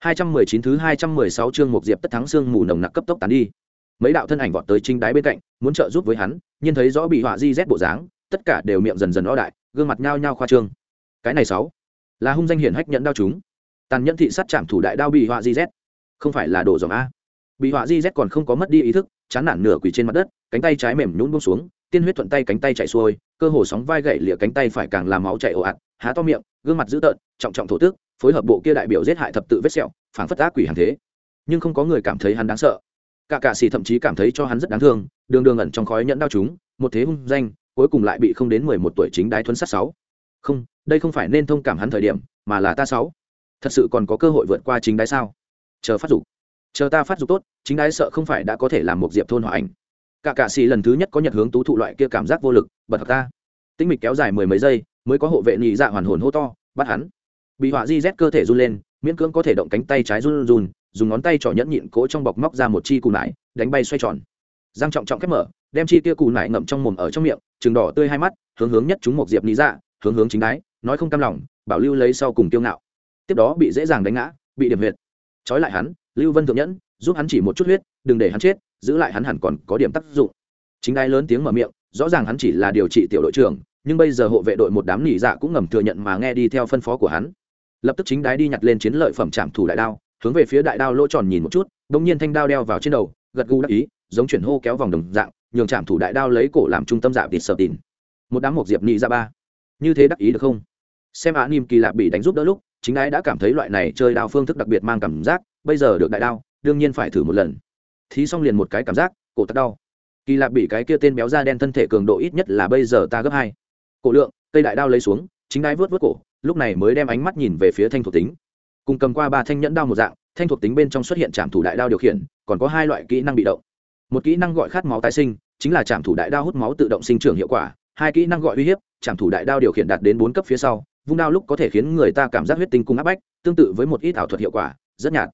219 thứ 216 chương một diệp tất thắng xương mù nồng nặc cấp tốc tán đi. Mấy đạo thân ảnh vọt tới chính đái bên cạnh, muốn trợ giúp với hắn, nhìn thấy rõ bị họa di rét bộ dáng, tất cả đều miệng dần dần ó đại, gương mặt nhao nhao khoa trương. Cái này sáu, là hung danh hiển hách nhận đao chúng. Tàn nhẫn thị sát chạm thủ đại đao bị họa di rét, không phải là đồ dòng a. Bị họa di rét còn không có mất đi ý thức, chán nản nửa quỳ trên mặt đất, cánh tay trái mềm nhũn buông xuống, tiên huyết thuận tay cánh tay chảy xuôi, cơ hồ sóng vai gãy lìa cánh tay phải càng làm máu chảy ồ ạt, há to miệng, gương mặt dữ tợn, trọng trọng thổ tức, phối hợp bộ kia đại biểu giết hại thập tự vết sẹo phản phất ác quỷ hàng thế. Nhưng không có người cảm thấy hắn đáng sợ. Cả cạ xì thậm chí cảm thấy cho hắn rất đáng thương, đường đường ẩn trong khói nhẫn đau chúng, một thế hung danh, cuối cùng lại bị không đến mười một tuổi chính đái thuấn sát sáu. Không, đây không phải nên thông cảm hắn thời điểm, mà là ta sáu. Thật sự còn có cơ hội vượt qua chính đái sao? Chờ phát dục. Chờ ta phát dục tốt, chính đái sợ không phải đã có thể làm một diệp thôn hòa ảnh. Cả cạ xì lần thứ nhất có nhận hướng tú thụ loại kia cảm giác vô lực, bật hợp ta tĩnh mịch kéo dài mười mấy giây, mới có hộ vệ nhị dạ hoàn hồn hô to, bắt hắn bị họa di rét cơ thể run lên, miễn cưỡng có thể động cánh tay trái run run dùng ngón tay trỏ nhẫn nhịn cỗ trong bọc móc ra một chi cù nải, đánh bay xoay tròn. Giang trọng trọng khép mở, đem chi kia cù nải ngậm trong mồm ở trong miệng chừng đỏ tươi hai mắt, hướng hướng nhất chúng một diệp lý dạ hướng hướng chính đái, nói không cam lòng, bảo lưu lấy sau cùng tiêu ngạo. Tiếp đó bị dễ dàng đánh ngã, bị điểm huyệt. Trói lại hắn, lưu vân thượng nhẫn, giúp hắn chỉ một chút huyết, đừng để hắn chết, giữ lại hắn hẳn còn có điểm tác dụng. Chính đái lớn tiếng mở miệng, rõ ràng hắn chỉ là điều trị tiểu đội trưởng, nhưng bây giờ hộ vệ đội một đám nỉ dạ cũng ngầm thừa nhận mà nghe đi theo phân phó của hắn lập tức chính đái đi nhặt lên chiến lợi phẩm trạm thủ đại đao, hướng về phía đại đao lỗ tròn nhìn một chút đ ỗ n g nhiên thanh đao đeo vào trên đầu, gật gù đắc ý, giống chuyển hô kéo vòng đồng dạng, nhường trạm thủ đại đao lấy cổ làm trung tâm dạp thịt sợ tìn. Một đám một diệp nhị ra ba. Như thế đắc ý được không? Xem á nim kỳ lạ bị đánh giúp đỡ lúc, chính đái đã cảm thấy loại này chơi đao phương thức đặc biệt mang cảm giác, bây giờ được đại đao, đương nhiên phải thử một lần. Thí xong liền một cái cảm giác, cổ tắc đau. Kỳ lạ bị cái kia tên béo da đen thân thể cường độ ít nhất là bây giờ ta gấp hai. Cổ lượng, cây đại đao lấy xuống, chính đái vớt vớt cổ lúc này mới đem ánh mắt nhìn về phía thanh thuộc tính. Cùng cầm qua ba thanh nhẫn đao một dạng, thanh thuộc tính bên trong xuất hiện trạm thủ đại đao điều khiển, còn có hai loại kỹ năng bị động. Một kỹ năng gọi khát máu tái sinh, chính là trạm thủ đại đao hút máu tự động sinh trưởng hiệu quả. Hai kỹ năng gọi uy hiếp trạm thủ đại đao điều khiển đạt đến bốn cấp phía sau, vung đao lúc có thể khiến người ta cảm giác huyết tinh cung áp bách, tương tự với một ít ảo thuật hiệu quả, rất nhạt.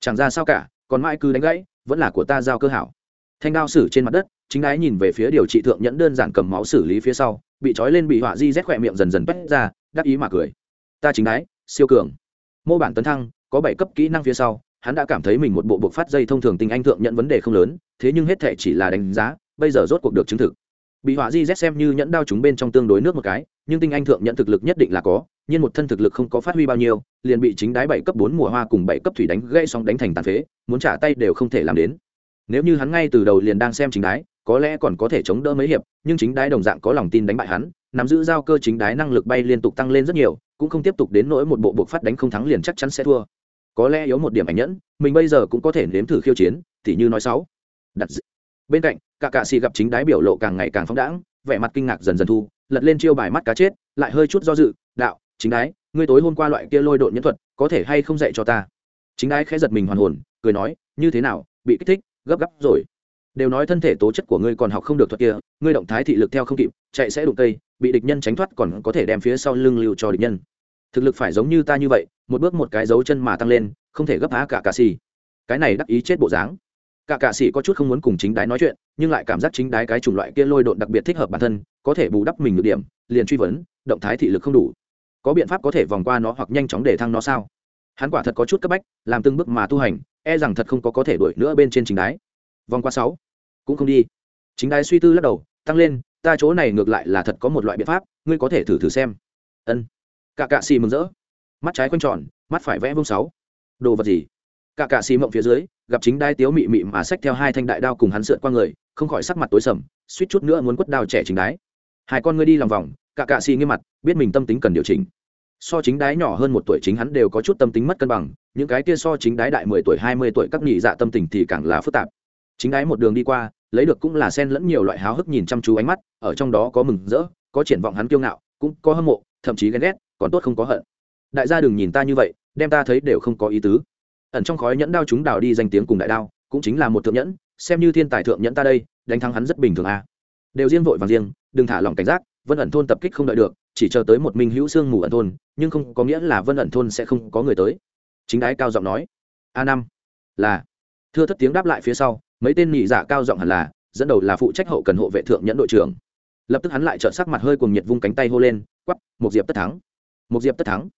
Chẳng ra sao cả, còn mãi cứ đánh gãy, vẫn là của ta giao cơ hảo. Thanh đao sử trên mặt đất, chính ái nhìn về phía điều trị thượng nhẫn đơn giản cầm máu xử lý phía sau, bị trói lên bị họa di rét khỏe miệng dần dần quét ra đắc ý mà cười. Ta chính đái, siêu cường. Mô bản tấn thăng, có bảy cấp kỹ năng phía sau, hắn đã cảm thấy mình một bộ buộc phát dây thông thường tình anh thượng nhận vấn đề không lớn, thế nhưng hết thể chỉ là đánh giá, bây giờ rốt cuộc được chứng thực. Bị họa di z xem như nhẫn đao chúng bên trong tương đối nước một cái, nhưng tinh anh thượng nhận thực lực nhất định là có, nhưng một thân thực lực không có phát huy bao nhiêu, liền bị chính đái bảy cấp bốn mùa hoa cùng bảy cấp thủy đánh gây xong đánh thành tàn phế, muốn trả tay đều không thể làm đến. Nếu như hắn ngay từ đầu liền đang xem chính đái, có lẽ còn có thể chống đỡ mấy hiệp, nhưng chính đái đồng dạng có lòng tin đánh bại hắn nắm giữ giao cơ chính đái năng lực bay liên tục tăng lên rất nhiều, cũng không tiếp tục đến nỗi một bộ buộc phát đánh không thắng liền chắc chắn sẽ thua. Có lẽ yếu một điểm ảnh nhẫn, mình bây giờ cũng có thể nếm thử khiêu chiến thì như nói sáu. Đặt d... bên cạnh, cả cạ xì gặp chính đái biểu lộ càng ngày càng phóng đãng, vẻ mặt kinh ngạc dần dần thu, lật lên chiêu bài mắt cá chết, lại hơi chút do dự, đạo, chính đái, ngươi tối hôm qua loại kia lôi độn nhẫn thuật, có thể hay không dạy cho ta? Chính đái khẽ giật mình hoàn hồn, cười nói, như thế nào, bị kích thích, gấp gáp rồi. Đều nói thân thể tố chất của ngươi còn học không được thuật kia, ngươi động thái thị lực theo không kịp, chạy sẽ đụng cây bị địch nhân tránh thoát còn có thể đem phía sau lưng lưu cho địch nhân. Thực lực phải giống như ta như vậy, một bước một cái dấu chân mà tăng lên, không thể gấp á cả cà xì. Cái này đắc ý chết bộ dáng. Cả cà xì có chút không muốn cùng chính đái nói chuyện, nhưng lại cảm giác chính đái cái chủng loại kia lôi độn đặc biệt thích hợp bản thân, có thể bù đắp mình được điểm, liền truy vấn, động thái thị lực không đủ. Có biện pháp có thể vòng qua nó hoặc nhanh chóng để thăng nó sao? Hắn quả thật có chút cấp bách, làm từng bước mà tu hành e rằng thật không có có thể đuổi nữa bên trên chính đái. Vòng qua sáu, cũng không đi. Chính đái suy tư lắc đầu, tăng lên ta chỗ này ngược lại là thật có một loại biện pháp, ngươi có thể thử thử xem. Ân. Cả cạ xì mừng rỡ. Mắt trái quanh tròn, mắt phải vẽ vông sáu. Đồ vật gì? Cả cạ xì mộng phía dưới, gặp chính đai tiếu mị mị mà xách theo hai thanh đại đao cùng hắn sượt qua người, không khỏi sắc mặt tối sầm, suýt chút nữa muốn quất đao trẻ chính đái. Hai con ngươi đi lòng vòng, cả cạ xì nghiêm mặt, biết mình tâm tính cần điều chỉnh. So chính đái nhỏ hơn một tuổi chính hắn đều có chút tâm tính mất cân bằng, những cái kia so chính đái đại mười tuổi, hai mươi tuổi các nhị dạ tâm tình thì càng là phức tạp. Chính đái một đường đi qua lấy được cũng là sen lẫn nhiều loại háo hức nhìn chăm chú ánh mắt, ở trong đó có mừng rỡ, có triển vọng hắn kiêu ngạo, cũng có hâm mộ, thậm chí ghen ghét, còn tốt không có hận. Đại gia đừng nhìn ta như vậy, đem ta thấy đều không có ý tứ. Ẩn trong khói nhẫn đao chúng đào đi danh tiếng cùng đại đao, cũng chính là một thượng nhẫn, xem như thiên tài thượng nhẫn ta đây, đánh thắng hắn rất bình thường à. đều riêng vội vàng riêng, đừng thả lỏng cảnh giác, vân ẩn thôn tập kích không đợi được, chỉ chờ tới một minh hữu sương mù ẩn thôn, nhưng không có nghĩa là vân ẩn thôn sẽ không có người tới. Chính đái cao giọng nói, a năm, là. Thưa thất tiếng đáp lại phía sau mấy tên nhị dạ cao giọng hẳn là, dẫn đầu là phụ trách hậu cần hộ vệ thượng nhẫn đội trưởng. Lập tức hắn lại trợn sắc mặt hơi cùng nhiệt vung cánh tay hô lên, quắp một diệp tất thắng! Một diệp tất thắng!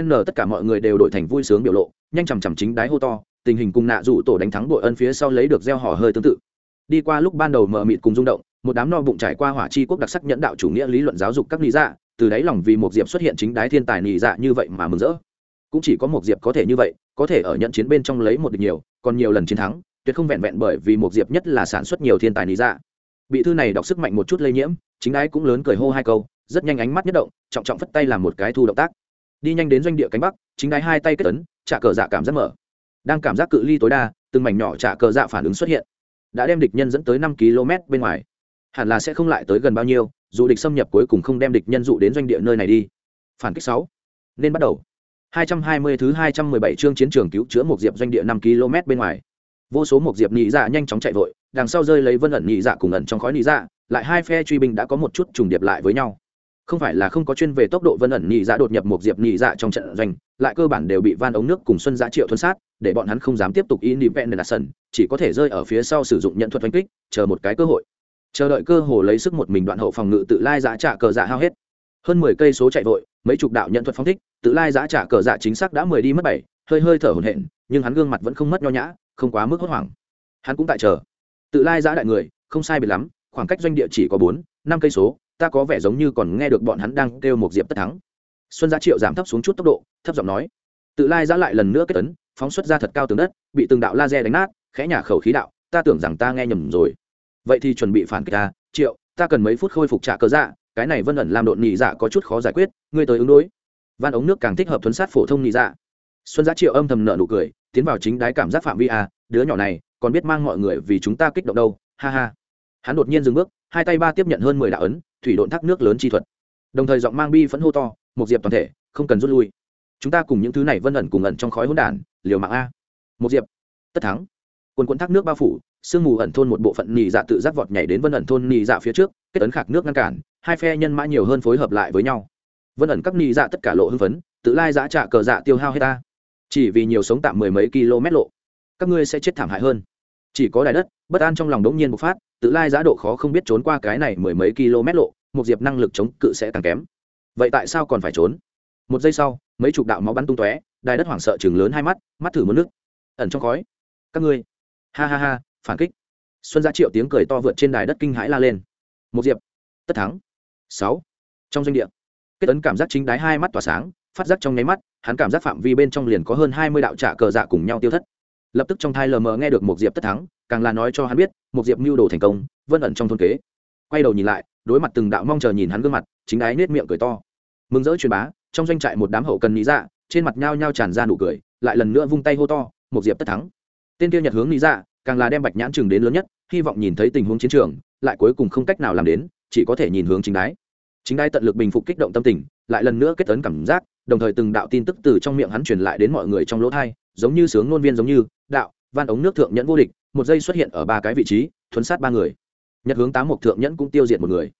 N tất cả mọi người đều đổi thành vui sướng biểu lộ, nhanh chằm chằm chính đái hô to, tình hình cùng nạ rủ tổ đánh thắng đội ân phía sau lấy được gieo họ hơi tương tự. Đi qua lúc ban đầu mờ mịt cùng rung động, một đám no bụng trải qua hỏa chi quốc đặc sắc nhẫn đạo chủ nghĩa lý luận giáo dục các lý dạ từ đáy lòng vì một diệp xuất hiện chính đái thiên tài nị dạ như vậy mà mừng rỡ. Cũng chỉ có một diệp có thể như vậy, có thể ở nhận chiến bên trong lấy một địch nhiều, còn nhiều lần chiến thắng tuyệt không vẹn vẹn bởi vì một diệp nhất là sản xuất nhiều thiên tài lý dạ. Bị thư này đọc sức mạnh một chút lây nhiễm, chính đái cũng lớn cười hô hai câu, rất nhanh ánh mắt nhất động, trọng trọng phất tay làm một cái thu động tác. Đi nhanh đến doanh địa cánh bắc, chính đái hai tay kết tấn trả cờ dạ cảm giác mở. Đang cảm giác cự ly tối đa, từng mảnh nhỏ trả cờ dạ phản ứng xuất hiện. Đã đem địch nhân dẫn tới năm km bên ngoài. Hẳn là sẽ không lại tới gần bao nhiêu, dù địch xâm nhập cuối cùng không đem địch nhân dụ đến doanh địa nơi này đi. Phản kích sáu. Nên bắt đầu. 220 thứ 217 chương chiến trường cứu chữa một diệp doanh địa 5 km bên ngoài vô số một diệp nhị dạ nhanh chóng chạy vội, đằng sau rơi lấy vân ẩn nhị dạ cùng ẩn trong khói nhị dạ lại hai phe truy binh đã có một chút trùng điệp lại với nhau. Không phải là không có chuyên về tốc độ vân ẩn nhị dạ đột nhập một diệp nhị dạ trong trận doanh, lại cơ bản đều bị van ống nước cùng xuân giã triệu thuần sát, để bọn hắn không dám tiếp tục independent sân chỉ có thể rơi ở phía sau sử dụng nhận thuật oanh kích, chờ một cái cơ hội. Chờ đợi cơ hồ lấy sức một mình đoạn hậu phòng ngự tự lai giá trả cờ dạ hao hết. Hơn mười cây số chạy vội, mấy chục đạo nhận thuật phong thích, tự lai giá trả cờ dạ chính xác đã mười đi mất bảy, hơi hơi thở hổn hển, nhưng hắn gương mặt vẫn không mất nho nhã không quá mức hốt hoảng. Hắn cũng tại chờ. Tự lai giã đại người, không sai biệt lắm, khoảng cách doanh địa chỉ có bốn, năm cây số, ta có vẻ giống như còn nghe được bọn hắn đang kêu một diệp tất thắng. Xuân gia triệu giảm thấp xuống chút tốc độ, thấp giọng nói. Tự lai giã lại lần nữa kết tấn phóng xuất ra thật cao tường đất, bị từng đạo laser đánh nát, khẽ nhả khẩu khí đạo, ta tưởng rằng ta nghe nhầm rồi. Vậy thì chuẩn bị phản kích ta, triệu, ta cần mấy phút khôi phục trả cơ dạ cái này vân ẩn làm độn nhị dạ có chút khó giải quyết, ngươi tới ứng đối. Van ống nước càng thích hợp thuấn sát phổ thông nhị dạ xuân giá triệu âm thầm nợ nụ cười, tiến vào chính đái cảm giác phạm vi a đứa nhỏ này, còn biết mang mọi người vì chúng ta kích động đâu, ha ha. Hắn đột nhiên dừng bước, hai tay ba tiếp nhận hơn mười đạo ấn, thủy độn thác nước lớn chi thuật. Đồng thời giọng mang bi phẫn hô to, một diệp toàn thể, không cần rút lui. Chúng ta cùng những thứ này vân ẩn cùng ẩn trong khói hỗn đản, liều mạng a. Một diệp. Tất thắng. Quần quận thác nước bao phủ, sương mù ẩn thôn một bộ phận nì dạ tự giác vọt nhảy đến vân ẩn thôn nì dạ phía trước, kết ấn khạc nước ngăn cản, hai phe nhân mã nhiều hơn phối hợp lại với nhau. Vân ẩn các nì dạ tất cả lộ hưng phấn, tự lai giã trả cờ dạ tiêu hao hết ta chỉ vì nhiều sống tạm mười mấy km lộ, các ngươi sẽ chết thảm hại hơn. Chỉ có đài đất, bất an trong lòng đống nhiên bộc phát, tự lai giá độ khó không biết trốn qua cái này mười mấy km lộ, một diệp năng lực chống cự sẽ càng kém. Vậy tại sao còn phải trốn? Một giây sau, mấy chục đạo máu bắn tung tóe, đài đất hoảng sợ chừng lớn hai mắt mắt thử mất nước. Ẩn trong khói. Các ngươi. Ha ha ha, phản kích. Xuân gia triệu tiếng cười to vượt trên đài đất kinh hãi la lên. Một diệp. Tất thắng. Sáu. Trong doanh địa. Kết ấn cảm giác chính đái hai mắt tỏa sáng phát giác trong nháy mắt, hắn cảm giác phạm vi bên trong liền có hơn hai mươi đạo trả cờ dạ cùng nhau tiêu thất. Lập tức trong thai lờ mờ nghe được một diệp tất thắng, càng là nói cho hắn biết một diệp mưu đồ thành công, vân ẩn trong thôn kế. Quay đầu nhìn lại, đối mặt từng đạo mong chờ nhìn hắn gương mặt, chính ái nết miệng cười to. Mừng rỡ truyền bá, trong doanh trại một đám hậu cần lý dạ trên mặt nhao nhao tràn ra nụ cười, lại lần nữa vung tay hô to một diệp tất thắng. Tên tiêu nhật hướng lý dạ càng là đem bạch nhãn chừng đến lớn nhất, hy vọng nhìn thấy tình huống chiến trường, lại cuối cùng không cách nào làm đến, chỉ có thể nhìn hướng chính đái chính đái tận lực bình phục kích động tâm tình, lại lần nữa kết ấn cảm giác đồng thời từng đạo tin tức từ trong miệng hắn truyền lại đến mọi người trong lỗ thai, giống như sướng ngôn viên giống như, đạo van ống nước thượng nhẫn vô địch, một giây xuất hiện ở ba cái vị trí, thuấn sát ba người. Nhật hướng tám một thượng nhẫn cũng tiêu diệt một người.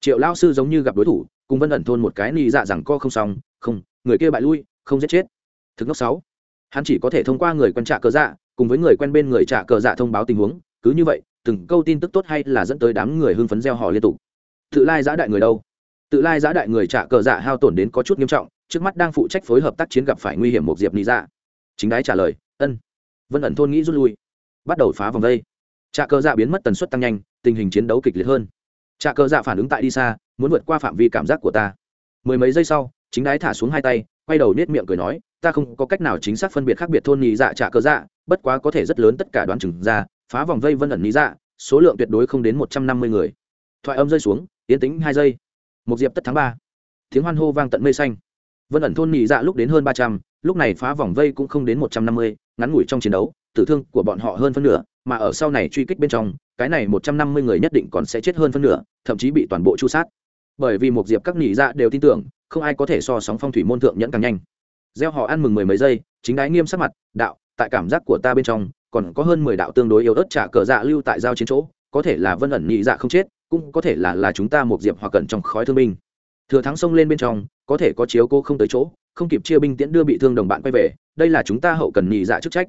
Triệu lao sư giống như gặp đối thủ, cùng vân ẩn thôn một cái nị dạ rằng co không xong, không, người kia bại lui, không giết chết. Thực ngốc sáu. Hắn chỉ có thể thông qua người quen trả cờ dạ cùng với người quen bên người trả cờ dạ thông báo tình huống, cứ như vậy, từng câu tin tức tốt hay là dẫn tới đám người hưng phấn gieo họ liên tục. Tự lai giã đại người đâu? Tự lai giã đại người trả cờ dạ hao tổn đến có chút nghiêm trọng trước mắt đang phụ trách phối hợp tác chiến gặp phải nguy hiểm một diệp lý dạ. Chính đái trả lời, ân. Vân ẩn thôn nghĩ rút lui, bắt đầu phá vòng vây trà cơ dạ biến mất tần suất tăng nhanh, tình hình chiến đấu kịch liệt hơn. Trà cơ dạ phản ứng tại đi xa, muốn vượt qua phạm vi cảm giác của ta. Mười mấy giây sau, chính đái thả xuống hai tay, quay đầu nết miệng cười nói, ta không có cách nào chính xác phân biệt khác biệt thôn nhị dạ trà cơ dạ bất quá có thể rất lớn tất cả đoán chừng ra, phá vòng vây vân ẩn lý dạ số lượng tuyệt đối không đến một trăm năm mươi người. Thoại âm rơi xuống tiến tính hai giây. Một diệp tất tháng ba. Tiếng hoan hô vang tận mây xanh vân ẩn thôn nhị dạ lúc đến hơn ba trăm, lúc này phá vòng vây cũng không đến một trăm năm mươi, ngắn ngủi trong chiến đấu, tử thương của bọn họ hơn phân nửa, mà ở sau này truy kích bên trong, cái này một trăm năm mươi người nhất định còn sẽ chết hơn phân nửa, thậm chí bị toàn bộ chu sát. Bởi vì một diệp các nhị dạ đều tin tưởng, không ai có thể so sóng phong thủy môn thượng nhẫn càng nhanh. Gieo họ ăn mừng mười mấy giây, chính đái nghiêm sắc mặt, đạo, tại cảm giác của ta bên trong, còn có hơn mười đạo tương đối yếu ớt trả cờ dạ lưu tại giao chiến chỗ, có thể là vân ẩn nhị dạ không chết, cũng có thể là là chúng ta một diệp hoặc cẩn trong khói thương binh. Thừa thắng sông lên bên trong có thể có chiếu cô không tới chỗ, không kịp chia binh tiễn đưa bị thương đồng bạn quay về, đây là chúng ta hậu cần nhị dạ chức trách.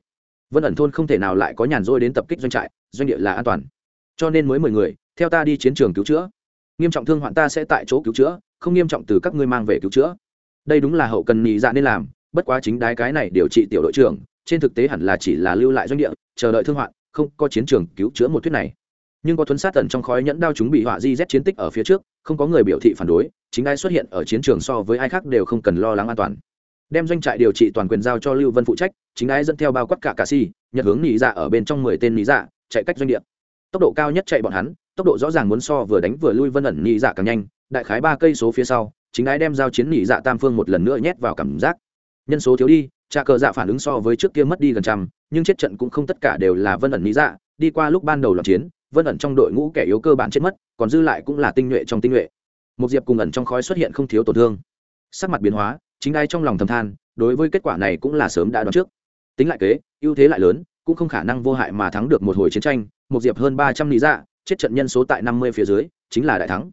Vân ẩn thôn không thể nào lại có nhàn rỗi đến tập kích doanh trại, doanh địa là an toàn. Cho nên mới mười người, theo ta đi chiến trường cứu chữa. Nghiêm trọng thương hoạn ta sẽ tại chỗ cứu chữa, không nghiêm trọng từ các ngươi mang về cứu chữa. Đây đúng là hậu cần nhị dạ nên làm, bất quá chính đái cái này điều trị tiểu đội trưởng, trên thực tế hẳn là chỉ là lưu lại doanh địa, chờ đợi thương hoạn, không có chiến trường cứu chữa một thuyết này nhưng có thuấn sát tần trong khói nhẫn đao chúng bị họa di z chiến tích ở phía trước, không có người biểu thị phản đối, chính ai xuất hiện ở chiến trường so với ai khác đều không cần lo lắng an toàn. Đem doanh trại điều trị toàn quyền giao cho lưu vân phụ trách, chính ai dẫn theo bao quát cả cà si nhật hướng nỉ dạ ở bên trong mười tên nỉ dạ chạy cách doanh địa. Tốc độ cao nhất chạy bọn hắn, tốc độ rõ ràng muốn so vừa đánh vừa lui vân ẩn nỉ dạ càng nhanh, đại khái ba cây số phía sau, chính ai đem giao chiến nỉ dạ tam phương một lần nữa nhét vào cảm giác. Nhân số thiếu đi trà cờ dạ phản ứng so với trước kia mất đi gần trăm, nhưng chết trận cũng không tất cả đều là vân ẩn nỉ dạ đi qua lúc ban đầu loạn chiến vân ẩn trong đội ngũ kẻ yếu cơ bản chết mất, còn dư lại cũng là tinh nhuệ trong tinh nhuệ. Một diệp cùng ẩn trong khói xuất hiện không thiếu tổn thương. Sắc mặt biến hóa, chính ai trong lòng thầm than, đối với kết quả này cũng là sớm đã đoán trước. Tính lại kế, ưu thế lại lớn, cũng không khả năng vô hại mà thắng được một hồi chiến tranh, một diệp hơn ba trăm lý dạ chết trận nhân số tại năm mươi phía dưới, chính là đại thắng.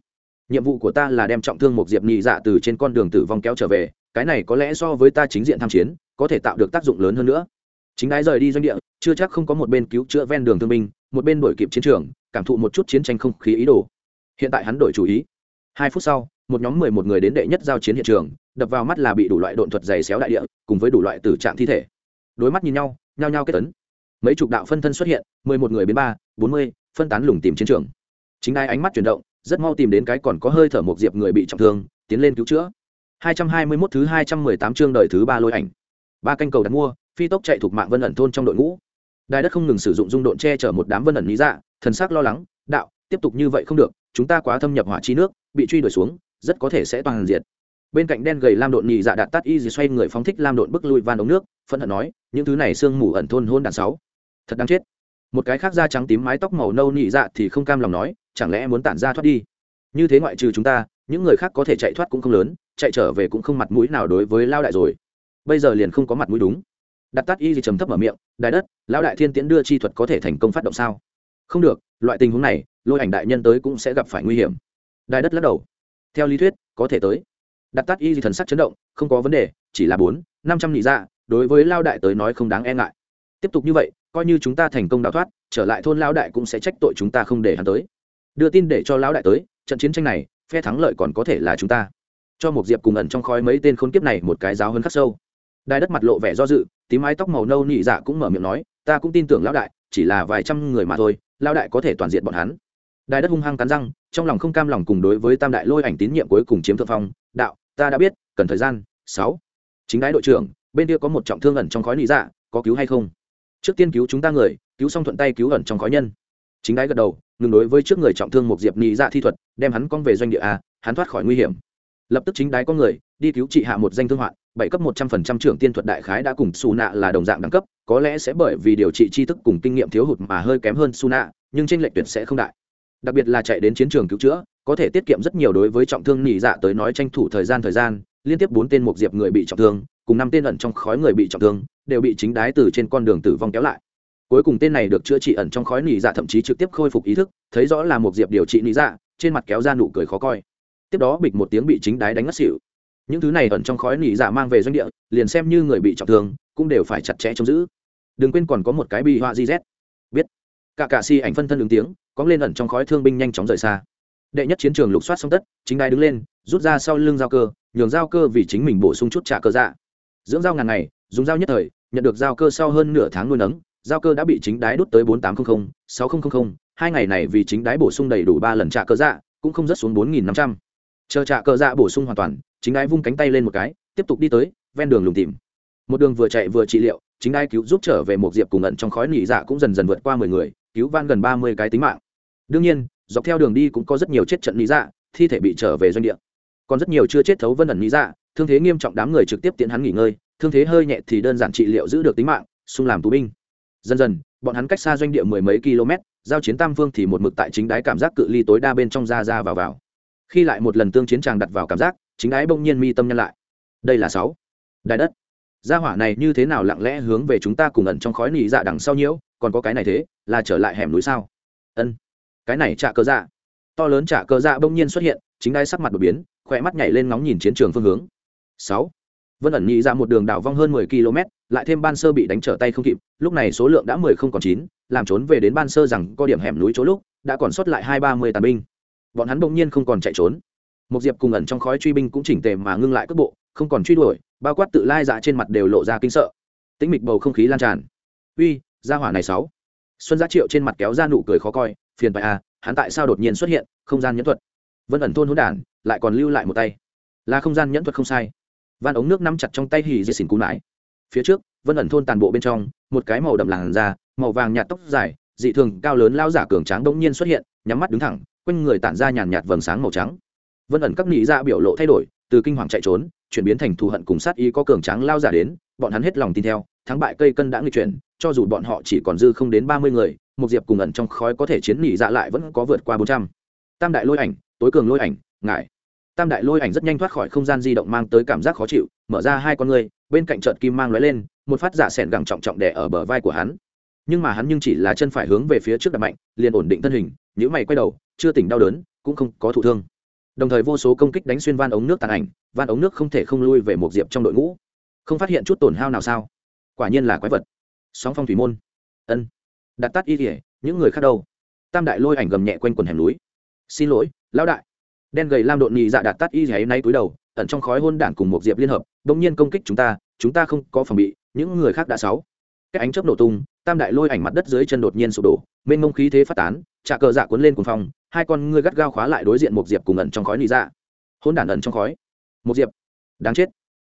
Nhiệm vụ của ta là đem trọng thương một diệp nhị dạ từ trên con đường tử vong kéo trở về, cái này có lẽ so với ta chính diện tham chiến, có thể tạo được tác dụng lớn hơn nữa. Chính đái rời đi doanh địa, chưa chắc không có một bên cứu chữa ven đường thương binh một bên đổi kịp chiến trường, cảm thụ một chút chiến tranh không khí ý đồ. Hiện tại hắn đổi chủ ý. Hai phút sau, một nhóm mười một người đến đệ nhất giao chiến hiện trường, đập vào mắt là bị đủ loại độn thuật dày xéo đại địa, cùng với đủ loại tử trạng thi thể. Đối mắt nhìn nhau, nhao nhao kết tấn mấy chục đạo phân thân xuất hiện, mười một người biến ba, bốn mươi, phân tán lùng tìm chiến trường. Chính ai ánh mắt chuyển động, rất mau tìm đến cái còn có hơi thở một diệp người bị trọng thương, tiến lên cứu chữa. Hai trăm hai mươi mốt thứ hai trăm mười tám chương đời thứ ba lôi ảnh. Ba canh cầu đặt mua, phi tốc chạy thuộc mạng vân ẩn thôn trong đội ngũ đài đất không ngừng sử dụng dung độn che chở một đám vân ẩn lý dạ thần sắc lo lắng, đạo, tiếp tục như vậy không được, chúng ta quá thâm nhập hỏa chi nước, bị truy đuổi xuống, rất có thể sẽ toàn diệt. Bên cạnh đen gầy lam độn nhị dạ đạt tắt y gì xoay người phóng thích lam độn bức lui van ống nước phân hận nói, những thứ này sương mù ẩn thôn hôn đàn sáu. Thật đáng chết. Một cái khác da trắng tím mái tóc màu nâu nhị dạ thì không cam lòng nói, chẳng lẽ muốn tản ra thoát đi? Như thế ngoại trừ chúng ta, những người khác có thể chạy thoát cũng không lớn, chạy trở về cũng không mặt mũi nào đối với lao đại rồi. Bây giờ liền không có mặt mũi đúng đặt tắt y gì trầm thấp mở miệng, đại đất, lão đại thiên tiễn đưa chi thuật có thể thành công phát động sao? Không được, loại tình huống này, lôi ảnh đại nhân tới cũng sẽ gặp phải nguy hiểm. Đại đất lắc đầu. Theo lý thuyết, có thể tới. Đặt tắt y gì thần sắc chấn động, không có vấn đề, chỉ là bốn, năm trăm nhị ra đối với lao đại tới nói không đáng e ngại. Tiếp tục như vậy, coi như chúng ta thành công đào thoát, trở lại thôn lao đại cũng sẽ trách tội chúng ta không để hắn tới. Đưa tin để cho lão đại tới, trận chiến tranh này, phe thắng lợi còn có thể là chúng ta. Cho một diệp cùng ẩn trong khói mấy tên khốn kiếp này một cái giáo hơn khắc sâu. Đai đất mặt lộ vẻ do dự tím mái tóc màu nâu nhị dạ cũng mở miệng nói, ta cũng tin tưởng lão đại, chỉ là vài trăm người mà thôi, lão đại có thể toàn diện bọn hắn. Đai đất hung hăng cắn răng, trong lòng không cam lòng cùng đối với tam đại lôi ảnh tín nhiệm cuối cùng chiếm thượng phong, đạo, ta đã biết, cần thời gian. Sáu. Chính đái đội trưởng, bên kia có một trọng thương ẩn trong khói nhị dạ có cứu hay không? Trước tiên cứu chúng ta người, cứu xong thuận tay cứu ẩn trong khói nhân. Chính đái gật đầu, ngừng đối với trước người trọng thương một diệp nhị dạ thi thuật, đem hắn con về doanh địa a, hắn thoát khỏi nguy hiểm lập tức chính đái có người, đi cứu trị hạ một danh thương hoạn, bảy cấp một trăm phần trăm trưởng tiên thuật đại khái đã cùng su nạ là đồng dạng đẳng cấp, có lẽ sẽ bởi vì điều trị tri thức cùng kinh nghiệm thiếu hụt mà hơi kém hơn su nạ nhưng tranh lệch tuyệt sẽ không đại. Đặc biệt là chạy đến chiến trường cứu chữa, có thể tiết kiệm rất nhiều đối với trọng thương nhị dạ tới nói tranh thủ thời gian thời gian, liên tiếp bốn tên một diệp người bị trọng thương, cùng năm tên ẩn trong khói người bị trọng thương, đều bị chính đái từ trên con đường tử vong kéo lại. Cuối cùng tên này được chữa trị ẩn trong khói nhị dạ thậm chí trực tiếp khôi phục ý thức, thấy rõ là một diệp điều trị nhị dạ trên mặt kéo ra nụ cười khó coi tiếp đó bịch một tiếng bị chính đái đánh ngất xỉu. Những thứ này ẩn trong khói nỉ dạ mang về doanh địa, liền xem như người bị trọng thương, cũng đều phải chặt chẽ trông giữ. Đừng quên còn có một cái bị họa rét biết. Cả cả si ảnh phân thân ứng tiếng có lên ẩn trong khói thương binh nhanh chóng rời xa. Đệ nhất chiến trường lục soát xong tất, chính đai đứng lên, rút ra sau lưng giao cơ, nhường giao cơ vì chính mình bổ sung chút trả cơ dạ. Dưỡng dao ngàn ngày, dùng dao nhất thời, nhận được giao cơ sau hơn nửa tháng nuôi nấng, giao cơ đã bị chính đái đút tới bốn tám trăm linh sáu nghìn hai ngày này vì chính đái bổ sung đầy đủ ba lần trả cơ dạ cũng không rất xuống bốn nghìn năm trăm chờ trả cơ dạ bổ sung hoàn toàn, chính ái vung cánh tay lên một cái, tiếp tục đi tới, ven đường lùng tìm. Một đường vừa chạy vừa trị liệu, chính ai cứu giúp trở về một diệp cùng ẩn trong khói nỉ dạ cũng dần dần vượt qua mười người, cứu van gần ba mươi cái tính mạng. Đương nhiên, dọc theo đường đi cũng có rất nhiều chết trận nỉ dạ thi thể bị trở về doanh địa. Còn rất nhiều chưa chết thấu vân ẩn nỉ dạ thương thế nghiêm trọng đám người trực tiếp tiến hắn nghỉ ngơi, thương thế hơi nhẹ thì đơn giản trị liệu giữ được tính mạng, xung làm tù binh. Dần dần, bọn hắn cách xa doanh địa mười mấy km, giao chiến tam phương thì một mực tại chính đáy cảm giác cự ly tối đa bên trong ra ra vào vào khi lại một lần tương chiến tràng đặt vào cảm giác, chính ái bỗng nhiên mi tâm nhân lại. Đây là sáu. Đài đất. Gia hỏa này như thế nào lặng lẽ hướng về chúng ta cùng ẩn trong khói nỉ dạ đằng sau nhiễu, còn có cái này thế, là trở lại hẻm núi sao? Ân. Cái này trả cơ dạ. To lớn trả cơ dạ bỗng nhiên xuất hiện, chính ái sắc mặt đột biến, khỏe mắt nhảy lên ngóng nhìn chiến trường phương hướng. Sáu. Vân ẩn nhị ra dạ một đường đảo vong hơn mười km, lại thêm ban sơ bị đánh trở tay không kịp, lúc này số lượng đã mười không còn chín, làm trốn về đến ban sơ rằng có điểm hẻm núi chỗ lúc, đã còn sót lại hai ba mươi tàn binh bọn hắn bỗng nhiên không còn chạy trốn. Một diệp cùng ẩn trong khói truy binh cũng chỉnh tề mà ngưng lại cước bộ không còn truy đuổi bao quát tự lai dạ trên mặt đều lộ ra kinh sợ. Tĩnh mịch bầu không khí lan tràn. Uy gia hỏa này sáu. Xuân giá triệu trên mặt kéo ra nụ cười khó coi phiền phải à hắn tại sao đột nhiên xuất hiện không gian nhẫn thuật? Vân ẩn thôn hỗn đản lại còn lưu lại một tay. Là không gian nhẫn thuật không sai. Van ống nước nắm chặt trong tay hì dây xỉn cú nãi, phía trước vân ẩn thôn tàn bộ bên trong một cái màu đậm làn da màu vàng nhạt tóc dài dị thường cao lớn lao giả cường tráng bỗng nhiên xuất hiện nhắm mắt đứng thẳng quanh người tản ra nhàn nhạt vầng sáng màu trắng. Vân ẩn các nị ra biểu lộ thay đổi, từ kinh hoàng chạy trốn, chuyển biến thành thù hận cùng sát ý có cường tráng lao giả đến, bọn hắn hết lòng tin theo, thắng bại cây cân đã nghịch chuyển, cho dù bọn họ chỉ còn dư không đến ba mươi người, một diệp cùng ẩn trong khói có thể chiến nị dạ lại vẫn có vượt qua bốn trăm. Tam đại lôi ảnh, tối cường lôi ảnh ngại tam đại lôi ảnh rất nhanh thoát khỏi không gian di động mang tới cảm giác khó chịu, mở ra hai con người, bên cạnh trận kim mang lóe lên, một phát giả sẻn gẳng trọng trọng đè ở bờ vai của hắn. Nhưng mà hắn nhưng chỉ là chân phải hướng về phía trước đập mạnh, liền ổn định thân hình nhữ mày quay đầu, chưa tỉnh đau đớn, cũng không có thụ thương. Đồng thời vô số công kích đánh xuyên van ống nước tàn ảnh, van ống nước không thể không lui về một diệp trong đội ngũ. Không phát hiện chút tổn hao nào sao? Quả nhiên là quái vật. Sóng phong thủy môn. Ân. Đặt tắt y kỉa những người khác đâu? Tam đại lôi ảnh gầm nhẹ quanh quần hẻm núi. Xin lỗi, lão đại. Đen gầy lam độn nhị dạ đặt tắt y kỉa nay túi đầu, ẩn trong khói hôn đản cùng một diệp liên hợp, bỗng nhiên công kích chúng ta chúng ta không có phòng bị, những người khác đã sáu. Cái ánh chớp nổ tung tam đại lôi ảnh mặt đất dưới chân đột nhiên sụp đổ, mênh mông khí thế phát tán trà cờ dạ cuốn lên cuồng phong, hai con ngươi gắt gao khóa lại đối diện một diệp cùng ẩn trong khói nị dạ. Hôn đản ẩn trong khói. Một diệp, đáng chết.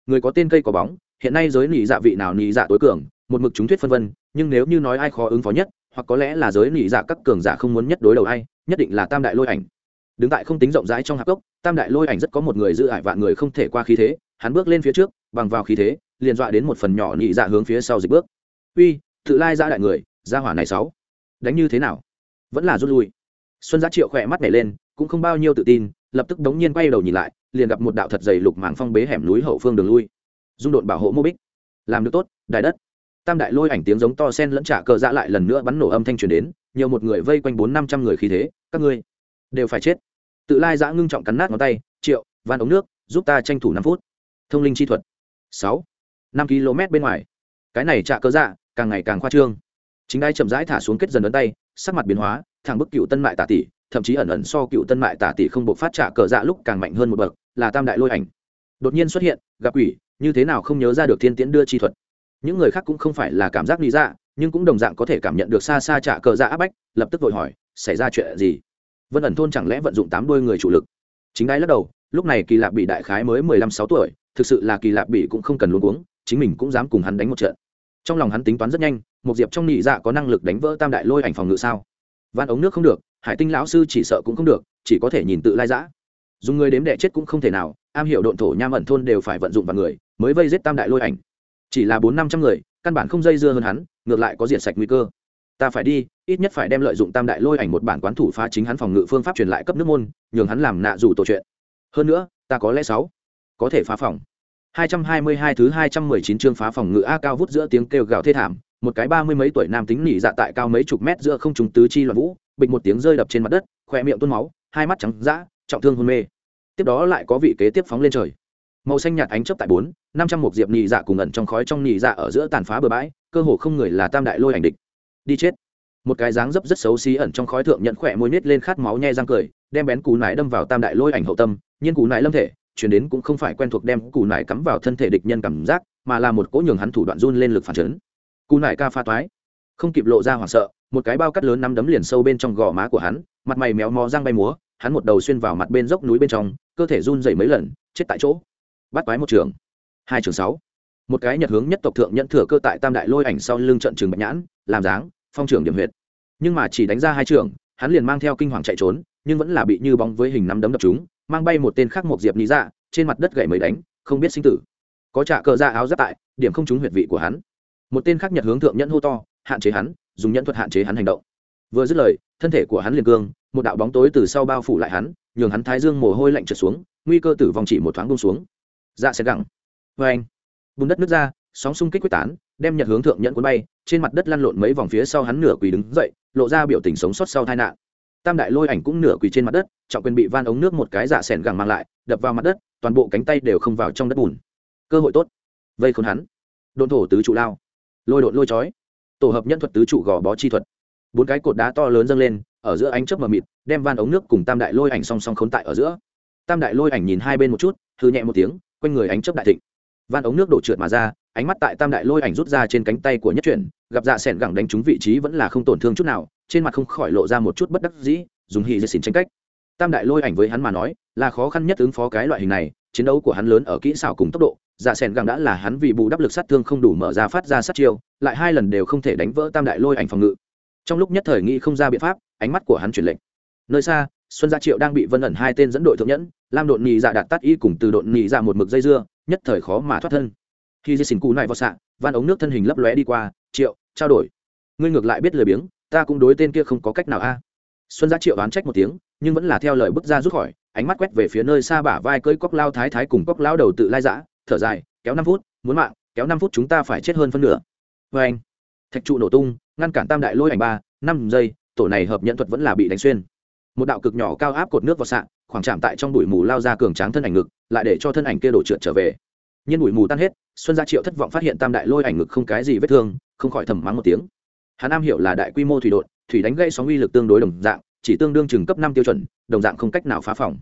Người có tên cây có bóng, hiện nay giới nị dạ vị nào nị dạ tối cường, một mực chúng thuyết phân vân, nhưng nếu như nói ai khó ứng phó nhất, hoặc có lẽ là giới nị dạ các cường giả không muốn nhất đối đầu ai, nhất định là tam đại lôi ảnh. Đứng tại không tính rộng rãi trong hạp cốc, tam đại lôi ảnh rất có một người giữ ải vạn người không thể qua khí thế, hắn bước lên phía trước, bằng vào khí thế, liền dọa đến một phần nhỏ nị dạ hướng phía sau dịch bước. Uy tự lai ra đại người ra hỏa này sáu. Đánh như thế nào? Vẫn là rút lui. Xuân giá triệu khỏe mắt nhảy lên, cũng không bao nhiêu tự tin, lập tức đống nhiên quay đầu nhìn lại, liền gặp một đạo thật dày lục mảng phong bế hẻm núi hậu phương đường lui. Dung độn bảo hộ mô bích. Làm được tốt, đại đất. Tam đại lôi ảnh tiếng giống to sen lẫn trả cờ dạ lại lần nữa bắn nổ âm thanh truyền đến, nhiều một người vây quanh bốn năm trăm người khí thế, các ngươi đều phải chết. Tự lai giã ngưng trọng cắn nát ngón tay, triệu, van ống nước, giúp ta tranh thủ năm phút. Thông linh chi thuật. Sáu. Năm km bên ngoài. Cái này trả cờ dạ càng ngày càng khoa trương. Chính ai chậm rãi thả xuống kết dần ấn tay, sắc mặt biến hóa, thẳng bức cựu tân mại tả tỷ, thậm chí ẩn ẩn so cựu tân mại tả tỷ không buộc phát trả cờ dạ lúc càng mạnh hơn một bậc, là tam đại lôi ảnh. Đột nhiên xuất hiện, gặp quỷ, như thế nào không nhớ ra được thiên tiễn đưa chi thuật. Những người khác cũng không phải là cảm giác lý dạ nhưng cũng đồng dạng có thể cảm nhận được xa xa trả cờ dạ áp bách, lập tức vội hỏi, xảy ra chuyện gì? Vân ẩn thôn chẳng lẽ vận dụng tám đôi người chủ lực? Chính ai lắc đầu, lúc này kỳ lạp bị đại khái mới mười lăm sáu tuổi, thực sự là kỳ lạp bị cũng không cần luôn uống chính mình cũng dám cùng hắn đánh một trận trong lòng hắn tính toán rất nhanh một diệp trong nhị dạ có năng lực đánh vỡ tam đại lôi ảnh phòng ngự sao? Van ống nước không được, hải tinh lão sư chỉ sợ cũng không được, chỉ có thể nhìn tự lai giã dùng người đếm đệ chết cũng không thể nào, am hiểu độn thổ nham ẩn thôn đều phải vận dụng vào người, mới vây giết tam đại lôi ảnh. Chỉ là bốn năm trăm người, căn bản không dây dưa hơn hắn, ngược lại có diện sạch nguy cơ. Ta phải đi, ít nhất phải đem lợi dụng tam đại lôi ảnh một bản quán thủ phá chính hắn phòng ngự phương pháp truyền lại cấp nước môn, nhường hắn làm nạ dù tổ chuyện. Hơn nữa, ta có lẽ sáu, có thể phá phòng. 222 thứ 219 chương phá phòng ngự A cao vút giữa tiếng kêu gào thê thảm, một cái ba mươi mấy tuổi nam tính nỉ dạ tại cao mấy chục mét giữa không trung tứ chi loạn vũ, bịch một tiếng rơi đập trên mặt đất, khóe miệng tuôn máu, hai mắt trắng dã, trọng thương hôn mê. Tiếp đó lại có vị kế tiếp phóng lên trời. Màu xanh nhạt ánh chớp tại bốn, năm trăm một diệp nỉ dạ cùng ẩn trong khói trong nỉ dạ ở giữa tàn phá bờ bãi, cơ hồ không người là tam đại lôi ảnh địch. Đi chết. Một cái dáng dấp rất xấu xí ẩn trong khói thượng nhận khỏe môi nhếch lên khát máu nhe răng cười, đem bén cú nải đâm vào tam đại lôi ảnh hậu tâm, nhiên cú nải lâm thể, chuyển đến cũng không phải quen thuộc đem cù nải cắm vào thân thể địch nhân cảm giác, mà là một cỗ nhường hắn thủ đoạn run lên lực phản chấn. Cù nải ca pha toái. Không kịp lộ ra hoảng sợ, một cái bao cắt lớn nắm đấm liền sâu bên trong gò má của hắn, mặt mày méo mó răng bay múa, hắn một đầu xuyên vào mặt bên dốc núi bên trong, cơ thể run dày mấy lần, chết tại chỗ. Bắt quái một trường. Hai trường sáu. Một cái nhật hướng nhất tộc thượng nhận thừa cơ tại tam đại lôi ảnh sau lưng trận trường bạch nhãn, làm dáng, phong trường điểm huyệt. Nhưng mà chỉ đánh ra hai trường, hắn liền mang theo kinh hoàng chạy trốn, nhưng vẫn là bị như bóng với hình nắm đấm đập chúng mang bay một tên khác một diệp lý dạ trên mặt đất gậy mấy đánh, không biết sinh tử. Có trả cờ ra áo giáp tại, điểm không trúng huyệt vị của hắn. Một tên khác nhật hướng thượng nhẫn hô to, hạn chế hắn, dùng nhẫn thuật hạn chế hắn hành động. Vừa dứt lời, thân thể của hắn liền cương, một đạo bóng tối từ sau bao phủ lại hắn, nhường hắn thái dương mồ hôi lạnh trượt xuống, nguy cơ tử vong chỉ một thoáng bông xuống. Dạ sẽ gẳng. Vê anh, bùn đất nước ra, sóng xung kích quyết tán, đem nhật hướng thượng nhẫn cuốn bay, trên mặt đất lăn lộn mấy vòng phía sau hắn nửa quỳ đứng dậy, lộ ra biểu tình sống sót sau tai nạn tam đại lôi ảnh cũng nửa quỳ trên mặt đất, trọng quyền bị van ống nước một cái dạ sẻn gẳng mang lại, đập vào mặt đất, toàn bộ cánh tay đều không vào trong đất bùn. Cơ hội tốt. Vây khốn hắn. Đồn thổ tứ trụ lao. Lôi đột lôi chói. Tổ hợp nhân thuật tứ trụ gò bó chi thuật. Bốn cái cột đá to lớn dâng lên, ở giữa ánh chớp mờ mịt, đem van ống nước cùng tam đại lôi ảnh song song khốn tại ở giữa. Tam đại lôi ảnh nhìn hai bên một chút thư nhẹ một tiếng, quanh người ánh chớp đại thịnh. Van ống nước đổ trượt mà ra, ánh mắt tại tam đại lôi ảnh rút ra trên cánh tay của nhất chuyển, gặp dạ s gẳng đánh trúng vị trí vẫn là không tổn thương chút nào trên mặt không khỏi lộ ra một chút bất đắc dĩ, dùng hì dây xỉn tranh cách. Tam đại lôi ảnh với hắn mà nói, là khó khăn nhất ứng phó cái loại hình này, chiến đấu của hắn lớn ở kỹ xảo cùng tốc độ. Dạ s gẳng đã là hắn vì bù đắp lực sát thương không đủ mở ra phát ra sát chiêu, lại hai lần đều không thể đánh vỡ tam đại lôi ảnh phòng ngự. Trong lúc nhất thời nghĩ không ra biện pháp, ánh mắt của hắn chuyển lệnh nơi xa, xuân gia triệu đang bị vân ẩn hai tên dẫn đội thượng nhẫn, lam đột nhị dạ đạt tắt y cùng từ đột nhị dạ một mực dây dưa, nhất thời khó mà thoát thân. Khi di xin cù này vào xạ, van ống nước thân hình lấp lóe đi qua, triệu, trao đổi. Ngươi ngược lại biết lười biếng ta cũng đối tên kia không có cách nào a. Xuân gia triệu oán trách một tiếng, nhưng vẫn là theo lời bước ra rút khỏi, ánh mắt quét về phía nơi xa bả vai cơi cóc lao thái thái cùng cóc lao đầu tự lai dã thở dài, kéo năm phút, muốn mạng, kéo năm phút chúng ta phải chết hơn phân nửa. Vê anh, thạch trụ nổ tung, ngăn cản tam đại lôi ảnh ba, năm giây, tổ này hợp nhận thuật vẫn là bị đánh xuyên. Một đạo cực nhỏ cao áp cột nước vào sạn, khoảng chạm tại trong bụi mù lao ra cường tráng thân ảnh ngực, lại để cho thân ảnh kia đổ trượt trở về. Nhiên bụi mù tan hết, xuân gia triệu thất vọng phát hiện tam đại lôi ảnh ngực không cái gì vết thương, không khỏi thầm mắng một tiếng hà nam hiểu là đại quy mô thủy đột, thủy đánh gây sóng uy lực tương đối đồng dạng, chỉ tương đương chừng cấp năm tiêu chuẩn, đồng dạng không cách nào phá phòng.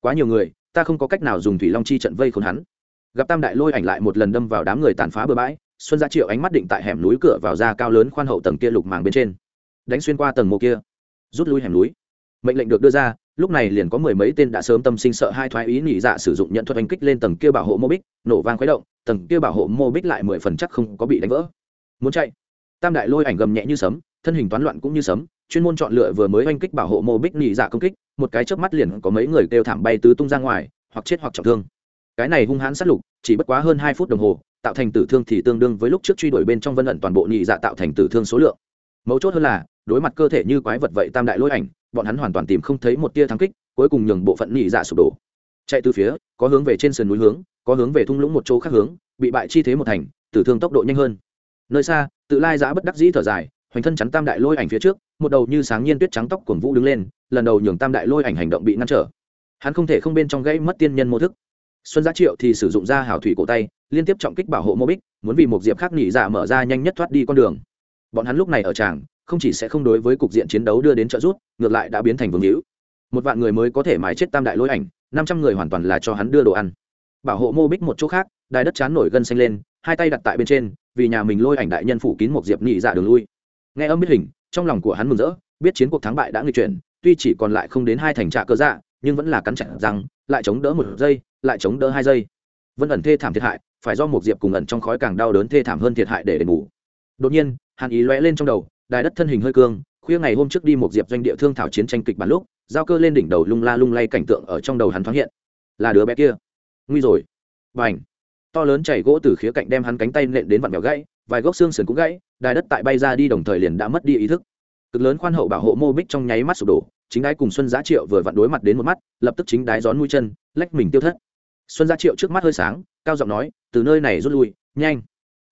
Quá nhiều người, ta không có cách nào dùng thủy long chi trận vây khốn hắn. Gặp tam đại lôi ảnh lại một lần đâm vào đám người tàn phá bừa bãi, xuân gia triệu ánh mắt định tại hẻm núi cửa vào ra cao lớn khoan hậu tầng kia lục màng bên trên. Đánh xuyên qua tầng mộ kia, rút lui hẻm núi. Mệnh lệnh được đưa ra, lúc này liền có mười mấy tên đã sớm tâm sinh sợ hai thoái ý nhị dạ sử dụng nhận thuật đánh kích lên tầng kia bảo hộ mô bích, nổ vang khuấy động, tầng kia bảo hộ mô bích lại mười phần chắc không có bị đánh vỡ. Muốn chạy tam đại lôi ảnh gầm nhẹ như sấm, thân hình toán loạn cũng như sấm, chuyên môn chọn lựa vừa mới oanh kích bảo hộ mô bích nhị dạ công kích, một cái chớp mắt liền có mấy người kêu thảm bay tứ tung ra ngoài, hoặc chết hoặc trọng thương. Cái này hung hãn sát lục, chỉ bất quá hơn hai phút đồng hồ, tạo thành tử thương thì tương đương với lúc trước truy đuổi bên trong vân ẩn toàn bộ nhị dạ tạo thành tử thương số lượng. Mấu chốt hơn là, đối mặt cơ thể như quái vật vậy tam đại lôi ảnh, bọn hắn hoàn toàn tìm không thấy một tia thắng kích, cuối cùng nhường bộ phận nhị dạ sụp đổ. Chạy từ phía, có hướng về trên sườn núi hướng, có hướng về thung lũng một chỗ khác hướng, bị bại chi thế một thành, tử thương tốc độ nhanh hơn nơi xa, tự lai giã bất đắc dĩ thở dài, hoành thân chắn tam đại lôi ảnh phía trước, một đầu như sáng nhiên tuyết trắng tóc cuồng vũ đứng lên, lần đầu nhường tam đại lôi ảnh hành động bị ngăn trở. Hắn không thể không bên trong gãy mất tiên nhân mô thức. Xuân giá triệu thì sử dụng ra hảo thủy cổ tay, liên tiếp trọng kích bảo hộ mô bích, muốn vì một diệp khác nghỉ dạ mở ra nhanh nhất thoát đi con đường. Bọn hắn lúc này ở tràng, không chỉ sẽ không đối với cục diện chiến đấu đưa đến trợ giúp, ngược lại đã biến thành vương hữu. Một vạn người mới có thể mài chết tam đại lôi ảnh, năm trăm người hoàn toàn là cho hắn đưa đồ ăn. Bảo hộ mô bích một chỗ khác, đài đất chán nổi gân xanh lên, hai tay đặt tại bên trên vì nhà mình lôi ảnh đại nhân phủ kín một diệp nhị dạ đường lui. Nghe âm biết hình, trong lòng của hắn mừng rỡ, biết chiến cuộc thắng bại đã nghịch chuyển, tuy chỉ còn lại không đến hai thành trạ cơ dạ nhưng vẫn là cắn chặt rằng lại chống đỡ một giây, lại chống đỡ hai giây. Vẫn ẩn thê thảm thiệt hại, phải do một diệp cùng ẩn trong khói càng đau đớn thê thảm hơn thiệt hại để đền bù. Đột nhiên hàn ý lóe lên trong đầu, đài đất thân hình hơi cương, khuya ngày hôm trước đi một diệp doanh địa thương thảo chiến tranh kịch bản lúc, giao cơ lên đỉnh đầu lung la lung lay cảnh tượng ở trong đầu hắn thoáng hiện. Là đứa bé kia. Nguy rồi. Và ảnh to lớn chảy gỗ từ khía cạnh đem hắn cánh tay nện đến vặn bèo gãy, vài gốc xương sườn cũng gãy, đài đất tại bay ra đi đồng thời liền đã mất đi ý thức. Cực lớn khoan hậu bảo hộ mô bích trong nháy mắt sụp đổ, chính đái cùng xuân giá triệu vừa vặn đối mặt đến một mắt, lập tức chính đái gión mũi chân, lách mình tiêu thất. Xuân giá triệu trước mắt hơi sáng, cao giọng nói, từ nơi này rút lui, nhanh.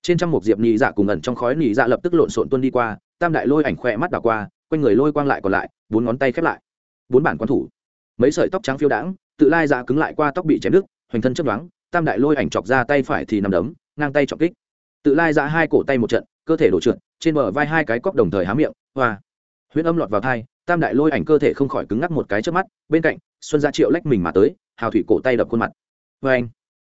Trên trăm một diệp nhị dạ cùng ẩn trong khói nhị dạ lập tức lộn xộn tuân đi qua, tam đại lôi ảnh khoe mắt đảo qua, quanh người lôi quang lại còn lại, bốn ngón tay khép lại. Bốn bản quan thủ. Mấy sợi tóc trắng phiêu đãng, tự lai dạ cứng lại qua tóc bị chém đứt, hoành thân chấp đoán tam đại lôi ảnh chọc ra tay phải thì nằm đấm, ngang tay chọc kích. Tự lai dạ hai cổ tay một trận, cơ thể đổ trượt, trên bờ vai hai cái cóc đồng thời há miệng, hoa. Huyễn âm lọt vào thai, tam đại lôi ảnh cơ thể không khỏi cứng ngắc một cái trước mắt, bên cạnh, xuân gia triệu lách mình mà tới, hào thủy cổ tay đập khuôn mặt. Vê anh,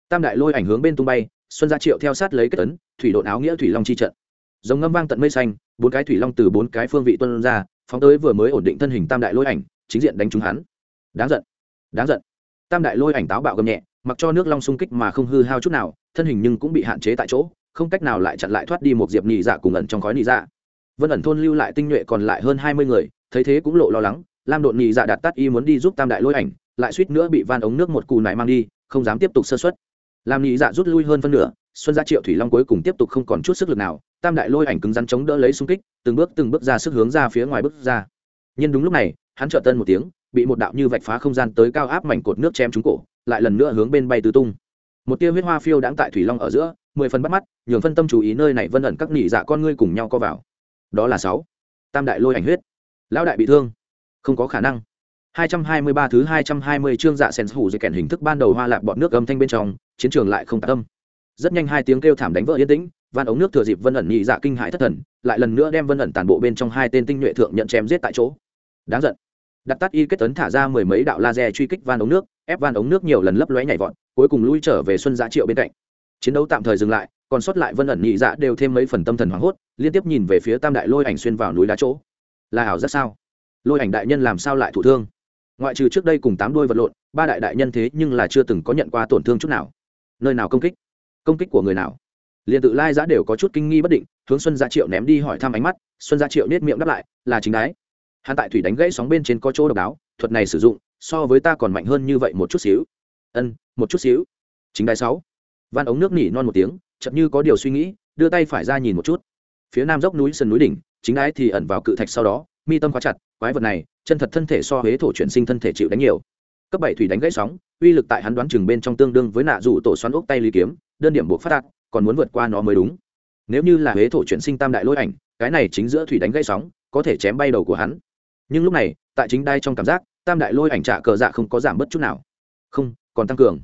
tam đại lôi ảnh hướng bên tung bay, xuân gia triệu theo sát lấy kết tấn thủy độn áo nghĩa thủy long chi trận. Giống ngâm vang tận mây xanh, bốn cái thủy long từ bốn cái phương vị tuân ra, phóng tới vừa mới ổn định thân hình tam đại lôi ảnh, chính diện đánh trúng hắn. Đáng giận đáng giận. Tam đại lôi ảnh táo bạo gầm nhẹ mặc cho nước long xung kích mà không hư hao chút nào, thân hình nhưng cũng bị hạn chế tại chỗ, không cách nào lại chặn lại thoát đi một diệp nhị dạ cùng ẩn trong khói nhị dạ. Vân ẩn thôn lưu lại tinh nhuệ còn lại hơn hai mươi người, thấy thế cũng lộ lo lắng, lam độn nhị dạ đạt tắt y muốn đi giúp tam đại lôi ảnh, lại suýt nữa bị van ống nước một cù nải mang đi, không dám tiếp tục sơ xuất làm nhị dạ rút lui hơn phân nửa, xuân gia triệu thủy long cuối cùng tiếp tục không còn chút sức lực nào, tam đại lôi ảnh cứng rắn chống đỡ lấy xung kích, từng bước từng bước ra sức hướng ra phía ngoài bước ra. Nhưng đúng lúc này, hắn trợ tân một tiếng, bị một đạo như vạch phá không gian tới cao áp mảnh cột nước chém trúng cổ lại lần nữa hướng bên bay tứ tung. Một tia huyết hoa phiêu đãng tại thủy long ở giữa, mười phần bắt mắt, nhường phân tâm chú ý nơi này vân ẩn các nỉ dạ con ngươi cùng nhau co vào. Đó là sáu. Tam đại lôi ảnh huyết. Lão đại bị thương. Không có khả năng. 223 thứ 220 chương dạ sen hủ dây kèn hình thức ban đầu hoa lạc bọn nước âm thanh bên trong, chiến trường lại không tạc âm. Rất nhanh hai tiếng kêu thảm đánh vỡ yên tĩnh, van ống nước thừa dịp vân ẩn nhị dạ kinh hãi thất thần, lại lần nữa đem vân ẩn tàn bộ bên trong hai tên tinh nhuệ thượng nhận chém giết tại chỗ. Đáng giận. Đặt tắt y kết tấn thả ra mười mấy đạo laser truy kích van ống nước ép van ống nước nhiều lần lấp lóe nhảy vọt, cuối cùng lui trở về xuân giã triệu bên cạnh. Chiến đấu tạm thời dừng lại, còn sót lại vân ẩn nhị dạ đều thêm mấy phần tâm thần hoảng hốt, liên tiếp nhìn về phía tam đại lôi ảnh xuyên vào núi đá chỗ. Là ảo rất sao? Lôi ảnh đại nhân làm sao lại thụ thương? Ngoại trừ trước đây cùng tám đôi vật lộn, ba đại đại nhân thế nhưng là chưa từng có nhận qua tổn thương chút nào. Nơi nào công kích? Công kích của người nào? Liền tự lai giã đều có chút kinh nghi bất định, hướng xuân gia triệu ném đi hỏi thăm ánh mắt, xuân gia triệu nết miệng đáp lại, là chính đái. Hắn tại thủy đánh gãy sóng bên trên có chỗ độc đáo, thuật này sử dụng so với ta còn mạnh hơn như vậy một chút xíu. Ân, một chút xíu. Chính đái sáu. Van ống nước nỉ non một tiếng, chậm như có điều suy nghĩ, đưa tay phải ra nhìn một chút. Phía nam dốc núi sân núi đỉnh, chính đái thì ẩn vào cự thạch sau đó, mi tâm khóa chặt, quái vật này, chân thật thân thể so huế thổ chuyển sinh thân thể chịu đánh nhiều. Cấp bảy thủy đánh gãy sóng, uy lực tại hắn đoán chừng bên trong tương đương với nạ dụ tổ xoắn ốc tay lý kiếm, đơn điểm buộc phát đạt, còn muốn vượt qua nó mới đúng. Nếu như là huế thổ chuyển sinh tam đại lôi ảnh, cái này chính giữa thủy đánh gãy sóng, có thể chém bay đầu của hắn. Nhưng lúc này, tại chính đai trong cảm giác tam đại lôi ảnh trả cờ dạ không có giảm bớt chút nào. Không, còn tăng cường.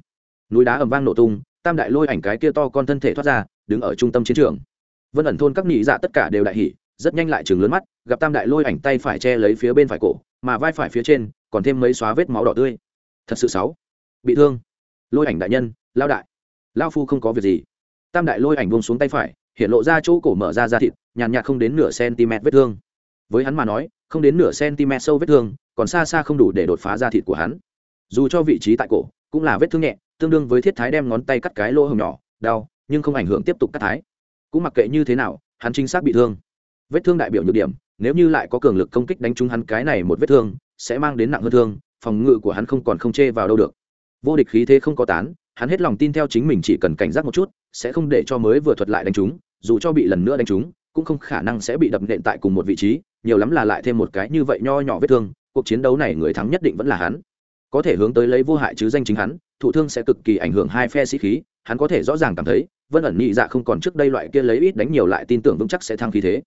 Núi đá ầm vang nổ tung, tam đại lôi ảnh cái kia to con thân thể thoát ra, đứng ở trung tâm chiến trường. Vân ẩn thôn các nhị dạ tất cả đều đại hỉ, rất nhanh lại chừng lớn mắt, gặp tam đại lôi ảnh tay phải che lấy phía bên phải cổ, mà vai phải phía trên, còn thêm mấy xóa vết máu đỏ tươi. Thật sự xấu. Bị thương. Lôi ảnh đại nhân, lao đại. Lao phu không có việc gì. Tam đại lôi ảnh buông xuống tay phải, hiện lộ ra chỗ cổ mở ra da thịt, nhàn nhạt không đến nửa cm vết thương. Với hắn mà nói, không đến nửa cm sâu vết thương còn xa xa không đủ để đột phá ra thịt của hắn. Dù cho vị trí tại cổ, cũng là vết thương nhẹ, tương đương với thiết thái đem ngón tay cắt cái lỗ hồng nhỏ, đau, nhưng không ảnh hưởng tiếp tục cắt thái. Cũng mặc kệ như thế nào, hắn chính xác bị thương. Vết thương đại biểu nhược điểm, nếu như lại có cường lực công kích đánh trúng hắn cái này một vết thương, sẽ mang đến nặng hơn thương, phòng ngự của hắn không còn không chê vào đâu được. Vô địch khí thế không có tán, hắn hết lòng tin theo chính mình chỉ cần cảnh giác một chút, sẽ không để cho mới vừa thuật lại đánh trúng, dù cho bị lần nữa đánh trúng, cũng không khả năng sẽ bị đập nện tại cùng một vị trí, nhiều lắm là lại thêm một cái như vậy nho nhỏ vết thương cuộc chiến đấu này người thắng nhất định vẫn là hắn. Có thể hướng tới lấy vô hại chứ danh chính hắn, thụ thương sẽ cực kỳ ảnh hưởng hai phe sĩ khí, hắn có thể rõ ràng cảm thấy, vân ẩn nhị dạ không còn trước đây loại kia lấy ít đánh nhiều lại tin tưởng vững chắc sẽ thăng khí thế.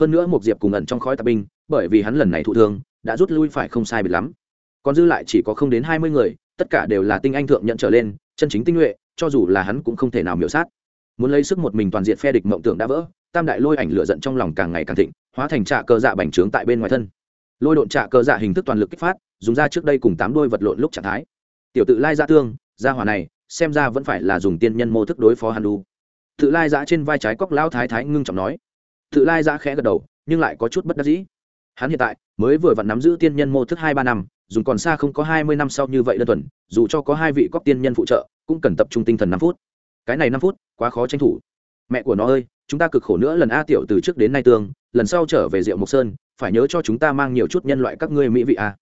Hơn nữa một diệp cùng ẩn trong khói tạp binh, bởi vì hắn lần này thụ thương, đã rút lui phải không sai biệt lắm. Còn dư lại chỉ có không đến hai mươi người, tất cả đều là tinh anh thượng nhận trở lên, chân chính tinh nhuệ, cho dù là hắn cũng không thể nào miểu sát. Muốn lấy sức một mình toàn diện phe địch mộng tưởng đã vỡ, tam đại lôi ảnh lửa giận trong lòng càng ngày càng thịnh, hóa thành trạ cơ dạ bành trướng tại bên ngoài thân lôi độn trạ cơ dạ hình thức toàn lực kích phát, dùng ra trước đây cùng tám đôi vật lộn lúc trạng thái. Tiểu tự lai ra tương ra hỏa này, xem ra vẫn phải là dùng tiên nhân mô thức đối phó hàn đu. Tự lai giã trên vai trái cóc lao thái thái ngưng trọng nói. Tự lai giã khẽ gật đầu, nhưng lại có chút bất đắc dĩ. Hắn hiện tại, mới vừa vặn nắm giữ tiên nhân mô thức hai ba năm, dùng còn xa không có hai mươi năm sau như vậy đơn thuần, dù cho có hai vị cóc tiên nhân phụ trợ, cũng cần tập trung tinh thần năm phút. Cái này năm phút, quá khó tranh thủ. Mẹ của nó ơi, chúng ta cực khổ nữa lần a tiểu từ trước đến nay tương, lần sau trở về rượu mộc sơn phải nhớ cho chúng ta mang nhiều chút nhân loại các ngươi mỹ vị a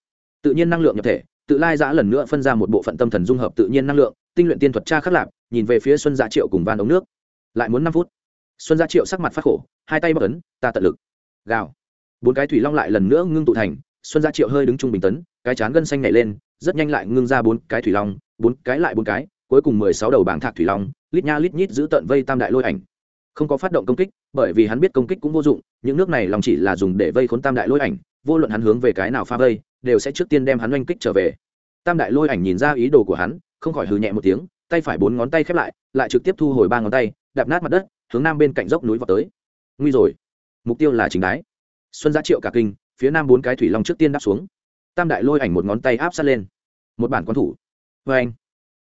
tự nhiên năng lượng nhập thể, tự lai giã lần nữa phân ra một bộ phận tâm thần dung hợp tự nhiên năng lượng, tinh luyện tiên thuật tra khắc lạp, nhìn về phía xuân gia triệu cùng van ống nước. Lại muốn năm phút. Xuân gia triệu sắc mặt phát khổ, hai tay bất ấn, ta tận lực. Gào. Bốn cái thủy long lại lần nữa ngưng tụ thành, xuân gia triệu hơi đứng trung bình tấn, cái chán gân xanh nhảy lên, rất nhanh lại ngưng ra bốn cái thủy long, bốn cái lại bốn cái, cuối cùng mười sáu đầu bảng thạc thủy long, lít nha lít nhít giữ tận vây tam đại lôi ảnh không có phát động công kích, bởi vì hắn biết công kích cũng vô dụng, những nước này lòng chỉ là dùng để vây khốn tam đại lôi ảnh, vô luận hắn hướng về cái nào pha vây, đều sẽ trước tiên đem hắn oanh kích trở về. Tam đại lôi ảnh nhìn ra ý đồ của hắn, không khỏi hừ nhẹ một tiếng, tay phải bốn ngón tay khép lại lại trực tiếp thu hồi ba ngón tay, đạp nát mặt đất, hướng nam bên cạnh dốc núi vào tới. Nguy rồi. Mục tiêu là chính đái. Xuân giá triệu cả kinh, phía nam bốn cái thủy long trước tiên đáp xuống. Tam đại lôi ảnh một ngón tay áp sát lên. Một bản quan thủ. Vê anh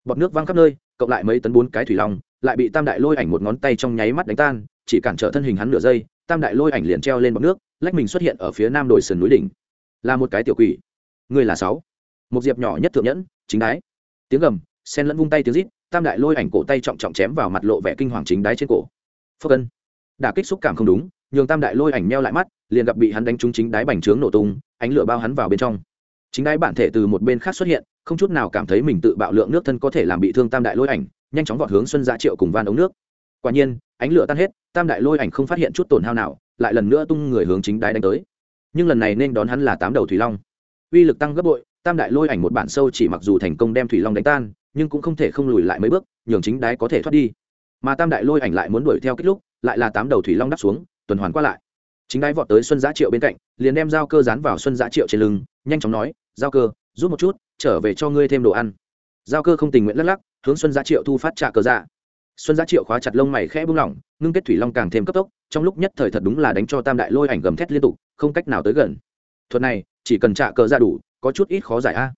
bọt nước văng khắp nơi, cộng lại mấy tấn bốn cái thủy long lại bị tam đại lôi ảnh một ngón tay trong nháy mắt đánh tan, chỉ cản trở thân hình hắn nửa giây, tam đại lôi ảnh liền treo lên bọt nước, lách mình xuất hiện ở phía nam đồi sườn núi đỉnh. Là một cái tiểu quỷ. Người là sáu. Một diệp nhỏ nhất thượng nhẫn, chính đái. Tiếng gầm, sen lẫn vung tay tiếng rít, tam đại lôi ảnh cổ tay trọng trọng chém vào mặt lộ vẻ kinh hoàng chính đái trên cổ. Phước ân. Đả kích xúc cảm không đúng, nhường tam đại lôi ảnh meo lại mắt, liền gặp bị hắn đánh trúng chính đái bành trướng nổ tung, ánh lửa bao hắn vào bên trong. Chính đái bản thể từ một bên khác xuất hiện, không chút nào cảm thấy mình tự bạo lượng nước thân có thể làm bị thương tam đại lôi ảnh nhanh chóng vọt hướng xuân gia triệu cùng van ống nước. Quả nhiên, ánh lửa tan hết, tam đại lôi ảnh không phát hiện chút tổn hao nào, lại lần nữa tung người hướng chính đái đánh tới. Nhưng lần này nên đón hắn là tám đầu thủy long. Uy lực tăng gấp bội, tam đại lôi ảnh một bản sâu chỉ mặc dù thành công đem thủy long đánh tan, nhưng cũng không thể không lùi lại mấy bước, nhường chính đái có thể thoát đi. Mà tam đại lôi ảnh lại muốn đuổi theo kích lúc, lại là tám đầu thủy long đắp xuống, tuần hoàn qua lại. Chính đái vọt tới xuân giá triệu bên cạnh, liền đem dao cơ dán vào xuân giá triệu trên lưng, nhanh chóng nói giao cơ rút một chút, trở về cho ngươi thêm đồ ăn giao cơ không tình nguyện lắc lắc, hướng xuân giá triệu thu phát trả cờ dạ. Xuân giá triệu khóa chặt lông mày khẽ buông lỏng, ngưng kết thủy long càng thêm cấp tốc, trong lúc nhất thời thật đúng là đánh cho tam đại lôi ảnh gầm thét liên tục, không cách nào tới gần. Thuật này, chỉ cần trả cờ ra đủ, có chút ít khó giải a.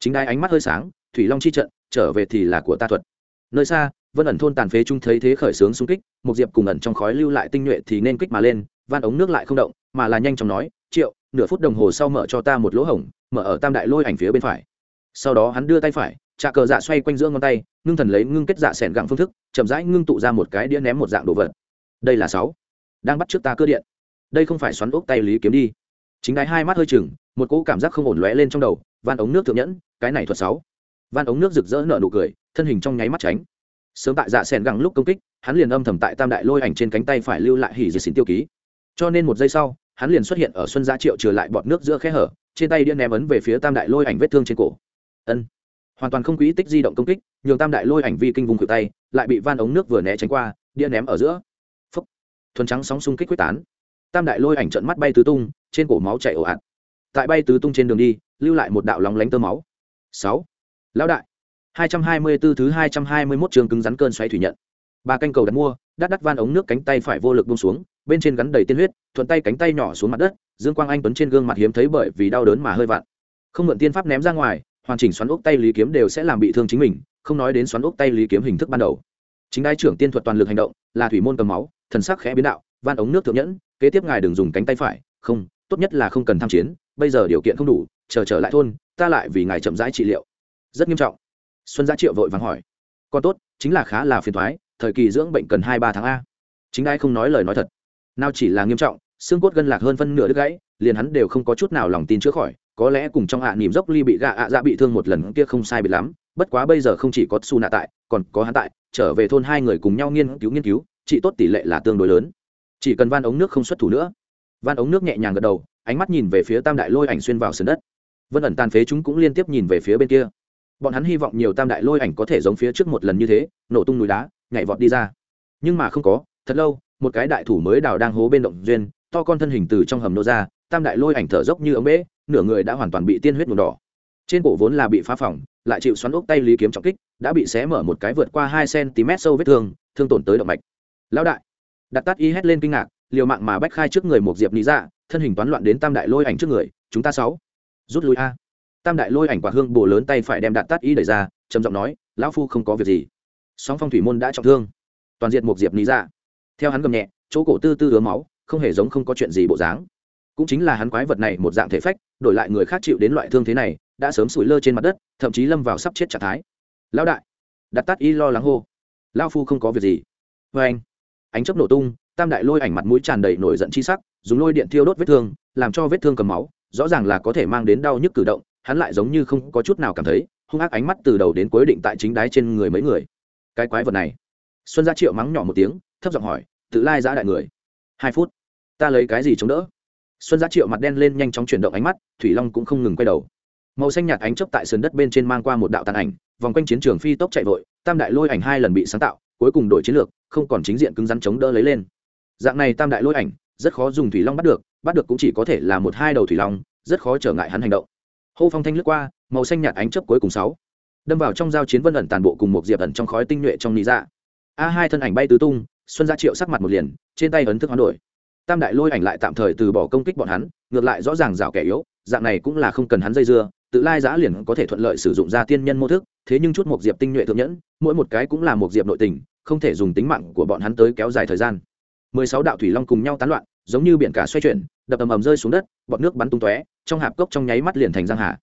Chính đai ánh mắt hơi sáng, thủy long chi trận, trở về thì là của ta thuật. Nơi xa, vân ẩn thôn tàn phế trung thấy thế khởi sướng xung kích, một diệp cùng ẩn trong khói lưu lại tinh nhuệ thì nên kích mà lên, van ống nước lại không động, mà là nhanh chóng nói, triệu, nửa phút đồng hồ sau mở cho ta một lỗ hổng, mở ở tam đại lôi ảnh phía bên phải sau đó hắn đưa tay phải, trà cờ dạ xoay quanh giữa ngón tay, ngưng thần lấy ngưng kết dạ sẻn gặng phương thức, chậm rãi ngưng tụ ra một cái đĩa ném một dạng đồ vật. Đây là sáu. Đang bắt trước ta cơ điện. Đây không phải xoắn ốc tay lý kiếm đi. Chính đái hai mắt hơi chừng, một cỗ cảm giác không ổn lóe lên trong đầu van ống nước thượng nhẫn, cái này thuật sáu. Van ống nước rực rỡ nở nụ cười, thân hình trong nháy mắt tránh. Sớm tại dạ sẻn gặng lúc công kích, hắn liền âm thầm tại tam đại lôi ảnh trên cánh tay phải lưu lại hỉ diệt xỉn tiêu ký. Cho nên một giây sau, hắn liền xuất hiện ở xuân gia triệu trừ lại bọt nước giữa khe hở, trên tay đĩa ném ấn về phía tam đại lôi ảnh vết thương trên cổ ân. Hoàn toàn không quỹ tích di động công kích, nhường tam đại lôi ảnh vi kinh vùng cự tay, lại bị van ống nước vừa né tránh qua, đĩa ném ở giữa. Phấp thuần trắng sóng xung kích quyết tán. Tam đại lôi ảnh trận mắt bay tứ tung, trên cổ máu chảy ồ ạt. Tại bay tứ tung trên đường đi, lưu lại một đạo lóng lánh tơ máu. Sáu. Lão đại. Hai trăm hai mươi 224 thứ hai trăm hai mươi 221 trường cứng rắn cơn xoáy thủy nhận. Ba canh cầu đặt mua, đắt đắt van ống nước cánh tay phải vô lực buông xuống, bên trên gắn đầy tiên huyết, thuận tay cánh tay nhỏ xuống mặt đất, dương quang anh tuấn trên gương mặt hiếm thấy bởi vì đau đớn mà hơi vặn. Không mượn tiên pháp ném ra ngoài hoàn chỉnh xoắn ốc tay lý kiếm đều sẽ làm bị thương chính mình, không nói đến xoắn ốc tay lý kiếm hình thức ban đầu. Chính đại trưởng tiên thuật toàn lực hành động, là thủy môn cầm máu, thần sắc khẽ biến đạo, van ống nước thượng nhẫn, kế tiếp ngài đừng dùng cánh tay phải, không, tốt nhất là không cần tham chiến, bây giờ điều kiện không đủ, chờ trở lại thôn, ta lại vì ngài chậm rãi trị liệu. Rất nghiêm trọng. Xuân gia triệu vội vàng hỏi. Còn tốt, chính là khá là phiền thoái, thời kỳ dưỡng bệnh cần hai ba tháng a. Chính ai không nói lời nói thật. Nào chỉ là nghiêm trọng, xương cốt gân lạc hơn phân nửa đứt gãy, liền hắn đều không có chút nào lòng tin chữa khỏi có lẽ cùng trong hạ à, nỉm dốc ly bị gạ ạ dạ bị thương một lần kia không sai bị lắm bất quá bây giờ không chỉ có su nạ tại còn có hắn tại trở về thôn hai người cùng nhau nghiên cứu nghiên cứu chỉ tốt tỷ lệ là tương đối lớn. Chỉ cần van ống nước không xuất thủ nữa. Van ống nước nhẹ nhàng gật đầu ánh mắt nhìn về phía tam đại lôi ảnh xuyên vào sườn đất. Vân ẩn tàn phế chúng cũng liên tiếp nhìn về phía bên kia. Bọn hắn hy vọng nhiều tam đại lôi ảnh có thể giống phía trước một lần như thế nổ tung núi đá nhảy vọt đi ra. Nhưng mà không có thật lâu một cái đại thủ mới đào đang hố bên động duyên to con thân hình từ trong hầm nô ra tam đại lôi ảnh thở dốc như ống bể nửa người đã hoàn toàn bị tiên huyết nhuộm đỏ. Trên cổ vốn là bị phá phỏng lại chịu xoắn ốc tay lý kiếm trọng kích đã bị xé mở một cái vượt qua hai cm sâu vết thương thương tổn tới động mạch. Lão đại! Đặt tắt y hét lên kinh ngạc liều mạng mà bách khai trước người một diệp lý ra, dạ, thân hình toán loạn đến tam đại lôi ảnh trước người chúng ta sáu rút lui a. Tam đại lôi ảnh quả hương bổ lớn tay phải đem đạn tắt y đẩy ra trầm giọng nói lão phu không có việc gì. Sóng phong thủy môn đã trọng thương. Toàn diện một diệp lý ra, dạ. theo hắn gầm nhẹ chỗ cổ tư tư ứa máu không hề giống không có chuyện gì bộ dáng cũng chính là hắn quái vật này một dạng thể phách, đổi lại người khác chịu đến loại thương thế này, đã sớm sủi lơ trên mặt đất, thậm chí lâm vào sắp chết trạng thái. Lão đại, đặt tắt y lo lắng hô. Lao phu không có việc gì. Vê anh, ánh chấp nổ tung, tam đại lôi ảnh mặt mũi tràn đầy nổi giận chi sắc, dùng lôi điện thiêu đốt vết thương, làm cho vết thương cầm máu, rõ ràng là có thể mang đến đau nhức cử động, hắn lại giống như không có chút nào cảm thấy, hung ác ánh mắt từ đầu đến cuối định tại chính đáy trên người mấy người. Cái quái vật này. Xuân gia triệu mắng nhỏ một tiếng, thấp giọng hỏi, tự lai giã đại người, hai phút, ta lấy cái gì chống đỡ? Xuân gia triệu mặt đen lên nhanh chóng chuyển động ánh mắt, thủy long cũng không ngừng quay đầu. Màu xanh nhạt ánh chớp tại sườn đất bên trên mang qua một đạo tàn ảnh, vòng quanh chiến trường phi tốc chạy vội, tam đại lôi ảnh hai lần bị sáng tạo, cuối cùng đổi chiến lược, không còn chính diện cứng rắn chống đỡ lấy lên. Dạng này tam đại lôi ảnh, rất khó dùng thủy long bắt được bắt được cũng chỉ có thể là một hai đầu thủy long, rất khó trở ngại hắn hành động. Hô phong thanh lướt qua, màu xanh nhạt ánh chớp cuối cùng sáu. Đâm vào trong giao chiến vân ẩn tàn bộ cùng một diệp ẩn trong khói tinh nhuệ trong lý dạ. A hai thân ảnh bay tứ tung, xuân gia triệu sắc mặt một liền, trên tay ấn thức hoán đổi tam đại lôi ảnh lại tạm thời từ bỏ công kích bọn hắn, ngược lại rõ ràng rào kẻ yếu, dạng này cũng là không cần hắn dây dưa, tự lai giã liền có thể thuận lợi sử dụng ra tiên nhân mô thức, thế nhưng chút một diệp tinh nhuệ thượng nhẫn, mỗi một cái cũng là một diệp nội tình, không thể dùng tính mạng của bọn hắn tới kéo dài thời gian. Mười sáu đạo thủy long cùng nhau tán loạn, giống như biển cả xoay chuyển, đập ầm ầm rơi xuống đất, bọn nước bắn tung tóe, trong hạp cốc trong nháy mắt liền thành giang hà.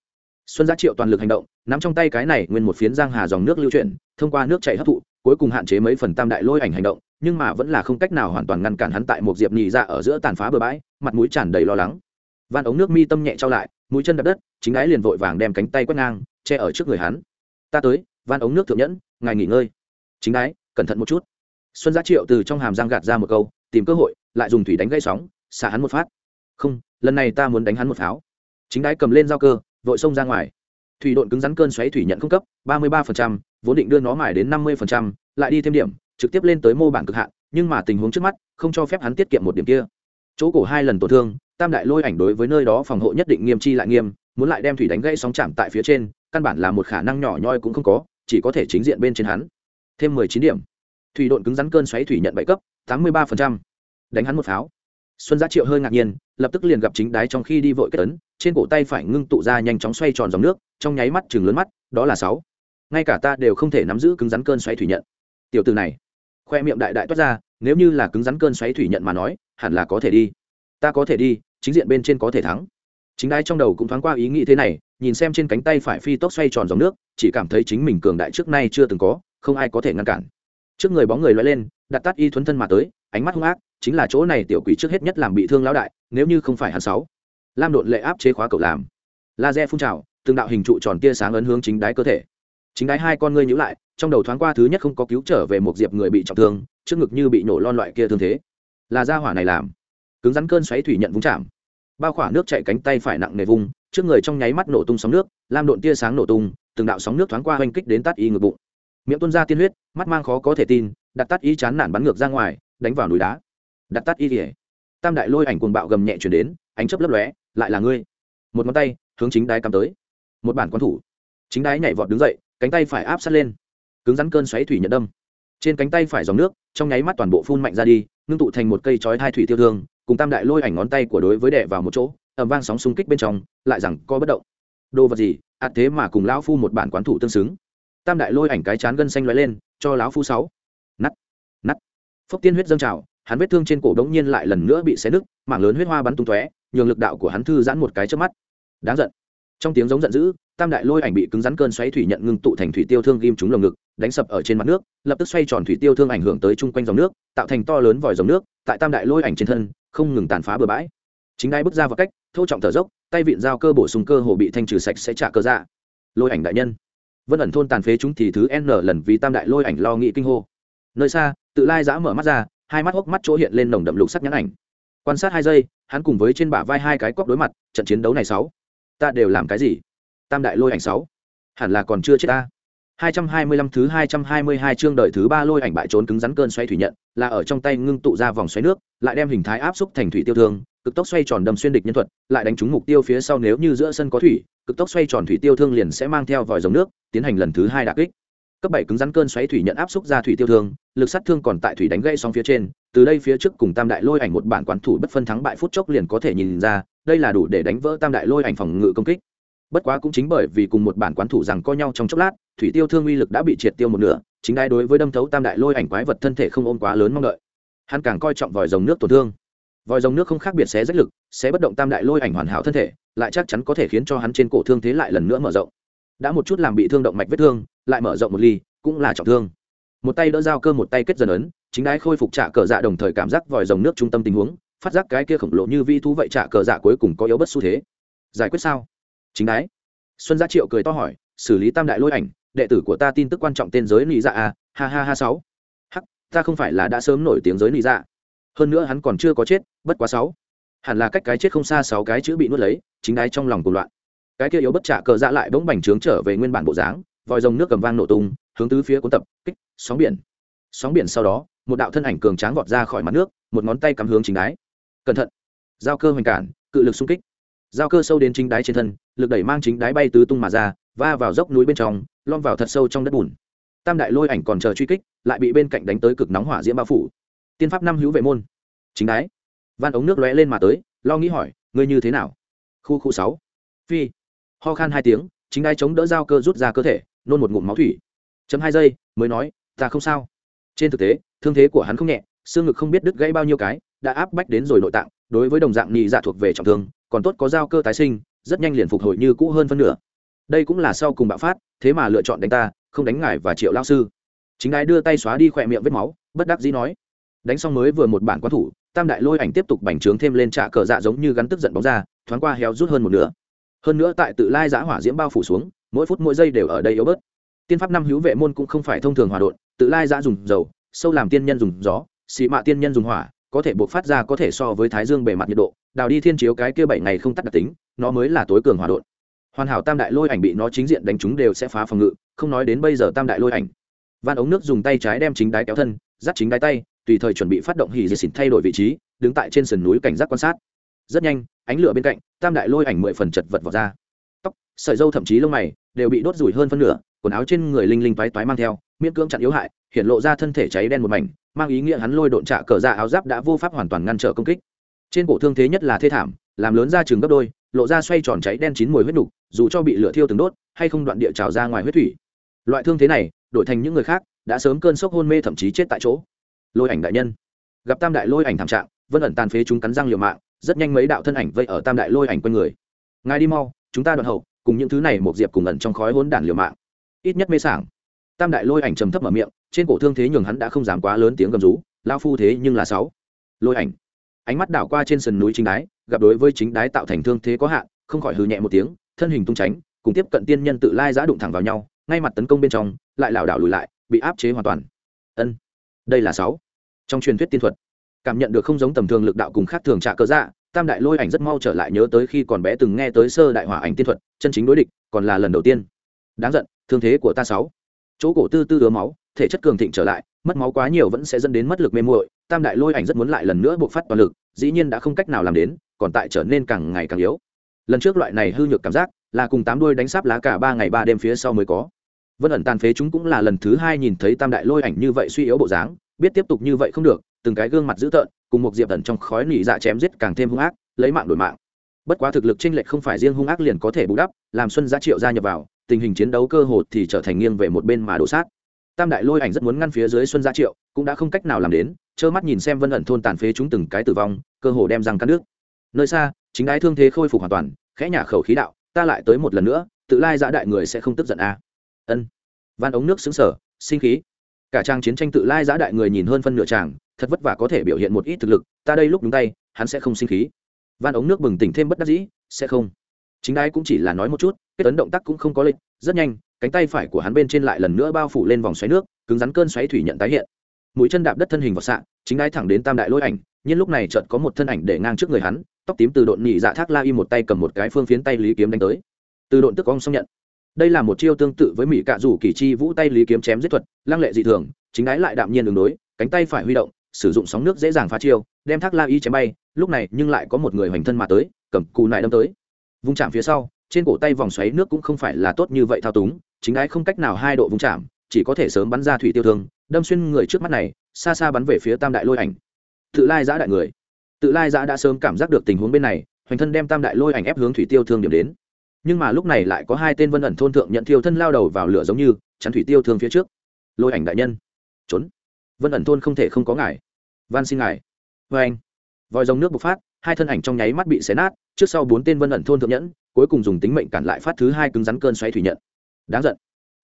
Xuân giá triệu toàn lực hành động, nắm trong tay cái này nguyên một phiến giang hà dòng nước lưu chuyển, thông qua nước chảy hấp thụ, cuối cùng hạn chế mấy phần tam đại lôi ảnh hành động nhưng mà vẫn là không cách nào hoàn toàn ngăn cản hắn tại một diệp nhì ra dạ ở giữa tàn phá bờ bãi, mặt mũi tràn đầy lo lắng. Van ống nước mi tâm nhẹ trao lại, mũi chân đập đất, chính ái liền vội vàng đem cánh tay quét ngang, che ở trước người hắn. Ta tới van ống nước thượng nhẫn, ngài nghỉ ngơi. Chính ái, cẩn thận một chút. Xuân giá triệu từ trong hàm giang gạt ra một câu, tìm cơ hội, lại dùng thủy đánh gây sóng, xả hắn một phát. Không, lần này ta muốn đánh hắn một pháo. Chính đái cầm lên dao cơ, vội xông ra ngoài. Thủy độn cứng rắn cơn xoáy thủy nhận không cấp, ba mươi ba vốn định đưa nó mải đến năm mươi lại đi thêm điểm trực tiếp lên tới mô bản cực hạn, nhưng mà tình huống trước mắt, không cho phép hắn tiết kiệm một điểm kia. Chỗ cổ hai lần tổn thương, tam đại lôi ảnh đối với nơi đó phòng hộ nhất định nghiêm chi lại nghiêm, muốn lại đem thủy đánh gây sóng chạm tại phía trên, căn bản là một khả năng nhỏ nhoi cũng không có, chỉ có thể chính diện bên trên hắn. Thêm mười chín điểm. Thủy độn cứng rắn cơn xoáy thủy nhận bảy cấp, tám mươi ba phần trăm. Đánh hắn một pháo. Xuân giá triệu hơi ngạc nhiên, lập tức liền gặp chính đái trong khi đi vội kết tấn, trên cổ tay phải ngưng tụ ra nhanh chóng xoay tròn dòng nước, trong nháy mắt chừng lớn mắt, đó là sáu. Ngay cả ta đều không thể nắm giữ cứng rắn cơn xoáy thủy nhận. Tiểu từ này khoe miệng đại đại toát ra, nếu như là cứng rắn cơn xoáy thủy nhận mà nói, hẳn là có thể đi. Ta có thể đi, chính diện bên trên có thể thắng. Chính đai trong đầu cũng thoáng qua ý nghĩ thế này, nhìn xem trên cánh tay phải phi tốc xoay tròn dòng nước, chỉ cảm thấy chính mình cường đại trước nay chưa từng có, không ai có thể ngăn cản. Trước người bóng người loay lên, đặt tắt y thuấn thân mà tới, ánh mắt hung ác, chính là chỗ này tiểu quỷ trước hết nhất làm bị thương lão đại, nếu như không phải hắn sáu. Lam đột lệ áp chế khóa cậu làm. Laser phun trào, từng đạo hình trụ tròn tia sáng ấn hướng chính đáy cơ thể. Chính đáy hai con ngươi nhíu lại trong đầu thoáng qua thứ nhất không có cứu trở về một diệp người bị trọng thương, trước ngực như bị nổ lon loại kia thương thế. Là gia hỏa này làm. Cứng rắn cơn xoáy thủy nhận vung chạm. Bao khỏa nước chạy cánh tay phải nặng nề vung, trước người trong nháy mắt nổ tung sóng nước, lam độn tia sáng nổ tung, từng đạo sóng nước thoáng qua oanh kích đến tát y ngực bụng. Miệng tuôn ra tiên huyết, mắt mang khó có thể tin, đặt tát y chán nản bắn ngược ra ngoài, đánh vào núi đá. Đặt tát y kỉa tam đại lôi ảnh cuồng bạo gầm nhẹ chuyển đến, ánh chấp lấp lóe, lại là ngươi. Một ngón tay, hướng chính đái cắm tới. Một bản quan thủ. Chính đái nhảy vọt đứng dậy, cánh tay phải áp sát lên cứng rắn cơn xoáy thủy nhận đâm. Trên cánh tay phải dòng nước, trong nháy mắt toàn bộ phun mạnh ra đi, ngưng tụ thành một cây chói thai thủy tiêu thương, cùng tam đại lôi ảnh ngón tay của đối với đệ vào một chỗ ẩm vang sóng xung kích bên trong, lại rằng co bất động. Đồ vật gì? Ạt thế mà cùng lão phu một bản quán thủ tương xứng. Tam đại lôi ảnh cái chán gân xanh lóe lên, cho lão phu sáu. Nắt nắt. Phốc tiên huyết dâng trào, hắn vết thương trên cổ đống nhiên lại lần nữa bị xé nứt, mảng lớn huyết hoa bắn tung tóe, nhường lực đạo của hắn thư giãn một cái trước mắt. Đáng giận trong tiếng giống giận dữ, tam đại lôi ảnh bị cứng rắn cơn xoáy thủy nhận ngưng tụ thành thủy tiêu thương ghim trúng lồng ngực, đánh sập ở trên mặt nước, lập tức xoay tròn thủy tiêu thương ảnh hưởng tới chung quanh dòng nước, tạo thành to lớn vòi dòng nước, tại tam đại lôi ảnh trên thân, không ngừng tàn phá bừa bãi. Chính đai bước ra vào cách thâu trọng thở dốc, tay vịn dao cơ bổ sung cơ hồ bị thanh trừ sạch sẽ trả cơ dạ. Lôi ảnh đại nhân. Vân ẩn thôn tàn phế chúng thì thứ n lần vì tam đại lôi ảnh lo nghị kinh hô. Nơi xa, tự lai giã mở mắt ra, hai mắt hốc mắt chỗ hiện lên nồng đậm lục sắc nhãn ảnh. Quan sát hai giây, hắn cùng với trên bả vai hai cái cóc đối mặt, trận chiến đấu này sáu ta đều làm cái gì? Tam đại lôi ảnh sáu. Hẳn là còn chưa chết ta. 225 thứ 222 chương đời thứ ba lôi ảnh bại trốn cứng rắn cơn xoay thủy nhận, là ở trong tay ngưng tụ ra vòng xoáy nước, lại đem hình thái áp xúc thành thủy tiêu thương, cực tốc xoay tròn đâm xuyên địch nhân thuật, lại đánh trúng mục tiêu phía sau nếu như giữa sân có thủy, cực tốc xoay tròn thủy tiêu thương liền sẽ mang theo vòi dòng nước, tiến hành lần thứ hai đả kích. Cấp 7 cứng rắn cơn xoáy thủy nhận áp xúc ra thủy tiêu thương, lực sát thương còn tại thủy đánh gãy sóng phía trên, từ đây phía trước cùng tam đại lôi ảnh một bản quán thủ bất phân thắng bại phút chốc liền có thể nhìn ra, đây là đủ để đánh vỡ tam đại lôi ảnh phòng ngự công kích. Bất quá cũng chính bởi vì cùng một bản quán thủ rằng co nhau trong chốc lát thủy tiêu thương uy lực đã bị triệt tiêu một nửa chính đai đối với đâm thấu tam đại lôi ảnh quái vật thân thể không ôm quá lớn mong đợi. Hắn càng coi trọng vòi dòng nước tổn thương. Vòi dòng nước không khác biệt xé rách lực sẽ bất động tam đại lôi ảnh hoàn hảo thân thể lại chắc chắn có thể khiến cho hắn trên cổ thương thế lại lần nữa mở rộng. Đã một chút làm bị thương động mạch vết thương lại mở rộng một ly cũng là trọng thương một tay đỡ dao cơ một tay kết dần ấn, chính đái khôi phục trả cờ dạ đồng thời cảm giác vòi dòng nước trung tâm tình huống, phát giác cái kia khổng lồ như vi thú vậy trả cờ dạ cuối cùng có yếu bất xu thế. Giải quyết sao? Chính đái. Xuân gia triệu cười to hỏi, xử lý tam đại lôi ảnh, đệ tử của ta tin tức quan trọng tên giới lý dạ à? Ha ha ha sáu. Hắc, ta không phải là đã sớm nổi tiếng giới lý dạ. Hơn nữa hắn còn chưa có chết, bất quá sáu. Hẳn là cách cái chết không xa sáu cái chữ bị nuốt lấy, chính đái trong lòng cuộc loạn. Cái kia yếu bất trả cờ dạ lại bỗng bành trướng trở về nguyên bản bộ dáng, vòi rồng nước cầm vang nổ tung hướng tứ phía cuốn tập, kích, sóng biển. Sóng biển sau đó, một đạo thân ảnh cường tráng vọt ra khỏi mặt nước, một ngón tay cắm hướng chính đáy. Cẩn thận. Giao cơ hoành cản, cự lực xung kích. Giao cơ sâu đến chính đáy trên thân, lực đẩy mang chính đáy bay tứ tung mà ra, va vào dốc núi bên trong, lom vào thật sâu trong đất bùn. Tam đại lôi ảnh còn chờ truy kích, lại bị bên cạnh đánh tới cực nóng hỏa diễm bao phủ. Tiên pháp năm hữu vệ môn. Chính đáy. Van ống nước lóe lên mà tới, lo nghĩ hỏi, ngươi như thế nào? Khu khu sáu. Phi. Ho khan hai tiếng, chính đáy chống đỡ giao cơ rút ra cơ thể, nôn một ngụm máu thủy chấm hai giây, mới nói, ta không sao. Trên thực tế, thương thế của hắn không nhẹ, xương ngực không biết đứt gãy bao nhiêu cái, đã áp bách đến rồi nội tạng, đối với đồng dạng nhị dạ thuộc về trọng thương, còn tốt có giao cơ tái sinh, rất nhanh liền phục hồi như cũ hơn phân nửa. Đây cũng là sau cùng bạo phát, thế mà lựa chọn đánh ta, không đánh ngài và triệu lao sư. Chính ai đưa tay xóa đi khỏe miệng vết máu, bất đắc dĩ nói, đánh xong mới vừa một bản quán thủ, tam đại lôi ảnh tiếp tục bành trướng thêm lên trạ cờ dạ giống như gắn tức giận bóng ra, thoáng qua héo rút hơn một nửa. Hơn nữa tại tự lai giã hỏa diễm bao phủ xuống, mỗi phút mỗi giây đều ở đây yếu bớt tiên pháp năm hữu vệ môn cũng không phải thông thường hòa đột tự lai giã dùng dầu, sâu làm tiên nhân dùng gió, xị mạ tiên nhân dùng hỏa, có thể buộc phát ra có thể so với thái dương bề mặt nhiệt độ, đào đi thiên chiếu cái kia bảy ngày không tắt đặc tính, nó mới là tối cường hòa đột hoàn hảo tam đại lôi ảnh bị nó chính diện đánh chúng đều sẽ phá phòng ngự, không nói đến bây giờ tam đại lôi ảnh. Van ống nước dùng tay trái đem chính đáy kéo thân, dắt chính đáy tay, tùy thời chuẩn bị phát động hỉ dì xỉn thay đổi vị trí, đứng tại trên sườn núi cảnh giác quan sát. Rất nhanh, ánh lửa bên cạnh, tam đại lôi ảnh mười phần chật vật vào ra. Tóc, sợi dâu thậm chí lông mày đều bị đốt rủi hơn phân nửa quần áo trên người linh linh toái toái mang theo, miễn cưỡng chặn yếu hại, hiện lộ ra thân thể cháy đen một mảnh, mang ý nghĩa hắn lôi độn trạ cờ ra áo giáp đã vô pháp hoàn toàn ngăn trở công kích. Trên cổ thương thế nhất là thê thảm, làm lớn ra trường gấp đôi, lộ ra xoay tròn cháy đen chín mùi huyết đục dù cho bị lửa thiêu từng đốt, hay không đoạn địa trào ra ngoài huyết thủy. Loại thương thế này, đổi thành những người khác, đã sớm cơn sốc hôn mê thậm chí chết tại chỗ. Lôi ảnh đại nhân. Gặp tam đại lôi ảnh thảm trạng, vân ẩn tàn phế chúng cắn răng liều mạng, rất nhanh mấy đạo thân ảnh vây ở tam đại lôi ảnh quanh người. Ngài đi mau, chúng ta đoạn hậu, cùng những thứ này một diệp cùng ẩn trong khói hỗn đản liều mạng ít nhất mê sảng. Tam đại lôi ảnh trầm thấp mở miệng, trên cổ thương thế nhường hắn đã không dám quá lớn tiếng gầm rú, lao phu thế nhưng là sáu. Lôi ảnh. Ánh mắt đảo qua trên sườn núi chính đái, gặp đối với chính đái tạo thành thương thế có hạn, không khỏi hừ nhẹ một tiếng, thân hình tung tránh cùng tiếp cận tiên nhân tự lai giã đụng thẳng vào nhau, ngay mặt tấn công bên trong, lại lảo đảo lùi lại, bị áp chế hoàn toàn. Ân, đây là sáu. Trong truyền thuyết tiên thuật, cảm nhận được không giống tầm thường lực đạo cùng khác thường trả cơ dạ tam đại lôi ảnh rất mau trở lại nhớ tới khi còn bé từng nghe tới sơ đại hỏa ảnh tiên thuật, chân chính đối địch, còn là lần đầu tiên. Đáng giận thương thế của ta sáu. Chỗ cổ tư tư ứa máu, thể chất cường thịnh trở lại, mất máu quá nhiều vẫn sẽ dẫn đến mất lực mê muội. Tam đại lôi ảnh rất muốn lại lần nữa buộc phát toàn lực, dĩ nhiên đã không cách nào làm đến, còn tại trở nên càng ngày càng yếu. Lần trước loại này hư nhược cảm giác, là cùng tám đuôi đánh sáp lá cả ba ngày ba đêm phía sau mới có. Vân ẩn tàn phế chúng cũng là lần thứ hai nhìn thấy tam đại lôi ảnh như vậy suy yếu bộ dáng, biết tiếp tục như vậy không được, từng cái gương mặt dữ tợn, cùng một diệp ẩn trong khói nỉ dạ chém giết càng thêm hung ác, lấy mạng đổi mạng. Bất quá thực lực chênh lệch không phải riêng hung ác liền có thể bù đắp, làm xuân giá triệu gia nhập vào tình hình chiến đấu cơ hồ thì trở thành nghiêng về một bên mà đổ sát. Tam đại lôi ảnh rất muốn ngăn phía dưới xuân gia triệu, cũng đã không cách nào làm đến, trơ mắt nhìn xem vân ẩn thôn tàn phế chúng từng cái tử vong, cơ hồ đem răng cắn nước nơi xa, chính đái thương thế khôi phục hoàn toàn, khẽ nhả khẩu khí đạo, ta lại tới một lần nữa, tự lai giã đại người sẽ không tức giận a à. ân. Van ống nước xứng sở sinh khí. Cả trang chiến tranh tự lai giã đại người nhìn hơn phân nửa tràng, thật vất vả có thể biểu hiện một ít thực lực, ta đây lúc đúng tay, hắn sẽ không sinh khí. Van ống nước bừng tỉnh thêm bất đắc dĩ, sẽ không chính đái cũng chỉ là nói một chút, kết ấn động tác cũng không có lịch, rất nhanh, cánh tay phải của hắn bên trên lại lần nữa bao phủ lên vòng xoáy nước, cứng rắn cơn xoáy thủy nhận tái hiện. Mũi chân đạp đất thân hình vào xạ, chính đái thẳng đến tam đại lôi ảnh, nhưng lúc này chợt có một thân ảnh để ngang trước người hắn, tóc tím từ độn nhị dạ thác la y một tay cầm một cái phương phiến tay lý kiếm đánh tới. Từ độn tức ong xong nhận. Đây là một chiêu tương tự với mỹ cạ rủ kỳ chi vũ tay lý kiếm chém giết thuật, lăng lệ dị thường, chính đái lại đạm nhiên đường đối, cánh tay phải huy động, sử dụng sóng nước dễ dàng phá chiêu, đem thác la y chém bay, lúc này nhưng lại có một người hoành thân mà tới, cầm cù nại đâm tới vung chạm phía sau, trên cổ tay vòng xoáy nước cũng không phải là tốt như vậy thao túng, chính ái không cách nào hai độ vung chạm, chỉ có thể sớm bắn ra thủy tiêu thương, đâm xuyên người trước mắt này, xa xa bắn về phía tam đại lôi ảnh. Tự lai giã đại người. Tự lai giã đã sớm cảm giác được tình huống bên này, hoành thân đem tam đại lôi ảnh ép hướng thủy tiêu thương điểm đến. Nhưng mà lúc này lại có hai tên vân ẩn thôn thượng nhận thiêu thân lao đầu vào lửa giống như, chắn thủy tiêu thương phía trước. Lôi ảnh đại nhân. Trốn. Vân ẩn thôn không thể không có ngài. Van xin ngài. Vê anh vòi dòng nước bộc phát, hai thân ảnh trong nháy mắt bị xé nát trước sau bốn tên vân ẩn thôn thượng nhẫn, cuối cùng dùng tính mệnh cản lại phát thứ hai cứng rắn cơn xoáy thủy nhận. Đáng giận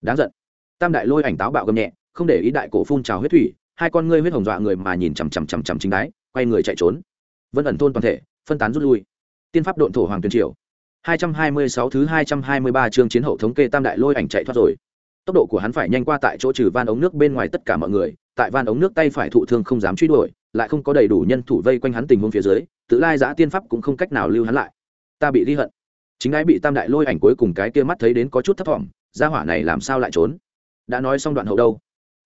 đáng giận. Tam đại lôi ảnh táo bạo gầm nhẹ, không để ý đại cổ phun trào huyết thủy, hai con ngươi huyết hồng dọa người mà nhìn chằm chằm chằm chằm chính đái, quay người chạy trốn. Vân ẩn thôn toàn thể, phân tán rút lui. Tiên pháp độn thổ hoàng tuyên triều. 226 thứ 223 chương chiến hậu thống kê tam đại lôi ảnh chạy thoát rồi. Tốc độ của hắn phải nhanh qua tại chỗ trừ van ống nước bên ngoài tất cả mọi người, tại van ống nước tay phải thụ thương không dám truy đuổi lại không có đầy đủ nhân thủ vây quanh hắn tình huống phía dưới, tự lai giã tiên pháp cũng không cách nào lưu hắn lại. Ta bị ghi hận. Chính ái bị tam đại lôi ảnh cuối cùng cái kia mắt thấy đến có chút thấp thỏm, gia hỏa này làm sao lại trốn? Đã nói xong đoạn hậu đâu?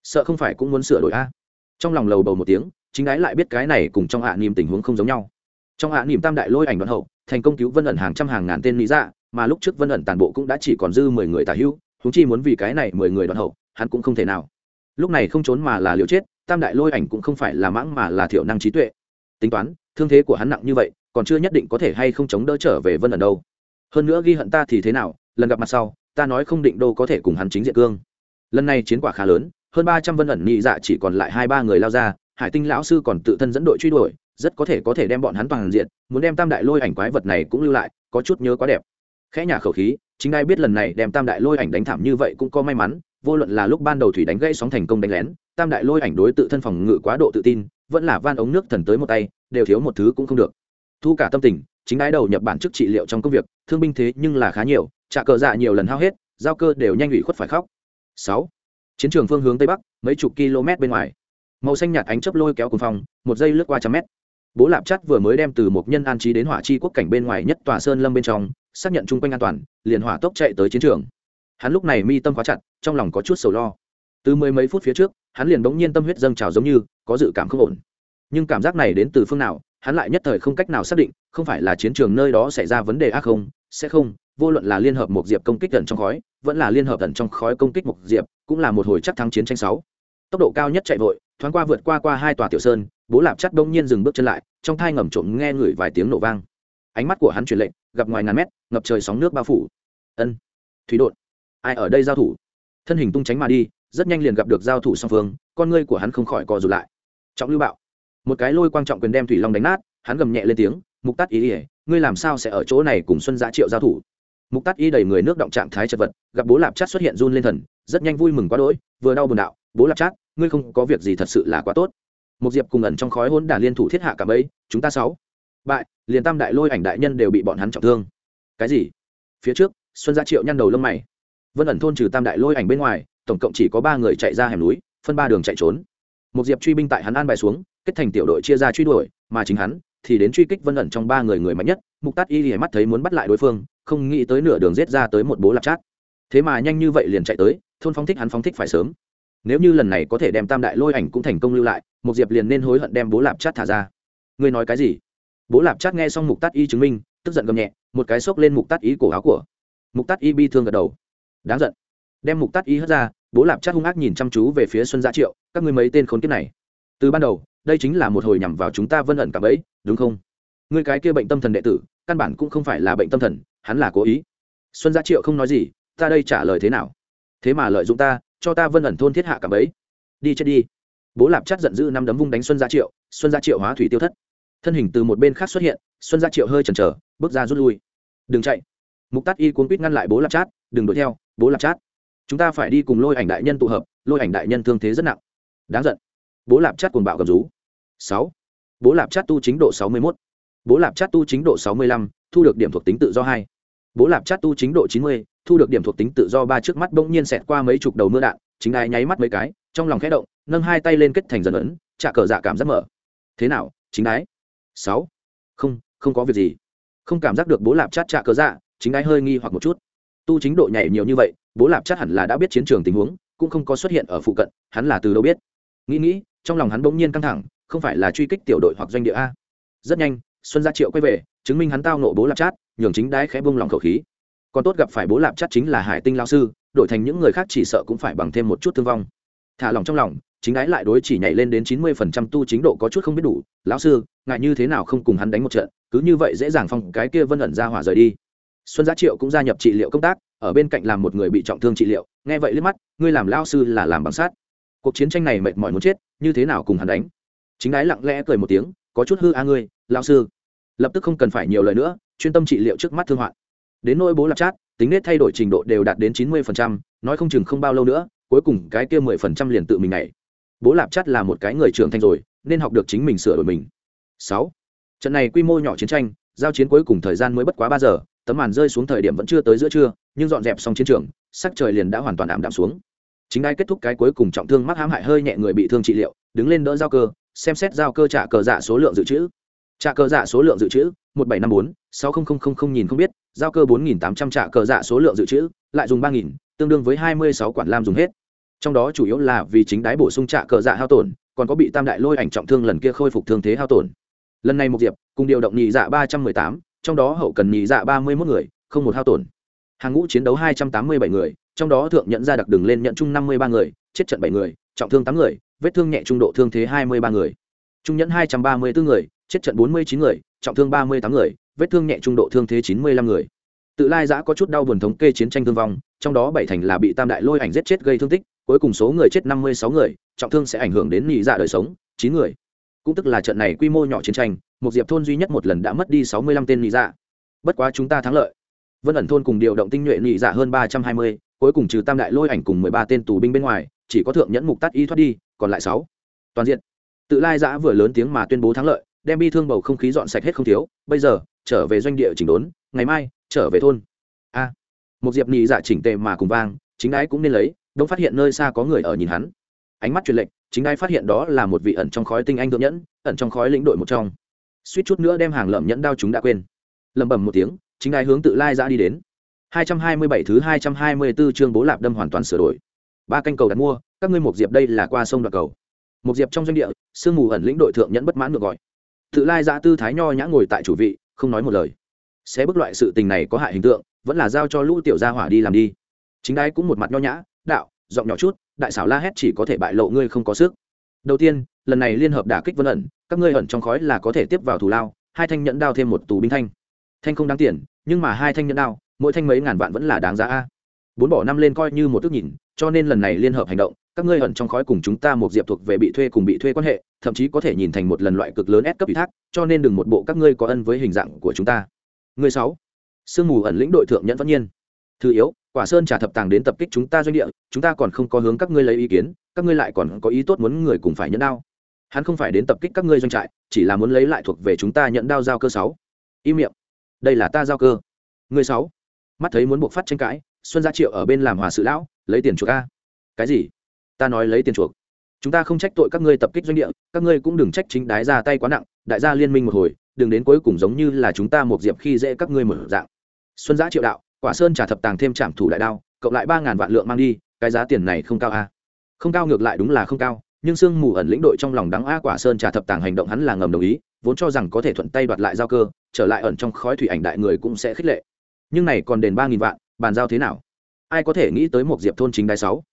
Sợ không phải cũng muốn sửa đổi a? Trong lòng lầu bầu một tiếng, chính ái lại biết cái này cùng trong hạ niềm tình huống không giống nhau. Trong hạ niềm tam đại lôi ảnh đoạn hậu, thành công cứu vân ẩn hàng trăm hàng ngàn tên lý dạ mà lúc trước vân ẩn tàn bộ cũng đã chỉ còn dư mười người tả hữu húng chi muốn vì cái này mười người đoạn hậu, hắn cũng không thể nào. Lúc này không trốn mà là liệu chết tam đại lôi ảnh cũng không phải là mãng mà là thiểu năng trí tuệ. Tính toán, thương thế của hắn nặng như vậy, còn chưa nhất định có thể hay không chống đỡ trở về vân ẩn đâu. Hơn nữa ghi hận ta thì thế nào, lần gặp mặt sau, ta nói không định đâu có thể cùng hắn chính diện cương. Lần này chiến quả khá lớn, hơn ba trăm vân ẩn nhị dạ chỉ còn lại hai ba người lao ra, hải tinh lão sư còn tự thân dẫn đội truy đuổi, rất có thể có thể đem bọn hắn toàn diện, muốn đem tam đại lôi ảnh quái vật này cũng lưu lại, có chút nhớ quá đẹp. Khẽ nhà khẩu khí, chính ai biết lần này đem tam đại lôi ảnh đánh thảm như vậy cũng có may mắn, vô luận là lúc ban đầu thủy đánh gãy sóng thành công đánh lén tam đại lôi ảnh đối tự thân phòng ngự quá độ tự tin, vẫn là van ống nước thần tới một tay, đều thiếu một thứ cũng không được. Thu cả tâm tình, chính đái đầu nhập bản chức trị liệu trong công việc, thương binh thế nhưng là khá nhiều, trả cờ dạ nhiều lần hao hết, giao cơ đều nhanh ủy khuất phải khóc. Sáu, chiến trường phương hướng tây bắc, mấy chục km bên ngoài. Màu xanh nhạt ánh chớp lôi kéo cùng phòng một giây lướt qua trăm mét. Bố lạp chắt vừa mới đem từ một nhân an trí đến hỏa chi quốc cảnh bên ngoài nhất tòa sơn lâm bên trong, xác nhận chung quanh an toàn, liền hỏa tốc chạy tới chiến trường. Hắn lúc này mi tâm khóa chặt, trong lòng có chút sầu lo từ mười mấy phút phía trước, hắn liền bỗng nhiên tâm huyết dâng trào giống như, có dự cảm không ổn. Nhưng cảm giác này đến từ phương nào, hắn lại nhất thời không cách nào xác định, không phải là chiến trường nơi đó xảy ra vấn đề ác không, sẽ không, vô luận là liên hợp một diệp công kích gần trong khói, vẫn là liên hợp gần trong khói công kích một diệp, cũng là một hồi chắc thắng chiến tranh sáu. Tốc độ cao nhất chạy vội, thoáng qua vượt qua qua hai tòa tiểu sơn, bố lạp chắc đông nhiên dừng bước chân lại, trong thai ngầm trộm nghe ngửi vài tiếng nổ vang. Ánh mắt của hắn truyền lệnh, gặp ngoài ngàn mét, ngập trời sóng nước bao phủ. Ân, thủy đột ai ở đây giao thủ? Thân hình tung tránh mà đi rất nhanh liền gặp được giao thủ song phương, con ngươi của hắn không khỏi co rụt lại. Trọng lưu bạo. Một cái lôi quang trọng quyền đem thủy long đánh nát, hắn gầm nhẹ lên tiếng, mục tát ý ỉa ngươi làm sao sẽ ở chỗ này cùng xuân giã triệu giao thủ? Mục tát ý đầy người nước động trạng thái chật vật, gặp bố lạp chát xuất hiện run lên thần, rất nhanh vui mừng quá đỗi, vừa đau buồn đạo, bố lạp chát, ngươi không có việc gì thật sự là quá tốt. Một diệp cùng ẩn trong khói hôn đả liên thủ thiết hạ cả bấy chúng ta sáu bại, liền tam đại lôi ảnh đại nhân đều bị bọn hắn trọng thương. Cái gì? Phía trước, xuân gia triệu nhăn đầu lông mày. Vân ẩn thôn trừ tam đại lôi ảnh bên ngoài tổng cộng chỉ có ba người chạy ra hẻm núi, phân ba đường chạy trốn. Một diệp truy binh tại hắn an bài xuống, kết thành tiểu đội chia ra truy đuổi, mà chính hắn thì đến truy kích vân ẩn trong ba người người mạnh nhất, mục tát y lìa mắt thấy muốn bắt lại đối phương, không nghĩ tới nửa đường rết ra tới một bố lạp chát. Thế mà nhanh như vậy liền chạy tới, thôn phóng thích hắn phóng thích phải sớm. Nếu như lần này có thể đem tam đại lôi ảnh cũng thành công lưu lại một diệp liền nên hối hận đem bố lạp chát thả ra. Ngươi nói cái gì? Bố lạp chát nghe xong mục tát y chứng minh, tức giận gầm nhẹ, một cái xốc lên mục tát y cổ áo của. Mục tát y bi thương gật đầu. Đáng giận. Đem mục tát y hất ra bố lạp chắc hung ác nhìn chăm chú về phía xuân gia triệu, các ngươi mấy tên khốn kiếp này, từ ban đầu, đây chính là một hồi nhằm vào chúng ta vân ẩn cả ấy, đúng không? Ngươi cái kia bệnh tâm thần đệ tử, căn bản cũng không phải là bệnh tâm thần, hắn là cố ý. Xuân gia triệu không nói gì, ta đây trả lời thế nào? Thế mà lợi dụng ta, cho ta vân ẩn thôn thiết hạ cả ấy. Đi chết đi. Bố lạp chắc giận dữ năm đấm vung đánh xuân gia triệu, xuân gia triệu hóa thủy tiêu thất. Thân hình từ một bên khác xuất hiện, xuân gia triệu hơi chần chờ, bước ra rút lui. Đừng chạy. Mục tát y cuốn quýt ngăn lại bố lạp chát đừng đuổi theo, bố lạp chát chúng ta phải đi cùng lôi ảnh đại nhân tụ hợp, lôi ảnh đại nhân thương thế rất nặng. Đáng giận. Bố lạp chát cuồng bạo gầm rú. Sáu. Bố lạp chát tu chính độ sáu mươi mốt. Bố lạp chát tu chính độ sáu mươi lăm, thu được điểm thuộc tính tự do hai. Bố lạp chát tu chính độ chín mươi, thu được điểm thuộc tính tự do ba trước mắt bỗng nhiên xẹt qua mấy chục đầu mưa đạn, chính ai nháy mắt mấy cái, trong lòng khẽ động, nâng hai tay lên kết thành dần ấn, trả cờ dạ cảm giác mở. Thế nào, chính ái sáu. Không không có việc gì. Không cảm giác được bố lạp chát trả cờ dạ chính ái hơi nghi hoặc một chút tu chính độ nhảy nhiều như vậy, bố lạp chắc hẳn là đã biết chiến trường tình huống, cũng không có xuất hiện ở phụ cận, hắn là từ đâu biết? Nghĩ nghĩ, trong lòng hắn bỗng nhiên căng thẳng, không phải là truy kích tiểu đội hoặc doanh địa a. Rất nhanh, xuân gia triệu quay về, chứng minh hắn tao nộ bố lạp chát nhường chính đái khẽ bông lòng khẩu khí. Còn tốt gặp phải bố lạp chát chính là hải tinh lao sư, đổi thành những người khác chỉ sợ cũng phải bằng thêm một chút thương vong. Thả lòng trong lòng, chính đái lại đối chỉ nhảy lên đến chín mươi phần trăm tu chính độ có chút không biết đủ. Lão sư, ngại như thế nào không cùng hắn đánh một trận, cứ như vậy dễ dàng phong cái kia vân ẩn ra hỏa rời đi xuân giá triệu cũng gia nhập trị liệu công tác ở bên cạnh làm một người bị trọng thương trị liệu. Nghe vậy liếc mắt ngươi làm lao sư là làm bằng sát cuộc chiến tranh này mệt mỏi muốn chết như thế nào cùng hắn đánh? Chính ái lặng lẽ cười một tiếng có chút hư a ngươi lao sư. Lập tức không cần phải nhiều lời nữa chuyên tâm trị liệu trước mắt thương hoạn. Đến nỗi bố lạp chát tính nết thay đổi trình độ đều đạt đến chín mươi phần trăm, nói không chừng không bao lâu nữa cuối cùng cái kia mười phần trăm liền tự mình này bố lạp chát là một cái người trưởng thành rồi nên học được chính mình sửa đổi mình. Sáu. Trận này quy mô nhỏ chiến tranh giao chiến cuối cùng thời gian mới bất quá ba giờ, tấm màn rơi xuống thời điểm vẫn chưa tới giữa trưa, nhưng dọn dẹp xong chiến trường, sắc trời liền đã hoàn toàn ảm đạm xuống. Chính ai kết thúc cái cuối cùng trọng thương mắc hãm hại hơi nhẹ người bị thương trị liệu, đứng lên đỡ giao cơ, xem xét giao cơ trả cờ dạ số lượng dự trữ. Trả cờ dạ số lượng dự trữ, một bảy năm bốn, sáu nghìn nhìn không biết, giao cơ bốn nghìn tám trăm trả cờ dạ số lượng dự trữ, lại dùng ba nghìn, tương đương với hai mươi sáu quản lam dùng hết. Trong đó chủ yếu là vì chính đái bổ sung trả cờ dạ hao tổn, còn có bị tam đại lôi ảnh trọng thương lần kia khôi phục thương thế hao tổn lần này một diệp, cùng điều động nhị dạ ba trăm mười tám, trong đó hậu cần nhị dạ ba mươi mốt người, không một hao tổn. Hàng ngũ chiến đấu hai trăm tám mươi bảy người, trong đó thượng nhận ra đặc đường lên nhận chung năm mươi ba người, chết trận bảy người, trọng thương tám người, vết thương nhẹ trung độ thương thế hai mươi ba người. Trung nhẫn hai trăm ba mươi bốn người, chết trận bốn mươi chín người, trọng thương ba mươi tám người, vết thương nhẹ trung độ thương thế chín mươi lăm người. Tự lai giã có chút đau buồn thống kê chiến tranh thương vong, trong đó bảy thành là bị tam đại lôi ảnh giết chết gây thương tích, cuối cùng số người chết năm mươi sáu người, trọng thương sẽ ảnh hưởng đến nhị dạ đời sống, chín người cũng tức là trận này quy mô nhỏ chiến tranh, một diệp thôn duy nhất một lần đã mất đi sáu mươi lăm tên nhị dạ. Bất quá chúng ta thắng lợi. Vân ẩn thôn cùng điều động tinh nhuệ nhị dạ hơn ba trăm hai mươi, cuối cùng trừ tam đại lôi ảnh cùng mười ba tên tù binh bên ngoài, chỉ có thượng nhẫn mục tắt y thoát đi, còn lại sáu. Toàn diện. Tự lai giã vừa lớn tiếng mà tuyên bố thắng lợi, đem bi thương bầu không khí dọn sạch hết không thiếu, bây giờ, trở về doanh địa chỉnh đốn, ngày mai, trở về thôn. A. Một diệp nhị dạ chỉnh tề mà cùng vang, chính ái cũng nên lấy, đông phát hiện nơi xa có người ở nhìn hắn. Ánh mắt truyền lệnh chính ai phát hiện đó là một vị ẩn trong khói tinh anh thượng nhẫn, ẩn trong khói lĩnh đội một trong. Suýt chút nữa đem hàng lợm nhẫn đao chúng đã quên. Lẩm bẩm một tiếng, chính ai hướng tự lai ra đi đến. 227 thứ 224 chương bố lạp đâm hoàn toàn sửa đổi. Ba canh cầu đặt mua, các ngươi một diệp đây là qua sông đoạt cầu. Một diệp trong doanh địa, sương mù ẩn lĩnh đội thượng nhẫn bất mãn được gọi. Tự lai ra tư thái nho nhã ngồi tại chủ vị, không nói một lời. Sẽ bức loại sự tình này có hại hình tượng, vẫn là giao cho lũ tiểu gia hỏa đi làm đi. Chính đái cũng một mặt nho nhã, đạo, giọng nhỏ chút đại xảo la hét chỉ có thể bại lộ ngươi không có sức. Đầu tiên, lần này liên hợp đả kích vân ẩn, các ngươi ẩn trong khói là có thể tiếp vào thủ lao, hai thanh nhẫn đao thêm một tù binh thanh. Thanh không đáng tiền, nhưng mà hai thanh nhẫn đao, mỗi thanh mấy ngàn vạn vẫn là đáng giá a. Bốn bỏ năm lên coi như một thước nhìn, cho nên lần này liên hợp hành động, các ngươi ẩn trong khói cùng chúng ta một diệp thuộc về bị thuê cùng bị thuê quan hệ, thậm chí có thể nhìn thành một lần loại cực lớn ép cấp ủy thác, cho nên đừng một bộ các ngươi có ân với hình dạng của chúng ta. Người sáu. Sương mù ẩn lĩnh đội thượng nhẫn vẫn nhiên. Thứ yếu quả sơn trả thập tàng đến tập kích chúng ta doanh địa, chúng ta còn không có hướng các ngươi lấy ý kiến, các ngươi lại còn có ý tốt muốn người cùng phải nhẫn đao. Hắn không phải đến tập kích các ngươi doanh trại, chỉ là muốn lấy lại thuộc về chúng ta nhận đao giao cơ sáu. Im miệng. Đây là ta giao cơ. Người sáu. Mắt thấy muốn buộc phát tranh cãi, xuân gia triệu ở bên làm hòa sự lão, lấy tiền chuộc a. Cái gì? Ta nói lấy tiền chuộc. Chúng ta không trách tội các ngươi tập kích doanh địa, các ngươi cũng đừng trách chính đái ra tay quá nặng, đại gia liên minh một hồi, đừng đến cuối cùng giống như là chúng ta một diệp khi dễ các ngươi mở dạng. Xuân giã triệu đạo quả sơn trả thập tàng thêm trảm thủ đại đao, cộng lại ba ngàn vạn lượng mang đi, cái giá tiền này không cao a. Không cao ngược lại đúng là không cao, nhưng sương mù ẩn lĩnh đội trong lòng đắng a quả sơn trà thập tàng hành động hắn là ngầm đồng ý, vốn cho rằng có thể thuận tay đoạt lại giao cơ, trở lại ẩn trong khói thủy ảnh đại người cũng sẽ khích lệ. Nhưng này còn đền ba nghìn vạn, bàn giao thế nào? Ai có thể nghĩ tới một diệp thôn chính đái sáu?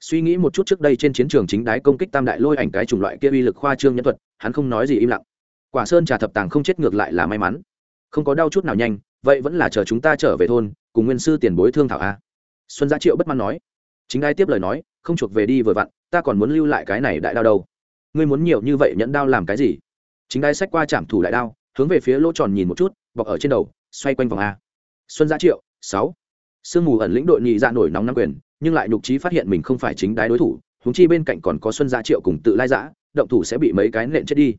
Suy nghĩ một chút trước đây trên chiến trường chính đái công kích tam đại lôi ảnh cái chủng loại kia uy lực khoa trương nhân thuật, hắn không nói gì im lặng. Quả sơn trà thập tàng không chết ngược lại là may mắn. Không có đau chút nào nhanh, vậy vẫn là chờ chúng ta trở về thôn cùng nguyên sư tiền bối thương thảo a. Xuân gia triệu bất mãn nói, chính ai tiếp lời nói, không chuộc về đi vừa vặn, ta còn muốn lưu lại cái này đại đao đâu. Ngươi muốn nhiều như vậy nhẫn đao làm cái gì? Chính ai sách qua chạm thủ đại đao, hướng về phía lỗ tròn nhìn một chút, bọc ở trên đầu, xoay quanh vòng a. Xuân gia triệu, sáu. Sương mù ẩn lĩnh đội nhị dạ nổi nóng năm quyền, nhưng lại nhục trí phát hiện mình không phải chính đái đối thủ húng chi bên cạnh còn có xuân gia triệu cùng tự lai giã, động thủ sẽ bị mấy cái nện chết đi.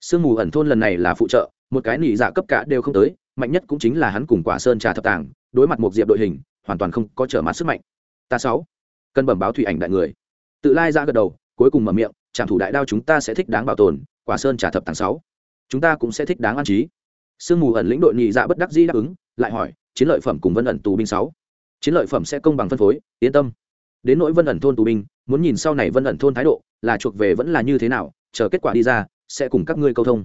Sương mù ẩn thôn lần này là phụ trợ, một cái nhị dạ cấp cả đều không tới, mạnh nhất cũng chính là hắn cùng quả sơn trà thập tàng đối mặt một diệp đội hình, hoàn toàn không có trở mặt sức mạnh. Ta sáu. Cần bẩm báo thủy ảnh đại người. Tự lai ra gật đầu, cuối cùng mở miệng trạm thủ đại đao chúng ta sẽ thích đáng bảo tồn, quả sơn trả thập tháng sáu. Chúng ta cũng sẽ thích đáng an trí. Sương mù ẩn lĩnh đội nhị dạ bất đắc di đáp ứng, lại hỏi, chiến lợi phẩm cùng vân ẩn tù binh sáu. Chiến lợi phẩm sẽ công bằng phân phối, yên tâm. Đến nỗi vân ẩn thôn tù binh, muốn nhìn sau này vân ẩn thôn thái độ, là chuộc về vẫn là như thế nào, chờ kết quả đi ra, sẽ cùng các ngươi câu thông.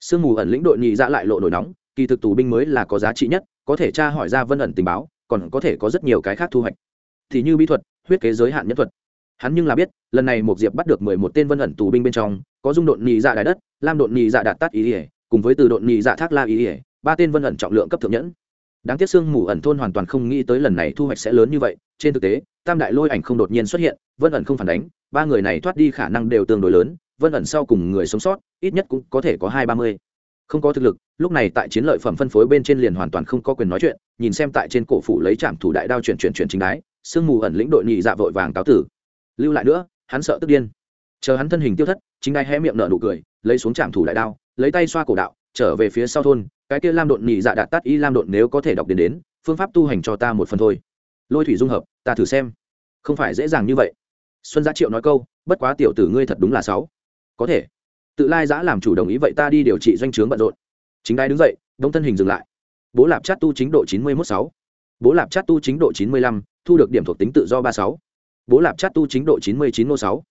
Sương mù ẩn lĩnh đội nhị dạ lại lộ nổi nóng, kỳ thực tù binh mới là có giá trị nhất có thể tra hỏi ra vân ẩn tình báo, còn có thể có rất nhiều cái khác thu hoạch. Thì như bí thuật, huyết kế giới hạn nhân thuật. Hắn nhưng là biết, lần này một diệp bắt được mười một tên vân ẩn tù binh bên trong, có dung độn nhị dạ đài đất, lam độn nhị dạ đạt tát ý ỉa, cùng với từ độn nhị dạ thác la ý ỉa, ba tên vân ẩn trọng lượng cấp thượng nhẫn. Đáng tiếc xương mù ẩn thôn hoàn toàn không nghĩ tới lần này thu hoạch sẽ lớn như vậy, trên thực tế, tam đại lôi ảnh không đột nhiên xuất hiện, vân ẩn không phản đánh, ba người này thoát đi khả năng đều tương đối lớn, vân ẩn sau cùng người sống sót, ít nhất cũng có thể có hai ba mươi không có thực lực, lúc này tại chiến lợi phẩm phân phối bên trên liền hoàn toàn không có quyền nói chuyện, nhìn xem tại trên cổ phủ lấy trạm thủ đại đao chuyển chuyển chuyển chính đái, sương mù ẩn lĩnh đội nhị dạ vội vàng cáo tử. Lưu lại nữa, hắn sợ tức điên. Chờ hắn thân hình tiêu thất, chính đai hé miệng nở nụ cười, lấy xuống trạm thủ đại đao, lấy tay xoa cổ đạo, trở về phía sau thôn, cái kia lam độn nhị dạ đạt tắt y lam độn nếu có thể đọc đến đến, phương pháp tu hành cho ta một phần thôi. Lôi thủy dung hợp, ta thử xem. Không phải dễ dàng như vậy. Xuân giá triệu nói câu, bất quá tiểu tử ngươi thật đúng là sáu. Có thể tự lai giã làm chủ đồng ý vậy ta đi điều trị doanh trướng bận rộn. Chính đai đứng dậy, đông thân hình dừng lại. Bố lạp chát tu chính độ chín mươi mốt sáu. Bố lạp chát tu chính độ chín mươi lăm, thu được điểm thuộc tính tự do ba sáu. Bố lạp chát tu chính độ chín mươi chín nô sáu.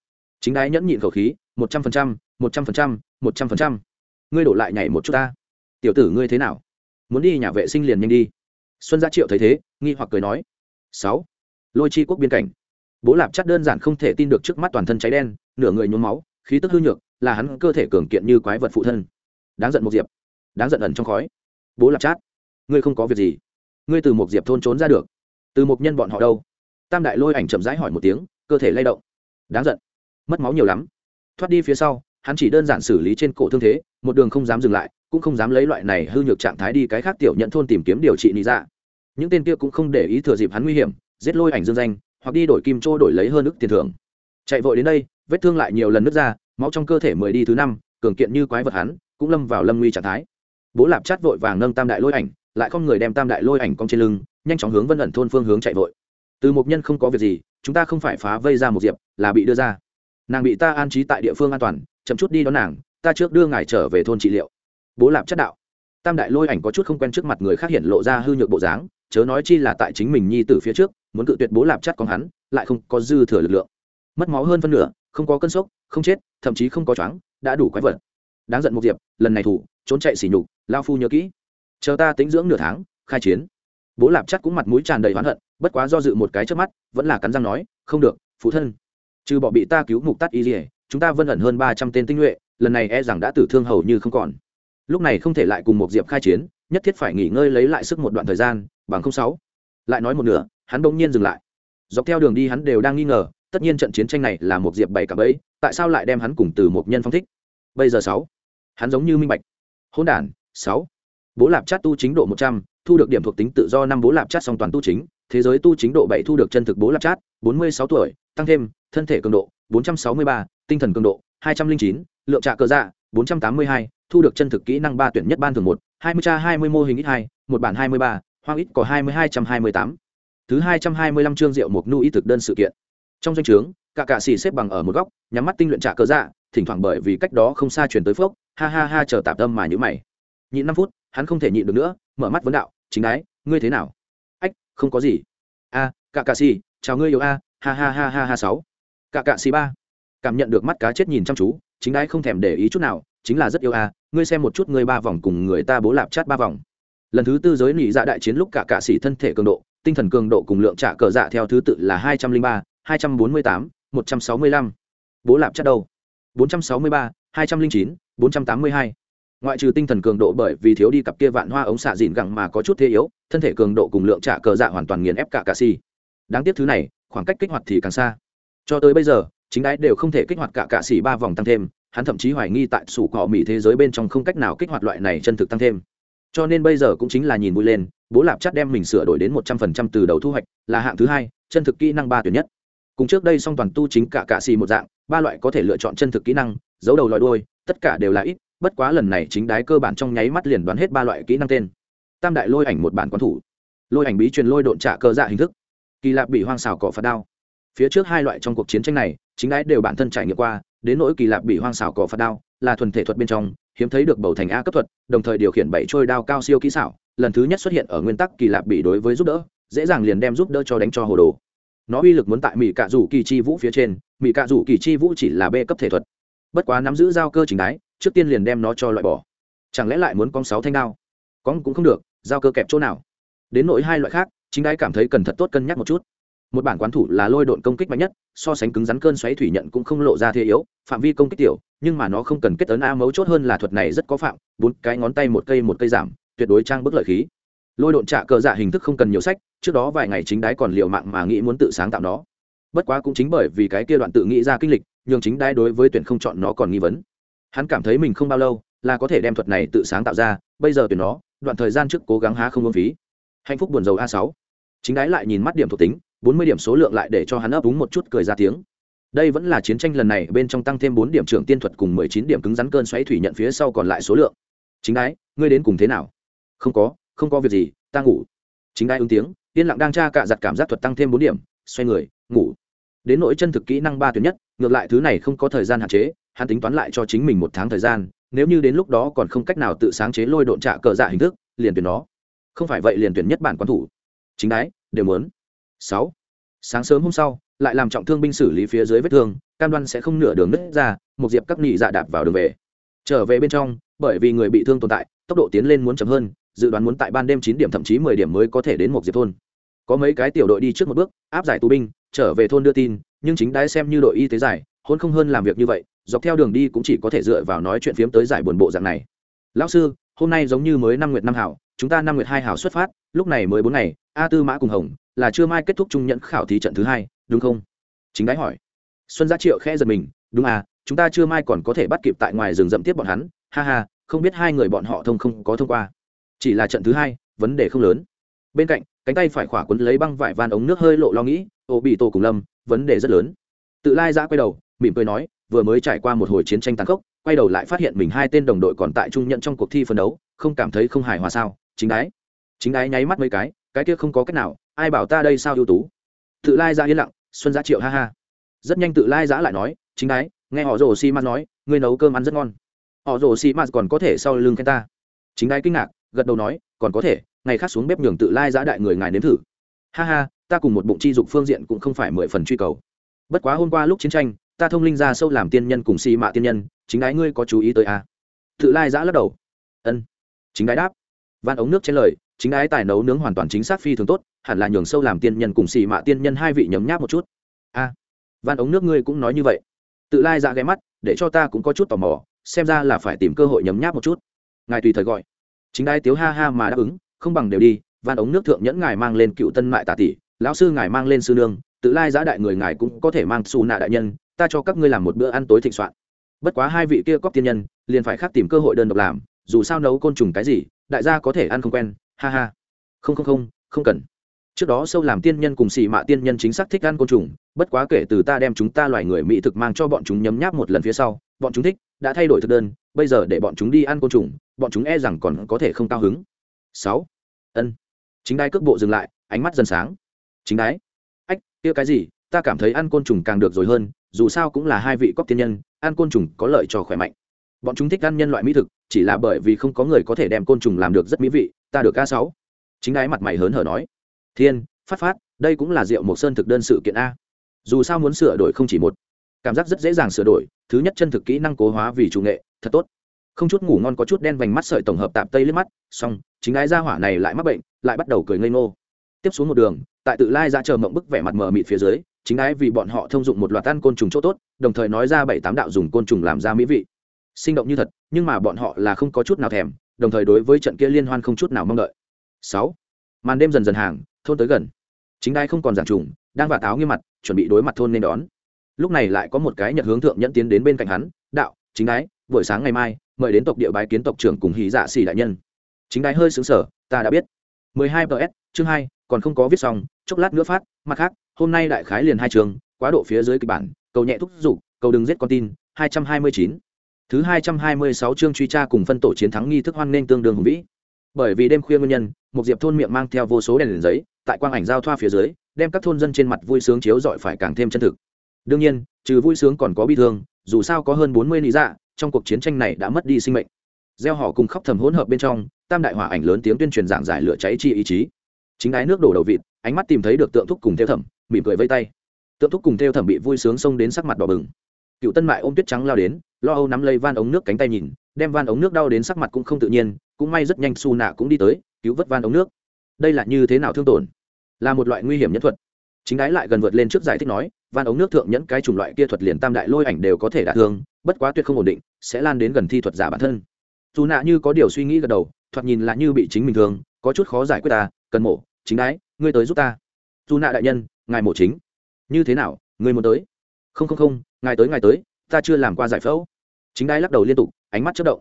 Chính đái nhẫn nhịn khẩu khí, một trăm phần trăm, một trăm phần trăm, một trăm phần trăm. Ngươi đổ lại nhảy một chút ta. Tiểu tử ngươi thế nào? Muốn đi nhà vệ sinh liền nhanh đi. Xuân gia triệu thấy thế, nghi hoặc cười nói. Sáu. Lôi chi quốc biên cảnh. Bố lạp Chát đơn giản không thể tin được trước mắt toàn thân cháy đen, nửa người nhuốm máu, khí tức hư nhược là hắn cơ thể cường kiện như quái vật phụ thân. Đáng giận một diệp. Đáng giận ẩn trong khói. Bố lạp chát, ngươi không có việc gì. Ngươi từ một diệp thôn trốn ra được. Từ một nhân bọn họ đâu? Tam đại lôi ảnh chậm rãi hỏi một tiếng, cơ thể lay động. Đáng giận. Mất máu nhiều lắm. Thoát đi phía sau, hắn chỉ đơn giản xử lý trên cổ thương thế, một đường không dám dừng lại, cũng không dám lấy loại này hư nhược trạng thái đi cái khác tiểu nhận thôn tìm kiếm điều trị lý ra dạ. những tên kia cũng không để ý thừa dịp hắn nguy hiểm, giết lôi ảnh dương danh, hoặc đi đổi kim trô đổi lấy hơn ức tiền thưởng. Chạy vội đến đây, vết thương lại nhiều lần nứt ra máu trong cơ thể mười đi thứ năm, cường kiện như quái vật hắn, cũng lâm vào lâm nguy trạng thái. Bố lạp chát vội vàng nâng tam đại lôi ảnh, lại không người đem tam đại lôi ảnh cong trên lưng, nhanh chóng hướng vân ẩn thôn phương hướng chạy vội. Từ một nhân không có việc gì, chúng ta không phải phá vây ra một diệp, là bị đưa ra. Nàng bị ta an trí tại địa phương an toàn, chậm chút đi đón nàng, ta trước đưa ngài trở về thôn trị liệu. Bố lạp chất đạo. Tam đại lôi ảnh có chút không quen trước mặt người khác hiện lộ ra hư nhược bộ dáng, chớ nói chi là tại chính mình nhi từ phía trước, muốn cự tuyệt bố lạp chất con hắn, lại không có dư thừa lực lượng. Mất máu hơn phân nửa không có cân sốc, không chết, thậm chí không có choáng, đã đủ quái vật. Đáng giận một diệp, lần này thủ, trốn chạy xỉ nhục, lao phu nhớ kỹ. Chờ ta tính dưỡng nửa tháng, khai chiến. Bố lạp chắc cũng mặt mũi tràn đầy oán hận, bất quá do dự một cái trước mắt, vẫn là cắn răng nói, không được, phụ thân. Trừ bỏ bị ta cứu mục tắt y dỉa chúng ta vân ẩn hơn ba trăm tên tinh nhuệ, lần này e rằng đã tử thương hầu như không còn. Lúc này không thể lại cùng một diệp khai chiến, nhất thiết phải nghỉ ngơi lấy lại sức một đoạn thời gian, bằng không sáu. Lại nói một nửa, hắn bỗng nhiên dừng lại. Dọc theo đường đi hắn đều đang nghi ngờ tất nhiên trận chiến tranh này là một diệp bảy cả bẫy tại sao lại đem hắn cùng từ một nhân phong thích? Bây giờ sáu. Hắn giống như minh bạch. Hôn đản, sáu. Bố lạp chát tu chính độ một trăm, thu được điểm thuộc tính tự do năm bố lạp chát song toàn tu chính, thế giới tu chính độ bảy thu được chân thực bố lạp chát, bốn mươi sáu tuổi, tăng thêm, thân thể cường độ, bốn trăm sáu mươi ba, tinh thần cường độ, hai trăm linh chín, lượng trạ cờ dạ bốn trăm tám mươi hai, thu được chân thực kỹ năng ba tuyển nhất ban thường một, hai mươi tra hai mươi mô hình ít hai, một bản hai mươi ba, hoang ít có hai mươi hai trăm hai mươi tám. Thứ hai trăm hai mươi lăm chương rượu mục nu y thực đơn sự kiện trong danh o trướng, cả cạ xì xếp bằng ở một góc, nhắm mắt tinh luyện trả cờ dạ thỉnh thoảng bởi vì cách đó không xa chuyển tới phước ha ha ha chờ tạp tâm mà nhữ mày. Nhịn năm phút, hắn không thể nhịn được nữa, mở mắt vấn đạo, chính đái, ngươi thế nào? Ách, không có gì. A, cả cạ xì, chào ngươi yêu a, ha ha ha ha ha sáu. Cả cạ xì ba. Cảm nhận được mắt cá chết nhìn chăm chú, chính đái không thèm để ý chút nào, chính là rất yêu a, ngươi xem một chút ngươi ba vòng cùng người ta bố lạp chát ba vòng. Lần thứ tư giới nỉ dạ đại chiến lúc cả cạ xỉ thân thể cường độ, tinh thần cường độ cùng lượng trả cờ dạ theo thứ tự là hai trăm linh ba hai trăm bốn mươi tám một trăm sáu mươi lăm. Bố lạp chất đầu, bốn trăm sáu mươi ba hai trăm linh chín bốn trăm tám mươi hai. Ngoại trừ tinh thần cường độ bởi vì thiếu đi cặp kia vạn hoa ống xạ dịn gẳng mà có chút thế yếu thân thể cường độ cùng lượng trả cờ dạ hoàn toàn nghiền ép cả cả si. đáng tiếc thứ này khoảng cách kích hoạt thì càng xa. Cho tới bây giờ chính đái đều không thể kích hoạt cả cạ xỉ ba vòng tăng thêm hắn thậm chí hoài nghi tại sủ cọ mỹ thế giới bên trong không cách nào kích hoạt loại này chân thực tăng thêm. Cho nên bây giờ cũng chính là nhìn vui lên bố lạp chắc đem mình sửa đổi đến một trăm phần trăm từ đầu thu hoạch là hạng thứ hai chân thực kỹ năng ba tuyệt nhất cùng trước đây song toàn tu chính cả cạ xì một dạng, ba loại có thể lựa chọn chân thực kỹ năng giấu đầu lòi đôi tất cả đều là ít, bất quá lần này chính đái cơ bản trong nháy mắt liền đoán hết ba loại kỹ năng tên. Tam đại lôi ảnh một bản quán thủ. Lôi ảnh bí truyền lôi độn trả cơ dạ hình thức. Kỳ lạp bị hoang xào cỏ phạt đao. Phía trước hai loại trong cuộc chiến tranh này, chính đái đều bản thân trải nghiệm qua, đến nỗi kỳ lạp bị hoang xào cỏ phạt đao, là thuần thể thuật bên trong, hiếm thấy được bầu thành a cấp thuật, đồng thời điều khiển bảy trôi đao cao siêu kỹ xảo, lần thứ nhất xuất hiện ở nguyên tắc kỳ lạp bị đối với giúp đỡ, dễ dàng liền đem giúp đỡ cho đánh cho hồ đồ nó uy lực muốn tại mỹ cạ rủ kỳ chi vũ phía trên mỹ cạ rủ kỳ chi vũ chỉ là b cấp thể thuật. Bất quá nắm giữ giao cơ trình đái, trước tiên liền đem nó cho loại bỏ. Chẳng lẽ lại muốn con sáu thanh đao? Con cũng không được, giao cơ kẹp chỗ nào? Đến nỗi hai loại khác, chính đái cảm thấy cần thật tốt cân nhắc một chút. Một bản quán thủ là lôi độn công kích mạnh nhất, so sánh cứng rắn cơn xoáy thủy nhận cũng không lộ ra thế yếu, phạm vi công kích tiểu, nhưng mà nó không cần kết tấn a mấu chốt hơn là thuật này rất có phạm, bốn cái ngón tay một cây một cây giảm, tuyệt đối trang bức lợi khí lôi độn trạ cờ dạ hình thức không cần nhiều sách, trước đó vài ngày chính đái còn liều mạng mà nghĩ muốn tự sáng tạo nó. Bất quá cũng chính bởi vì cái kia đoạn tự nghĩ ra kinh lịch, nhường chính đái đối với tuyển không chọn nó còn nghi vấn. Hắn cảm thấy mình không bao lâu là có thể đem thuật này tự sáng tạo ra, bây giờ tuyển nó, đoạn thời gian trước cố gắng há không công phí. Hạnh phúc buồn dầu a sáu. Chính đái lại nhìn mắt điểm thuộc tính, bốn mươi điểm số lượng lại để cho hắn ấp úng một chút cười ra tiếng. Đây vẫn là chiến tranh lần này bên trong tăng thêm bốn điểm trưởng tiên thuật cùng mười chín điểm cứng rắn cơn xoáy thủy nhận phía sau còn lại số lượng. Chính đái, ngươi đến cùng thế nào? Không có không có việc gì, ta ngủ. Chính đái ứng tiếng, yên lặng đang tra cạ giặt cảm giác thuật tăng thêm bốn điểm, xoay người, ngủ. Đến nỗi chân thực kỹ năng ba tuyệt nhất, ngược lại thứ này không có thời gian hạn chế, hắn tính toán lại cho chính mình một tháng thời gian, nếu như đến lúc đó còn không cách nào tự sáng chế lôi độn trạ cờ dạ hình thức, liền tuyển nó. Không phải vậy liền tuyển nhất bản quan thủ. Chính đái, đều muốn. Sáu. Sáng sớm hôm sau, lại làm trọng thương binh xử lý phía dưới vết thương, cam đoan sẽ không nửa đường nứt ra, một diệp các nị dạ đạp vào đường về. Trở về bên trong, bởi vì người bị thương tồn tại, tốc độ tiến lên muốn chậm hơn dự đoán muốn tại ban đêm chín điểm thậm chí mười điểm mới có thể đến một diệp thôn. Có mấy cái tiểu đội đi trước một bước, áp giải tù binh, trở về thôn đưa tin, nhưng chính đái xem như đội y tế giải, hôn không hơn làm việc như vậy, dọc theo đường đi cũng chỉ có thể dựa vào nói chuyện phiếm tới giải buồn bộ dạng này. Lão sư, hôm nay giống như mới năm nguyệt năm hảo, chúng ta năm nguyệt hai hảo xuất phát, lúc này mới bốn ngày, a tư mã cùng hồng, là chưa mai kết thúc trung nhận khảo thí trận thứ hai, đúng không? Chính đái hỏi. Xuân gia triệu khẽ giật mình, đúng à chúng ta chưa mai còn có thể bắt kịp tại ngoài rừng rậm tiếp bọn hắn, ha ha, không biết hai người bọn họ thông không có thông qua chỉ là trận thứ hai, vấn đề không lớn. Bên cạnh, cánh tay phải khỏa quấn lấy băng vải van ống nước hơi lộ lo nghĩ, ô bị tổ cùng lâm, vấn đề rất lớn. Tự lai ra quay đầu, mỉm cười nói, vừa mới trải qua một hồi chiến tranh tàn khốc, quay đầu lại phát hiện mình hai tên đồng đội còn tại trung nhận trong cuộc thi phân đấu, không cảm thấy không hài hòa sao? Chính đái. Chính đái nháy mắt mấy cái cái kia không có cách nào, ai bảo ta đây sao ưu tú? Tự lai ra yên lặng, xuân giá triệu ha ha. Rất nhanh tự lai giã lại nói, chính đái, nghe họ rồ xi mát nói, ngươi nấu cơm ăn rất ngon. Họ rồ xi mát còn có thể sau lưng khen ta. Chính đái kinh ngạc gật đầu nói còn có thể ngày khác xuống bếp nhường tự lai giã đại người ngài nếm thử. Ha ha ta cùng một bụng chi dục phương diện cũng không phải mười phần truy cầu. Bất quá hôm qua lúc chiến tranh ta thông linh ra sâu làm tiên nhân cùng xi mạ tiên nhân chính đái ngươi có chú ý tới à? tự lai giã lắc đầu. Ân. Chính đái đáp. Van ống nước trên lời chính đái tài nấu nướng hoàn toàn chính xác phi thường tốt hẳn là nhường sâu làm tiên nhân cùng xì mạ tiên nhân hai vị nhấm nháp một chút. A. À, van ống nước ngươi cũng nói như vậy. Tự lai dạ ghé mắt để cho ta cũng có chút tò mò xem ra là phải tìm cơ hội nhấm nháp một chút. Ngài tùy thời gọi chính đai tiếu ha ha mà đáp ứng, không bằng đều đi van ống nước thượng nhẫn ngài mang lên cựu tân mại tà tỷ, lão sư ngài mang lên sư nương, tự lai giã đại người ngài cũng có thể mang xù nạ đại nhân, ta cho các ngươi làm một bữa ăn tối thịnh soạn. Bất quá hai vị kia cóc tiên nhân, liền phải khác tìm cơ hội đơn độc làm, dù sao nấu côn trùng cái gì, đại gia có thể ăn không quen, ha ha. Không không không không cần. Trước đó sâu làm tiên nhân cùng xì mạ tiên nhân chính xác thích ăn côn trùng, bất quá kể từ ta đem chúng ta loài người mỹ thực mang cho bọn chúng nhấm nháp một lần phía sau, bọn chúng thích, đã thay đổi thực đơn, bây giờ để bọn chúng đi ăn côn trùng bọn chúng e rằng còn có thể không cao hứng. Sáu. Ân. Chính đai cước bộ dừng lại, ánh mắt dần sáng. Chính đái. Ách, kia cái gì? Ta cảm thấy ăn côn trùng càng được rồi hơn, dù sao cũng là hai vị cóc tiên nhân, ăn côn trùng có lợi cho khỏe mạnh. Bọn chúng thích ăn nhân loại mỹ thực, chỉ là bởi vì không có người có thể đem côn trùng làm được rất mỹ vị, ta được ca sáu. Chính đái mặt mày hớn hở nói. Thiên, phát phát, đây cũng là rượu mộc sơn thực đơn sự kiện a. Dù sao muốn sửa đổi không chỉ một. Cảm giác rất dễ dàng sửa đổi, thứ nhất chân thực kỹ năng cố hóa vì chủ nghệ, thật tốt không chút ngủ ngon có chút đen vành mắt sợi tổng hợp tạp tây liếc mắt xong chính ái gia hỏa này lại mắc bệnh lại bắt đầu cười ngây ngô. Tiếp xuống một đường tại tự lai ra chờ mộng bức vẻ mặt mờ mịt phía dưới chính ái vì bọn họ thông dụng một loạt ăn côn trùng chỗ tốt đồng thời nói ra bảy tám đạo dùng côn trùng làm ra mỹ vị. Sinh động như thật nhưng mà bọn họ là không có chút nào thèm đồng thời đối với trận kia liên hoan không chút nào mong đợi. Sáu màn đêm dần dần hàng thôn tới gần. Chính ái không còn giảng trùng đang vả táo nghiêm mặt chuẩn bị đối mặt thôn nên đón. Lúc này lại có một cái nhật hướng thượng nhẫn tiến đến bên cạnh hắn đạo chính ái, buổi sáng ngày mai mời đến tộc địa bái kiến tộc trưởng cùng hí dạ xỉ đại nhân. Chính đái hơi xứng sở ta đã biết. 12 ts chương 2, còn không có viết xong chốc lát nữa phát mặt khác hôm nay đại khái liền hai trường quá độ phía dưới kịch bản cầu nhẹ thúc giục cầu đừng giết con tin 229. thứ 226 chương truy tra cùng phân tổ chiến thắng nghi thức hoan nên tương đương hùng vĩ. Bởi vì đêm khuya nguyên nhân một diệp thôn miệng mang theo vô số đèn, đèn giấy tại quang ảnh giao thoa phía dưới đem các thôn dân trên mặt vui sướng chiếu dọi phải càng thêm chân thực. Đương nhiên trừ vui sướng còn có bi thương dù sao có hơn bốn mươi lý dạ trong cuộc chiến tranh này đã mất đi sinh mệnh. Gieo họ cùng khóc thầm hỗn hợp bên trong, tam đại hỏa ảnh lớn tiếng tuyên truyền giảng giải lửa cháy chi ý chí. Chính ái nước đổ đầu vịt, ánh mắt tìm thấy được tượng thúc cùng theo thẩm, mỉm cười vây tay. Tượng thúc cùng theo thẩm bị vui sướng xông đến sắc mặt đỏ bừng. Cựu tân mại ôm tuyết trắng lao đến, lo âu nắm lấy van ống nước cánh tay nhìn, đem van ống nước đau đến sắc mặt cũng không tự nhiên, cũng may rất nhanh su nạ cũng đi tới, cứu vớt van ống nước. Đây là như thế nào thương tổn? Là một loại nguy hiểm nhất thuật chính đái lại gần vượt lên trước giải thích nói, van ống nước thượng nhẫn cái chủng loại kia thuật liền tam đại lôi ảnh đều có thể đả thương, bất quá tuyệt không ổn định, sẽ lan đến gần thi thuật giả bản thân. Dù nạ như có điều suy nghĩ gật đầu, thoạt nhìn là như bị chính mình thường có chút khó giải quyết ta, cần mổ, chính đái, ngươi tới giúp ta. Dù nạ đại nhân, ngài mổ chính. Như thế nào, ngươi muốn tới? Không không không, ngài tới ngài tới, ta chưa làm qua giải phẫu. Chính đái lắc đầu liên tục, ánh mắt chất động.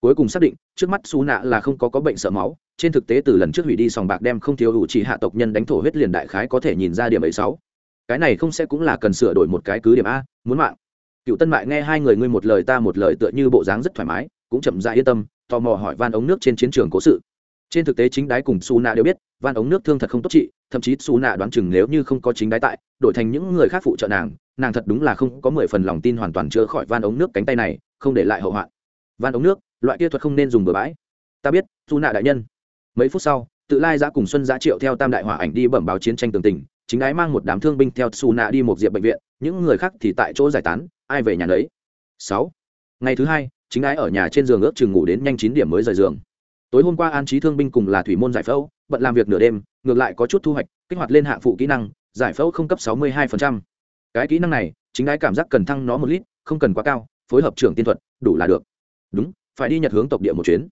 Cuối cùng xác định, trước mắt xù nạ là không có có bệnh sợ máu trên thực tế từ lần trước hủy đi sòng bạc đem không thiếu hữu chỉ hạ tộc nhân đánh thổ huyết liền đại khái có thể nhìn ra điểm ấy sáu. Cái này không sẽ cũng là cần sửa đổi một cái cứ điểm a, muốn mạng. Cựu tân mại nghe hai người ngươi một lời ta một lời tựa như bộ dáng rất thoải mái, cũng chậm dại yên tâm, tò mò hỏi van ống nước trên chiến trường cố sự. Trên thực tế chính đái cùng su nạ đều biết, van ống nước thương thật không tốt trị, thậm chí su nạ đoán chừng nếu như không có chính đái tại, đổi thành những người khác phụ trợ nàng nàng thật đúng là không có mười phần lòng tin hoàn toàn chữa khỏi van ống nước cánh tay này, không để lại hậu hoạn. Van ống nước, loại kia thuật không nên dùng bừa bãi. Ta biết, su nạ đại nhân mấy phút sau, tự lai giã cùng xuân giã triệu theo tam đại hỏa ảnh đi bẩm báo chiến tranh tường tình, chính ái mang một đám thương binh theo xù nạ đi một diệp bệnh viện, những người khác thì tại chỗ giải tán, ai về nhà đấy sáu. Ngày thứ hai, chính ái ở nhà trên giường ước chừng ngủ đến nhanh chín điểm mới rời giường. Tối hôm qua an trí thương binh cùng là thủy môn giải phẫu, bận làm việc nửa đêm, ngược lại có chút thu hoạch, kích hoạt lên hạ phụ kỹ năng, giải phẫu không cấp sáu mươi hai cái kỹ năng này, chính ái cảm giác cần thăng nó một lít, không cần quá cao, phối hợp trưởng tiên thuật, đủ là được. Đúng, phải đi nhật hướng tộc địa một chuyến.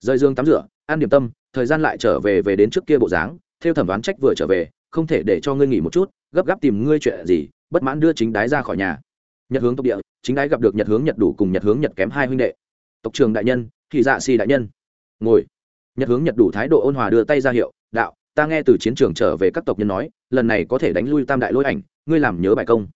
Rời giường tắm rửa, ăn điểm tâm thời gian lại trở về về đến trước kia bộ dáng, theo thẩm đoán trách vừa trở về, không thể để cho ngươi nghỉ một chút, gấp gáp tìm ngươi chuyện gì, bất mãn đưa chính đái ra khỏi nhà. Nhật hướng tộc địa, chính đái gặp được nhật hướng nhật đủ cùng nhật hướng nhật kém hai huynh đệ. Tộc trường đại nhân thì dạ si đại nhân. Ngồi. Nhật hướng nhật đủ thái độ ôn hòa đưa tay ra hiệu, đạo, ta nghe từ chiến trường trở về các tộc nhân nói, lần này có thể đánh lui tam đại lôi ảnh, ngươi làm nhớ bài công.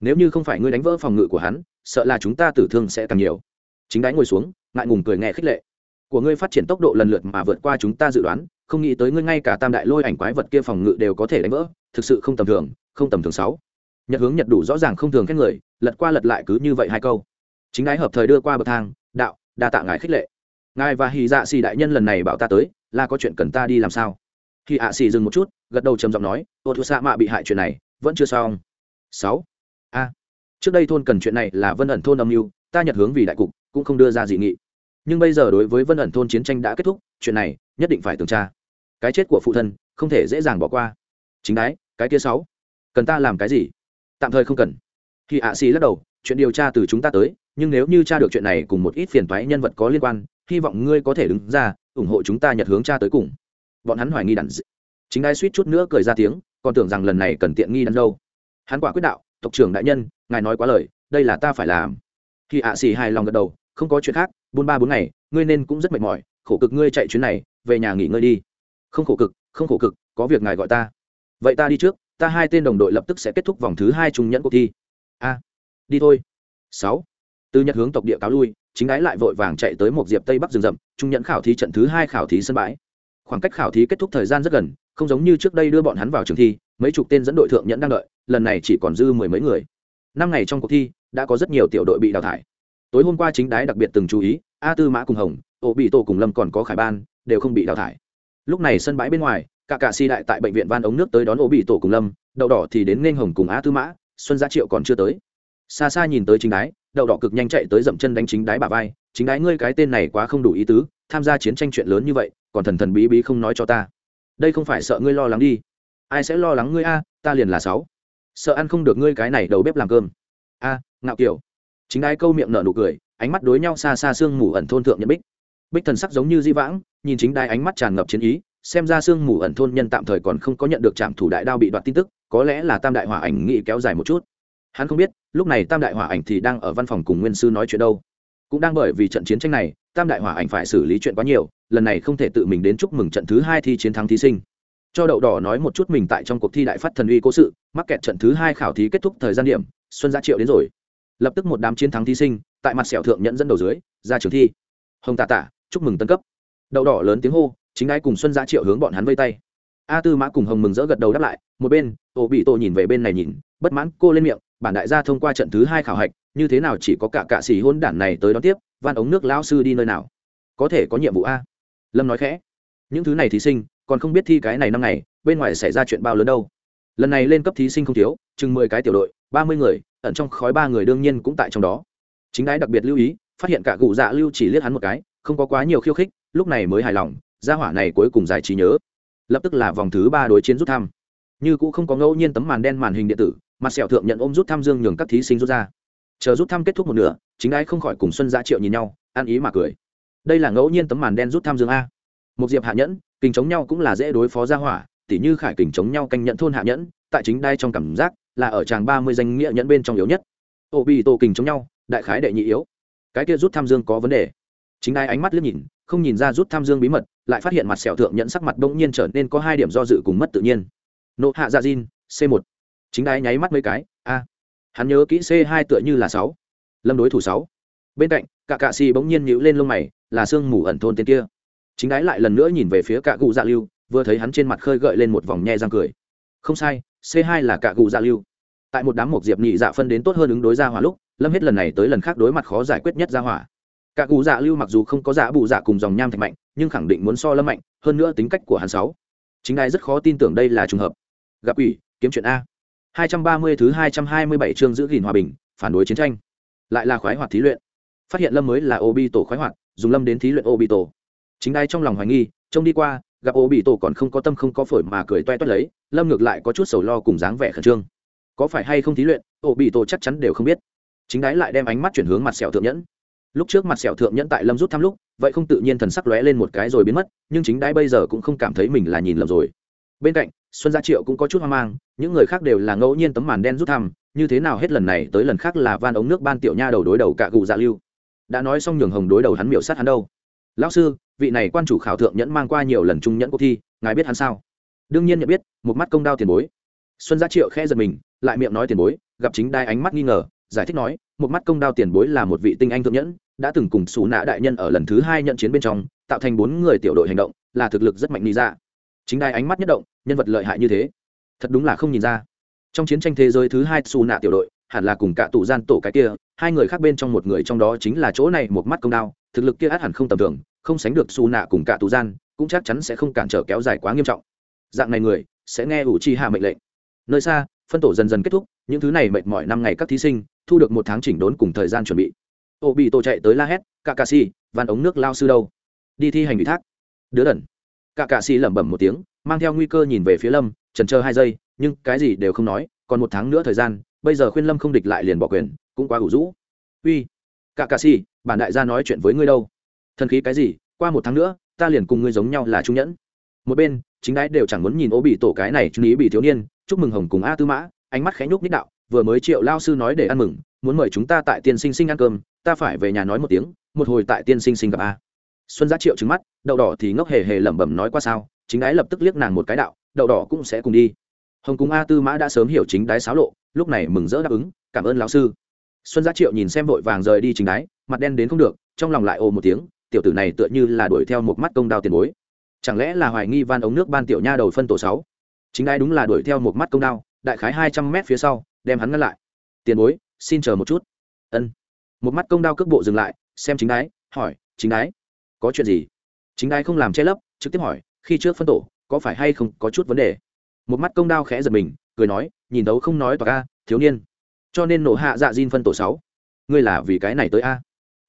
Nếu như không phải ngươi đánh vỡ phòng ngự của hắn, sợ là chúng ta tử thương sẽ càng nhiều. Chính đái ngồi xuống, ngại ngùng cười nghe khích lệ của ngươi phát triển tốc độ lần lượt mà vượt qua chúng ta dự đoán, không nghĩ tới ngươi ngay cả tam đại lôi ảnh quái vật kia phòng ngự đều có thể đánh vỡ, thực sự không tầm thường, không tầm thường sáu. Nhật hướng nhật đủ rõ ràng không thường khen người, lật qua lật lại cứ như vậy hai câu. Chính ái hợp thời đưa qua bậc thang, đạo, đa tạ ngài khích lệ. Ngài và hì dạ xì đại nhân lần này bảo ta tới, là có chuyện cần ta đi làm sao? Hì ạ dạ xì dừng một chút, gật đầu trầm giọng nói, ô thu sa mạ bị hại chuyện này, vẫn chưa xong. Sáu. A. Trước đây thôn cần chuyện này là vân ẩn thôn âm mưu, ta nhật hướng vì đại cục, cũng không đưa ra dị nghị nhưng bây giờ đối với vân ẩn thôn chiến tranh đã kết thúc, chuyện này nhất định phải tường tra. Cái chết của phụ thân không thể dễ dàng bỏ qua. Chính đái, cái kia sáu, cần ta làm cái gì? Tạm thời không cần. Khi ạ xì lắc đầu, chuyện điều tra từ chúng ta tới, nhưng nếu như tra được chuyện này cùng một ít phiền toái nhân vật có liên quan, hy vọng ngươi có thể đứng ra, ủng hộ chúng ta nhật hướng tra tới cùng. Bọn hắn hoài nghi đản chính đái suýt chút nữa cười ra tiếng, còn tưởng rằng lần này cần tiện nghi đắn đâu. Hắn quả quyết đạo, tộc trưởng đại nhân, ngài nói quá lời, đây là ta phải làm. Khi ạ xì hài lòng gật đầu, không có chuyện khác buôn ba bốn ngày, ngươi nên cũng rất mệt mỏi, khổ cực ngươi chạy chuyến này, về nhà nghỉ ngơi đi. Không khổ cực, không khổ cực, có việc ngài gọi ta. Vậy ta đi trước, ta hai tên đồng đội lập tức sẽ kết thúc vòng thứ hai trung nhẫn cuộc thi. A, đi thôi. Sáu từ nhật hướng tộc địa cáo lui, chính ái lại vội vàng chạy tới một diệp tây bắc rừng rậm, trung nhẫn khảo thí trận thứ hai khảo thí sân bãi. Khoảng cách khảo thí kết thúc thời gian rất gần, không giống như trước đây đưa bọn hắn vào trường thi, mấy chục tên dẫn đội thượng nhẫn đang đợi, lần này chỉ còn dư mười mấy người. Năm ngày trong cuộc thi, đã có rất nhiều tiểu đội bị đào thải tối hôm qua chính đái đặc biệt từng chú ý, a tư mã cùng hồng, ổ bị tổ cùng lâm còn có khải ban, đều không bị đào thải. Lúc này sân bãi bên ngoài, cả cả si đại tại bệnh viện van ống nước tới đón ổ bị tổ cùng lâm, đậu đỏ thì đến nên hồng cùng a tư mã, xuân gia triệu còn chưa tới. Xa xa nhìn tới chính đái, đậu đỏ cực nhanh chạy tới dậm chân đánh chính đái bà vai, chính đái ngươi cái tên này quá không đủ ý tứ, tham gia chiến tranh chuyện lớn như vậy, còn thần thần bí bí không nói cho ta. Đây không phải sợ ngươi lo lắng đi. Ai sẽ lo lắng ngươi a, ta liền là sáu. Sợ ăn không được ngươi cái này đầu bếp làm cơm. A, ngạo kiểu chính đái câu miệng nở nụ cười, ánh mắt đối nhau xa xa sương mù ẩn thôn thượng nhận bích. Bích thần sắc giống như di vãng, nhìn chính đái ánh mắt tràn ngập chiến ý, xem ra sương mù ẩn thôn nhân tạm thời còn không có nhận được trạm thủ đại đao bị đoạt tin tức, có lẽ là tam đại hỏa ảnh nghị kéo dài một chút. Hắn không biết, lúc này tam đại hỏa ảnh thì đang ở văn phòng cùng nguyên sư nói chuyện đâu. Cũng đang bởi vì trận chiến tranh này, tam đại hỏa ảnh phải xử lý chuyện quá nhiều, lần này không thể tự mình đến chúc mừng trận thứ hai thi chiến thắng thí sinh. Cho đậu đỏ nói một chút mình tại trong cuộc thi đại phát thần uy cố sự, mắc kẹt trận thứ hai khảo thí kết thúc thời gian điểm, xuân gia triệu đến rồi lập tức một đám chiến thắng thí sinh tại mặt sẹo thượng nhận dẫn đầu dưới ra trường thi. Hồng tạ tạ chúc mừng tân cấp. Đậu đỏ lớn tiếng hô, chính ai cùng xuân gia triệu hướng bọn hắn vây tay. A tư mã cùng hồng mừng rỡ gật đầu đáp lại, một bên ô bị tổ nhìn về bên này nhìn, bất mãn cô lên miệng, bản đại gia thông qua trận thứ hai khảo hạch, như thế nào chỉ có cả cạ xì hôn đản này tới đón tiếp, van ống nước lão sư đi nơi nào? Có thể có nhiệm vụ a. Lâm nói khẽ, những thứ này thí sinh, còn không biết thi cái này năm ngày, bên ngoài xảy ra chuyện bao lớn đâu. Lần này lên cấp thí sinh không thiếu, chừng mười cái tiểu đội ba mươi người, ẩn trong khói ba người đương nhiên cũng tại trong đó. Chính đái đặc biệt lưu ý, phát hiện cả cụ dạ lưu chỉ liếc hắn một cái, không có quá nhiều khiêu khích, lúc này mới hài lòng, gia hỏa này cuối cùng giải trí nhớ. Lập tức là vòng thứ ba đối chiến rút thăm. Như cũng không có ngẫu nhiên tấm màn đen màn hình điện tử, mặt sẹo thượng nhận ôm rút thăm dương nhường các thí sinh rút ra. Chờ rút thăm kết thúc một nửa, chính đái không khỏi cùng xuân gia triệu nhìn nhau, ăn ý mà cười. Đây là ngẫu nhiên tấm màn đen rút thăm dương a. Một diệp hạ nhẫn, kình chống nhau cũng là dễ đối phó gia hỏa, tỉ như khải kình chống nhau canh nhận thôn hạ nhẫn, tại chính đai trong cảm giác là ở tràng ba mươi danh nghĩa nhẫn bên trong yếu nhất. Ô bị tổ kình chống nhau, đại khái đệ nhị yếu. Cái kia rút tham dương có vấn đề. Chính ai ánh mắt liếc nhìn, không nhìn ra rút tham dương bí mật, lại phát hiện mặt sẹo thượng nhẫn sắc mặt bỗng nhiên trở nên có hai điểm do dự cùng mất tự nhiên. Nộ hạ dạ diên c một. Chính ai nháy mắt mấy cái, a. Hắn nhớ kỹ c hai tựa như là sáu. Lâm đối thủ sáu. Bên cạnh, cả cạ xì bỗng nhiên nhíu lên lông mày, là sương mù ẩn thôn tên kia. Chính đái lại lần nữa nhìn về phía cạ cụ dạ lưu, vừa thấy hắn trên mặt khơi gợi lên một vòng nhe răng cười. Không sai c hai là cả gù dạ lưu. Tại một đám mộc diệp nhị dạ phân đến tốt hơn ứng đối ra hỏa lúc, lâm hết lần này tới lần khác đối mặt khó giải quyết nhất ra hỏa. Cả gù dạ lưu mặc dù không có dạ bù dạ cùng dòng nham thạch mạnh, nhưng khẳng định muốn so lâm mạnh, hơn nữa tính cách của hắn sáu. Chính ai rất khó tin tưởng đây là trùng hợp. Gặp ủy, kiếm chuyện a. hai trăm ba mươi thứ hai trăm hai mươi bảy chương giữ gìn hòa bình, phản đối chiến tranh. Lại là khoái hoạt thí luyện. Phát hiện lâm mới là Obito tổ khoái hoạt, dùng lâm đến thí luyện Obito. tổ chính đai trong lòng hoài nghi, trông đi qua gặp ô bị tổ còn không có tâm không có phổi mà cười toe toét lấy, lâm ngược lại có chút sầu lo cùng dáng vẻ khẩn trương. Có phải hay không thí luyện ô bị tổ chắc chắn đều không biết. Chính đái lại đem ánh mắt chuyển hướng mặt sẹo thượng nhẫn. Lúc trước mặt sẹo thượng nhẫn tại lâm rút thăm lúc, vậy không tự nhiên thần sắc lóe lên một cái rồi biến mất, nhưng chính đái bây giờ cũng không cảm thấy mình là nhìn lầm rồi. Bên cạnh, xuân gia triệu cũng có chút hoang mang, những người khác đều là ngẫu nhiên tấm màn đen rút thăm, như thế nào hết lần này tới lần khác là van ống nước ban tiểu nha đầu đối đầu cả cụ dạ lưu. Đã nói xong nhường hồng đối đầu hắn miểu sát hắn đâu. Lão sư vị này quan chủ khảo thượng nhẫn mang qua nhiều lần trung nhẫn cuộc thi, ngài biết hắn sao? Đương nhiên nhận biết, một mắt công đao tiền bối. Xuân gia triệu khẽ giật mình, lại miệng nói tiền bối, gặp chính đai ánh mắt nghi ngờ, giải thích nói, một mắt công đao tiền bối là một vị tinh anh thượng nhẫn, đã từng cùng xù nạ đại nhân ở lần thứ hai nhận chiến bên trong, tạo thành bốn người tiểu đội hành động, là thực lực rất mạnh đi ra dạ. chính đai ánh mắt nhất động, nhân vật lợi hại như thế. Thật đúng là không nhìn ra. Trong chiến tranh thế giới thứ hai xù nạ tiểu đội, hẳn là cùng cả tù gian tổ cái kia, hai người khác bên trong một người trong đó chính là chỗ này một mắt công đao, thực lực kia át hẳn không tầm thường không sánh được xù nạ cùng cả tù gian, cũng chắc chắn sẽ không cản trở kéo dài quá nghiêm trọng. Dạng này người, sẽ nghe ủ chi hạ mệnh lệnh. Nơi xa, phân tổ dần dần kết thúc, những thứ này mệt mỏi năm ngày các thí sinh, thu được một tháng chỉnh đốn cùng thời gian chuẩn bị. Ô bị tổ chạy tới la hét cả cà si van ống nước lao sư đâu? Đi thi hành ủy thác. Đứa đẩn cả cà si lẩm bẩm một tiếng, mang theo nguy cơ nhìn về phía lâm trần chờ hai giây, nhưng cái gì đều không nói, còn một tháng nữa thời gian, bây giờ khuyên lâm không địch lại liền bỏ quyền, cũng quá ủ rũ. Uy cả cà si bản đại gia nói chuyện với ngươi đâu? Thần khí cái gì, qua một tháng nữa, ta liền cùng ngươi giống nhau là trung nhẫn. Một bên, chính đái đều chẳng muốn nhìn ô bị tổ cái này chú ý bị thiếu niên, chúc mừng hồng cùng a tư mã, ánh mắt khẽ nhúc nít đạo, vừa mới triệu lao sư nói để ăn mừng, muốn mời chúng ta tại tiên sinh sinh ăn cơm, ta phải về nhà nói một tiếng, một hồi tại tiên sinh sinh gặp a. Xuân giá triệu trứng mắt, đậu đỏ thì ngốc hề hề lẩm bẩm nói qua sao, chính đái lập tức liếc nàng một cái đạo, đậu đỏ cũng sẽ cùng đi. Hồng cung a tư mã đã sớm hiểu chính đái xáo lộ, lúc này mừng rỡ đáp ứng, cảm ơn lão sư. Xuân giá triệu nhìn xem vội vàng rời đi chính đái, mặt đen đến không được, trong lòng lại ồ một tiếng tiểu tử này tựa như là đuổi theo một mắt công đao tiền bối. Chẳng lẽ là hoài nghi van ống nước ban tiểu nha đầu phân tổ sáu? Chính ai đúng là đuổi theo một mắt công đao, đại khái hai trăm mét phía sau, đem hắn ngăn lại. Tiền bối, xin chờ một chút. Ân. Một mắt công đao cước bộ dừng lại, xem chính đái hỏi, chính đái có chuyện gì? Chính đái không làm che lấp, trực tiếp hỏi, khi trước phân tổ, có phải hay không có chút vấn đề? Một mắt công đao khẽ giật mình, cười nói, nhìn đấu không nói tòa ca thiếu niên. Cho nên nổ hạ dạ diên phân tổ sáu. Ngươi là vì cái này tới a?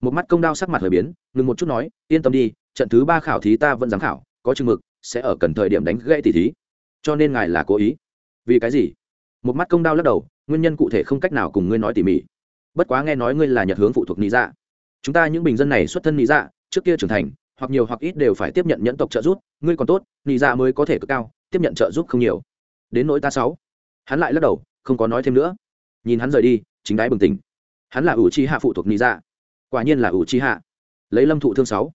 Một mắt công đao sắc mặt hơi biến, ngừng một chút nói, yên tâm đi, trận thứ ba khảo thí ta vẫn giám khảo, có chừng mực, sẽ ở cần thời điểm đánh gãy tỷ thí. Cho nên ngài là cố ý. Vì cái gì? Một mắt công đao lắc đầu, nguyên nhân cụ thể không cách nào cùng ngươi nói tỉ mỉ. Bất quá nghe nói ngươi là nhật hướng phụ thuộc lý dạ. Chúng ta những bình dân này xuất thân lý dạ trước kia trưởng thành, hoặc nhiều hoặc ít đều phải tiếp nhận nhẫn tộc trợ giúp, ngươi còn tốt lý dạ mới có thể cực cao, tiếp nhận trợ giúp không nhiều. Đến nỗi ta sáu. Hắn lại lắc đầu, không có nói thêm nữa. Nhìn hắn rời đi, chính đái bừng tỉnh. Hắn là ủ chi hạ phụ thuộc lý dạ quả nhiên là ủ chi hạ. Lấy lâm thụ thương sáu,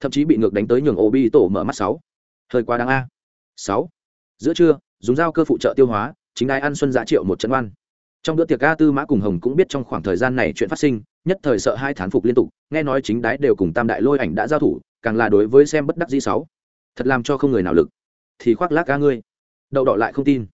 thậm chí bị ngược đánh tới nhường ô bi tổ mở mắt sáu. Hơi quá đáng a. Sáu. Giữa trưa, dùng dao cơ phụ trợ tiêu hóa, chính ai ăn xuân giá triệu một trận oan. Trong bữa tiệc a tư mã cùng hồng cũng biết trong khoảng thời gian này chuyện phát sinh, nhất thời sợ hai thán phục liên tục, nghe nói chính đái đều cùng tam đại lôi ảnh đã giao thủ, càng là đối với xem bất đắc dĩ sáu. Thật làm cho không người nào lực. Thì khoác lác ca ngươi. Đậu đỏ lại không tin.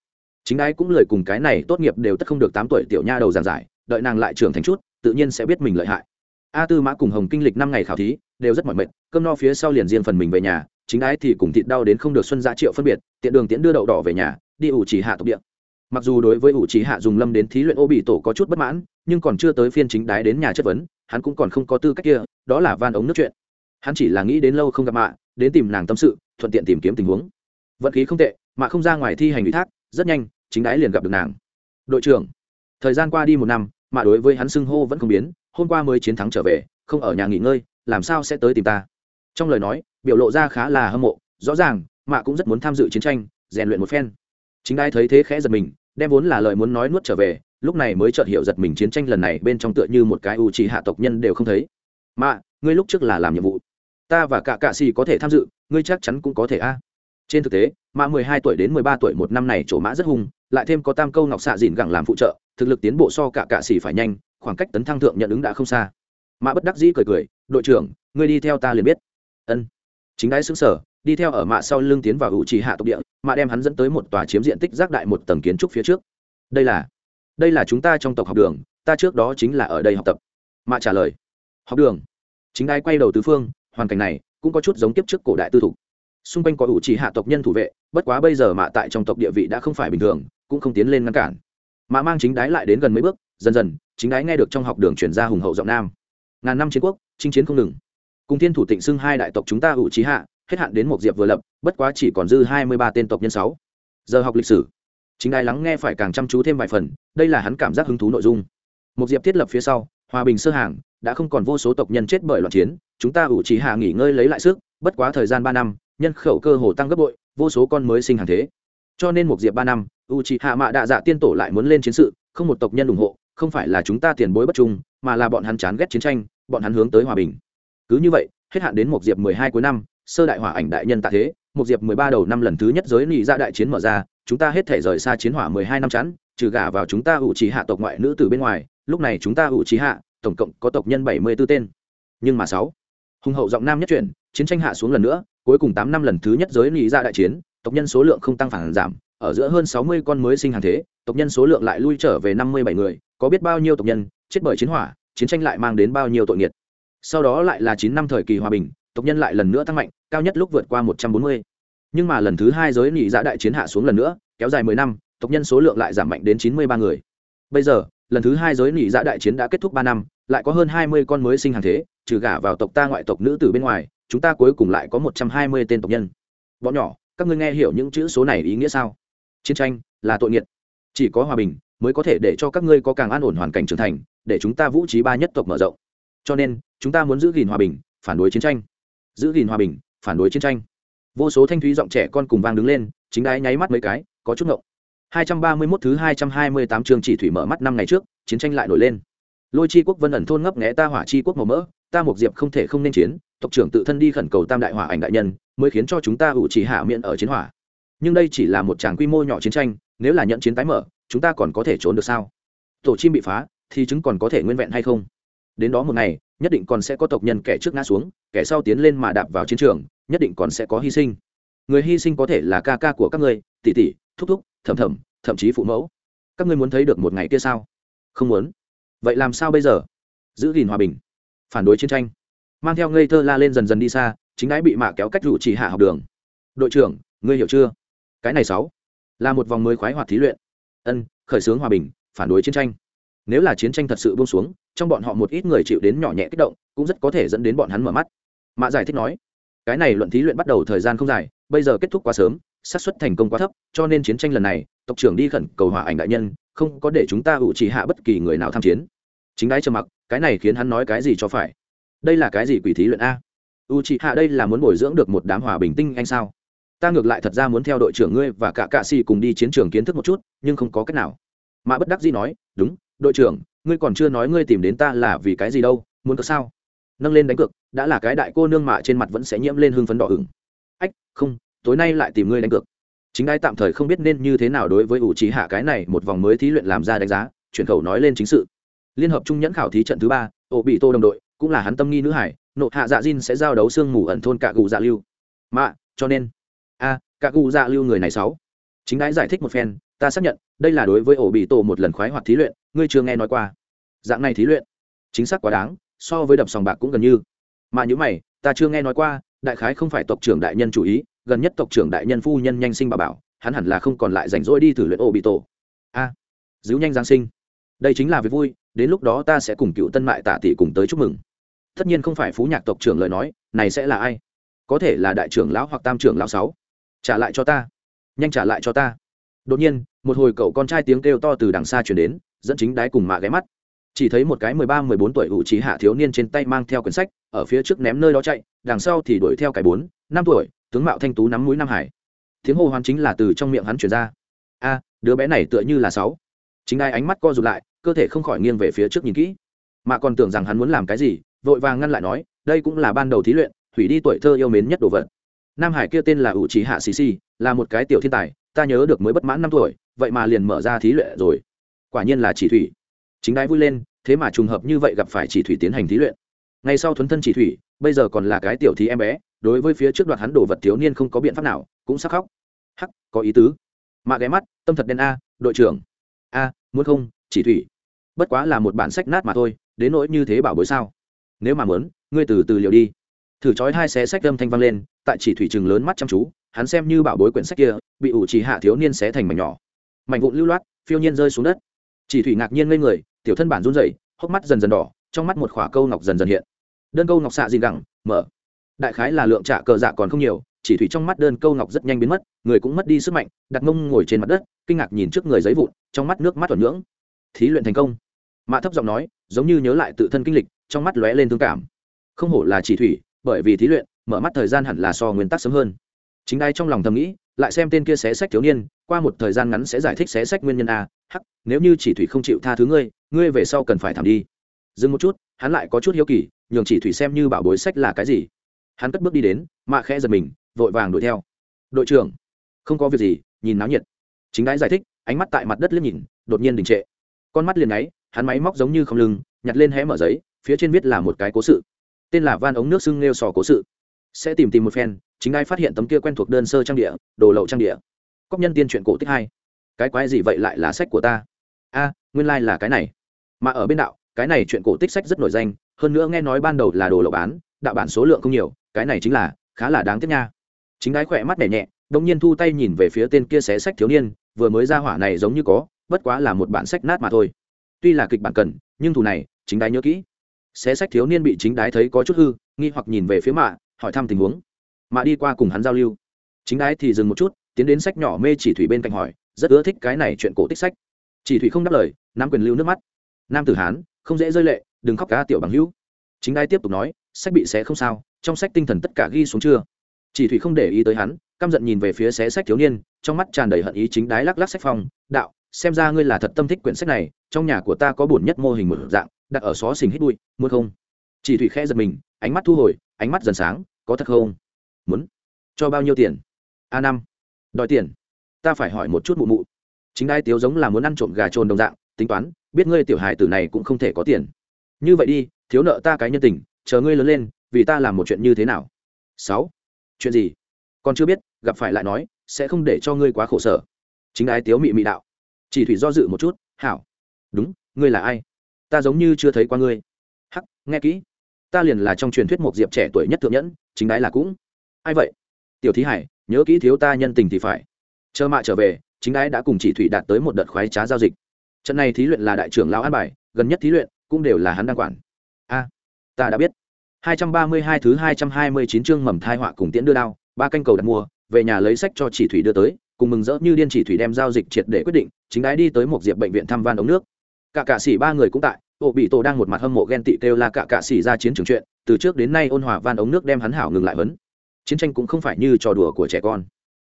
Chính đái cũng lời cùng cái này, tốt nghiệp đều tất không được tám tuổi tiểu nha đầu giảng giải, đợi nàng lại trưởng thành chút, tự nhiên sẽ biết mình lợi hại a tư mã cùng hồng kinh lịch năm ngày khảo thí, đều rất mỏi mệt, cơm no phía sau liền riêng phần mình về nhà, chính ái thì cùng thịt đau đến không được xuân gia triệu phân biệt, tiện đường tiễn đưa đậu đỏ về nhà, đi ủ chỉ hạ tộc địa. Mặc dù đối với ủ chỉ hạ dùng lâm đến thí luyện ô bị tổ có chút bất mãn, nhưng còn chưa tới phiên chính đái đến nhà chất vấn, hắn cũng còn không có tư cách kia, đó là van ống nước chuyện. Hắn chỉ là nghĩ đến lâu không gặp mạ, đến tìm nàng tâm sự, thuận tiện tìm kiếm tình huống. Vận khí không tệ mà không ra ngoài thi hành ủy thác, rất nhanh, chính đái liền gặp được nàng. Đội trưởng, thời gian qua đi một năm mà đối với hắn xưng hô vẫn không biến hôm qua mới chiến thắng trở về, không ở nhà nghỉ ngơi, làm sao sẽ tới tìm ta? Trong lời nói, biểu lộ ra khá là hâm mộ, rõ ràng, mạ cũng rất muốn tham dự chiến tranh, rèn luyện một phen. Chính đai thấy thế khẽ giật mình, đem vốn là lời muốn nói nuốt trở về, lúc này mới chợt hiểu giật mình chiến tranh lần này bên trong tựa như một cái u trì hạ tộc nhân đều không thấy. Mạ, ngươi lúc trước là làm nhiệm vụ. Ta và cả cạ xì có thể tham dự, ngươi chắc chắn cũng có thể a. Trên thực tế, mạ mười hai tuổi đến mười ba tuổi một năm này chỗ mã rất hung, lại thêm có tam câu ngọc xạ dìn gẳng làm phụ trợ, thực lực tiến bộ so cả cạ xì phải nhanh khoảng cách tấn thăng thượng nhận ứng đã không xa. Mạ bất đắc dĩ cười cười, đội trưởng, ngươi đi theo ta liền biết. Ân. Chính đái xứng sở đi theo ở mạ sau lưng tiến vào hữu trì hạ tộc địa, mạ đem hắn dẫn tới một tòa chiếm diện tích rác đại một tầng kiến trúc phía trước. Đây là đây là chúng ta trong tộc học đường, ta trước đó chính là ở đây học tập. Mạ trả lời, học đường. Chính đái quay đầu tứ phương, hoàn cảnh này cũng có chút giống kiếp trước cổ đại tư thục. Xung quanh có hữu trì hạ tộc nhân thủ vệ, bất quá bây giờ mạ tại trong tộc địa vị đã không phải bình thường, cũng không tiến lên ngăn cản. Mạ mang chính đái lại đến gần mấy bước dần dần, chính đái nghe được trong học đường chuyển ra hùng hậu giọng nam. Ngàn năm chiến quốc, chinh chiến không ngừng. Cùng thiên thủ tịnh xưng hai đại tộc chúng ta ủ trí hạ, hết hạn đến một diệp vừa lập, bất quá chỉ còn dư hai mươi ba tên tộc nhân sáu. Giờ học lịch sử, chính ai lắng nghe phải càng chăm chú thêm vài phần, đây là hắn cảm giác hứng thú nội dung. Một diệp thiết lập phía sau, hòa bình sơ hàng, đã không còn vô số tộc nhân chết bởi loạn chiến, chúng ta ủ trí hạ nghỉ ngơi lấy lại sức, bất quá thời gian ba năm, nhân khẩu cơ hồ tăng gấp bội, vô số con mới sinh hàng thế. Cho nên một diệp ba năm u trí hạ mạ đạ dạ tiên tổ lại muốn lên chiến sự, không một tộc nhân ủng hộ không phải là chúng ta tiền bối bất trung, mà là bọn hắn chán ghét chiến tranh, bọn hắn hướng tới hòa bình. Cứ như vậy, hết hạn đến một diệp mười hai cuối năm, sơ đại hỏa ảnh đại nhân tạ thế, một diệp mười ba đầu năm lần thứ nhất giới nị ra đại chiến mở ra, chúng ta hết thể rời xa chiến hỏa mười hai năm chắn, trừ gả vào chúng ta ủ trí hạ tộc ngoại nữ từ bên ngoài, lúc này chúng ta ủ trí hạ, tổng cộng có tộc nhân bảy mươi 74 tên. Nhưng mà sáu, hùng hậu giọng nam nhất chuyển, chiến tranh hạ xuống lần nữa, cuối cùng tám năm lần thứ nhất giới nị ra đại chiến, tộc nhân số lượng không tăng phản giảm ở giữa hơn sáu mươi con mới sinh hàng thế, tộc nhân số lượng lại lui trở về năm mươi bảy người, có biết bao nhiêu tộc nhân, chết bởi chiến hỏa, chiến tranh lại mang đến bao nhiêu tội nghiệt. Sau đó lại là chín năm thời kỳ hòa bình, tộc nhân lại lần nữa tăng mạnh, cao nhất lúc vượt qua một trăm bốn mươi. Nhưng mà lần thứ hai giới nghị giã đại chiến hạ xuống lần nữa, kéo dài mười năm, tộc nhân số lượng lại giảm mạnh đến chín mươi ba người. Bây giờ, lần thứ hai giới nghị giã đại chiến đã kết thúc ba năm, lại có hơn hai mươi con mới sinh hàng thế, trừ gả vào tộc ta ngoại tộc nữ từ bên ngoài, chúng ta cuối cùng lại có một trăm hai mươi tên tộc nhân. Bọn nhỏ, các ngươi nghe hiểu những chữ số này ý nghĩa sao? Chiến tranh là tội nghiệt. Chỉ có hòa bình mới có thể để cho các ngươi có càng an ổn hoàn cảnh trưởng thành để chúng ta vũ trí ba nhất tộc mở rộng. Cho nên chúng ta muốn giữ gìn hòa bình phản đối chiến tranh. Giữ gìn hòa bình phản đối chiến tranh. Vô số thanh thúy giọng trẻ con cùng vang đứng lên chính đái nháy mắt mấy cái có chút ngộng. 231 thứ 228 chương chỉ thủy mở mắt năm ngày trước, chiến tranh lại nổi lên. Lôi chi quốc vân ẩn thôn ngấp nghé ta hỏa chi quốc màu mỡ, ta một diệp không thể không nên chiến, tộc trưởng tự thân đi khẩn cầu tam đại hỏa ảnh đại nhân, mới khiến cho chúng ta ủ chỉ hạ miệng ở chiến hỏa. Nhưng đây chỉ là một tràng quy mô nhỏ chiến tranh, nếu là nhận chiến tái mở, chúng ta còn có thể trốn được sao? Tổ chim bị phá, thì chứng còn có thể nguyên vẹn hay không? Đến đó một ngày, nhất định còn sẽ có tộc nhân kẻ trước ngã xuống, kẻ sau tiến lên mà đạp vào chiến trường, nhất định còn sẽ có hy sinh. Người hy sinh có thể là ca ca của các ngươi, tỷ tỷ, thúc thúc, thầm thầm thậm chí phụ mẫu. Các ngươi muốn thấy được một ngày kia sao? Không muốn. Vậy làm sao bây giờ? Giữ gìn hòa bình. Phản đối chiến tranh. Mang theo ngây thơ la lên dần dần đi xa chính đái bị mạ kéo cách rủ chỉ hạ học đường. Đội trưởng ngươi hiểu chưa? Cái này sáu, là một vòng mới khoái hoạt thí luyện. Ân, khởi xướng hòa bình, phản đối chiến tranh. Nếu là chiến tranh thật sự buông xuống, trong bọn họ một ít người chịu đến nhỏ nhẹ kích động, cũng rất có thể dẫn đến bọn hắn mở mắt. Mạ giải thích nói, cái này luận thí luyện bắt đầu thời gian không dài, bây giờ kết thúc quá sớm, xác suất thành công quá thấp, cho nên chiến tranh lần này, tộc trưởng đi khẩn cầu hòa ảnh đại nhân, không có để chúng ta ủ trì hạ bất kỳ người nào tham chiến. Chính đái trầm mặc, cái này khiến hắn nói cái gì cho phải? Đây là cái gì quỷ thí luyện a? U trì hạ đây là muốn bồi dưỡng được một đám hòa bình tinh anh sao? Ta ngược lại thật ra muốn theo đội trưởng ngươi và cả cạ xì cùng đi chiến trường kiến thức một chút, nhưng không có cách nào. Mã bất đắc dĩ nói, đúng, đội trưởng, ngươi còn chưa nói ngươi tìm đến ta là vì cái gì đâu, muốn có sao? Nâng lên đánh cược, đã là cái đại cô nương mạ trên mặt vẫn sẽ nhiễm lên hương phấn đỏ hửng ách, không, tối nay lại tìm ngươi đánh cược. Chính ai tạm thời không biết nên như thế nào đối với ủ trí hạ cái này một vòng mới thí luyện làm ra đánh giá, chuyển khẩu nói lên chính sự. Liên hợp trung nhẫn khảo thí trận thứ ba ổ bị tô đồng đội, cũng là hắn tâm nghi nữ hải, nộ hạ dạ diên sẽ giao đấu sương mù ẩn thôn cạ gù dạ lưu. Mạ, cho nên a à, cạ gù dạ lưu người này sáu. Chính đái giải thích một phen ta xác nhận đây là đối với ổ bị tổ một lần khoái hoạt thí luyện ngươi chưa nghe nói qua. Dạng này thí luyện chính xác quá đáng so với đập sòng bạc cũng gần như. Mà những mày ta chưa nghe nói qua đại khái không phải tộc trưởng đại nhân chủ ý gần nhất tộc trưởng đại nhân phu nhân nhanh sinh bà bảo hắn hẳn là không còn lại rảnh rỗi đi thử luyện ổ bị tổ. A à, nhanh giáng sinh. Đây chính là việc vui đến lúc đó ta sẽ cùng cựu tân mại tạ tỷ cùng tới chúc mừng. Tất nhiên không phải phú nhạc tộc trưởng lời nói này sẽ là ai? Có thể là đại trưởng lão hoặc tam trưởng lão sáu trả lại cho ta. Nhanh trả lại cho ta. Đột nhiên, một hồi cậu con trai tiếng kêu to từ đằng xa chuyển đến, dẫn chính đái cùng mạ ghé mắt. Chỉ thấy một cái mười ba, mười bốn tuổi ủ trí hạ thiếu niên trên tay mang theo quyển sách, ở phía trước ném nơi đó chạy, đằng sau thì đuổi theo cái bốn, năm tuổi, tướng mạo thanh tú nắm mũi nam hải. Tiếng hô hoán chính là từ trong miệng hắn chuyển ra. A, đứa bé này tựa như là sáu. Chính đai ánh mắt co rụt lại, cơ thể không khỏi nghiêng về phía trước nhìn kỹ. Mà còn tưởng rằng hắn muốn làm cái gì, vội vàng ngăn lại nói, đây cũng là ban đầu thí luyện, hủy đi tuổi thơ yêu mến nhất đồ vật nam hải kia tên là ủ trí hạ xì xì, là một cái tiểu thiên tài, ta nhớ được mới bất mãn năm tuổi, vậy mà liền mở ra thí luyện rồi. Quả nhiên là chỉ thủy. Chính đái vui lên, thế mà trùng hợp như vậy gặp phải chỉ thủy tiến hành thí luyện. Ngay sau thuấn thân chỉ thủy, bây giờ còn là cái tiểu thí em bé, đối với phía trước đoạt hắn đồ vật thiếu niên không có biện pháp nào, cũng sắc khóc. Hắc, có ý tứ. Mạ ghé mắt, tâm thật đen a, đội trưởng. A, muốn không, chỉ thủy. Bất quá là một bản sách nát mà thôi, đến nỗi như thế bảo bối sao? Nếu mà muốn, ngươi từ từ liệu đi thử trói hai xé sách âm thanh vang lên, tại chỉ thủy trường lớn mắt chăm chú, hắn xem như bảo bối quyển sách kia, bị ủ trì hạ thiếu niên xé thành mảnh nhỏ. Mảnh vụn lưu loát, phiêu nhiên rơi xuống đất. Chỉ thủy ngạc nhiên ngây người, tiểu thân bản run rẩy, hốc mắt dần dần đỏ, trong mắt một khỏa câu ngọc dần dần hiện. Đơn câu ngọc xạ gì gẳng, mở. Đại khái là lượng trả cờ dạ còn không nhiều, chỉ thủy trong mắt đơn câu ngọc rất nhanh biến mất, người cũng mất đi sức mạnh, đặt mông ngồi trên mặt đất, kinh ngạc nhìn trước người giấy vụn, trong mắt nước mắt thuần nhưỡng. Thí luyện thành công. Mạ thấp giọng nói, giống như nhớ lại tự thân kinh lịch, trong mắt lóe lên thương cảm. Không hổ là chỉ thủy bởi vì thí luyện, mở mắt thời gian hẳn là so nguyên tắc sớm hơn. Chính đai trong lòng thầm nghĩ, lại xem tên kia xé sách thiếu niên, qua một thời gian ngắn sẽ giải thích xé sách nguyên nhân a hắc nếu như chỉ thủy không chịu tha thứ ngươi ngươi về sau cần phải thảm đi. Dừng một chút, hắn lại có chút hiếu kỳ, nhường chỉ thủy xem như bảo bối sách là cái gì. Hắn cất bước đi đến, mạ khẽ giật mình, vội vàng đuổi theo. Đội trưởng, không có việc gì, nhìn náo nhiệt. Chính đái giải thích, ánh mắt tại mặt đất liếc nhìn, đột nhiên đình trệ. Con mắt liền ngáy hắn máy móc giống như không lưng, nhặt lên hé mở giấy, phía trên viết là một cái cố sự tên là van ống nước sưng nêu sò cố sự. Sẽ tìm tìm một phen, chính ai phát hiện tấm kia quen thuộc đơn sơ trang địa, đồ lậu trang địa. Cóc nhân tiên truyện cổ tích hai. Cái quái gì vậy lại là sách của ta? A, nguyên lai、like、là cái này. Mà ở bên đạo, cái này chuyện cổ tích sách rất nổi danh, hơn nữa nghe nói ban đầu là đồ lậu bán, đạo bản số lượng không nhiều, cái này chính là khá là đáng tiếc nha. Chính ái khỏe mắt nhẹ nhẹ đông nhiên thu tay nhìn về phía tên kia xé sách thiếu niên, vừa mới ra hỏa này giống như có, bất quá là một bản sách nát mà thôi. Tuy là kịch bản cần, nhưng thù này, chính đái nhớ kỹ xé sách thiếu niên bị chính đái thấy có chút hư, nghi hoặc nhìn về phía mạ, hỏi thăm tình huống. Mạ đi qua cùng hắn giao lưu. Chính đái thì dừng một chút, tiến đến sách nhỏ mê chỉ thủy bên cạnh hỏi, rất ưa thích cái này chuyện cổ tích sách. Chỉ thủy không đáp lời nam quyền lưu nước mắt. Nam tử hán, không dễ rơi lệ, đừng khóc cá tiểu bằng hữu. Chính đái tiếp tục nói, sách bị xé không sao, trong sách tinh thần tất cả ghi xuống chưa? Chỉ thủy không để ý tới hắn, căm giận nhìn về phía xé sách thiếu niên, trong mắt tràn đầy hận ý chính đái lắc lắc sách phong, đạo, xem ra ngươi là thật tâm thích quyển sách này, trong nhà của ta có bổn nhất mô hình một dạng đặt ở xó xình hít bụi, muốn không? Chỉ thủy khẽ giật mình, ánh mắt thu hồi, ánh mắt dần sáng, có thật không? Muốn. Cho bao nhiêu tiền? A năm. Đòi tiền. Ta phải hỏi một chút mụ mụ. Chính đai tiếu giống là muốn ăn trộm gà trồn đồng dạng, tính toán, biết ngươi tiểu hài tử này cũng không thể có tiền. Như vậy đi, thiếu nợ ta cái nhân tình, chờ ngươi lớn lên, vì ta làm một chuyện như thế nào? Sáu. Chuyện gì? Còn chưa biết, gặp phải lại nói, sẽ không để cho ngươi quá khổ sở. Chính đái tiếu mị mị đạo. Chỉ thủy do dự một chút, hảo. Đúng, ngươi là ai? Ta giống như chưa thấy qua ngươi. Hắc, nghe kỹ. Ta liền là trong truyền thuyết một diệp trẻ tuổi nhất thượng nhẫn, chính đái là cũng. Ai vậy? Tiểu thí hải, nhớ kỹ thiếu ta nhân tình thì phải. Chờ mạ trở về, chính đái đã cùng chỉ thủy đạt tới một đợt khoái trá giao dịch. Trận này thí luyện là đại trưởng lão an bài, gần nhất thí luyện cũng đều là hắn đang quản. A, ta đã biết. 232 thứ 229 chương mầm thai họa cùng tiễn đưa đao, ba canh cầu đặt mua, về nhà lấy sách cho chỉ thủy đưa tới, cùng mừng rỡ như điên chỉ thủy đem giao dịch triệt để quyết định, chính đái đi tới một diệp bệnh viện thăm van ống nước. Cả cả sĩ ba người cũng tại ổ bị tổ đang một mặt hâm mộ ghen tị kêu là cả cạ xỉ ra chiến trường chuyện, từ trước đến nay ôn hòa van ống nước đem hắn hảo ngừng lại vấn chiến tranh cũng không phải như trò đùa của trẻ con.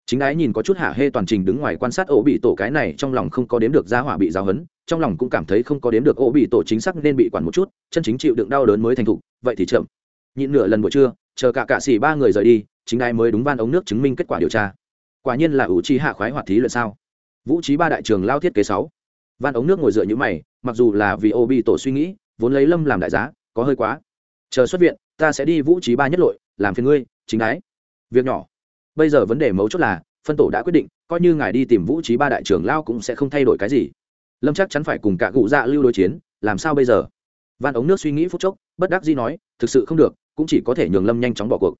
Chính đái nhìn có chút hạ hê toàn trình đứng ngoài quan sát ổ bị tổ cái này, trong lòng không có đếm được gia hỏa bị giáo hấn trong lòng cũng cảm thấy không có đếm được ổ bị tổ chính xác nên bị quản một chút, chân chính chịu đựng đau đớn mới thành thục, vậy thì chậm. Nhịn nửa lần buổi trưa, chờ cả cạ xỉ ba người rời đi, chính đái mới đúng van ống nước chứng minh kết quả điều tra. Quả nhiên là ủ trí hạ khoái hoạt thí luyện sao. Vũ trí ba đại trường lao thiết kế sáu. Van ống nước ngồi dựa như mày mặc dù là vì ô bị tổ suy nghĩ, vốn lấy lâm làm đại giá, có hơi quá. Chờ xuất viện, ta sẽ đi vũ trí ba nhất lội, làm phiền ngươi, chính đái. Việc nhỏ. Bây giờ vấn đề mấu chốt là, phân tổ đã quyết định, coi như ngài đi tìm vũ trí ba đại trưởng lao cũng sẽ không thay đổi cái gì. Lâm chắc chắn phải cùng cả cụ dạ lưu đối chiến, làm sao bây giờ? Van ống nước suy nghĩ phút chốc, bất đắc dĩ nói, thực sự không được, cũng chỉ có thể nhường lâm nhanh chóng bỏ cuộc.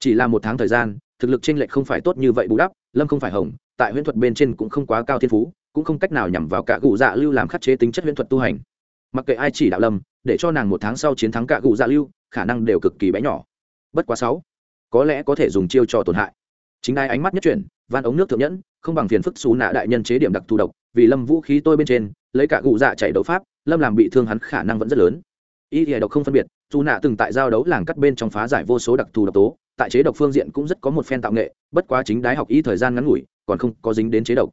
Chỉ là một tháng thời gian, thực lực chênh lệch không phải tốt như vậy bù đắp, lâm không phải hồng tại huyễn thuật bên trên cũng không quá cao thiên phú cũng không cách nào nhằm vào cả cụ dạ lưu làm khắc chế tính chất huyễn thuật tu hành. Mặc kệ ai chỉ đạo lâm để cho nàng một tháng sau chiến thắng cả cụ dạ lưu, khả năng đều cực kỳ bé nhỏ. Bất quá sáu, có lẽ có thể dùng chiêu cho tổn hại. Chính ai ánh mắt nhất chuyển, van ống nước thượng nhẫn, không bằng phiền phức xù nạ đại nhân chế điểm đặc thù độc, vì lâm vũ khí tôi bên trên, lấy cả cụ dạ chạy đấu pháp, lâm làm bị thương hắn khả năng vẫn rất lớn. Y thì độc không phân biệt, dù nạ từng tại giao đấu làng cắt bên trong phá giải vô số đặc thù độc tố, tại chế độc phương diện cũng rất có một phen tạo nghệ, bất quá chính đái học y thời gian ngắn ngủi, còn không có dính đến chế độc.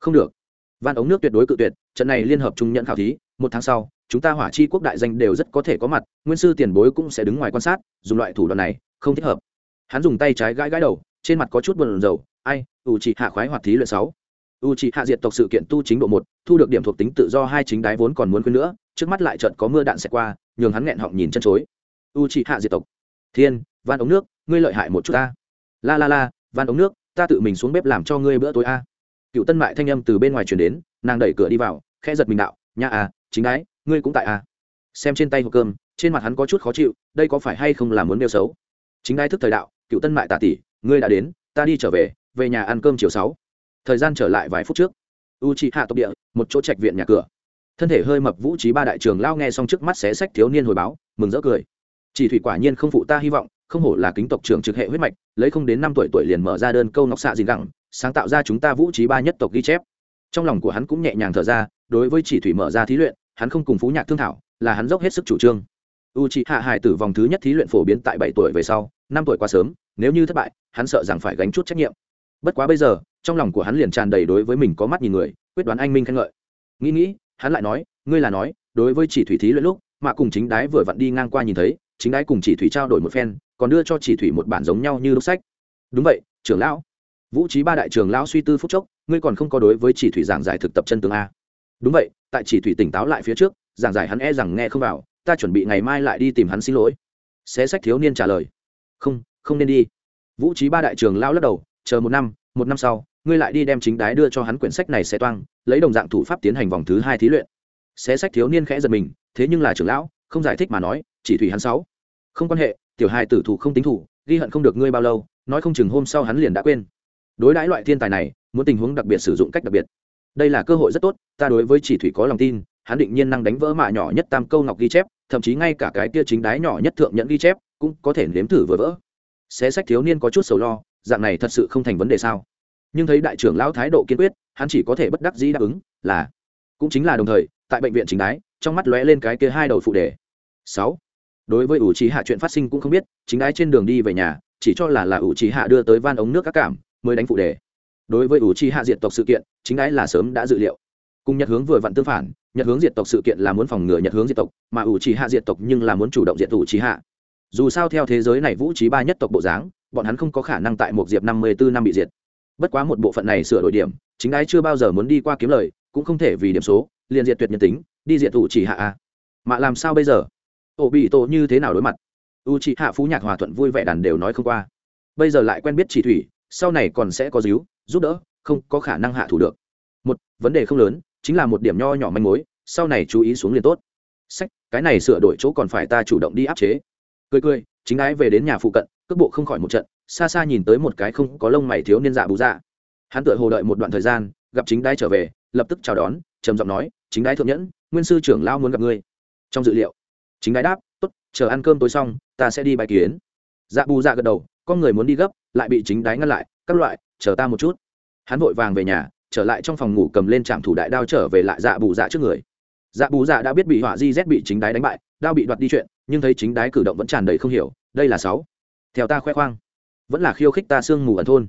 Không được van ống nước tuyệt đối cự tuyệt, trận này liên hợp trung nhận khảo thí, một tháng sau, chúng ta hỏa chi quốc đại danh đều rất có thể có mặt, nguyên sư tiền bối cũng sẽ đứng ngoài quan sát, dùng loại thủ đoạn này, không thích hợp. Hắn dùng tay trái gãi gãi đầu, trên mặt có chút buồn rầu, ai u chỉ hạ khoái hoạt thí luyện sáu. U chỉ hạ diệt tộc sự kiện tu chính độ một, thu được điểm thuộc tính tự do hai chính đái vốn còn muốn khuyên nữa, trước mắt lại trận có mưa đạn xẹt qua, nhường hắn nghẹn họng nhìn chân chối. U chỉ hạ diệt tộc. Thiên, van ống nước, ngươi lợi hại một chút ta. La la la, van ống nước, ta tự mình xuống bếp làm cho ngươi bữa tối a cựu tân mại thanh âm từ bên ngoài truyền đến nàng đẩy cửa đi vào khẽ giật mình đạo nha à chính ái, ngươi cũng tại à? Xem trên tay hộp cơm trên mặt hắn có chút khó chịu đây có phải hay không là muốn nêu xấu? Chính ái thức thời đạo cựu tân mại tạ tỷ ngươi đã đến ta đi trở về về nhà ăn cơm chiều sáu. Thời gian trở lại vài phút trước u chị hạ tộc địa một chỗ trạch viện nhà cửa. Thân thể hơi mập vũ trí ba đại trường lao nghe xong trước mắt xé sách thiếu niên hồi báo mừng rỡ cười. Chỉ thủy quả nhiên không phụ ta hy vọng không hổ là kính tộc trưởng trực hệ huyết mạch lấy không đến năm tuổi tuổi liền mở ra đơn câu ngọc xạ gì gẳng sáng tạo ra chúng ta vũ trí ba nhất tộc ghi chép. Trong lòng của hắn cũng nhẹ nhàng thở ra, đối với chỉ thủy mở ra thí luyện, hắn không cùng phú nhạc thương thảo, là hắn dốc hết sức chủ trương. U c hạ hải tử vòng thứ nhất thí luyện phổ biến tại bảy tuổi về sau, năm tuổi quá sớm, nếu như thất bại, hắn sợ rằng phải gánh chút trách nhiệm. Bất quá bây giờ, trong lòng của hắn liền tràn đầy đối với mình có mắt nhìn người, quyết đoán anh minh khen ngợi. Nghĩ nghĩ, hắn lại nói, ngươi là nói, đối với chỉ thủy thí luyện lúc, mà cùng chính đái vừa vặn đi ngang qua nhìn thấy, chính đái cùng chỉ thủy trao đổi một phen, còn đưa cho chỉ thủy một bản giống nhau như lúc sách. Đúng vậy, trưởng lão vũ trí ba đại trường lão suy tư phúc chốc, ngươi còn không có đối với chỉ thủy giảng giải thực tập chân tướng a. Đúng vậy, tại chỉ thủy tỉnh táo lại phía trước, giảng giải hắn e rằng nghe không vào, ta chuẩn bị ngày mai lại đi tìm hắn xin lỗi. Xé sách thiếu niên trả lời. Không không nên đi. Vũ trí ba đại trường lao lắc đầu, chờ một năm một năm sau, ngươi lại đi đem chính đái đưa cho hắn quyển sách này sẽ toang, lấy đồng dạng thủ pháp tiến hành vòng thứ hai thí luyện. Xé sách thiếu niên khẽ giật mình, thế nhưng là trưởng lão, không giải thích mà nói, chỉ thủy hắn sáu. Không quan hệ, tiểu hai tử thủ không tính thủ, ghi hận không được ngươi bao lâu, nói không chừng hôm sau hắn liền đã quên đối đãi loại thiên tài này, muốn tình huống đặc biệt sử dụng cách đặc biệt. Đây là cơ hội rất tốt, ta đối với chỉ thủy có lòng tin, hắn định nhiên năng đánh vỡ mạ nhỏ nhất tam câu ngọc ghi chép, thậm chí ngay cả cái kia chính đái nhỏ nhất thượng nhận ghi chép, cũng có thể nếm thử vừa vỡ. Xé sách thiếu niên có chút sầu lo, dạng này thật sự không thành vấn đề sao? Nhưng thấy đại trưởng lão thái độ kiên quyết, hắn chỉ có thể bất đắc dĩ đáp ứng là, cũng chính là đồng thời, tại bệnh viện chính đái, trong mắt lóe lên cái kia hai đầu phụ đề. Sáu. Đối với ủ trí hạ chuyện phát sinh cũng không biết, chính đái trên đường đi về nhà, chỉ cho là là ủ trí hạ đưa tới van ống nước các cảm mới đánh phụ đề. Đối với ủ Chi hạ Diệt tộc sự kiện, chính ái là sớm đã dự liệu. Cùng nhật hướng vừa vặn tương phản, nhật hướng diệt tộc sự kiện là muốn phòng ngừa nhật hướng diệt tộc, mà ủ trì hạ diệt tộc nhưng là muốn chủ động diệt ủ trì hạ dù sao theo thế giới này vũ trí ba nhất tộc bộ dáng, bọn hắn không có khả năng tại một diệp năm mươi bốn năm bị diệt. Bất quá một bộ phận này sửa đổi điểm, chính ái chưa bao giờ muốn đi qua kiếm lời, cũng không thể vì điểm số, liền diệt tuyệt nhân tính, đi diệt ủ trì hạ a. Mà làm sao bây giờ? Ổ bị tổ như thế nào đối mặt? U trì hạ phú nhạc hòa thuận vui vẻ đàn đều nói không qua. Bây giờ lại quen biết chỉ thủy sau này còn sẽ có díu, giúp đỡ, không có khả năng hạ thủ được. Một, vấn đề không lớn, chính là một điểm nho nhỏ manh mối, sau này chú ý xuống liền tốt. Sách, cái này sửa đổi chỗ còn phải ta chủ động đi áp chế. Cười cười, chính ái về đến nhà phụ cận, cước bộ không khỏi một trận, xa xa nhìn tới một cái không có lông mày thiếu niên dạ bù dạ. Hắn tựa hồ đợi một đoạn thời gian, gặp chính đái trở về, lập tức chào đón, trầm giọng nói, chính đái thượng nhẫn, nguyên sư trưởng lao muốn gặp ngươi. Trong dự liệu, chính đái đáp, tốt, chờ ăn cơm tối xong, ta sẽ đi bài kiến. Dạ bù dạ gật đầu con người muốn đi gấp, lại bị chính đái ngăn lại, các loại, chờ ta một chút. Hắn vội vàng về nhà, trở lại trong phòng ngủ cầm lên trạm thủ đại đao trở về lại dạ bù dạ trước người. Dạ bù dạ đã biết bị họa di z bị chính đái đánh bại, đao bị đoạt đi chuyện, nhưng thấy chính đái cử động vẫn tràn đầy không hiểu, đây là sáu. Theo ta khoe khoang. Vẫn là khiêu khích ta sương mù ẩn thôn.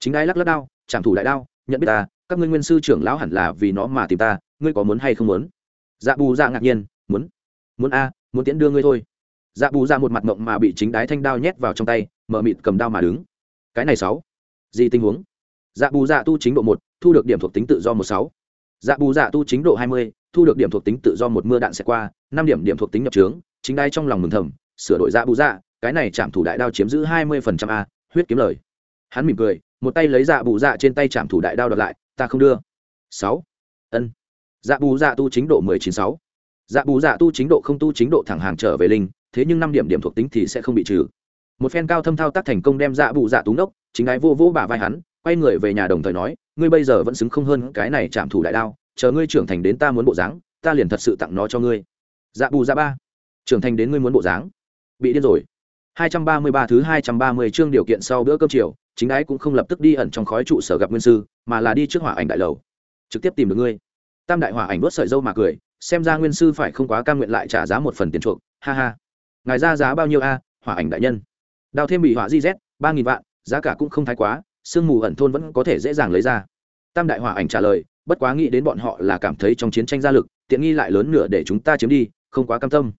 Chính đái lắc lắc đao, trạm thủ đại đao, nhận biết ta, các ngươi nguyên sư trưởng lão hẳn là vì nó mà tìm ta, ngươi có muốn hay không muốn? Dạ bù dạ ngạc nhiên, muốn. Muốn a, muốn tiễn đưa ngươi thôi dạ bù ra một mặt mộng mà bị chính đái thanh đao nhét vào trong tay, mở mịt cầm đao mà đứng. Cái này sáu. Gì tình huống? Dạ bù dạ tu chính độ một, thu được điểm thuộc tính tự do một sáu. Dạ bù dạ tu chính độ hai mươi, thu được điểm thuộc tính tự do một mưa đạn sẽ qua, năm điểm điểm thuộc tính nhập trướng, chính đai trong lòng mừng thầm, sửa đổi dạ bù dạ cái này chạm thủ đại đao chiếm giữ hai mươi phần trăm a, huyết kiếm lời. Hắn mỉm cười, một tay lấy dạ bù dạ trên tay chạm thủ đại đao đợt lại, ta không đưa. Sáu. Ân. Dạ bù dạ tu chính độ mười chín sáu. Dạ bù dạ tu chính độ không tu chính độ thẳng hàng trở về linh thế nhưng năm điểm điểm thuộc tính thì sẽ không bị trừ. Một phen cao thâm thao tác thành công đem dạ bù dạ túng đốc chính ái vô vô bả vai hắn, quay người về nhà đồng thời nói, ngươi bây giờ vẫn xứng không hơn cái này chạm thủ đại đao, chờ ngươi trưởng thành đến ta muốn bộ dáng, ta liền thật sự tặng nó cho ngươi. Dạ bù dạ ba. Trưởng thành đến ngươi muốn bộ dáng. Bị điên rồi. 233 thứ 230 chương điều kiện sau bữa cơm chiều, chính ái cũng không lập tức đi ẩn trong khói trụ sở gặp nguyên sư, mà là đi trước hỏa ảnh đại lầu. Trực tiếp tìm được ngươi. Tam đại hỏa ảnh đốt sợi dâu mà cười, xem ra nguyên sư phải không quá cam nguyện lại trả giá một phần tiền chuộc. Ha ha ngài ra giá bao nhiêu a, hỏa ảnh đại nhân? Đào thêm bị hỏa di z, ba nghìn vạn, giá cả cũng không thái quá, sương mù ẩn thôn vẫn có thể dễ dàng lấy ra. Tam đại hỏa ảnh trả lời, bất quá nghĩ đến bọn họ là cảm thấy trong chiến tranh gia lực, tiện nghi lại lớn nửa để chúng ta chiếm đi, không quá cam tâm.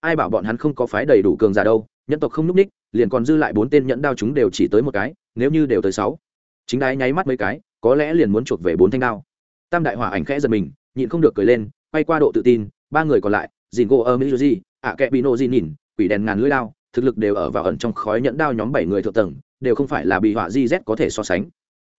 Ai bảo bọn hắn không có phái đầy đủ cường giả đâu, nhân tộc không núp ních, liền còn dư lại bốn tên nhẫn đao chúng đều chỉ tới một cái, nếu như đều tới sáu. Chính đái nháy mắt mấy cái, có lẽ liền muốn chuộc về bốn thanh đao. Tam đại hỏa ảnh khẽ giật mình, nhịn không được cười lên, quay qua độ tự tin, ba người còn lại dìn gỗ ơ mỹ gì ạ kẹ bị nộ gì nhìn quỷ đèn ngàn lưỡi đao, thực lực đều ở vào ẩn trong khói nhẫn đao nhóm bảy người thượng tầng, đều không phải là bị họa di z có thể so sánh.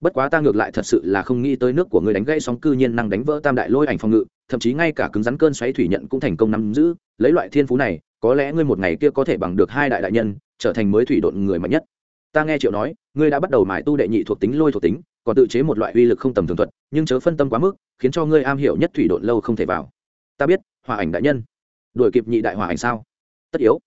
Bất quá ta ngược lại thật sự là không nghĩ tới nước của người đánh gãy sóng cư nhiên năng đánh vỡ tam đại lôi ảnh phòng ngự, thậm chí ngay cả cứng rắn cơn xoáy thủy nhận cũng thành công nắm giữ, lấy loại thiên phú này, có lẽ ngươi một ngày kia có thể bằng được hai đại đại nhân, trở thành mới thủy độn người mạnh nhất. Ta nghe triệu nói, ngươi đã bắt đầu mải tu đệ nhị thuộc tính, lôi thuộc tính, còn tự chế một loại uy lực không tầm thường thuật, nhưng chớ phân tâm quá mức, khiến cho ngươi am hiểu nhất thủy độn lâu không thể vào. Ta biết hòa ảnh đại nhân. Đuổi kịp nhị đại hòa ảnh sao? Tất yếu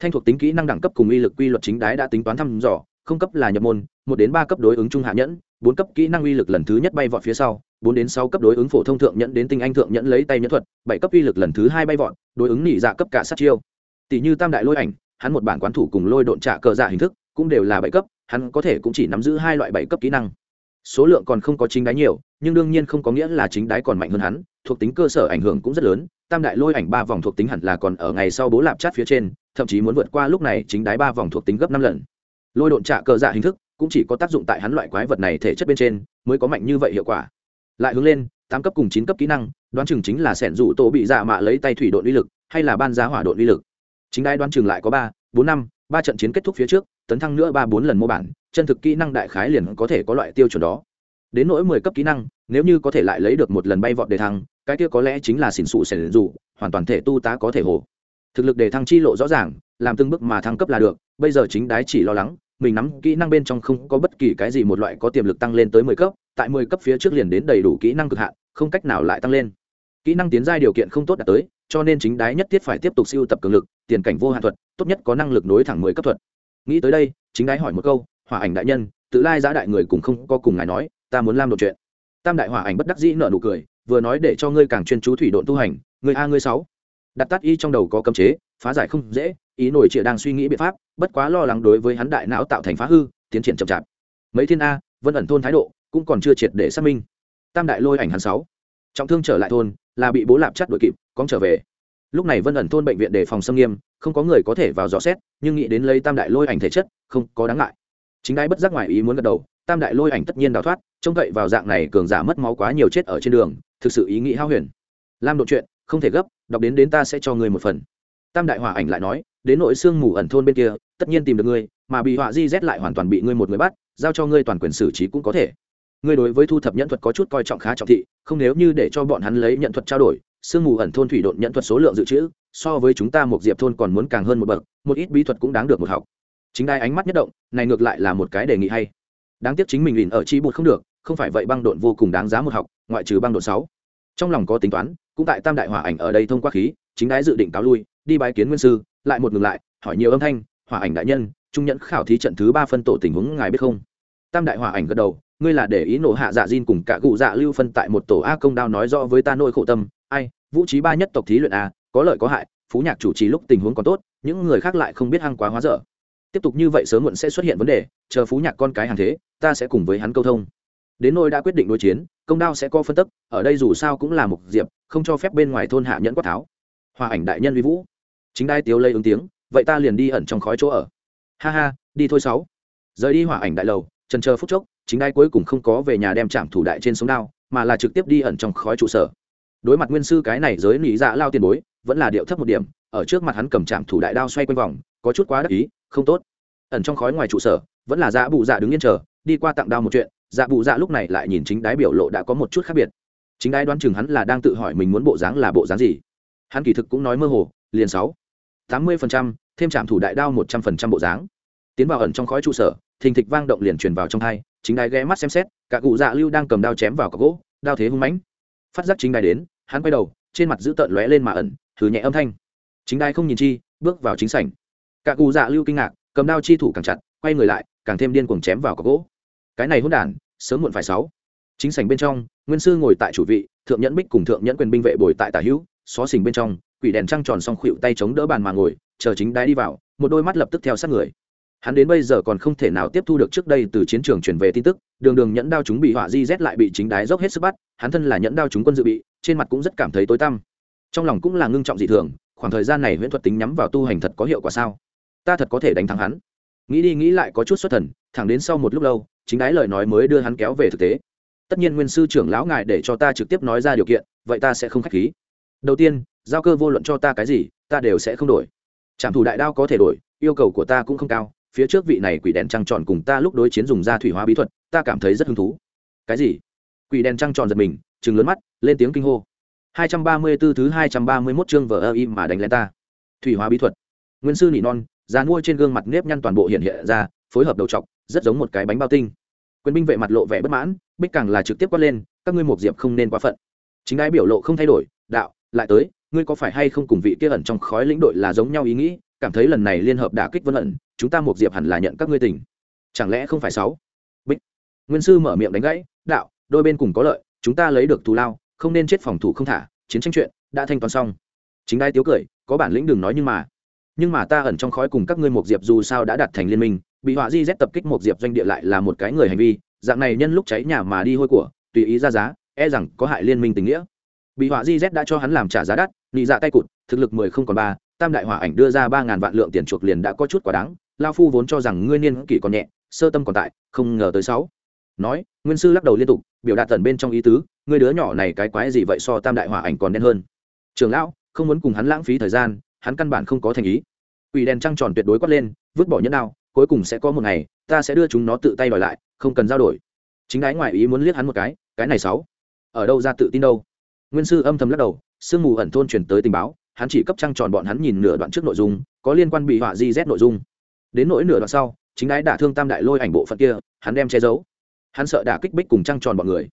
thanh thuộc tính kỹ năng đẳng cấp cùng uy lực quy luật chính đái đã tính toán thăm dò, không cấp là nhập môn, một đến ba cấp đối ứng trung hạ nhẫn, bốn cấp kỹ năng uy lực lần thứ nhất bay vọt phía sau, bốn đến sáu cấp đối ứng phổ thông thượng nhẫn đến tinh anh thượng nhẫn lấy tay nhẫn thuật, bảy cấp uy lực lần thứ hai bay vọt, đối ứng nỉ dạ cấp cả sát chiêu. Tỷ như tam đại lôi ảnh, hắn một bản quán thủ cùng lôi độn trạ cờ dạ hình thức, cũng đều là bảy cấp, hắn có thể cũng chỉ nắm giữ hai loại bảy cấp kỹ năng. Số lượng còn không có chính đái nhiều, nhưng đương nhiên không có nghĩa là chính đái còn mạnh hơn hắn thuộc tính cơ sở ảnh hưởng cũng rất lớn, tam đại lôi ảnh ba vòng thuộc tính hẳn là còn ở ngày sau bố lạp chát phía trên, thậm chí muốn vượt qua lúc này chính đái ba vòng thuộc tính gấp năm lần. Lôi độn trạ cờ dạ hình thức cũng chỉ có tác dụng tại hắn loại quái vật này thể chất bên trên mới có mạnh như vậy hiệu quả. Lại hướng lên, tám cấp cùng chín cấp kỹ năng, đoán chừng chính là sẻn dụ tổ bị dạ mạ lấy tay thủy độn uy lực, hay là ban giá hỏa độn uy lực. Chính đai đoán chừng lại có ba, bốn năm, ba trận chiến kết thúc phía trước, tấn thăng nữa ba bốn lần mô bản, chân thực kỹ năng đại khái liền có thể có loại tiêu chuẩn đó. Đến nỗi mười cấp kỹ năng, nếu như có thể lại lấy được một lần bay vọt đề thăng cái kia có lẽ chính là xỉn sụ sẻn dù, hoàn toàn thể tu tá có thể hồ. Thực lực để thăng chi lộ rõ ràng, làm từng bước mà thăng cấp là được, bây giờ chính đái chỉ lo lắng, mình nắm kỹ năng bên trong không có bất kỳ cái gì một loại có tiềm lực tăng lên tới mười cấp, tại mười cấp phía trước liền đến đầy đủ kỹ năng cực hạn, không cách nào lại tăng lên. Kỹ năng tiến giai điều kiện không tốt đạt tới, cho nên chính đái nhất thiết phải tiếp tục siêu tập cường lực, tiền cảnh vô hạn thuật, tốt nhất có năng lực nối thẳng mười cấp thuật. Nghĩ tới đây, chính đái hỏi một câu, hỏa ảnh đại nhân, tự lai giá đại người cùng không có cùng ngài nói, ta muốn làm một chuyện. Tam đại hỏa ảnh bất đắc dĩ nợ nụ cười vừa nói để cho ngươi càng chuyên chú thủy độn tu hành, ngươi a ngươi sáu. Đặt tắt y trong đầu có cấm chế, phá giải không dễ, ý nổi trịa đang suy nghĩ biện pháp, bất quá lo lắng đối với hắn đại não tạo thành phá hư, tiến triển chậm chạp. Mấy thiên a, vân ẩn thôn thái độ cũng còn chưa triệt để xác minh. Tam đại lôi ảnh hắn sáu. Trọng thương trở lại thôn, là bị bố lạp chắt đuổi kịp cóng trở về. Lúc này vân ẩn thôn bệnh viện đề phòng xâm nghiêm, không có người có thể vào dò xét, nhưng nghĩ đến lấy tam đại lôi ảnh thể chất, không có đáng ngại. Chính đái bất giác ngoài ý muốn gật đầu, tam đại lôi ảnh tất nhiên đào thoát, trông cậy vào dạng này cường giả mất máu quá nhiều chết ở trên đường thực sự ý nghĩ hao huyền. Lam độ chuyện, không thể gấp, đọc đến đến ta sẽ cho người một phần. Tam đại hỏa ảnh lại nói, đến nội xương mù ẩn thôn bên kia, tất nhiên tìm được ngươi, mà bị họa di rét lại hoàn toàn bị ngươi một người bắt, giao cho ngươi toàn quyền xử trí cũng có thể. Ngươi đối với thu thập nhận thuật có chút coi trọng khá trọng thị, không nếu như để cho bọn hắn lấy nhận thuật trao đổi, sương mù ẩn thôn thủy độn nhận thuật số lượng dự trữ, so với chúng ta một diệp thôn còn muốn càng hơn một bậc, một ít bí thuật cũng đáng được một học. Chính đai ánh mắt nhất động, này ngược lại là một cái đề nghị hay. Đáng tiếc chính mình lìn ở chi bụt không được không phải vậy băng độn vô cùng đáng giá một học, ngoại trừ băng độn sáu. Trong lòng có tính toán, cũng tại tam đại hỏa ảnh ở đây thông qua khí, chính đái dự định cáo lui, đi bái kiến nguyên sư, lại một ngừng lại, hỏi nhiều âm thanh, hỏa ảnh đại nhân, trung nhẫn khảo thí trận thứ ba phân tổ tình huống ngài biết không? Tam đại hỏa ảnh gật đầu, ngươi là để ý nổ hạ dạ diên cùng cả cụ dạ lưu phân tại một tổ a công đao nói rõ với ta nỗi khổ tâm, ai, vũ trí ba nhất tộc thí luyện a, có lợi có hại, phú nhạc chủ trì lúc tình huống còn tốt, những người khác lại không biết hăng quá hóa dở. Tiếp tục như vậy sớm muộn sẽ xuất hiện vấn đề, chờ phú nhạc con cái hàng thế, ta sẽ cùng với hắn câu thông đến nôi đã quyết định đối chiến, công đao sẽ có phân tức, ở đây dù sao cũng là một diệp, không cho phép bên ngoài thôn hạ nhẫn quát tháo. Hòa ảnh đại nhân uy vũ. Chính đai tiếu lây ứng tiếng, vậy ta liền đi ẩn trong khói chỗ ở. Ha ha, đi thôi sáu. Rời đi hỏa ảnh đại lầu, trần chờ phút chốc, chính đai cuối cùng không có về nhà đem chạm thủ đại trên sống đao, mà là trực tiếp đi ẩn trong khói trụ sở. Đối mặt nguyên sư cái này giới nỉ dạ lao tiền bối, vẫn là điệu thấp một điểm, ở trước mặt hắn cầm chạm thủ đại đao xoay quanh vòng, có chút quá đắc ý, không tốt. Ẩn trong khói ngoài trụ sở, vẫn là dạ bụ dạ đứng yên chờ, đi qua tặng đao một chuyện dạ bụ dạ lúc này lại nhìn chính đái biểu lộ đã có một chút khác biệt. Chính đái đoán chừng hắn là đang tự hỏi mình muốn bộ dáng là bộ dáng gì. Hắn kỳ thực cũng nói mơ hồ, liền sáu, tám mươi phần trăm, thêm trạm thủ đại đao một trăm phần trăm bộ dáng. Tiến vào ẩn trong khói trụ sở, thình thịch vang động liền truyền vào trong thai, chính đái ghé mắt xem xét, cả cụ dạ lưu đang cầm đao chém vào cọc gỗ, đao thế hung mãnh. Phát giác chính đái đến, hắn quay đầu, trên mặt giữ tợn lóe lên mà ẩn thử nhẹ âm thanh. Chính đái không nhìn chi, bước vào chính sảnh. Cả cụ dạ lưu kinh ngạc, cầm đao chi thủ càng chặt, quay người lại, càng thêm điên cuồng chém vào cọc gỗ cái này hôn đản, sớm muộn phải sáu. Chính sảnh bên trong, nguyên sư ngồi tại chủ vị, thượng nhẫn bích cùng thượng nhẫn quyền binh vệ bồi tại tả hữu, xó xỉnh bên trong, quỷ đèn trăng tròn xong khuỵu tay chống đỡ bàn mà ngồi, chờ chính đái đi vào, một đôi mắt lập tức theo sát người. Hắn đến bây giờ còn không thể nào tiếp thu được trước đây từ chiến trường chuyển về tin tức, đường đường nhẫn đao chúng bị họa di z lại bị chính đái dốc hết sức bắt, hắn thân là nhẫn đao chúng quân dự bị, trên mặt cũng rất cảm thấy tối tăm. Trong lòng cũng là ngưng trọng dị thường, khoảng thời gian này huyễn thuật tính nhắm vào tu hành thật có hiệu quả sao? Ta thật có thể đánh thắng hắn. Nghĩ đi nghĩ lại có chút xuất thần, thẳng đến sau một lúc lâu chính đái lời nói mới đưa hắn kéo về thực tế. Tất nhiên nguyên sư trưởng lão ngài để cho ta trực tiếp nói ra điều kiện, vậy ta sẽ không k h á c h khí. Đầu tiên, giao cơ vô luận cho ta cái gì, ta đều sẽ không đổi. Trạm thủ đại đao có thể đổi, yêu cầu của ta cũng không cao, phía trước vị này quỷ đèn trăng tròn cùng ta lúc đối chiến dùng ra thủy hóa bí thuật, ta cảm thấy rất hứng thú. Cái gì? Quỷ đèn trăng tròn giật mình chừng lớn mắt, lên tiếng kinh hô. Hai trăm ba mươi 234 thứ hai trăm ba mươi mốt chương vở ơ im mà đánh lên ta. Thủy hóa bí thuật. Nguyên sư nỉ non, già mua trên gương mặt nếp nhăn toàn bộ hiện hiện ra phối hợp đầu trọc rất giống một cái bánh bao tinh. Quyền binh vệ mặt lộ vẻ bất mãn, bích càng là trực tiếp quát lên, các ngươi một diệp không nên quá phận. Chính đái biểu lộ không thay đổi, đạo, lại tới, ngươi có phải hay không cùng vị kia ẩn trong khói lĩnh đội là giống nhau ý nghĩ, cảm thấy lần này liên hợp đả kích vân ẩn, chúng ta một diệp hẳn là nhận các ngươi tình. Chẳng lẽ không phải sáu? Bích. Nguyên sư mở miệng đánh gãy, đạo, đôi bên cùng có lợi, chúng ta lấy được thù lao, không nên chết phòng thủ không thả, chiến tranh chuyện, đã thanh toán xong. Chính đai tiếu cười, có bản lĩnh đừng nói nhưng mà. Nhưng mà ta ẩn trong khói cùng các ngươi một diệp dù sao đã đặt thành liên minh bị họa di z tập kích một diệp doanh địa lại là một cái người hành vi, dạng này nhân lúc cháy nhà mà đi hôi của, tùy ý ra giá e rằng có hại liên minh tình nghĩa. Bị họa di z đã cho hắn làm trả giá đắt, nị dạ tay cụt, thực lực mười không còn ba, tam đại hỏa ảnh đưa ra ba ngàn vạn lượng tiền chuộc liền đã có chút quá đáng, lao phu vốn cho rằng ngươi niên kỷ còn nhẹ, sơ tâm còn tại, không ngờ tới sáu. Nói, nguyên sư lắc đầu liên tục, biểu đạt tần bên trong ý tứ, ngươi đứa nhỏ này cái quái gì vậy so tam đại hỏa ảnh còn đen hơn. Trường lão, không muốn cùng hắn lãng phí thời gian, hắn căn bản không có thành ý. Quỷ đèn trăng tròn tuyệt đối quát lên, vứt bỏ nhẫn đao cuối cùng sẽ có một ngày, ta sẽ đưa chúng nó tự tay đòi lại, không cần giao đổi. Chính đái ngoại ý muốn liếc hắn một cái cái này sáu. Ở đâu ra tự tin đâu? Nguyên sư âm thầm lắc đầu, sương mù ẩn thôn truyền tới tình báo, hắn chỉ cấp trăng tròn bọn hắn nhìn nửa đoạn trước nội dung, có liên quan bị họa di z nội dung. Đến nỗi nửa đoạn sau, chính đái đả thương tam đại lôi ảnh bộ phận kia, hắn đem che giấu. Hắn sợ đả kích bích cùng trăng tròn bọn người.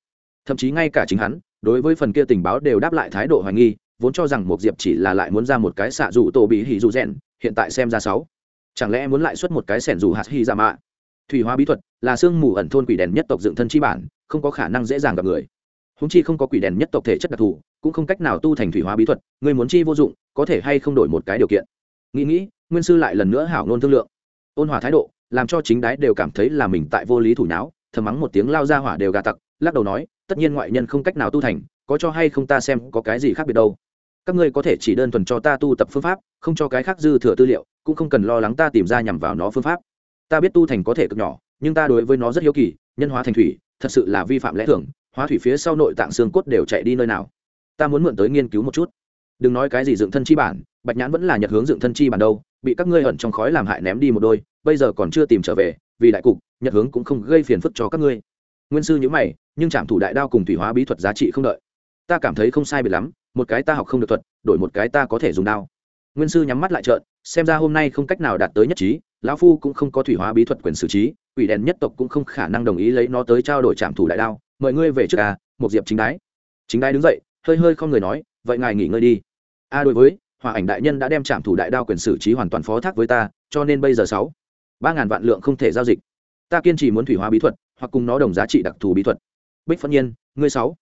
Thậm chí ngay cả chính hắn, đối với phần kia tình báo đều đáp lại thái độ hoài nghi, vốn cho rằng một diệp chỉ là lại muốn ra một cái xạ dù tổ bị hỉ dù rèn, hiện tại xem ra sáu chẳng lẽ muốn lại xuất một cái sẻn dù hạt hy ra mạ? Thủy hóa bí thuật là sương mù ẩn thôn quỷ đèn nhất tộc dựng thân chi bản, không có khả năng dễ dàng gặp người. Húng chi không có quỷ đèn nhất tộc thể chất đặc thù, cũng không cách nào tu thành thủy hóa bí thuật, người muốn chi vô dụng, có thể hay không đổi một cái điều kiện. Nghĩ nghĩ, nguyên sư lại lần nữa hảo nôn thương lượng. Ôn hòa thái độ, làm cho chính đái đều cảm thấy là mình tại vô lý thủ não thầm mắng một tiếng lao ra hỏa đều gà tặc, lắc đầu nói, tất nhiên ngoại nhân không cách nào tu thành, có cho hay không ta xem có cái gì khác biệt đâu. Các ngươi có thể chỉ đơn thuần cho ta tu tập phương pháp, không cho cái khác dư thừa tư liệu cũng không cần lo lắng ta tìm ra nhằm vào nó phương pháp. Ta biết tu thành có thể cực nhỏ, nhưng ta đối với nó rất hiếu kỳ, nhân hóa thành thủy, thật sự là vi phạm lẽ thường, hóa thủy phía sau nội tạng xương cốt đều chạy đi nơi nào. Ta muốn mượn tới nghiên cứu một chút. Đừng nói cái gì dựng thân chi bản, bạch nhãn vẫn là nhật hướng dựng thân chi bản đâu, bị các ngươi ẩn trong khói làm hại ném đi một đôi, bây giờ còn chưa tìm trở về, vì đại cục, nhật hướng cũng không gây phiền phức cho các ngươi. Nguyên sư nhữ mày, nhưng trạm thủ đại đao cùng thủy hóa bí thuật giá trị không đợi. Ta cảm thấy không sai biệt lắm, một cái ta học không được thuật, đổi một cái ta có thể dùng đao. Nguyên sư nhắm mắt lại trợn xem ra hôm nay không cách nào đạt tới nhất trí, lão phu cũng không có thủy hóa bí thuật quyền xử trí, quỷ đèn nhất tộc cũng không khả năng đồng ý lấy nó tới trao đổi trạm thủ đại đao. Mời ngươi về trước à một diệp chính đái. Chính đái đứng dậy, hơi hơi không người nói, vậy ngài nghỉ ngơi đi. A đối với, hòa ảnh đại nhân đã đem trạm thủ đại đao quyền xử trí hoàn toàn phó thác với ta, cho nên bây giờ sáu, ba ngàn vạn lượng không thể giao dịch. Ta kiên trì muốn thủy hóa bí thuật, hoặc cùng nó đồng giá trị đặc thù bí thuật. Bích phân nhiên, ngươi sáu.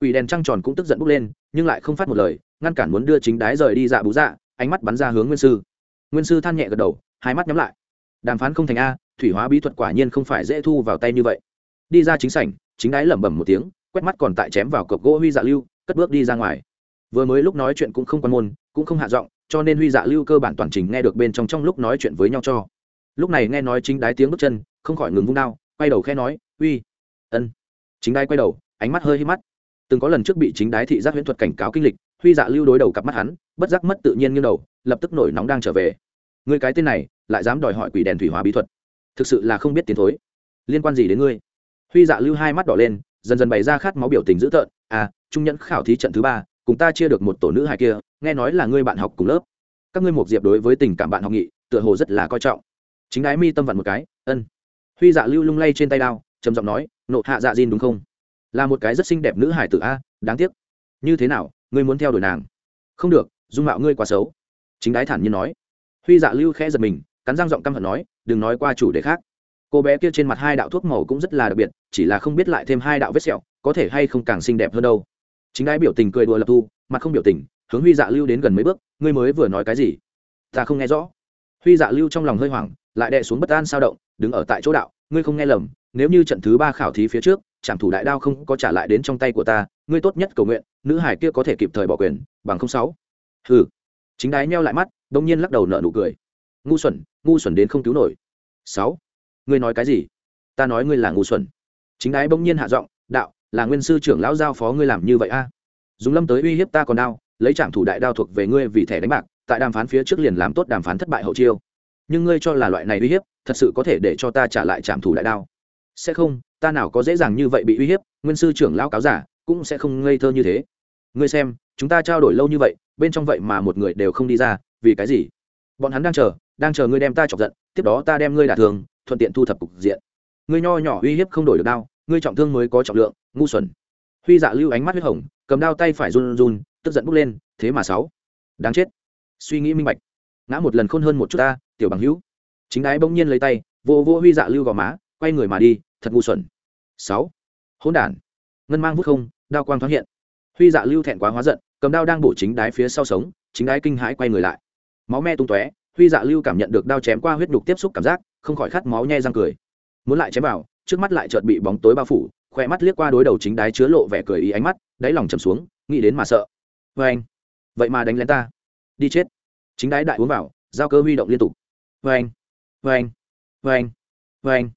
Quỷ đèn trăng tròn cũng tức giận bốc lên, nhưng lại không phát một lời, ngăn cản muốn đưa chính đái rời đi dạ bú dạ ánh mắt bắn ra hướng nguyên sư nguyên sư than nhẹ gật đầu, hai mắt nhắm lại. Đàm phán không thành a, thủy hóa bí thuật quả nhiên không phải dễ thu vào tay như vậy. Đi ra chính sảnh, chính đái lẩm bẩm một tiếng, quét mắt còn tại chém vào cọc gỗ huy dạ lưu, cất bước đi ra ngoài. Vừa mới lúc nói chuyện cũng không quan môn, cũng không hạ giọng, cho nên huy dạ lưu cơ bản toàn trình nghe được bên trong trong lúc nói chuyện với nhau cho. Lúc này nghe nói chính đái tiếng bước chân, không khỏi ngừng vung đao, quay đầu khe nói, uy, ân. Chính đái quay đầu, ánh mắt hơi hít mắt. Từng có lần trước bị chính đái thị giác huyễn thuật cảnh cáo kinh lịch huy dạ lưu đối đầu cặp mắt hắn, bất giác mất tự nhiên như đầu, lập tức nổi nóng đang trở về. Người cái tên này, lại dám đòi hỏi quỷ đèn thủy hóa bí thuật. Thực sự là không biết tiến thối. Liên quan gì đến ngươi? Huy dạ lưu hai mắt đỏ lên, dần dần bày ra khát máu biểu tình dữ tợn. À trung nhẫn khảo thí trận thứ ba, cùng ta chia được một tổ nữ hài kia, nghe nói là ngươi bạn học cùng lớp. Các ngươi một diệp đối với tình cảm bạn học nghị, tựa hồ rất là coi trọng. Chính đái mi tâm vặn một cái, ân. Huy dạ lưu lung lay trên tay đao, trầm giọng nói, nộ hạ dạ diên đúng không? Là một cái rất xinh đẹp nữ hải tử a, đáng tiếc. Như thế nào ngươi muốn theo đuổi nàng. Không được, dung mạo ngươi quá xấu. Chính đái thản nhiên nói. Huy dạ lưu khẽ giật mình, cắn răng giọng căm hận nói, đừng nói qua chủ đề khác. Cô bé kia trên mặt hai đạo thuốc màu cũng rất là đặc biệt, chỉ là không biết lại thêm hai đạo vết sẹo, có thể hay không càng xinh đẹp hơn đâu. Chính đái biểu tình cười đùa lập thu, mặt không biểu tình, hướng huy dạ lưu đến gần mấy bước, ngươi mới vừa nói cái gì? Ta không nghe rõ. Huy dạ lưu trong lòng hơi hoảng, lại đè xuống bất an sao động, đứng ở tại chỗ đạo, ngươi không nghe lầm, nếu như trận thứ ba khảo thí phía trước trảm thủ đại đao không có trả lại đến trong tay của ta, ngươi tốt nhất cầu nguyện, nữ hải kia có thể kịp thời bỏ quyền, bằng không sáu. Hừ. Chính đái nheo lại mắt, đông nhiên lắc đầu nợ nụ cười. Ngu xuẩn ngu xuẩn đến không cứu nổi. Sáu. Ngươi nói cái gì? Ta nói ngươi là ngu xuẩn. Chính đái bỗng nhiên hạ giọng, đạo, là nguyên sư trưởng lão giao phó ngươi làm như vậy a. Dùng lâm tới uy hiếp ta còn đao lấy trạm thủ đại đao thuộc về ngươi vì thẻ đánh bạc, tại đàm phán phía trước liền làm tốt đàm phán thất bại hậu chiêu. Nhưng ngươi cho là loại này uy hiếp, thật sự có thể để cho ta trả lại trạm thủ đại đao sẽ không, ta nào có dễ dàng như vậy bị uy hiếp, nguyên sư trưởng lão cáo giả cũng sẽ không ngây thơ như thế. Ngươi xem, chúng ta trao đổi lâu như vậy, bên trong vậy mà một người đều không đi ra, vì cái gì? Bọn hắn đang chờ đang chờ ngươi đem ta chọc giận, tiếp đó ta đem ngươi đả thường thuận tiện thu thập cục diện. Ngươi nho nhỏ uy hiếp không đổi được đao, ngươi trọng thương mới có trọng lượng, ngu xuẩn. Huy dạ lưu ánh mắt huyết hồng, cầm đao tay phải run run, tức giận bốc lên, thế mà sáu. Đáng chết. Suy nghĩ minh bạch. Ngã một lần khôn hơn một chút ta, tiểu bằng hữu. Chính đái bỗng nhiên lấy tay, vô vô huy dạ lưu gò má quay người mà đi, thật ngu xuẩn. Sáu. Hỗn đản. Ngân mang vút không, đao quang thoáng hiện. Huy dạ lưu thẹn quá hóa giận, cầm đao đang bổ chính đái phía sau sống, chính đái kinh hãi quay người lại. Máu me tung tóe, huy dạ lưu cảm nhận được đao chém qua huyết đục tiếp xúc cảm giác, không khỏi khát máu nhe răng cười. Muốn lại chém vào, trước mắt lại chợt bị bóng tối bao phủ khỏe mắt liếc qua đối đầu chính đái chứa lộ vẻ cười ý ánh mắt, đáy lòng trầm xuống, nghĩ đến mà sợ. Vê anh vậy mà đánh lén ta. Đi chết. Chính đái đại uống vào, giao cơ huy động liên tục. Vê anh vê anh vê anh vê anh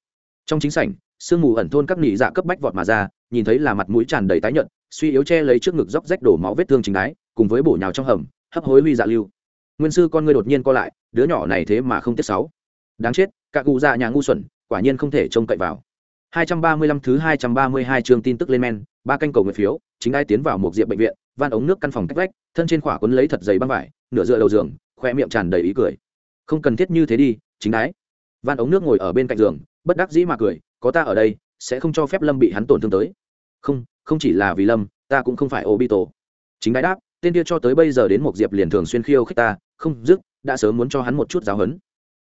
trong chính sảnh sương mù ẩn thôn các nị dạ cấp bách vọt mà ra nhìn thấy là mặt mũi tràn đầy tái nhợt suy yếu che lấy trước ngực róc rách đổ máu vết thương chính đái cùng với bổ nhào trong hầm hấp hối huy dạ lưu nguyên sư con ngươi đột nhiên co lại đứa nhỏ này thế mà không tiết sáu đáng chết cả cụ dạ nhà ngu xuẩn quả nhiên không thể trông cậy vào 235 thứ 232 chương tin tức lên men, ba canh cầu nguyện phiếu, chính ai tiến vào một diệp bệnh viện, van ống nước căn phòng cách vách, thân trên khỏa cuốn lấy thật dày băng vải, nửa dựa đầu giường, khoe miệng tràn đầy ý cười. Không cần thiết như thế đi, chính ái. Van ống nước ngồi ở bên cạnh giường, bất đắc dĩ mà cười, có ta ở đây, sẽ không cho phép Lâm bị hắn tổn thương tới. Không, không chỉ là vì Lâm, ta cũng không phải Obito. Chính ái đáp, tên kia cho tới bây giờ đến một diệp liền thường xuyên khiêu khích ta, không dứt, đã sớm muốn cho hắn một chút giáo huấn.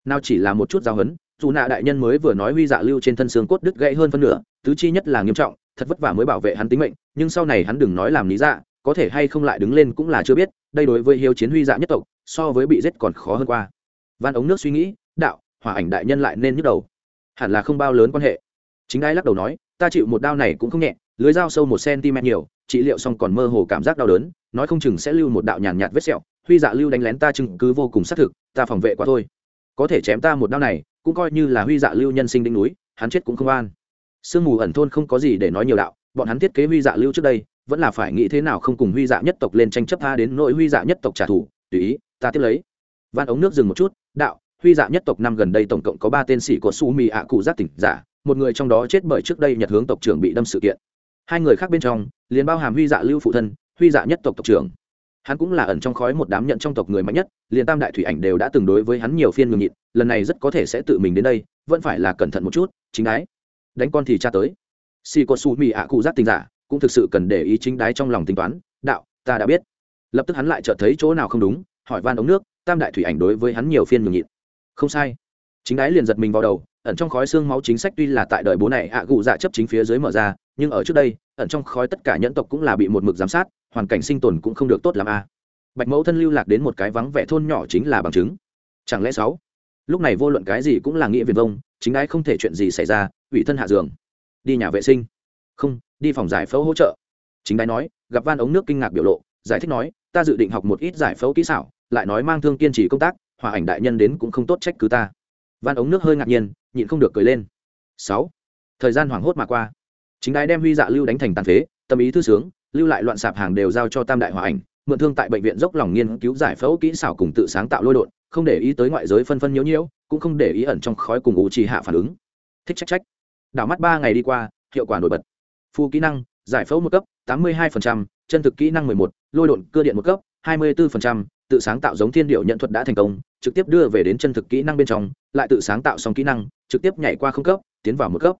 Nào chỉ là một chút giáo huấn, dù nạ đại nhân mới vừa nói huy dạ lưu trên thân xương cốt đứt gãy hơn phân nửa tứ chi nhất là nghiêm trọng thật vất vả mới bảo vệ hắn tính mệnh nhưng sau này hắn đừng nói làm lý dạ có thể hay không lại đứng lên cũng là chưa biết đây đối với hiếu chiến huy dạ nhất tộc so với bị giết còn khó hơn qua van ống nước suy nghĩ đạo hỏa ảnh đại nhân lại nên nhức đầu. Hẳn là không bao lớn quan hệ. Chính ai lắc đầu nói, ta chịu một đao này cũng không nhẹ, lưới dao sâu một cm nhiều, trị liệu xong còn mơ hồ cảm giác đau đớn, nói không chừng sẽ lưu một đạo nhàn nhạt vết sẹo, huy dạ lưu đánh lén ta chừng cứ vô cùng xác thực, ta phòng vệ quá thôi. Có thể chém ta một đao này, cũng coi như là huy dạ lưu nhân sinh đỉnh núi, hắn chết cũng không an sương mù ẩn thôn không có gì để nói nhiều đạo, bọn hắn thiết kế huy dạ lưu trước đây, vẫn là phải nghĩ thế nào không cùng huy dạ nhất tộc lên tranh chấp tha đến nội huy dạ nhất tộc trả thù, tùy ý, ta tiếp lấy. Van ống nước dừng một chút, đạo huy dạ nhất tộc năm gần đây tổng cộng có ba tên sĩ của su mì ạ cụ giác tỉnh giả, một người trong đó chết bởi trước đây nhật hướng tộc trưởng bị đâm sự kiện. Hai người khác bên trong, liền bao hàm huy dạ lưu phụ thân, huy dạ nhất tộc tộc trưởng. Hắn cũng là ẩn trong khói một đám nhận trong tộc người mạnh nhất, liền tam đại thủy ảnh đều đã từng đối với hắn nhiều phiên ngừng nhịn, lần này rất có thể sẽ tự mình đến đây, vẫn phải là cẩn thận một chút, chính đái. Đánh con thì cha tới. Si có su mì ạ cụ giác tình giả cũng thực sự cần để ý chính đái trong lòng tính toán, đạo, ta đã biết. Lập tức hắn lại chợt thấy chỗ nào không đúng, hỏi van ống nước, tam đại thủy ảnh đối với hắn nhiều phiên ngừng nhịn không sai. Chính đái liền giật mình vào đầu, ẩn trong khói xương máu chính sách tuy là tại đời bố này, ạ gụ dạ chấp chính phía dưới mở ra, nhưng ở trước đây, ẩn trong khói tất cả nhẫn tộc cũng là bị một mực giám sát, hoàn cảnh sinh tồn cũng không được tốt làm a. Bạch mẫu thân lưu lạc đến một cái vắng vẻ thôn nhỏ chính là bằng chứng. Chẳng lẽ sáu? Lúc này vô luận cái gì cũng là nghĩa viền vông, chính đái không thể chuyện gì xảy ra, ủy thân hạ giường. Đi nhà vệ sinh. Không, đi phòng giải phẫu hỗ trợ. Chính đái nói, gặp van ống nước kinh ngạc biểu lộ, giải thích nói, ta dự định học một ít giải phẫu kỹ xảo, lại nói mang thương kiên trì công tác hòa ảnh đại nhân đến cũng không tốt trách cứ ta. Van ống nước hơi ngạc nhiên nhịn không được cười lên. Sáu. Thời gian hoảng hốt mà qua. Chính đái đem huy dạ lưu đánh thành tàn phế tâm ý thư sướng lưu lại loạn sạp hàng đều giao cho tam đại hòa ảnh mượn thương tại bệnh viện dốc lòng nghiên cứu giải phẫu kỹ xảo cùng tự sáng tạo lôi đột không để ý tới ngoại giới phân phân nhiễu nhiễu cũng không để ý ẩn trong khói cùng ủ trì hạ phản ứng. Thích trách trách. Đảo mắt ba ngày đi qua hiệu quả nổi bật. Phu kỹ năng giải phẫu một cấp tám mươi 82%, chân thực kỹ năng mười một lôi đột cơ điện một cấp hai mươi 24%, tự sáng tạo giống thiên điệu nhận thuật đã thành công trực tiếp đưa về đến chân thực kỹ năng bên trong, lại tự sáng tạo xong kỹ năng, trực tiếp nhảy qua không cấp, tiến vào một cấp.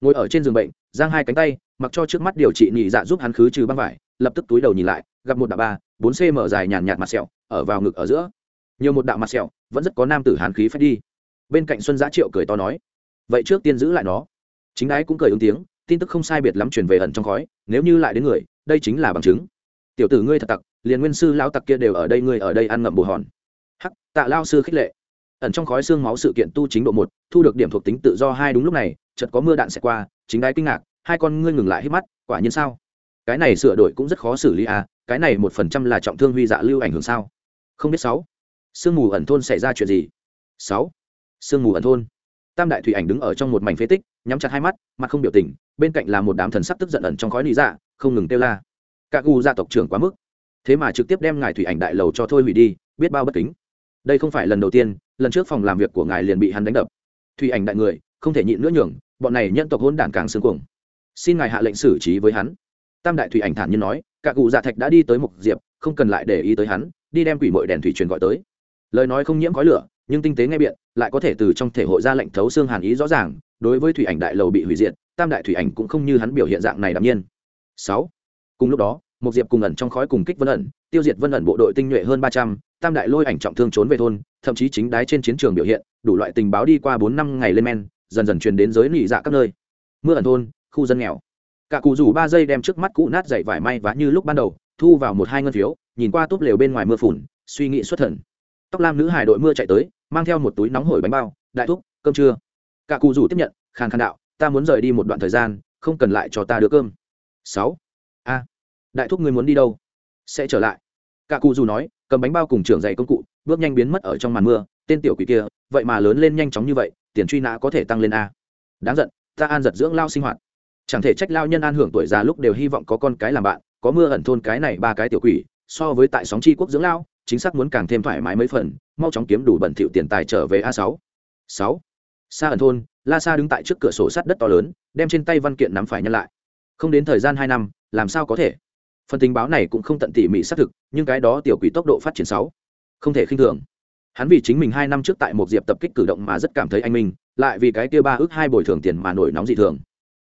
Ngồi ở trên giường bệnh, giang hai cánh tay, mặc cho trước mắt điều trị nhị dạ giúp hắn khứ trừ băng vải, lập tức túi đầu nhìn lại, gặp một đạo ba, bốn cm dài nhàn nhạt mặt sẹo, ở vào ngực ở giữa. Nhiều một đạo mặt sẹo, vẫn rất có nam tử hàn khí phép đi. Bên cạnh xuân giá triệu cười to nói, vậy trước tiên giữ lại nó. Chính đái cũng cười ứng tiếng, tin tức không sai biệt lắm truyền về ẩn trong khói, nếu như lại đến người, đây chính là bằng chứng. Tiểu tử ngươi thật tặc, liền nguyên sư lão tặc kia đều ở đây, ngươi ở đây ăn ngậm bù hòn tạ lao sư khích lệ. Ẩn trong khói xương máu sự kiện tu chính độ một, thu được điểm thuộc tính tự do hai đúng lúc này, chợt có mưa đạn sẽ qua, chính đái kinh ngạc, hai con ngươi ngừng lại hít mắt, quả nhiên sao? Cái này sửa đổi cũng rất khó xử lý à cái này một phần trăm là trọng thương huy dạ lưu ảnh hưởng sao? Không biết sáu. Sương mù ẩn thôn xảy ra chuyện gì? Sáu. Sương mù ẩn thôn. Tam đại thủy ảnh đứng ở trong một mảnh phế tích, nhắm chặt hai mắt, mặt không biểu tình, bên cạnh là một đám thần sắc tức giận ẩn trong khói lý dạ không ngừng kêu la. Các gu gia tộc trưởng quá mức. Thế mà trực tiếp đem ngài thủy ảnh đại lầu cho thôi hủy đi, biết bao bất kính đây không phải lần đầu tiên, lần trước phòng làm việc của ngài liền bị hắn đánh đập. Thủy ảnh đại người, không thể nhịn nữa nhường, bọn này nhân tộc hôn đản càng xương cuồng. Xin ngài hạ lệnh xử trí với hắn. Tam đại thủy ảnh thản nhiên nói, cả cụ dạ thạch đã đi tới mục diệp, không cần lại để ý tới hắn, đi đem quỷ mội đèn thủy truyền gọi tới. Lời nói không nhiễm khói lửa, nhưng tinh tế nghe biện, lại có thể từ trong thể hội ra lệnh thấu xương hàn ý rõ ràng, đối với thủy ảnh đại lầu bị hủy diệt, tam đại thủy ảnh cũng không như hắn biểu hiện dạng này đạm nhiên. Sáu. Cùng lúc đó một diệp cùng ẩn trong khói cùng kích vân ẩn tiêu diệt vân ẩn bộ đội tinh nhuệ hơn ba trăm, tam đại lôi ảnh trọng thương trốn về thôn, thậm chí chính đái trên chiến trường biểu hiện, đủ loại tình báo đi qua bốn năm ngày lên men, dần dần truyền đến giới nỉ dạ các nơi. Mưa ẩn thôn, khu dân nghèo. Cả cụ rủ ba giây đem trước mắt cũ nát dậy vải may vá như lúc ban đầu, thu vào một hai ngân phiếu, nhìn qua túp lều bên ngoài mưa phùn, suy nghĩ xuất thần. Tóc lam nữ hải đội mưa chạy tới, mang theo một túi nóng hổi bánh bao, đại thúc, cơm trưa. Cả cụ rủ tiếp nhận, khàn khàn đạo, ta muốn rời đi một đoạn thời gian, không cần lại cho ta đưa cơm. Sáu. A. Đại thúc ngươi muốn đi đâu? Sẽ trở lại cả cụ dù nói, cầm bánh bao cùng trưởng dạy công cụ, bước nhanh biến mất ở trong màn mưa, tên tiểu quỷ kia, vậy mà lớn lên nhanh chóng như vậy, tiền truy nã có thể tăng lên a. Đáng giận, ta an giật dưỡng lao sinh hoạt. Chẳng thể trách lao nhân an hưởng tuổi già lúc đều hy vọng có con cái làm bạn, có mưa ẩn thôn cái này ba cái tiểu quỷ, so với tại sóng chi quốc dưỡng lao, chính xác muốn càng thêm thoải mái mấy phần, mau chóng kiếm đủ bẩn thỉu tiền tài trở về a sáu. Sáu. Xa ẩn thôn, la sa đứng tại trước cửa sổ sắt đất to lớn, đem trên tay văn kiện nắm phải nhân lại. Không đến thời gian hai năm, làm sao có thể? Phần tình báo này cũng không tận tỉ mỉ xác thực, nhưng cái đó tiểu quỷ tốc độ phát triển sáu không thể khinh thường. Hắn vì chính mình hai năm trước tại một diệp tập kích cử động mà rất cảm thấy anh minh, lại vì cái kia ba ước hai bồi thường tiền mà nổi nóng dị thường.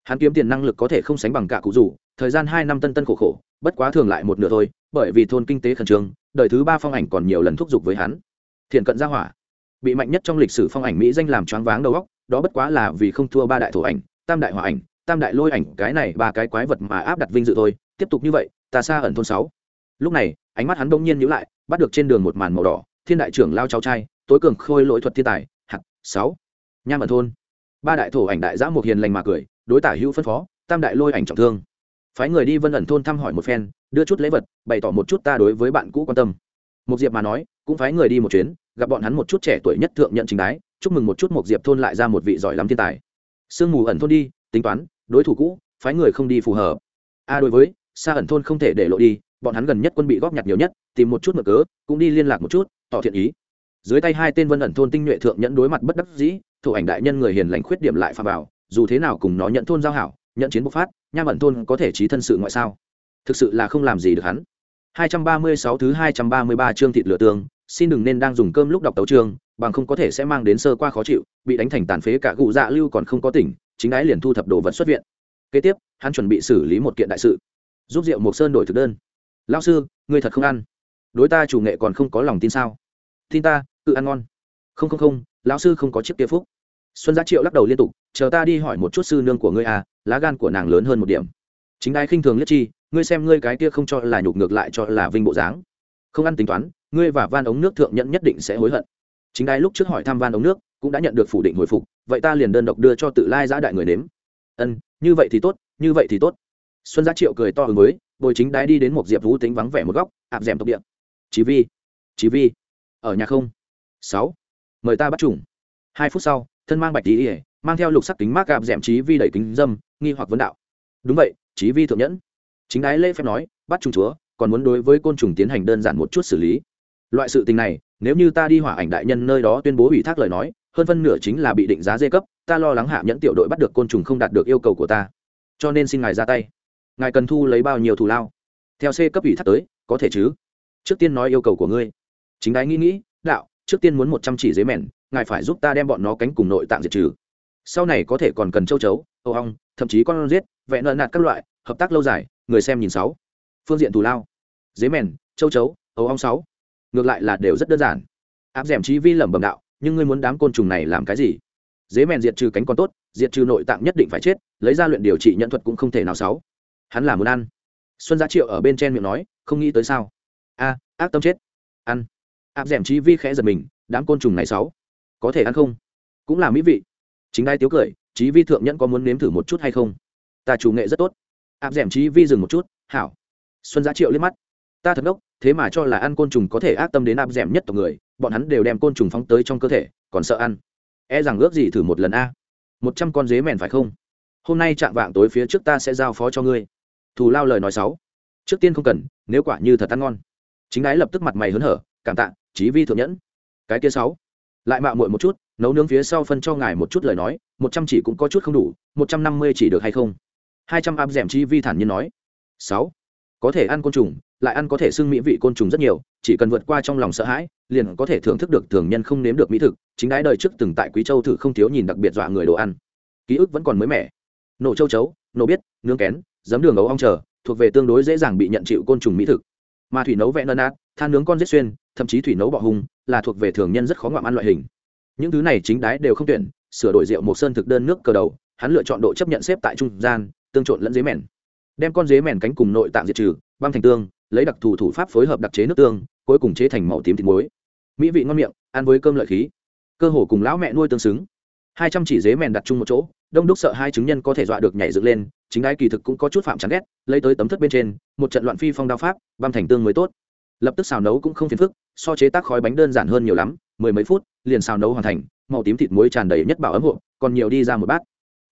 Hắn kiếm tiền năng lực có thể không sánh bằng cả cụ rủ, thời gian hai năm tân tân khổ khổ, bất quá thường lại một nửa thôi, bởi vì thôn kinh tế khẩn trương, đời thứ ba phong ảnh còn nhiều lần thúc giục với hắn. Thiện cận gia hỏa, bị mạnh nhất trong lịch sử phong ảnh mỹ danh làm choáng váng đầu óc, đó bất quá là vì không thua ba đại thổ ảnh, tam đại hỏa ảnh, tam đại lôi ảnh, cái này ba cái quái vật mà áp đặt vinh dự thôi tiếp tục như vậy, ta xa ẩn thôn sáu. Lúc này, ánh mắt hắn bỗng nhiên nhíu lại, bắt được trên đường một màn màu đỏ, thiên đại trưởng lao cháu trai, tối cường khôi lỗi thuật thiên tài, hạt, sáu. Nham ẩn thôn. Ba đại thổ ảnh đại giã một hiền lành mà cười, đối tả hữu phân phó, tam đại lôi ảnh trọng thương. Phái người đi vân ẩn thôn thăm hỏi một phen, đưa chút lễ vật, bày tỏ một chút ta đối với bạn cũ quan tâm. Một diệp mà nói, cũng phái người đi một chuyến, gặp bọn hắn một chút trẻ tuổi nhất thượng nhận chính đái, chúc mừng một chút một diệp thôn lại ra một vị giỏi lắm thiên tài. Sương mù ẩn thôn đi, tính toán, đối thủ cũ, phái người không đi phù hợp. A đối với xa ẩn thôn không thể để lộ đi, bọn hắn gần nhất quân bị góp nhặt nhiều nhất, tìm một chút mở cớ, cũng đi liên lạc một chút, tỏ thiện ý. Dưới tay hai tên vân ẩn thôn tinh nhuệ thượng nhẫn đối mặt bất đắc dĩ, thủ ảnh đại nhân người hiền lành khuyết điểm lại pha vào, dù thế nào cùng nó nhận thôn giao hảo, nhận chiến bộc phát, nham ẩn thôn có thể trí thân sự ngoại sao? Thực sự là không làm gì được hắn. 236 thứ 233 chương thịt lửa tương xin đừng nên đang dùng cơm lúc đọc tấu chương bằng không có thể sẽ mang đến sơ qua khó chịu, bị đánh thành tàn phế cả cụ dạ lưu còn không có tỉnh, chính ái liền thu thập đồ vật xuất viện. Kế tiếp, hắn chuẩn bị xử lý một kiện đại sự giúp rượu mộc sơn đổi thực đơn. Lao sư, ngươi thật không ăn. Đối ta chủ nghệ còn không có lòng tin sao? Tin ta, tự ăn ngon. Không không không, lão sư không có chiếc kia phúc. Xuân giá triệu lắc đầu liên tục, chờ ta đi hỏi một chút sư nương của ngươi à lá gan của nàng lớn hơn một điểm. Chính đai khinh thường nhất chi, ngươi xem ngươi cái kia không cho là nhục ngược lại cho là vinh bộ dáng. Không ăn tính toán, ngươi và van ống nước thượng nhận nhất định sẽ hối hận. Chính đai lúc trước hỏi thăm van ống nước, cũng đã nhận được phủ định hồi phục, vậy ta liền đơn độc đưa cho tự lai giã đại người nếm. Ân, như vậy thì tốt, như vậy thì tốt xuân giá triệu cười to ứng mới bồi chính đái đi đến một diệp vũ tính vắng vẻ một góc áp d tộc địa. Chí vi chí vi, ở nhà không? Sáu, mời ta bắt trùng hai phút sau, thân mang bạch tí ỉa mang theo lục sắc kính mát gạp d chí vi đẩy kính dâm, nghi hoặc vấn đạo. Đúng vậy, chí vi thượng nhẫn. Chính đái lễ phép nói, bắt trùng chúa, còn muốn đối với côn trùng tiến hành đơn giản một chút xử lý. Loại sự tình này, nếu như ta đi hỏa ảnh đại nhân nơi đó tuyên bố ủy thác lời nói, hơn phân nửa chính là bị định giá dê cấp, ta lo lắng hạ nhẫn tiểu đội bắt được côn trùng không đạt được yêu cầu của ta. Cho nên xin ngài ra tay ngài cần thu lấy bao nhiêu thù lao? Theo c cấp ủy thác tới, có thể chứ? Trước tiên nói yêu cầu của ngươi. Chính đái nghĩ nghĩ, đạo, trước tiên muốn một trăm chỉ dế mèn, ngài phải giúp ta đem bọn nó cánh cùng nội tạng diệt trừ. Sau này có thể còn cần châu chấu âu ong, thậm chí con giết vẹn nợ nạt các loại, hợp tác lâu dài, người xem nhìn sáu. Phương diện thù lao. Dế mèn, châu chấu âu ong sáu. Ngược lại là đều rất đơn giản. Áp d ẻ m trí vi lẩm bẩm đạo, nhưng ngươi muốn đám côn trùng này làm cái gì? Dế mèn diệt trừ cánh còn tốt, diệt trừ nội tạng nhất định phải chết, lấy ra luyện điều trị nhận thuật cũng không thể nào sáu hắn là muốn ăn. Xuân giá triệu ở bên trên miệng nói, không nghĩ tới sao? A, ác tâm chết. Ăn. Áp d ẻ m trí vi khẽ giật mình, đám côn trùng này sáu, có thể ăn không? Cũng là mỹ vị. Chính đai tiếu cười trí vi thượng nhẫn có muốn nếm thử một chút hay không? Ta chủ nghệ rất tốt. Áp d ẻ m trí vi dừng một chút, hảo. Xuân giá triệu liếc mắt. Ta thật ngốc, thế mà cho là ăn côn trùng có thể ác tâm đến áp d ẻ m nhất tộc người, bọn hắn đều đem côn trùng phóng tới trong cơ thể, còn sợ ăn. E rằng ước gì thử một lần a. Một trăm con dế mèn phải không? Hôm nay chạm vạng tối phía trước ta sẽ giao phó cho ngươi thù lao lời nói sáu trước tiên không cần, nếu quả như thật ăn ngon. Chính đái lập tức mặt mày hớn hở, cảm tạ, chí vi thượng nhẫn. Cái kia sáu. Lại mạo muội một chút, nấu nướng phía sau phân cho ngài một chút lời nói, một trăm chỉ cũng có chút không đủ, một trăm năm mươi chỉ được hay không? Hai trăm áp dẻm chi vi thản nhiên nói. Sáu. Có thể ăn côn trùng, lại ăn có thể xưng mỹ vị côn trùng rất nhiều, chỉ cần vượt qua trong lòng sợ hãi, liền có thể thưởng thức được thường nhân không nếm được mỹ thực. Chính đái đời trước từng tại quý châu thử không thiếu nhìn đặc biệt dọa người đồ ăn. Ký ức vẫn còn mới mẻ. Nổ châu chấu, nổ biết, nướng kén giấm đường ấu ong chờ, thuộc về tương đối dễ dàng bị nhận chịu côn trùng mỹ thực. Mà thủy nấu vẽ nơ nát, than nướng con rết xuyên, thậm chí thủy nấu bọ hùng là thuộc về thường nhân rất khó ngoạm ăn loại hình. Những thứ này chính đái đều không tuyển, sửa đổi rượu một sơn thực đơn nước cờ đầu, hắn lựa chọn độ chấp nhận xếp tại trung gian, tương trộn lẫn dế mèn. Đem con dế mèn cánh cùng nội tạng diệt trừ băng thành tương, lấy đặc thù thủ pháp phối hợp đặc chế nước tương, cuối cùng chế thành màu tím thịt muối. Mỹ vị ngon miệng, ăn với cơm lợi khí. Cơ hồ cùng lão mẹ nuôi tương xứng. Hai trăm chỉ dế mèn đặt chung một chỗ, đông đúc sợ hai chứng nhân có thể dọa được nhảy dựng lên chính đái kỳ thực cũng có chút phạm chán ghét, lấy tới tấm thất bên trên, một trận loạn phi phong đao pháp, băm thành tương mới tốt. Lập tức xào nấu cũng không phiền phức, so chế tác khói bánh đơn giản hơn nhiều lắm, mười mấy phút, liền xào nấu hoàn thành, màu tím thịt muối tràn đầy nhất bảo ấm hộ, còn nhiều đi ra một bát.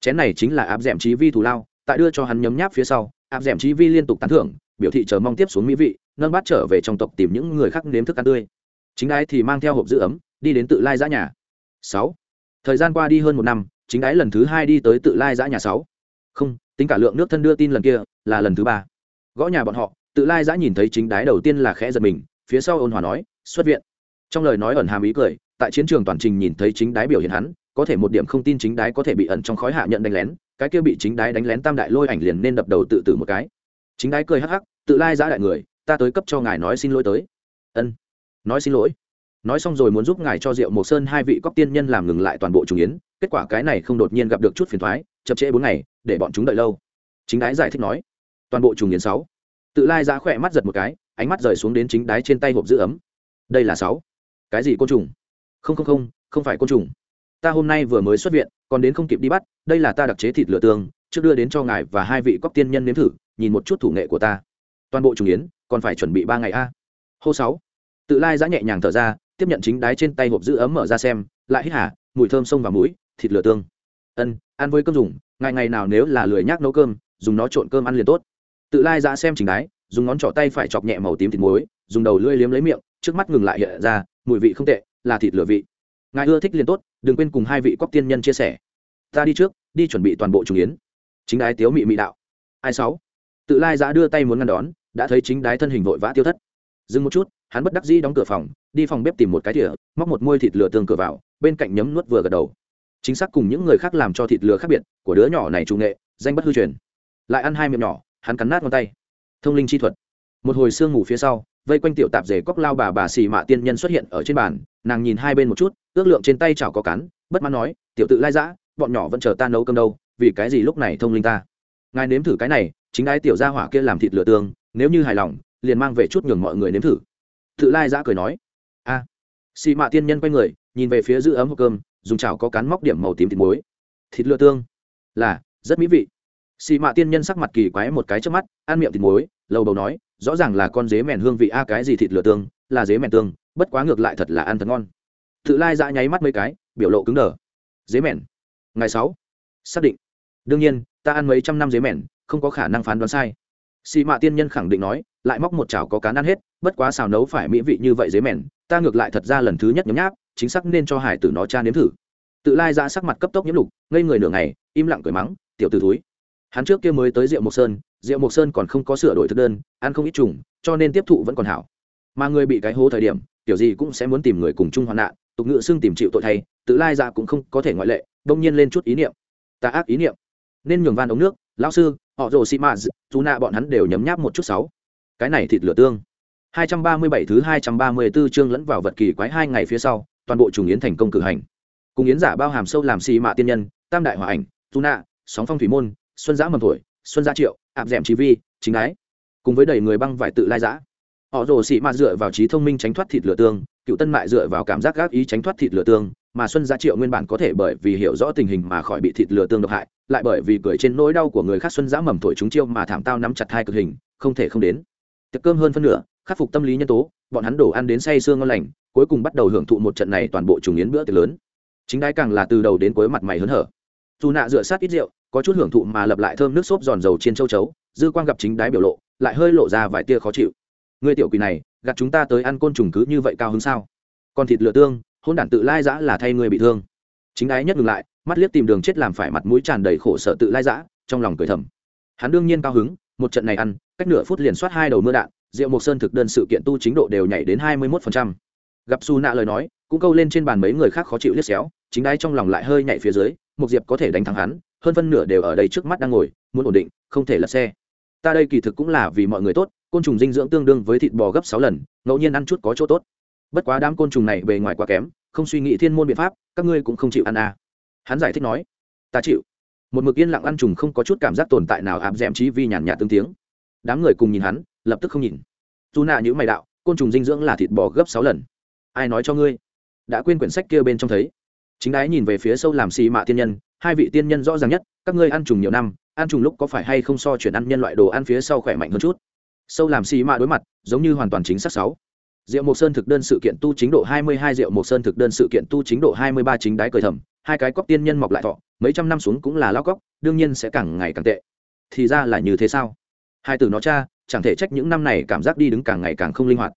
Chén này chính là áp d ẻ m trí vi thù lao, tại đưa cho hắn nhấm nháp phía sau, áp d ẻ m trí vi liên tục tán thưởng, biểu thị chờ mong tiếp xuống mỹ vị, nâng bát trở về trong tộc tìm những người khác nếm thức ăn tươi. Chính đái thì mang theo hộp giữ ấm, đi đến tự lai giã nhà. Sáu. Thời gian qua đi hơn một năm, chính đái lần thứ hai đi tới tự lai giã nhà sáu. Không tính cả lượng nước thân đưa tin lần kia là lần thứ ba. Gõ nhà bọn họ, tự lai giã nhìn thấy chính đái đầu tiên là khẽ giật mình, phía sau ôn hòa nói, xuất viện. Trong lời nói ẩn hàm ý cười, tại chiến trường toàn trình nhìn thấy chính đái biểu hiện hắn, có thể một điểm không tin chính đái có thể bị ẩn trong khói hạ nhận đánh lén, cái kia bị chính đái đánh lén tam đại lôi ảnh liền nên đập đầu tự tử một cái. Chính đái cười hắc hắc, tự lai giã đại người, ta tới cấp cho ngài nói xin lỗi tới. Ân, nói xin lỗi. Nói xong rồi muốn giúp ngài cho rượu mộc sơn hai vị cóc tiên nhân làm ngừng lại toàn bộ trùng yến, kết quả cái này không đột nhiên gặp được chút phiền thoái chậm trễ bốn ngày để bọn chúng đợi lâu. Chính đái giải thích nói. Toàn bộ trùng yến sáu. Tự lai ra khỏe mắt giật một cái, ánh mắt rời xuống đến chính đái trên tay hộp giữ ấm. Đây là sáu. Cái gì côn trùng? Không không không không phải côn trùng. Ta hôm nay vừa mới xuất viện, còn đến không kịp đi bắt, đây là ta đặc chế thịt lửa tương trước đưa đến cho ngài và hai vị cóc tiên nhân nếm thử, nhìn một chút thủ nghệ của ta. Toàn bộ trùng yến, còn phải chuẩn bị ba ngày a. Hô sáu. Tự lai giã nhẹ nhàng thở ra, tiếp nhận chính đái trên tay hộp giữ ấm mở ra xem, lại hít hả mùi thơm sông vào mũi, thịt lửa tương ân, ăn với cơm dùng ngày ngày nào nếu là lười nhác nấu cơm, dùng nó trộn cơm ăn liền tốt. Tự lai giã xem chính đái, dùng ngón trỏ tay phải chọc nhẹ màu tím thịt muối, dùng đầu lưỡi liếm lấy miệng, trước mắt ngừng lại hiện ra, mùi vị không tệ, là thịt lửa vị. Ngài ưa thích liền tốt, đừng quên cùng hai vị cóc tiên nhân chia sẻ. Ta đi trước, đi chuẩn bị toàn bộ trùng yến. Chính đái tiếu mị mị đạo. Ai sáu? Tự lai giã đưa tay muốn ngăn đón, đã thấy chính đái thân hình vội vã tiêu thất. Dừng một chút, hắn bất đắc dĩ đóng cửa phòng, đi phòng bếp tìm một cái thỉa móc một môi thịt lửa tương cửa vào, bên cạnh nhấm nuốt vừa gật đầu chính xác cùng những người khác làm cho thịt lừa khác biệt, của đứa nhỏ này trung nghệ, danh bất hư truyền. Lại ăn hai miệng nhỏ, hắn cắn nát ngón tay. Thông linh chi thuật. Một hồi sương ngủ phía sau, vây quanh tiểu tạp dề cóc lao bà bà xì mạ tiên nhân xuất hiện ở trên bàn, nàng nhìn hai bên một chút, ước lượng trên tay chảo có cắn, bất mãn nói, tiểu tự lai dã, bọn nhỏ vẫn chờ ta nấu cơm đâu, vì cái gì lúc này thông linh ta? Ngài nếm thử cái này, chính ai tiểu gia hỏa kia làm thịt lửa tương, nếu như hài lòng, liền mang về chút nhường mọi người nếm thử. Tự lai dã cười nói. A. À. xì mạ tiên nhân quay người, nhìn về phía giữ ấm hộp cơm dùng chảo có cán móc điểm màu tím thịt muối. Thịt lựa tương. Là, rất mỹ vị. Xì mạ tiên nhân sắc mặt kỳ quái một cái trước mắt, ăn miệng thịt muối, lầu bầu nói, rõ ràng là con dế mèn hương vị a, cái gì thịt lửa tương, là dế mèn tương, bất quá ngược lại thật là ăn thật ngon. Tự lai dã nháy mắt mấy cái, biểu lộ cứng đờ. Dế mèn. Ngày sáu. Xác định. Đương nhiên, ta ăn mấy trăm năm dế mèn, không có khả năng phán đoán sai. Xì mạ tiên nhân khẳng định nói, lại móc một chảo có cán ăn hết, bất quá xào nấu phải mỹ vị như vậy dế mèn, ta ngược lại thật ra lần thứ nhất nhấm nháp chính xác nên cho hải tử nó cha nếm thử. Tự lai ra sắc mặt cấp tốc nhiễm lục, ngây người nửa ngày, im lặng cười mắng, tiểu t ử thúi, hắn trước kia mới tới rượu mộc sơn rượu mộc sơn còn không có sửa đổi thực đơn, ăn không ít trùng, cho nên tiếp thụ vẫn còn hảo. Mà người bị cái hố thời điểm kiểu gì cũng sẽ muốn tìm người cùng chung hoạn nạn, tục ngự xưng tìm chịu tội thay, tự lai ra cũng không có thể ngoại lệ, đông nhiên lên chút ý niệm. Ta ác ý niệm. Nên nhường van ống nước, lão sư, họ rồ xị mã dù nạ bọn hắn đều nhấm nháp một chút sáu. Cái này thịt lửa tương. 237 thứ 234 chương lẫn vào vật kỳ quái hai ngày phía sau toàn bộ trùng yến thành công cử hành. Cùng yến giả bao hàm sâu làm xì mạ tiên nhân, tam đại hòa ảnh, tu nạ, sóng phong thủy môn, xuân giã mầm thổi, xuân gia triệu áp d trí vi, chính ái. Cùng với đầy người băng vải tự lai giã họ rồ xị mạ dựa vào trí thông minh tránh thoát thịt lửa tương, cựu tân mại dựa vào cảm giác gác ý tránh thoát thịt lửa tương, mà xuân gia triệu nguyên bản có thể bởi vì hiểu rõ tình hình mà khỏi bị thịt lửa tương độc hại, lại bởi vì cười trên nỗi đau của người khác xuân giã mầm thổi chúng chiêu mà thảm tao nắm chặt hai cực hình, không thể không đến. Tiệc cơm hơn phân nửa khắc phục tâm lý nhân tố, bọn hắn đổ ăn đến say sương ngon lành, cuối cùng bắt đầu hưởng thụ một trận này toàn bộ trùng yến bữa tiệc lớn. Chính đái càng là từ đầu đến cuối mặt mày hớn hở. Dù nạ dựa sát ít rượu, có chút hưởng thụ mà lập lại thơm nước xốp giòn dầu trên châu chấu, dư quang gặp chính đái biểu lộ, lại hơi lộ ra vài tia khó chịu. Người tiểu quỷ này, gạt chúng ta tới ăn côn trùng cứ như vậy cao hứng sao? Còn thịt lửa tương hôn đản tự lai dã là thay người bị thương. Chính đái nhất ngừng lại, mắt liếc tìm đường chết làm phải mặt mũi tràn đầy khổ sở tự lai dã, trong lòng cười thầm. Hắn đương nhiên cao hứng, một trận này ăn, cách nửa phút liền soát hai đầu mưa đạn diệu mộc sơn thực đơn sự kiện tu chính độ đều nhảy đến hai mươi một gặp su nạ lời nói, cũng câu lên trên bàn mấy người khác khó chịu liếc xéo, chính đái trong lòng lại hơi nhảy phía dưới một diệp có thể đánh thắng hắn, hơn phân nửa đều ở đây trước mắt đang ngồi, muốn ổn định, không thể lật xe. Ta đây kỳ thực cũng là vì mọi người tốt, côn trùng dinh dưỡng tương đương với thịt bò gấp sáu lần, ngẫu nhiên ăn chút có chỗ tốt. Bất quá đám côn trùng này bề ngoài quá kém, không suy nghĩ thiên môn biện pháp, các ngươi cũng không chịu ăn à. hắn giải thích nói, ta chịu. Một mực yên lặng ăn trùng không có chút cảm giác tồn tại nào áp d trí vi nhàn nhạt tương tiếng. Đám người cùng nhìn hắn lập tức không nhìn. Dù nạ những mày đạo côn trùng dinh dưỡng là thịt bò gấp sáu lần. Ai nói cho ngươi? Đã quên quyển sách kia bên trong thấy. Chính đái nhìn về phía sâu làm xì mạ tiên nhân hai vị tiên nhân rõ ràng nhất các ngươi ăn trùng nhiều năm ăn trùng lúc có phải hay không so chuyển ăn nhân loại đồ ăn phía sau khỏe mạnh hơn chút? Sâu làm xì mạ đối mặt giống như hoàn toàn chính xác sáu. Diệu Mộc Sơn thực đơn sự kiện tu chính độ 22 Diệu Mộc Sơn thực đơn sự kiện tu chính độ 23 chính đái cười thầm, hai cái cóc tiên nhân mọc lại thọ, mấy trăm năm xuống cũng là lao cóc, đương nhiên sẽ càng ngày càng tệ. Thì ra là như thế sao? Hai từ nó cha, chẳng thể trách những năm này cảm giác đi đứng càng ngày càng không linh hoạt.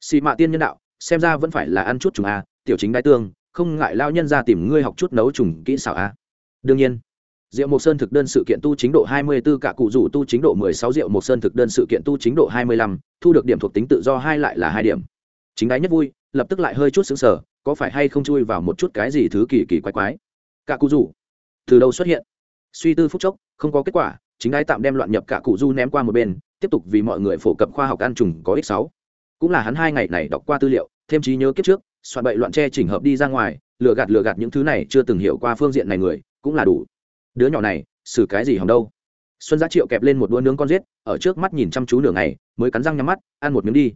Xì mạ tiên nhân đạo, xem ra vẫn phải là ăn chút trùng a, tiểu chính đại tương, không ngại lao nhân ra tìm ngươi học chút nấu trùng kỹ xảo a. Đương nhiên. Diệu Mộc Sơn thực đơn sự kiện tu chính độ 24 cả cụ rủ tu chính độ 16 Diệu Mộc Sơn thực đơn sự kiện tu chính độ 25, thu được điểm thuộc tính tự do hai lại là hai điểm chính đái nhất vui lập tức lại hơi chút xứng sở có phải hay không chui vào một chút cái gì thứ kỳ kỳ quái quái cả cụ rủ từ đâu xuất hiện suy tư phúc chốc không có kết quả chính đái tạm đem loạn nhập cả cụ du ném qua một bên tiếp tục vì mọi người phổ cập khoa học ăn trùng có ích sáu. Cũng là hắn hai ngày này đọc qua tư liệu, thêm trí nhớ kiếp trước, soạn bậy loạn tre chỉnh hợp đi ra ngoài, lừa gạt lừa gạt những thứ này chưa từng hiểu qua phương diện này người, cũng là đủ. Đứa nhỏ này, xử cái gì hỏng đâu? Xuân giá triệu kẹp lên một đũa nướng con giết, ở trước mắt nhìn chăm chú nửa ngày, mới cắn răng nhắm mắt, ăn một miếng đi.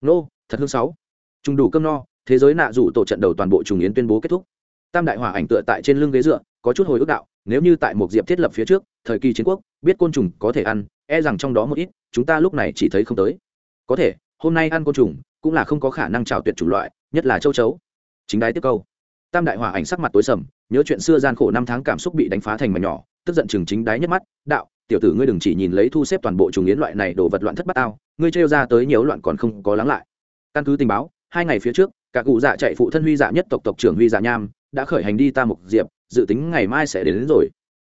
Nô, thật hương sáu. Trùng đủ cơm no, thế giới nạ dụ tổ trận đầu toàn bộ trùng yến tuyên bố kết thúc. Tam đại hỏa ảnh tựa tại trên lưng ghế dựa, có chút hồi ức đạo, nếu như tại một diệp thiết lập phía trước, thời kỳ chiến quốc, biết côn trùng có thể ăn e rằng trong đó một ít chúng ta lúc này chỉ thấy không tới. Có thể hôm nay ăn côn trùng cũng là không có khả năng trào tuyệt chủng loại nhất là châu chấu. Chính đái tiếp câu. Tam đại hòa ảnh sắc mặt tối sầm nhớ chuyện xưa gian khổ năm tháng cảm xúc bị đánh phá thành mảnh nhỏ tức giận chừng chính đái nhất mắt đạo tiểu tử ngươi đừng chỉ nhìn lấy thu xếp toàn bộ trùng yến loại này đồ vật loạn thất bát ao ngươi trêu ra tới nhiều loạn còn không có lắng lại. Căn cứ tình báo hai ngày phía trước cả cụ dạ chạy phụ thân huy dạ nhất tộc tộc trưởng huy dạ nham đã khởi hành đi ta mục diệp dự tính ngày mai sẽ đến, đến rồi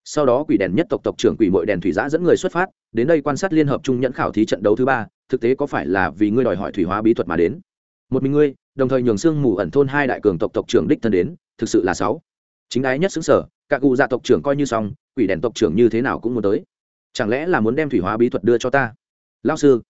sau đó quỷ đèn nhất tộc tộc trưởng quỷ mội đèn thủy giã dẫn người xuất phát, đến đây quan sát liên hợp trung nhẫn khảo thí trận đấu thứ ba, thực tế có phải là vì ngươi đòi hỏi thủy hóa bí thuật mà đến? Một mình ngươi, đồng thời nhường xương mù ẩn thôn hai đại cường tộc tộc trưởng đích thân đến, thực sự là sáu. Chính ái nhất xứng sở, các cụ dạ tộc trưởng coi như xong, quỷ đèn tộc trưởng như thế nào cũng muốn tới. Chẳng lẽ là muốn đem thủy hóa bí thuật đưa cho ta? Lao sư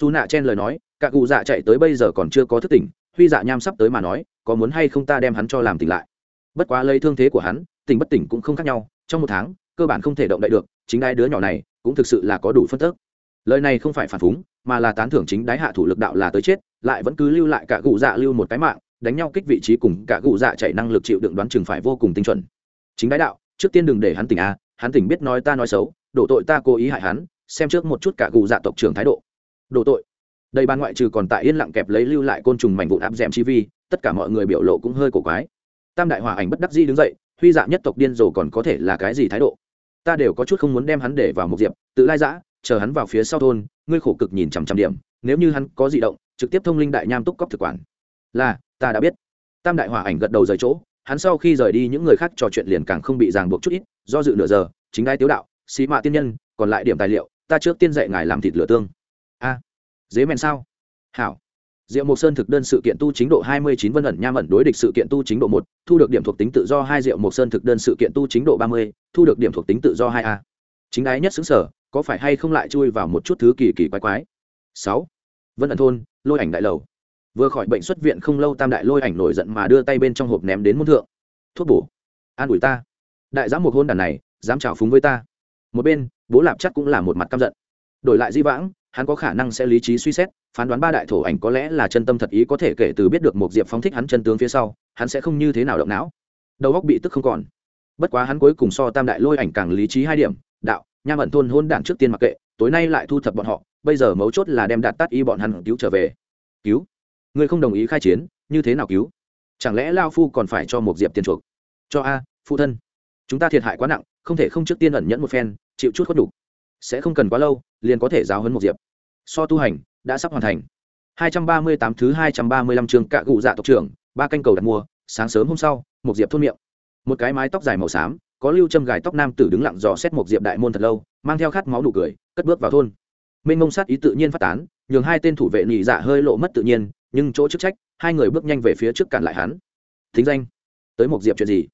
dù nạ chen lời nói, các cụ dạ chạy tới bây giờ còn chưa có thức tỉnh, huy dạ nham sắp tới mà nói, có muốn hay không ta đem hắn cho làm tỉnh lại? Bất quá lấy thương thế của hắn, tỉnh bất tỉnh cũng không khác nhau trong một tháng, cơ bản không thể động đậy được, chính đái đứa nhỏ này cũng thực sự là có đủ phân tức. Lời này không phải phản phúng, mà là tán thưởng chính đái hạ thủ lực đạo là tới chết, lại vẫn cứ lưu lại cả cụ dạ lưu một cái mạng, đánh nhau kích vị trí cùng cả cụ dạ chạy năng lực chịu đựng đoán chừng phải vô cùng tinh chuẩn. Chính đái đạo, trước tiên đừng để hắn tỉnh a, hắn tỉnh biết nói ta nói xấu, đổ tội ta cố ý hại hắn, xem trước một chút cả cụ dạ tộc trưởng thái độ. Đổ tội. Đây ban ngoại trừ còn tại yên lặng kẹp lấy lưu lại côn trùng mảnh vụn áp dẻm chi vi, tất cả mọi người biểu lộ cũng hơi cổ quái. Tam đại hòa ảnh bất đắc di đứng dậy huy dạ nhất tộc điên rồ còn có thể là cái gì thái độ? Ta đều có chút không muốn đem hắn để vào một diệp, tự lai giã chờ hắn vào phía sau thôn, ngươi khổ cực nhìn chằm chằm điểm, nếu như hắn có di động, trực tiếp thông linh đại nham túc cóc thực quản. Là, ta đã biết. Tam đại hòa ảnh gật đầu rời chỗ, hắn sau khi rời đi những người khác trò chuyện liền càng không bị ràng buộc chút ít, do dự nửa giờ, chính đai tiếu đạo, xí mạ tiên nhân, còn lại điểm tài liệu, ta trước tiên dạy ngài làm thịt lửa tương. A, dế mèn sao? Hảo. Diệu Mộc Sơn thực đơn sự kiện tu chính độ 29 vân ẩn nham ẩn đối địch sự kiện tu chính độ 1, thu được điểm thuộc tính tự do 2 Diệu Mộc Sơn thực đơn sự kiện tu chính độ 30, thu được điểm thuộc tính tự do 2A. Chính đái nhất xứng sở, có phải hay không lại chui vào một chút thứ kỳ kỳ quái quái. 6. Vân ẩn thôn, lôi ảnh đại lầu. Vừa khỏi bệnh xuất viện không lâu tam đại lôi ảnh nổi giận mà đưa tay bên trong hộp ném đến môn thượng. Thuốc bổ. An ủi ta. Đại giám một hôn đàn này, dám chào phúng với ta. Một bên, bố lạp chắc cũng là một mặt căm giận. Đổi lại Di Vãng, hắn có khả năng sẽ lý trí suy xét, phán đoán ba đại thổ ảnh có lẽ là chân tâm thật ý có thể kể từ biết được một diệp phóng thích hắn chân tướng phía sau, hắn sẽ không như thế nào động não. Đầu góc bị tức không còn. Bất quá hắn cuối cùng so tam đại lôi ảnh càng lý trí hai điểm, đạo nha mận thôn hôn đảng trước tiên mặc kệ, tối nay lại thu thập bọn họ, bây giờ mấu chốt là đem đạt tắt y bọn hắn cứu trở về. Cứu? Người không đồng ý khai chiến, như thế nào cứu? Chẳng lẽ lao phu còn phải cho một diệp tiền chuộc? Cho a phụ thân. Chúng ta thiệt hại quá nặng, không thể không trước tiên ẩn nhẫn một phen, chịu chút khuất đủ sẽ không cần quá lâu, liền có thể giáo hấn một diệp. So tu hành, đã sắp hoàn thành. 238 thứ 235 chương cạ cụ dạ tộc trưởng, ba canh cầu đặt mua, sáng sớm hôm sau, một diệp thôn miệng. Một cái mái tóc dài màu xám, có lưu châm gài tóc nam tử đứng lặng dò xét một diệp đại môn thật lâu, mang theo khát máu đủ cười, cất bước vào thôn. Minh mông sát ý tự nhiên phát tán, nhường hai tên thủ vệ nhị dạ hơi lộ mất tự nhiên, nhưng chỗ chức trách, hai người bước nhanh về phía trước cản lại hắn. Thính danh. Tới một diệp chuyện gì?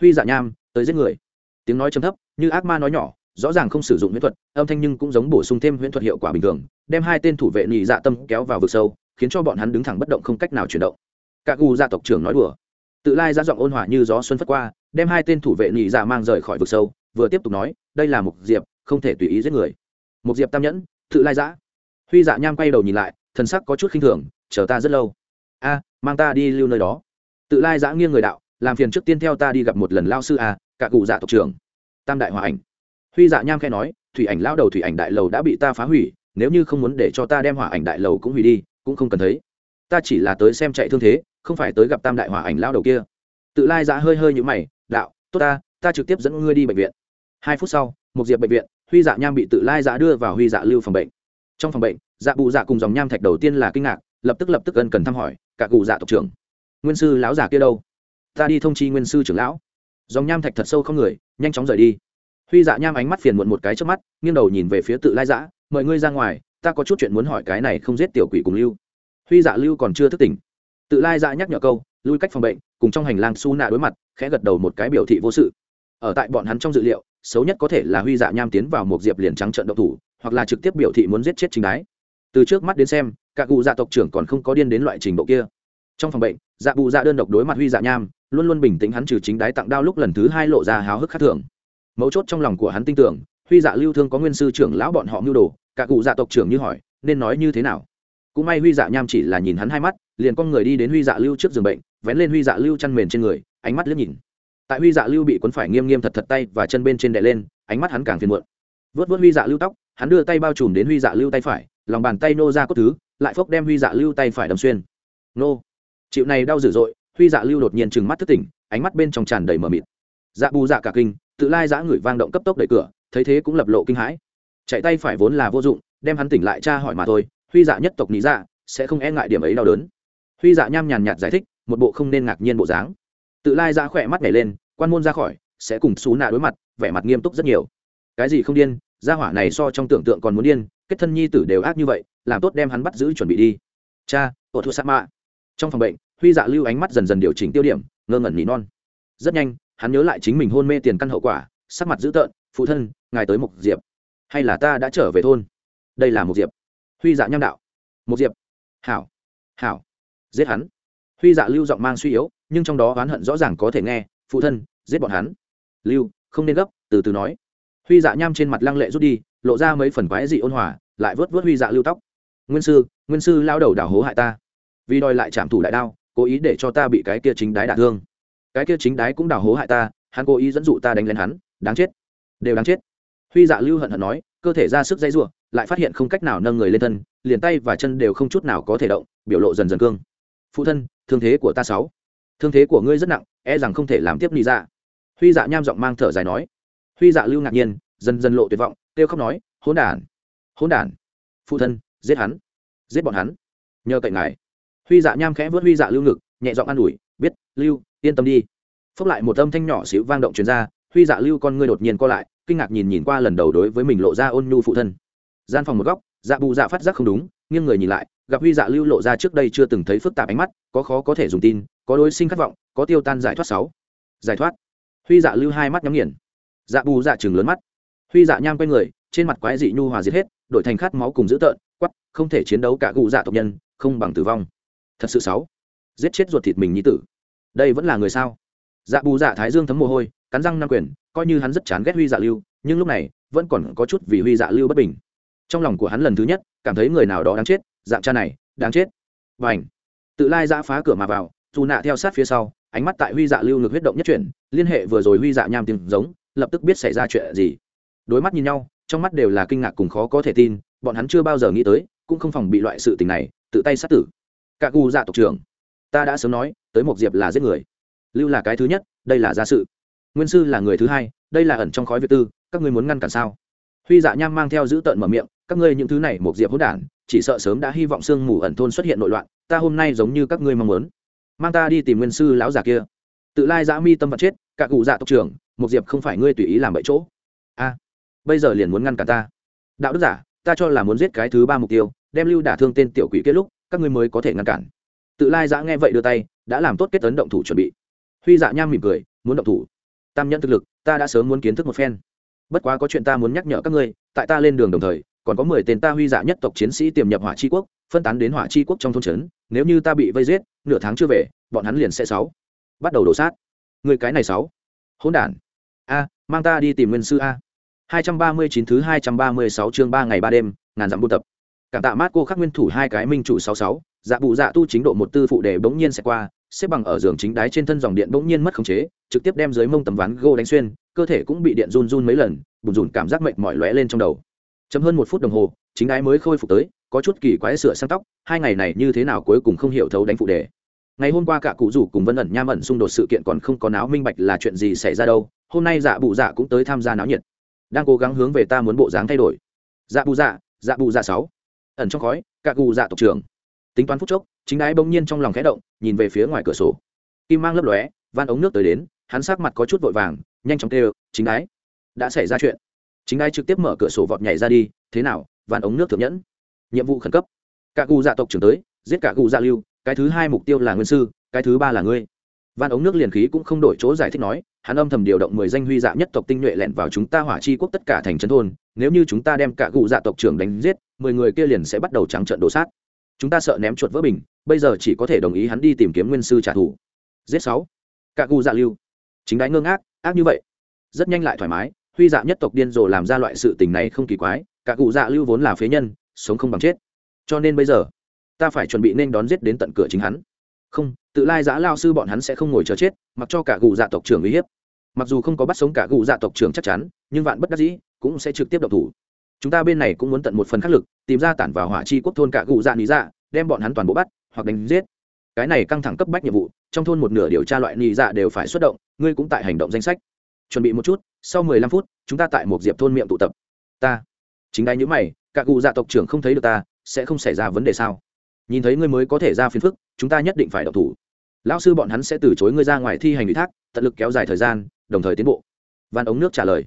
Huy dạ nham, tới giết người. Tiếng nói trầm thấp, như ác ma nói nhỏ rõ ràng không sử dụng huyễn thuật, âm thanh nhưng cũng giống bổ sung thêm huyễn thuật hiệu quả bình thường, đem hai tên thủ vệ nhị dạ tâm kéo vào vực sâu, khiến cho bọn hắn đứng thẳng bất động không cách nào chuyển động. Các gu gia tộc trưởng nói đùa. Tự lai ra giọng ôn hòa như gió xuân phất qua, đem hai tên thủ vệ nhị dạ mang rời khỏi vực sâu, vừa tiếp tục nói, đây là một diệp, không thể tùy ý giết người. Một diệp tam nhẫn, tự lai giã huy dạ nham quay đầu nhìn lại, thần sắc có chút khinh thường, chờ ta rất lâu. A, mang ta đi lưu nơi đó. Tự lai giã nghiêng người đạo, làm phiền trước tiên theo ta đi gặp một lần lao sư a, cả cụ dạ tộc trưởng. Tam đại hòa ảnh huy dạ nham khẽ nói, thủy ảnh lao đầu thủy ảnh đại lầu đã bị ta phá hủy, nếu như không muốn để cho ta đem hỏa ảnh đại lầu cũng hủy đi, cũng không cần thấy. Ta chỉ là tới xem chạy thương thế, không phải tới gặp tam đại hỏa ảnh lao đầu kia. Tự lai dạ hơi hơi như mày, đạo, tốt ta ta trực tiếp dẫn ngươi đi bệnh viện. Hai phút sau, một diệp bệnh viện, huy dạ nham bị tự lai dạ đưa vào huy dạ lưu phòng bệnh. Trong phòng bệnh dạ bù dạ cùng dòng nham thạch đầu tiên là kinh ngạc, lập tức lập tức ân cần thăm hỏi, cả cụ dạ tộc trưởng, nguyên sư lão già kia đâu? Ta đi thông chi nguyên sư trưởng lão. Dòng nham thạch thật sâu không người, nhanh chóng rời đi huy dạ nham ánh mắt phiền muộn một cái trước mắt, nghiêng đầu nhìn về phía tự lai Dã. mời ngươi ra ngoài, ta có chút chuyện muốn hỏi cái này không giết tiểu quỷ cùng lưu. Huy dạ lưu còn chưa thức tỉnh. Tự lai Dã nhắc nhở câu, lui cách phòng bệnh, cùng trong hành lang su nạ đối mặt, khẽ gật đầu một cái biểu thị vô sự. Ở tại bọn hắn trong dự liệu, xấu nhất có thể là huy dạ nham tiến vào một diệp liền trắng trận độc thủ, hoặc là trực tiếp biểu thị muốn giết chết chính đái. Từ trước mắt đến xem các cụ dạ tộc trưởng còn không có điên đến loại trình độ kia. Trong phòng bệnh dạ bù dạ đơn độc đối mặt huy dạ nham, luôn luôn bình tĩnh hắn trừ chính đái tặng đao lúc lần thứ hai lộ ra háo hức khát thường mấu chốt trong lòng của hắn tin tưởng, huy dạ lưu thương có nguyên sư trưởng lão bọn họ mưu đồ, cả cụ dạ tộc trưởng như hỏi, nên nói như thế nào? Cũng may huy dạ nham chỉ là nhìn hắn hai mắt, liền con người đi đến huy dạ lưu trước giường bệnh, vén lên huy dạ lưu chăn mền trên người, ánh mắt liếc nhìn. Tại huy dạ lưu bị cuốn phải nghiêm nghiêm thật thật tay và chân bên trên đè lên, ánh mắt hắn càng phiền muộn. Vớt vớt huy dạ lưu tóc, hắn đưa tay bao trùm đến huy dạ lưu tay phải, lòng bàn tay nô ra cốt thứ, lại phốc đem huy dạ lưu tay phải đâm xuyên. Nô. Chịu này đau dữ dội, huy dạ lưu đột nhiên trừng mắt thức tỉnh, ánh mắt bên trong tràn đầy mờ mịt. Dạ bù dạ cả kinh tự lai giã ngửi vang động cấp tốc đẩy cửa, thấy thế cũng lập lộ kinh hãi. Chạy tay phải vốn là vô dụng, đem hắn tỉnh lại cha hỏi mà thôi, huy dạ nhất tộc lý dạ sẽ không e ngại điểm ấy đau đớn. Huy dạ nham nhàn nhạt giải thích, một bộ không nên ngạc nhiên bộ dáng. Tự lai giã khỏe mắt nhảy lên, quan môn ra khỏi, sẽ cùng xú nạ đối mặt, vẻ mặt nghiêm túc rất nhiều. Cái gì không điên, gia hỏa này so trong tưởng tượng còn muốn điên, kết thân nhi tử đều ác như vậy, làm tốt đem hắn bắt giữ chuẩn bị đi. Cha ổ thua sa mạ. Trong phòng bệnh, huy dạ lưu ánh mắt dần dần điều chỉnh tiêu điểm, ngơ ngẩn nỉ non. Rất nhanh hắn nhớ lại chính mình hôn mê tiền căn hậu quả, sắc mặt dữ tợn, phụ thân, ngài tới mục diệp. Hay là ta đã trở về thôn? Đây là mục diệp. Huy dạ nham đạo. Mục diệp. Hảo hảo. Giết hắn. Huy dạ lưu giọng mang suy yếu, nhưng trong đó oán hận rõ ràng có thể nghe, phụ thân, giết bọn hắn. Lưu, không nên gấp, từ từ nói. Huy dạ nham trên mặt lăng lệ rút đi, lộ ra mấy phần quái dị ôn hòa, lại vớt vớt huy dạ lưu tóc. Nguyên sư nguyên sư lao đầu đảo hố hại ta. Vì đòi lại trảm thủ đại đao, cố ý để cho ta bị cái kia chính đái đả thương cái kia chính đái cũng đào hố hại ta, hắn cố ý dẫn dụ ta đánh lên hắn, đáng chết, đều đáng chết. Huy dạ lưu hận hận nói, cơ thể ra sức dây ruộng lại phát hiện không cách nào nâng người lên thân, liền tay và chân đều không chút nào có thể động, biểu lộ dần dần cương. Phụ thân, thương thế của ta sáu. Thương thế của ngươi rất nặng e rằng không thể làm tiếp lý dạ. Huy dạ nham giọng mang thở dài nói. Huy dạ lưu ngạc nhiên, dần dần lộ tuyệt vọng, kêu khóc nói, hỗn đản hỗn đản, phụ thân, giết hắn, giết bọn hắn. Nhờ cậy ngài. Huy dạ nham khẽ vớt huy dạ lưu ngực, nhẹ giọng an ủi, biết, lưu yên tâm đi. Phốc lại một âm thanh nhỏ xíu vang động truyền ra, huy dạ lưu con ngươi đột nhiên co lại, kinh ngạc nhìn nhìn qua lần đầu đối với mình lộ ra ôn nhu phụ thân. Gian phòng một góc dạ bù dạ phát giác không đúng, nghiêng người nhìn lại, gặp huy dạ lưu lộ ra trước đây chưa từng thấy phức tạp ánh mắt, có khó có thể dùng tin, có đối sinh khát vọng, có tiêu tan giải thoát sáu. Giải thoát. Huy dạ lưu hai mắt nhắm nghiền. Dạ bù dạ chừng lớn mắt. Huy dạ nham quay người, trên mặt quái dị nhu hòa diệt hết, đổi thành khát máu cùng dữ tợn quắp không thể chiến đấu cả gù dạ tộc nhân, không bằng tử vong. Thật sự sáu. Giết chết ruột thịt mình như tử đây vẫn là người sao? Dạ bù dạ thái dương thấm mồ hôi, cắn răng nam quyền, coi như hắn rất chán ghét huy dạ lưu, nhưng lúc này, vẫn còn có chút vì huy dạ lưu bất bình. Trong lòng của hắn lần thứ nhất, cảm thấy người nào đó đáng chết, dạng cha này, đáng chết. Và ảnh tự lai dạ phá cửa mà vào, dù nạ theo sát phía sau, ánh mắt tại huy dạ lưu ngược huyết động nhất chuyển, liên hệ vừa rồi huy dạ nham tiếng giống, lập tức biết xảy ra chuyện gì. Đối mắt nhìn nhau, trong mắt đều là kinh ngạc cùng khó có thể tin, bọn hắn chưa bao giờ nghĩ tới, cũng không phòng bị loại sự tình này, tự tay sát tử. Cả gu dạ tộc trưởng ta đã sớm nói, tới một diệp là giết người. Lưu là cái thứ nhất, đây là gia sự. Nguyên sư là người thứ hai, đây là ẩn trong khói việt tư, các ngươi muốn ngăn cản sao? Huy dạ nham mang theo giữ tợn mở miệng, các ngươi những thứ này một diệp hỗn đản, chỉ sợ sớm đã hy vọng sương mù ẩn thôn xuất hiện nội loạn, ta hôm nay giống như các ngươi mong muốn. Mang ta đi tìm nguyên sư lão già kia. Tự lai dã mi tâm vật chết, cả cụ dạ tộc trưởng một diệp không phải ngươi tùy ý làm bậy chỗ. A, bây giờ liền muốn ngăn cản ta. Đạo đức giả, ta cho là muốn giết cái thứ ba mục tiêu, đem lưu đả thương tên tiểu quỷ kết lúc, các ngươi mới có thể ngăn cản tự lai giã nghe vậy đưa tay, đã làm tốt kết tấn động thủ chuẩn bị. Huy dạ nham mỉm cười, muốn động thủ. Tam nhẫn thực lực, ta đã sớm muốn kiến thức một phen. Bất quá có chuyện ta muốn nhắc nhở các ngươi, tại ta lên đường đồng thời, còn có mười tên ta huy dạ nhất tộc chiến sĩ tiềm nhập hỏa c quốc, phân tán đến hỏa c quốc trong thôn trấn, nếu như ta bị vây giết, nửa tháng chưa về, bọn hắn liền sẽ sáu. Bắt đầu đổ sát. Người cái này sáu. Hỗn đản. A, mang ta đi tìm nguyên sư a. Hai trăm ba mươi chín thứ hai trăm ba mươi sáu chương ba ngày ba đêm, ngàn dặm buôn tập. Cảm tạ mát cô khắc nguyên thủ hai cái minh chủ sáu sáu dạ bụ dạ tu chính độ một tư phụ đề bỗng nhiên sẽ qua, xếp bằng ở giường chính đáy trên thân dòng điện bỗng nhiên mất khống chế, trực tiếp đem dưới mông tấm ván gô đánh xuyên, cơ thể cũng bị điện run run mấy lần, bùn rùn cảm giác mệt mỏi lóe lên trong đầu. Chấm hơn một phút đồng hồ, chính ái mới khôi phục tới, có chút kỳ quái sửa sang tóc, hai ngày này như thế nào cuối cùng không hiểu thấu đánh phụ đề. Ngày hôm qua cả cụ rủ cùng vân ẩn nham ẩn xung đột sự kiện còn không có náo minh bạch là chuyện gì xảy ra đâu, hôm nay dạ bụ dạ cũng tới tham gia náo nhiệt. Đang cố gắng hướng về ta muốn bộ dáng thay đổi. Dạ bụ dạ dạ bụ dạ sáu. Ẩn trong khói, cả cụ dạ tộc trưởng tính toán phút chốc, chính đái bỗng nhiên trong lòng khẽ động, nhìn về phía ngoài cửa sổ. Kim mang lấp lóe, van ống nước tới đến, hắn sát mặt có chút vội vàng, nhanh chóng kêu, chính đái, đã xảy ra chuyện. Chính đái trực tiếp mở cửa sổ vọt nhảy ra đi, thế nào, van ống nước thượng nhẫn? Nhiệm vụ khẩn cấp. Cả cụ dạ tộc trưởng tới, giết cả cụ dạ lưu, cái thứ hai mục tiêu là nguyên sư, cái thứ ba là ngươi. Van ống nước liền khí cũng không đổi chỗ giải thích nói, hắn âm thầm điều động mười danh huy dạ nhất tộc tinh nhuệ lẹn vào chúng ta hỏa chi quốc tất cả thành trấn thôn, nếu như chúng ta đem cả cụ dạ tộc trưởng đánh giết, mười người kia liền sẽ bắt đầu trắng trợn đổ sát chúng ta sợ ném chuột vỡ bình, bây giờ chỉ có thể đồng ý hắn đi tìm kiếm nguyên sư trả thù. Giết sáu. Cả cụ dạ lưu. Chính đái ngơ ngác, ác như vậy. Rất nhanh lại thoải mái, huy dạ nhất tộc điên rồ làm ra loại sự tình này không kỳ quái, cả cụ dạ lưu vốn là phế nhân, sống không bằng chết. Cho nên bây giờ, ta phải chuẩn bị nên đón giết đến tận cửa chính hắn. Không, tự lai giã lao sư bọn hắn sẽ không ngồi chờ chết, mặc cho cả cụ dạ tộc trưởng uy hiếp. Mặc dù không có bắt sống cả cụ dạ tộc trưởng chắc chắn, nhưng vạn bất đắc dĩ, cũng sẽ trực tiếp độc thủ chúng ta bên này cũng muốn tận một phần khắc lực, tìm ra tản vào hỏa chi quốc thôn cả cụ dạ lý dạ đem bọn hắn toàn bộ bắt, hoặc đánh giết. Cái này căng thẳng cấp bách nhiệm vụ, trong thôn một nửa điều tra loại lý dạ đều phải xuất động, ngươi cũng tại hành động danh sách. Chuẩn bị một chút, sau mười lăm phút, chúng ta tại một diệp thôn miệng tụ tập. Ta. Chính đáy nhữ mày cả cụ dạ tộc trưởng không thấy được ta, sẽ không xảy ra vấn đề sao? Nhìn thấy ngươi mới có thể ra phiền phức, chúng ta nhất định phải độc thủ. Lão sư bọn hắn sẽ từ chối ngươi ra ngoài thi hành ủy thác, tận lực kéo dài thời gian, đồng thời tiến bộ. Van ống nước trả lời.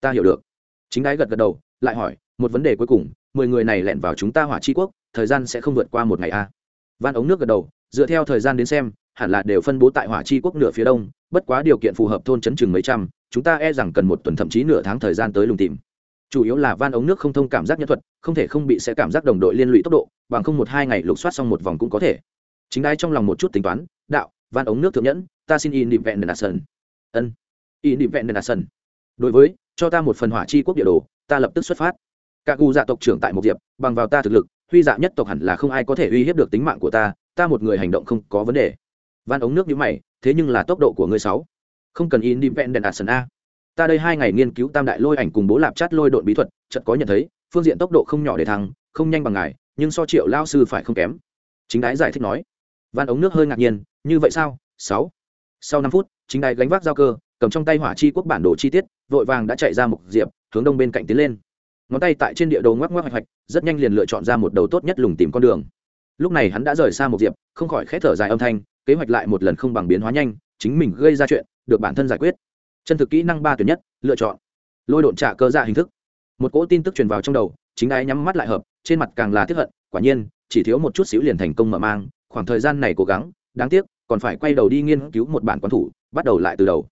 Ta hiểu được. Chính đáy gật gật đầu lại hỏi, một vấn đề cuối cùng, mười người này lẹn vào chúng ta hỏa chi quốc, thời gian sẽ không vượt qua một ngày a à? van ống nước gật đầu, dựa theo thời gian đến xem, hẳn là đều phân bố tại hỏa chi quốc nửa phía đông, bất quá điều kiện phù hợp thôn chấn chừng mấy trăm, chúng ta e rằng cần một tuần thậm chí nửa tháng thời gian tới lùng tìm. Chủ yếu là van ống nước không thông cảm giác nhân thuật, không thể không bị sẽ cảm giác đồng đội liên lụy tốc độ, bằng không một hai ngày lục soát xong một vòng cũng có thể. Chính đai trong lòng một chút tính toán, đạo, van ống nước thượng nhẫn, ta xin in định vẹn đền sơn ân. In định vẹn đền sơn đối với, cho ta một phần hỏa chi quốc địa đồ, ta lập tức xuất phát. Các gu dạ tộc trưởng tại một diệp, bằng vào ta thực lực, huy dạ nhất tộc hẳn là không ai có thể uy hiếp được tính mạng của ta ta một người hành động không có vấn đề. Van ống nước như mày, thế nhưng là tốc độ của ngươi sáu. Không cần in independent action a. Ta đây hai ngày nghiên cứu tam đại lôi ảnh cùng bố lạp chát lôi độn bí thuật, chợt có nhận thấy, phương diện tốc độ không nhỏ để thăng, không nhanh bằng ngài, nhưng so triệu lao sư phải không kém. Chính đái giải thích nói. Van ống nước hơi ngạc nhiên, như vậy sao? Sáu. Sau năm phút, chính đái gánh vác giao cơ cầm trong tay hỏa chi quốc bản đồ chi tiết, vội vàng đã chạy ra mục diệp, hướng đông bên cạnh tiến lên. Ngón tay tại trên địa đồ ngoắc ngoắc hoạch hoạch, rất nhanh liền lựa chọn ra một đầu tốt nhất lùng tìm con đường. Lúc này hắn đã rời xa mục diệp, không khỏi khẽ thở dài âm thanh, kế hoạch lại một lần không bằng biến hóa nhanh, chính mình gây ra chuyện, được bản thân giải quyết. Chân thực kỹ năng ba tuyệt nhất, lựa chọn. Lôi độn trả cơ dạ hình thức. Một cỗ tin tức truyền vào trong đầu, chính ái nhắm mắt lại hợp, trên mặt càng là tiếp hận, quả nhiên, chỉ thiếu một chút xíu liền thành công mở mang, khoảng thời gian này cố gắng, đáng tiếc, còn phải quay đầu đi nghiên cứu một bản quán thủ, bắt đầu lại từ đầu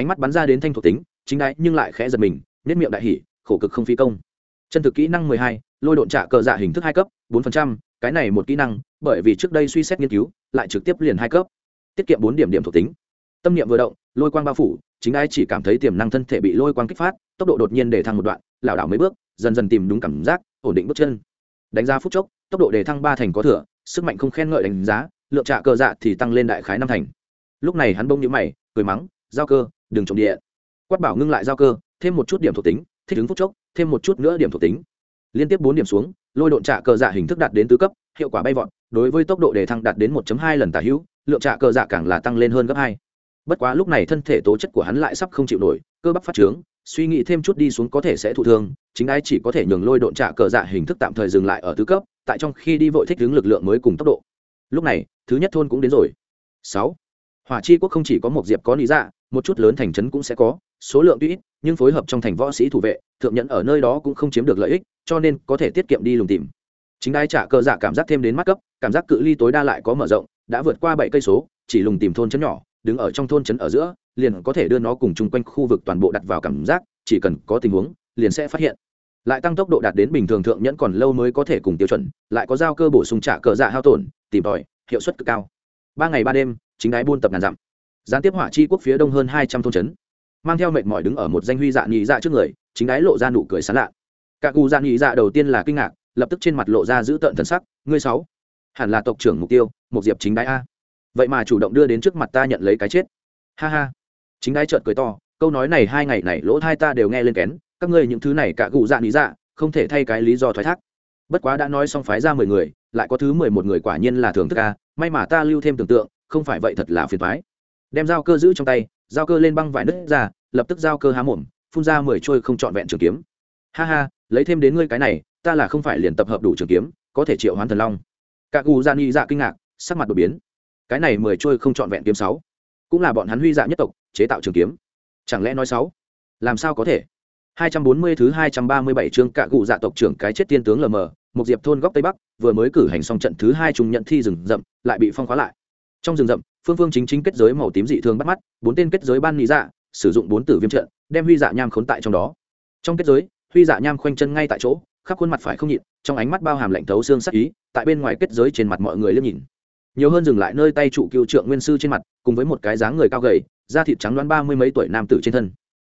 ánh mắt bắn ra đến thanh thuộc tính, chính đái nhưng lại khẽ giật mình nết miệng đại hỉ, khổ cực không phi công. Chân thực kỹ năng mười hai, lôi độn trả cờ dạ hình thức hai cấp, bốn phần trăm, cái này một kỹ năng, bởi vì trước đây suy xét nghiên cứu, lại trực tiếp liền hai cấp. Tiết kiệm bốn điểm điểm thuộc tính. Tâm niệm vừa động, lôi quang bao phủ, chính ai chỉ cảm thấy tiềm năng thân thể bị lôi quang kích phát, tốc độ đột nhiên để thăng một đoạn, lảo đảo mấy bước, dần dần tìm đúng cảm giác, ổn định bước chân. Đánh giá phút chốc, tốc độ để thăng ba thành có thừa, sức mạnh không khen ngợi đánh giá, lượng trạ cơ dạ thì tăng lên đại khái năm thành. Lúc này hắn bông nhữ mày, cười mắng, giao cơ đừng trộm địa quát bảo ngưng lại giao cơ, thêm một chút điểm thuộc tính, thích ứng phút chốc, thêm một chút nữa điểm thuộc tính. Liên tiếp bốn điểm xuống, lôi độn trả cờ dạ hình thức đạt đến tứ cấp, hiệu quả bay vọt, đối với tốc độ đề thăng đạt đến 1 hai lần tả hữu, lượng trả cờ dạ càng là tăng lên hơn gấp hai. Bất quá lúc này thân thể tố chất của hắn lại sắp không chịu nổi, cơ bắp phát trướng, suy nghĩ thêm chút đi xuống có thể sẽ thụ thương, chính ai chỉ có thể nhường lôi độn trả cờ dạ hình thức tạm thời dừng lại ở tứ cấp, tại trong khi đi vội thích ứng lực lượng mới cùng tốc độ. Lúc này, thứ nhất thôn cũng đến rồi. Sáu hỏa chi quốc không chỉ có một diệp có lý dạ một chút lớn thành trấn cũng sẽ có, số lượng tuy ít, nhưng phối hợp trong thành võ sĩ thủ vệ, thượng nhẫn ở nơi đó cũng không chiếm được lợi ích, cho nên có thể tiết kiệm đi lùng tìm. Chính đai trả cờ dạ cảm giác thêm đến mắt cấp, cảm giác cự ly tối đa lại có mở rộng, đã vượt qua bảy cây số, chỉ lùng tìm thôn trấn nhỏ, đứng ở trong thôn trấn ở giữa, liền có thể đưa nó cùng chung quanh khu vực toàn bộ đặt vào cảm giác, chỉ cần có tình huống, liền sẽ phát hiện. Lại tăng tốc độ đạt đến bình thường thượng nhẫn còn lâu mới có thể cùng tiêu chuẩn, lại có giao cơ bổ sung trả cờ dạ hao tổn, tìm tòi, hiệu suất cực cao. Ba ngày ba đêm chính đái buôn tập ngàn dặm. Gián tiếp hỏa chi quốc phía đông hơn hai trăm thôn trấn. Mang theo mệt mỏi đứng ở một danh huy dạ nhị dạ trước người, chính đái lộ ra nụ cười sán lạ. Cả cụ dạ nhị dạ đầu tiên là kinh ngạc, lập tức trên mặt lộ ra giữ tợn thần sắc, ngươi sáu, hẳn là tộc trưởng mục tiêu, một diệp chính đái a. Vậy mà chủ động đưa đến trước mặt ta nhận lấy cái chết. Ha ha. Chính đái trợn cười to, câu nói này hai ngày này lỗ hai ta đều nghe lên kén, các ngươi những thứ này cả cụ dạ nhị dạ không thể thay cái lý do thoái thác. Bất quá đã nói xong phái ra mười người, lại có thứ mười một người quả nhiên là thưởng thức a, may mà ta lưu thêm tưởng tượng không phải vậy thật là phiền thoái. Đem dao cơ giữ trong tay, dao cơ lên băng vải nứt ra, lập tức dao cơ há mồm, phun ra mười trôi không trọn vẹn trường kiếm. Ha ha, lấy thêm đến ngươi cái này, ta là không phải liền tập hợp đủ trường kiếm, có thể triệu hoán thần long. Cả cù gian y dạ kinh ngạc, sắc mặt đột biến. Cái này mười trôi không trọn vẹn kiếm sáu, cũng là bọn hắn huy dạ nhất tộc, chế tạo trường kiếm. Chẳng lẽ nói sáu? Làm sao có thể? 240 thứ 237 chương cạ cụ dạ tộc trưởng cái chết tiên tướng lờ mờ một diệp thôn góc tây bắc, vừa mới cử hành xong trận thứ hai trùng nhận thi rừng rậm, lại bị phong khóa lại trong rừng rậm, phương phương chính chính kết giới màu tím dị thường bắt mắt, bốn tên kết giới ban lý dạ sử dụng bốn tử viêm trận, đem huy dạ nham khốn tại trong đó. Trong kết giới, huy dạ nham khoanh chân ngay tại chỗ, khắp khuôn mặt phải không nhịn, trong ánh mắt bao hàm lạnh thấu xương sắc ý, tại bên ngoài kết giới trên mặt mọi người liếc nhìn. Nhiều hơn dừng lại nơi tay trụ cựu trượng nguyên sư trên mặt, cùng với một cái dáng người cao gầy, da thịt trắng đoán ba mươi mấy tuổi nam tử trên thân.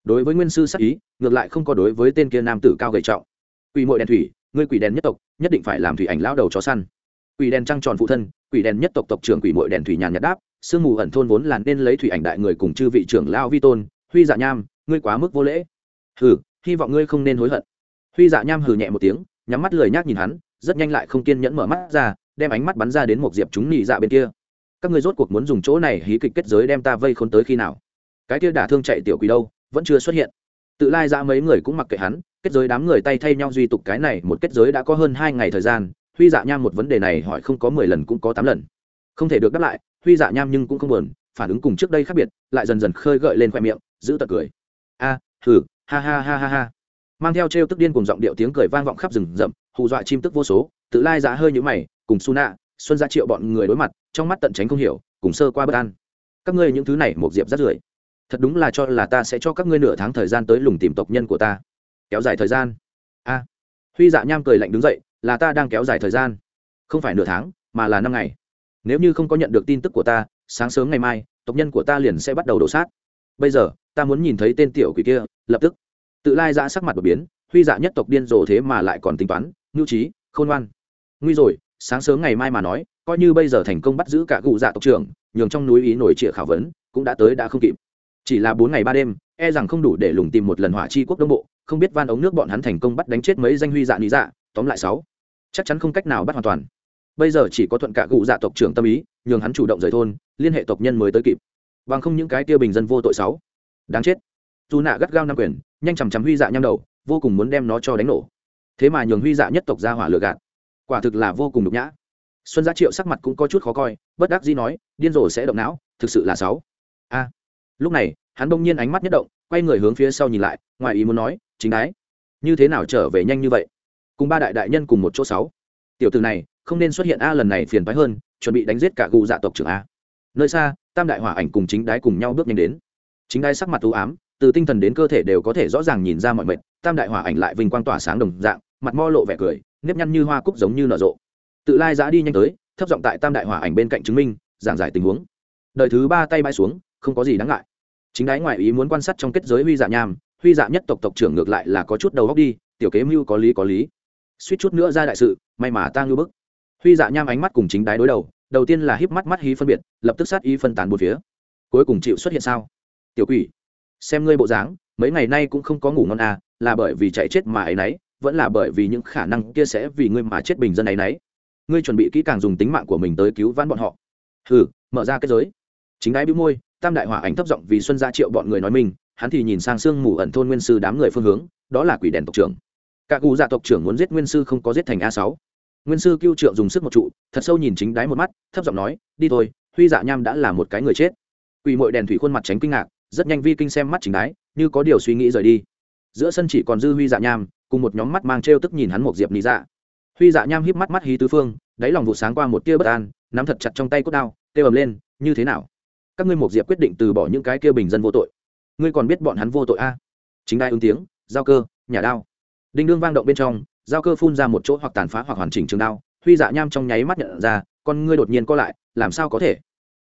Đối với nguyên sư sắc ý, ngược lại không có đối với tên kia nam tử cao gầy trọng. Quỷ mội đèn thủy, ngươi quỷ đèn nhất tộc, nhất định phải làm thủy ảnh lao đầu chó săn quỷ đèn trăng tròn phụ thân quỷ đèn nhất tộc tộc trưởng quỷ mội đèn thủy nhàn nhạt đáp sương mù ẩn thôn vốn là nên lấy thủy ảnh đại người cùng chư vị trưởng lao vi tôn huy dạ nham ngươi quá mức vô lễ. Hừ, hy vọng ngươi không nên hối hận. Huy dạ nham hừ nhẹ một tiếng nhắm mắt lười nhác nhìn hắn rất nhanh lại không kiên nhẫn mở mắt ra đem ánh mắt bắn ra đến một diệp chúng nhị dạ bên kia. Các ngươi rốt cuộc muốn dùng chỗ này hí kịch kết giới đem ta vây khốn tới khi nào? Cái kia đả thương chạy tiểu quỷ đâu vẫn chưa xuất hiện. Tự lai ra mấy người cũng mặc kệ hắn kết giới đám người tay thay nhau duy tục cái này một kết giới đã có hơn hai ngày thời gian huy dạ nham một vấn đề này hỏi không có mười lần cũng có tám lần. Không thể được đáp lại huy dạ nham nhưng cũng không buồn phản ứng cùng trước đây khác biệt lại dần dần khơi gợi lên khoe miệng giữ tật cười. A à, thử ha ha ha ha ha. Mang theo t r e o tức điên cùng giọng điệu tiếng cười vang vọng khắp rừng rậm hù dọa chim tức vô số tự lai giá hơi nhũ mày cùng su nạ xuân ra triệu bọn người đối mặt trong mắt tận tránh không hiểu cùng sơ qua bất an. Các ngươi những thứ này một diệp rất rưởi. Thật đúng là cho là ta sẽ cho các ngươi nửa tháng thời gian tới lùng tìm tộc nhân của ta. Kéo dài thời gian. A. Huy dạ nham cười lạnh đứng dậy là ta đang kéo dài thời gian. Không phải nửa tháng, mà là năm ngày. Nếu như không có nhận được tin tức của ta, sáng sớm ngày mai, tộc nhân của ta liền sẽ bắt đầu đổ sát bây giờ, ta muốn nhìn thấy tên tiểu quỷ kia, lập tức. Tự lai ra sắc mặt đột biến, huy dạ nhất tộc điên rồ thế mà lại còn tính toán ngưu trí, khôn ngoan. Nguy rồi, sáng sớm ngày mai mà nói, coi như bây giờ thành công bắt giữ cả cụ dạ tộc trưởng, nhường trong núi ý nổi trịa khảo vấn, cũng đã tới đã không kịp. Chỉ là bốn ngày ba đêm e rằng không đủ để lùng tìm một lần hỏa chi quốc đông bộ, không biết van ống nước bọn hắn thành công bắt đánh chết mấy danh huy dạ lý dạ tóm lại sáu chắc chắn không cách nào bắt hoàn toàn. Bây giờ chỉ có thuận cả cụ dạ tộc trưởng tâm ý, nhường hắn chủ động rời thôn, liên hệ tộc nhân mới tới kịp. Bằng không những cái kia bình dân vô tội sáu. Đáng chết. Dù nạ gắt gao nam quyền, nhanh chằm chằm huy dạ nham đầu, vô cùng muốn đem nó cho đánh nổ. Thế mà nhường huy dạ nhất tộc ra hỏa lừa gạt. Quả thực là vô cùng nhục nhã. Xuân gia triệu sắc mặt cũng có chút khó coi, bất đắc dĩ nói, điên rồ sẽ động não, thực sự là sáu. A. Lúc này, hắn đông nhiên ánh mắt nhất động, quay người hướng phía sau nhìn lại, ngoài ý muốn nói, chính ái, như thế nào trở về nhanh như vậy? Cùng ba đại đại nhân cùng một chỗ sáu. Tiểu từ này, không nên xuất hiện a lần này phiền phái hơn, chuẩn bị đánh giết cả gù dạ tộc trưởng a. Nơi xa, tam đại hỏa ảnh cùng chính đái cùng nhau bước nhanh đến. Chính đái sắc mặt u ám, từ tinh thần đến cơ thể đều có thể rõ ràng nhìn ra mọi mệt, tam đại hỏa ảnh lại vinh quang tỏa sáng đồng dạng, mặt mo lộ vẻ cười, nếp nhăn như hoa cúc giống như nở rộ. Tự lai giã đi nhanh tới, thấp giọng tại tam đại hỏa ảnh bên cạnh chứng minh, giảng giải tình huống. Đời thứ ba tay bay xuống, không có gì đáng ngại. Chính đái ngoại ý muốn quan sát trong kết giới huy dạ nham, huy dạ nhất tộc tộc trưởng ngược lại là có chút đầu góc đi, tiểu kế mưu có lý có lý suýt chút nữa ra đại sự, may mà ta ngưu bức. Huy dạ nham ánh mắt cùng chính đái đối đầu đầu tiên là híp mắt mắt hí phân biệt, lập tức sát ý phân tán một phía. Cuối cùng chịu xuất hiện sao? Tiểu quỷ, xem ngươi bộ dáng, mấy ngày nay cũng không có ngủ ngon à là bởi vì chạy chết mà ấy nấy, vẫn là bởi vì những khả năng kia sẽ vì ngươi mà chết bình dân ấy nấy. Ngươi chuẩn bị kỹ càng dùng tính mạng của mình tới cứu vãn bọn họ. Hừ, mở ra kết giới. Chính đái bĩu môi, tam đại hỏa ảnh thấp giọng vì xuân gia triệu bọn người nói mình, hắn thì nhìn sang sương mù ẩn thôn nguyên sư đám người phương hướng, đó là quỷ đèn tộc trưởng cả cụ dạ tộc trưởng muốn giết nguyên sư không có giết thành a sáu. Nguyên sư cưu trượng dùng sức một trụ, thật sâu nhìn chính đáy một mắt, thấp giọng nói, đi thôi, huy dạ nham đã là một cái người chết. Quỷ mội đèn thủy khuôn mặt tránh kinh ngạc, rất nhanh vi kinh xem mắt chính đáy, như có điều suy nghĩ rời đi. Giữa sân chỉ còn dư huy dạ nham, cùng một nhóm mắt mang trêu tức nhìn hắn một diệp lý dạ. Huy dạ nham híp mắt mắt hí tứ phương, đáy lòng vụ sáng qua một tia bất an, nắm thật chặt trong tay cốt đao tê ầm lên, như thế nào? Các ngươi một diệp quyết định từ bỏ những cái kia bình dân vô tội. Ngươi còn biết bọn hắn vô tội a? Chính đai ứng tiếng, giao cơ, nhà đao đinh đương vang động bên trong, giao cơ phun ra một chỗ hoặc tàn phá hoặc hoàn chỉnh trường đao, huy dạ nham trong nháy mắt nhận ra, con ngươi đột nhiên co lại, làm sao có thể?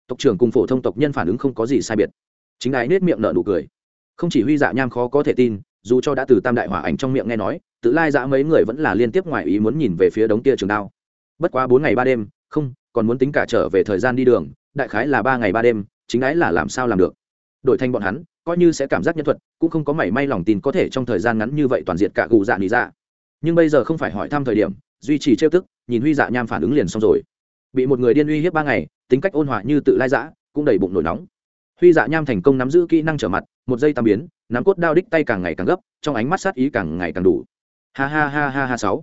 Tộc trưởng cùng phổ thông tộc nhân phản ứng không có gì sai biệt. Chính Ái nết miệng nở nụ cười. Không chỉ huy dạ nham khó có thể tin, dù cho đã từ tam đại hỏa ảnh trong miệng nghe nói, tự lai dã mấy người vẫn là liên tiếp ngoài ý muốn nhìn về phía đống tia trường đao. Bất quá bốn ngày ba đêm, không, còn muốn tính cả trở về thời gian đi đường, đại khái là ba ngày ba đêm, chính ái là làm sao làm được? Đổi thành bọn hắn coi như sẽ cảm giác nhân thuật, cũng không có mảy may lòng tin có thể trong thời gian ngắn như vậy toàn diện cả gù dạ lý dạ. Nhưng bây giờ không phải hỏi thăm thời điểm, duy trì trêu tức, nhìn huy dạ nham phản ứng liền xong rồi. Bị một người điên uy hiếp ba ngày, tính cách ôn hòa như tự lai dã, cũng đầy bụng nổi nóng. Huy dạ nham thành công nắm giữ kỹ năng trở mặt, một giây tam biến, nắm cốt đao đích tay càng ngày càng gấp, trong ánh mắt sát ý càng ngày càng đủ. Ha ha ha ha ha sáu.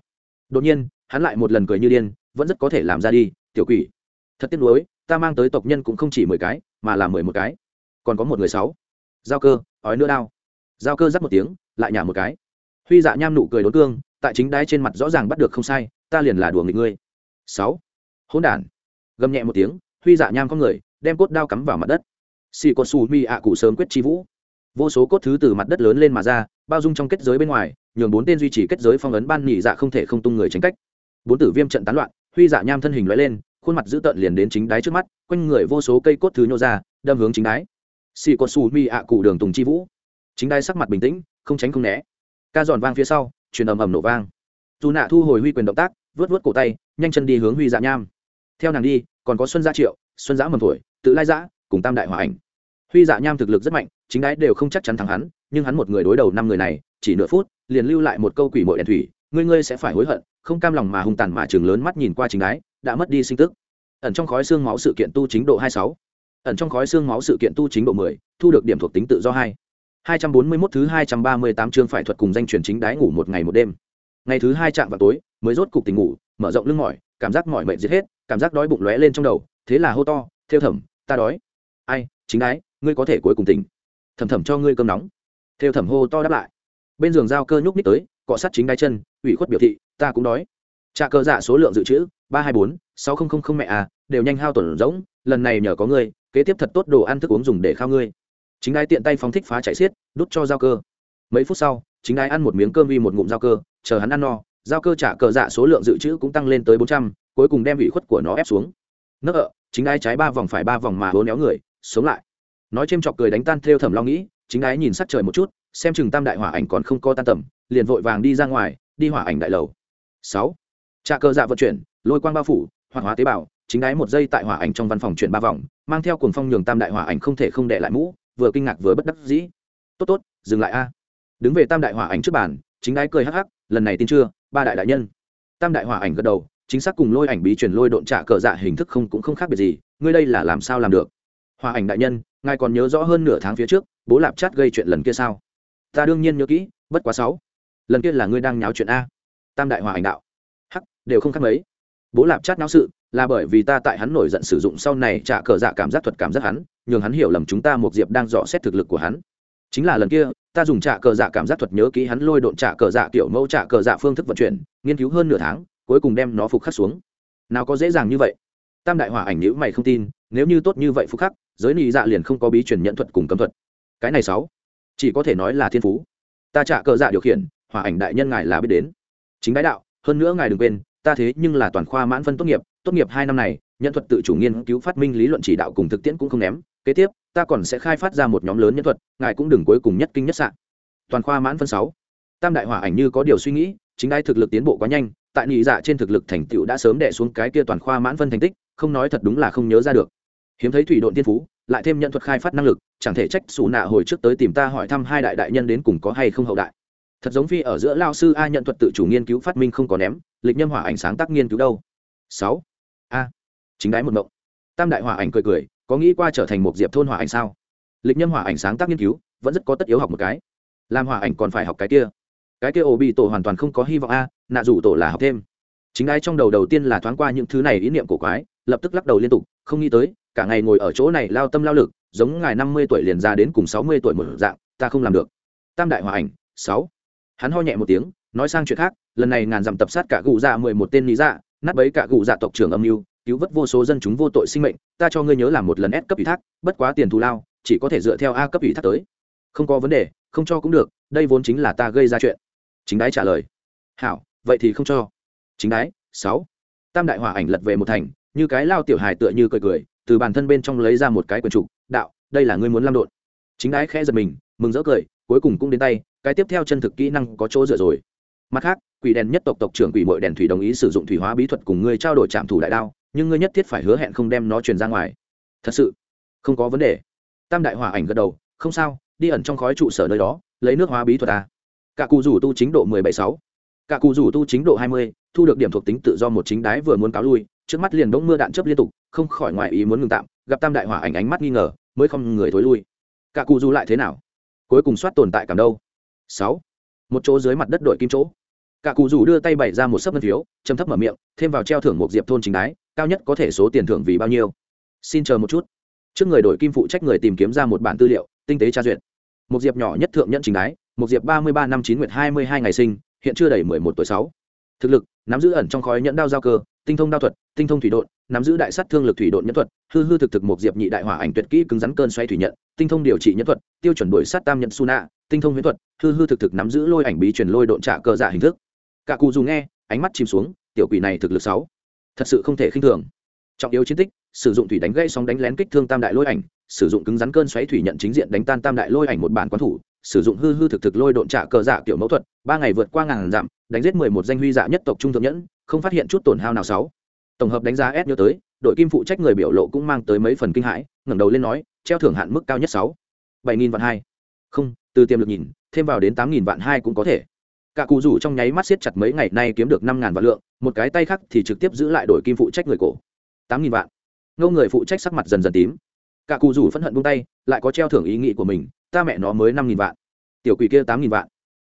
Đột nhiên, hắn lại một lần cười như điên, vẫn rất có thể làm ra đi, tiểu quỷ. Thật tiếc nuối, ta mang tới tộc nhân cũng không chỉ mười cái, mà là mười một cái. Còn có một người sáu giao cơ, ói nữa đao giao cơ dắt một tiếng, lại nhả một cái. Huy dạ nham nụ cười đốn cương, tại chính đáy trên mặt rõ ràng bắt được không sai, ta liền là đùa nghịch ngươi. Sáu. Hỗn đản. Gầm nhẹ một tiếng, huy dạ nham con người, đem cốt đao cắm vào mặt đất. Xì cột xù mi ạ cụ sớm quyết chi vũ. Vô số cốt thứ từ mặt đất lớn lên mà ra, bao dung trong kết giới bên ngoài, nhường bốn tên duy trì kết giới phong ấn ban nhị dạ không thể không tung người tránh cách. Bốn tử viêm trận tán loạn, huy dạ nham thân hình loại lên, khuôn mặt dữ tợn liền đến chính đáy trước mắt, quanh người vô số cây cốt thứ nhô ra, đâm hướng chính đáy xì cột su mi ạ cụ đường tùng chi vũ. Chính đai sắc mặt bình tĩnh, không tránh không né. Ca giòn vang phía sau, truyền ầm ầm nổ vang. Dù nạ thu hồi huy quyền động tác vớt vớt cổ tay, nhanh chân đi hướng huy dạ nham. Theo nàng đi, còn có xuân gia triệu, xuân giã mầm tuổi tự lai giã, cùng tam đại hòa ảnh. Huy dạ nham thực lực rất mạnh, chính đái đều không chắc chắn thắng hắn, nhưng hắn một người đối đầu năm người này, chỉ nửa phút, liền lưu lại một câu quỷ mội đèn thủy, ngươi ngươi sẽ phải hối hận, không cam lòng mà hung tàn mà chừng lớn mắt nhìn qua chính đái, đã mất đi sinh tức. Ẩn trong khói xương máu sự kiện tu chính độ hai sáu ẩn trong khói xương máu sự kiện tu chính độ mười, thu được điểm thuộc tính tự do hai. hai trăm bốn mươi 241 thứ hai trăm ba mươi tám chương phải thuật cùng danh truyền chính đái ngủ một ngày một đêm. Ngày thứ hai chạm vào tối, mới rốt cục tỉnh ngủ, mở rộng lưng mỏi, cảm giác mỏi mệt giết hết, cảm giác đói bụng lóe lên trong đầu, thế là hô to, theo thẩm, ta đói. Ai, chính đái, ngươi có thể cuối cùng tỉnh. Thẩm thẩm cho ngươi cơm nóng. Theo thẩm hô to đáp lại. Bên giường giao cơ nhúc nhích tới, cọ sát chính đái chân, ủy khuất biểu thị, ta cũng đói. Trà cơ dạ số lượng dự trữ, ba hai bốn, sáu không không không mẹ à đều nhanh hao tổn rỗng lần này nhờ có ngươi, kế tiếp thật tốt đồ ăn thức uống dùng để khao ngươi. Chính ai tiện tay phóng thích phá chạy xiết, đút cho giao cơ. Mấy phút sau, chính ai ăn một miếng cơm vi một ngụm giao cơ, chờ hắn ăn no, giao cơ trả cờ dạ số lượng dự trữ cũng tăng lên tới bốn trăm, cuối cùng đem ủy khuất của nó ép xuống. Nấc ợ, chính ai trái ba vòng phải ba vòng mà hố néo người, sống lại. Nói chêm chọc cười đánh tan theo thẩm lo nghĩ, chính ai nhìn sắc trời một chút, xem chừng tam đại hỏa ảnh còn không co tan tầm, liền vội vàng đi ra ngoài, đi hỏa ảnh đại lầu. Sáu trà cơ dạ vận chuyển, lôi quang bao phủ, hoạt hóa tế bào chính đái một giây tại hỏa ảnh trong văn phòng chuyển ba vòng, mang theo cuồng phong nhường tam đại hỏa ảnh không thể không đệ lại mũ, vừa kinh ngạc vừa bất đắc dĩ. Tốt tốt, dừng lại a. Đứng về tam đại hỏa ảnh trước bàn, chính đái cười hắc hắc, lần này tin chưa, ba đại đại nhân. Tam đại hỏa ảnh gật đầu, chính xác cùng lôi ảnh bí truyền lôi độn trả cờ dạ hình thức không cũng không khác biệt gì, ngươi đây là làm sao làm được? Hòa ảnh đại nhân, ngài còn nhớ rõ hơn nửa tháng phía trước, bố lạp chát gây chuyện lần kia sao? Ta đương nhiên nhớ kỹ, bất quá sáu. Lần kia là ngươi đang nháo chuyện a? Tam đại hòa ảnh đạo. Hắc, đều không khác mấy. Bố lạp chát náo sự là bởi vì ta tại hắn nổi giận sử dụng sau này trả cờ dạ cảm giác thuật cảm giác hắn, nhường hắn hiểu lầm chúng ta một diệp đang dò xét thực lực của hắn. Chính là lần kia, ta dùng trả cờ dạ cảm giác thuật nhớ kỹ hắn lôi độn trả cờ dạ kiểu mẫu trả cờ dạ phương thức vận chuyển, nghiên cứu hơn nửa tháng, cuối cùng đem nó phục khắc xuống. Nào có dễ dàng như vậy. Tam đại hỏa ảnh nhữ mày không tin, nếu như tốt như vậy phục khắc, giới nị dạ liền không có bí truyền nhận thuật cùng cấm thuật. Cái này sáu, chỉ có thể nói là thiên phú. Ta trả cờ dạ điều khiển, hỏa ảnh đại nhân ngài là biết đến. Chính đái đạo, hơn nữa ngài đừng quên, ta thế nhưng là toàn khoa mãn phân tốt nghiệp tốt nghiệp hai năm này, nhân thuật tự chủ nghiên cứu phát minh lý luận chỉ đạo cùng thực tiễn cũng không ném. Kế tiếp, ta còn sẽ khai phát ra một nhóm lớn nhân thuật, ngài cũng đừng cuối cùng nhất kinh nhất sạn toàn khoa mãn phân sáu. Tam đại hỏa ảnh như có điều suy nghĩ, chính đai thực lực tiến bộ quá nhanh, tại nhị dạ trên thực lực thành tựu đã sớm đẻ xuống cái kia toàn khoa mãn phân thành tích, không nói thật đúng là không nhớ ra được. Hiếm thấy thủy độn tiên phú, lại thêm nhận thuật khai phát năng lực, chẳng thể trách xù nạ hồi trước tới tìm ta hỏi thăm hai đại đại nhân đến cùng có hay không hậu đại. Thật giống phi ở giữa lao sư a nhận thuật tự chủ nghiên cứu phát minh không có ném, lịch nhâm hỏa ảnh sáng tác nghiên cứu đâu. Sáu a, chính đái một mộng. Tam đại hỏa ảnh cười cười, có nghĩ qua trở thành một diệp thôn hỏa ảnh sao? Lịch nhâm hỏa ảnh sáng tác nghiên cứu, vẫn rất có tất yếu học một cái. Làm hỏa ảnh còn phải học cái kia. Cái kia ổ bị tổ hoàn toàn không có hy vọng a, nạ rủ tổ là học thêm. Chính ai trong đầu đầu tiên là thoáng qua những thứ này ý niệm cổ quái, lập tức lắc đầu liên tục, không nghĩ tới, cả ngày ngồi ở chỗ này lao tâm lao lực, giống ngài năm mươi tuổi liền ra đến cùng sáu mươi tuổi một dạng, ta không làm được. Tam đại hòa ảnh, sáu. Hắn ho nhẹ một tiếng, nói sang chuyện khác, lần này ngàn dặm tập sát cả gù dạ mười một tên lý dạ nát bấy cả gù dạ tộc trưởng âm mưu, cứu vớt vô số dân chúng vô tội sinh mệnh, ta cho ngươi nhớ làm một lần S cấp ủy thác, bất quá tiền thù lao, chỉ có thể dựa theo A cấp ủy thác tới. Không có vấn đề, không cho cũng được, đây vốn chính là ta gây ra chuyện. Chính đái trả lời. Hảo, vậy thì không cho. Chính đái, sáu. Tam đại hỏa ảnh lật về một thành, như cái lao tiểu hài tựa như cười cười, từ bản thân bên trong lấy ra một cái quần trục đạo, đây là ngươi muốn lam đột chính đái khẽ giật mình, mừng rỡ cười, cuối cùng cũng đến tay, cái tiếp theo chân thực kỹ năng có chỗ dựa rồi mặt khác, quỷ đèn nhất tộc tộc trưởng quỷ mội đèn thủy đồng ý sử dụng thủy hóa bí thuật cùng ngươi trao đổi trạm thủ đại đao, nhưng ngươi nhất thiết phải hứa hẹn không đem nó truyền ra ngoài. Thật sự, không có vấn đề. Tam đại hỏa ảnh gật đầu, không sao, đi ẩn trong khói trụ sở nơi đó, lấy nước hóa bí thuật à. Cả cụ rủ tu chính độ mười bảy sáu. Cả cụ rủ tu chính độ hai mươi, thu được điểm thuộc tính tự do một chính đái vừa muốn cáo lui, trước mắt liền bỗng mưa đạn chớp liên tục, không khỏi ngoài ý muốn ngừng tạm, gặp tam đại hỏa ảnh ánh mắt nghi ngờ, mới không người thối lui. Cả cụ rủ lại thế nào? Cuối cùng soát tồn tại cảm đâu? Sáu một chỗ dưới mặt đất đội kim chỗ. Cả cụ rủ đưa tay bày ra một sấp ngân phiếu châm thấp mở miệng, thêm vào treo thưởng một diệp thôn chính đái, cao nhất có thể số tiền thưởng vì bao nhiêu? Xin chờ một chút. Trước người đội kim phụ trách người tìm kiếm ra một bản tư liệu, tinh tế tra duyệt. Một diệp nhỏ nhất thượng nhận chính đái, một diệp ba mươi ba năm chín nguyệt hai mươi hai ngày sinh, hiện chưa đầy mười một tuổi sáu. Thực lực, nắm giữ ẩn trong khói nhẫn đao giao cơ, tinh thông đao thuật, tinh thông thủy độn, nắm giữ đại sát thương lực thủy độn nhẫn thuật, hư hư thực thực một diệp nhị đại hỏa ảnh tuyệt kỹ cứng rắn cơn xoay thủy nhận, tinh thông điều trị nhẫn thuật, tiêu chuẩn đổi sát tam nhận su nạ tinh thông huyễn thuật, hư hư thực thực nắm giữ lôi ảnh bí truyền lôi độn trả cơ giả hình thức. Cả cụ dù nghe, ánh mắt chìm xuống, tiểu quỷ này thực lực sáu, thật sự không thể khinh thường. Trọng yếu chiến tích, sử dụng thủy đánh gây sóng đánh lén kích thương tam đại lôi ảnh, sử dụng cứng rắn cơn xoáy thủy nhận chính diện đánh tan tam đại lôi ảnh một bản quán thủ, sử dụng hư hư thực thực lôi độn trả cờ dạ kiểu mẫu thuật, ba ngày vượt qua ngàn dặm, đánh giết mười một danh huy dạ nhất tộc trung thượng nhẫn, không phát hiện chút tổn hao nào sáu. Tổng hợp đánh giá s nhớ tới, đội kim phụ trách người biểu lộ cũng mang tới mấy phần kinh hãi, ngẩng đầu lên nói, treo thưởng hạn mức cao nhất sáu. Bảy nghìn vạn hai. Không từ tiềm lực nhìn, thêm vào đến tám nghìn vạn hai cũng có thể. Cả cụ rủ trong nháy mắt siết chặt mấy ngày nay kiếm được năm ngàn vạn lượng, một cái tay khác thì trực tiếp giữ lại đổi kim phụ trách người cổ. Tám nghìn vạn. Ngâu người phụ trách sắc mặt dần dần tím. Cả cụ rủ phẫn hận buông tay, lại có treo thưởng ý nghĩ của mình, ta mẹ nó mới năm nghìn vạn. Tiểu quỷ kia tám nghìn vạn.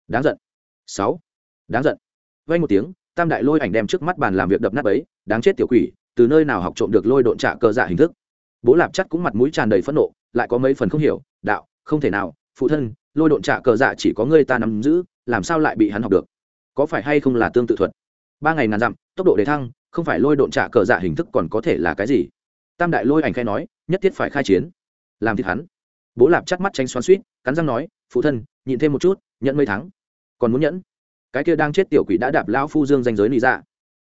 Đáng giận. Sáu. Đáng giận. Vay một tiếng, tam đại lôi ảnh đem trước mắt bàn làm việc đập nát ấy đáng chết tiểu quỷ, từ nơi nào học trộm được lôi độn trả cờ dạ hình thức? Bố lạp chắc cũng mặt mũi tràn đầy phẫn nộ, lại có mấy phần không hiểu, đạo, không thể nào, phụ thân lôi độn trả cờ dạ chỉ có ngươi ta nắm giữ, làm sao lại bị hắn học được? Có phải hay không là tương tự thuật? Ba ngày ngàn dặm, tốc độ đề thăng, không phải lôi độn trả cờ dạ hình thức còn có thể là cái gì? Tam đại lôi ảnh khai nói, nhất thiết phải khai chiến. Làm thịt hắn. Bố lạp chắc mắt tranh xoắn suýt cắn răng nói, phụ thân, nhịn thêm một chút, nhận mấy tháng còn muốn nhẫn? Cái kia đang chết tiểu quỷ đã đạp lão phu dương danh giới lý dạ.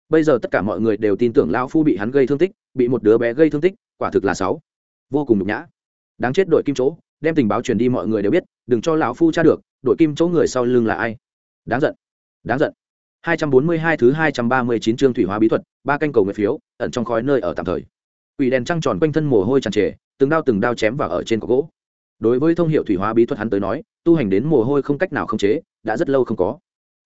Bây giờ tất cả mọi người đều tin tưởng lão phu bị hắn gây thương tích, bị một đứa bé gây thương tích, quả thực là sáu. Vô cùng nhục nhã. Đáng chết đội kim chỗ đem tình báo truyền đi mọi người đều biết, đừng cho lão phu tra được, đội kim chỗ người sau lưng là ai. Đáng giận đáng giận. 242 thứ 239 chương thủy hóa bí thuật, ba canh cầu nguyện phiếu, ẩn trong khói nơi ở tạm thời. Quỷ đèn trăng tròn quanh thân mồ hôi tràn trề, từng đao từng đao chém vào ở trên cọc gỗ. Đối với thông hiệu thủy hóa bí thuật hắn tới nói, tu hành đến mồ hôi không cách nào khống chế, đã rất lâu không có.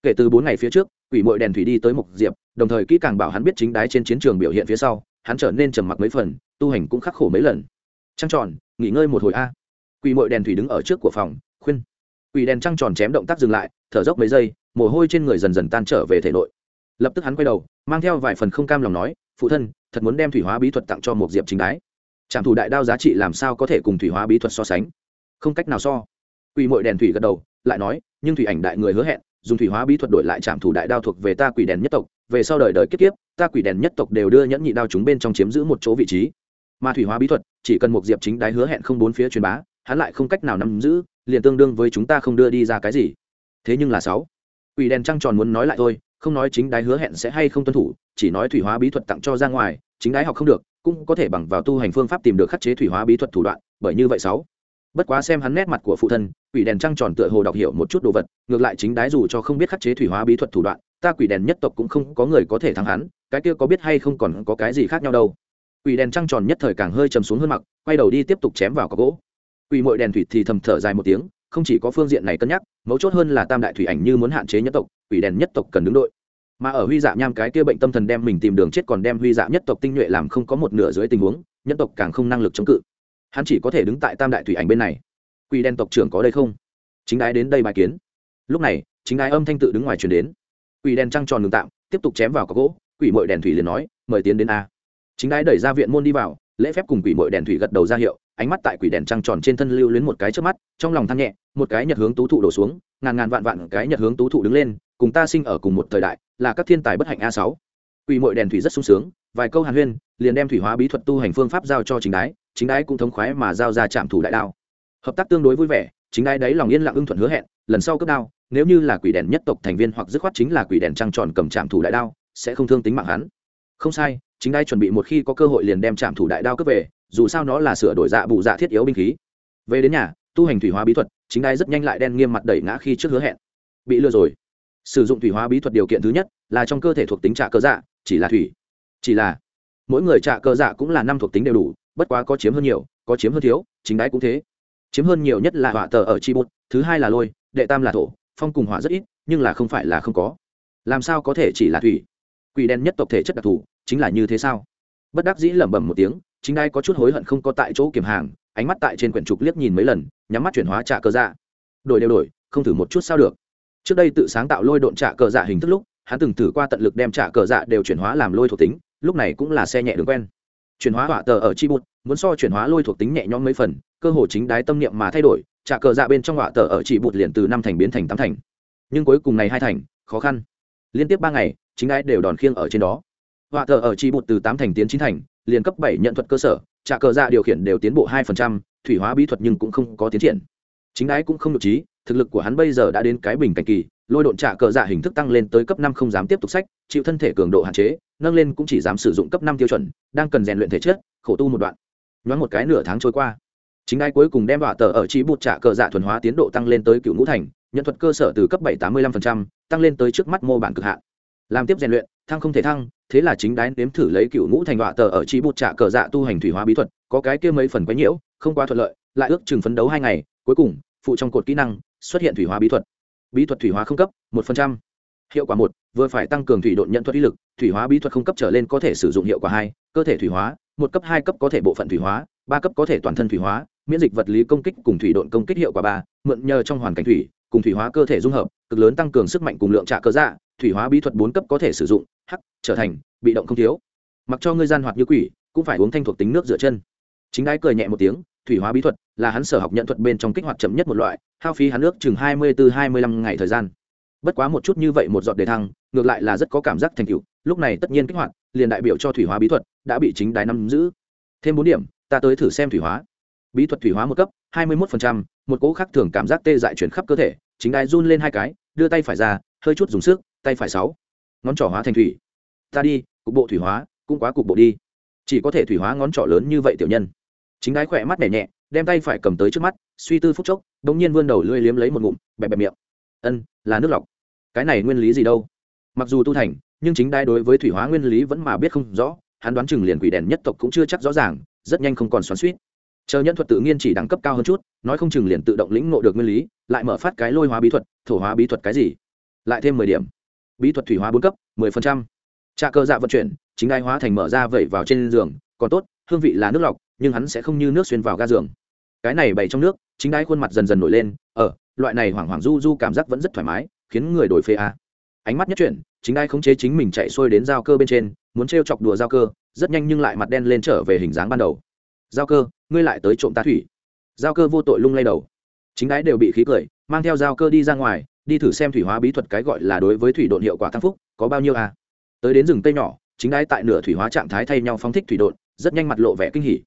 Kể từ bốn ngày phía trước, quỷ mội đèn thủy đi tới mục diệp, đồng thời kỹ càng bảo hắn biết chính đái trên chiến trường biểu hiện phía sau, hắn trở nên trầm mặc mấy phần, tu hành cũng khắc khổ mấy lần. Trăng tròn, nghỉ ngơi một hồi a quỷ mội đèn thủy đứng ở trước của phòng, khuyên. Quỷ đèn trăng tròn chém động tác dừng lại, thở dốc mấy giây, mồ hôi trên người dần dần tan trở về thể nội. Lập tức hắn quay đầu, mang theo vài phần không cam lòng nói, phụ thân, thật muốn đem thủy hóa bí thuật tặng cho một diệp chính đái. Trạm thủ đại đao giá trị làm sao có thể cùng thủy hóa bí thuật so sánh? Không cách nào so. Quỷ mội đèn thủy gật đầu, lại nói, nhưng thủy ảnh đại người hứa hẹn, dùng thủy hóa bí thuật đổi lại trạm thủ đại đao thuộc về ta quỷ đèn nhất tộc, về sau đời đời kiếp kiếp, ta quỷ đèn nhất tộc đều đưa nhẫn nhị đao chúng bên trong chiếm giữ một chỗ vị trí. Mà thủy hóa bí thuật, chỉ cần một diệp chính đái hứa hẹn không bốn phía truyền bá hắn lại không cách nào nắm giữ, liền tương đương với chúng ta không đưa đi ra cái gì. Thế nhưng là sáu. Quỷ đèn trăng tròn muốn nói lại thôi, không nói chính đái hứa hẹn sẽ hay không tuân thủ, chỉ nói thủy hóa bí thuật tặng cho ra ngoài, chính đái học không được, cũng có thể bằng vào tu hành phương pháp tìm được khắc chế thủy hóa bí thuật thủ đoạn, bởi như vậy sáu. Bất quá xem hắn nét mặt của phụ thân, quỷ đèn trăng tròn tựa hồ đọc hiểu một chút đồ vật, ngược lại chính đái dù cho không biết khắc chế thủy hóa bí thuật thủ đoạn, ta quỷ đèn nhất tộc cũng không có người có thể thắng hắn, cái kia có biết hay không còn có cái gì khác nhau đâu. Quỷ đèn trăng tròn nhất thời càng hơi chầm xuống hơn mặc, quay đầu đi tiếp tục chém vào có gỗ quỷ mội đèn thủy thì thầm thở dài một tiếng, không chỉ có phương diện này cân nhắc, mấu chốt hơn là tam đại thủy ảnh như muốn hạn chế nhất tộc, quỷ đèn nhất tộc cần đứng đội. Mà ở huy dạ nham cái kia bệnh tâm thần đem mình tìm đường chết còn đem huy dạ nhất tộc tinh nhuệ làm không có một nửa dưới tình huống nhất tộc càng không năng lực chống cự. Hắn chỉ có thể đứng tại tam đại thủy ảnh bên này. Quỷ đen tộc trưởng có đây không? Chính ái đến đây bài kiến. Lúc này, chính ái âm thanh tự đứng ngoài truyền đến. Quỷ đen trăng tròn ngừng tạm, tiếp tục chém vào có gỗ, quỷ mội đèn thủy liền nói, mời tiến đến a. Chính ái đẩy ra viện môn đi vào, lễ phép cùng quỷ mội đèn thủy gật đầu ra hiệu ánh mắt tại quỷ đèn trăng tròn trên thân lưu luyến một cái trước mắt, trong lòng than nhẹ, một cái nhật hướng tú thụ đổ xuống, ngàn ngàn vạn vạn cái nhật hướng tú thụ đứng lên, cùng ta sinh ở cùng một thời đại, là các thiên tài bất hạnh a sáu. Quỷ mội đèn thủy rất sung sướng, vài câu hàn huyên, liền đem thủy hóa bí thuật tu hành phương pháp giao cho chính đái chính đái cũng thống khoái mà giao ra trạm thủ đại đao hợp tác tương đối vui vẻ, chính đái đấy lòng yên lặng ưng thuận hứa hẹn, lần sau cấp đao, nếu như là quỷ đèn nhất tộc thành viên hoặc dứt khoát chính là quỷ đèn trăng tròn cầm trạm thủ đại đao sẽ không thương tính mạng hắn. Không sai chính đái chuẩn bị một khi có cơ hội liền đem trạm thủ đại đao cướp về, dù sao nó là sửa đổi dạ bù dạ thiết yếu binh khí. Về đến nhà, tu hành thủy hóa bí thuật, chính đái rất nhanh lại đen nghiêm mặt đẩy ngã khi trước hứa hẹn. Bị lừa rồi. Sử dụng thủy hóa bí thuật điều kiện thứ nhất là trong cơ thể thuộc tính trạ cơ dạ chỉ là thủy, chỉ là mỗi người trạ cơ dạ cũng là năm thuộc tính đều đủ, bất quá có chiếm hơn nhiều, có chiếm hơn thiếu, chính đái cũng thế. Chiếm hơn nhiều nhất là họa tờ ở chi bột thứ hai là lôi, đệ tam là thổ, phong cùng hỏa rất ít, nhưng là không phải là không có. Làm sao có thể chỉ là thủy? Quỷ đen nhất tộc thể chất đặc thù chính là như thế sao? Bất đắc dĩ lẩm bẩm một tiếng, chính ai có chút hối hận không có tại chỗ kiểm hàng, ánh mắt tại trên quyển trục liếc nhìn mấy lần, nhắm mắt chuyển hóa trả cơ dạ. Đổi đều đổi, không thử một chút sao được. Trước đây tự sáng tạo lôi độn trả cờ dạ hình thức lúc, hắn từng thử qua tận lực đem trả cờ dạ đều chuyển hóa làm lôi thuộc tính, lúc này cũng là xe nhẹ đường quen. Chuyển hóa họa tờ ở chi bụt muốn so chuyển hóa lôi thuộc tính nhẹ nhõm mấy phần, cơ hồ chính đái tâm niệm mà thay đổi trả cờ dạ bên trong họa tờ ở chỉ bụt liền từ năm thành biến thành tám thành. Nhưng cuối cùng này hai thành, khó khăn. Liên tiếp ba ngày, chính đái đều đòn khiêng ở trên đó họa thờ ở chi bút từ tám thành tiến chín thành, liền cấp bảy nhận thuật cơ sở, trả cờ dạ điều khiển đều tiến bộ hai phần trăm, thủy hóa bí thuật nhưng cũng không có tiến triển. Chính đái cũng không được trí, thực lực của hắn bây giờ đã đến cái bình cảnh kỳ, lôi độn trả cờ dạ hình thức tăng lên tới cấp năm không dám tiếp tục sách, chịu thân thể cường độ hạn chế, nâng lên cũng chỉ dám sử dụng cấp năm tiêu chuẩn, đang cần rèn luyện thể chất, khổ tu một đoạn. Nhoáng một cái nửa tháng trôi qua, chính ai cuối cùng đem đọa tờ ở trí bụt trả cờ dạ thuần hóa tiến độ tăng lên tới cựu ngũ thành, nhận thuật cơ sở từ cấp bảy tám mươi lăm tăng lên tới trước mắt mô bản cực hạn. Làm tiếp rèn luyện, thăng không thể thăng thế là chính đái nếm thử lấy cựu ngũ thành họa tờ ở trí bụt trả cờ dạ tu hành thủy hóa bí thuật, có cái kia mấy phần quấy nhiễu, không quá thuận lợi, lại ước chừng phấn đấu hai ngày, cuối cùng, phụ trong cột kỹ năng, xuất hiện thủy hóa bí thuật. Bí thuật thủy hóa không cấp, một phần trăm. Hiệu quả một, vừa phải tăng cường thủy độn nhận thuật uy lực, thủy hóa bí thuật không cấp trở lên có thể sử dụng hiệu quả hai, cơ thể thủy hóa, một cấp hai cấp có thể bộ phận thủy hóa, ba cấp có thể toàn thân thủy hóa, miễn dịch vật lý công kích cùng thủy độn công kích hiệu quả ba, mượn nhờ trong hoàn cảnh thủy, cùng thủy hóa cơ thể dung hợp, cực lớn tăng cường sức mạnh cùng lượng trả cơ dạ thủy hóa bí thuật bốn cấp có thể sử dụng, hắc, trở thành, bị động không thiếu. Mặc cho ngươi gian hoạt như quỷ, cũng phải uống thanh thuộc tính nước rửa chân. Chính đái cười nhẹ một tiếng, thủy hóa bí thuật là hắn sở học nhận thuật bên trong kích hoạt chậm nhất một loại, hao phí hắn nước chừng hai mươi từ hai mươi lăm ngày thời gian. Bất quá một chút như vậy một giọt đề thăng, ngược lại là rất có cảm giác thành tựu, lúc này tất nhiên kích hoạt, liền đại biểu cho thủy hóa bí thuật đã bị chính đái nắm giữ. Thêm bốn điểm, ta tới thử xem thủy hóa. Bí thuật thủy hóa một cấp, hai mươi một một cỗ khác thường cảm giác tê dại chuyển khắp cơ thể, chính đái run lên hai cái, đưa tay phải ra hơi chút dùng sức, tay phải sáu. Ngón trỏ hóa thành thủy. Ta đi, cục bộ thủy hóa, cũng quá cục bộ đi. Chỉ có thể thủy hóa ngón trỏ lớn như vậy tiểu nhân. Chính đái khỏe mắt nhẹ nhẹ, đem tay phải cầm tới trước mắt, suy tư phút chốc đ ỗ n g nhiên vươn đầu lưỡi liếm lấy một ngụm, bẹp bẹp miệng. Ân, là nước lọc. Cái này nguyên lý gì đâu? Mặc dù tu thành, nhưng chính đai đối với thủy hóa nguyên lý vẫn mà biết không rõ, hắn đoán chừng liền quỷ đèn nhất tộc cũng chưa chắc rõ ràng, rất nhanh không còn xoắn suýt chờ nhân thuật tự nhiên chỉ đẳng cấp cao hơn chút, nói không chừng liền tự động lĩnh ngộ được nguyên lý, lại mở phát cái lôi hóa bí thuật, thổ hóa bí thuật cái gì? Lại thêm mười điểm. Bí thuật thủy hóa bốn cấp mười phần trăm. Trà cơ dạ vận chuyển chính ai hóa thành mở ra vẩy vào trên giường còn tốt hương vị là nước lọc nhưng hắn sẽ không như nước xuyên vào ga giường. Cái này bày trong nước chính ai khuôn mặt dần dần nổi lên ở ờ, loại này hoảng hoảng du du cảm giác vẫn rất thoải mái khiến người đổi phê a. Ánh mắt nhất chuyển chính ai khống chế chính mình chạy xuôi đến giao cơ bên trên muốn t chọc đùa giao cơ rất nhanh nhưng lại mặt đen lên trở về hình dáng ban đầu. Giao cơ ngươi lại tới trộm ta thủy. Giao cơ vô tội lung lay đầu. Chính ái đều bị khí cười mang theo giao cơ đi ra ngoài đi thử xem thủy hóa bí thuật cái gọi là đối với thủy độn hiệu quả tăng phúc, có bao nhiêu à? Tới đến rừng tây nhỏ, chính đái tại nửa thủy hóa trạng thái thay nhau phóng thích thủy độn, rất nhanh mặt lộ vẻ kinh hỉ.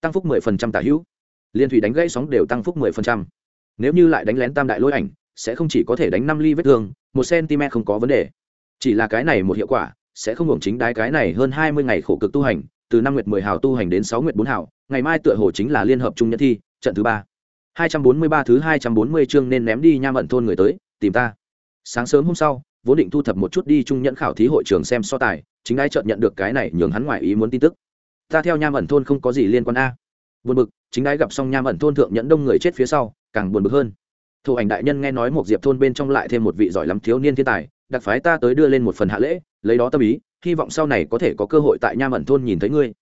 Tăng phúc mười phần trăm tả hữu. Liên thủy đánh gãy sóng đều tăng phúc mười phần trăm. Nếu như lại đánh lén tam đại lôi ảnh, sẽ không chỉ có thể đánh năm ly vết thương, một cm không có vấn đề. Chỉ là cái này một hiệu quả, sẽ không hưởng chính đái cái này hơn hai mươi ngày khổ cực tu hành, từ năm nguyệt mười hào tu hành đến sáu nguyệt bốn hào, ngày mai tựa hồ chính là liên hợp trung nhân thi, trận thứ ba. Hai trăm bốn mươi ba thứ hai trăm bốn mươi chương nên ném đi nham mận thôn người tới tìm ta. Sáng sớm hôm sau, vốn định thu thập một chút đi trung nhẫn khảo thí hội trường xem so tài, chính ai chợt nhận được cái này nhường hắn ngoài ý muốn tin tức. Ta theo nham ẩn thôn không có gì liên quan a. Buồn bực, chính ai gặp xong nham ẩn thôn thượng nhẫn đông người chết phía sau, càng buồn bực hơn. Thủ ảnh đại nhân nghe nói một diệp thôn bên trong lại thêm một vị giỏi lắm thiếu niên thiên tài, đặc phái ta tới đưa lên một phần hạ lễ, lấy đó tâm ý, hy vọng sau này có thể có cơ hội tại nham ẩn thôn nhìn thấy ngươi.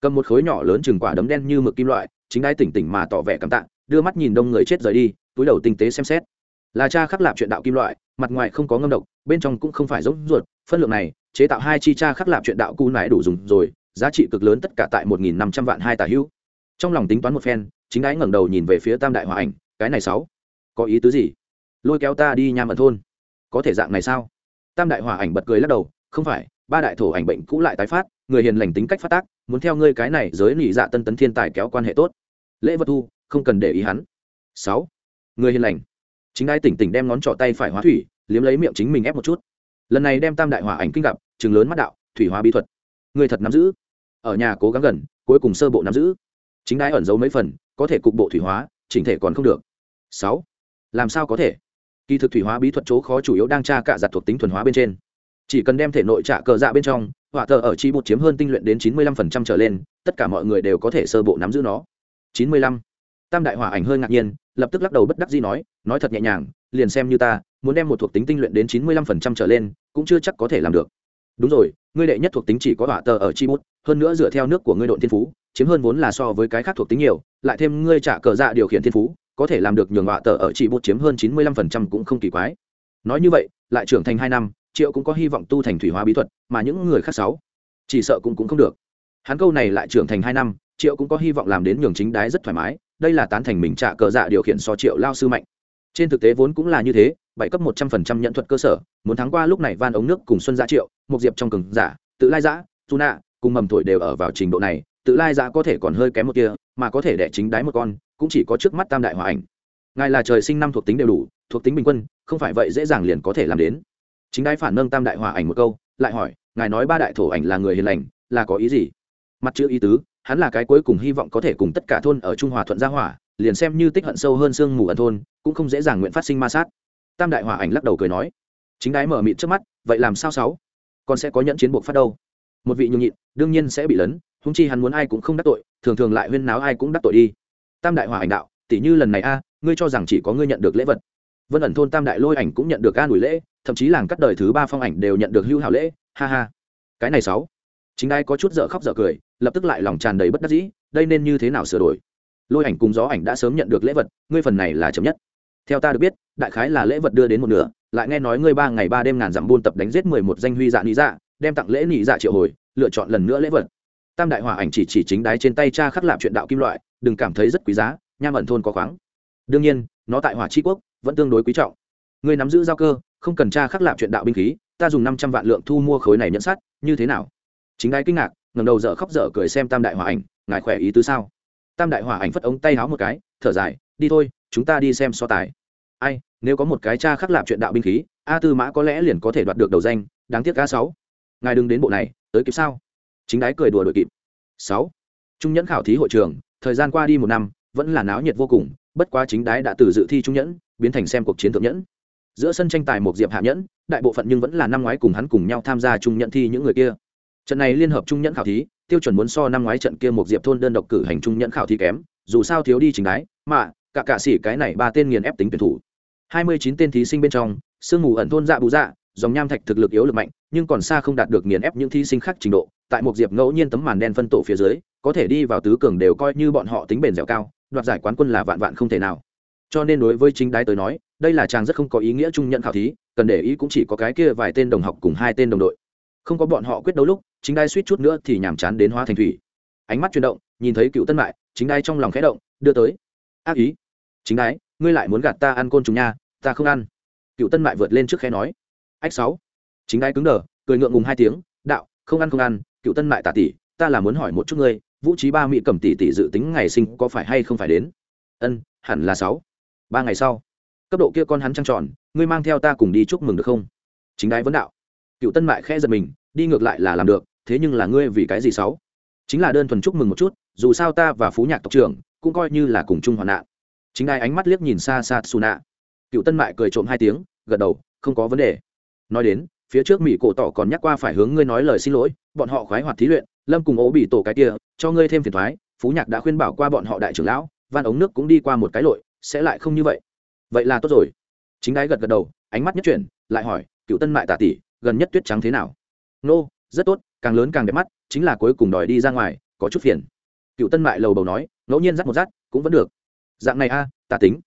Cầm một khối nhỏ lớn chừng quả đấm đen như mực kim loại, chính ai tỉnh tỉnh mà tỏ vẻ cảm tạ, đưa mắt nhìn đông người chết rời đi, túi đầu tinh tế xem xét là cha khắc lạp chuyện đạo kim loại, mặt ngoài không có ngâm độc, bên trong cũng không phải giống ruột. Phân lượng này, chế tạo hai chi cha khắc lạp chuyện đạo cu nải đủ dùng rồi, giá trị cực lớn tất cả tại một nghìn năm trăm vạn hai tà hữu. Trong lòng tính toán một phen, chính ái ngẩng đầu nhìn về phía tam đại hòa ảnh, cái này sáu, có ý tứ gì? Lôi kéo ta đi nham ẩn thôn. Có thể dạng này sao? Tam đại hòa ảnh bật cười lắc đầu, không phải, ba đại thổ ảnh bệnh cũ lại tái phát, người hiền lành tính cách phát tác, muốn theo ngươi cái này giới nỉ dạ tân tấn thiên tài kéo quan hệ tốt. Lễ vật thu, không cần để ý hắn. Sáu, người hiền lành chính ai tỉnh tỉnh đem ngón trỏ tay phải hóa thủy, liếm lấy miệng chính mình ép một chút. Lần này đem tam đại hỏa ảnh kinh gặp chừng lớn mắt đạo, thủy hóa bí thuật người thật nắm giữ. Ở nhà cố gắng gần, cuối cùng sơ bộ nắm giữ. Chính đái ẩn giấu mấy phần, có thể cục bộ thủy hóa, chỉnh thể còn không được. Sáu, làm sao có thể? Kỳ thực thủy hóa bí thuật chỗ khó chủ yếu đang tra cả giặt thuộc tính thuần hóa bên trên. Chỉ cần đem thể nội trả cờ dạ bên trong, hỏa thờ ở chi bột chiếm hơn tinh luyện đến chín mươi lăm phần trăm trở lên, tất cả mọi người đều có thể sơ bộ nắm giữ nó. Chín mươi lăm tam đại hỏa ảnh hơi ngạc nhiên, lập tức lắc đầu bất đắc dĩ nói nói thật nhẹ nhàng, liền xem như ta, muốn đem một thuộc tính tinh luyện đến chín mươi lăm phần trăm trở lên, cũng chưa chắc có thể làm được. Đúng rồi, ngươi đệ nhất thuộc tính chỉ có hỏa tờ ở chi bút, hơn nữa dựa theo nước của ngươi độn thiên phú, chiếm hơn vốn là so với cái khác thuộc tính nhiều, lại thêm ngươi trả cờ dạ điều khiển thiên phú, có thể làm được nhường hỏa tờ ở chi bút chiếm hơn chín mươi lăm phần trăm cũng không kỳ quái. Nói như vậy, lại trưởng thành hai năm, triệu cũng có hy vọng tu thành thủy hóa bí thuật, mà những người khác sáu, chỉ sợ cũng cũng không được. Hắn câu này lại trưởng thành hai năm, triệu cũng có hy vọng làm đến nhường chính đái rất thoải mái đây là tán thành mình trả cờ dạ điều khiển so triệu lao sư mạnh. Trên thực tế vốn cũng là như thế, bảy cấp một trăm phần trăm nhận thuật cơ sở, muốn thắng qua lúc này van ống nước cùng xuân gia triệu một diệp trong cường giả, tự lai giã tu nạ cùng mầm thổi đều ở vào trình độ này, tự lai giã có thể còn hơi kém một kia mà có thể đẻ chính đái một con, cũng chỉ có trước mắt tam đại hòa ảnh. Ngài là trời sinh năm thuộc tính đều đủ, thuộc tính bình quân, không phải vậy dễ dàng liền có thể làm đến. Chính đái phản nâng tam đại hòa ảnh một câu, lại hỏi, ngài nói ba đại thổ ảnh là người hiền lành, là có ý gì? Mặt chữ ý tứ hắn là cái cuối cùng hy vọng có thể cùng tất cả thôn ở trung hòa thuận gia hỏa, liền xem như tích hận sâu hơn sương mù ẩn thôn, cũng không dễ dàng nguyện phát sinh ma sát. Tam đại hòa ảnh lắc đầu cười nói, chính đái mở mịt trước mắt, vậy làm sao sáu? Còn sẽ có nhẫn chiến buộc phát đâu. Một vị nhường nhịn, đương nhiên sẽ bị lấn húng chi hắn muốn ai cũng không đắc tội, thường thường lại huyên náo ai cũng đắc tội đi. Tam đại hòa ảnh đạo, tỷ như lần này a, ngươi cho rằng chỉ có ngươi nhận được lễ vật. Vân ẩn thôn tam đại lôi ảnh cũng nhận được an ủi lễ, thậm chí làng cắt đời thứ ba phong ảnh đều nhận được hưu hảo lễ, ha ha. Cái này sáu. Chính đai có chút dở khóc dở cười lập tức lại lòng tràn đầy bất đắc dĩ, đây nên như thế nào sửa đổi? Lôi ảnh cùng gió ảnh đã sớm nhận được lễ vật, ngươi phần này là chậm nhất. Theo ta được biết, đại khái là lễ vật đưa đến một nửa, lại nghe nói ngươi ba ngày ba đêm ngàn dặm buôn tập đánh giết mười một danh huy dạ nị dạ đem tặng lễ nị dạ triệu hồi, lựa chọn lần nữa lễ vật. Tam đại hỏa ảnh chỉ chỉ chính đái trên tay cha khắc lạp chuyện đạo kim loại, đừng cảm thấy rất quý giá, nham ẩn thôn có khoáng. Đương nhiên, nó tại hỏa tri quốc, vẫn tương đối quý trọng. Ngươi nắm giữ giao cơ, không cần cha khắc lạp chuyện đạo binh khí, ta dùng năm trăm vạn lượng thu mua khối này nhận sắt, như thế nào? Chính đái kinh ngạc ngầm đầu dở khóc dở cười xem tam đại hòa ảnh, ngài khỏe ý tứ sao? Tam đại hòa ảnh phất ống tay háo một cái, thở dài, đi thôi, chúng ta đi xem so tài. Ai, nếu có một cái cha khắc lạp chuyện đạo binh khí, a tư mã có lẽ liền có thể đoạt được đầu danh, đáng tiếc a sáu. Ngài đừng đến bộ này, tới kịp sao? Chính đái cười đùa đội kịp. Sáu. Trung nhẫn khảo thí hội trường, thời gian qua đi một năm, vẫn là náo nhiệt vô cùng, bất quá chính đái đã từ dự thi trung nhẫn, biến thành xem cuộc chiến thượng nhẫn. Giữa sân tranh tài một diệp hạ nhẫn, đại bộ phận nhưng vẫn là năm ngoái cùng hắn cùng nhau tham gia trung nhẫn thi những người kia trận này liên hợp trung nhẫn khảo thí, tiêu chuẩn muốn so năm ngoái trận kia một diệp thôn đơn độc cử hành trung nhẫn khảo thí kém, dù sao thiếu đi chính đái, mà, cả cạ xỉ cái này ba tên nghiền ép tính tuyển thủ. Hai mươi chín tên thí sinh bên trong, sương mù ẩn thôn dạ bù dạ dòng nham thạch thực lực yếu lực mạnh, nhưng còn xa không đạt được nghiền ép những thí sinh khác trình độ, tại một diệp ngẫu nhiên tấm màn đen phân tổ phía dưới, có thể đi vào tứ cường đều coi như bọn họ tính bền dẻo cao, đoạt giải quán quân là vạn vạn không thể nào. Cho nên đối với chính đái tới nói, đây là chàng rất không có ý nghĩa trung nhận khảo thí, cần để ý cũng chỉ có cái kia vài tên đồng học cùng hai tên đồng đội không có bọn họ quyết đấu lúc, chính đai suýt chút nữa thì nhàm chán đến hóa thành thủy. Ánh mắt chuyển động, nhìn thấy cựu tân mại, chính đai trong lòng khẽ động, đưa tới. Ác ý, chính đái ngươi lại muốn gạt ta ăn côn trùng nha, ta không ăn. Cựu tân mại vượt lên trước khẽ nói. Ách sáu. Chính đái cứng đờ, cười ngượng ngùng hai tiếng, đạo, không ăn không ăn, cựu tân mại tả tỷ, ta là muốn hỏi một chút ngươi, vũ trí ba mỹ cầm tỷ tỷ dự tính ngày sinh có phải hay không phải đến? Ân, hẳn là sáu. Ba ngày sau. Cấp độ kia con hắn trăng tròn, ngươi mang theo ta cùng đi chúc mừng được không? Chính đái vấn đạo cựu tân mại khẽ giật mình, đi ngược lại là làm được, thế nhưng là ngươi vì cái gì sáu? Chính là đơn thuần chúc mừng một chút, dù sao ta và phú nhạc tộc trưởng cũng coi như là cùng chung hoạn nạn. Chính đái ánh mắt liếc nhìn xa xa xù nạ cựu tân mại cười trộm hai tiếng, gật đầu, không có vấn đề. Nói đến, phía trước mỹ cổ tỏ còn nhắc qua phải hướng ngươi nói lời xin lỗi, bọn họ khoái hoạt thí luyện, lâm cùng ố bị tổ cái kia, cho ngươi thêm phiền thoái, phú nhạc đã khuyên bảo qua bọn họ đại trưởng lão, van ống nước cũng đi qua một cái lội, sẽ lại không như vậy. Vậy là tốt rồi. Chính đái gật gật đầu, ánh mắt nhất chuyển, lại hỏi cựu tân mại tả tỷ gần nhất tuyết trắng thế nào? Nô, rất tốt, càng lớn càng đẹp mắt, chính là cuối cùng đòi đi ra ngoài, có chút phiền. Cựu tân mại lầu bầu nói, ngẫu nhiên dắt một dắt, cũng vẫn được. Dạng này a, ta tính.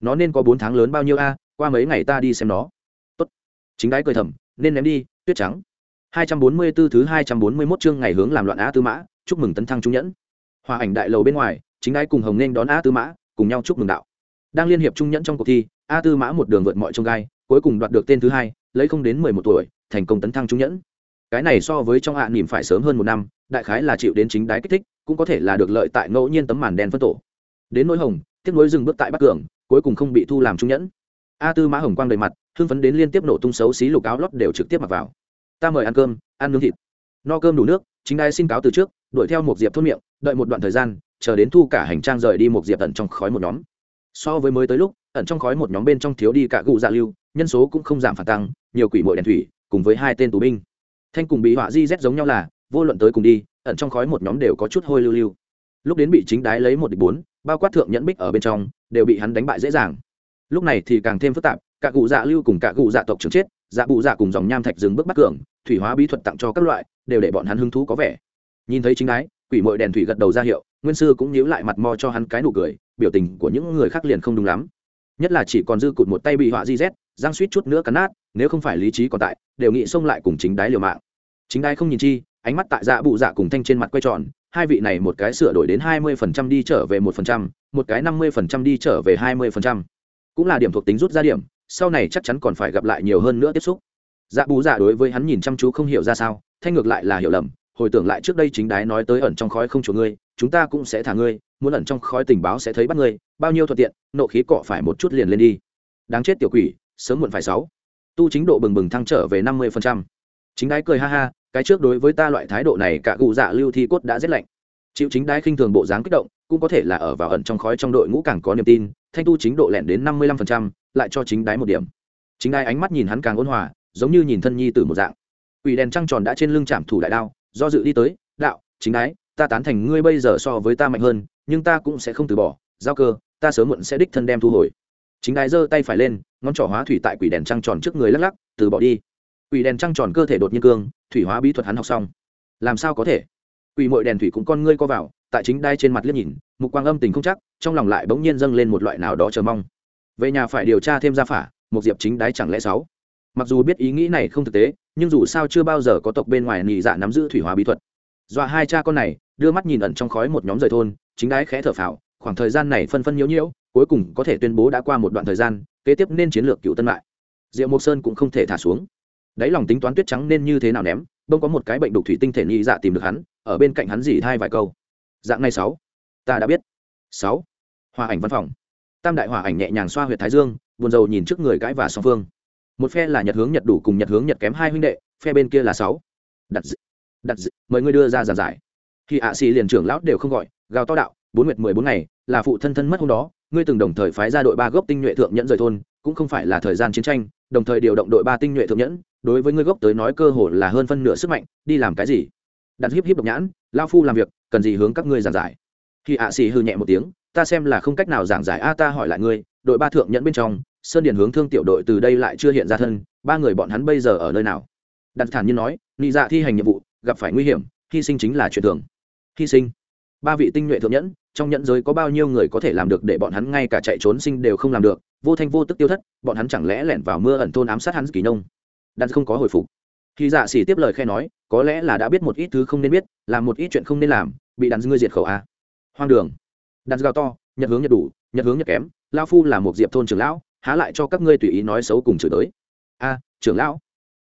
Nó nên có bốn tháng lớn bao nhiêu a, qua mấy ngày ta đi xem nó. Tốt. Chính đái cười thầm, nên ném đi, tuyết trắng. 244 thứ 241 chương ngày hướng làm loạn á tư mã, chúc mừng tấn thăng trung nhẫn. Hòa ảnh đại lầu bên ngoài, chính đái cùng hồng nên đón a tư mã, cùng nhau chúc mừng đạo. Đang liên hiệp trung nhẫn trong cuộc thi a tư mã một đường vượt mọi trông gai, cuối cùng đoạt được tên thứ hai lấy không đến mười một tuổi, thành công tấn thăng trung nhẫn. Cái này so với trong hạ à nỉm phải sớm hơn một năm, đại khái là chịu đến chính đái kích thích, cũng có thể là được lợi tại ngẫu nhiên tấm màn đen phân tổ. Đến nỗi hồng tiếp nối dừng bước tại bắc cường, cuối cùng không bị thu làm trung nhẫn. A tư mã hồng quang đầy mặt, hưng phấn đến liên tiếp nổ tung xấu xí lục áo lót đều trực tiếp mặc vào. Ta mời ăn cơm, ăn nướng thịt. No cơm đủ nước, chính đai xin cáo từ trước, đuổi theo một diệp thốt miệng, đợi một đoạn thời gian, chờ đến thu cả hành trang rời đi một diệp tận trong khói một nhóm. So với mới tới lúc, ẩn trong khói một nhóm bên trong thiếu đi cả gụ dạ lưu nhân số cũng không giảm phản tăng, nhiều quỷ mội đèn thủy, cùng với hai tên tù binh. Thanh cùng bị họa di z giống nhau là, vô luận tới cùng đi, ẩn trong khói một nhóm đều có chút hôi lưu lưu. Lúc đến bị chính đái lấy một địch bốn, bao quát thượng nhẫn bích ở bên trong, đều bị hắn đánh bại dễ dàng. Lúc này thì càng thêm phức tạp, cả cụ dạ lưu cùng cả cụ dạ tộc trưởng chết dạ bụ dạ cùng dòng nham thạch dừng bước bắt cường, thủy hóa bí thuật tặng cho các loại, đều để bọn hắn hứng thú có vẻ. Nhìn thấy chính đái, quỷ mội đèn thủy gật đầu ra hiệu, nguyên sư cũng nhíu lại mặt mò cho hắn cái nụ cười, biểu tình của những người khác liền không đúng lắm. Nhất là chỉ còn dư cụt một tay bị họa di z giang suýt chút nữa cắn nát, nếu không phải lý trí còn tại, đều nghĩ xông lại cùng chính đái liều mạng. Chính đái không nhìn chi, ánh mắt tại dạ bụ dạ cùng thanh trên mặt quay tròn, hai vị này một cái sửa đổi đến hai mươi phần trăm đi trở về một phần trăm, một cái năm mươi phần trăm đi trở về hai mươi phần trăm. Cũng là điểm thuộc tính rút ra điểm, sau này chắc chắn còn phải gặp lại nhiều hơn nữa tiếp xúc. Dạ bú dạ đối với hắn nhìn chăm chú không hiểu ra sao, thanh ngược lại là hiểu lầm, hồi tưởng lại trước đây chính đái nói tới ẩn trong khói không chủ ngươi, chúng ta cũng sẽ thả ngươi, muốn ẩn trong khói tình báo sẽ thấy bắt ngươi, bao nhiêu thuận tiện, nộ khí cọ phải một chút liền lên đi. Đáng chết tiểu quỷ sớm muộn phải sáu. Tu chính độ bừng bừng thăng trở về năm mươi phần trăm. Chính đái cười ha ha, cái trước đối với ta loại thái độ này cả cụ dạ lưu thi cốt đã rét lạnh. Chịu chính đái khinh thường bộ dáng kích động, cũng có thể là ở vào ẩn trong khói trong đội ngũ càng có niềm tin, thanh tu chính độ lẻn đến năm mươi lăm phần trăm, lại cho chính đái một điểm. Chính đái ánh mắt nhìn hắn càng ôn hòa, giống như nhìn thân nhi từ một dạng. Quỷ đèn trăng tròn đã trên lưng chạm thủ đại đao, do dự đi tới, đạo, chính đái, ta tán thành ngươi bây giờ so với ta mạnh hơn, nhưng ta cũng sẽ không từ bỏ. Giao cơ, ta sớm muộn sẽ đích thân đem thu hồi chính đái giơ tay phải lên, ngón trỏ hóa thủy tại quỷ đèn trăng tròn trước người lắc lắc, từ bỏ đi. Quỷ đèn trăng tròn cơ thể đột nhiên cương, thủy hóa bí thuật hắn học xong. Làm sao có thể? Quỷ mội đèn thủy cũng con ngươi co vào, tại chính đai trên mặt liếc nhìn, mục quang âm tình không chắc, trong lòng lại bỗng nhiên dâng lên một loại nào đó chờ mong. Về nhà phải điều tra thêm ra phả, một diệp chính đái chẳng lẽ sáu? Mặc dù biết ý nghĩ này không thực tế, nhưng dù sao chưa bao giờ có tộc bên ngoài nhị dạ nắm giữ thủy hóa bí thuật. Dọa hai cha con này, đưa mắt nhìn ẩn trong khói một nhóm rời thôn, chính đái khẽ thở phào, khoảng thời gian này phân phân nhiễu nhiễu cuối cùng có thể tuyên bố đã qua một đoạn thời gian, kế tiếp nên chiến lược cựu tân lại. Diệu mộc sơn cũng không thể thả xuống. Đáy lòng tính toán tuyết trắng nên như thế nào ném bông có một cái bệnh đục thủy tinh thể nhị dạ tìm được hắn, ở bên cạnh hắn dỉ thai vài câu. Dạng này sáu. Ta đã biết. Sáu. Hòa ảnh văn phòng. Tam đại hòa ảnh nhẹ nhàng xoa huyệt thái dương, buồn rầu nhìn trước người cãi và song phương. Một phe là nhật hướng nhật đủ cùng nhật hướng nhật kém hai huynh đệ, phe bên kia là sáu. Đặt d... đặt d... mời ngươi đưa ra giàn giải. Khi ạ xì liền trưởng lão đều không gọi, gào to đạo, bốn nguyệt mười bốn ngày là phụ thân thân mất hôm đó, ngươi từng đồng thời phái ra đội ba gốc tinh nhuệ thượng nhẫn rời thôn, cũng không phải là thời gian chiến tranh, đồng thời điều động đội ba tinh nhuệ thượng nhẫn, đối với ngươi gốc tới nói cơ hồ là hơn phân nửa sức mạnh, đi làm cái gì? Đặt hiếp hiếp độc nhãn, lao phu làm việc, cần gì hướng các ngươi giảng giải? Khi ạ xì hư nhẹ một tiếng, ta xem là không cách nào giảng giải, a, ta hỏi lại ngươi, đội ba thượng nhẫn bên trong, sơn điền hướng thương tiểu đội từ đây lại chưa hiện ra thân, ba người bọn hắn bây giờ ở nơi nào? Đặt thản nhiên nói, nị dạ thi hành nhiệm vụ, gặp phải nguy hiểm, hy sinh chính là chuyện thường. Hy sinh? Ba vị tinh nhuệ thượng nhẫn, trong nhẫn giới có bao nhiêu người có thể làm được để bọn hắn ngay cả chạy trốn sinh đều không làm được, vô thanh vô tức tiêu thất, bọn hắn chẳng lẽ lẻn vào mưa ẩn thôn ám sát hắn kỳ nông? Đặt không có hồi phục. Khi dạ xỉ tiếp lời khe nói, có lẽ là đã biết một ít thứ không nên biết, làm một ít chuyện không nên làm, bị đàn ngươi diệt khẩu a. Hoang đường. Đặt gào to, nhật hướng nhật đủ, nhật hướng nhật kém lao phu là một diệp thôn trưởng lão, há lại cho các ngươi tùy ý nói xấu cùng chửi tới a, trưởng lão.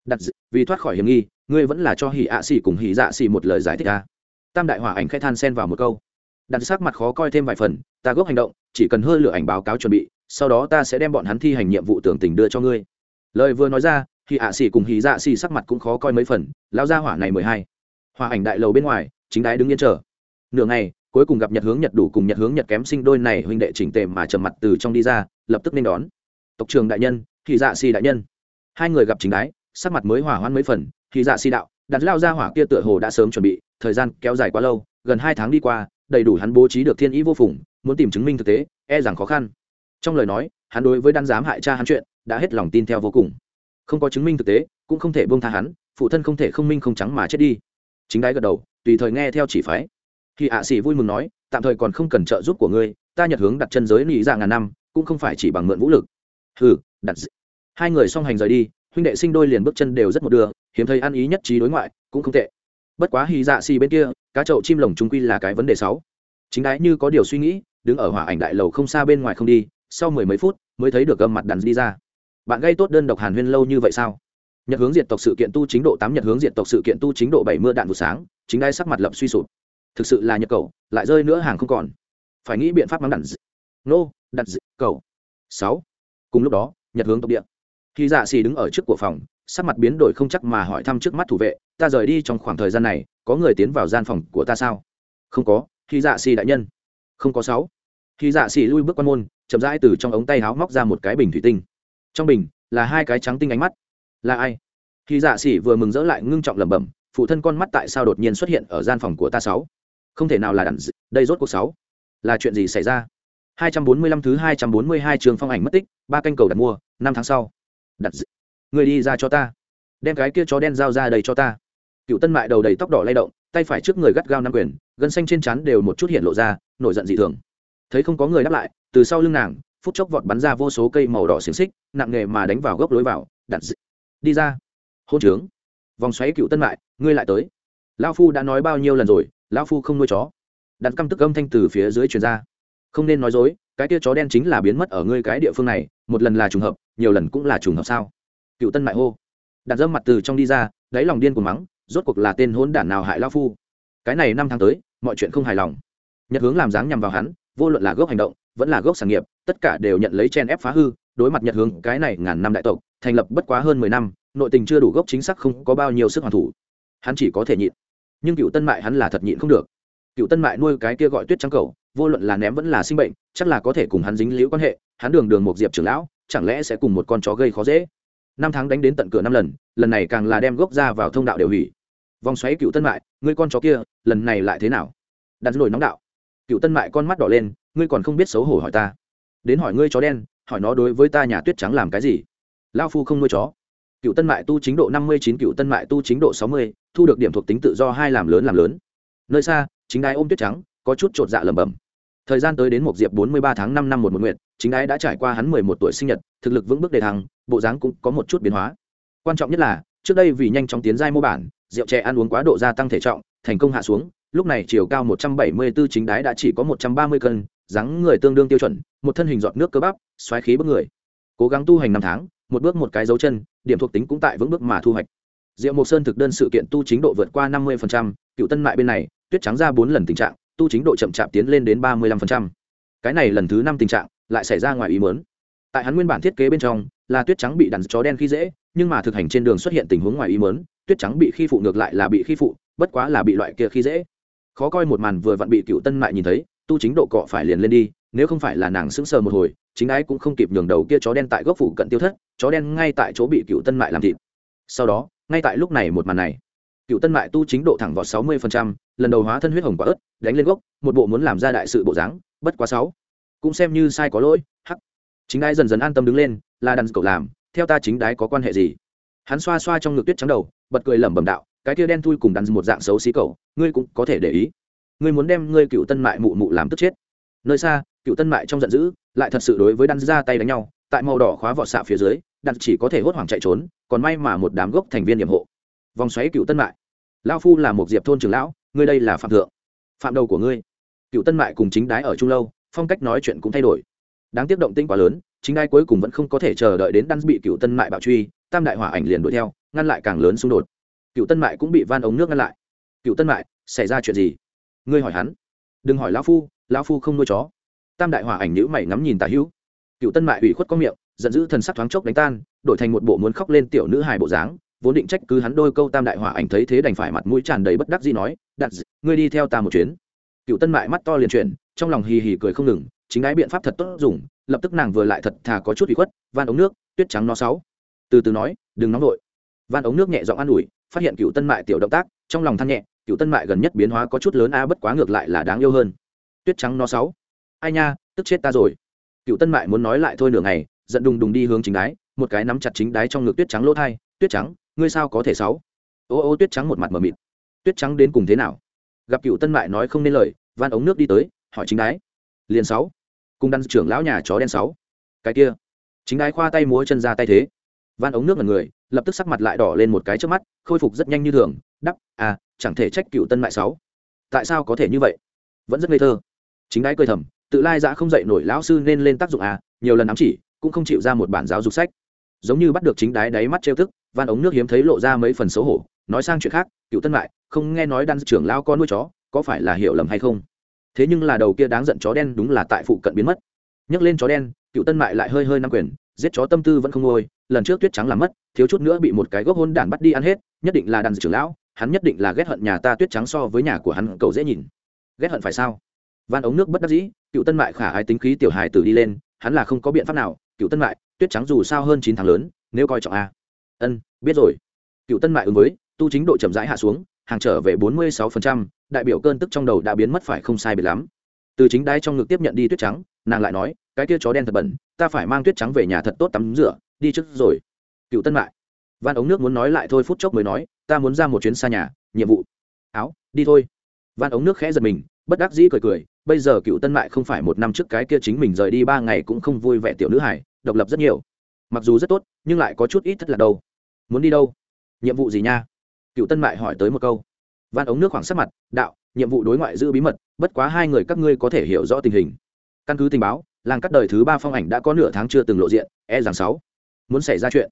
Đặt vì thoát khỏi hiểm nghi, ngươi vẫn là cho hỉ ạ xỉ cùng hỉ dạ xỉ một lời giải thích a tam đại hỏa ảnh khai than xen vào một câu. Đặt sắc mặt khó coi thêm vài phần, ta gốc hành động, chỉ cần hơi lửa ảnh báo cáo chuẩn bị, sau đó ta sẽ đem bọn hắn thi hành nhiệm vụ tưởng tình đưa cho ngươi. Lời vừa nói ra, thì ạ xỉ cùng hì dạ xỉ sắc mặt cũng khó coi mấy phần, lao ra hỏa này mười hai. Hòa ảnh đại lầu bên ngoài, chính đái đứng yên chờ. Nửa ngày, cuối cùng gặp nhật hướng nhật đủ cùng nhật hướng nhật kém sinh đôi này huynh đệ chỉnh tề mà trầm mặt từ trong đi ra, lập tức nên đón. Tộc trường đại nhân thì dạ xỉ đại nhân. Hai người gặp chính đái, sắc mặt mới hỏa hoan mấy phần thì dạ xỉ đạo đặt lao ra hỏa kia tựa hồ đã sớm chuẩn bị, thời gian kéo dài quá lâu, gần hai tháng đi qua, đầy đủ hắn bố trí được thiên ý vô phùng, muốn tìm chứng minh thực tế e rằng khó khăn. Trong lời nói, hắn đối với đan giám hại cha hắn chuyện, đã hết lòng tin theo vô cùng. Không có chứng minh thực tế, cũng không thể buông tha hắn, phụ thân không thể không minh không trắng mà chết đi. Chính đái gật đầu, tùy thời nghe theo chỉ phái. Khi ạ xỉ vui mừng nói, tạm thời còn không cần trợ giúp của ngươi, ta nhật hướng đặt chân giới nị ra ngàn năm, cũng không phải chỉ bằng mượn vũ lực. Hừ, đặt d... hai người song hành rời đi, huynh đệ sinh đôi liền bước chân đều rất một đường hiếm thấy ăn ý nhất trí đối ngoại, cũng không tệ. Bất quá hy dạ xì bên kia, cá chậu chim lồng trung quy là cái vấn đề sáu. Chính đái như có điều suy nghĩ, đứng ở hỏa ảnh đại lầu không xa bên ngoài không đi, sau mười mấy phút mới thấy được gầm mặt đàn đi ra. Bạn gây tốt đơn độc hàn huyên lâu như vậy sao? Nhật hướng diệt tộc sự kiện tu chính độ tám, nhật hướng diệt tộc sự kiện tu chính độ bảy mưa đạn vụ sáng, chính đai sắc mặt lập suy sụp. Thực sự là nhật cầu, lại rơi nữa hàng không còn. Phải nghĩ biện pháp mắng đạn nô đặt cầu. Sáu. Cùng lúc đó, nhật hướng tộc địa. Khi dạ xì đứng ở trước của phòng sắc mặt biến đổi không chắc mà hỏi thăm trước mắt thủ vệ, ta rời đi trong khoảng thời gian này, có người tiến vào gian phòng của ta sao? Không có khi dạ xì đại nhân. Không có sáu. Khi dạ xì lui bước quan môn, chậm rãi từ trong ống tay háo móc ra một cái bình thủy tinh. Trong bình là hai cái trắng tinh ánh mắt. Là ai? Khi dạ xì vừa mừng rỡ lại ngưng trọng lẩm bẩm, phụ thân con mắt tại sao đột nhiên xuất hiện ở gian phòng của ta sáu? Không thể nào là đặn đây rốt cuộc sáu. Là chuyện gì xảy ra? 245 thứ 242 trường phong ảnh mất tích, ba canh cầu đặt mua, năm tháng sau người đi ra cho ta. Đem cái kia chó đen giao ra đầy cho ta. Cựu tân mại đầu đầy tóc đỏ lay động, tay phải trước người gắt gao nam quyền, gân xanh trên chắn đều một chút hiện lộ ra, nổi giận dị thường. Thấy không có người đáp lại, từ sau lưng nàng, phút chốc vọt bắn ra vô số cây màu đỏ xiềng xích, nặng nghề mà đánh vào gốc lối vào, đặt dị. đi ra. Hôn trướng. Vòng xoáy cựu tân mại, ngươi lại tới. Lao phu đã nói bao nhiêu lần rồi lao phu không nuôi chó. Đặt căm tức âm thanh từ phía dưới truyền ra. Không nên nói dối, cái kia chó đen chính là biến mất ở ngươi cái địa phương này, một lần là trùng hợp, nhiều lần cũng là trùng hợp sao? Cựu tân mại hô. Đặt dâm mặt từ trong đi ra, đáy lòng điên của mắng, rốt cuộc là tên hôn đản nào hại lao phu? Cái này năm tháng tới, mọi chuyện không hài lòng. Nhật hướng làm dáng nhằm vào hắn, vô luận là gốc hành động, vẫn là gốc sản nghiệp, tất cả đều nhận lấy chen ép phá hư, đối mặt nhật hướng cái này ngàn năm đại tộc, thành lập bất quá hơn mười năm, nội tình chưa đủ gốc chính xác không có bao nhiêu sức hoàn thủ. Hắn chỉ có thể nhịn. Nhưng cựu tân mại hắn là thật nhịn không được. Cựu tân mại nuôi cái kia gọi tuyết trắng cầu vô luận là ném vẫn là sinh bệnh, chắc là có thể cùng hắn dính liễu quan hệ, hắn đường đường một diệp trưởng lão, chẳng lẽ sẽ cùng một con chó gây khó dễ? Năm tháng đánh đến tận cửa năm lần lần này càng là đem gốc ra vào thông đạo đều hủy. Vòng xoáy cựu tân mại, ngươi con chó kia, lần này lại thế nào? Đặt nổi nóng đạo. Cựu tân mại con mắt đỏ lên, ngươi còn không biết xấu hổ hỏi ta. Đến hỏi ngươi chó đen, hỏi nó đối với ta nhà tuyết trắng làm cái gì? Lao phu không nuôi chó. Cựu tân mại tu chính độ năm mươi chín, cựu tân mại tu chính độ sáu mươi, thu được điểm thuộc tính tự do hai làm lớn làm lớn. Nơi xa, chính đái ôm tuyết trắng, có chút chột dạ lẩm bẩm. Thời gian tới đến một diệp bốn mươi ba tháng năm năm một một nguyện chính đái đã trải qua hắn mười một tuổi sinh nhật, thực lực vững bước đề thăng bộ dáng cũng có một chút biến hóa. Quan trọng nhất là, trước đây vì nhanh chóng tiến giai mô bản, rượu chè ăn uống quá độ gia tăng thể trọng, thành công hạ xuống, lúc này chiều cao một trăm bảy mươi 174 chính đái đã chỉ có một trăm ba mươi cân, dáng người tương đương tiêu chuẩn, một thân hình giọt nước cơ bắp, xoáy khí bức người. Cố gắng tu hành năm tháng, một bước một cái dấu chân, điểm thuộc tính cũng tại vững bước mà thu hoạch. Diệu mộc sơn thực đơn sự kiện tu chính độ vượt qua năm mươi cựu tân mại bên này, tuyết trắng ra bốn lần tình trạng, tu chính độ chậm chạp tiến lên đến ba mươi lăm cái này lần thứ năm tình trạng, lại xảy ra ngoài ý muốn tại hắn nguyên bản thiết kế bên trong, là tuyết trắng bị đàn chó đen khi dễ, nhưng mà thực hành trên đường xuất hiện tình huống ngoài ý mớn tuyết trắng bị khi phụ ngược lại là bị khi phụ, bất quá là bị loại kia khi dễ. Khó coi một màn vừa vặn bị cựu tân mại nhìn thấy, tu chính độ cọ phải liền lên đi, nếu không phải là nàng sững sờ một hồi, chính ái cũng không kịp nhường đầu kia chó đen tại gốc phủ cận tiêu thất, chó đen ngay tại chỗ bị cựu tân mại làm thịt. Sau đó, ngay tại lúc này một màn này, cựu tân mại tu chính độ thẳng vào sáu mươi lần đầu hóa thân huyết hồng quả ớt, đánh lên gốc, một bộ muốn làm ra đại sự bộ dáng, bất quá sáu. Cũng xem như sai có lỗi chính đái dần dần an tâm đứng lên, là đàn cậu làm, theo ta chính đái có quan hệ gì? Hắn xoa xoa trong ngực tuyết trắng đầu, bật cười lẩm bẩm đạo, cái kia đen thui cùng đàn một dạng xấu xí cậu, ngươi cũng có thể để ý. Ngươi muốn đem ngươi cựu tân mại mụ mụ làm tức chết. Nơi xa, cựu tân mại trong giận dữ, lại thật sự đối với đan ra tay đánh nhau, tại màu đỏ khóa vọt xạ phía dưới đan chỉ có thể hốt hoảng chạy trốn, còn may mà một đám gốc thành viên điểm hộ. Vòng xoáy cựu tân mại. Lao phu là một diệp thôn trường lão, ngươi đây là phạm thượng. Phạm đầu của ngươi. Cựu tân mại cùng chính đái ở trung lâu, phong cách nói chuyện cũng thay đổi đáng tiếc động tinh quá lớn, chính ai cuối cùng vẫn không có thể chờ đợi đến đan bị cựu tân mại bạo truy, tam đại hỏa ảnh liền đuổi theo, ngăn lại càng lớn xung đột. Cựu tân mại cũng bị van ống nước ngăn lại. Cựu tân mại, xảy ra chuyện gì? Ngươi hỏi hắn. Đừng hỏi lão phu lão phu không nuôi chó. Tam đại hỏa ảnh nhữ mày ngắm nhìn tà hữu. Cựu tân mại ủy khuất có miệng, giận dữ thần sắc thoáng chốc đánh tan, đổi thành một bộ muốn khóc lên tiểu nữ hài bộ dáng, vốn định trách cứ hắn đôi câu tam đại hỏa ảnh thấy thế đành phải mặt mũi tràn đầy bất đắc dĩ nói đặt ngươi đi theo ta một chuyến. Cựu tân mại mắt to liền chuyển, trong lòng hì hì cười không ngừng chính ái biện pháp thật tốt dùng, lập tức nàng vừa lại thật thà có chút ủy khuất, van ống nước, tuyết trắng nó sáu. Từ từ nói, đừng nóng nổi van ống nước nhẹ giọng an ủi, phát hiện cựu tân mại tiểu động tác, trong lòng than nhẹ cựu tân mại gần nhất biến hóa có chút lớn a, bất quá ngược lại là đáng yêu hơn. Tuyết trắng nó sáu. Ai nha, tức chết ta rồi. Cựu tân mại muốn nói lại thôi nửa ngày, giận đùng đùng đi hướng chính đái, một cái nắm chặt chính đái trong ngực tuyết trắng lỗ thai, tuyết trắng, ngươi sao có thể sáu? Ô ô, tuyết trắng một mặt mờ mịt. Tuyết trắng đến cùng thế nào? Gặp cựu tân mại nói không nên lời, van ống nước đi tới, hỏi chính đái liền sáu. Cùng đăng trưởng lão nhà chó đen sáu. Cái kia. Chính đái khoa tay múa chân ra tay thế. Van ống nước là người, lập tức sắc mặt lại đỏ lên một cái trước mắt, khôi phục rất nhanh như thường, đắp à chẳng thể trách cựu tân mại sáu. Tại sao có thể như vậy? Vẫn rất ngây thơ. Chính đái cười thầm, tự lai dã không dạy nổi lão sư nên lên tác dụng à nhiều lần ám chỉ, cũng không chịu ra một bản giáo dục sách. Giống như bắt được chính đái đáy mắt trêu thức van ống nước hiếm thấy lộ ra mấy phần xấu hổ, nói sang chuyện khác, cựu tân mại, không nghe nói đan trưởng lão con nuôi chó, có phải là hiểu lầm hay không? Thế nhưng là đầu kia đáng giận chó đen đúng là tại phụ cận biến mất. Nhấc lên chó đen, cựu tân mại lại hơi hơi nắm quyền, giết chó tâm tư vẫn không ngôi lần trước tuyết trắng làm mất, thiếu chút nữa bị một cái gốc hôn đản bắt đi ăn hết, nhất định là đàn trưởng lão, hắn nhất định là ghét hận nhà ta tuyết trắng so với nhà của hắn cầu dễ nhìn. Ghét hận phải sao? Van ống nước bất đắc dĩ, cựu tân mại khả ai tính khí tiểu hài tử đi lên, hắn là không có biện pháp nào, cựu tân mại, tuyết trắng dù sao hơn chín tháng lớn, nếu coi trọng a. Ân, biết rồi. Cựu tân mại ứng với, tu chính độ chậm rãi hạ xuống hàng trở về bốn mươi sáu đại biểu cơn tức trong đầu đã biến mất phải không sai biệt lắm. Từ chính đai trong ngực tiếp nhận đi tuyết trắng, nàng lại nói, cái kia chó đen thật bẩn, ta phải mang tuyết trắng về nhà thật tốt tắm rửa, đi trước rồi. Cựu tân mại. Van ống nước muốn nói lại thôi phút chốc mới nói, ta muốn ra một chuyến xa nhà, nhiệm vụ. Áo, đi thôi. Van ống nước khẽ giật mình, bất đắc dĩ cười cười, bây giờ cựu tân mại không phải một năm trước cái kia chính mình rời đi ba ngày cũng không vui vẻ tiểu nữ hải độc lập rất nhiều. Mặc dù rất tốt, nhưng lại có chút ít thất là đâu. Muốn đi đâu? Nhiệm vụ gì nha? Cựu tân mại hỏi tới một câu. Van ống nước khoảng sắc mặt đạo nhiệm vụ đối ngoại giữ bí mật bất quá hai người các ngươi có thể hiểu rõ tình hình. Căn cứ tình báo làng cắt đời thứ ba phong ảnh đã có nửa tháng chưa từng lộ diện e rằng sáu. Muốn xảy ra chuyện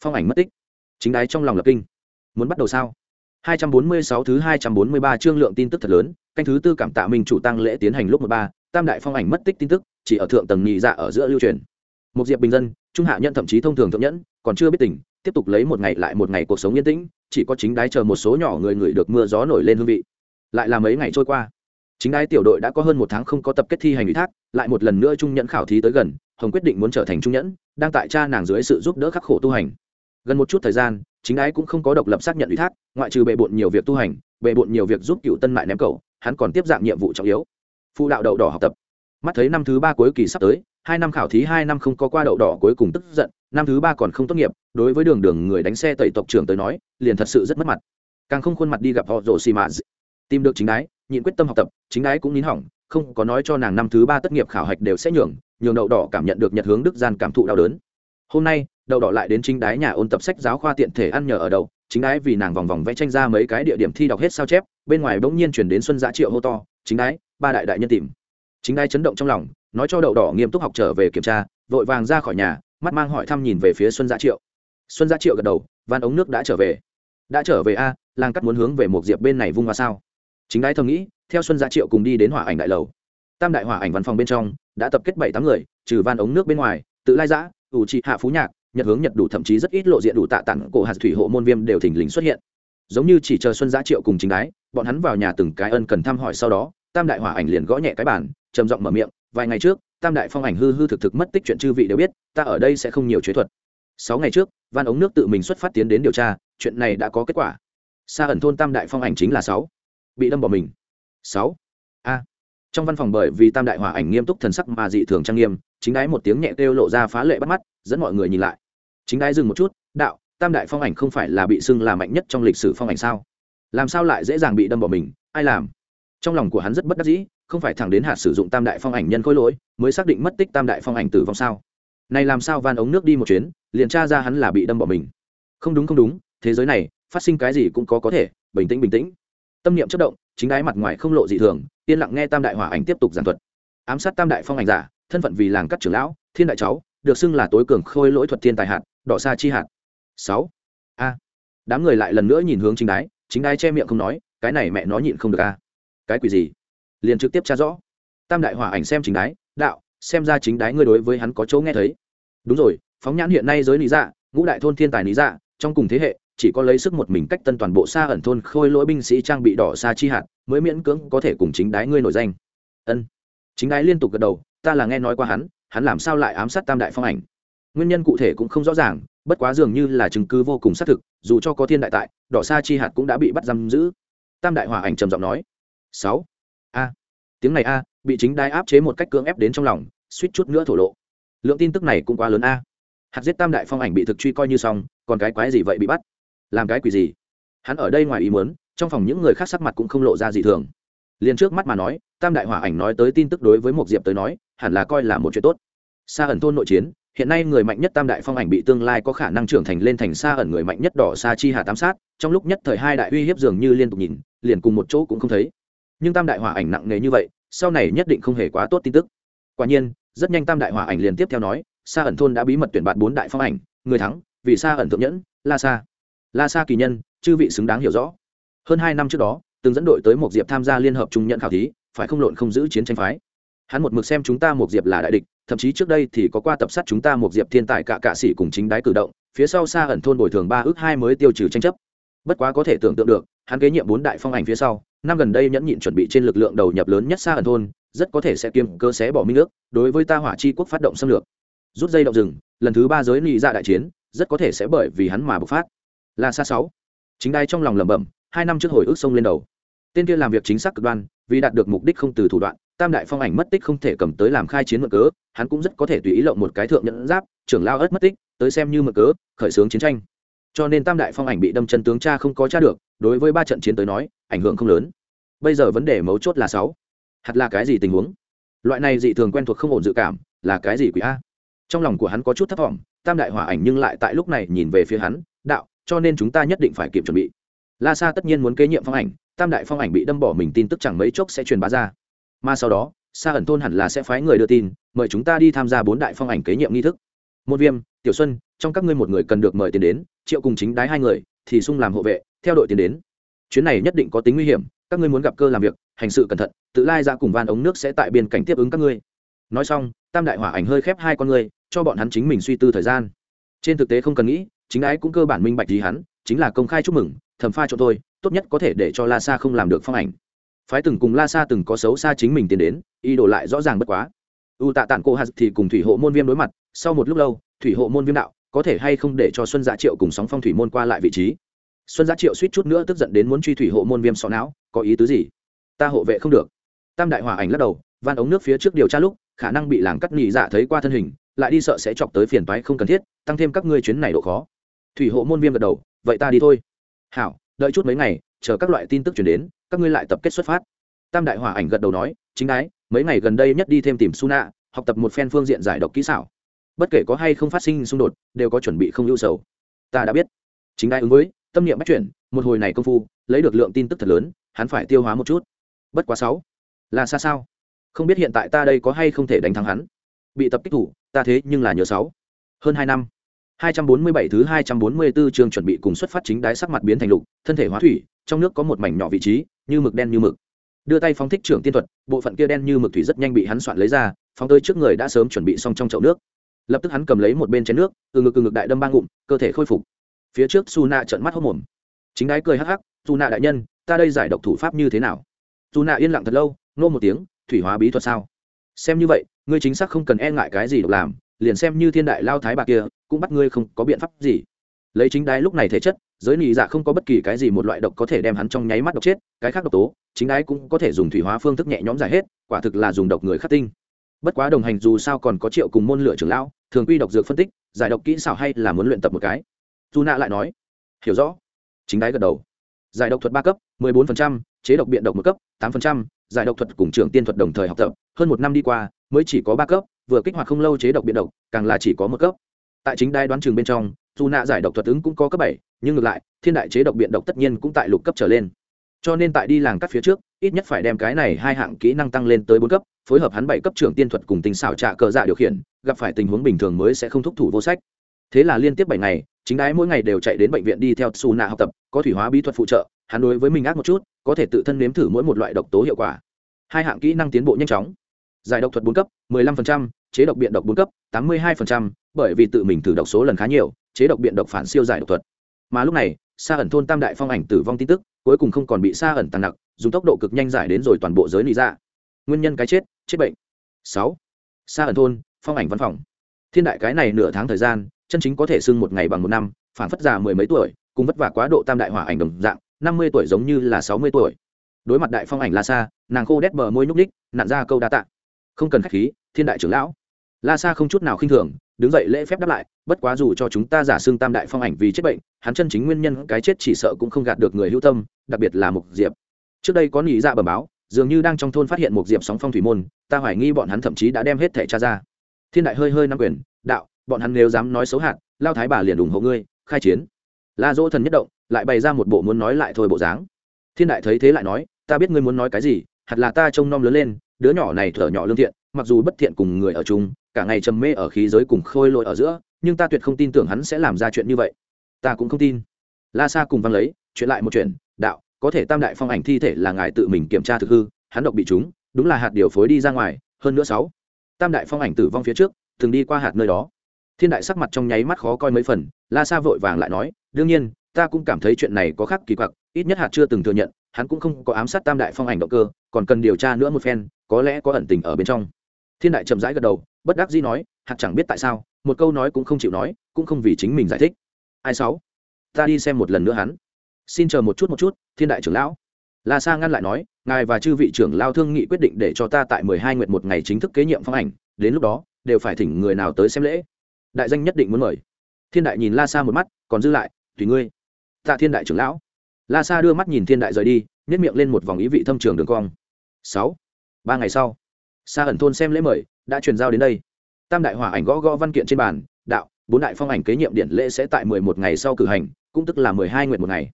phong ảnh mất tích. Chính đái trong lòng lập kinh. Muốn bắt đầu sao? 246 thứ 243 chương lượng tin tức thật lớn, canh thứ tư cảm tạ mình chủ tăng lễ tiến hành lúc 13, tam đại phong ảnh mất tích tin tức, chỉ ở thượng tầng nhị dạ ở giữa lưu truyền. Một diệp bình dân, trung hạ nhân thậm chí thông thường thượng nhẫn, còn chưa biết tỉnh, tiếp tục lấy một ngày lại một ngày cuộc sống yên tĩnh, chỉ có chính đái chờ một số nhỏ người người được mưa gió nổi lên hương vị. Lại là mấy ngày trôi qua, chính đái tiểu đội đã có hơn một tháng không có tập kết thi hành ủy thác, lại một lần nữa trung nhẫn khảo thí tới gần, hồng quyết định muốn trở thành trung nhẫn, đang tại cha nàng dưới sự giúp đỡ khắc khổ tu hành. Gần một chút thời gian, chính ái cũng không có độc lập xác nhận ủy thác ngoại trừ bệ bộn nhiều việc tu hành bệ bộn nhiều việc giúp cựu tân mại ném cầu hắn còn tiếp dạng nhiệm vụ trọng yếu phụ đạo đậu đỏ học tập mắt thấy năm thứ ba cuối kỳ sắp tới hai năm khảo thí hai năm không có qua đậu đỏ cuối cùng tức giận năm thứ ba còn không tốt nghiệp, đối với đường đường người đánh xe tẩy tộc trưởng tới nói, liền thật sự rất mất mặt. Càng không khuôn mặt đi gặp họ rồ xì mã. Tìm được chính đái, nhịn quyết tâm học tập, chính đái cũng nín hỏng, không có nói cho nàng năm thứ ba tất nghiệp khảo hạch đều sẽ nhường nhường đậu đỏ cảm nhận được nhật hướng đức gian cảm thụ đau đớn. Hôm nay, đậu đỏ lại đến chính đái nhà ôn tập sách giáo khoa tiện thể ăn nhờ ở đậu, chính đái vì nàng vòng vòng vẽ tranh ra mấy cái địa điểm thi đọc hết sao chép, bên ngoài bỗng nhiên chuyển đến xuân giã triệu hô to, chính đái, ba đại đại nhân tìm. Chính đái chấn động trong lòng, nói cho đậu đỏ nghiêm túc học trở về kiểm tra, vội vàng ra khỏi nhà mắt mang hỏi thăm nhìn về phía xuân Gia triệu. Xuân Gia triệu gật đầu, van ống nước đã trở về. Đã trở về a làng cắt muốn hướng về một diệp bên này vung hoa sao? Chính đái thầm nghĩ, theo xuân Gia triệu cùng đi đến hỏa ảnh đại lầu. Tam đại hỏa ảnh văn phòng bên trong, đã tập kết bảy tám người, trừ van ống nước bên ngoài, tự lai giã, ủ trị hạ phú nhạc, nhật hướng nhật đủ thậm chí rất ít lộ diện đủ tạ tặng cổ hạt thủy hộ môn viêm đều thình lình xuất hiện. Giống như chỉ chờ xuân Gia triệu cùng chính đái, bọn hắn vào nhà từng cái ân cần thăm hỏi sau đó, tam đại hỏa ảnh liền gõ nhẹ cái bản trầm giọng mở miệng, vài ngày trước tam đại phong ảnh hư hư thực thực mất tích chuyện chư vị đều biết, ta ở đây sẽ không nhiều chế thuật. Sáu ngày trước van ống nước tự mình xuất phát tiến đến điều tra, chuyện này đã có kết quả. Xa ẩn thôn tam đại phong ảnh chính là sáu. Bị đâm bỏ mình. Sáu. A. Trong văn phòng bởi vì tam đại hỏa ảnh nghiêm túc thần sắc mà dị thường trang nghiêm, chính đái một tiếng nhẹ kêu lộ ra phá lệ bắt mắt, dẫn mọi người nhìn lại. Chính đái dừng một chút, đạo, tam đại phong ảnh không phải là bị xưng là mạnh nhất trong lịch sử phong ảnh sao? Làm sao lại dễ dàng bị đâm bỏ mình, ai làm? Trong lòng của hắn rất bất đắc dĩ không phải thẳng đến hạt sử dụng tam đại phong ảnh nhân khối lỗi, mới xác định mất tích tam đại phong ảnh tử vong sao? Này làm sao van ống nước đi một chuyến, liền tra ra hắn là bị đâm bỏ mình. Không đúng không đúng, thế giới này, phát sinh cái gì cũng có có thể, bình tĩnh bình tĩnh. Tâm niệm chất động, chính đái mặt ngoài không lộ dị thường, yên lặng nghe tam đại hỏa ảnh tiếp tục giảng thuật. Ám sát tam đại phong ảnh giả, thân phận vì làng cắt trưởng lão, thiên đại cháu, được xưng là tối cường khôi lỗi thuật thiên tài hạt, đỏ xa chi hạt. Sáu. A. Đám người lại lần nữa nhìn hướng chính đái chính đái che miệng không nói, cái này mẹ nó nhịn không được a. Cái quỷ gì? Liền trực tiếp tra rõ. Tam đại hỏa ảnh xem chính đái, đạo, xem ra chính đái ngươi đối với hắn có chỗ nghe thấy. Đúng rồi, phóng nhãn hiện nay giới lý dạ ngũ đại thôn thiên tài lý dạ trong cùng thế hệ, chỉ có lấy sức một mình cách tân toàn bộ xa ẩn thôn khôi lỗi binh sĩ trang bị đỏ xa chi hạt, mới miễn cưỡng có thể cùng chính đái ngươi nổi danh. Ân. Chính đái liên tục gật đầu, ta là nghe nói qua hắn hắn làm sao lại ám sát tam đại phong ảnh? Nguyên nhân cụ thể cũng không rõ ràng, bất quá dường như là chứng cứ vô cùng xác thực, dù cho có thiên đại tại, đỏ xa chi hạt cũng đã bị bắt giam giữ. Tam đại hòa ảnh trầm giọng nói. Sáu a. Tiếng này a, bị chính đai áp chế một cách cưỡng ép đến trong lòng, suýt chút nữa thổ lộ. Lượng tin tức này cũng quá lớn a. Hạt giết tam đại phong ảnh bị thực truy coi như xong, còn cái quái gì vậy bị bắt? Làm cái quỷ gì? Hắn ở đây ngoài ý muốn, trong phòng những người khác sắc mặt cũng không lộ ra gì thường. Liền trước mắt mà nói, tam đại hỏa ảnh nói tới tin tức đối với một diệp tới nói, hẳn là coi là một chuyện tốt. Xa ẩn thôn nội chiến, hiện nay người mạnh nhất tam đại phong ảnh bị tương lai có khả năng trưởng thành lên thành xa ẩn người mạnh nhất đỏ xa chi hà tam sát, trong lúc nhất thời hai đại uy hiếp dường như liên tục nhìn, liền cùng một chỗ cũng không thấy nhưng tam đại hỏa ảnh nặng nề như vậy, sau này nhất định không hề quá tốt tin tức. Quả nhiên, rất nhanh tam đại hỏa ảnh liền tiếp theo nói xa ẩn thôn đã bí mật tuyển bạn bốn đại phong ảnh, người thắng, vì xa ẩn thượng nhẫn, la sa. La sa kỳ nhân, chư vị xứng đáng hiểu rõ. Hơn hai năm trước đó, từng dẫn đội tới một diệp tham gia liên hợp trung nhận khảo thí, phải không lộn không giữ chiến tranh phái. Hắn một mực xem chúng ta một diệp là đại địch, thậm chí trước đây thì có qua tập sát chúng ta một diệp thiên tài cả cạ sĩ cùng chính đái cử động, phía sau xa ẩn thôn bồi thường ba ước hai mới tiêu trừ tranh chấp. Bất quá có thể tưởng tượng được hắn kế nhiệm bốn đại phong ảnh phía sau, năm gần đây nhẫn nhịn chuẩn bị trên lực lượng đầu nhập lớn nhất xa ẩn thôn, rất có thể sẽ kiêm cơ xé bỏ minh nước. đối với ta hỏa chi quốc phát động xâm lược. Rút dây động rừng, lần thứ ba giới nghị ra dạ đại chiến, rất có thể sẽ bởi vì hắn mà bộc phát. Là xa sáu. Chính đai trong lòng lẩm bẩm, hai năm trước hồi ức sông lên đầu. Tên kia làm việc chính xác cực đoan, vì đạt được mục đích không từ thủ đoạn, tam đại phong ảnh mất tích không thể cầm tới làm khai chiến mượn cớ, hắn cũng rất có thể tùy ý lộng một cái thượng nhẫn giáp, trưởng lao ớt mất tích, tới xem như mượn cớ, khởi xướng chiến tranh cho nên tam đại phong ảnh bị đâm chân tướng cha không có cha được, đối với ba trận chiến tới nói, ảnh hưởng không lớn. Bây giờ vấn đề mấu chốt là sáu. Hạt là cái gì tình huống? Loại này dị thường quen thuộc không ổn dự cảm, là cái gì quỷ a? Trong lòng của hắn có chút thấp thỏm. tam đại hỏa ảnh nhưng lại tại lúc này nhìn về phía hắn, đạo, cho nên chúng ta nhất định phải kịp chuẩn bị. La sa tất nhiên muốn kế nhiệm phong ảnh, tam đại phong ảnh bị đâm bỏ mình tin tức chẳng mấy chốc sẽ truyền bá ra. Mà sau đó, sa ẩn thôn hẳn là sẽ phái người đưa tin, mời chúng ta đi tham gia bốn đại phong ảnh kế nhiệm nghi thức một viêm, tiểu xuân, trong các ngươi một người cần được mời tiền đến, triệu cùng chính đái hai người, thì sung làm hộ vệ, theo đội tiền đến. Chuyến này nhất định có tính nguy hiểm, các ngươi muốn gặp cơ làm việc, hành sự cẩn thận, tự lai ra cùng van ống nước sẽ tại biên cảnh tiếp ứng các ngươi. Nói xong, tam đại hỏa ảnh hơi khép hai con ngươi, cho bọn hắn chính mình suy tư thời gian. Trên thực tế không cần nghĩ, chính ái cũng cơ bản minh bạch gì hắn, chính là công khai chúc mừng, thầm pha cho tôi tốt nhất có thể để cho la sa không làm được phong ảnh. Phái từng cùng la sa từng có xấu xa chính mình tiến đến, ý đồ lại rõ ràng bất quá u tạ tản cô hạt thì cùng thủy hộ môn viêm đối mặt, sau một lúc lâu, thủy hộ môn viêm đạo, có thể hay không để cho xuân dạ triệu cùng sóng phong thủy môn qua lại vị trí? Xuân dạ triệu suýt chút nữa tức giận đến muốn truy thủy hộ môn viêm sọ não, có ý tứ gì? Ta hộ vệ không được. Tam đại hòa ảnh lắc đầu, van ống nước phía trước điều tra lúc, khả năng bị làng cắt nhị dạ thấy qua thân hình, lại đi sợ sẽ chọc tới phiền toái không cần thiết, tăng thêm các ngươi chuyến này độ khó. Thủy hộ môn viêm gật đầu, vậy ta đi thôi. Hảo, đợi chút mấy ngày, chờ các loại tin tức chuyển đến, các ngươi lại tập kết xuất phát. Tam đại hỏa ảnh gật đầu nói, chính đái mấy ngày gần đây nhất đi thêm tìm Suna, học tập một phen phương diện giải độc kỹ xảo. Bất kể có hay không phát sinh xung đột đều có chuẩn bị không ưu sầu. Ta đã biết. Chính đái ứng với tâm niệm bắt chuyển một hồi này công phu lấy được lượng tin tức thật lớn hắn phải tiêu hóa một chút. Bất quá sáu là xa sao? Không biết hiện tại ta đây có hay không thể đánh thắng hắn. Bị tập kích thủ ta thế nhưng là nhớ sáu. Hơn hai năm. 247 thứ 244 chương chuẩn bị cùng xuất phát chính đái sắc mặt biến thành lục, thân thể hóa thủy, trong nước có một mảnh nhỏ vị trí, như mực đen như mực. Đưa tay phóng thích trưởng tiên thuật, bộ phận kia đen như mực thủy rất nhanh bị hắn soạn lấy ra, phóng tới trước người đã sớm chuẩn bị xong trong chậu nước. Lập tức hắn cầm lấy một bên chén nước, từ ngực từ ngực đại đâm ba ngụm, cơ thể khôi phục. Phía trước Suna trợn mắt hốc mồm. Chính đái cười hắc hắc, "Suna đại nhân, ta đây giải độc thủ pháp như thế nào?" Suna yên lặng thật lâu, nô một tiếng, "Thủy hóa bí thuật sao?" Xem như vậy, ngươi chính xác không cần e ngại cái gì độc làm, liền xem như thiên đại lao thái bà kia cũng bắt ngươi không có biện pháp gì lấy chính đái lúc này thể chất giới nị dạ không có bất kỳ cái gì một loại độc có thể đem hắn trong nháy mắt độc chết cái khác độc tố chính ái cũng có thể dùng thủy hóa phương thức nhẹ nhõm giải hết quả thực là dùng độc người khắc tinh. Bất quá đồng hành dù sao còn có triệu cùng môn lựa trưởng lão thường quy độc dược phân tích giải độc kỹ xảo hay là muốn luyện tập một cái. Dù nạ lại nói hiểu rõ. Chính đái gật đầu. Giải độc thuật ba cấp 14%, chế độc biện độc một cấp 8%, giải độc thuật cùng trưởng tiên thuật đồng thời học tập hơn một năm đi qua mới chỉ có ba cấp vừa kích hoạt không lâu chế độc biện độc càng là chỉ có một cấp. Tại chính đai đoán trường bên trong dù nạ giải độc thuật ứng cũng có cấp bảy nhưng ngược lại thiên đại chế độc biện độc tất nhiên cũng tại lục cấp trở lên. Cho nên tại đi làng cắt phía trước ít nhất phải đem cái này hai hạng kỹ năng tăng lên tới bốn cấp phối hợp hắn bảy cấp trưởng tiên thuật cùng tình xảo trạ cờ dạ điều khiển gặp phải tình huống bình thường mới sẽ không thúc thủ vô sách. Thế là liên tiếp bảy ngày chính đái mỗi ngày đều chạy đến bệnh viện đi theo xù nạ học tập có thủy hóa bí thuật phụ trợ hắn đối với mình ác một chút có thể tự thân nếm thử mỗi một loại độc tố hiệu quả. Hai hạng kỹ năng tiến bộ nhanh chóng. Giải độc thuật bốn cấp 15%, chế độc biện độc bốn cấp 82%, bởi vì tự mình thử độc số lần khá nhiều chế độc biện độc phản siêu giải độc thuật. Mà lúc này xa ẩn thôn tam đại phong ảnh tử vong tin tức, cuối cùng không còn bị xa ẩn tàn nặc, dùng tốc độ cực nhanh giải đến rồi toàn bộ giới lý ra dạ. nguyên nhân cái chết chết bệnh. Sáu. Xa ẩn thôn, phong ảnh văn phòng. Thiên đại cái này nửa tháng thời gian, chân chính có thể xưng một ngày bằng một năm, phản phất già mười mấy tuổi, cùng vất vả quá độ tam đại hỏa ảnh đồng dạng, năm mươi tuổi giống như là sáu mươi tuổi. Đối mặt đại phong ảnh la sa, nàng khô đét bờ môi nhúc ních nạn ra câu đa tạ. Không cần khách khí, thiên đại trưởng lão. La sa không chút nào khinh thường đứng dậy lễ phép đáp lại, bất quá dù cho chúng ta giả xưng tam đại phong ảnh vì chết bệnh, hắn chân chính nguyên nhân cái chết chỉ sợ cũng không gạt được người hữu tâm, đặc biệt là mục diệp. Trước đây có nghĩ ra dạ bẩm báo, dường như đang trong thôn phát hiện một diệp sóng phong thủy môn, ta hoài nghi bọn hắn thậm chí đã đem hết thẻ cha ra. Thiên đại hơi hơi nắm quyền, đạo, bọn hắn nếu dám nói xấu hạt, lao thái bà liền ủng hộ ngươi, khai chiến. La dỗ thần nhất động, lại bày ra một bộ muốn nói lại thôi bộ dáng. Thiên đại thấy thế lại nói, ta biết ngươi muốn nói cái gì, hạt là ta trông nom lớn lên, đứa nhỏ này thở nhỏ lương thiện, mặc dù bất thiện cùng người ở chung cả ngày trầm mê ở khí giới cùng khôi lội ở giữa, nhưng ta tuyệt không tin tưởng hắn sẽ làm ra chuyện như vậy. Ta cũng không tin. La sa cùng văn lấy, chuyện lại một chuyện, đạo, có thể tam đại phong ảnh thi thể là ngài tự mình kiểm tra thực hư, hắn độc bị chúng, đúng là hạt điều phối đi ra ngoài, hơn nữa sáu. Tam đại phong ảnh tử vong phía trước, từng đi qua hạt nơi đó. Thiên đại sắc mặt trong nháy mắt khó coi mấy phần, la sa vội vàng lại nói, đương nhiên, ta cũng cảm thấy chuyện này có khác kỳ quặc, ít nhất hạt chưa từng thừa nhận, hắn cũng không có ám sát tam đại phong ảnh động cơ, còn cần điều tra nữa một phen, có lẽ có ẩn tình ở bên trong. Thiên đại chậm rãi gật đầu bất đắc dĩ nói hạt chẳng biết tại sao, một câu nói cũng không chịu nói, cũng không vì chính mình giải thích. Ai sáu? Ta đi xem một lần nữa hắn. Xin chờ một chút một chút, thiên đại trưởng lão. La sa ngăn lại nói, ngài và chư vị trưởng lao thương nghị quyết định để cho ta tại mười hai nguyện một ngày chính thức kế nhiệm phong ảnh, đến lúc đó, đều phải thỉnh người nào tới xem lễ. Đại danh nhất định muốn mời. Thiên đại nhìn la sa một mắt, còn dư lại, tùy ngươi. Tạ thiên đại trưởng lão. La sa đưa mắt nhìn thiên đại rời đi nhét miệng lên một vòng ý vị thâm trường đường cong. Sáu, ba ngày sau. Sa ẩn thôn xem lễ mời đã truyền giao đến đây. Tam đại hỏa ảnh gõ gõ văn kiện trên bàn, đạo, bốn đại phong ảnh kế nhiệm điện lễ sẽ tại mười một ngày sau cử hành, cũng tức là mười hai nguyện một ngày.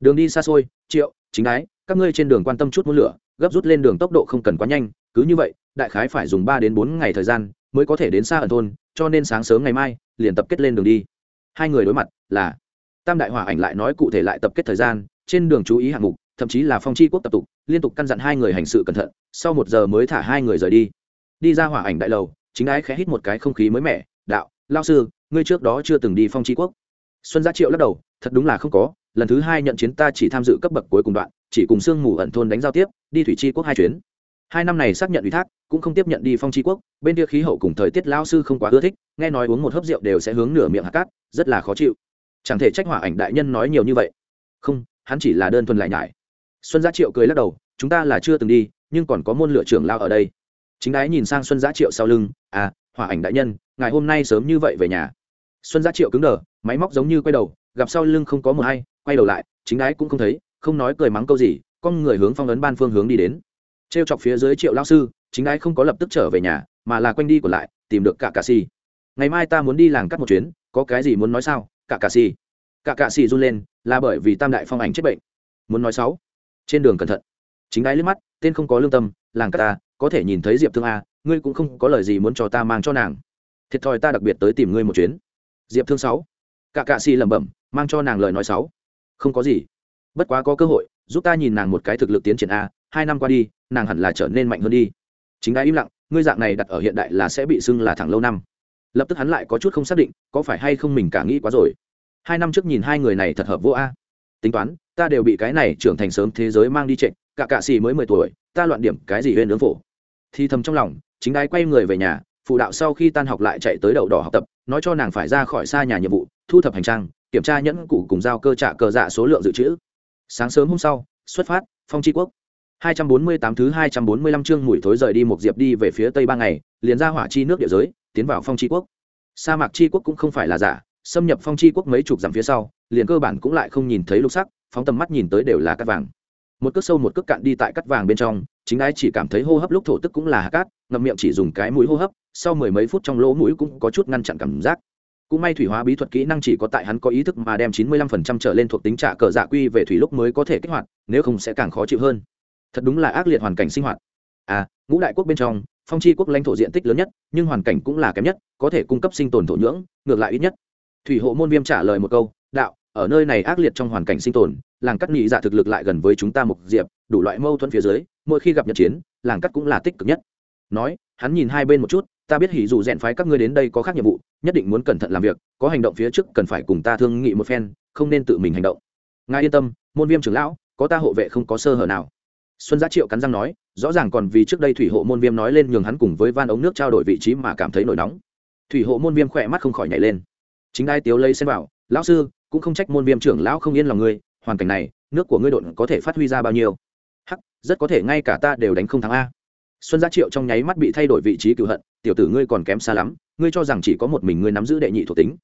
Đường đi xa xôi, triệu, chính ái, các ngươi trên đường quan tâm chút muốn lửa, gấp rút lên đường tốc độ không cần quá nhanh, cứ như vậy, đại khái phải dùng ba đến bốn ngày thời gian mới có thể đến xa ẩn thôn, cho nên sáng sớm ngày mai, liền tập kết lên đường đi. Hai người đối mặt là, tam đại hỏa ảnh lại nói cụ thể lại tập kết thời gian, trên đường chú ý hạng mục, thậm chí là phong chi quốc tập tục, liên tục căn dặn hai người hành sự cẩn thận, sau một giờ mới thả hai người rời đi đi ra hỏa ảnh đại lầu, chính ái khẽ hít một cái không khí mới mẻ, đạo, lao sư, ngươi trước đó chưa từng đi phong chi quốc. Xuân gia triệu lắc đầu, thật đúng là không có, lần thứ hai nhận chiến ta chỉ tham dự cấp bậc cuối cùng đoạn, chỉ cùng sương mù ẩn thôn đánh giao tiếp, đi thủy chi quốc hai chuyến. Hai năm này xác nhận ủy thác, cũng không tiếp nhận đi phong chi quốc, bên kia khí hậu cùng thời tiết lao sư không quá ưa thích, nghe nói uống một hớp rượu đều sẽ hướng nửa miệng hạt cát, rất là khó chịu. Chẳng thể trách hỏa ảnh đại nhân nói nhiều như vậy. Không, hắn chỉ là đơn thuần lại nhải. Xuân gia triệu cười lắc đầu, chúng ta là chưa từng đi, nhưng còn có môn lựa trưởng lao ở đây chính đái nhìn sang xuân giá triệu sau lưng à hỏa ảnh đại nhân, ngày hôm nay sớm như vậy về nhà. Xuân giá triệu cứng đờ, máy móc giống như quay đầu, gặp sau lưng không có một hay, quay đầu lại, chính đái cũng không thấy, không nói cười mắng câu gì, con người hướng phong ấn ban phương hướng đi đến. T r e o chọc phía dưới triệu lao sư, chính đái không có lập tức trở về nhà, mà là quanh đi còn lại, tìm được cả cà si ngày mai ta muốn đi làng cắt một chuyến, có cái gì muốn nói sao? Cả cà si cả cà si run lên, là bởi vì tam đại phong ảnh chết bệnh. Muốn nói sáu trên đường cẩn thận. Chính đái liếc mắt, tên không có lương tâm, làng cắt ta có thể nhìn thấy diệp thương a, ngươi cũng không có lời gì muốn cho ta mang cho nàng. Thiệt thòi ta đặc biệt tới tìm ngươi một chuyến. Diệp thương sáu. Cả cạ xì lẩm bẩm, mang cho nàng lời nói sáu. Không có gì. Bất quá có cơ hội, giúp ta nhìn nàng một cái thực lực tiến triển a, hai năm qua đi, nàng hẳn là trở nên mạnh hơn đi. Chính ai im lặng, ngươi dạng này đặt ở hiện đại là sẽ bị xưng là thẳng lâu năm. Lập tức hắn lại có chút không xác định, có phải hay không mình cả nghĩ quá rồi. Hai năm trước nhìn hai người này thật hợp vô a. Tính toán, ta đều bị cái này trưởng thành sớm thế giới mang đi trịnh cả cạ xì mới mười tuổi, ta loạn điểm cái gì huyên ứng phổ thì thầm trong lòng, chính đái quay người về nhà, phụ đạo sau khi tan học lại chạy tới đậu đỏ học tập, nói cho nàng phải ra khỏi xa nhà nhiệm vụ, thu thập hành trang, kiểm tra nhẫn cụ cùng giao cơ trả cờ dạ số lượng dự trữ. Sáng sớm hôm sau, xuất phát, phong tri quốc. 248 thứ 245 chương mùi thối rời đi một diệp đi về phía tây ba ngày, liền ra hỏa chi nước địa giới, tiến vào phong tri quốc. Sa mạc tri quốc cũng không phải là giả, xâm nhập phong tri quốc mấy chục dặm phía sau, liền cơ bản cũng lại không nhìn thấy lục sắc, phóng tầm mắt nhìn tới đều là cát vàng một cước sâu một cước cạn đi tại cắt vàng bên trong, chính ái chỉ cảm thấy hô hấp lúc thổ tức cũng là hạ cát, ngậm miệng chỉ dùng cái mũi hô hấp, sau mười mấy phút trong lỗ mũi cũng có chút ngăn chặn cảm giác. Cũng may thủy hóa bí thuật kỹ năng chỉ có tại hắn có ý thức mà đem chín mươi lăm phần trăm trở lên thuộc tính trả cờ dạ quy về thủy lúc mới có thể kích hoạt, nếu không sẽ càng khó chịu hơn. Thật đúng là ác liệt hoàn cảnh sinh hoạt. À ngũ đại quốc bên trong, phong chi quốc lãnh thổ diện tích lớn nhất, nhưng hoàn cảnh cũng là kém nhất, có thể cung cấp sinh tồn thổ nhưỡng, ngược lại ít nhất. Thủy hộ môn viêm trả lời một câu, đạo, ở nơi này ác liệt trong hoàn cảnh sinh tồn làng cắt nhị dạ thực lực lại gần với chúng ta mục diệp, đủ loại mâu thuẫn phía dưới, mỗi khi gặp nhật chiến, làng cắt cũng là tích cực nhất. Nói, hắn nhìn hai bên một chút, ta biết hỉ dù rèn phái các ngươi đến đây có khác nhiệm vụ, nhất định muốn cẩn thận làm việc, có hành động phía trước cần phải cùng ta thương nghị một phen, không nên tự mình hành động. Ngài yên tâm, môn viêm trưởng lão, có ta hộ vệ không có sơ hở nào. Xuân giá triệu cắn răng nói, rõ ràng còn vì trước đây thủy hộ môn viêm nói lên nhường hắn cùng với van ống nước trao đổi vị trí mà cảm thấy nổi nóng. Thủy hộ môn viêm khỏe mắt không khỏi nhảy lên. Chính đai tiếu lấy xem bảo, lão sư, cũng không trách môn viêm trưởng lão không yên lòng ngươi hoàn cảnh này, nước của ngươi độn có thể phát huy ra bao nhiêu? Hắc, rất có thể ngay cả ta đều đánh không thắng a. Xuân gia triệu trong nháy mắt bị thay đổi vị trí cựu hận, tiểu tử ngươi còn kém xa lắm, ngươi cho rằng chỉ có một mình ngươi nắm giữ đệ nhị thuộc tính.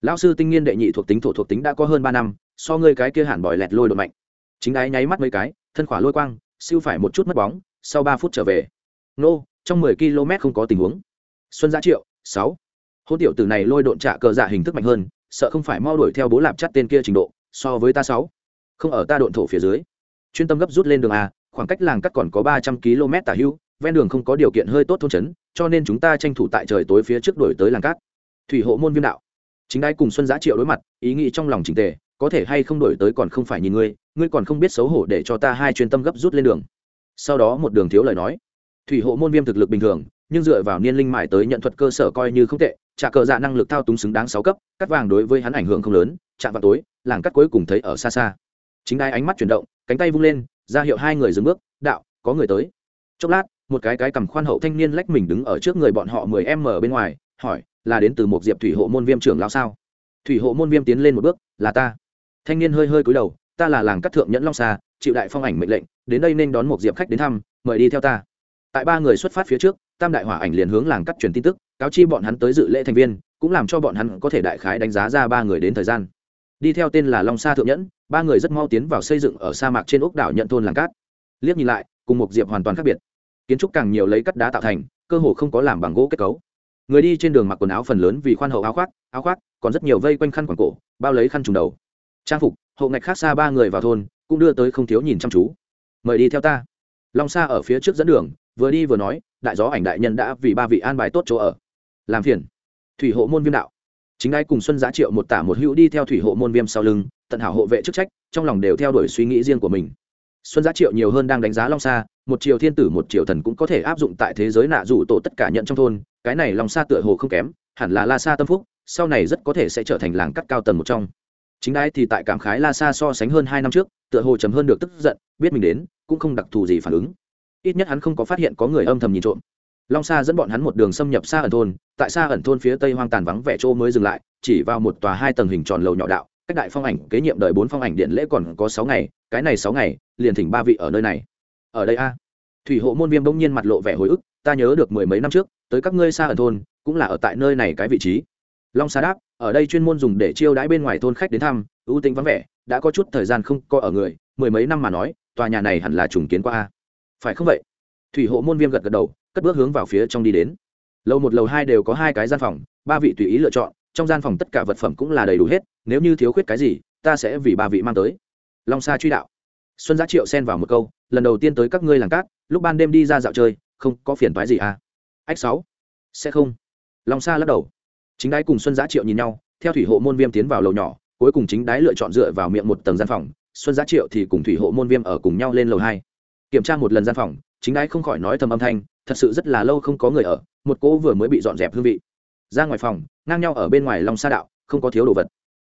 Lão sư tinh nghiên đệ nhị thuộc tính thổ thuộc tính đã có hơn ba năm, so ngươi cái kia hẳn bòi lẹt lôi đột mạnh. Chính đái nháy mắt mấy cái, thân khỏa lôi quang, siêu phải một chút mất bóng, sau ba phút trở về. Nô, trong mười km không có tình huống. Xuân gia triệu, sáu. Hôn tiểu tử này lôi độn trả cờ dạ hình thức mạnh hơn, sợ không phải mau đuổi theo bố lạp chắt tên kia trình độ, so với ta sáu không ở ta độn thổ phía dưới. Chuyên tâm gấp rút lên đường a, khoảng cách làng cắt còn có ba trăm km tả hưu, ven đường không có điều kiện hơi tốt thôn trấn, cho nên chúng ta tranh thủ tại trời tối phía trước đổi tới làng cát thủy hộ môn viêm đạo. Chính đai cùng xuân giá triệu đối mặt, ý nghĩ trong lòng trình tề, có thể hay không đổi tới còn không phải nhìn ngươi ngươi còn không biết xấu hổ để cho ta hai chuyên tâm gấp rút lên đường. Sau đó một đường thiếu lời nói. Thủy hộ môn viêm thực lực bình thường, nhưng dựa vào niên linh mại tới nhận thuật cơ sở coi như không tệ, trả cờ dạ năng lực thao túng xứng đáng sáu cấp, cắt vàng đối với hắn ảnh hưởng không lớn, chạm vào tối, làng cắt cuối cùng thấy ở xa xa chính đai ánh mắt chuyển động, cánh tay vung lên, ra hiệu hai người dừng bước, đạo, có người tới. Chốc lát, một cái cái cầm khoan hậu thanh niên lách mình đứng ở trước người bọn họ mười em ở bên ngoài, hỏi, là đến từ một diệp thủy hộ môn viêm trưởng lao sao? Thủy hộ môn viêm tiến lên một bước, là ta. Thanh niên hơi hơi cúi đầu, ta là làng cắt thượng nhẫn long xa chịu đại phong ảnh mệnh lệnh, đến đây nên đón một diệp khách đến thăm, mời đi theo ta. Tại ba người xuất phát phía trước, tam đại hỏa ảnh liền hướng làng cắt truyền tin tức, cáo chi bọn hắn tới dự lễ thành viên, cũng làm cho bọn hắn có thể đại khái đánh giá ra ba người đến thời gian. Đi theo tên là long sa thượng nhẫn ba người rất mau tiến vào xây dựng ở sa mạc trên ốc đảo nhận thôn làng cát. Liếc nhìn lại, cùng một diệp hoàn toàn khác biệt. Kiến trúc càng nhiều lấy cắt đá tạo thành, cơ hồ không có làm bằng gỗ kết cấu. Người đi trên đường mặc quần áo phần lớn vì khoan hậu áo khoác áo khoác, còn rất nhiều vây quanh khăn quảng cổ, bao lấy khăn trùng đầu. Trang phục hậu ngạch khác xa ba người vào thôn, cũng đưa tới không thiếu nhìn chăm chú. Mời đi theo ta. Long sa ở phía trước dẫn đường, vừa đi vừa nói, đại gió ảnh đại nhân đã vì ba vị an bài tốt chỗ ở. Làm phiền. Thủy hộ môn viêm đạo. Chính ai cùng xuân giá triệu một tả một hữu đi theo thủy hộ môn viêm sau lưng tận hảo hộ vệ chức trách, trong lòng đều theo đuổi suy nghĩ riêng của mình. Xuân giá triệu nhiều hơn đang đánh giá long sa, một triệu thiên tử, một triệu thần cũng có thể áp dụng tại thế giới nạ rủ tổ tất cả nhận trong thôn, cái này long sa tựa hồ không kém, hẳn là la sa tâm phúc, sau này rất có thể sẽ trở thành làng cắt cao tầng một trong. Chính đai thì tại cảm khái la sa so sánh hơn hai năm trước, tựa hồ chấm hơn được tức giận, biết mình đến, cũng không đặc thù gì phản ứng. Ít nhất hắn không có phát hiện có người âm thầm nhìn trộm. Long sa dẫn bọn hắn một đường xâm nhập xa ẩn thôn, tại xa ẩn thôn phía tây hoang tàn vắng vẻ chỗ mới dừng lại, chỉ vào một tòa hai tầng hình tròn lầu nhỏ đạo cách đại phong ảnh kế nhiệm đời bốn phong ảnh điện lễ còn có sáu ngày, cái này sáu ngày, liền thỉnh ba vị ở nơi này. Ở đây a. Thủy hộ môn viêm bỗng nhiên mặt lộ vẻ hồi ức, ta nhớ được mười mấy năm trước, tới các ngươi xa ở thôn, cũng là ở tại nơi này cái vị trí. Long sa đáp, ở đây chuyên môn dùng để chiêu đãi bên ngoài thôn khách đến thăm, ưu tính vắng vẻ, đã có chút thời gian không co ở người, mười mấy năm mà nói, tòa nhà này hẳn là trùng kiến qua a. Phải không vậy? Thủy hộ môn viêm gật gật đầu, cất bước hướng vào phía trong đi đến. Lầu một lầu hai đều có hai cái gian phòng, ba vị tùy ý lựa chọn trong gian phòng tất cả vật phẩm cũng là đầy đủ hết, nếu như thiếu khuyết cái gì, ta sẽ vì ba vị mang tới. Long sa truy đạo. Xuân giá triệu xen vào một câu, lần đầu tiên tới các ngươi làng cát, lúc ban đêm đi ra dạo chơi, không có phiền thoái gì à? Ách sáu. Sẽ không. Long sa lắc đầu. Chính đái cùng xuân giá triệu nhìn nhau, theo thủy hộ môn viêm tiến vào lầu nhỏ, cuối cùng chính đái lựa chọn dựa vào miệng một tầng gian phòng, xuân giá triệu thì cùng thủy hộ môn viêm ở cùng nhau lên lầu hai. Kiểm tra một lần gian phòng, chính đái không khỏi nói thầm âm thanh, thật sự rất là lâu không có người ở, một cỗ vừa mới bị dọn dẹp hương vị ra ngoài phòng, ngang nhau ở bên ngoài long sa đạo, không có thiếu đồ vật.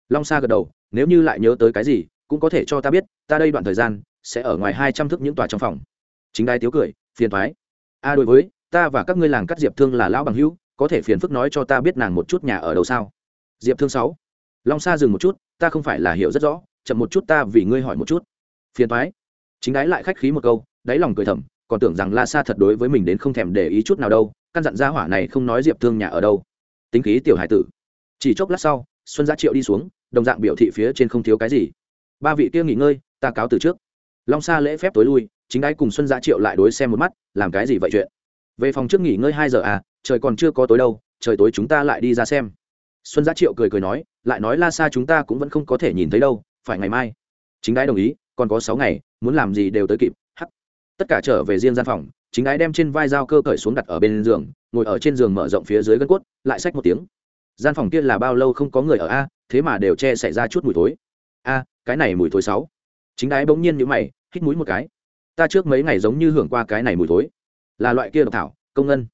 Long sa gật đầu, nếu như lại nhớ tới cái gì, cũng có thể cho ta biết, ta đây đoạn thời gian, sẽ ở ngoài hai trăm thước những tòa trong phòng. Chính đai tiếu cười, phiền thoái. A đối với, ta và các ngươi làng cắt diệp thương là lão bằng hữu, có thể phiền phức nói cho ta biết nàng một chút nhà ở đâu sao? Diệp thương sáu. Long sa dừng một chút, ta không phải là hiểu rất rõ, chậm một chút ta vì ngươi hỏi một chút. Phiền thoái. Chính đái lại khách khí một câu, đáy lòng cười thầm, còn tưởng rằng la sa thật đối với mình đến không thèm để ý chút nào đâu, căn dặn ra hỏa này không nói diệp thương nhà ở đâu tính khí tiểu hải tử. Chỉ chốc lát sau, xuân gia triệu đi xuống, đồng dạng biểu thị phía trên không thiếu cái gì. Ba vị kia nghỉ ngơi, ta cáo từ trước. Long sa lễ phép tối lui, chính đái cùng xuân gia triệu lại đối xem một mắt, làm cái gì vậy chuyện? Về phòng trước nghỉ ngơi hai giờ à trời còn chưa có tối đâu, trời tối chúng ta lại đi ra xem. Xuân gia triệu cười cười nói, lại nói la sa chúng ta cũng vẫn không có thể nhìn thấy đâu, phải ngày mai. Chính đái đồng ý, còn có sáu ngày, muốn làm gì đều tới kịp, hắc. Tất cả trở về riêng gian phòng chính ái đem trên vai dao cơ cởi xuống đặt ở bên giường, ngồi ở trên giường mở rộng phía dưới gân cốt, lại xách một tiếng. Gian phòng kia là bao lâu không có người ở a, thế mà đều che xảy ra chút mùi thối. A, cái này mùi thối sáu. Chính ái bỗng nhiên nhíu mày, hít mũi một cái. Ta trước mấy ngày giống như hưởng qua cái này mùi thối. Là loại kia độc thảo, công ngân.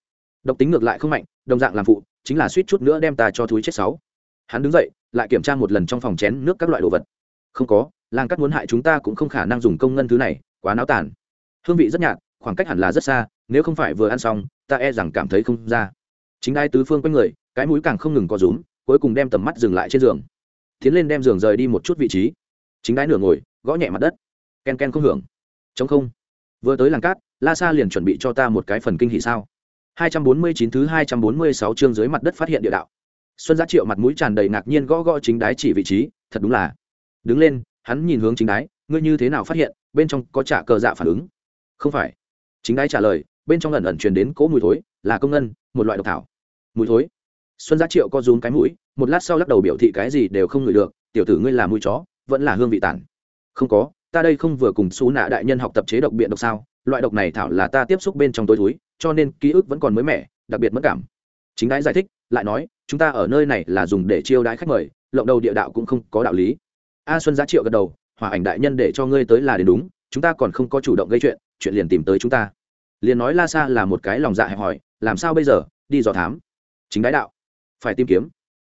Độc tính ngược lại không mạnh, đồng dạng làm phụ, chính là suýt chút nữa đem ta cho thúi chết sáu. Hắn đứng dậy, lại kiểm tra một lần trong phòng chén nước các loại đồ vật. Không có làng cắt muốn hại chúng ta cũng không khả năng dùng công ngân thứ này, quá náo tàn. Hương vị rất nhạt khoảng cách hẳn là rất xa, nếu không phải vừa ăn xong, ta e rằng cảm thấy không ra. Chính đai tứ phương quanh người, cái mũi càng không ngừng có rúm, cuối cùng đem tầm mắt dừng lại trên giường. Tiến lên đem giường rời đi một chút vị trí. Chính đái nửa ngồi, gõ nhẹ mặt đất. Ken ken không hưởng. Chống không. Vừa tới làng cát, la sa liền chuẩn bị cho ta một cái phần kinh hỷ sao. 249 thứ 246 chương dưới mặt đất phát hiện địa đạo. Xuân giá triệu mặt mũi tràn đầy ngạc nhiên gõ gõ chính đái chỉ vị trí, thật đúng là. Đứng lên, hắn nhìn hướng chính đái, ngươi như thế nào phát hiện, bên trong có trả cờ dạ phản ứng. Không phải chính đái trả lời, bên trong ẩn ẩn truyền đến cỗ mùi thối, là công ngân, một loại độc thảo. Mùi thối? Xuân giá triệu co rúm cái mũi, một lát sau lắc đầu biểu thị cái gì đều không ngửi được, tiểu tử ngươi là mũi chó, vẫn là hương vị tản. Không có, ta đây không vừa cùng xú nạ đại nhân học tập chế độc biện độc sao, loại độc này thảo là ta tiếp xúc bên trong tối túi cho nên ký ức vẫn còn mới mẻ, đặc biệt mất cảm. Chính đái giải thích, lại nói, chúng ta ở nơi này là dùng để chiêu đái khách mời, lộng đầu địa đạo cũng không có đạo lý. A xuân giá triệu gật đầu hòa ảnh đại nhân để cho ngươi tới là đến đúng chúng ta còn không có chủ động gây chuyện chuyện liền tìm tới chúng ta. Liền nói la sa là một cái lòng dạ hẹp hòi, làm sao bây giờ, đi dò thám. Chính đái đạo. Phải tìm kiếm.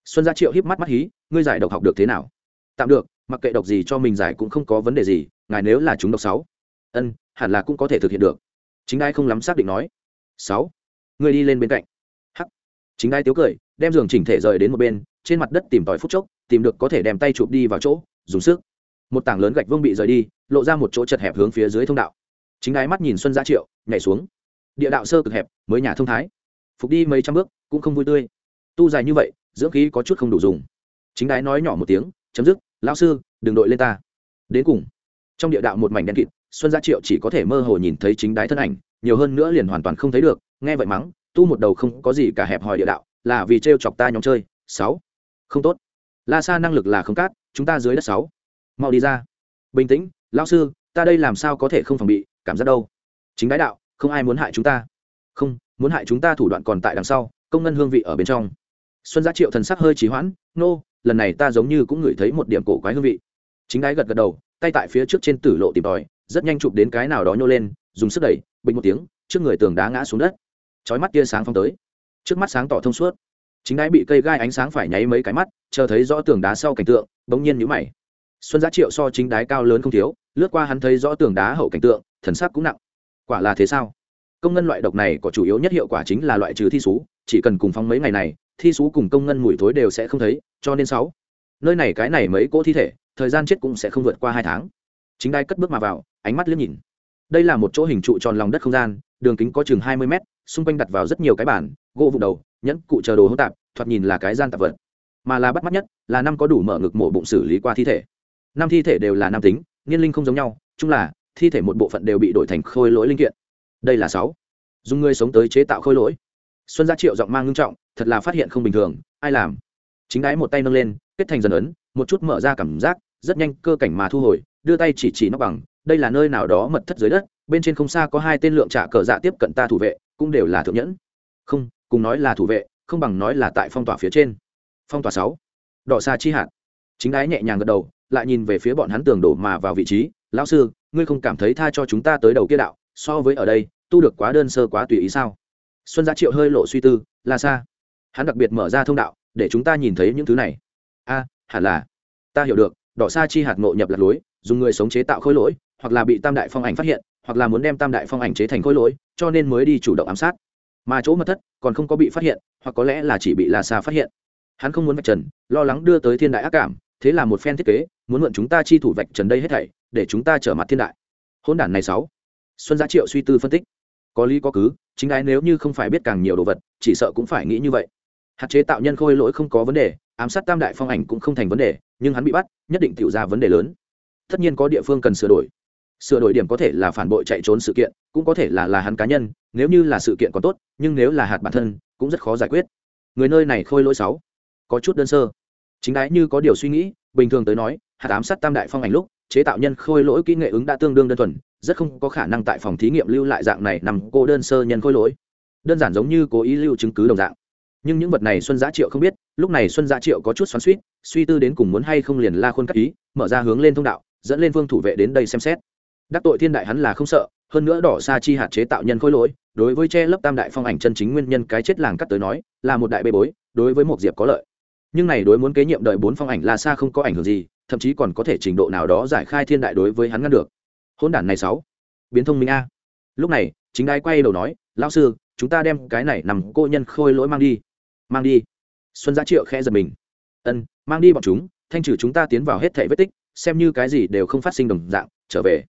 Xuân gia triệu híp mắt mắt hí, ngươi giải độc học được thế nào? Tạm được, mặc kệ độc gì cho mình giải cũng không có vấn đề gì, ngài nếu là chúng độc sáu. Ân, hẳn là cũng có thể thực hiện được. Chính ai không lắm xác định nói. Sáu. Ngươi đi lên bên cạnh. Hắc. Chính ai tiếu cười, đem giường chỉnh thể rời đến một bên, trên mặt đất tìm tòi phút chốc, tìm được có thể đem tay chụp đi vào chỗ, dùng sức một tảng lớn gạch vương bị rời đi, lộ ra một chỗ chật hẹp hướng phía dưới thông đạo. Chính ái mắt nhìn xuân gia triệu, nhảy xuống. Địa đạo sơ cực hẹp, mới nhà thông thái. Phục đi mấy trăm bước, cũng không vui tươi. Tu dài như vậy, dưỡng khí có chút không đủ dùng. Chính đái nói nhỏ một tiếng, chấm dứt, lão sư, đừng đội lên ta. Đến cùng, trong địa đạo một mảnh đen kịt, xuân gia triệu chỉ có thể mơ hồ nhìn thấy chính đái thân ảnh, nhiều hơn nữa liền hoàn toàn không thấy được, nghe vậy mắng, tu một đầu không có gì cả hẹp hòi địa đạo, là vì t chọc ta nhóm chơi, sáu, không tốt. La sa năng lực là không cát, chúng ta dưới đất sáu mau đi ra. Bình tĩnh, lão sư, ta đây làm sao có thể không phòng bị, cảm giác đâu? Chính đái đạo, không ai muốn hại chúng ta. Không, muốn hại chúng ta thủ đoạn còn tại đằng sau, công ngân hương vị ở bên trong. Xuân giá triệu thần sắc hơi trì hoãn, nô, lần này ta giống như cũng ngửi thấy một điểm cổ quái hương vị. Chính đái gật gật đầu, tay tại phía trước trên tử lộ tìm tòi, rất nhanh chụp đến cái nào đó nhô lên, dùng sức đẩy, bình một tiếng, trước người tường đá ngã xuống đất. Trói mắt tia sáng phong tới. Trước mắt sáng tỏ thông suốt. Chính đái bị cây gai ánh sáng phải nháy mấy cái mắt, chờ thấy rõ tường đá sau cảnh tượng, bỗng nhiên nhũ mày xuân giá triệu so chính đái cao lớn không thiếu, lướt qua hắn thấy rõ tường đá hậu cảnh tượng, thần sắc cũng nặng. Quả là thế sao? Công ngân loại độc này có chủ yếu nhất hiệu quả chính là loại trừ thi sú chỉ cần cùng phong mấy ngày này, thi sú cùng công ngân mùi thối đều sẽ không thấy, cho nên sáu. Nơi này cái này mấy cỗ thi thể, thời gian chết cũng sẽ không vượt qua hai tháng. Chính đai cất bước mà vào, ánh mắt liếc nhìn. Đây là một chỗ hình trụ tròn lòng đất không gian, đường kính có chừng hai mươi mét, xung quanh đặt vào rất nhiều cái bản gỗ vụ đầu, nhẫn, cụ chờ đồ hỗn tạp, thoạt nhìn là cái gian tạp vật. Mà là bắt mắt nhất, là năm có đủ mở ngực mổ bụng xử lý qua thi thể năm thi thể đều là nam tính, niên linh không giống nhau, chung là, thi thể một bộ phận đều bị đổi thành khôi lỗi linh kiện. Đây là sáu. Dùng người sống tới chế tạo khôi lỗi. Xuân gia triệu giọng mang ngưng trọng, thật là phát hiện không bình thường, ai làm? Chính đái một tay nâng lên, kết thành dần ấn, một chút mở ra cảm giác, rất nhanh cơ cảnh mà thu hồi, đưa tay chỉ chỉ nó bằng, đây là nơi nào đó mật thất dưới đất, bên trên không xa có hai tên lượng trả cờ dạ tiếp cận ta thủ vệ, cũng đều là thượng nhẫn. Không, cùng nói là thủ vệ, không bằng nói là tại phong tỏa phía trên. Phong tỏa sáu. Đỏ xa chi hạt. Chính đái nhẹ nhàng gật đầu lại nhìn về phía bọn hắn tường đổ mà vào vị trí, lão sư, ngươi không cảm thấy tha cho chúng ta tới đầu kia đạo, so với ở đây, tu được quá đơn sơ quá tùy ý sao? Xuân gia triệu hơi lộ suy tư, là xa hắn đặc biệt mở ra thông đạo, để chúng ta nhìn thấy những thứ này. A, hẳn là. Ta hiểu được, đỏ sa chi hạt ngộ nhập lạc lối, dùng người sống chế tạo khối lỗi, hoặc là bị tam đại phong ảnh phát hiện, hoặc là muốn đem tam đại phong ảnh chế thành khối lỗi, cho nên mới đi chủ động ám sát. Mà chỗ mật thất còn không có bị phát hiện, hoặc có lẽ là chỉ bị la sa phát hiện. Hắn không muốn vạch trần, lo lắng đưa tới thiên đại ác cảm, thế là một phen thiết kế muốn mượn chúng ta chi thủ vạch trần đây hết thảy, để chúng ta trở mặt thiên đại. Hôn đản này sáu. Xuân giá triệu suy tư phân tích. Có lý có cứ, chính ái nếu như không phải biết càng nhiều đồ vật, chỉ sợ cũng phải nghĩ như vậy. Hạt chế tạo nhân khôi lỗi không có vấn đề, ám sát tam đại phong ảnh cũng không thành vấn đề, nhưng hắn bị bắt, nhất định tiểu ra vấn đề lớn. Tất nhiên có địa phương cần sửa đổi. Sửa đổi điểm có thể là phản bội chạy trốn sự kiện, cũng có thể là là hắn cá nhân, nếu như là sự kiện còn tốt, nhưng nếu là hạt bản thân, cũng rất khó giải quyết. Người nơi này khôi lỗi sáu. Có chút đơn sơ. Chính đái như có điều suy nghĩ, bình thường tới nói hạt ám sát tam đại phong ảnh lúc, chế tạo nhân khôi lỗi kỹ nghệ ứng đã tương đương đơn thuần, rất không có khả năng tại phòng thí nghiệm lưu lại dạng này nằm cô đơn sơ nhân khôi lỗi. Đơn giản giống như cố ý lưu chứng cứ đồng dạng. Nhưng những vật này xuân giá triệu không biết, lúc này xuân giá triệu có chút xoắn suýt suy tư đến cùng muốn hay không liền la khuôn cắt ý, mở ra hướng lên thông đạo, dẫn lên vương thủ vệ đến đây xem xét. Đắc tội thiên đại hắn là không sợ, hơn nữa đỏ xa chi hạt chế tạo nhân khôi lỗi, đối với che lấp tam đại phong ảnh chân chính nguyên nhân cái chết làng cắt tới nói, là một đại bê bối, đối với một diệp có lợi. Nhưng này đối muốn kế nhiệm đợi bốn phong ảnh là xa không có ảnh hưởng gì thậm chí còn có thể trình độ nào đó giải khai thiên đại đối với hắn ngăn được. Hôn đản này sáu. Biến thông minh a. Lúc này, chính đai quay đầu nói, lão sư, chúng ta đem cái này nằm cô nhân khôi lỗi mang đi. Mang đi? Xuân gia triệu khẽ giật mình. Ân, mang đi bọn chúng, thanh trừ chúng ta tiến vào hết thảy vết tích, xem như cái gì đều không phát sinh đồng dạng, trở về.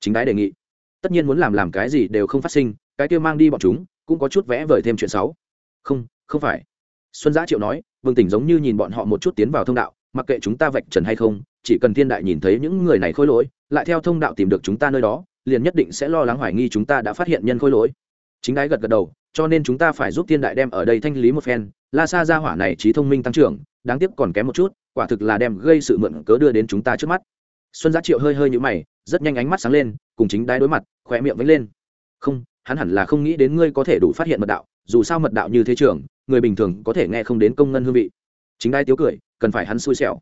Chính đái đề nghị. Tất nhiên muốn làm làm cái gì đều không phát sinh, cái kia mang đi bọn chúng, cũng có chút vẽ vời thêm chuyện xấu. Không không phải. Xuân giã triệu nói vương tỉnh giống như nhìn bọn họ một chút tiến vào thông đạo mặc kệ chúng ta vạch trần hay không, chỉ cần thiên đại nhìn thấy những người này khôi lỗi, lại theo thông đạo tìm được chúng ta nơi đó, liền nhất định sẽ lo lắng hoài nghi chúng ta đã phát hiện nhân khôi lỗi. Chính đái gật gật đầu, cho nên chúng ta phải giúp thiên đại đem ở đây thanh lý một phen. La sa gia hỏa này trí thông minh tăng trưởng, đáng tiếc còn kém một chút, quả thực là đem gây sự mượn cớ đưa đến chúng ta trước mắt. Xuân giá triệu hơi hơi nhũ mày, rất nhanh ánh mắt sáng lên, cùng chính đái đối mặt khỏe miệng vẫy lên. Không, hắn hẳn là không nghĩ đến ngươi có thể đủ phát hiện mật đạo, dù sao mật đạo như thế trưởng, người bình thường có thể nghe không đến công ngân hương vị chính đai tiếu cười cần phải hắn xui xẻo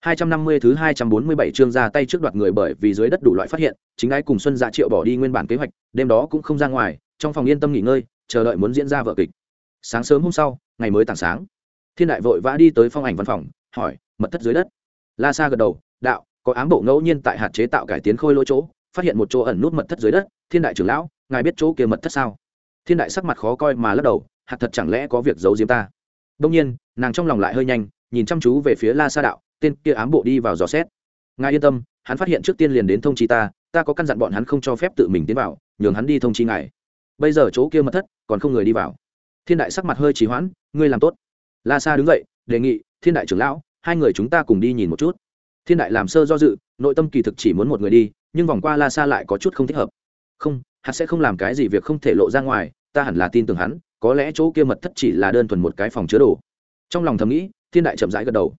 250 thứ 247 chương ra tay trước đoạt người bởi vì dưới đất đủ loại phát hiện, chính ai cùng Xuân Dạ Triệu bỏ đi nguyên bản kế hoạch, đêm đó cũng không ra ngoài, trong phòng yên tâm nghỉ ngơi, chờ đợi muốn diễn ra vở kịch. Sáng sớm hôm sau, ngày mới tảng sáng, Thiên Đại vội vã đi tới phong ảnh văn phòng, hỏi, mật thất dưới đất. La Sa gật đầu, đạo, có ám bộ ngẫu nhiên tại hạt chế tạo cải tiến khôi lỗi chỗ, phát hiện một chỗ ẩn nút mật thất dưới đất, Thiên Đại trưởng lão, ngài biết chỗ kia mật thất sao? Thiên Đại sắc mặt khó coi mà lắc đầu, hạt thật chẳng lẽ có việc giấu giếm ta? Đông nhiên, nàng trong lòng lại hơi nhanh, nhìn chăm chú về phía La Sa đạo, tên kia ám bộ đi vào dò xét. Ngài yên tâm hắn phát hiện trước tiên liền đến thông chi ta ta có căn dặn bọn hắn không cho phép tự mình tiến vào nhường hắn đi thông chi ngài. Bây giờ chỗ kia mật thất còn không người đi vào. Thiên đại sắc mặt hơi trì hoãn ngươi làm tốt. La sa đứng dậy đề nghị thiên đại trưởng lão hai người chúng ta cùng đi nhìn một chút. Thiên đại làm sơ do dự nội tâm kỳ thực chỉ muốn một người đi nhưng vòng qua la sa lại có chút không thích hợp. Không hắn sẽ không làm cái gì việc không thể lộ ra ngoài ta hẳn là tin tưởng hắn có lẽ chỗ kia mật thất chỉ là đơn thuần một cái phòng chứa đồ. Trong lòng thầm nghĩ, thiên đại chậm rãi gật đầu.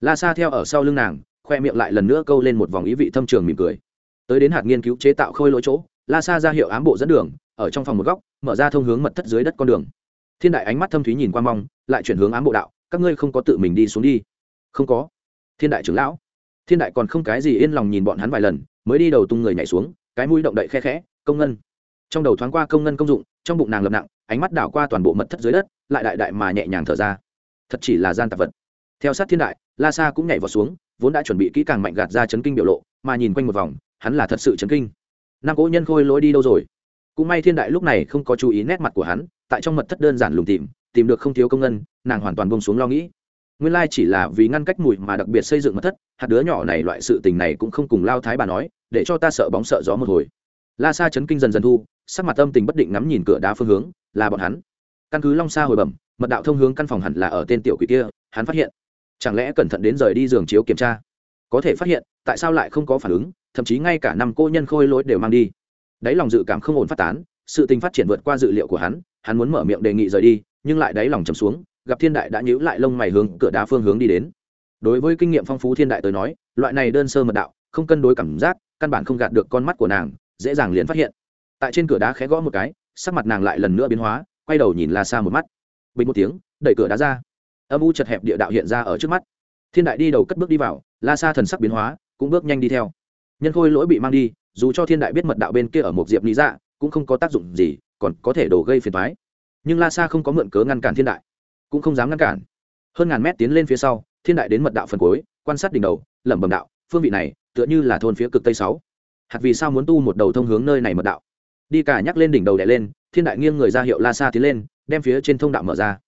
La sa theo ở sau lưng nàng, khoe miệng lại lần nữa câu lên một vòng ý vị thâm trường mỉm cười. Tới đến hạt nghiên cứu chế tạo khôi lỗi chỗ, la sa ra hiệu ám bộ dẫn đường, ở trong phòng một góc, mở ra thông hướng mật thất dưới đất con đường. Thiên đại ánh mắt thâm thúy nhìn qua mong, lại chuyển hướng ám bộ đạo, các ngươi không có tự mình đi xuống đi. Không có. Thiên đại trưởng lão. Thiên đại còn không cái gì yên lòng nhìn bọn hắn vài lần, mới đi đầu tung người nhảy xuống, cái mũi động đậy khe khẽ, công ngân trong đầu thoáng qua công ngân công dụng, trong bụng nàng lập nặng, ánh mắt đảo qua toàn bộ mật thất dưới đất, lại đại đại mà nhẹ nhàng thở ra. Thật chỉ là gian tạp vật. Theo sát thiên đại, la sa cũng nhảy vào xuống, vốn đã chuẩn bị kỹ càng mạnh gạt ra chấn kinh biểu lộ, mà nhìn quanh một vòng, hắn là thật sự chấn kinh. Năm cỗ nhân khôi lỗi đi đâu rồi? Cũng may thiên đại lúc này không có chú ý nét mặt của hắn, tại trong mật thất đơn giản lùng tìm tìm được không thiếu công ngân, nàng hoàn toàn bông xuống lo nghĩ. Nguyên lai chỉ là vì ngăn cách mùi mà đặc biệt xây dựng mật thất, hạt đứa nhỏ này loại sự tình này cũng không cùng lao thái bà nói, để cho ta sợ bóng sợ gió một hồi. La sa chấn kinh dần dần thu sắc mặt âm tình bất định ngắm nhìn cửa đá phương hướng, là bọn hắn. Căn cứ long sa hồi bẩm, mật đạo thông hướng căn phòng hẳn là ở tên tiểu quỷ kia, hắn phát hiện. Chẳng lẽ cẩn thận đến rời đi giường chiếu kiểm tra? Có thể phát hiện, tại sao lại không có phản ứng, thậm chí ngay cả năm cô nhân khôi lỗi đều mang đi. Đáy lòng dự cảm không ổn phát tán, sự tình phát triển vượt qua dự liệu của hắn hắn muốn mở miệng đề nghị rời đi, nhưng lại đáy lòng chầm xuống, gặp thiên đại đã nhíu lại lông mày hướng cửa đá phương hướng đi đến. Đối với kinh nghiệm phong phú thiên đại tới nói, loại này đơn sơ mật đạo, không cân đối cảm giác, căn bản không gạt được con mắt của nàng, dễ dàng liền phát hiện tại trên cửa đá khẽ gõ một cái, sắc mặt nàng lại lần nữa biến hóa, quay đầu nhìn la xa một mắt. Bình một tiếng, đẩy cửa đá ra. Âm u chật hẹp địa đạo hiện ra ở trước mắt. Thiên đại đi đầu cất bước đi vào, la xa thần sắc biến hóa, cũng bước nhanh đi theo. Nhân khôi lỗi bị mang đi, dù cho thiên đại biết mật đạo bên kia ở một diệp lý dạ cũng không có tác dụng gì, còn có thể đổ gây phiền thoái nhưng la xa không có mượn cớ ngăn cản thiên đại, cũng không dám ngăn cản. Hơn ngàn mét tiến lên phía sau, thiên đại đến mật đạo phần cuối, quan sát đỉnh đầu, lẩm bẩm đạo, phương vị này, tựa như là thôn phía cực tây sáu. Hạt vì sao muốn tu một đầu thông hướng nơi này mật đạo? Đi cả nhắc lên đỉnh đầu đè lên, thiên đại nghiêng người ra hiệu la xa tiến lên, đem phía trên thông đạo mở ra.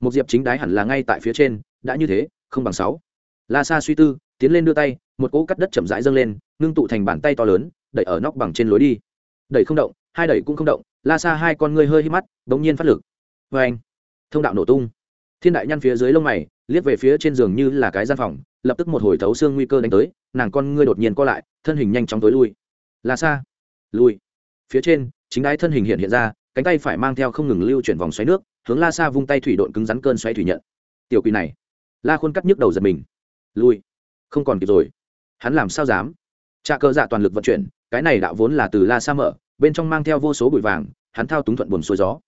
Một diệp chính đái hẳn là ngay tại phía trên, đã như thế, không bằng sáu. La xa suy tư, tiến lên đưa tay, một cỗ cắt đất chậm rãi dâng lên, ngưng tụ thành bàn tay to lớn, đẩy ở nóc bằng trên lối đi. Đẩy không động, hai đẩy cũng không động, la xa hai con ngươi hơi hít mắt, bỗng nhiên phát lực. Vê anh, thông đạo nổ tung. Thiên đại nhăn phía dưới lông mày, liếc về phía trên giường như là cái gian phòng, lập tức một hồi thấu xương nguy cơ đánh tới, nàng con ngươi đột nhiên co lại, thân hình nhanh chóng tối lui. La xa lui phía trên, chính đái thân hình hiện hiện ra, cánh tay phải mang theo không ngừng lưu chuyển vòng xoáy nước, hướng la xa vung tay thủy độn cứng rắn cơn xoáy thủy nhận. Tiểu quỷ này, la khuôn cắt nhức đầu giật mình. Lui. Không còn kịp rồi. Hắn làm sao dám? Trà cơ dạ toàn lực vận chuyển, cái này đạo vốn là từ la sa mở, bên trong mang theo vô số bụi vàng, hắn thao túng thuận buồn xuôi gió.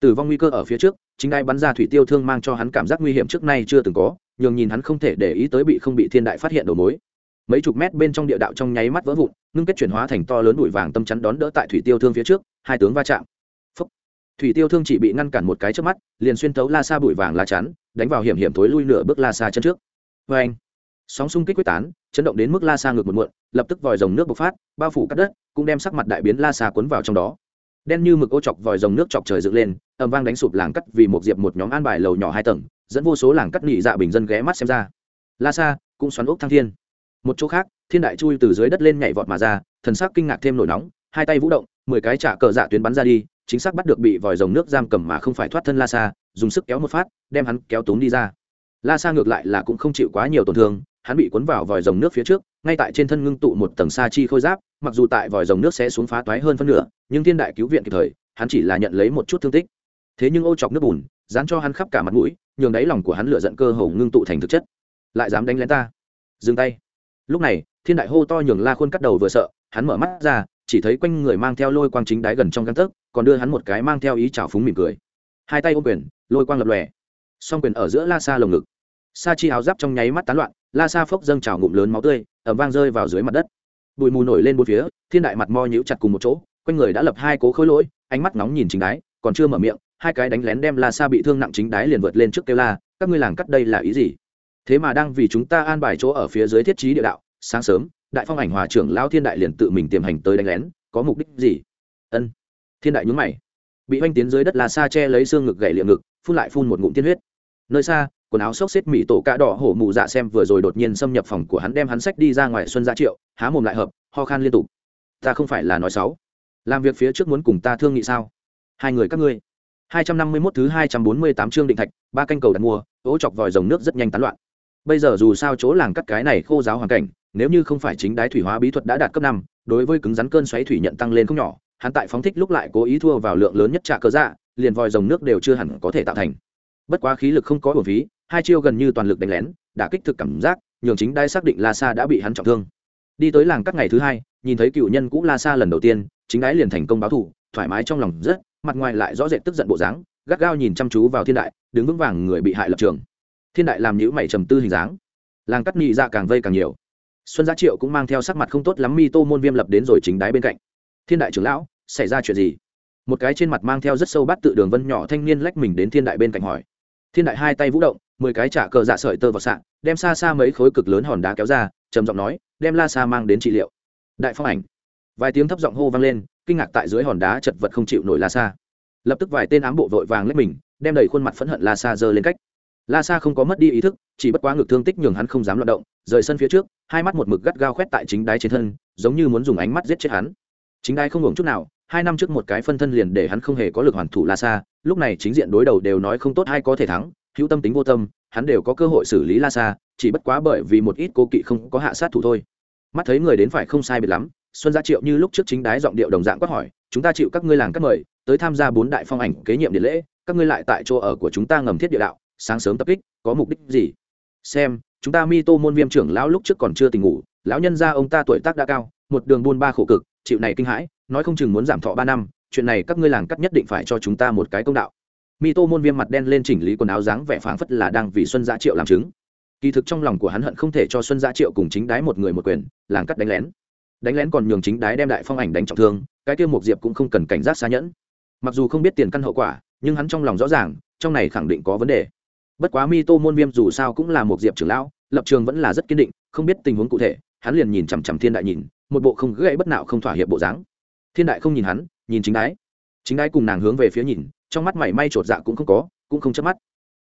Tử vong nguy cơ ở phía trước, chính đai bắn ra thủy tiêu thương mang cho hắn cảm giác nguy hiểm trước nay chưa từng có, nhường nhìn hắn không thể để ý tới bị không bị thiên đại phát hiện đầu mối mấy chục mét bên trong địa đạo trong nháy mắt vỡ vụn, ngưng kết chuyển hóa thành to lớn bụi vàng tâm chắn đón đỡ tại thủy tiêu thương phía trước, hai tướng va chạm. Phúc. thủy tiêu thương chỉ bị ngăn cản một cái trước mắt, liền xuyên tấu la sa bụi vàng la chắn, đánh vào hiểm hiểm thối lui nửa bước la sa chân trước. Vê anh sóng xung kích quyết tán, chấn động đến mức la sa ngược một muộn, lập tức vòi rồng nước bộc phát, bao phủ cắt đất, cũng đem sắc mặt đại biến la sa cuốn vào trong đó. Đen như mực ô chọc vòi rồng nước chọc trời dựng lên, ầm vang đánh sụp làng cắt vì một diệp một nhóm an bài lầu nhỏ hai tầng, dẫn vô số làng cắt nhị dạ bình dân ghé mắt xem ra. La sa, cũng xoắn ốc thăng thiên một chỗ khác, thiên đại chui từ dưới đất lên nhảy vọt mà ra, thần sắc kinh ngạc thêm nổi nóng, hai tay vũ động, mười cái trả cờ dạ tuyến bắn ra đi, chính xác bắt được bị vòi rồng nước giam cầm mà không phải thoát thân la sa, dùng sức kéo một phát, đem hắn kéo túm đi ra. La sa ngược lại là cũng không chịu quá nhiều tổn thương, hắn bị cuốn vào vòi rồng nước phía trước, ngay tại trên thân ngưng tụ một tầng sa chi khôi giáp, mặc dù tại vòi rồng nước sẽ xuống phá toái hơn phân nửa, nhưng thiên đại cứu viện kịp thời, hắn chỉ là nhận lấy một chút thương tích. Thế nhưng ô chọc nước bùn, dán cho hắn khắp cả mặt mũi, nhường đáy lòng của hắn lựa giận cơ hồ ngưng tụ thành thực chất. Lại dám đánh lén ta? Dừng tay lúc này, thiên đại hô to nhường la khuôn cắt đầu vừa sợ, hắn mở mắt ra, chỉ thấy quanh người mang theo lôi quang chính đáy gần trong găng tấc, còn đưa hắn một cái mang theo ý trào phúng mỉm cười. Hai tay ôm quyền, lôi quang lập lòe. Song quyền ở giữa la sa lồng ngực. Sa chi áo giáp trong nháy mắt tán loạn, la sa phốc dâng trào ngụm lớn máu tươi ẩm vang rơi vào dưới mặt đất. Bụi mù nổi lên bốn phía, thiên đại mặt mo nhíu chặt cùng một chỗ, quanh người đã lập hai cố khối lỗi, ánh mắt nóng nhìn chính đái, còn chưa mở miệng, hai cái đánh lén đem la sa bị thương nặng chính đái liền vượt lên trước kêu la, các ngươi làng cắt đây là ý gì? Thế mà đang vì chúng ta an bài chỗ ở phía dưới thiết trí địa đạo, sáng sớm, đại phong ảnh hòa trưởng lão thiên đại liền tự mình tiềm hành tới đánh lén, có mục đích gì? Ân. Thiên đại nhún mày. Bị oanh tiến dưới đất là xa che lấy xương ngực gãy liệm ngực, phun lại phun một ngụm tiên huyết. Nơi xa, quần áo xốc xếp mỹ tổ cạ đỏ hổ mù dạ xem vừa rồi đột nhiên xâm nhập phòng của hắn đem hắn sách đi ra ngoài xuân gia triệu, há mồm lại hợp, ho khan liên tục. Ta không phải là nói xấu. Làm việc phía trước muốn cùng ta thương nghị sao? Hai người các ngươi. Hai trăm năm mươi 251 thứ hai trăm bốn mươi tám chương định thạch, ba canh cầu đặt mua, ố chọc vòi rồng nước rất nhanh tán loạn bây giờ dù sao chỗ làng cắt cái này khô giáo hoàn cảnh, nếu như không phải chính đái thủy hóa bí thuật đã đạt cấp năm, đối với cứng rắn cơn xoáy thủy nhận tăng lên không nhỏ, hắn tại phóng thích lúc lại cố ý thua vào lượng lớn nhất trạ cơ dạ liền vòi dòng nước đều chưa hẳn có thể tạo thành. Bất quá khí lực không có hồn phí, hai chiêu gần như toàn lực đánh lén, đã kích thực cảm giác, nhường chính đai xác định la sa đã bị hắn trọng thương. Đi tới làng các ngày thứ hai, nhìn thấy cựu nhân cũ la sa lần đầu tiên, chính đái liền thành công báo thù, thoải mái trong lòng rất, mặt ngoài lại rõ rệt tức giận bộ dáng, gắt gao nhìn chăm chú vào thiên đại, đứng vững vàng người bị hại lập trường thiên đại làm nhữ mày trầm tư hình dáng. Làng cắt nhị ra càng vây càng nhiều. Xuân giá triệu cũng mang theo sắc mặt không tốt lắm mi tô môn viêm lập đến rồi chính đái bên cạnh. Thiên đại trưởng lão, xảy ra chuyện gì? Một cái trên mặt mang theo rất sâu bát tự đường vân nhỏ thanh niên lách mình đến thiên đại bên cạnh hỏi. Thiên đại hai tay vũ động, mười cái trả cờ dạ sợi tơ vào sạn đem xa xa mấy khối cực lớn hòn đá kéo ra, trầm giọng nói, đem la sa mang đến trị liệu. Đại phong ảnh. Vài tiếng thấp giọng hô vang lên, kinh ngạc tại dưới hòn đá chật vật không chịu nổi la sa. Lập tức vài tên ám bộ vội vàng lách mình, đem đầy khuôn mặt phẫn hận la sa giơ lên cách la sa không có mất đi ý thức, chỉ bất quá ngực thương tích nhường hắn không dám loạt động, rời sân phía trước, hai mắt một mực gắt gao khoét tại chính đáy trên thân, giống như muốn dùng ánh mắt giết chết hắn. Chính đái không hưởng chút nào, hai năm trước một cái phân thân liền để hắn không hề có lực hoàn thủ la sa, lúc này chính diện đối đầu đều nói không tốt hay có thể thắng, hữu tâm tính vô tâm, hắn đều có cơ hội xử lý la sa, chỉ bất quá bởi vì một ít cố kỵ không có hạ sát thủ thôi. Mắt thấy người đến phải không sai biệt lắm, xuân gia triệu như lúc trước chính đái giọng điệu đồng dạng quát hỏi, chúng ta chịu các ngươi làng các mời, tới tham gia bốn đại phong ảnh kế nhiệm điện lễ, các ngươi lại tại chỗ ở của chúng ta ngầm thiết địa đạo sáng sớm tập kích, có mục đích gì? Xem, chúng ta mi tô môn viêm trưởng lão lúc trước còn chưa tỉnh ngủ, lão nhân gia ông ta tuổi tác đã cao, một đường buôn ba khổ cực, chịu này kinh hãi, nói không chừng muốn giảm thọ ba năm, chuyện này các ngươi làng cắt nhất định phải cho chúng ta một cái công đạo. Mi tô môn viêm mặt đen lên chỉnh lý quần áo dáng vẻ phảng phất là đang vì xuân gia triệu làm chứng. Kỳ thực trong lòng của hắn hận không thể cho xuân gia triệu cùng chính đái một người một quyền, làng cắt đánh lén. Đánh lén còn nhường chính đái đem đại phong ảnh đánh trọng thương, cái kia một diệp cũng không cần cảnh giác xa nhẫn. Mặc dù không biết tiền căn hậu quả, nhưng hắn trong lòng rõ ràng, trong này khẳng định có vấn đề bất quá mi tô môn viêm dù sao cũng là một diệp trưởng lão, lập trường vẫn là rất kiên định, không biết tình huống cụ thể, hắn liền nhìn chằm chằm thiên đại nhìn, một bộ không gãy bất nào không thỏa hiệp bộ dáng. Thiên đại không nhìn hắn, nhìn chính đái. Chính đái cùng nàng hướng về phía nhìn, trong mắt mảy may trột dạ cũng không có, cũng không chớp mắt.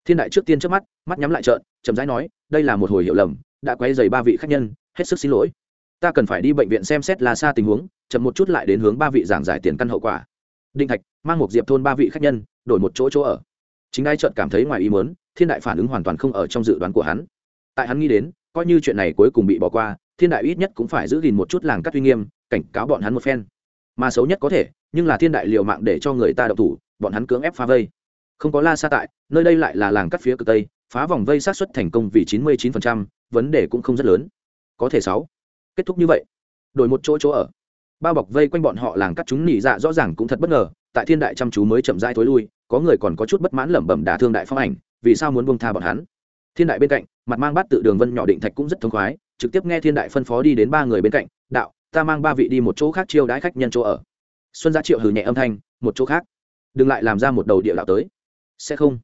Thiên đại trước tiên chớp mắt mắt nhắm lại trợn, chậm rãi nói, đây là một hồi hiểu lầm, đã quay dày ba vị khách nhân, hết sức xin lỗi. Ta cần phải đi bệnh viện xem xét là xa tình huống, chậm một chút lại đến hướng ba vị giảng giải tiền căn hậu quả. Đinh thạch mang một diệp thôn ba vị khách nhân, đổi một chỗ chỗ ở. Chính đái trợn cảm thấy ngoài ý muốn thiên đại phản ứng hoàn toàn không ở trong dự đoán của hắn. Tại hắn nghĩ đến, coi như chuyện này cuối cùng bị bỏ qua, thiên đại ít nhất cũng phải giữ gìn một chút làng cắt uy nghiêm, cảnh cáo bọn hắn một phen. Mà xấu nhất có thể, nhưng là thiên đại liều mạng để cho người ta đậu thủ, bọn hắn cưỡng ép phá vây. Không có la xa tại, nơi đây lại là làng cắt phía cực tây, phá vòng vây sát xuất thành công vì chín mươi chín vấn đề cũng không rất lớn. Có thể sáu. Kết thúc như vậy. Đổi một chỗ chỗ ở. Bao bọc vây quanh bọn họ làng cắt chúng nỉ dạ rõ ràng cũng thật bất ngờ, tại thiên đại chăm chú mới chậm rãi thối lui, có người còn có chút bất mãn lẩm bẩm đả thương đại phong ảnh vì sao muốn buông tha bọn hắn? Thiên đại bên cạnh, mặt mang bát tự đường vân nhỏ định thạch cũng rất thông khoái, trực tiếp nghe thiên đại phân phó đi đến ba người bên cạnh, đạo, ta mang ba vị đi một chỗ khác chiêu đãi khách nhân chỗ ở. Xuân gia triệu hừ nhẹ âm thanh, một chỗ khác? Đừng lại làm ra một đầu địa đạo tới. Sẽ không.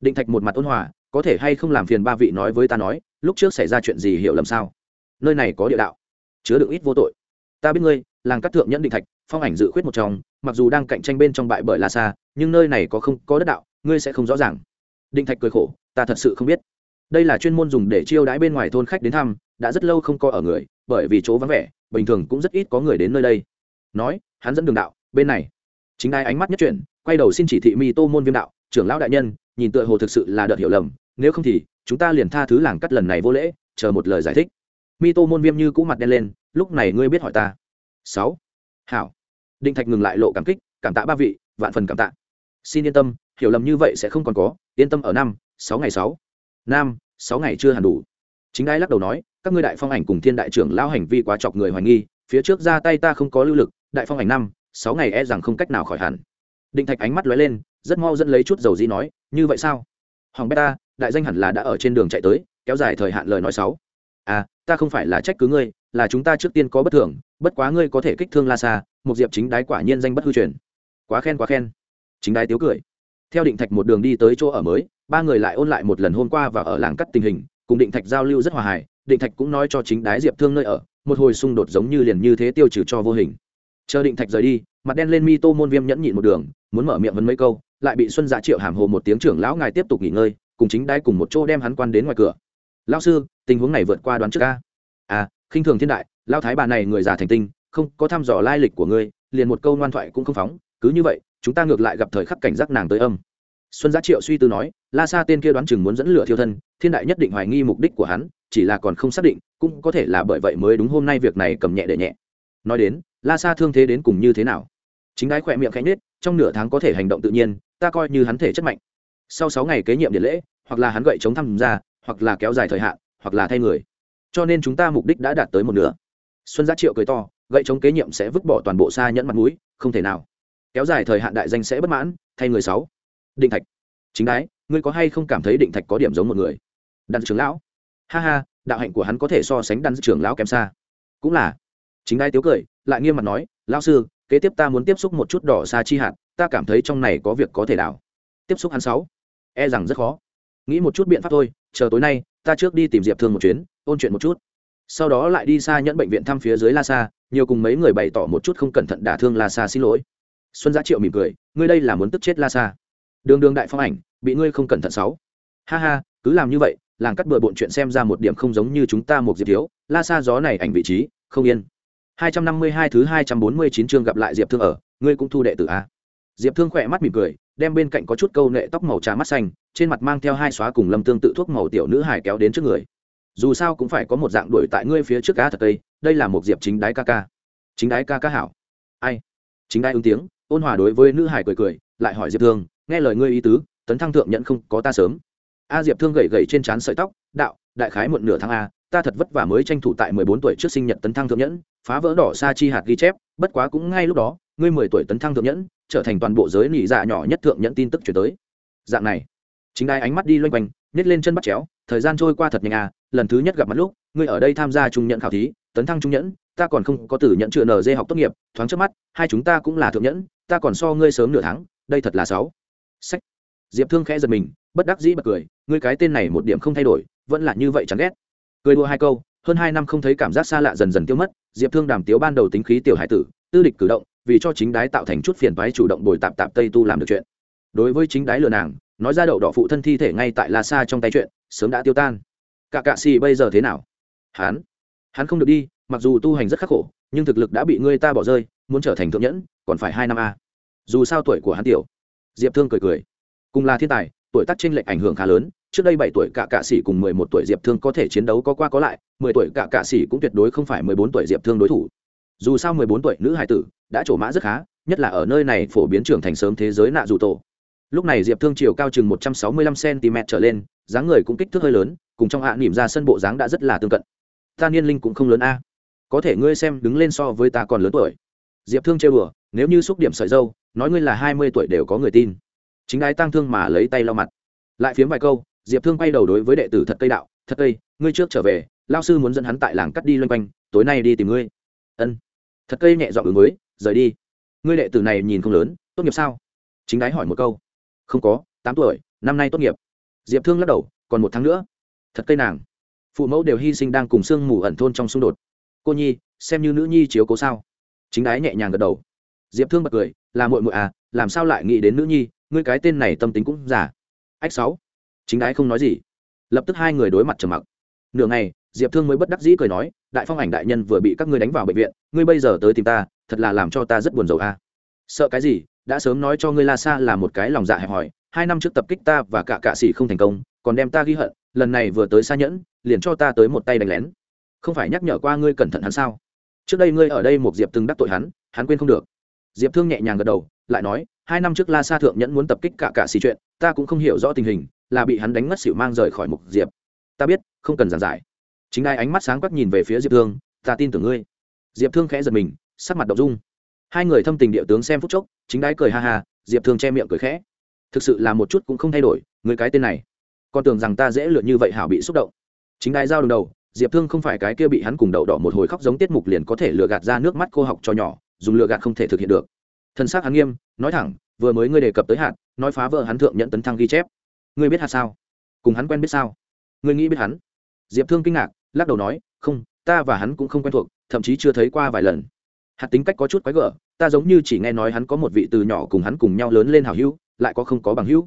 Định thạch một mặt ôn hòa, có thể hay không làm phiền ba vị nói với ta nói, lúc trước xảy ra chuyện gì hiểu lầm sao? Nơi này có địa đạo, chứa đựng ít vô tội. Ta biết ngươi, làng cắt thượng nhẫn định thạch, phong ảnh dự khuyết một trong, mặc dù đang cạnh tranh bên trong bại bởi la xa, nhưng nơi này có không có đất đạo, ngươi sẽ không rõ ràng định thạch cười khổ, ta thật sự không biết. Đây là chuyên môn dùng để chiêu đãi bên ngoài thôn khách đến thăm, đã rất lâu không có ở người, bởi vì chỗ vắng vẻ, bình thường cũng rất ít có người đến nơi đây. Nói, hắn dẫn đường đạo, bên này. Chính đai ánh mắt nhất chuyển, quay đầu xin chỉ thị mi tô môn viêm đạo, trưởng lão đại nhân, nhìn tựa hồ thực sự là đợt hiểu lầm, nếu không thì chúng ta liền tha thứ làng cắt lần này vô lễ, chờ một lời giải thích. Mi tô môn viêm như cũ mặt đen lên, lúc này ngươi biết hỏi ta. Sáu. Hảo. Định thạch ngừng lại lộ cảm kích, cảm tạ ba vị, vạn phần cảm tạ. Xin yên tâm hiểu lầm như vậy sẽ không còn có, yên tâm ở năm, sáu ngày sáu. Năm sáu ngày chưa hẳn đủ. Chính ai lắc đầu nói, các ngươi đại phong ảnh cùng thiên đại trưởng lao hành vi quá chọc người hoài nghi, phía trước ra tay ta không có lưu lực, đại phong ảnh năm, sáu ngày e rằng không cách nào khỏi hẳn. Định thạch ánh mắt lóe lên, rất mau dẫn lấy chút dầu dĩ nói, như vậy sao? Hoàng beta, đại danh hẳn là đã ở trên đường chạy tới, kéo dài thời hạn lời nói sáu. À ta không phải là trách cứ ngươi, là chúng ta trước tiên có bất thường, bất quá ngươi có thể kích thương la xa một diệp chính đái quả nhiên danh bất hư truyền. Quá khen quá khen. Chính đái tiếu cười theo định thạch một đường đi tới chỗ ở mới, ba người lại ôn lại một lần hôm qua và ở làng cắt tình hình, cùng định thạch giao lưu rất hòa hài. Định thạch cũng nói cho chính đái diệp thương nơi ở, một hồi xung đột giống như liền như thế tiêu trừ cho vô hình. Chờ định thạch rời đi, mặt đen lên mi tô môn viêm nhẫn nhịn một đường, muốn mở miệng vấn mấy câu, lại bị xuân dạ triệu hàm hồ một tiếng trưởng lão ngài tiếp tục nghỉ ngơi, cùng chính đái cùng một chỗ đem hắn quan đến ngoài cửa. Lão sư, tình huống này vượt qua đoán trước ca à khinh thường thiên đại lao thái bà này người già thành tinh, không có thăm dò lai lịch của ngươi, liền một câu ngoan thoại cũng không phóng, cứ như vậy chúng ta ngược lại gặp thời khắc cảnh giác nàng tới âm. Xuân giá triệu suy tư nói, la sa tên kia đoán chừng muốn dẫn lửa thiêu thân, thiên đại nhất định hoài nghi mục đích của hắn, chỉ là còn không xác định, cũng có thể là bởi vậy mới đúng hôm nay việc này cầm nhẹ để nhẹ. Nói đến, la sa thương thế đến cùng như thế nào? Chính đái khỏe miệng khẽ nết trong nửa tháng có thể hành động tự nhiên, ta coi như hắn thể chất mạnh. Sau sáu ngày kế nhiệm điện lễ, hoặc là hắn gậy chống thăm ra hoặc là kéo dài thời hạn, hoặc là thay người. Cho nên chúng ta mục đích đã đạt tới một nửa. Xuân giá triệu cười to, gậy chống kế nhiệm sẽ vứt bỏ toàn bộ xa nhẫn mặt mũi, không thể nào kéo dài thời hạn đại danh sẽ bất mãn, thay người sáu. Định thạch. Chính đái, ngươi có hay không cảm thấy định thạch có điểm giống một người? Đàn trưởng lão. Ha ha, đạo hạnh của hắn có thể so sánh đàn trưởng lão kém xa. Cũng là. Chính đái tiếu cười, lại nghiêm mặt nói, lão sư, kế tiếp ta muốn tiếp xúc một chút đỏ xa chi hạt, ta cảm thấy trong này có việc có thể đảo. Tiếp xúc hắn sáu. E rằng rất khó. Nghĩ một chút biện pháp thôi, chờ tối nay, ta trước đi tìm diệp thương một chuyến, ôn chuyện một chút. Sau đó lại đi xa nhẫn bệnh viện thăm phía dưới la sa, nhiều cùng mấy người bày tỏ một chút không cẩn thận đả thương la sa xin lỗi xuân giá triệu mỉm cười ngươi đây là muốn tức chết la sa đường đường đại phong ảnh bị ngươi không cẩn thận sáu ha ha cứ làm như vậy làng cắt bừa bộn chuyện xem ra một điểm không giống như chúng ta một diệp thiếu la sa gió này ảnh vị trí không yên 252 thứ 249 chương gặp lại Diệp Thương ở, ngươi cũng thu đệ tử a. Diệp Thương khỏe mắt mỉm cười, đem bên cạnh có chút câu nệ tóc màu trà mắt xanh, trên mặt mang theo hai xóa cùng Lâm Tương tự thuốc màu tiểu nữ hài kéo đến trước người. Dù sao cũng phải có một dạng đuổi tại ngươi phía trước cá thật tây, đây là một Diệp chính đái ca ca. Chính đái ca ca hảo. Ai? Chính đái ứng tiếng, ôn hòa đối với nữ hải cười cười, lại hỏi Diệp Thương, nghe lời ngươi ý tứ, tấn thăng thượng nhận không có ta sớm. A Diệp Thương gậy gậy trên trán sợi tóc, đạo, đại khái muộn nửa tháng a, ta thật vất vả mới tranh thủ tại 14 tuổi trước sinh nhật tấn thăng thượng nhẫn, phá vỡ đỏ sa chi hạt ghi chép bất quá cũng ngay lúc đó ngươi mười tuổi tấn thăng thượng nhẫn trở thành toàn bộ giới nỉ dạ nhỏ nhất thượng nhẫn tin tức chuyển tới dạng này chính đai ánh mắt đi loanh quanh nhét lên chân bắt chéo thời gian trôi qua thật nhanh à lần thứ nhất gặp mặt lúc, ngươi ở đây tham gia trung nhẫn khảo thí, tấn thăng trung nhẫn, ta còn không có tử nhận chữa nở dê học tốt nghiệp, thoáng trước mắt, hai chúng ta cũng là thượng nhẫn, ta còn so ngươi sớm nửa tháng, đây thật là sáu. Sách. Diệp thương khẽ giật mình, bất đắc dĩ bật cười, ngươi cái tên này một điểm không thay đổi, vẫn là như vậy chẳng ghét. Cười đua hai câu, hơn hai năm không thấy cảm giác xa lạ dần dần tiêu mất, diệp thương đàm tiếu ban đầu tính khí tiểu hải tử, tư địch cử động, vì cho chính đái tạo thành chút phiền toái chủ động bồi tạp tạp tây tu làm được chuyện. Đối với chính đái lừa nàng, nói ra đậu đỏ phụ thân thi thể ngay tại la sa trong tay chuyện sớm đã tiêu tan. Cả cạ xì bây giờ thế nào? Hắn hắn không được đi, mặc dù tu hành rất khắc khổ, nhưng thực lực đã bị ngươi ta bỏ rơi, muốn trở thành thượng nhẫn, còn phải hai năm a. Dù sao tuổi của hắn tiểu. Diệp thương cười cười. Cùng là thiên tài, tuổi tác trên lệch ảnh hưởng khá lớn, trước đây bảy tuổi cả cạ sĩ cùng mười một tuổi diệp thương có thể chiến đấu có qua có lại, mười tuổi cả cạ sĩ cũng tuyệt đối không phải mười bốn tuổi diệp thương đối thủ. Dù sao mười bốn tuổi nữ hải tử đã trổ mã rất khá, nhất là ở nơi này phổ biến trưởng thành sớm thế giới nạ dù tổ lúc này diệp thương chiều cao chừng một trăm sáu mươi lăm cm trở lên, dáng người cũng kích thước hơi lớn, cùng trong hạ à nỉm ra sân bộ dáng đã rất là tương cận. Ta niên linh cũng không lớn a. Có thể ngươi xem đứng lên so với ta còn lớn tuổi. Diệp thương chơi bừa nếu như xúc điểm sợi dâu, nói ngươi là hai mươi tuổi đều có người tin. Chính đái tăng thương mà lấy tay lau mặt. Lại phiếm vài câu, diệp thương quay đầu đối với đệ tử thật cây đạo, thật cây, ngươi trước trở về lao sư muốn dẫn hắn tại làng cắt đi loanh quanh, tối nay đi tìm ngươi. Ân. Thật cây nhẹ dọn ứng với, rời đi. Ngươi đệ tử này nhìn không lớn, tốt nghiệp sao? Chính đái hỏi một câu không có, tám tuổi, năm nay tốt nghiệp. Diệp thương lắc đầu, còn một tháng nữa. Thật cây nàng. Phụ mẫu đều hy sinh đang cùng sương mù ẩn thôn trong xung đột. Cô nhi, xem như nữ nhi chiếu cố sao? Chính đái nhẹ nhàng gật đầu. Diệp thương bật cười, là muội muội à làm sao lại nghĩ đến nữ nhi, ngươi cái tên này tâm tính cũng giả. Ách sáu. Chính đái không nói gì. Lập tức hai người đối mặt trầm mặc. Nửa ngày, diệp thương mới bất đắc dĩ cười nói, đại phong ảnh đại nhân vừa bị các ngươi đánh vào bệnh viện, ngươi bây giờ tới tìm ta, thật là làm cho ta rất buồn rầu a sợ cái gì đã sớm nói cho ngươi la sa là một cái lòng dạ hẹp hòi, hai năm trước tập kích ta và cả cạ sĩ không thành công, còn đem ta ghi hận, lần này vừa tới xa nhẫn, liền cho ta tới một tay đánh lén. Không phải nhắc nhở qua ngươi cẩn thận hắn sao? Trước đây ngươi ở đây một diệp từng đắc tội hắn hắn quên không được. Diệp thương nhẹ nhàng gật đầu, lại nói, hai năm trước la sa thượng nhẫn muốn tập kích cả cạ xì chuyện, ta cũng không hiểu rõ tình hình, là bị hắn đánh ngất xỉu mang rời khỏi mục diệp. Ta biết, không cần giảng giải. Chính ai ánh mắt sáng quắc nhìn về phía diệp thương, ta tin tưởng ngươi. Diệp thương khẽ giật mình, sắc mặt đ ộ n g dung hai người thâm tình địa tướng xem phút chốc, chính đái cười ha ha, diệp thương che miệng cười khẽ. Thực sự là một chút cũng không thay đổi, người cái tên này. Con tưởng rằng ta dễ lượn như vậy hảo bị xúc động. Chính đái giao đồng đầu, diệp thương không phải cái kia bị hắn cùng đậu đỏ một hồi khóc giống tiết mục liền có thể lừa gạt ra nước mắt cô học cho nhỏ, dùng lừa gạt không thể thực hiện được. Thân xác hắn nghiêm, nói thẳng, vừa mới ngươi đề cập tới hạt, nói phá vỡ hắn thượng nhận tấn thăng ghi chép. Ngươi biết hạt sao? Cùng hắn quen biết sao? Ngươi nghĩ biết hắn? Diệp thương kinh ngạc, lắc đầu nói, không, ta và hắn cũng không quen thuộc, thậm chí chưa thấy qua vài lần hạt tính cách có chút quái gở, ta giống như chỉ nghe nói hắn có một vị từ nhỏ cùng hắn cùng nhau lớn lên hảo hữu, lại có không có bằng hữu.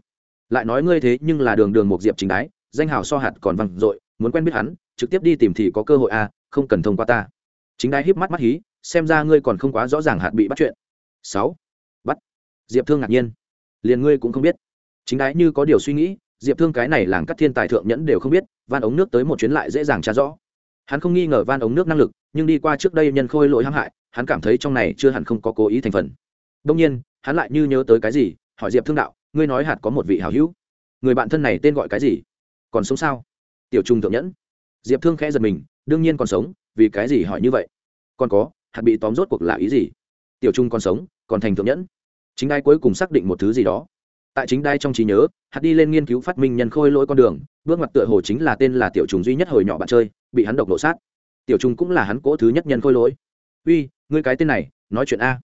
Lại nói ngươi thế nhưng là đường đường một diệp chính đái, danh hào so hạt còn văng dội, muốn quen biết hắn, trực tiếp đi tìm thì có cơ hội à không cần thông qua ta. Chính đái híp mắt mắt hí, xem ra ngươi còn không quá rõ ràng hạt bị bắt chuyện. Sáu. Bắt. Diệp thương ngạc nhiên. Liền ngươi cũng không biết. Chính đái như có điều suy nghĩ, diệp thương cái này làng các thiên tài thượng nhẫn đều không biết, van ống nước tới một chuyến lại dễ dàng trả rõ. Hắn không nghi ngờ van ống nước năng lực, nhưng đi qua trước đây nhân khôi lỗi hãm hại hắn cảm thấy trong này chưa hẳn không có cố ý thành phần. Đông nhiên, hắn lại như nhớ tới cái gì, hỏi diệp thương đạo, ngươi nói hạt có một vị hảo hữu. Người bạn thân này tên gọi cái gì? Còn sống sao? Tiểu trung thượng nhẫn. Diệp thương khẽ giật mình, đương nhiên còn sống, vì cái gì hỏi như vậy? Còn có, hạt bị tóm rốt cuộc là ý gì? Tiểu trung còn sống, còn thành thượng nhẫn. Chính ai cuối cùng xác định một thứ gì đó. Tại chính đai trong trí nhớ, hạt đi lên nghiên cứu phát minh nhân khôi lỗi con đường, bước mặt tựa hồ chính là tên là tiểu trùng duy nhất hồi nhỏ bạn chơi, bị hắn độc lộ sát. Tiểu trùng cũng là hắn cỗ thứ nhất nhân khôi lỗi uy, ngươi cái tên này, nói chuyện a.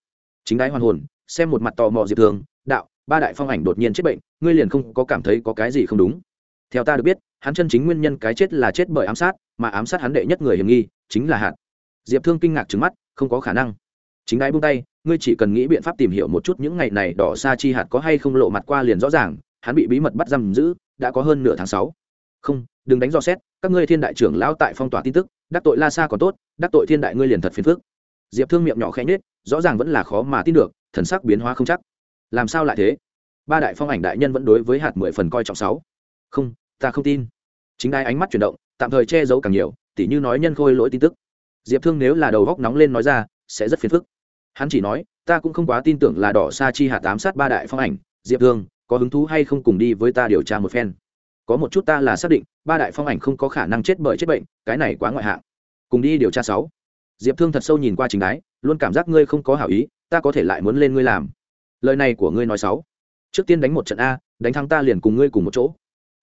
Chính đái hoàn hồn, xem một mặt tò mò diệp thường, đạo, ba đại phong ảnh đột nhiên chết bệnh, ngươi liền không có cảm thấy có cái gì không đúng. Theo ta được biết, hắn chân chính nguyên nhân cái chết là chết bởi ám sát, mà ám sát hắn đệ nhất người hiểm nghi, chính là hạt. Diệp thương kinh ngạc trứng mắt, không có khả năng. Chính đái buông tay, ngươi chỉ cần nghĩ biện pháp tìm hiểu một chút những ngày này đỏ sa chi hạt có hay không lộ mặt qua liền rõ ràng, hắn bị bí mật bắt giam giữ, đã có hơn nửa tháng sáu. Không, đừng đánh dò xét, các ngươi thiên đại trưởng lão tại phong tỏa tin tức, đắc tội la sa còn tốt, đắc tội thiên đại ngươi liền thật phiền phức diệp thương miệng nhỏ khẽ nhết rõ ràng vẫn là khó mà tin được, thần sắc biến hóa không chắc. Làm sao lại thế? Ba đại phong ảnh đại nhân vẫn đối với hạt mười phần coi trọng sáu. Không, ta không tin. Chính đai ánh mắt chuyển động, tạm thời che giấu càng nhiều, tỉ như nói nhân khôi lỗi tin tức. Diệp thương nếu là đầu góc nóng lên nói ra, sẽ rất phiền phức. Hắn chỉ nói, ta cũng không quá tin tưởng là đỏ sa chi hạt tám sát ba đại phong ảnh. Diệp thương, có hứng thú hay không cùng đi với ta điều tra một phen? Có một chút ta là xác định, ba đại phong ảnh không có khả năng chết bởi chết bệnh, cái này quá ngoại hạng. Cùng đi điều tra sáu diệp thương thật sâu nhìn qua trình đái, luôn cảm giác ngươi không có hảo ý, ta có thể lại muốn lên ngươi làm. Lời này của ngươi nói sáu trước tiên đánh một trận a, đánh thắng ta liền cùng ngươi cùng một chỗ.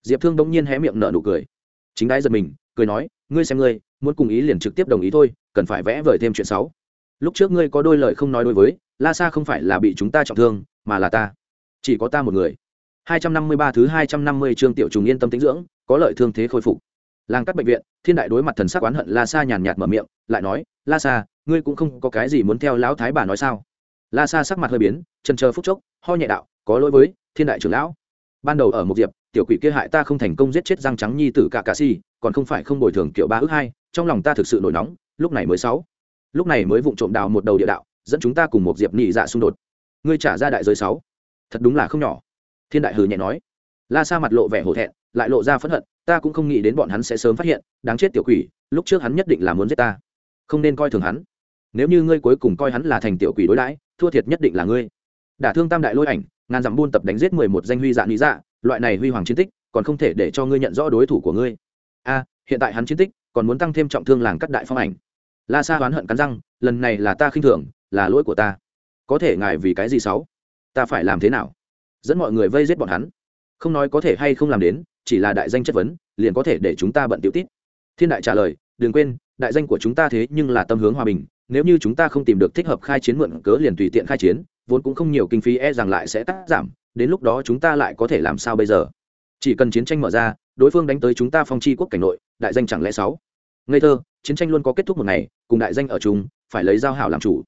Diệp thương bỗng nhiên hé miệng nở nụ cười. Chính đái giật mình, cười nói, ngươi xem ngươi, muốn cùng ý liền trực tiếp đồng ý thôi, cần phải vẽ vời thêm chuyện sáu lúc trước ngươi có đôi lời không nói đối với, la sa không phải là bị chúng ta trọng thương, mà là ta. Chỉ có ta một người. 253 thứ 250 chương tiểu trùng yên tâm tĩnh dưỡng, có lợi thương thế khôi phục làng cắt bệnh viện, thiên đại đối mặt thần sắc oán hận la sa nhàn nhạt mở miệng, lại nói, la sa, ngươi cũng không có cái gì muốn theo lão thái bà nói sao? La sa sắc mặt hơi biến chân chờ phút chốc, ho nhẹ đạo, có lỗi với, thiên đại trưởng lão. Ban đầu ở một diệp, tiểu quỷ kia hại ta không thành công giết chết răng trắng nhi tử cả cà si, còn không phải không bồi thường kiểu ba ước hai, trong lòng ta thực sự nổi nóng, lúc này mới sáu. Lúc này mới vụng trộm đào một đầu địa đạo, dẫn chúng ta cùng một diệp nhị dạ xung đột. Ngươi trả ra đại giới sáu. Thật đúng là không nhỏ. Thiên đại hừ nhẹ nói. La sa mặt lộ vẻ hổ thẹn, lại lộ ra phẫn hận ta cũng không nghĩ đến bọn hắn sẽ sớm phát hiện, đáng chết tiểu quỷ, lúc trước hắn nhất định là muốn giết ta. Không nên coi thường hắn. Nếu như ngươi cuối cùng coi hắn là thành tiểu quỷ đối đãi, thua thiệt nhất định là ngươi. Đả thương tam đại lôi ảnh, ngàn dặm buôn tập đánh giết mười một danh huy dạ lý dạ loại này huy hoàng chiến tích, còn không thể để cho ngươi nhận rõ đối thủ của ngươi. A, hiện tại hắn chiến tích, còn muốn tăng thêm trọng thương làng cắt đại phong ảnh. La sa oán hận cắn răng, lần này là ta khinh thường, là lỗi của ta. Có thể ngài vì cái gì xấu? Ta phải làm thế nào? Dẫn mọi người vây giết bọn hắn. Không nói có thể hay không làm đến chỉ là đại danh chất vấn, liền có thể để chúng ta bận tiểu tít. Thiên đại trả lời, đừng quên, đại danh của chúng ta thế nhưng là tâm hướng hòa bình, nếu như chúng ta không tìm được thích hợp khai chiến mượn cớ liền tùy tiện khai chiến, vốn cũng không nhiều kinh phí e rằng lại sẽ cắt giảm, đến lúc đó chúng ta lại có thể làm sao bây giờ? Chỉ cần chiến tranh mở ra, đối phương đánh tới chúng ta phong chi quốc cảnh nội, đại danh chẳng lẽ sáu? Ngây thơ, chiến tranh luôn có kết thúc một ngày, cùng đại danh ở chung, phải lấy giao hảo làm chủ.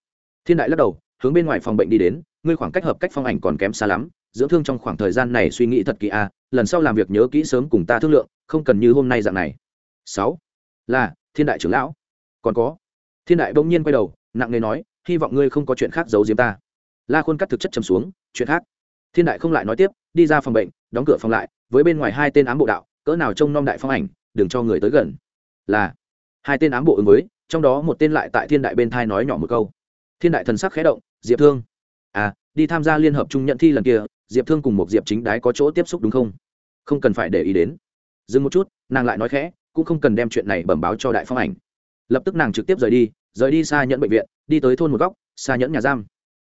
Thiên đại lắc đầu, hướng bên ngoài phòng bệnh đi đến, ngươi khoảng cách hợp cách phong ảnh còn kém xa lắm, dưỡng thương trong khoảng thời gian này suy nghĩ thật kỹ a lần sau làm việc nhớ kỹ sớm cùng ta thương lượng, không cần như hôm nay dạng này. Sáu, là, thiên đại trưởng lão. Còn có, thiên đại bỗng nhiên quay đầu, nặng nề nói, hy vọng ngươi không có chuyện khác giấu giếm ta. La khuôn cắt thực chất trầm xuống, chuyện khác. Thiên đại không lại nói tiếp, đi ra phòng bệnh, đóng cửa phòng lại, với bên ngoài hai tên ám bộ đạo, cỡ nào trông nom đại phong ảnh, đừng cho người tới gần. Là, hai tên ám bộ ứng với, trong đó một tên lại tại thiên đại bên thai nói nhỏ một câu. Thiên đại thần sắc khẽ động, diệp thương. À đi tham gia liên hợp trung nhận thi lần kia, diệp thương cùng một diệp chính đái có chỗ tiếp xúc đúng không? Không cần phải để ý đến. Dừng một chút, nàng lại nói khẽ, cũng không cần đem chuyện này bẩm báo cho đại phong ảnh. Lập tức nàng trực tiếp rời đi rời đi xa nhẫn bệnh viện, đi tới thôn một góc, xa nhẫn nhà giam.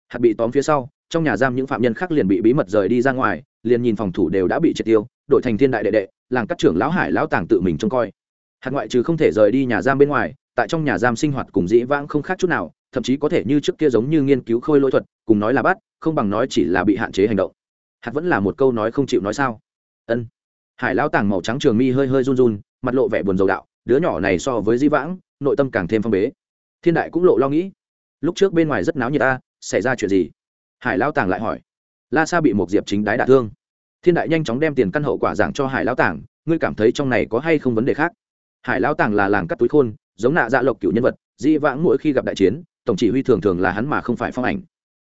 Hạt bị tóm phía sau, trong nhà giam những phạm nhân khác liền bị bí mật rời đi ra ngoài, liền nhìn phòng thủ đều đã bị triệt tiêu, đội thành thiên đại đệ đệ, làng các trưởng lão hải lão tàng tự mình trông coi. Hạt ngoại trừ không thể rời đi nhà giam bên ngoài, tại trong nhà giam sinh hoạt cùng dĩ vãng không khác chút nào, thậm chí có thể như trước kia giống như nghiên cứu khôi lỗi thuật, cùng nói là bắt, không bằng nói chỉ là bị hạn chế hành động. Hạt vẫn là một câu nói không chịu nói sao ân. Hải lão tàng màu trắng trường mi hơi hơi run run, mặt lộ vẻ buồn dầu đạo, đứa nhỏ này so với Di vãng, nội tâm càng thêm phong bế. Thiên đại cũng lộ lo nghĩ. Lúc trước bên ngoài rất náo nhiệt ta, xảy ra chuyện gì? Hải lão tàng lại hỏi. La sa bị một diệp chính đái đả thương. Thiên đại nhanh chóng đem tiền căn hậu quả giảng cho hải lão tàng, ngươi cảm thấy trong này có hay không vấn đề khác? Hải lão tàng là làng cắt túi khôn, giống nạ dạ lộc cựu nhân vật Di vãng mỗi khi gặp đại chiến, tổng chỉ huy thường thường là hắn mà không phải phong ảnh.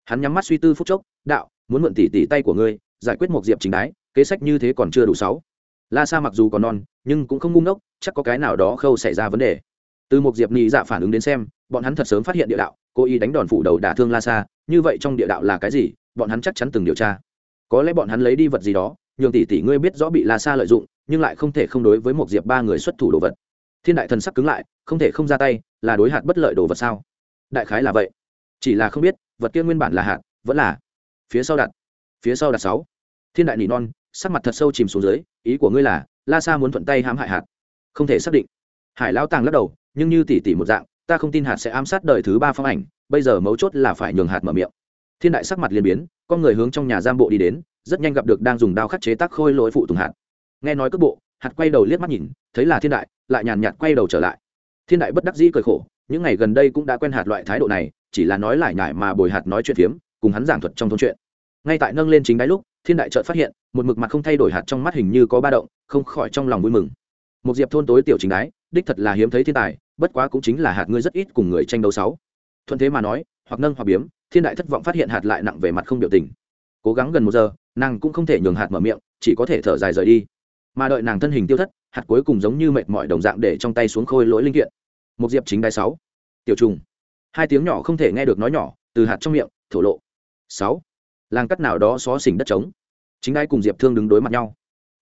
Hắn nhắm mắt suy tư phút chốc, đạo, muốn mượn tỷ tỷ tay của ngươi giải quyết một diệp chính đái, kế sách như thế còn chưa đủ sáu. La sa mặc dù còn non, nhưng cũng không ngu ngốc, chắc có cái nào đó khâu xảy ra vấn đề. Từ một diệp nhị dạ phản ứng đến xem, bọn hắn thật sớm phát hiện địa đạo, cố ý đánh đòn phủ đầu đả thương la sa, như vậy trong địa đạo là cái gì, bọn hắn chắc chắn từng điều tra. Có lẽ bọn hắn lấy đi vật gì đó, nhường tỷ tỷ ngươi biết rõ bị la sa lợi dụng, nhưng lại không thể không đối với một diệp ba người xuất thủ đồ vật. Thiên đại thần sắc cứng lại, không thể không ra tay, là đối hạt bất lợi đồ vật sao? Đại khái là vậy. Chỉ là không biết, vật kia nguyên bản là hạt, vẫn là phía sau đặt phía sau đặt sáu. Thiên đại nỉ non, sắc mặt thật sâu chìm xuống dưới, ý của ngươi là, la sa muốn thuận tay hãm hại hạt. Không thể xác định. Hải lão tàng lắc đầu, nhưng như tỷ tỷ một dạng, ta không tin hạt sẽ ám sát đời thứ ba phong ảnh, bây giờ mấu chốt là phải nhường hạt mở miệng. Thiên đại sắc mặt liền biến, con người hướng trong nhà giam bộ đi đến, rất nhanh gặp được đang dùng đao khắc chế tác khôi lỗi phụ tùng hạt. Nghe nói cước bộ, hạt quay đầu liếc mắt nhìn, thấy là thiên đại, lại nhàn nhạt quay đầu trở lại. Thiên đại bất đắc dĩ cười khổ, những ngày gần đây cũng đã quen hạt loại thái độ này, chỉ là nói lại nhải mà bồi hạt nói chuyện phiếm, cùng hắn giảng thuật trong thôn chuyện ngay tại nâng lên chính đáy lúc, thiên đại chợt phát hiện, một mực mặt không thay đổi hạt trong mắt hình như có ba động, không khỏi trong lòng vui mừng. Một diệp thôn tối tiểu chính đáy đích thật là hiếm thấy thiên tài, bất quá cũng chính là hạt ngươi rất ít cùng người tranh đấu sáu. Thuận thế mà nói, hoặc nâng hoặc biếm, thiên đại thất vọng phát hiện hạt lại nặng về mặt không biểu tình. Cố gắng gần một giờ, nàng cũng không thể nhường hạt mở miệng, chỉ có thể thở dài rời đi. Mà đợi nàng thân hình tiêu thất, hạt cuối cùng giống như mệt mỏi đồng dạng để trong tay xuống khôi lỗi linh kiện. Một diệp chính đáy sáu. Tiểu trùng. Hai tiếng nhỏ không thể nghe được nói nhỏ, từ hạt trong miệng, thổ lộ. Sáu làng cắt nào đó xó xỉnh đất trống. Chính đai cùng diệp thương đứng đối mặt nhau.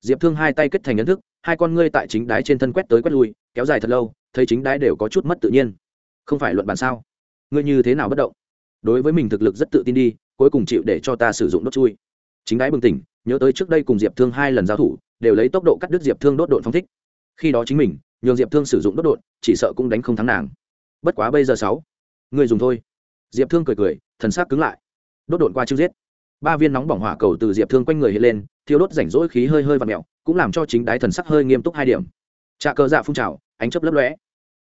Diệp thương hai tay kết thành ấn thức, hai con ngươi tại chính đái trên thân quét tới quét lui, kéo dài thật lâu, thấy chính đái đều có chút mất tự nhiên. Không phải luận bàn sao? Ngươi như thế nào bất động? Đối với mình thực lực rất tự tin đi, cuối cùng chịu để cho ta sử dụng đốt chui. Chính đái bừng tỉnh, nhớ tới trước đây cùng diệp thương hai lần giao thủ, đều lấy tốc độ cắt đứt diệp thương đốt độn phong thích. Khi đó chính mình, nhường diệp thương sử dụng đốt độn, chỉ sợ cũng đánh không thắng nàng. Bất quá bây giờ sáu người dùng thôi. Diệp thương cười cười, thần sắc cứng lại. Đốt độn qua chữ giết ba viên nóng bỏng hỏa cầu từ diệp thương quanh người hiện lên, thiêu đốt rảnh rỗi khí hơi hơi và mẹo, cũng làm cho chính đái thần sắc hơi nghiêm túc hai điểm. Trà cờ dạ phun trào, ánh chấp lấp lóe.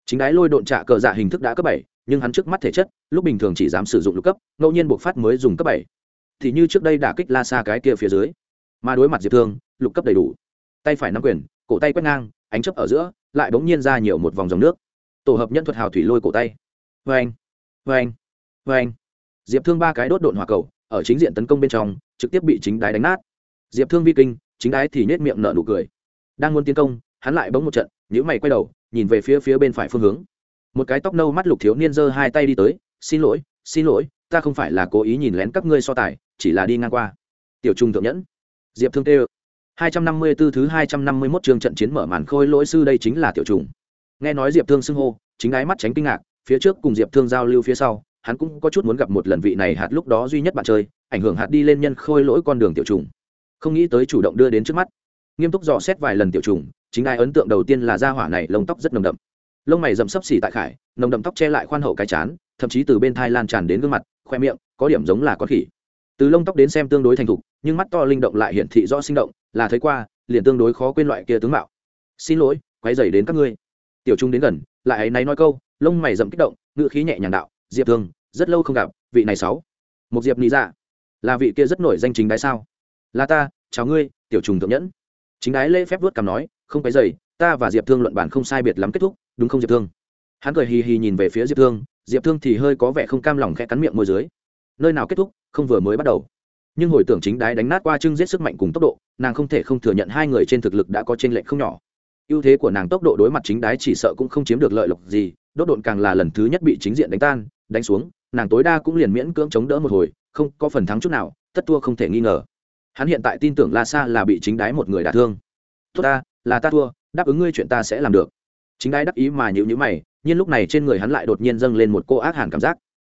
Chính đái lôi độn trà cờ dạ hình thức đã cấp bảy, nhưng hắn trước mắt thể chất, lúc bình thường chỉ dám sử dụng lục cấp, ngẫu nhiên buộc phát mới dùng cấp bảy. Thì như trước đây đả kích la xa cái kia phía dưới. Mà đối mặt diệp thương, lục cấp đầy đủ. Tay phải nắm quyền, cổ tay quét ngang, ánh chấp ở giữa, lại bỗng nhiên ra nhiều một vòng dòng nước. Tổ hợp nhân thuật hào thủy lôi cổ tay. Vê anh vê anh vê anh diệp thương ba cái đốt độn hỏa cầu ở chính diện tấn công bên trong, trực tiếp bị chính đái đánh nát. Diệp thương vi kinh, chính đái thì nhét miệng nở nụ cười. Đang muốn tiến công, hắn lại bỗng một trận nhữ mày quay đầu, nhìn về phía phía bên phải phương hướng. Một cái tóc nâu mắt lục thiếu niên giơ hai tay đi tới, xin lỗi xin lỗi, ta không phải là cố ý nhìn lén các ngươi so tài, chỉ là đi ngang qua. Tiểu trung thượng nhẫn. Diệp thương tê hai trăm năm mươi 254 thứ hai trăm năm mươi 251 chương trận chiến mở màn khôi lỗi sư đây chính là tiểu trùng nghe nói diệp thương xưng hô, chính đái mắt tránh kinh ngạc, phía trước cùng diệp thương giao lưu phía sau hắn cũng có chút muốn gặp một lần vị này hạt lúc đó duy nhất bạn chơi, ảnh hưởng hạt đi lên nhân khôi lỗi con đường tiểu trùng. Không nghĩ tới chủ động đưa đến trước mắt. Nghiêm túc dò xét vài lần tiểu trùng, chính ai ấn tượng đầu tiên là da hỏa này lông tóc rất nồng đậm. Lông mày rậm sấp xỉ tại khải, nồng đậm tóc che lại khoan hậu cái chán, thậm chí từ bên thai lan tràn đến gương mặt, khoe miệng, có điểm giống là con khỉ. Từ lông tóc đến xem tương đối thành thục, nhưng mắt to linh động lại hiển thị rõ sinh động, là thấy qua, liền tương đối khó quên loại kia tướng mạo. Xin lỗi quay dày đến các ngươi. Tiểu trung đến gần, lại ấy náy nói câu, lông mày rậm kích động, ngữ khí nhẹ nhàng đạo diệp thương, rất lâu không gặp, vị này sáu. Một diệp lý dạ. Là vị kia rất nổi danh chính đái sao? Là ta, chào ngươi, tiểu trùng thượng nhẫn. Chính đái lễ phép vuốt cằm nói, không cái dày ta và diệp thương luận bản không sai biệt lắm kết thúc, đúng không diệp thương? Hắn cười hì hì nhìn về phía diệp thương diệp thương thì hơi có vẻ không cam lòng khẽ cắn miệng môi dưới. Nơi nào kết thúc, không vừa mới bắt đầu. Nhưng hồi tưởng chính đái đánh nát qua trưng giết sức mạnh cùng tốc độ, nàng không thể không thừa nhận hai người trên thực lực đã có t r ê n lệch không nhỏ. Ưu thế của nàng tốc độ đối mặt chính đái chỉ sợ cũng không chiếm được lợi lộc gì, đốt độn càng là lần thứ nhất bị chính diện đánh tan đánh xuống, nàng tối đa cũng liền miễn cưỡng chống đỡ một hồi, không có phần thắng chút nào, tất thua không thể nghi ngờ. Hắn hiện tại tin tưởng la sa là bị chính đái một người đả thương. Tốt ta, là ta thua, đáp ứng ngươi chuyện ta sẽ làm được. Chính đái đắc ý mà nhịu nhữ mày, nhưng lúc này trên người hắn lại đột nhiên dâng lên một cô ác hàn cảm giác.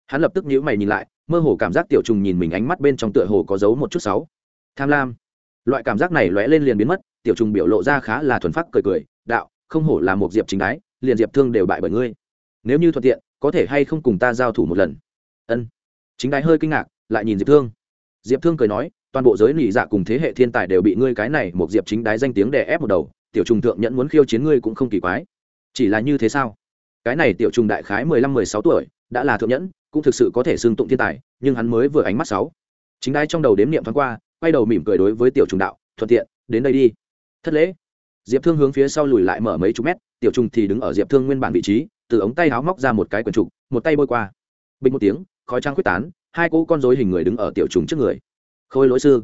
Hắn lập tức nhữ mày nhìn lại, mơ hồ cảm giác tiểu trùng nhìn mình ánh mắt bên trong tựa hồ có dấu một chút sáu tham lam. Loại cảm giác này lóe lên liền biến mất, tiểu trùng biểu lộ ra khá là thuần phát cười cười, đạo, không hổ là một diệp chính đái, liền diệp thương đều bại bởi ngươi. Nếu như thuận tiện có thể hay không cùng ta giao thủ một lần? Ân. Chính đái hơi kinh ngạc, lại nhìn diệp thương. Diệp thương cười nói, toàn bộ giới nỉ dạ cùng thế hệ thiên tài đều bị ngươi cái này một diệp chính đái danh tiếng đè ép một đầu, tiểu trùng thượng nhẫn muốn khiêu chiến ngươi cũng không kỳ quái. Chỉ là như thế sao? Cái này tiểu trùng đại khái mười lăm, mười sáu tuổi, đã là thượng nhẫn, cũng thực sự có thể xưng tụng thiên tài, nhưng hắn mới vừa ánh mắt sáu. Chính Đái trong đầu đếm niệm thoáng qua, quay đầu mỉm cười đối với tiểu trùng đạo, thuận tiện, đến đây đi. Thất lễ. Diệp thương hướng phía sau lùi lại mở mấy chục mét, tiểu trùng thì đứng ở diệp thương nguyên bản vị trí từ ống tay háo móc ra một cái quần trục, một tay bôi qua. Bình một tiếng, khói trang quyết tán, hai cỗ con dối hình người đứng ở tiểu trùng trước người. Khôi lỗi sư.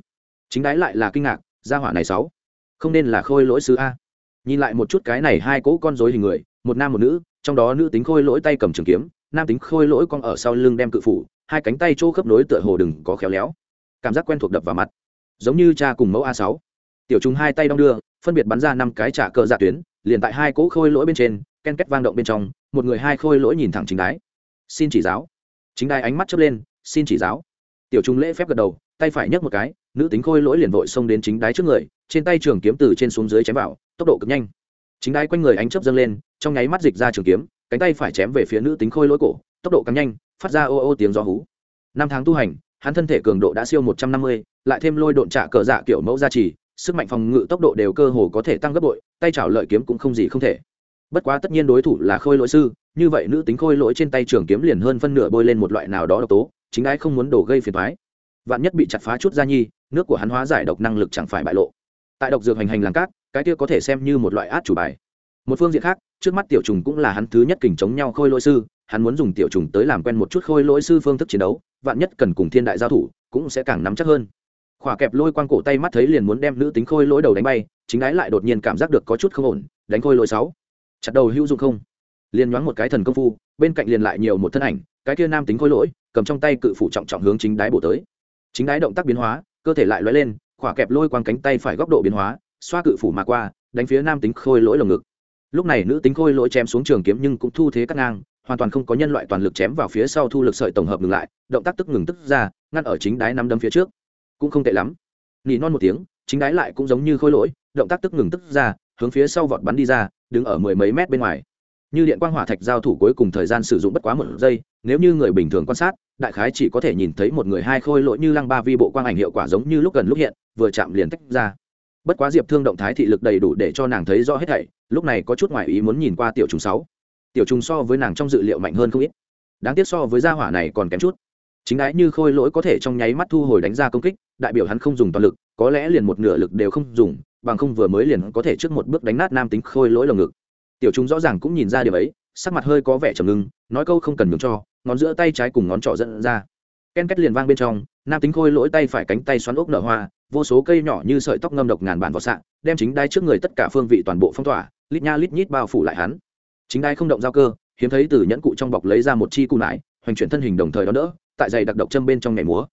Chính đái lại là kinh ngạc, gia hỏa này sáu. Không nên là khôi lỗi sư a. Nhìn lại một chút cái này hai cỗ con dối hình người, một nam một nữ, trong đó nữ tính khôi lỗi tay cầm trường kiếm, nam tính khôi lỗi con ở sau lưng đem cự phủ, hai cánh tay chỗ khớp nối tựa hồ đừng có khéo léo. Cảm giác quen thuộc đập vào mặt. Giống như cha cùng mẫu a sáu. Tiểu chúng hai tay đong đưa, phân biệt bắn ra năm cái trả cờ dạ tuyến, liền tại hai cỗ khôi lỗi bên trên ken két vang động bên trong, một người hai khôi lỗi nhìn thẳng chính đái. Xin chỉ giáo. Chính đái ánh mắt chớp lên, xin chỉ giáo. Tiểu trung lễ phép gật đầu, tay phải nhấc một cái, nữ tính khôi lỗi liền vội xông đến chính đái trước người, trên tay trường kiếm từ trên xuống dưới chém vào, tốc độ cực nhanh. Chính đái quanh người ánh chớp dâng lên, trong nháy mắt dịch ra trường kiếm, cánh tay phải chém về phía nữ tính khôi lỗi cổ, tốc độ càng nhanh, phát ra ô ô tiếng gió hú. Năm tháng tu hành, hắn thân thể cường độ đã siêu một trăm năm mươi, lại thêm lôi độn trả cờ dạ kiểu mẫu gia trì, sức mạnh phòng ngự tốc độ đều cơ hồ có thể tăng gấp bội, tay chảo lợi kiếm cũng không gì không thể bất quá tất nhiên đối thủ là khôi lỗi sư, như vậy nữ tính khôi lỗi trên tay trường kiếm liền hơn phân nửa bôi lên một loại nào đó độc tố, chính ái không muốn đổ gây phiền thoái vạn nhất bị chặt phá chút ra nhi, nước của hắn hóa giải độc năng lực chẳng phải bại lộ. Tại độc dược hành hành làng cát, cái kia có thể xem như một loại át chủ bài. Một phương diện khác, trước mắt tiểu trùng cũng là hắn thứ nhất kình chống nhau khôi lỗi sư, hắn muốn dùng tiểu trùng tới làm quen một chút khôi lỗi sư phương thức chiến đấu, vạn nhất cần cùng thiên đại giao thủ, cũng sẽ càng nắm chắc hơn. Khỏa kẹp lôi quang cổ tay mắt thấy liền muốn đem nữ tính khôi lỗi đầu đánh bay, chính ái lại đột nhiên cảm giác được có chút không ổn, đánh khôi lỗi sáu chặt đầu hữu dụng không? Liền nhoáng một cái thần công phu, bên cạnh liền lại nhiều một thân ảnh, cái kia nam tính khôi lỗi, cầm trong tay cự phủ trọng trọng hướng chính đái bổ tới. Chính đái động tác biến hóa, cơ thể lại lóe lên, khỏa kẹp lôi quang cánh tay phải góc độ biến hóa, xoa cự phủ mà qua, đánh phía nam tính khôi lỗi lồng ngực. Lúc này nữ tính khôi lỗi chém xuống trường kiếm nhưng cũng thu thế cắt ngang, hoàn toàn không có nhân loại toàn lực chém vào phía sau thu lực sợi tổng hợp ngừng lại, động tác tức ngừng tức ra, ngăn ở chính đái năm đấm phía trước. Cũng không tệ lắm. Nỉ non một tiếng, chính đái lại cũng giống như khôi lỗi, động tác tức ngừng tức ra hướng phía sau vọt bắn đi ra, đứng ở mười mấy mét bên ngoài. Như điện quang hỏa thạch giao thủ cuối cùng thời gian sử dụng bất quá một giây, nếu như người bình thường quan sát, đại khái chỉ có thể nhìn thấy một người hai khôi lỗi như lăng ba vi bộ quang ảnh hiệu quả giống như lúc gần lúc hiện, vừa chạm liền tách ra. Bất quá diệp thương động thái thị lực đầy đủ để cho nàng thấy rõ hết thảy, lúc này có chút ngoại ý muốn nhìn qua tiểu trùng sáu. Tiểu trùng so với nàng trong dự liệu mạnh hơn không ít. Đáng tiếc so với gia hỏa này còn kém chút. Chính đái như khôi lỗi có thể trong nháy mắt thu hồi đánh ra công kích, đại biểu hắn không dùng toàn lực, có lẽ liền một nửa lực đều không dùng bằng không vừa mới liền có thể trước một bước đánh nát nam tính khôi lỗi lồng ngực. Tiểu chúng rõ ràng cũng nhìn ra điều ấy, sắc mặt hơi có vẻ trầm ngưng, nói câu không cần nhường cho, ngón giữa tay trái cùng ngón trỏ dẫn ra. Ken két liền vang bên trong, nam tính khôi lỗi tay phải cánh tay xoắn ốc nở hoa, vô số cây nhỏ như sợi tóc ngâm độc ngàn bản vào sạn đem chính đai trước người tất cả phương vị toàn bộ phong tỏa, lít nha lít nhít bao phủ lại hắn. Chính đai không động giao cơ, hiếm thấy từ nhẫn cụ trong bọc lấy ra một chi cụ nải, hoành chuyển thân hình đồng thời đó đỡ, tại giày đặc độc châm bên trong nhảy múa.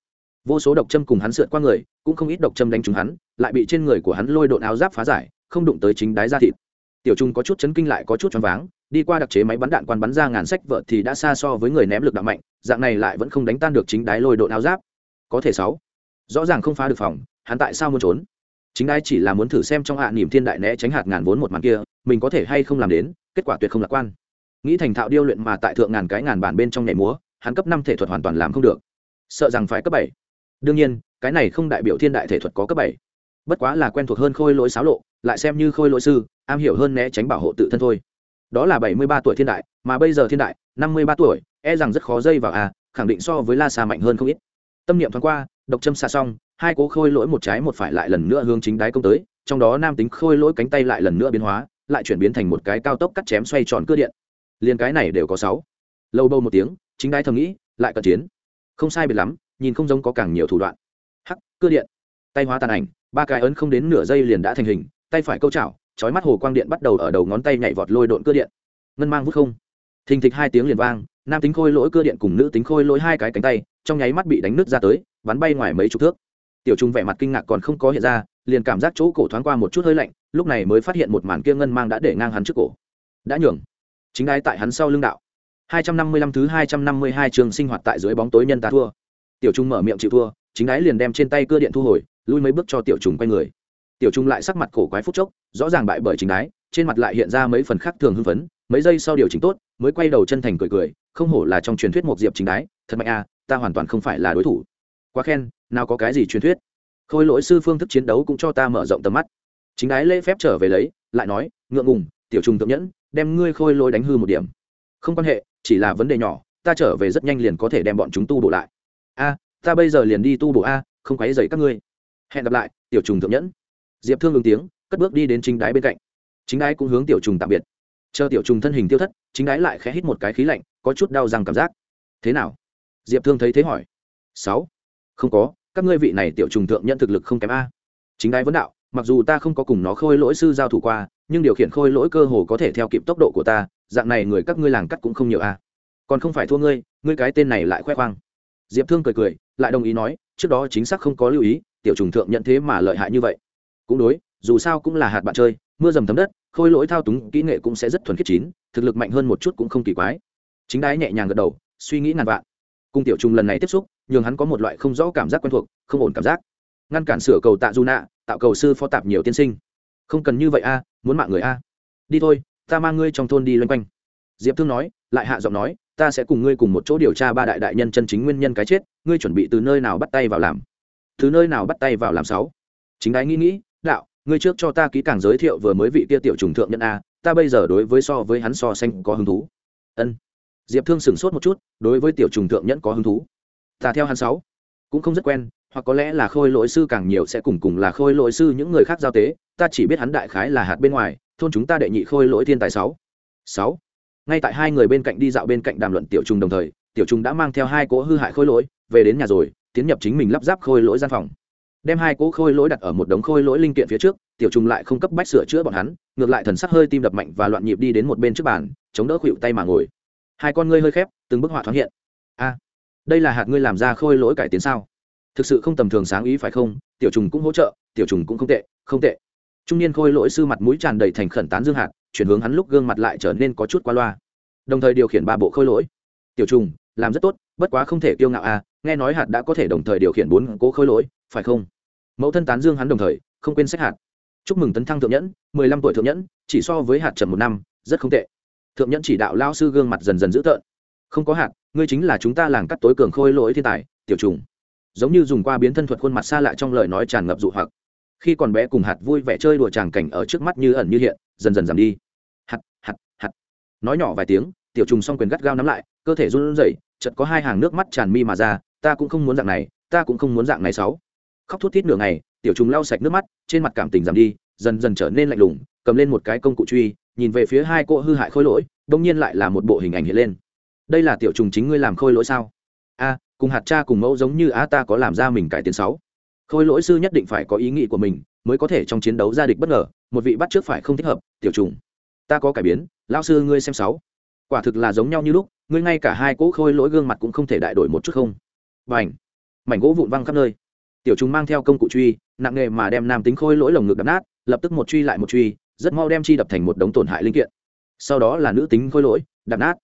Vô số độc châm cùng hắn sượt qua người cũng không ít độc châm đánh trúng hắn, lại bị trên người của hắn lôi độn áo giáp phá giải, không đụng tới chính đái da thịt. Tiểu trung có chút chấn kinh lại có chút choáng váng, đi qua đặc chế máy bắn đạn quan bắn ra ngàn sách vợ thì đã xa so với người ném lực đạn mạnh, dạng này lại vẫn không đánh tan được chính đái lôi độn áo giáp. Có thể sáu, rõ ràng không phá được phòng, hắn tại sao muốn trốn? Chính đái chỉ là muốn thử xem trong hạ à niềm thiên đại né tránh hạt ngàn vốn một màn kia, mình có thể hay không làm đến, kết quả tuyệt không lạc quan. Nghĩ thành thạo điêu luyện mà tại thượng ngàn cái ngàn bản bên trong nhảy múa, hắn cấp năm thể thuật hoàn toàn làm không được. Sợ rằng phải cấp bảy. Đương nhiên cái này không đại biểu thiên đại thể thuật có cấp bảy. Bất quá là quen thuộc hơn khôi lỗi xáo lộ lại xem như khôi lỗi sư am hiểu hơn né tránh bảo hộ tự thân thôi. Đó là bảy mươi ba tuổi thiên đại mà bây giờ thiên đại năm mươi ba tuổi e rằng rất khó dây vào à, khẳng định so với la xa mạnh hơn không ít. Tâm niệm thoáng qua độc châm xa xong hai cố khôi lỗi một trái một phải lại lần nữa hướng chính đáy công tới trong đó nam tính khôi lỗi cánh tay lại lần nữa biến hóa lại chuyển biến thành một cái cao tốc cắt chém xoay tròn cưa điện. Liền cái này đều có sáu. Lâu bâu một tiếng chính đáy thầm nghĩ lại cận chiến. Không sai biệt lắm nhìn không giống có càng nhiều thủ đoạn cơ cưa điện. Tay hóa tàn ảnh, ba cái ấn không đến nửa giây liền đã thành hình, tay phải câu chảo, chói mắt hồ quang điện bắt đầu ở đầu ngón tay nhảy vọt lôi độn cưa điện. Ngân mang vút không. Thình thịch hai tiếng liền vang, nam tính khôi lỗi cưa điện cùng nữ tính khôi lỗi hai cái cánh tay, trong nháy mắt bị đánh nứt ra tới, bắn bay ngoài mấy chục thước. Tiểu trung vẻ mặt kinh ngạc còn không có hiện ra, liền cảm giác chỗ cổ thoáng qua một chút hơi lạnh, lúc này mới phát hiện một màn kia ngân mang đã để ngang hắn trước cổ. Đã nhường. Chính ai tại hắn sau lưng đạo. 255 thứ 252 trường sinh hoạt tại dưới bóng tối nhân ta thua. Tiểu trung mở miệng chịu thua chính đái liền đem trên tay cưa điện thu hồi, lui mấy bước cho tiểu trùng quay người. Tiểu trùng lại sắc mặt cổ quái phút chốc, rõ ràng bại bởi chính đái, trên mặt lại hiện ra mấy phần khác thường hưng phấn, mấy giây sau điều chỉnh tốt, mới quay đầu chân thành cười cười, không hổ là trong truyền thuyết một diệp chính đái, thật mạnh à ta hoàn toàn không phải là đối thủ. Quá khen, nào có cái gì truyền thuyết. Khôi lỗi sư phương thức chiến đấu cũng cho ta mở rộng tầm mắt. Chính đái lễ phép trở về lấy, lại nói, ngượng ngùng, tiểu trùng tượng nhẫn, đem ngươi khôi lỗi đánh hư một điểm. Không quan hệ, chỉ là vấn đề nhỏ, ta trở về rất nhanh liền có thể đem bọn chúng tu bổ lại. A ta bây giờ liền đi tu bổ a, không quấy dậy các ngươi. Hẹn gặp lại, tiểu trùng thượng nhẫn. Diệp thương ứng tiếng, cất bước đi đến chính đái bên cạnh. Chính đái cũng hướng tiểu trùng tạm biệt. Chờ tiểu trùng thân hình tiêu thất, chính đái lại khẽ hít một cái khí lạnh, có chút đau răng cảm giác. Thế nào? Diệp thương thấy thế hỏi. Sáu. Không có, các ngươi vị này tiểu trùng thượng nhận thực lực không kém a. Chính đái vấn đạo, mặc dù ta không có cùng nó khôi lỗi sư giao thủ qua, nhưng điều khiển khôi lỗi cơ hồ có thể theo kịp tốc độ của ta, dạng này người các ngươi làng cắt cũng không nhiều a. Còn không phải thua ngươi ngươi cái tên này lại khoe khoang. Diệp thương cười cười lại đồng ý nói, trước đó chính xác không có lưu ý, tiểu trùng thượng nhận thế mà lợi hại như vậy. Cũng đối, dù sao cũng là hạt bạn chơi, mưa dầm thấm đất, khôi lỗi thao túng, kỹ nghệ cũng sẽ rất thuần khiết chín, thực lực mạnh hơn một chút cũng không kỳ quái. Chính đái nhẹ nhàng gật đầu, suy nghĩ ngàn vạn. Cùng tiểu trùng lần này tiếp xúc, nhường hắn có một loại không rõ cảm giác quen thuộc, không ổn cảm giác. Ngăn cản sửa cầu tạ du nạ tạo cầu sư phó tạp nhiều tiên sinh. Không cần như vậy a, muốn mạng người a. Đi thôi, ta mang ngươi trong thôn đi loanh quanh. Diệp thương nói, lại hạ giọng nói ta sẽ cùng ngươi cùng một chỗ điều tra ba đại đại nhân chân chính nguyên nhân cái chết, ngươi chuẩn bị từ nơi nào bắt tay vào làm? Từ nơi nào bắt tay vào làm sáu? Chính đái nghĩ nghĩ, đạo, ngươi trước cho ta kỹ càng giới thiệu vừa mới vị kia tiểu trùng thượng nhân a, ta bây giờ đối với so với hắn so sánh có hứng thú. Ân. Diệp thương sửng sốt một chút, đối với tiểu trùng thượng nhẫn có hứng thú. Ta theo hắn sáu. Cũng không rất quen, hoặc có lẽ là khôi lỗi sư càng nhiều sẽ cùng cùng là khôi lỗi sư những người khác giao tế, ta chỉ biết hắn đại khái là hạt bên ngoài, thôn chúng ta đệ nhị khôi lỗi thiên tài sáu. Sáu ngay tại hai người bên cạnh đi dạo bên cạnh đàm luận tiểu Trung đồng thời, tiểu Trung đã mang theo hai cỗ hư hại khôi lỗi, về đến nhà rồi, tiến nhập chính mình lắp ráp khôi lỗi gian phòng. Đem hai cỗ khôi lỗi đặt ở một đống khôi lỗi linh kiện phía trước, tiểu Trung lại không cấp bách sửa chữa bọn hắn, ngược lại thần sắc hơi tim đập mạnh và loạn nhịp đi đến một bên trước bàn, chống đỡ khuỵu tay mà ngồi. Hai con ngươi hơi khép, từng bức họa thoáng hiện. A, đây là hạt ngươi làm ra khôi lỗi cải tiến sao? Thực sự không tầm thường sáng ý phải không? Tiểu trùng cũng hỗ trợ, tiểu trùng cũng không tệ không tệ. Trung niên khôi lỗi sư mặt mũi tràn đầy thành khẩn tán dương hạt chuyển hướng hắn lúc gương mặt lại trở nên có chút qua loa. Đồng thời điều khiển ba bộ khôi lỗi. Tiểu trùng, làm rất tốt, bất quá không thể kiêu ngạo à nghe nói hạt đã có thể đồng thời điều khiển bốn cố khôi lỗi, phải không? Mẫu thân tán dương hắn đồng thời, không quên sách hạt. Chúc mừng tấn thăng thượng nhẫn, mười lăm tuổi thượng nhẫn, chỉ so với hạt trầm một năm, rất không tệ. Thượng nhẫn chỉ đạo lao sư gương mặt dần dần dữ tợn. Không có hạt, ngươi chính là chúng ta làng cắt tối cường khôi lỗi thiên tài, tiểu trùng. Giống như dùng qua biến thân thuật khuôn mặt xa lạ trong lời nói tràn ngập dụ hoặc khi còn bé cùng hạt vui vẻ chơi đùa tràng cảnh ở trước mắt như ẩn như hiện, dần dần giảm đi. Hạt hạt hạt. Nói nhỏ vài tiếng, tiểu trùng s o n g quyền gắt gao nắm lại, cơ thể run rẩy chật có hai hàng nước mắt tràn mi mà ra, ta cũng không muốn dạng này, ta cũng không muốn dạng này sáu. Khóc thút thít nửa ngày, tiểu trùng lau sạch nước mắt, trên mặt cảm tình giảm đi, dần dần trở nên lạnh lùng, cầm lên một cái công cụ truy, nhìn về phía hai cỗ hư hại khôi lỗi đông nhiên lại là một bộ hình ảnh hiện lên. Đây là tiểu trùng chính ngươi làm khôi lỗi sao? A, cùng hạt cha cùng mẫu giống như a, ta có làm ra mình cải tiến sáu khôi lỗi sư nhất định phải có ý nghĩ của mình, mới có thể trong chiến đấu gia địch bất ngờ, một vị bắt trước phải không thích hợp, tiểu trùng. Ta có cải biến lao sư ngươi xem sáu. Quả thực là giống nhau như lúc, ngươi ngay cả hai cỗ khôi lỗi gương mặt cũng không thể đại đổi một chút không. Và ảnh mảnh gỗ vụn văng khắp nơi. Tiểu trùng mang theo công cụ truy, nặng nghề mà đem nam tính khôi lỗi lồng ngực đập nát, lập tức một truy lại một truy, rất mau đem chi đập thành một đống tổn hại linh kiện. Sau đó là nữ tính khôi lỗi, đập nát.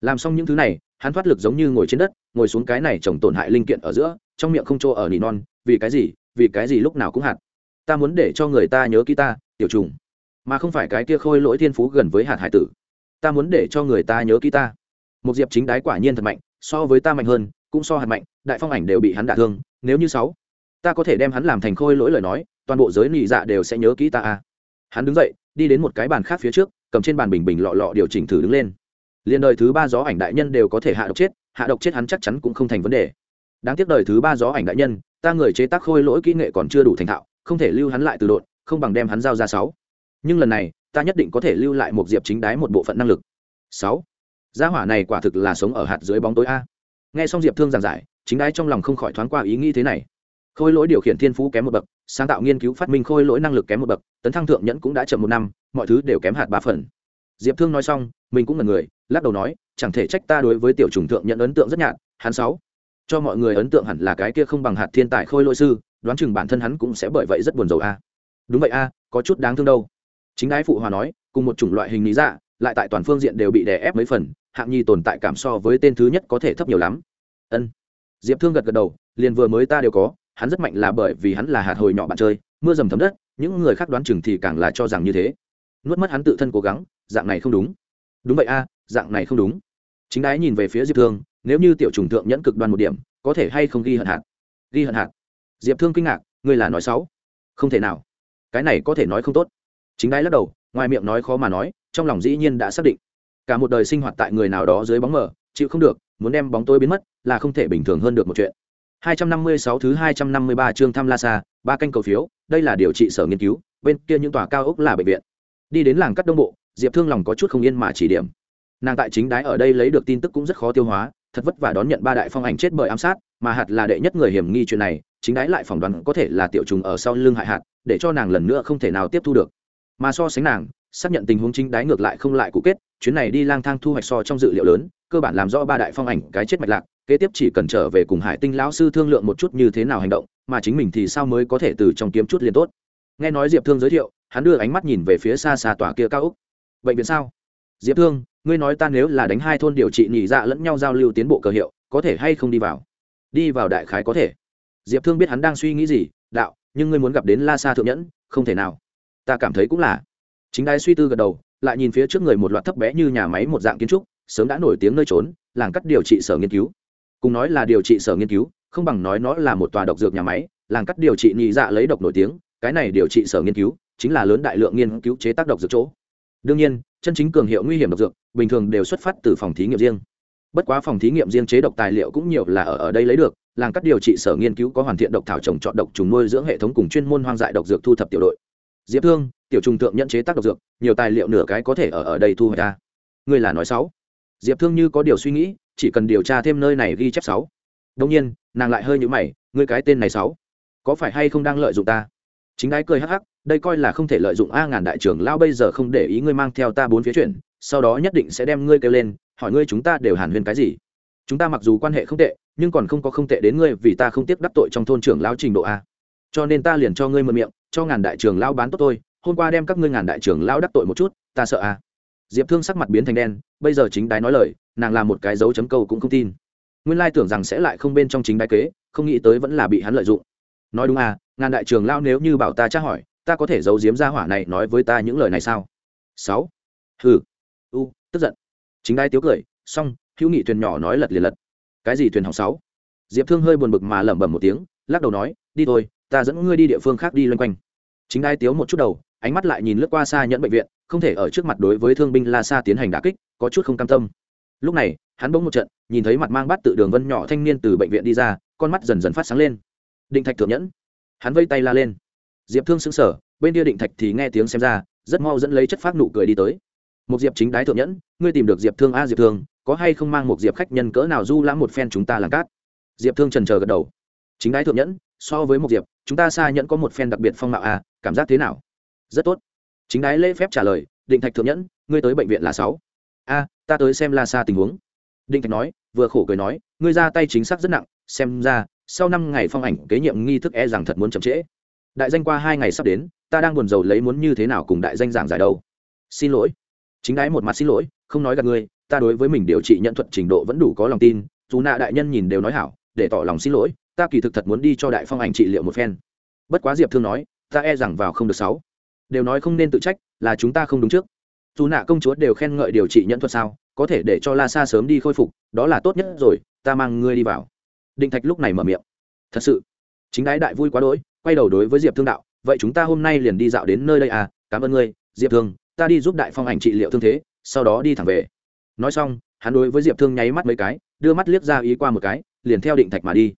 Làm xong những thứ này, hắn thoát lực giống như ngồi trên đất, ngồi xuống cái này trồng tổn hại linh kiện ở giữa, trong miệng không trô ở nỉ non vì cái gì, vì cái gì lúc nào cũng hạt. Ta muốn để cho người ta nhớ kỹ ta, tiểu trùng. Mà không phải cái kia khôi lỗi thiên phú gần với hạt hải tử. Ta muốn để cho người ta nhớ kỹ ta. Một diệp chính đái quả nhiên thật mạnh, so với ta mạnh hơn, cũng so hạt mạnh, đại phong ảnh đều bị hắn đả thương, nếu như sáu, ta có thể đem hắn làm thành khôi lỗi lời nói, toàn bộ giới nị dạ đều sẽ nhớ kỹ ta à hắn đứng dậy, đi đến một cái bàn khác phía trước, cầm trên bàn bình bình lọ lọ điều chỉnh thử đứng lên. Liền đời thứ ba gió ảnh đại nhân đều có thể hạ độc chết, hạ độc chết hắn chắc chắn cũng không thành vấn đề. Đáng tiếc đời thứ ba gió ảnh đại nhân ta người chế tác khôi lỗi kỹ nghệ còn chưa đủ thành thạo không thể lưu hắn lại từ đột, không bằng đem hắn giao ra sáu. Nhưng lần này ta nhất định có thể lưu lại một diệp chính đái một bộ phận năng lực. Sáu. Gia hỏa này quả thực là sống ở hạt dưới bóng tối a. Nghe xong diệp thương giảng giải chính đái trong lòng không khỏi thoáng qua ý nghĩ thế này. Khôi lỗi điều khiển thiên phú kém một bậc sáng tạo nghiên cứu phát minh khôi lỗi năng lực kém một bậc tấn thăng thượng nhẫn cũng đã chậm một năm mọi thứ đều kém hạt ba phần. Diệp thương nói xong mình cũng là người lắc đầu nói chẳng thể trách ta đối với tiểu trùng thượng nhận ấn tượng rất nhạt hắn sáu cho mọi người ấn tượng hẳn là cái kia không bằng hạt thiên tài khôi lỗi sư, đoán chừng bản thân hắn cũng sẽ bởi vậy rất buồn rầu a. Đúng vậy a, có chút đáng thương đâu. Chính đái phụ hòa nói, cùng một chủng loại hình lý dạ lại tại toàn phương diện đều bị đè ép mấy phần, hạng nhi tồn tại cảm so với tên thứ nhất có thể thấp nhiều lắm. Ân. Diệp thương gật gật đầu, liền vừa mới ta đều có, hắn rất mạnh là bởi vì hắn là hạt hồi nhỏ bạn chơi, mưa dầm thấm đất, những người khác đoán chừng thì càng là cho rằng như thế. Nuốt mất hắn tự thân cố gắng, dạng này không đúng. Đúng vậy a, dạng này không đúng. Chính đái nhìn về phía diệp thương nếu như tiểu trùng thượng nhẫn cực đoan một điểm có thể hay không ghi hận hạt? Ghi hận hạt. Diệp thương kinh ngạc ngươi là nói xấu. Không thể nào. Cái này có thể nói không tốt. Chính đái lắc đầu ngoài miệng nói khó mà nói trong lòng dĩ nhiên đã xác định. Cả một đời sinh hoạt tại người nào đó dưới bóng mờ chịu không được muốn đem bóng tối biến mất là không thể bình thường hơn được một chuyện. 256 thứ 253 chương thăm La Sa, ba canh cầu phiếu, đây là điều trị sở nghiên cứu, bên kia những tòa cao ốc là bệnh viện. Đi đến làng cắt đông bộ, Diệp Thương lòng có chút không yên mà chỉ điểm. Nàng tại chính đái ở đây lấy được tin tức cũng rất khó tiêu hóa, thật vất vả đón nhận ba đại phong ảnh chết bởi ám sát, mà hạt là đệ nhất người hiểm nghi chuyện này, chính đái lại phỏng đoán có thể là tiểu trùng ở sau lưng hại hạt, để cho nàng lần nữa không thể nào tiếp thu được. Mà so sánh nàng, xác nhận tình huống chính đái ngược lại không lại cụ kết, chuyến này đi lang thang thu hoạch so trong dự liệu lớn, cơ bản làm rõ ba đại phong ảnh cái chết mạch lạc, kế tiếp chỉ cần trở về cùng hải tinh lão sư thương lượng một chút như thế nào hành động mà chính mình thì sao mới có thể từ trong kiếm chút liền tốt. Nghe nói diệp thương giới thiệu hắn đưa ánh mắt nhìn về phía xa xa tòa kia cao úc. Bệnh viện sao? Diệp thương ngươi nói ta nếu là đánh hai thôn điều trị nhị dạ lẫn nhau giao lưu tiến bộ cơ hiệu, có thể hay không đi vào? Đi vào đại khái có thể. Diệp thương biết hắn đang suy nghĩ gì, đạo, nhưng ngươi muốn gặp đến la sa thượng nhẫn, không thể nào. Ta cảm thấy cũng là. Chính đai suy tư gật đầu, lại nhìn phía trước người một loạt thấp bé như nhà máy một dạng kiến trúc, sớm đã nổi tiếng nơi trốn, làng cắt điều trị sở nghiên cứu. Cùng nói là điều trị sở nghiên cứu, không bằng nói nó là một tòa độc dược nhà máy, làng cắt điều trị nhị dạ lấy độc nổi tiếng, cái này điều trị sở nghiên cứu, chính là lớn đại lượng nghiên cứu chế tác độc dược chỗ đương nhiên, chân chính cường hiệu nguy hiểm độc dược, bình thường đều xuất phát từ phòng thí nghiệm riêng. Bất quá phòng thí nghiệm riêng chế độc tài liệu cũng nhiều là ở ở đây lấy được, làng cắt điều trị sở nghiên cứu có hoàn thiện độc thảo trồng trọt độc trùng nuôi dưỡng hệ thống cùng chuyên môn hoang dại độc dược thu thập tiểu đội. Diệp thương, tiểu trùng tượng nhận chế tác độc dược, nhiều tài liệu nửa cái có thể ở ở đây thu hồi ta. ngươi là nói sáu diệp thương như có điều suy nghĩ, chỉ cần điều tra thêm nơi này ghi chép sáu đông nhiên, nàng lại hơi nhũ mày, ngươi cái tên này sáu có phải hay không đang lợi dụng ta? Chính đái cười hắc hắc đây coi là không thể lợi dụng a ngàn đại trưởng lao bây giờ không để ý ngươi mang theo ta bốn phía chuyển, sau đó nhất định sẽ đem ngươi kêu lên, hỏi ngươi chúng ta đều hàn huyên cái gì. Chúng ta mặc dù quan hệ không tệ, nhưng còn không có không tệ đến ngươi vì ta không tiếp đắc tội trong thôn trưởng lao trình độ a. Cho nên ta liền cho ngươi mượn miệng, cho ngàn đại trưởng lao bán tốt tôi hôm qua đem các ngươi ngàn đại trưởng lao đắc tội một chút, ta sợ a. Diệp thương sắc mặt biến thành đen, bây giờ chính đái nói lời, nàng làm một cái dấu chấm câu cũng không tin. Nguyên lai tưởng rằng sẽ lại không bên trong chính đái kế, không nghĩ tới vẫn là bị hắn lợi dụng. Nói đúng à ngàn đại trường lao nếu như bảo ta tra hỏi ta có thể giấu giếm ra hỏa này nói với ta những lời này sao? Sáu. Hừ. U, tức giận. Chính đai tiếu cười, xong, hữu nghị thuyền nhỏ nói lật liền lật. Cái gì thuyền hỏng sáu? Diệp thương hơi buồn bực mà lẩm bẩm một tiếng, lắc đầu nói, đi thôi, ta dẫn ngươi đi địa phương khác đi loanh quanh. Chính đai tiếu một chút đầu, ánh mắt lại nhìn lướt qua xa nhẫn bệnh viện, không thể ở trước mặt đối với thương binh la sa tiến hành đả kích, có chút không cam tâm. Lúc này, hắn bỗng một trận, nhìn thấy mặt mang bát tự đường vân nhỏ thanh niên từ bệnh viện đi ra, con mắt dần dần phát sáng lên. Định thạch thượng nhẫn. Hắn vây tay la lên diệp thương xứng sở bên kia định thạch thì nghe tiếng xem ra, rất mau dẫn lấy chất phát nụ cười đi tới. Một diệp chính đái thượng nhẫn, ngươi tìm được diệp thương a, diệp thương, có hay không mang một diệp khách nhân cỡ nào du lãm một phen chúng ta làm cát? Diệp thương trần chờ gật đầu. Chính đái thượng nhẫn, so với một diệp, chúng ta xa nhẫn có một phen đặc biệt phong mạo a, cảm giác thế nào? Rất tốt. Chính đái lễ phép trả lời, định thạch thượng nhẫn, ngươi tới bệnh viện là sáu. A, ta tới xem la xa tình huống. Định thạch nói, vừa khổ cười nói, ngươi ra tay chính xác rất nặng, xem ra, sau năm ngày phong ảnh kế nhiệm nghi thức e rằng thật muốn chậm trễ đại danh qua hai ngày sắp đến, ta đang buồn rầu lấy muốn như thế nào cùng đại danh giảng giải đâu. Xin lỗi. Chính đái một mặt xin lỗi, không nói gặp ngươi, ta đối với mình điều trị nhận thuật trình độ vẫn đủ có lòng tin, dù nạ đại nhân nhìn đều nói hảo, để tỏ lòng xin lỗi, ta kỳ thực thật muốn đi cho đại phong ảnh trị liệu một phen. Bất quá diệp thương nói, ta e rằng vào không được sáu. Đều nói không nên tự trách, là chúng ta không đúng trước. Dù nạ công chúa đều khen ngợi điều trị nhận thuật sao, có thể để cho la sa sớm đi khôi phục, đó là tốt nhất rồi, ta mang ngươi đi vào. Định thạch lúc này mở miệng. Thật sự, chính đái đại vui quá đỗi quay đầu đối với diệp thương đạo, vậy chúng ta hôm nay liền đi dạo đến nơi đây à? Cảm ơn ngươi, diệp thương, ta đi giúp đại phong ảnh trị liệu thương thế, sau đó đi thẳng về. Nói xong, hắn đối với diệp thương nháy mắt mấy cái, đưa mắt liếc ra ý qua một cái, liền theo định thạch mà đi.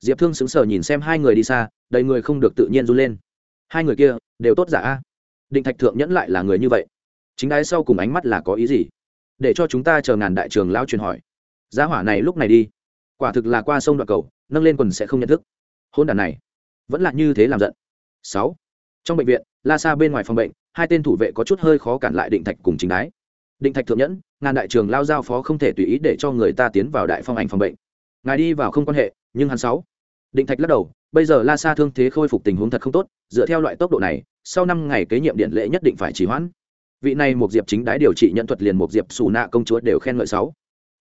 Diệp thương sững sờ nhìn xem hai người đi xa, đầy người không được tự nhiên run lên. Hai người kia, đều tốt giả a? Định thạch thượng nhẫn lại là người như vậy. Chính đái sau cùng ánh mắt là có ý gì? Để cho chúng ta chờ ngàn đại trường lao truyền hỏi. Giá hỏa này lúc này đi. Quả thực là qua sông đoạn cầu, nâng lên quần sẽ không nhận thức. Hôn đàn này vẫn là như thế làm giận. Sáu, trong bệnh viện, la xa bên ngoài phòng bệnh, hai tên thủ vệ có chút hơi khó cản lại định thạch cùng chính đái. Định thạch thượng nhẫn, ngàn đại trường lao giao phó không thể tùy ý để cho người ta tiến vào đại phong ảnh phòng bệnh. Ngài đi vào không quan hệ, nhưng hắn sáu. Định thạch lắc đầu, bây giờ la sa thương thế khôi phục tình huống thật không tốt, dựa theo loại tốc độ này, sau năm ngày kế nhiệm điện lễ nhất định phải trì hoãn. Vị này một diệp chính đái điều trị nhận thuật liền một diệp xù nạ công chúa đều khen ngợi sáu.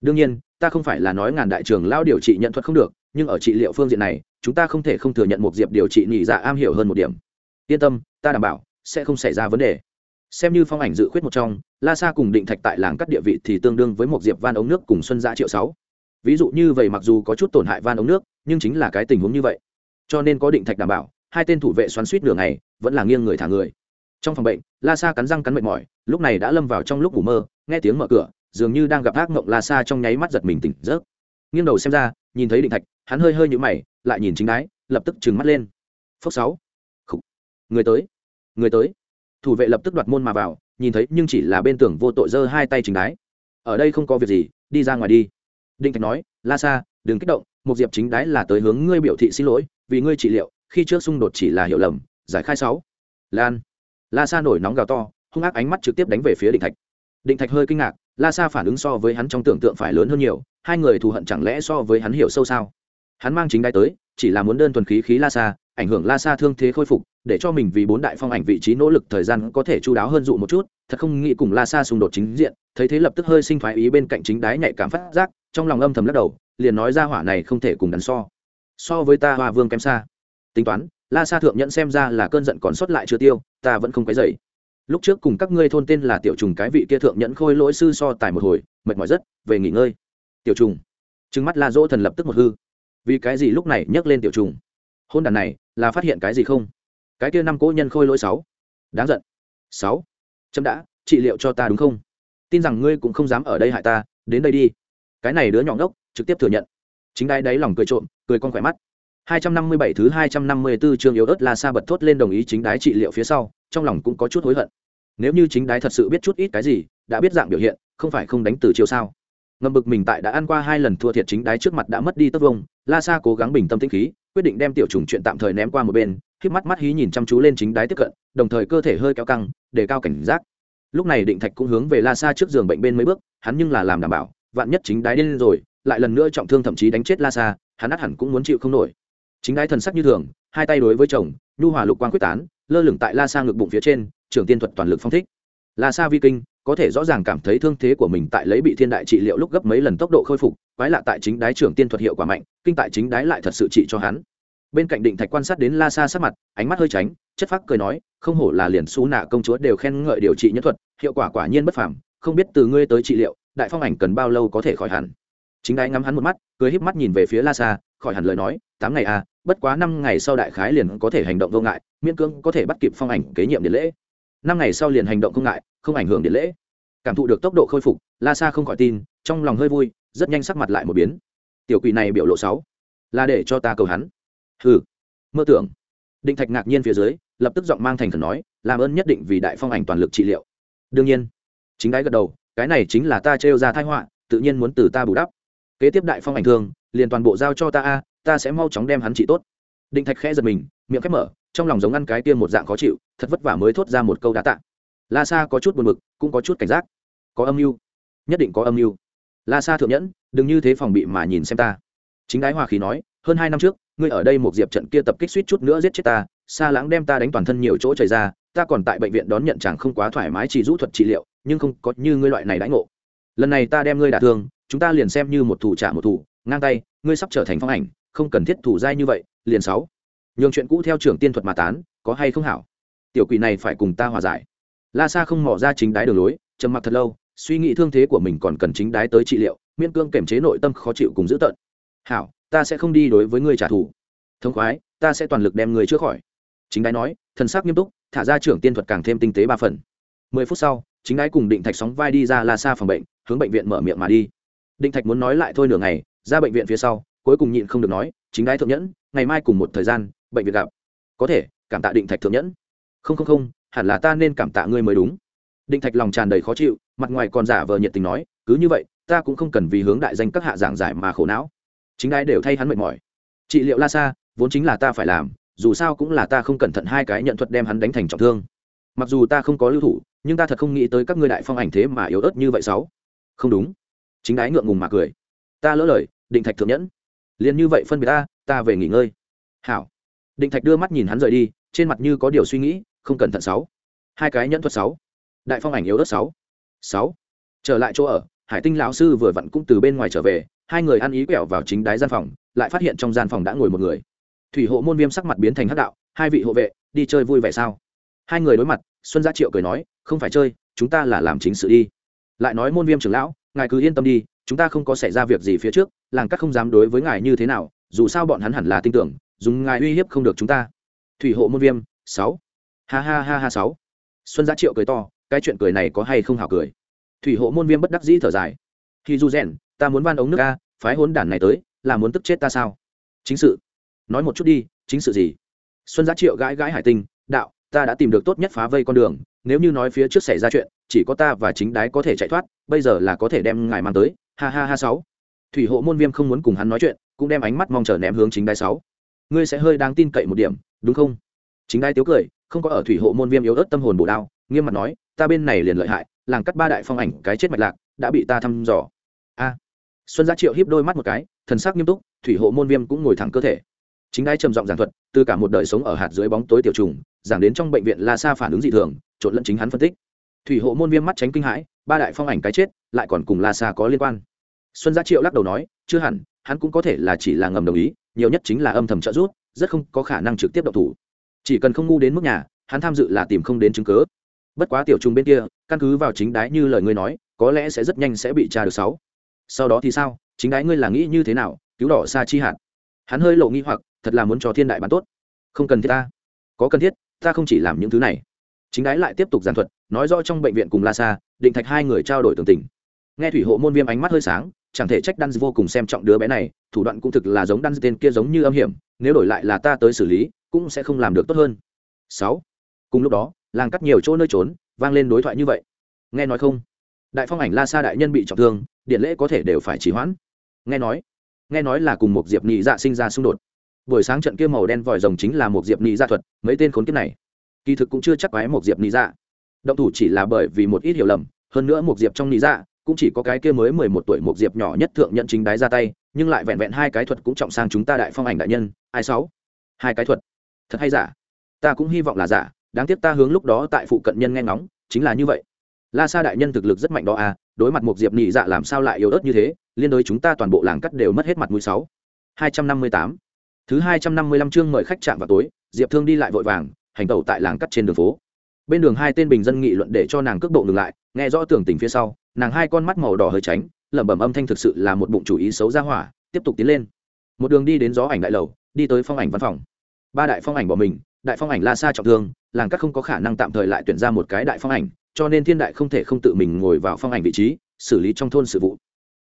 Đương nhiên, ta không phải là nói ngàn đại trường lao điều trị nhận thuật không được nhưng ở trị liệu phương diện này, chúng ta không thể không thừa nhận một diệp điều trị nhị dạ am hiểu hơn một điểm. Yên tâm, ta đảm bảo, sẽ không xảy ra vấn đề. Xem như phong ảnh dự khuyết một trong, la sa cùng định thạch tại làng cắt địa vị thì tương đương với một diệp van ống nước cùng xuân giã triệu sáu. Ví dụ như vậy mặc dù có chút tổn hại van ống nước, nhưng chính là cái tình huống như vậy. Cho nên có định thạch đảm bảo, hai tên thủ vệ xoắn suýt nửa ngày, vẫn là nghiêng người thả người. Trong phòng bệnh, la sa cắn răng cắn mệt mỏi, lúc này đã lâm vào trong lúc ngủ mơ, nghe tiếng mở cửa, dường như đang gặp ác mộng la sa trong nháy mắt giật mình tỉnh giấc. Nghiêng đầu xem ra, nhìn thấy định thạch hắn hơi hơi nhũ mày, lại nhìn chính đái, lập tức trừng mắt lên. Phốc sáu. Người tới. Người tới. Thủ vệ lập tức đoạt môn mà vào, nhìn thấy nhưng chỉ là bên tường vô tội giơ hai tay chính đái. Ở đây không có việc gì, đi ra ngoài đi. Định thạch nói, la sa, đừng kích động, một diệp chính đái là tới hướng ngươi biểu thị xin lỗi, vì ngươi trị liệu, khi trước xung đột chỉ là hiểu lầm, giải khai sáu. Lan. La sa nổi nóng gào to, hung ác ánh mắt trực tiếp đánh về phía định thạch. Định thạch hơi kinh ngạc, la sa phản ứng so với hắn trong tưởng tượng phải lớn hơn nhiều, hai người thù hận chẳng lẽ so với hắn hiểu sâu sao? Hắn mang chính đai tới, chỉ là muốn đơn thuần khí khí la sa, ảnh hưởng la sa thương thế khôi phục, để cho mình vì bốn đại phong ảnh vị trí nỗ lực thời gian có thể chú đáo hơn dụ một chút, thật không nghĩ cùng la sa xung đột chính diện, thấy thế lập tức hơi sinh phái ý bên cạnh chính đái nhạy cảm phát giác, trong lòng âm thầm lắc đầu, liền nói ra hỏa này không thể cùng đắn so. So với ta hoa vương kém xa. Tính toán, la sa thượng nhận xem ra là cơn giận còn sót lại chưa tiêu, ta vẫn không quấy dậy lúc trước cùng các ngươi thôn tên là tiểu trùng cái vị kia thượng nhẫn khôi lỗi sư so tài một hồi, mệt mỏi rất, về nghỉ ngơi. Tiểu trùng. Trừng mắt la dỗ thần lập tức một hư vì cái gì lúc này nhấc lên tiểu trùng? Hôn đàn này là phát hiện cái gì không? Cái kia năm cỗ nhân khôi lỗi sáu. Đáng giận. Sáu. Chấm đã trị liệu cho ta đúng không? Tin rằng ngươi cũng không dám ở đây hại ta đến đây đi. Cái này đứa nhỏ ngốc trực tiếp thừa nhận. Chính đai đáy lòng cười trộm cười con khỏe mắt. 257 thứ 254 chương yếu ớt La Sa bật thốt lên đồng ý chính đái trị liệu phía sau, trong lòng cũng có chút hối hận. Nếu như chính đái thật sự biết chút ít cái gì, đã biết dạng biểu hiện, không phải không đánh từ chiều sao. Ngầm bực mình tại đã ăn qua hai lần thua thiệt chính đái trước mặt đã mất đi tất vông la sa cố gắng bình tâm tĩnh khí, quyết định đem tiểu trùng chuyện tạm thời ném qua một bên khi mắt mắt hí nhìn chăm chú lên chính đái tiếp cận, đồng thời cơ thể hơi kéo căng, để cao cảnh giác. Lúc này định thạch cũng hướng về la sa trước giường bệnh bên mấy bước, hắn nhưng là làm đảm bảo, vạn nhất chính đái điên rồi, lại lần nữa trọng thương thậm chí đánh chết la sa, hắn át hẳn cũng muốn chịu không nổi. Chính đái thần sắc như thường, hai tay đối với chồng, nhu hòa lục quang quyết tán, lơ lửng tại la sa ngực bụng phía trên trường tiên thuật toàn lực phong thích. La sa vi kinh, có thể rõ ràng cảm thấy thương thế của mình tại lấy bị thiên đại trị liệu lúc gấp mấy lần tốc độ khôi phục quái lạ tại chính đái trưởng tiên thuật hiệu quả mạnh, kinh tại chính đái lại thật sự trị cho hắn. Bên cạnh định thạch quan sát đến la sa sát mặt, ánh mắt hơi tránh, chất phác cười nói, không hổ là liền xú nạ công chúa đều khen ngợi điều trị nhân thuật, hiệu quả quả nhiên bất phàm, không biết từ ngươi tới trị liệu, đại phong ảnh cần bao lâu có thể khỏi hẳn. Chính đái ngắm hắn một mắt, cười híp mắt nhìn về phía la sa, khỏi hẳn lời nói, tám ngày à bất quá năm ngày sau đại khái liền có thể hành động vô ngại, miễn cưỡng có thể bắt kịp phong ảnh kế nhiệm điện lễ. Năm ngày sau liền hành động không ngại, không ảnh hưởng điện lễ. Cảm thụ được tốc độ khôi phục, la sa không khỏi tin, trong lòng hơi vui rất nhanh sắc mặt lại một biến. Tiểu quỷ này biểu lộ sáu, là để cho ta cầu hắn. Hừ, mơ tưởng. Định thạch ngạc nhiên phía dưới, lập tức giọng mang thành thần nói, làm ơn nhất định vì đại phong ảnh toàn lực trị liệu. Đương nhiên, chính đái gật đầu, cái này chính là ta trêu ra thái họa, tự nhiên muốn từ ta bù đắp. Kế tiếp đại phong ảnh thương, liền toàn bộ giao cho ta a, ta sẽ mau chóng đem hắn trị tốt. Định thạch khẽ giật mình, miệng khép mở, trong lòng giống ăn cái tiêm một dạng khó chịu, thật vất vả mới thốt ra một câu đá tạ. La sa có chút buồn bực, cũng có chút cảnh giác. Có âm mưu, nhất định có âm mưu la sa thượng nhẫn, đừng như thế phòng bị mà nhìn xem ta. Chính đái hòa khí nói, hơn hai năm trước, ngươi ở đây một diệp trận kia tập kích suýt chút nữa giết chết ta xa lãng đem ta đánh toàn thân nhiều chỗ chảy ra, ta còn tại bệnh viện đón nhận chàng không quá thoải mái chỉ rũ thuật trị liệu, nhưng không có như ngươi loại này đãi ngộ. Lần này ta đem ngươi đả thương, chúng ta liền xem như một thủ trả một thủ, ngang tay, ngươi sắp trở thành phong ảnh, không cần thiết thủ dai như vậy, liền sáu. Nhường chuyện cũ theo trưởng tiên thuật mà tán, có hay không hảo? Tiểu quỷ này phải cùng ta hòa giải. La sa không mỏ ra chính đái đường lối, trầm mặc thật lâu suy nghĩ thương thế của mình còn cần chính đái tới trị liệu, miễn cương kềm chế nội tâm khó chịu cùng dữ tợn. Hảo, ta sẽ không đi đối với ngươi trả thù. Thông khoái, ta sẽ toàn lực đem ngươi chữa khỏi. Chính đái nói, thần sắc nghiêm túc, thả ra trưởng tiên thuật càng thêm tinh tế ba phần. Mười phút sau, chính đái cùng định thạch sóng vai đi ra la xa phòng bệnh, hướng bệnh viện mở miệng mà đi. Định thạch muốn nói lại thôi nửa ngày, ra bệnh viện phía sau, cuối cùng nhịn không được nói, chính đái thượng nhẫn, ngày mai cùng một thời gian, bệnh viện gặp. Có thể, cảm tạ định thạch thượng nhẫn. Không không không, hẳn là ta nên cảm tạ ngươi mới đúng định thạch lòng tràn đầy khó chịu, mặt ngoài còn giả vờ nhiệt tình nói, cứ như vậy, ta cũng không cần vì hướng đại danh các hạ giảng giải mà khổ não. Chính đái đều thay hắn mệt mỏi. Trị liệu la sa, vốn chính là ta phải làm, dù sao cũng là ta không cẩn thận hai cái nhận thuật đem hắn đánh thành trọng thương. Mặc dù ta không có lưu thủ, nhưng ta thật không nghĩ tới các ngươi đại phong ảnh thế mà yếu ớt như vậy sáu. Không đúng. Chính đái ngượng ngùng mà cười. Ta lỡ lời, định thạch thượng nhẫn. Liền như vậy phân biệt ta ta về nghỉ ngơi. Hảo. Định thạch đưa mắt nhìn hắn rời đi, trên mặt như có điều suy nghĩ, không cẩn thận sáu. Hai cái nhẫn thuật sáu đại phong ảnh yếu ớt sáu. Sáu. Trở lại chỗ ở, hải tinh lão sư vừa vặn cũng từ bên ngoài trở về, hai người ăn ý quẹo vào chính đáy gian phòng, lại phát hiện trong gian phòng đã ngồi một người. Thủy hộ môn viêm sắc mặt biến thành hắc đạo, hai vị hộ vệ, đi chơi vui vẻ sao? Hai người đối mặt, xuân gia triệu cười nói, không phải chơi, chúng ta là làm chính sự đi. Lại nói môn viêm trưởng lão, ngài cứ yên tâm đi, chúng ta không có xảy ra việc gì phía trước, làng các không dám đối với ngài như thế nào, dù sao bọn hắn hẳn là tin tưởng, dùng ngài uy hiếp không được chúng ta. Thủy hộ môn viêm, sáu. Ha ha ha ha, sáu. Xuân gia triệu cười to cái chuyện cười này có hay không hảo cười? Thủy hộ môn viêm bất đắc dĩ thở dài. Khi du rèn, ta muốn van ống nước a, phái hốn đản này tới, là muốn tức chết ta sao? Chính sự. Nói một chút đi, chính sự gì? Xuân giá triệu gãi gãi hải tinh, đạo, ta đã tìm được tốt nhất phá vây con đường, nếu như nói phía trước xảy ra chuyện, chỉ có ta và chính đái có thể chạy thoát, bây giờ là có thể đem ngài mang tới. Ha ha ha sáu. Thủy hộ môn viêm không muốn cùng hắn nói chuyện, cũng đem ánh mắt mong chờ ném hướng chính đái sáu. Ngươi sẽ hơi đáng tin cậy một điểm, đúng không? Chính đái tiếu cười, không có ở thủy hộ môn viêm yếu ớt tâm hồn bổ đao nghiêm mặt nói, ta bên này liền lợi hại, làng cắt ba đại phong ảnh cái chết mạch lạc, đã bị ta thăm dò. A. Xuân gia triệu hiếp đôi mắt một cái, thần sắc nghiêm túc, thủy hộ môn viêm cũng ngồi thẳng cơ thể. Chính đái trầm giọng giảng thuật, từ cả một đời sống ở hạt dưới bóng tối tiểu trùng, giảng đến trong bệnh viện la sa phản ứng dị thường, trộn lẫn chính hắn phân tích. Thủy hộ môn viêm mắt tránh kinh hãi, ba đại phong ảnh cái chết, lại còn cùng la sa có liên quan. Xuân gia triệu lắc đầu nói, chưa hẳn, hắn cũng có thể là chỉ là ngầm đồng ý, nhiều nhất chính là âm thầm trợ giúp, rất không có khả năng trực tiếp động thủ. Chỉ cần không ngu đến mức nhà, hắn tham dự là tìm không đến chứng cớ bất quá tiểu trùng bên kia, căn cứ vào chính đái như lời ngươi nói, có lẽ sẽ rất nhanh sẽ bị tra được sáu. Sau đó thì sao? Chính đái ngươi là nghĩ như thế nào? Cứu đỏ xa chi hạt. Hắn hơi lộ nghi hoặc, thật là muốn cho thiên đại bán tốt. Không cần thiết ta. Có cần thiết, ta không chỉ làm những thứ này. Chính đái lại tiếp tục giảng thuật, nói rõ trong bệnh viện cùng la sa, định thạch hai người trao đổi tường tình. Nghe thủy hộ môn viêm ánh mắt hơi sáng, chẳng thể trách đan vô cùng xem trọng đứa bé này, thủ đoạn cũng thực là giống đan tên kia giống như âm hiểm, nếu đổi lại là ta tới xử lý, cũng sẽ không làm được tốt hơn. Sáu. Cùng lúc đó làng cắt nhiều chỗ nơi trốn, vang lên đối thoại như vậy. Nghe nói không? Đại phong ảnh la sa đại nhân bị trọng thương, điện lễ có thể đều phải trì hoãn. Nghe nói nghe nói là cùng một diệp nhị dạ sinh ra xung đột. Buổi sáng trận kia màu đen vòi rồng chính là một diệp nhị dạ thuật, mấy tên khốn kiếp này. Kỳ thực cũng chưa chắc quái một diệp nhị dạ. Động thủ chỉ là bởi vì một ít hiểu lầm, hơn nữa một diệp trong nhị dạ cũng chỉ có cái kia mới mười một tuổi một diệp nhỏ nhất thượng nhận chính đái ra tay, nhưng lại vẹn vẹn hai cái thuật cũng trọng sang chúng ta đại phong ảnh đại nhân. Ai sáu? Hai cái thuật. Thật hay giả? Ta cũng hy vọng là giả đáng tiếc ta hướng lúc đó tại phụ cận nhân nghe ngóng, chính là như vậy. La sa đại nhân thực lực rất mạnh đó à đối mặt một diệp nhị dạ làm sao lại yếu ớt như thế, liên đối chúng ta toàn bộ làng cắt đều mất hết mặt mũi sáu. Hai trăm năm mươi tám. Thứ hai trăm năm mươi lăm chương mời khách chạm vào tối, diệp thương đi lại vội vàng, hành tẩu tại làng cắt trên đường phố. Bên đường hai tên bình dân nghị luận để cho nàng cước bộ ngừng lại, nghe rõ tưởng tình phía sau, nàng hai con mắt màu đỏ hơi tránh, lẩm bẩm âm thanh thực sự là một bụng chủ ý xấu ra hỏa, tiếp tục tiến lên. Một đường đi đến gió ảnh đại lầu, đi tới phong ảnh văn phòng. Ba đại phong ảnh bỏ mình, đại phong ảnh la Sa trọng thương làng cắt không có khả năng tạm thời lại tuyển ra một cái đại phong ảnh, cho nên thiên đại không thể không tự mình ngồi vào phong ảnh vị trí, xử lý trong thôn sự vụ.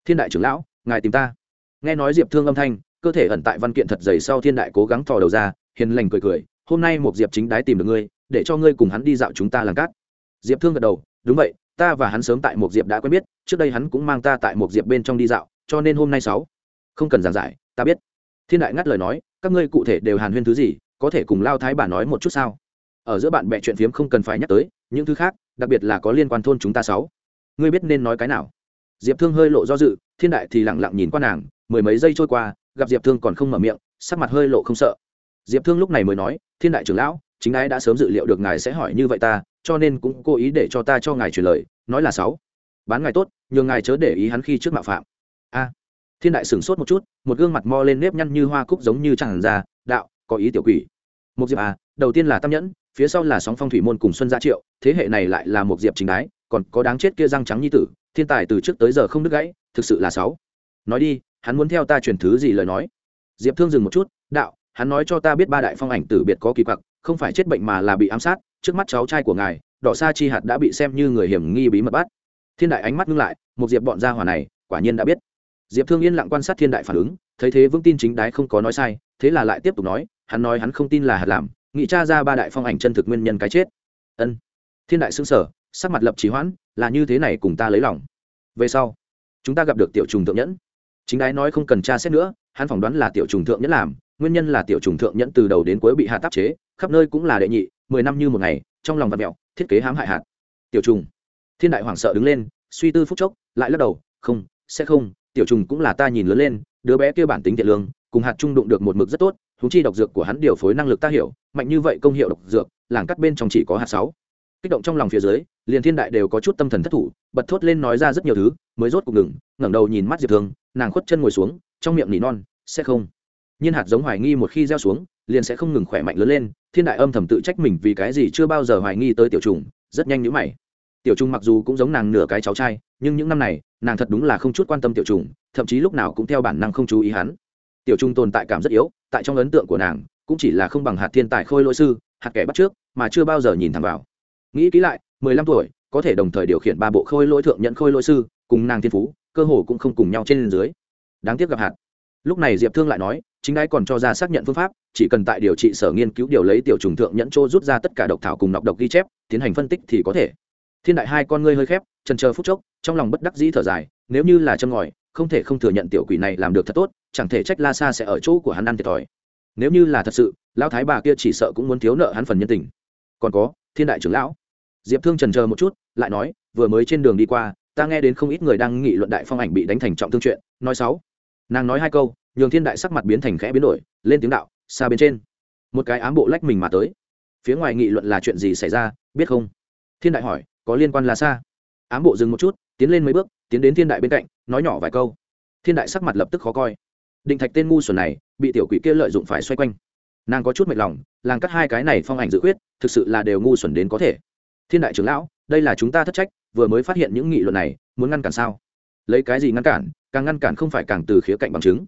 Thiên đại trưởng lão, ngài tìm ta. Nghe nói diệp thương âm thanh, cơ thể ẩn tại văn kiện thật dày sau thiên đại cố gắng thò đầu ra, hiền lành cười cười, hôm nay một diệp chính đái tìm được ngươi, để cho ngươi cùng hắn đi dạo chúng ta làng cát. Diệp thương gật đầu, đúng vậy, ta và hắn sớm tại một diệp đã quen biết, trước đây hắn cũng mang ta tại một diệp bên trong đi dạo, cho nên hôm nay sáu. Không cần giảng giải, ta biết. Thiên đại ngắt lời nói, các ngươi cụ thể đều hàn huyên thứ gì, có thể cùng lao thái bà nói một chút sao? Ở giữa bạn bè chuyện phiếm không cần phải nhắc tới, những thứ khác, đặc biệt là có liên quan thôn chúng ta sáu. Ngươi biết nên nói cái nào? Diệp thương hơi lộ do dự, thiên đại thì lặng lặng nhìn qua nàng, mười mấy giây trôi qua, gặp diệp thương còn không mở miệng, sắc mặt hơi lộ không sợ. Diệp thương lúc này mới nói, thiên đại trưởng lão, chính ái đã sớm dự liệu được ngài sẽ hỏi như vậy ta, cho nên cũng cố ý để cho ta cho ngài truyền lời, nói là sáu. Bán ngài tốt, nhường ngài chớ để ý hắn khi trước mạo phạm. A. Thiên đại sửng sốt một chút, một gương mặt mo lên nếp nhăn như hoa cúc giống như chẳng ra, đạo, có ý tiểu quỷ. Một diệp à đầu tiên là tam nhẫn phía sau là sóng phong thủy môn cùng xuân gia triệu, thế hệ này lại là một diệp chính đái, còn có đáng chết kia răng trắng như tử, thiên tài từ trước tới giờ không đứt gãy, thực sự là sáu. Nói đi, hắn muốn theo ta truyền thứ gì lời nói? Diệp thương dừng một chút, đạo, hắn nói cho ta biết ba đại phong ảnh tử biệt có kỳ quặc, không phải chết bệnh mà là bị ám sát, trước mắt cháu trai của ngài, đỏ sa chi hạt đã bị xem như người hiểm nghi bí mật bắt. Thiên đại ánh mắt ngưng lại, một diệp bọn gia hỏa này, quả nhiên đã biết. Diệp thương yên lặng quan sát thiên đại phản ứng, thấy thế vững tin chính đái không có nói sai, thế là lại tiếp tục nói, hắn nói hắn không tin là hạt làm nghĩ Cha ra ba đại phong ảnh chân thực nguyên nhân cái chết. Ân. Thiên đại xưng sở, sắc mặt lập trí hoãn, là như thế này cùng ta lấy lòng. Về sau, chúng ta gặp được tiểu trùng thượng nhẫn. Chính đái nói không cần tra xét nữa, hắn phỏng đoán là tiểu trùng thượng nhẫn làm, nguyên nhân là tiểu trùng thượng nhẫn từ đầu đến cuối bị hạ tác chế, khắp nơi cũng là đệ nhị, mười năm như một ngày, trong lòng vật mẹo thiết kế hãm hại hạt. Tiểu trùng. Thiên đại hoảng sợ đứng lên, suy tư phúc chốc, lại lắc đầu, không, sẽ không, tiểu trùng cũng là ta nhìn lớn lên, đứa bé kia bản tính thiện lương, cùng hạt trung đụng được một mực rất tốt thú chi độc dược của hắn điều phối năng lực ta hiểu, mạnh như vậy công hiệu độc dược, làng cắt bên trong chỉ có hạt sáu. Kích động trong lòng phía dưới, liền thiên đại đều có chút tâm thần thất thủ, bật thốt lên nói ra rất nhiều thứ, mới rốt cục ngừng, ngẩng đầu nhìn mắt diệp thương, nàng khuất chân ngồi xuống, trong miệng nỉ non, sẽ không. Nhiên hạt giống hoài nghi một khi gieo xuống, liền sẽ không ngừng khỏe mạnh lớn lên, thiên đại âm thầm tự trách mình vì cái gì chưa bao giờ hoài nghi tới tiểu trùng, rất nhanh nhữ mày. Tiểu trùng mặc dù cũng giống nàng nửa cái cháu trai, nhưng những năm này, nàng thật đúng là không chút quan tâm tiểu trùng, thậm chí lúc nào cũng theo bản năng không chú ý hắn tiểu Trung tồn tại cảm rất yếu, tại trong ấn tượng của nàng, cũng chỉ là không bằng hạt thiên tài khôi lỗi sư, hạt kẻ bắt trước, mà chưa bao giờ nhìn thẳng vào. Nghĩ kỹ lại, mười lăm tuổi, có thể đồng thời điều khiển ba bộ khôi lỗi thượng nhận khôi lỗi sư, cùng nàng thiên phú, cơ hồ cũng không cùng nhau trên dưới. Đáng tiếc gặp hạt. Lúc này diệp thương lại nói, chính ai còn cho ra xác nhận phương pháp, chỉ cần tại điều trị sở nghiên cứu điều lấy tiểu trùng thượng nhẫn chỗ rút ra tất cả độc thảo cùng nọc độc ghi chép, tiến hành phân tích thì có thể. Thiên đại hai con ngươi hơi khép, trần chờ phút chốc, trong lòng bất đắc dĩ thở dài, nếu như là châm ngòi, không thể không thừa nhận tiểu quỷ này làm được thật tốt chẳng thể trách la sa sẽ ở chỗ của hắn ăn thiệt thòi. Nếu như là thật sự, lão thái bà kia chỉ sợ cũng muốn thiếu nợ hắn phần nhân tình. Còn có, thiên đại trưởng lão. Diệp thương trần chờ một chút, lại nói, vừa mới trên đường đi qua, ta nghe đến không ít người đang nghị luận đại phong ảnh bị đánh thành trọng thương chuyện, nói sáu. Nàng nói hai câu, nhường thiên đại sắc mặt biến thành khẽ biến đổi, lên tiếng đạo, xa bên trên. Một cái ám bộ lách mình mà tới. Phía ngoài nghị luận là chuyện gì xảy ra, biết không? Thiên đại hỏi, có liên quan là xa ám bộ dừng một chút, tiến lên mấy bước, tiến đến thiên đại bên cạnh, nói nhỏ vài câu. Thiên đại sắc mặt lập tức khó coi định thạch tên ngu xuẩn này bị tiểu quỷ kia lợi dụng phải xoay quanh. Nàng có chút mệt lòng, làng cắt hai cái này phong ảnh dự quyết thực sự là đều ngu xuẩn đến có thể. Thiên đại trưởng lão, đây là chúng ta thất trách, vừa mới phát hiện những nghị luận này, muốn ngăn cản sao? Lấy cái gì ngăn cản? Càng ngăn cản không phải càng từ khía cạnh bằng chứng.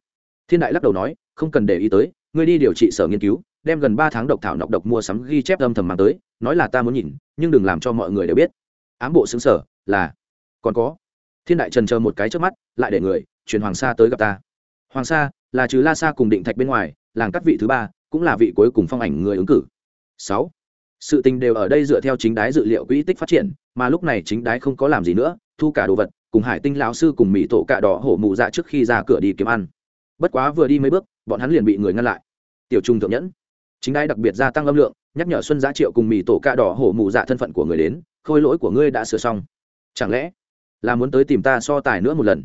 Thiên đại lắc đầu nói, không cần để ý tới, ngươi đi điều trị sở nghiên cứu, đem gần ba tháng độc thảo nọc độc mua sắm ghi chép âm thầm mang tới, nói là ta muốn nhìn, nhưng đừng làm cho mọi người đều biết. Ám bộ xứng sở, là, còn có. Thiên đại trần chờ một cái trước mắt, lại để người chuyển hoàng sa tới gặp ta hoàng sa là trừ la sa cùng định thạch bên ngoài, làng cắt vị thứ ba, cũng là vị cuối cùng phong ảnh người ứng cử. Sáu, sự tình đều ở đây dựa theo chính đái dự liệu quỹ tích phát triển, mà lúc này chính đái không có làm gì nữa, thu cả đồ vật, cùng hải tinh lão sư cùng mỹ tổ cạ đỏ hổ mụ dạ trước khi ra cửa đi kiếm ăn. Bất quá vừa đi mấy bước, bọn hắn liền bị người ngăn lại. Tiểu trung thượng nhẫn. Chính đái đặc biệt gia tăng âm lượng, nhắc nhở xuân giá triệu cùng mỹ tổ cạ đỏ hổ mụ dạ thân phận của người đến, khôi lỗi của ngươi đã sửa xong. Chẳng lẽ là muốn tới tìm ta so tài nữa một lần?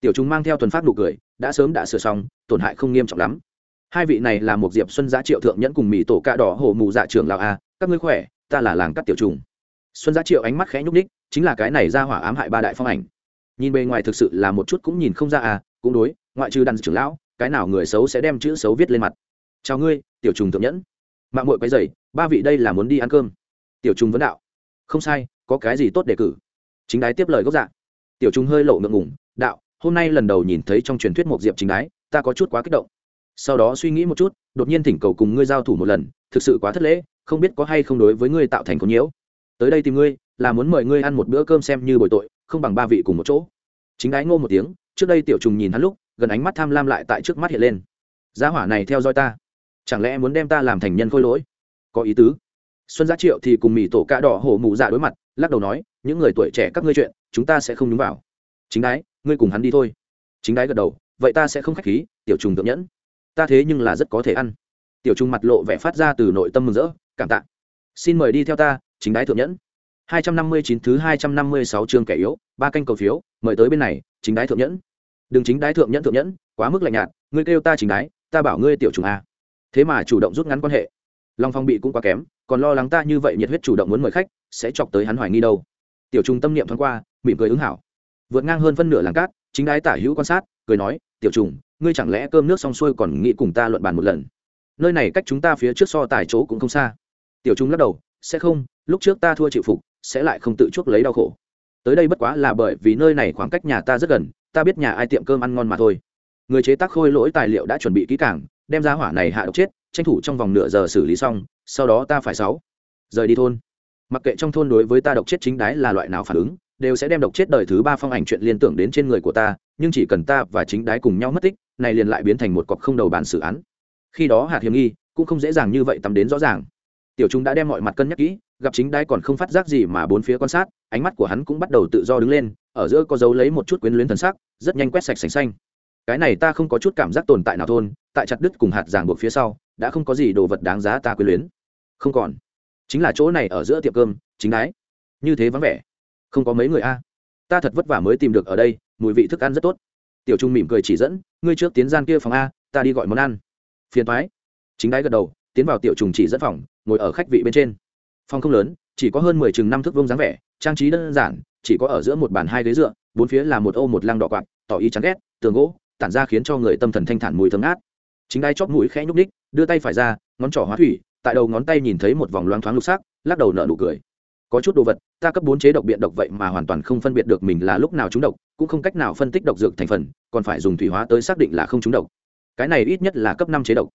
Tiểu chúng mang theo thuần phát nụ cười đã sớm đã sửa xong, tổn hại không nghiêm trọng lắm. Hai vị này là một diệp xuân giá triệu thượng nhẫn cùng mỹ tổ cạ đỏ hổ mù dạ trưởng lào a, các ngươi khỏe, ta là làng cắt tiểu trùng. Xuân giá triệu ánh mắt khẽ nhúc ních chính là cái này ra hỏa ám hại ba đại phong ảnh. Nhìn bề ngoài thực sự là một chút cũng nhìn không ra à cũng đối, ngoại trừ đàn trưởng lão, cái nào người xấu sẽ đem chữ xấu viết lên mặt. Chào ngươi, tiểu trùng thượng nhẫn. Mạng mội quay dày ba vị đây là muốn đi ăn cơm. Tiểu trùng vấn đạo. Không sai, có cái gì tốt đề cử? Chính đái tiếp lời gốc dạ. Tiểu trùng hơi lộ ngượng ngủng đạo hôm nay lần đầu nhìn thấy trong truyền thuyết một diệp chính đái, ta có chút quá kích động. Sau đó suy nghĩ một chút, đột nhiên thỉnh cầu cùng ngươi giao thủ một lần, thực sự quá thất lễ, không biết có hay không đối với ngươi tạo thành có nhiễu. Tới đây tìm ngươi, là muốn mời ngươi ăn một bữa cơm xem như bồi tội, không bằng ba vị cùng một chỗ. Chính ái ngô một tiếng, trước đây tiểu trùng nhìn hắn lúc, gần ánh mắt tham lam lại tại trước mắt hiện lên. Giá hỏa này theo dõi ta, chẳng lẽ muốn đem ta làm thành nhân khôi lỗi? Có ý tứ. Xuân giá triệu thì cùng mì tổ cạ đỏ hổ mụ dạ đối mặt, lắc đầu nói, những người tuổi trẻ các ngươi chuyện, chúng ta sẽ không nhúng vào. Chính đái ngươi cùng hắn đi thôi chính đái gật đầu vậy ta sẽ không k h á c h khí tiểu trùng tượng nhẫn ta thế nhưng là rất có thể ăn tiểu trùng mặt lộ vẻ phát ra từ nội tâm mừng rỡ cảm tạ xin mời đi theo ta chính đái thượng nhẫn 259 thứ 256 chương kẻ yếu, ba canh cầu phiếu, mời tới bên này, chính đái thượng nhẫn. Đừng chính đái thượng nhẫn thượng nhẫn, quá mức lạnh nhạt, ngươi kêu ta chính đái, ta bảo ngươi tiểu trùng a. Thế mà chủ động rút ngắn quan hệ. Long Phong bị cũng quá kém, còn lo lắng ta như vậy nhiệt huyết chủ động muốn mời khách, sẽ chọc tới hắn hoài nghi đâu. Tiểu trùng tâm niệm thoáng qua, mỉm cười ứng hảo. Vượt ngang hơn phân nửa làng cát, chính đái tả hữu quan sát, cười nói, "Tiểu trùng, ngươi chẳng lẽ cơm nước xong xuôi còn nghĩ cùng ta luận bàn một lần?" Nơi này cách chúng ta phía trước so tài chỗ cũng không xa. Tiểu trùng lắc đầu, "Sẽ không, lúc trước ta thua chịu phục, sẽ lại không tự chuốc lấy đau khổ tới đây bất quá là bởi vì nơi này khoảng cách nhà ta rất gần ta biết nhà ai tiệm cơm ăn ngon mà thôi người chế tác khôi lỗi tài liệu đã chuẩn bị kỹ càng đem ra hỏa này hạ độc chết tranh thủ trong vòng nửa giờ xử lý xong sau đó ta phải sáu rời đi thôn mặc kệ trong thôn đối với ta độc chết chính đái là loại nào phản ứng đều sẽ đem độc chết đời thứ ba phong ảnh chuyện liên tưởng đến trên người của ta, nhưng chỉ cần ta và chính đái cùng nhau mất tích, này liền lại biến thành một cọc không đầu bản xử án. Khi đó hạt hiểm nghi cũng không dễ dàng như vậy tắm đến rõ ràng. Tiểu chúng đã đem mọi mặt cân nhắc kỹ, gặp chính đái còn không phát giác gì mà bốn phía quan sát, ánh mắt của hắn cũng bắt đầu tự do đứng lên, ở giữa có dấu lấy một chút quyến luyến thần sắc, rất nhanh quét sạch sành xanh. Cái này ta không có chút cảm giác tồn tại nào thôn, tại chặt đứt cùng hạt giảng buộc phía sau, đã không có gì đồ vật đáng giá ta quyến luyến. Không còn. Chính là chỗ này ở giữa tiệm cơm, chính đái. Như thế vắng vẻ không có mấy người a. Ta thật vất vả mới tìm được ở đây, mùi vị thức ăn rất tốt. Tiểu trung mỉm cười chỉ dẫn, ngươi trước tiến gian kia phòng a, ta đi gọi món ăn. Phiền thoái chính đái gật đầu, tiến vào tiểu trùng chỉ dẫn phòng, ngồi ở khách vị bên trên. Phòng không lớn, chỉ có hơn mười chừng năm thước vông dáng vẻ, trang trí đơn giản, chỉ có ở giữa một bàn hai ghế dựa, bốn phía là một ô một lăng đỏ quạt, tỏ ý chán ghét, tường gỗ, tản ra khiến cho người tâm thần thanh thản mùi thơm ngát. Chính đai chóp mũi khẽ nhúc ních đưa tay phải ra, ngón trỏ hóa thủy, tại đầu ngón tay nhìn thấy một vòng loáng thoáng lục sắc, lắc đầu nở nụ cười có chút đồ vật, ta cấp bốn chế độc biện độc vậy mà hoàn toàn không phân biệt được mình là lúc nào trúng độc, cũng không cách nào phân tích độc dược thành phần, còn phải dùng thủy hóa tới xác định là không trúng độc. Cái này ít nhất là cấp năm chế độc.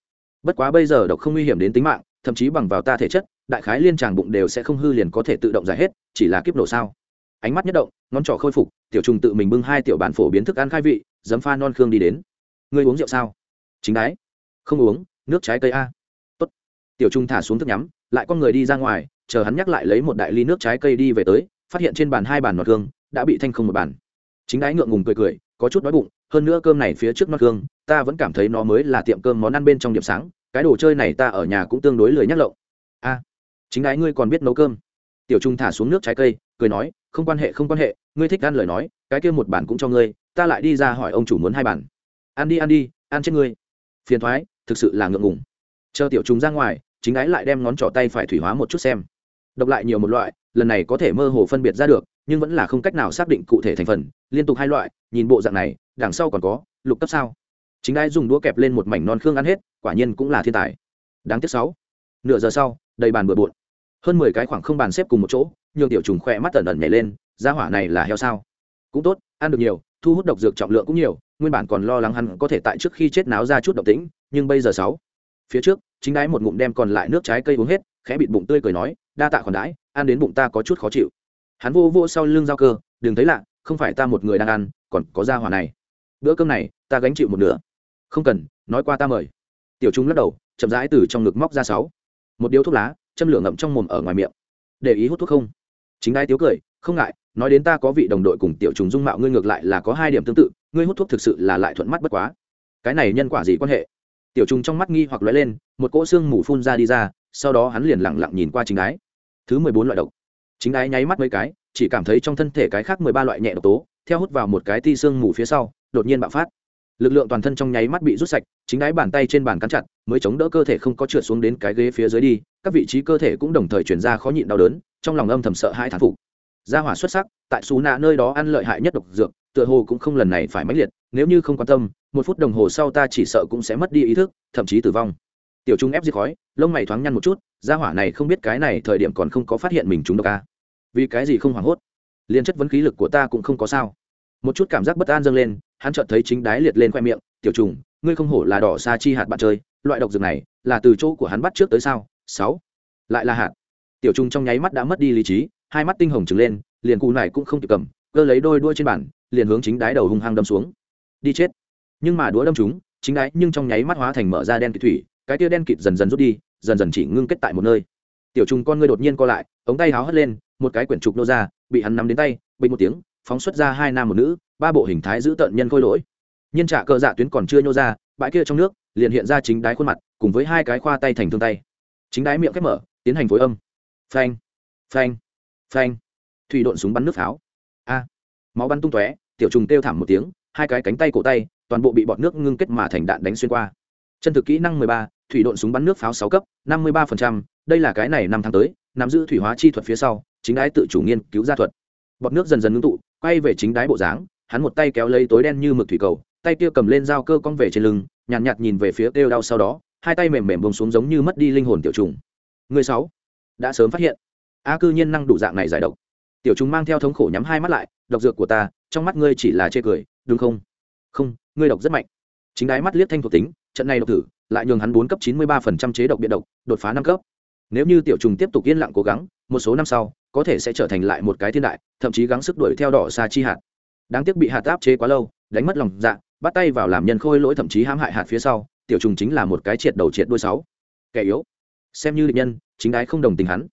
Bất quá bây giờ độc không nguy hiểm đến tính mạng, thậm chí bằng vào ta thể chất, đại khái liên tràng bụng đều sẽ không hư liền có thể tự động giải hết, chỉ là kiếp nổ sao. Ánh mắt nhất động, ngón trỏ khôi phục, tiểu trùng tự mình bưng hai tiểu bản phổ biến thức ăn khai vị dấm pha non khương đi đến. Ngươi uống rượu sao? Chính đái không uống, nước trái cây a. Tốt. tiểu trùng thả xuống thức nhắm, lại con người đi ra ngoài chờ hắn nhắc lại lấy một đại ly nước trái cây đi về tới, phát hiện trên bàn hai bàn nọt hương đã bị thanh không một bàn. Chính đái ngượng ngùng cười cười, có chút đói bụng, hơn nữa cơm này phía trước nọt hương, ta vẫn cảm thấy nó mới là tiệm cơm món ăn bên trong điểm sáng, cái đồ chơi này ta ở nhà cũng tương đối lười nhắc lậu. a, chính đái ngươi còn biết nấu cơm. Tiểu trung thả xuống nước trái cây, cười nói, không quan hệ, không quan hệ, ngươi thích ăn lời nói, cái kia một bản cũng cho ngươi, ta lại đi ra hỏi ông chủ muốn hai bản ăn đi ăn đi, ăn chết ngươi. Phiền thoái, thực sự là ngượng ngùng. Chờ tiểu trung ra ngoài, chính ái lại đem ngón trỏ tay phải thủy hóa một chút xem độc lại nhiều một loại, lần này có thể mơ hồ phân biệt ra được, nhưng vẫn là không cách nào xác định cụ thể thành phần, liên tục hai loại, nhìn bộ dạng này, đằng sau còn có, lục cấp sao? Chính ai dùng đũa kẹp lên một mảnh non khương ăn hết, quả nhiên cũng là thiên tài. Đáng tiếc sáu. Nửa giờ sau, đầy bàn bừa bộn. Hơn mười cái khoảng không bàn xếp cùng một chỗ, nhường tiểu trùng khỏe mắt tần ẩn nhảy lên ra hỏa này là heo sao? Cũng tốt, ăn được nhiều, thu hút độc dược trọng lượng cũng nhiều, nguyên bản còn lo lắng hắn có thể tại trước khi chết náo ra chút độc tĩnh, nhưng bây giờ sáu. Phía trước, chính đái một ngụm đem còn lại nước trái cây uống hết, khẽ bịt bụng tươi cười nói đa tạ khoản đãi, ăn đến bụng ta có chút khó chịu. Hắn vô vô sau lưng giao cơ, đừng thấy lạ, không phải ta một người đang ăn, còn có ra hỏa này. Bữa cơm này, ta gánh chịu một nửa. Không cần, nói qua ta mời. Tiểu trung lắc đầu, chậm rãi từ trong ngực móc ra sáu. Một điếu thuốc lá, châm lửa ngậm trong mồm ở ngoài miệng. Để ý hút thuốc không? Chính đai tiếu cười, không ngại, nói đến ta có vị đồng đội cùng tiểu trùng dung mạo ngươi ngược lại là có hai điểm tương tự, ngươi hút thuốc thực sự là lại thuận mắt bất quá. Cái này nhân quả gì quan hệ? Tiểu trùng trong mắt nghi hoặc lóe lên, một cỗ xương mù phun ra đi ra, sau đó hắn liền lẳng lặng nhìn qua chính ái thứ mười bốn loại độc. Chính ái nháy mắt mấy cái, chỉ cảm thấy trong thân thể cái khác mười ba loại nhẹ độc tố, theo hút vào một cái ti xương mù phía sau, đột nhiên bạo phát. Lực lượng toàn thân trong nháy mắt bị rút sạch, chính đái bàn tay trên bàn cắn chặt, mới chống đỡ cơ thể không có trượt xuống đến cái ghế phía dưới đi, các vị trí cơ thể cũng đồng thời chuyển ra khó nhịn đau đớn, trong lòng âm thầm sợ hai thán phục. Gia hỏa xuất sắc, tại xú nạ nơi đó ăn lợi hại nhất độc dược, tựa hồ cũng không lần này phải mãnh liệt, nếu như không quan tâm, một phút đồng hồ sau ta chỉ sợ cũng sẽ mất đi ý thức, thậm chí tử vong tiểu trung ép diệt khói, lông mày thoáng nhăn một chút, gia hỏa này không biết cái này thời điểm còn không có phát hiện mình trúng độc a vì cái gì không hoảng hốt? Liên chất vấn khí lực của ta cũng không có sao. Một chút cảm giác bất an dâng lên, hắn chợt thấy chính đái liệt lên khoe miệng, tiểu trùng, ngươi không hổ là đỏ sa chi hạt bạn chơi, loại độc dược này là từ chỗ của hắn bắt trước tới sao? Sáu, lại là hạt. Tiểu trùng trong nháy mắt đã mất đi lý trí, hai mắt tinh hồng trừng lên, liền cụ này cũng không kịp cầm, cơ lấy đôi đuôi trên bàn, liền hướng chính đái đầu hung hăng đâm xuống. Đi chết. Nhưng mà đũa đâm chúng chính đái nhưng trong nháy mắt hóa thành mở ra đen kịt thủy cái tia đen kịt dần dần rút đi, dần dần chỉ ngưng kết tại một nơi. Tiểu trùng con ngươi đột nhiên co lại, ống tay háo hất lên, một cái quyển trục nô ra, bị hắn nắm đến tay, bình một tiếng, phóng xuất ra hai nam một nữ, ba bộ hình thái giữ tận nhân khôi lỗi. Nhân trả cờ dạ tuyến còn chưa nhô ra, bãi kia trong nước, liền hiện ra chính đái khuôn mặt, cùng với hai cái khoa tay thành thương tay. Chính đái miệng khép mở, tiến hành phối âm. Phanh phanh phanh. Thủy độn súng bắn nước pháo. A. Máu bắn tung tóe, tiểu trùng kêu thảm một tiếng, hai cái cánh tay cổ tay, toàn bộ bị bọt nước ngưng kết mà thành đạn đánh xuyên qua. Chân thực kỹ năng mười ba thủy độn súng bắn nước pháo sáu cấp năm mươi ba phần trăm đây là cái này năm tháng tới nắm giữ thủy hóa chi thuật phía sau chính đái tự chủ nghiên cứu gia thuật. Bọt nước dần dần ngưng tụ quay về chính đái bộ dáng hắn một tay kéo lấy tối đen như mực thủy cầu tay kia cầm lên dao cơ cong về trên lưng nhàn nhạt, nhạt nhìn về phía kêu đau sau đó hai tay mềm mềm bông xuống giống như mất đi linh hồn tiểu trùng. Người sáu đã sớm phát hiện. A cư nhiên năng đủ dạng này giải độc. Tiểu trùng mang theo thống khổ nhắm hai mắt lại độc dược của ta trong mắt ngươi chỉ là chê cười đúng không? Không ngươi độc rất mạnh. Chính đái mắt liếc thanh thuộc tính trận này độc thử lại nhường hắn bốn cấp chín mươi ba phần trăm chế độc biện độc, đột phá năm cấp. Nếu như tiểu trùng tiếp tục yên lặng cố gắng, một số năm sau, có thể sẽ trở thành lại một cái thiên đại, thậm chí gắng sức đuổi theo đỏ xa chi hạt. Đáng tiếc bị hạt áp chế quá lâu, đánh mất lòng dạ bắt tay vào làm nhân khôi lỗi thậm chí hãm hại hạt phía sau, tiểu trùng chính là một cái triệt đầu triệt đuôi sáu. Kẻ yếu. Xem như địch nhân, chính đái không đồng tình hắn.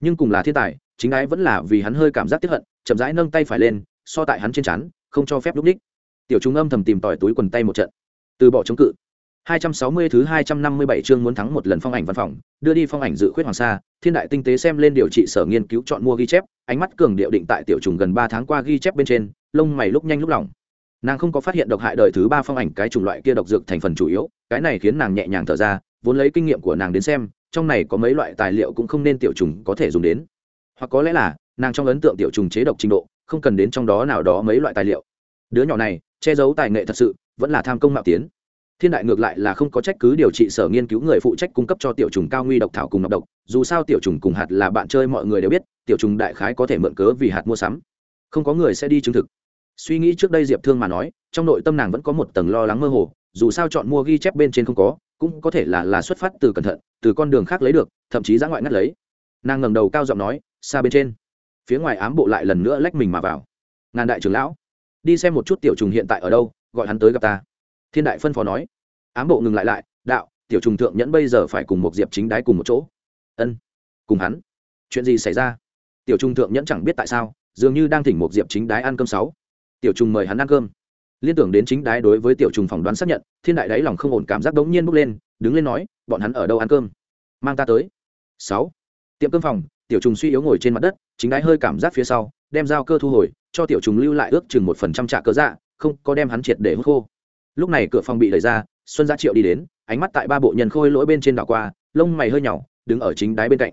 Nhưng cùng là thiên tài, chính đái vẫn là vì hắn hơi cảm giác tiếc hận, chậm rãi nâng tay phải lên, so tại hắn trên chắn không cho phép lúc ních tiểu trùng âm thầm tìm tỏi túi quần tay một trận. Từ bỏ chống cự. 260 thứ 257 chương muốn thắng một lần phong ảnh văn phòng, đưa đi phong ảnh dự khuyết hoàng sa, thiên đại tinh tế xem lên điều trị sở nghiên cứu chọn mua ghi chép, ánh mắt cường điệu định tại tiểu trùng gần 3 tháng qua ghi chép bên trên, lông mày lúc nhanh lúc lỏng. Nàng không có phát hiện độc hại đời thứ 3 phong ảnh cái chủng loại kia độc dược thành phần chủ yếu, cái này khiến nàng nhẹ nhàng thở ra, vốn lấy kinh nghiệm của nàng đến xem, trong này có mấy loại tài liệu cũng không nên tiểu trùng có thể dùng đến. Hoặc có lẽ là, nàng trong ấn tượng tiểu trùng chế độc trình độ, không cần đến trong đó nào đó mấy loại tài liệu. Đứa nhỏ này, che giấu tài nghệ thật sự, vẫn là tham công mạo tiến thiên đại ngược lại là không có trách cứ điều trị sở nghiên cứu người phụ trách cung cấp cho tiểu trùng cao nguy độc thảo cùng nọc độc. Dù sao tiểu trùng cùng hạt là bạn chơi, mọi người đều biết, tiểu trùng đại khái có thể mượn cớ vì hạt mua sắm. Không có người sẽ đi chứng thực. Suy nghĩ trước đây diệp thương mà nói, trong nội tâm nàng vẫn có một tầng lo lắng mơ hồ, dù sao chọn mua ghi chép bên trên không có, cũng có thể là là xuất phát từ cẩn thận, từ con đường khác lấy được, thậm chí giã ngoại ngắt lấy. Nàng ngẩng đầu cao giọng nói, xa bên trên. Phía ngoài ám bộ lại lần nữa lách mình mà vào. Ngàn đại trưởng lão, đi xem một chút tiểu trùng hiện tại ở đâu, gọi hắn tới gặp ta thiên đại phân phó nói. Ám bộ ngừng lại lại, đạo, tiểu trùng thượng nhẫn bây giờ phải cùng một diệp chính đái cùng một chỗ. Ân, cùng hắn. Chuyện gì xảy ra? Tiểu trùng thượng nhẫn chẳng biết tại sao, dường như đang thỉnh một diệp chính đái ăn cơm sáu. Tiểu trùng mời hắn ăn cơm. Liên tưởng đến chính đái đối với tiểu trùng phỏng đoán xác nhận, thiên đại đáy lòng không ổn cảm giác đống nhiên bốc lên, đứng lên nói, bọn hắn ở đâu ăn cơm? Mang ta tới. Sáu. Tiệm cơm phòng, tiểu trùng suy yếu ngồi trên mặt đất, chính đái hơi cảm giác phía sau, đem dao cơ thu hồi, cho tiểu trùng lưu lại ước chừng một phần trăm trả cơ dạ không có đem hắn triệt để hút khô lúc này cửa phòng bị đẩy ra, xuân gia triệu đi đến, ánh mắt tại ba bộ nhân khôi lỗi bên trên đảo qua, lông mày hơi nhỏ đứng ở chính đáy bên cạnh.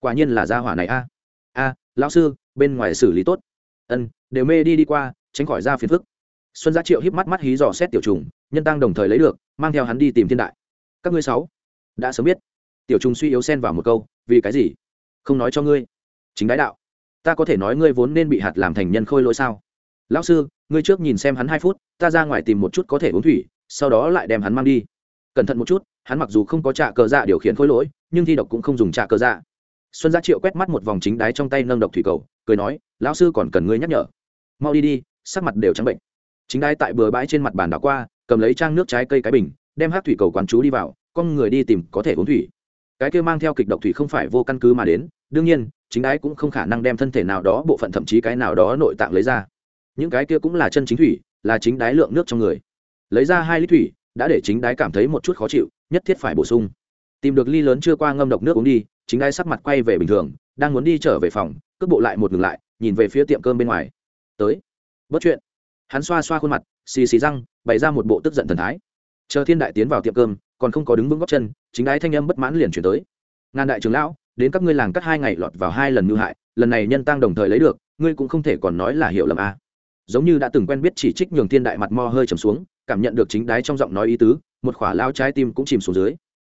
Quả nhiên là gia hỏa này a. A, lão sư, bên ngoài xử lý tốt. Ân, đều mê đi đi qua, tránh khỏi ra phiền phức. Xuân gia triệu híp mắt mắt hí dò xét tiểu trùng, nhân tăng đồng thời lấy được, mang theo hắn đi tìm thiên đại. Các ngươi sáu, đã sớm biết. Tiểu trùng suy yếu xen vào một câu, vì cái gì? Không nói cho ngươi. Chính đái đạo, ta có thể nói ngươi vốn nên bị hạt làm thành nhân khôi lỗi sao? Lão sư, ngươi trước nhìn xem hắn hai phút, ta ra ngoài tìm một chút có thể uống thủy, sau đó lại đem hắn mang đi. Cẩn thận một chút, hắn mặc dù không có trạ cờ dạ điều khiển khối lỗi, nhưng thi độc cũng không dùng trạ cờ dạ. Xuân gia triệu quét mắt một vòng chính đáy trong tay nâng độc thủy cầu, cười nói, lão sư còn cần ngươi nhắc nhở. Mau đi đi, sắc mặt đều trắng bệnh. Chính đáy tại bừa bãi trên mặt bàn đảo qua, cầm lấy trang nước trái cây cái bình, đem hát thủy cầu quán chú đi vào, con người đi tìm có thể uống thủy. Cái kia mang theo kịch độc thủy không phải vô căn cứ mà đến, đương nhiên, chính đái cũng không khả năng đem thân thể nào đó, bộ phận thậm chí cái nào đó nội tạng lấy ra những cái kia cũng là chân chính thủy, là chính đái lượng nước trong người. Lấy ra hai lít thủy, đã để chính đái cảm thấy một chút khó chịu, nhất thiết phải bổ sung. Tìm được ly lớn chưa qua ngâm độc nước uống đi, chính đái sắc mặt quay về bình thường, đang muốn đi trở về phòng, cước bộ lại một ngừng lại, nhìn về phía tiệm cơm bên ngoài. Tới. Bất chuyện. Hắn xoa xoa khuôn mặt, xì xì răng, bày ra một bộ tức giận thần thái. Chờ thiên đại tiến vào tiệm cơm, còn không có đứng vững góc chân, chính đái thanh âm bất mãn liền chuyển tới. Ngàn đại trưởng lão, đến các ngươi làng cắt hai ngày lọt vào hai lần ngư hại, lần này nhân tăng đồng thời lấy được, ngươi cũng không thể còn nói là hiểu lầm a giống như đã từng quen biết chỉ trích nhường thiên đại mặt mo hơi trầm xuống, cảm nhận được chính đái trong giọng nói ý tứ, một khỏa lao trái tim cũng chìm xuống dưới.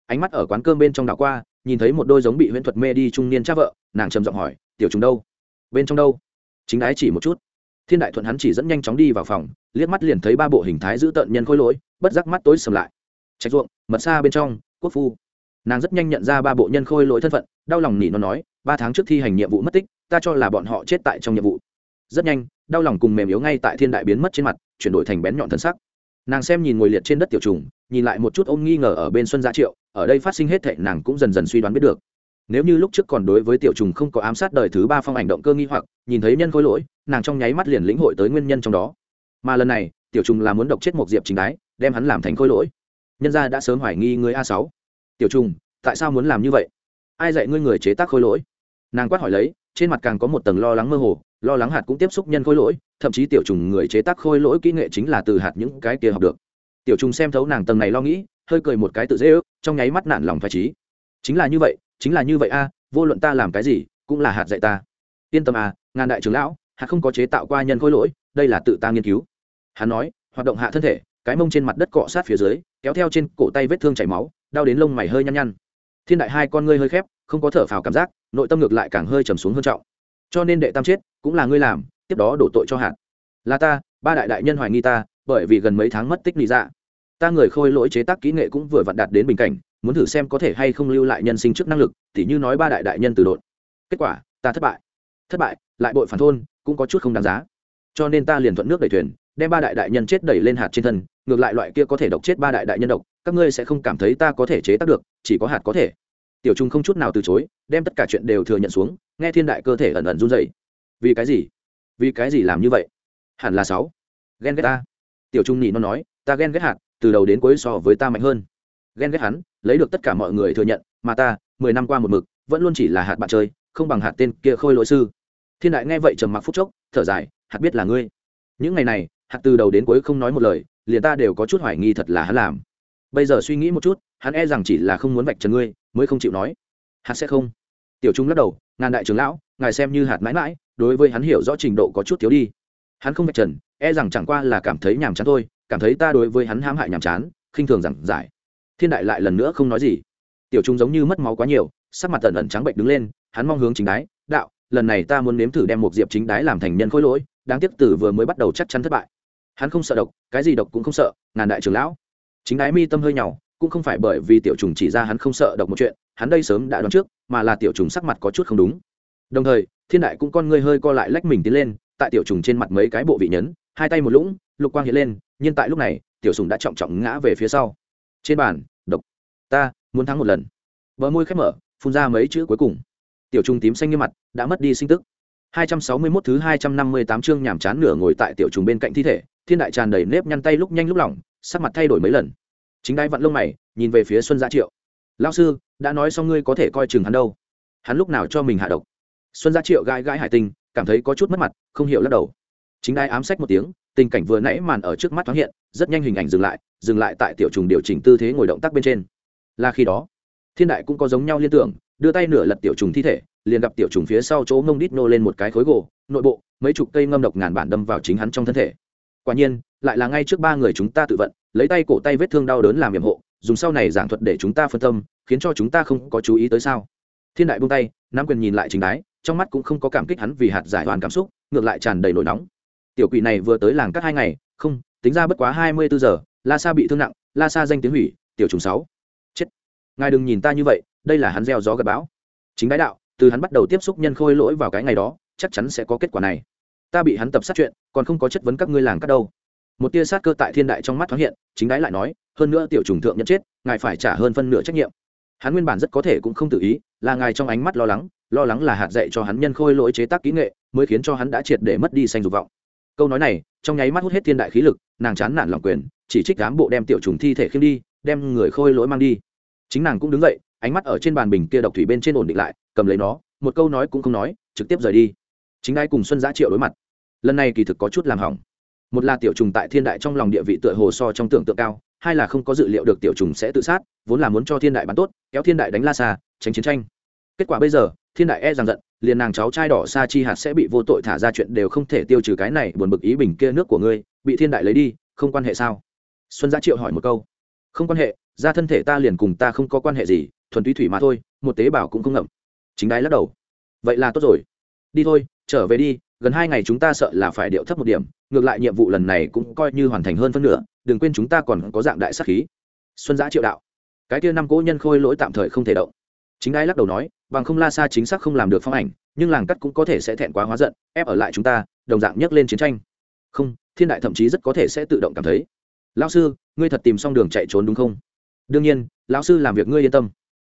Ánh mắt ở quán cơm bên trong đảo qua, nhìn thấy một đôi giống bị huyễn thuật mê đi trung niên cha vợ, nàng trầm giọng hỏi, tiểu chúng đâu? Bên trong đâu? Chính đái chỉ một chút. Thiên đại thuận hắn chỉ dẫn nhanh chóng đi vào phòng, liếc mắt liền thấy ba bộ hình thái giữ tợn nhân khôi lỗi, bất giác mắt tối sầm lại. Trạch ruộng, mật xa bên trong, quốc phu. Nàng rất nhanh nhận ra ba bộ nhân khôi lỗi thân phận, đau lòng nỉ nó nói, ba tháng trước thi hành nhiệm vụ mất tích, ta cho là bọn họ chết tại trong nhiệm vụ rất nhanh, đau lòng cùng mềm yếu ngay tại thiên đại biến mất trên mặt, chuyển đổi thành bén nhọn thân sắc. Nàng xem nhìn ngồi liệt trên đất tiểu trùng, nhìn lại một chút ôm nghi ngờ ở bên xuân gia triệu, ở đây phát sinh hết thệ nàng cũng dần dần suy đoán biết được. Nếu như lúc trước còn đối với tiểu trùng không có ám sát đời thứ ba phong ảnh động cơ nghi hoặc, nhìn thấy nhân khối lỗi, nàng trong nháy mắt liền lĩnh hội tới nguyên nhân trong đó. Mà lần này, tiểu trùng là muốn độc chết một diệp chính đái, đem hắn làm thành khối lỗi. Nhân gia đã sớm hoài nghi người a sáu. Tiểu trùng, tại sao muốn làm như vậy? Ai dạy ngươi người chế tác khối lỗi? Nàng quát hỏi lấy trên mặt càng có một tầng lo lắng mơ hồ, lo lắng hạt cũng tiếp xúc nhân khối lỗi, thậm chí tiểu trùng người chế tác khối lỗi kỹ nghệ chính là từ hạt những cái kia học được. Tiểu trùng xem thấu nàng tầng này lo nghĩ, hơi cười một cái tự dễ ước, trong nháy mắt nản lòng phải trí. Chính là như vậy, chính là như vậy a à, vô luận ta làm cái gì, cũng là hạt dạy ta. Yên tâm a, ngàn đại trưởng lão, hạt không có chế tạo qua nhân khối lỗi, đây là tự ta nghiên cứu. Hắn nói, hoạt động hạ thân thể, cái mông trên mặt đất cọ sát phía dưới, kéo theo trên cổ tay vết thương chảy máu, đau đến lông mày hơi nhăn nhăn. Thiên đại hai con ngươi hơi khép, không có thở phào cảm giác nội tâm ngược lại càng hơi trầm xuống hơn trọng. Cho nên đệ tam chết, cũng là ngươi làm, tiếp đó đổ tội cho hạt. Là ta, ba đại đại nhân hoài nghi ta, bởi vì gần mấy tháng mất tích lý dạ. Ta người khôi lỗi chế tác kỹ nghệ cũng vừa vặn đạt đến bình cảnh, muốn thử xem có thể hay không lưu lại nhân sinh trước năng lực, tỉ như nói ba đại đại nhân từ đột. Kết quả, ta thất bại. Thất bại, lại bội phản thôn, cũng có chút không đáng giá. Cho nên ta liền thuận nước đẩy thuyền, đem ba đại đại nhân chết đẩy lên hạt trên thân, ngược lại loại kia có thể độc chết ba đại đại nhân độc, các ngươi sẽ không cảm thấy ta có thể chế tác được, chỉ có hạt có thể tiểu trung không chút nào từ chối, đem tất cả chuyện đều thừa nhận xuống, nghe thiên đại cơ thể ẩn ẩn run dậy vì cái gì? Vì cái gì làm như vậy? Hẳn là sáu. Ghen ghét ta. Tiểu trung nhị nó nói, ta ghen ghét hạt, từ đầu đến cuối so với ta mạnh hơn. Ghen ghét hắn, lấy được tất cả mọi người thừa nhận, mà ta, mười năm qua một mực, vẫn luôn chỉ là hạt bạn chơi, không bằng hạt tên kia khôi lỗi sư. Thiên đại nghe vậy trầm mặc phút chốc, thở dài, hạt biết là ngươi. Những ngày này, hạt từ đầu đến cuối không nói một lời, liền ta đều có chút hoài nghi thật là hắn làm. Bây giờ suy nghĩ một chút, hắn e rằng chỉ là không muốn vạch trần ngươi mới không chịu nói. Hạt sẽ không. Tiểu trung lắc đầu, ngàn đại trưởng lão, ngài xem như hạt mãi mãi, đối với hắn hiểu rõ trình độ có chút thiếu đi. Hắn không vạch trần e rằng chẳng qua là cảm thấy nhàm chán thôi, cảm thấy ta đối với hắn hãm hại nhàm chán, khinh thường giảng giải. Thiên đại lại lần nữa không nói gì. Tiểu trung giống như mất máu quá nhiều, sắc mặt tần ẩn trắng bệnh đứng lên, hắn mong hướng chính đái, đạo, lần này ta muốn nếm thử đem một diệp chính đái làm thành nhân khối lỗi, đáng tiếc tử vừa mới bắt đầu chắc chắn thất bại. Hắn không sợ độc, cái gì độc cũng không sợ, ngàn đại trưởng lão. Chính đái mi tâm hơi nhỏ cũng không phải bởi vì tiểu trùng chỉ ra hắn không sợ độc một chuyện, hắn đây sớm đã đoán trước, mà là tiểu trùng sắc mặt có chút không đúng. Đồng thời, thiên đại cũng con ngươi hơi co lại lách mình tiến lên, tại tiểu trùng trên mặt mấy cái bộ vị nhấn, hai tay một lũng, lục quang hiện lên, nhưng tại lúc này, tiểu sùng đã trọng trọng ngã về phía sau. Trên bàn, độc. Ta, muốn thắng một lần. Bờ môi khép mở, phun ra mấy chữ cuối cùng. Tiểu trùng tím xanh như mặt, đã mất đi sinh tức. 261 thứ 258 chương nhảm chán nửa ngồi tại tiểu trùng bên cạnh thi thể, thiên đại tràn đầy nếp nhăn tay lúc nhanh lúc lỏng, sắc mặt thay đổi mấy lần chính đai vặn lông mày, nhìn về phía xuân gia triệu. Lao sư, đã nói xong ngươi có thể coi chừng hắn đâu. Hắn lúc nào cho mình hạ độc? Xuân gia triệu gãi gãi hải tinh, cảm thấy có chút mất mặt, không hiểu lắc đầu. Chính đai ám sách một tiếng, tình cảnh vừa nãy màn ở trước mắt thoáng hiện, rất nhanh hình ảnh dừng lại dừng lại tại tiểu trùng điều chỉnh tư thế ngồi động tác bên trên. Là khi đó, thiên đại cũng có giống nhau liên tưởng, đưa tay nửa lật tiểu trùng thi thể, liền gặp tiểu trùng phía sau chỗ mông đít nô lên một cái khối gỗ, nội bộ, mấy chục cây ngâm độc ngàn bản đâm vào chính hắn trong thân thể. Quả nhiên lại là ngay trước ba người chúng ta tự vận, lấy tay cổ tay vết thương đau đớn làm nhiệm hộ, dùng sau này giảng thuật để chúng ta phân tâm, khiến cho chúng ta không có chú ý tới sao? Thiên đại buông tay, nam quyền nhìn lại chính đái, trong mắt cũng không có cảm kích hắn vì hạt giải hoàn cảm xúc, ngược lại tràn đầy nổi nóng. Tiểu quỷ này vừa tới làng các hai ngày, không, tính ra bất quá hai mươi bốn giờ, la sa bị thương nặng, la sa danh tiếng hủy, tiểu trùng sáu. Chết. Ngài đừng nhìn ta như vậy, đây là hắn gieo gió gặp bão. Chính đái đạo, từ hắn bắt đầu tiếp xúc nhân khôi lỗi vào cái ngày đó, chắc chắn sẽ có kết quả này. Ta bị hắn tập sát chuyện, còn không có chất vấn các ngươi làng các đâu một tia sát cơ tại thiên đại trong mắt thoáng hiện, chính đái lại nói, hơn nữa tiểu trùng thượng nhận chết, ngài phải trả hơn phân nửa trách nhiệm. Hắn nguyên bản rất có thể cũng không tự ý, là ngài trong ánh mắt lo lắng lo lắng là hạt dạy cho hắn nhân khôi lỗi chế tác kỹ nghệ, mới khiến cho hắn đã triệt để mất đi xanh dục vọng. Câu nói này, trong nháy mắt hút hết thiên đại khí lực, nàng chán nản lòng quyền, chỉ trích cám bộ đem tiểu trùng thi thể khiêm đi, đem người khôi lỗi mang đi. Chính nàng cũng đứng dậy, ánh mắt ở trên bàn bình kia độc thủy bên trên ổn định lại, cầm lấy nó, một câu nói cũng không nói, trực tiếp rời đi. Chính ai cùng xuân giã triệu đối mặt. Lần này kỳ thực có chút làm hỏng một là tiểu trùng tại thiên đại trong lòng địa vị tựa hồ so trong tưởng tượng cao, hai là không có dự liệu được tiểu trùng sẽ tự sát, vốn là muốn cho thiên đại bắn tốt, kéo thiên đại đánh la xa, tránh chiến tranh. Kết quả bây giờ, thiên đại e rằng giận, liền nàng cháu trai đỏ sa chi hạt sẽ bị vô tội thả ra chuyện đều không thể tiêu trừ cái này buồn bực ý bình kia nước của ngươi, bị thiên đại lấy đi, không quan hệ sao? Xuân gia triệu hỏi một câu. Không quan hệ, ra thân thể ta liền cùng ta không có quan hệ gì, thuần túy thủy mà thôi, một tế bào cũng không ngậm. Chính đái lắc đầu. Vậy là tốt rồi. Đi thôi trở về đi, gần hai ngày chúng ta sợ là phải điệu thấp một điểm, ngược lại nhiệm vụ lần này cũng coi như hoàn thành hơn phân nửa, đừng quên chúng ta còn có dạng đại sắc khí. Xuân giã triệu đạo. Cái kia năm cỗ nhân khôi lỗi tạm thời không thể động. Chính ai lắc đầu nói, bằng không la xa chính xác không làm được phong ảnh, nhưng làng cắt cũng có thể sẽ thẹn quá hóa giận, ép ở lại chúng ta, đồng dạng nhấc lên chiến tranh. Không, thiên đại thậm chí rất có thể sẽ tự động cảm thấy. Lão sư, ngươi thật tìm xong đường chạy trốn đúng không? Đương nhiên, lão sư làm việc ngươi yên tâm.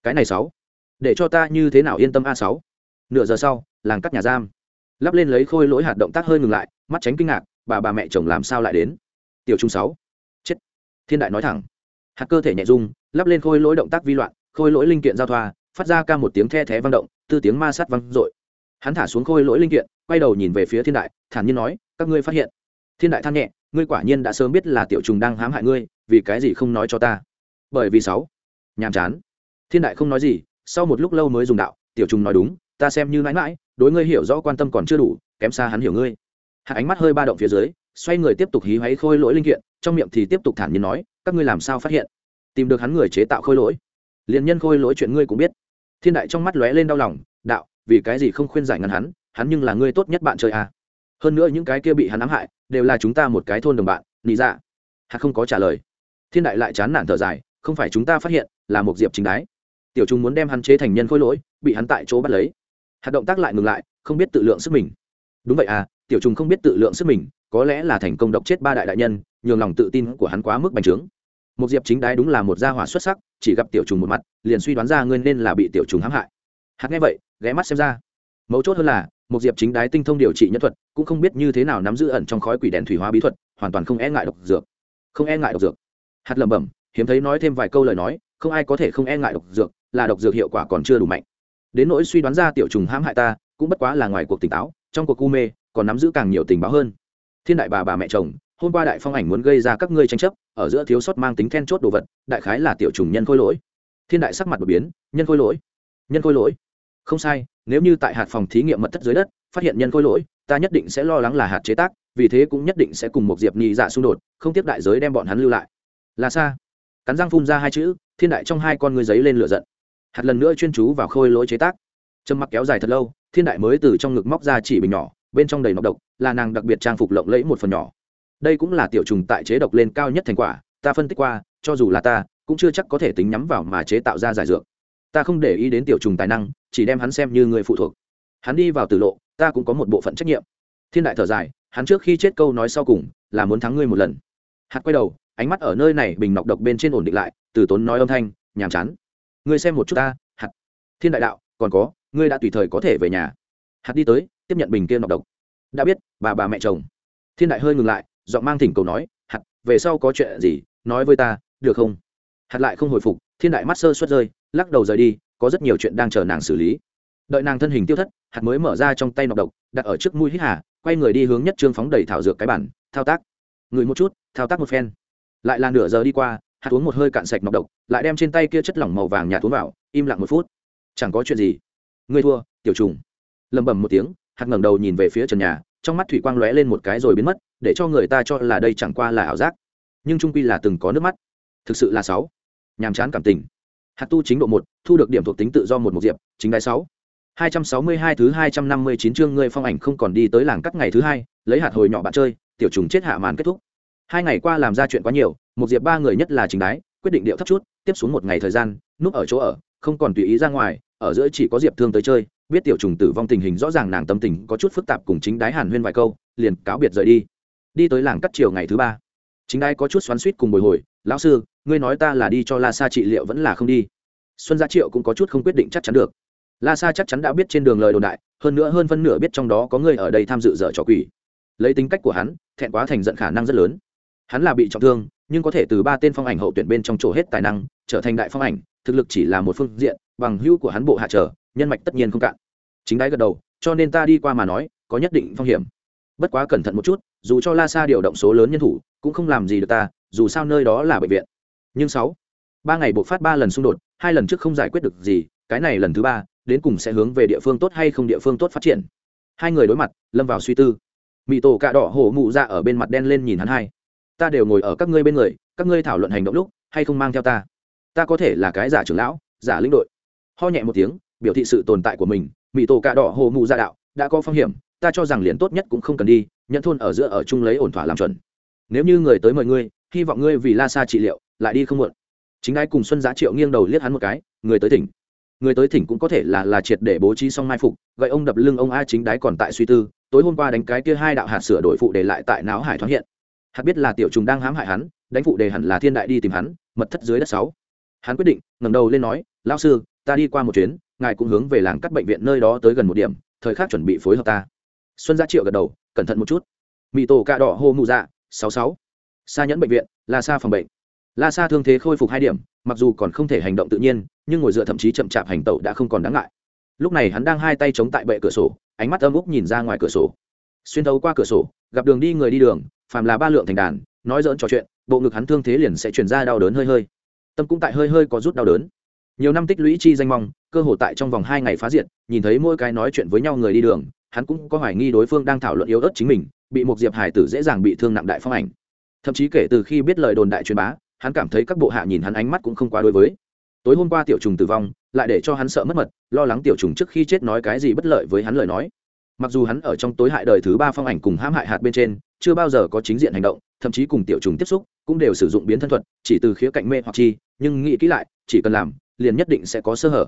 Cái này sáu. Để cho ta như thế nào yên tâm a sáu? Nửa giờ sau, làng cắt nhà giam lắp lên lấy khôi lỗi hạt động tác hơi ngừng lại, mắt tránh kinh ngạc, bà bà mẹ chồng làm sao lại đến? Tiểu trung sáu. Chết. Thiên đại nói thẳng. Hạt cơ thể nhẹ dung lắp lên khôi lỗi động tác vi loạn, khôi lỗi linh kiện giao thoa, phát ra ca một tiếng the thé vang động, tư tiếng ma sát vang dội. Hắn thả xuống khôi lỗi linh kiện, quay đầu nhìn về phía thiên đại, thản nhiên nói, các ngươi phát hiện. Thiên đại than nhẹ, ngươi quả nhiên đã sớm biết là tiểu trùng đang hãm hại ngươi, vì cái gì không nói cho ta? Bởi vì sáu. Nhàm chán. Thiên đại không nói gì, sau một lúc lâu mới dùng đạo, tiểu trùng nói đúng, ta xem như mãi mãi đối ngươi hiểu rõ quan tâm còn chưa đủ, kém xa hắn hiểu ngươi. Hạ ánh mắt hơi ba động phía dưới, xoay người tiếp tục hí hoáy khôi lỗi linh kiện, trong miệng thì tiếp tục thản nhiên nói, các ngươi làm sao phát hiện? Tìm được hắn người chế tạo khôi lỗi. Liền nhân khôi lỗi chuyện ngươi cũng biết. Thiên đại trong mắt lóe lên đau lòng, đạo, vì cái gì không khuyên giải ngăn hắn hắn nhưng là ngươi tốt nhất bạn chơi à. hơn nữa những cái kia bị hắn ám hại, đều là chúng ta một cái thôn đồng bạn, nị dạ. Hạ không có trả lời. Thiên đại lại chán nản thở dài, không phải chúng ta phát hiện, là một diệp chính đái. Tiểu trung muốn đem hắn chế thành nhân khôi lỗi, bị hắn tại chỗ bắt lấy hạt động tác lại ngừng lại, không biết tự lượng sức mình. Đúng vậy à tiểu trùng không biết tự lượng sức mình, có lẽ là thành công độc chết ba đại đại nhân, nhường lòng tự tin của hắn quá mức bành trướng. Một diệp chính đái đúng là một gia hỏa xuất sắc, chỉ gặp tiểu trùng một mặt, liền suy đoán ra ngươi nên là bị tiểu trùng hãm hại. Hạt nghe vậy, ghé mắt xem ra. Mấu chốt hơn là, một diệp chính đái tinh thông điều trị nhân thuật, cũng không biết như thế nào nắm giữ ẩn trong khói quỷ đèn thủy hóa bí thuật, hoàn toàn không e ngại độc dược. Không e ngại độc dược. Hạt lẩm bẩm, hiếm thấy nói thêm vài câu lời nói, không ai có thể không e ngại độc dược, là độc dược hiệu quả còn chưa đủ mạnh đến nỗi suy đoán ra tiểu trùng hãm hại ta, cũng bất quá là ngoài cuộc tỉnh táo, trong cuộc u mê, còn nắm giữ càng nhiều tình báo hơn. Thiên đại bà bà mẹ chồng, hôm qua đại phong ảnh muốn gây ra các ngươi tranh chấp, ở giữa thiếu sót mang tính then chốt đồ vật, đại khái là tiểu trùng nhân khôi lỗi. Thiên đại sắc mặt đột biến, nhân khôi lỗi, nhân khôi lỗi. Không sai, nếu như tại hạt phòng thí nghiệm mật thất dưới đất, phát hiện nhân khôi lỗi, ta nhất định sẽ lo lắng là hạt chế tác, vì thế cũng nhất định sẽ cùng một diệp nhị dạ xung đột, không tiếp đại giới đem bọn hắn lưu lại. Là xa. Cắn răng phun ra hai chữ, thiên đại trong hai con ngươi giấy lên lửa giận hạt lần nữa chuyên chú vào khôi lỗi chế tác. Trầm mặc kéo dài thật lâu, thiên đại mới từ trong ngực móc ra chỉ bình nhỏ, bên trong đầy nọc độc, là nàng đặc biệt trang phục lộng lẫy một phần nhỏ. Đây cũng là tiểu trùng tại chế độc lên cao nhất thành quả, ta phân tích qua, cho dù là ta, cũng chưa chắc có thể tính nhắm vào mà chế tạo ra giải dược. Ta không để ý đến tiểu trùng tài năng, chỉ đem hắn xem như người phụ thuộc. Hắn đi vào tử lộ, ta cũng có một bộ phận trách nhiệm. Thiên đại thở dài, hắn trước khi chết câu nói sau cùng, là muốn thắng ngươi một lần. Hạt quay đầu, ánh mắt ở nơi này bình nọc độc bên trên ổn định lại, từ tốn nói âm thanh, nhàm chán ngươi xem một chút ta, hạt. Thiên đại đạo, còn có, ngươi đã tùy thời có thể về nhà. Hạt đi tới, tiếp nhận bình kia nọc độc. Đã biết, bà bà mẹ chồng. Thiên đại hơi ngừng lại, giọng mang thỉnh cầu nói, hạt, về sau có chuyện gì, nói với ta, được không? Hạt lại không hồi phục, thiên đại mắt sơ suất rơi, lắc đầu rời đi, có rất nhiều chuyện đang chờ nàng xử lý. Đợi nàng thân hình tiêu thất, hạt mới mở ra trong tay nọc độc, đặt ở trước mũi hít hà, quay người đi hướng nhất trương phóng đầy thảo dược cái bản, thao tác. Người một chút, thao tác một phen. Lại là nửa giờ đi qua hạt uống một hơi cạn sạch nọc độc, lại đem trên tay kia chất lỏng màu vàng nhạt uống vào, im lặng một phút. Chẳng có chuyện gì. Ngươi thua, tiểu trùng. Lầm bầm một tiếng, hạt ngẩng đầu nhìn về phía trần nhà, trong mắt thủy quang lóe lên một cái rồi biến mất, để cho người ta cho là đây chẳng qua là ảo giác. Nhưng trung quy là từng có nước mắt. Thực sự là sáu. Nhàm chán cảm tình. Hạt tu chính độ một, thu được điểm thuộc tính tự do một một diệp, chính đái sáu. Hai trăm sáu mươi hai thứ hai trăm năm mươi chín chương ngươi phong ảnh không còn đi tới làng cắt ngày thứ hai, lấy hạt hồi nhỏ bạn chơi, tiểu trùng chết hạ màn kết thúc hai ngày qua làm ra chuyện quá nhiều, một diệp ba người nhất là chính đái, quyết định điệu thấp chút, tiếp xuống một ngày thời gian, núp ở chỗ ở, không còn tùy ý ra ngoài, ở giữa chỉ có diệp thương tới chơi, biết tiểu trùng tử vong tình hình rõ ràng nàng tâm tình có chút phức tạp cùng chính đái hàn huyên vài câu, liền cáo biệt rời đi. Đi tới làng cắt chiều ngày thứ ba, chính đái có chút xoắn suýt cùng bồi hồi, lão sư, ngươi nói ta là đi cho la sa trị liệu vẫn là không đi? Xuân gia triệu cũng có chút không quyết định chắc chắn được. La sa chắc chắn đã biết trên đường lời đồn đại, hơn nữa hơn phân nửa biết trong đó có người ở đây tham dự dở trò quỷ. Lấy tính cách của hắn, thẹn quá thành giận khả năng rất lớn hắn là bị trọng thương, nhưng có thể từ ba tên phong ảnh hậu tuyển bên trong chỗ hết tài năng, trở thành đại phong ảnh, thực lực chỉ là một phương diện, bằng hữu của hắn bộ hạ trở, nhân mạch tất nhiên không cạn. Chính đáy gật đầu, cho nên ta đi qua mà nói, có nhất định phong hiểm. Bất quá cẩn thận một chút, dù cho la sa điều động số lớn nhân thủ, cũng không làm gì được ta, dù sao nơi đó là bệnh viện. Nhưng sáu, ba ngày buộc phát ba lần xung đột, hai lần trước không giải quyết được gì, cái này lần thứ ba, đến cùng sẽ hướng về địa phương tốt hay không địa phương tốt phát triển. Hai người đối mặt, lâm vào suy tư. Mỹ tổ cạ đỏ hổ mụ ra ở bên mặt đen lên nhìn hắn hai ta đều ngồi ở các ngươi bên người, các ngươi thảo luận hành động lúc, hay không mang theo ta? Ta có thể là cái giả trưởng lão, giả lĩnh đội. Ho nhẹ một tiếng, biểu thị sự tồn tại của mình mỹ tổ cà đỏ hồ mụ gia dạ đạo, đã có phong hiểm, ta cho rằng liền tốt nhất cũng không cần đi, nhận thôn ở giữa ở chung lấy ổn thỏa làm chuẩn. Nếu như người tới mời ngươi, hy vọng ngươi vì la sa trị liệu, lại đi không muộn. Chính ai cùng xuân giá triệu nghiêng đầu liếc hắn một cái, người tới tỉnh người tới thỉnh cũng có thể là là triệt để bố trí xong mai phục, gậy ông đập lưng ông a chính đái còn tại suy tư, tối hôm qua đánh cái kia hai đạo hạt sửa đổi phụ để lại tại não hải thoáng hiện hạt biết là tiểu trùng đang hãm hại hắn, đánh phụ đề hẳn là thiên đại đi tìm hắn, mật thất dưới đất sáu. Hắn quyết định, ngẩng đầu lên nói lao sư, ta đi qua một chuyến, ngài cũng hướng về làng cắt bệnh viện nơi đó tới gần một điểm, thời khắc chuẩn bị phối hợp ta. Xuân gia triệu gật đầu, cẩn thận một chút. Mì tổ cạ đỏ hô mụ dạ sáu sáu. Xa nhẫn bệnh viện, la sa phòng bệnh. La sa thương thế khôi phục hai điểm, mặc dù còn không thể hành động tự nhiên, nhưng ngồi dựa thậm chí chậm chạp hành tẩu đã không còn đáng ngại. Lúc này hắn đang hai tay chống tại bệ cửa sổ, ánh mắt âm úc nhìn ra ngoài cửa sổ. Xuyên thấu qua cửa sổ, gặp đường đi người đi đường phàm là ba lượng thành đàn, nói dỡn trò chuyện, bộ ngực hắn thương thế liền sẽ chuyển ra đau đớn hơi hơi. Tâm cũng tại hơi hơi có rút đau đớn. Nhiều năm tích lũy chi danh mong, cơ hội tại trong vòng hai ngày phá diện nhìn thấy mỗi cái nói chuyện với nhau người đi đường, hắn cũng có hoài nghi đối phương đang thảo luận yếu ớt chính mình, bị một diệp hải tử dễ dàng bị thương nặng đại phong ảnh. Thậm chí kể từ khi biết lời đồn đại truyền bá, hắn cảm thấy các bộ hạ nhìn hắn ánh mắt cũng không quá đối với. Tối hôm qua tiểu trùng tử vong, lại để cho hắn sợ mất mật, lo lắng tiểu trùng trước khi chết nói cái gì bất lợi với hắn lời nói. Mặc dù hắn ở trong tối hại đời thứ ba phong ảnh cùng hãm hại hạt bên trên chưa bao giờ có chính diện hành động, thậm chí cùng tiểu trùng tiếp xúc, cũng đều sử dụng biến thân thuật, chỉ từ khía cạnh mê hoặc chi, nhưng nghĩ kỹ lại, chỉ cần làm, liền nhất định sẽ có sơ hở.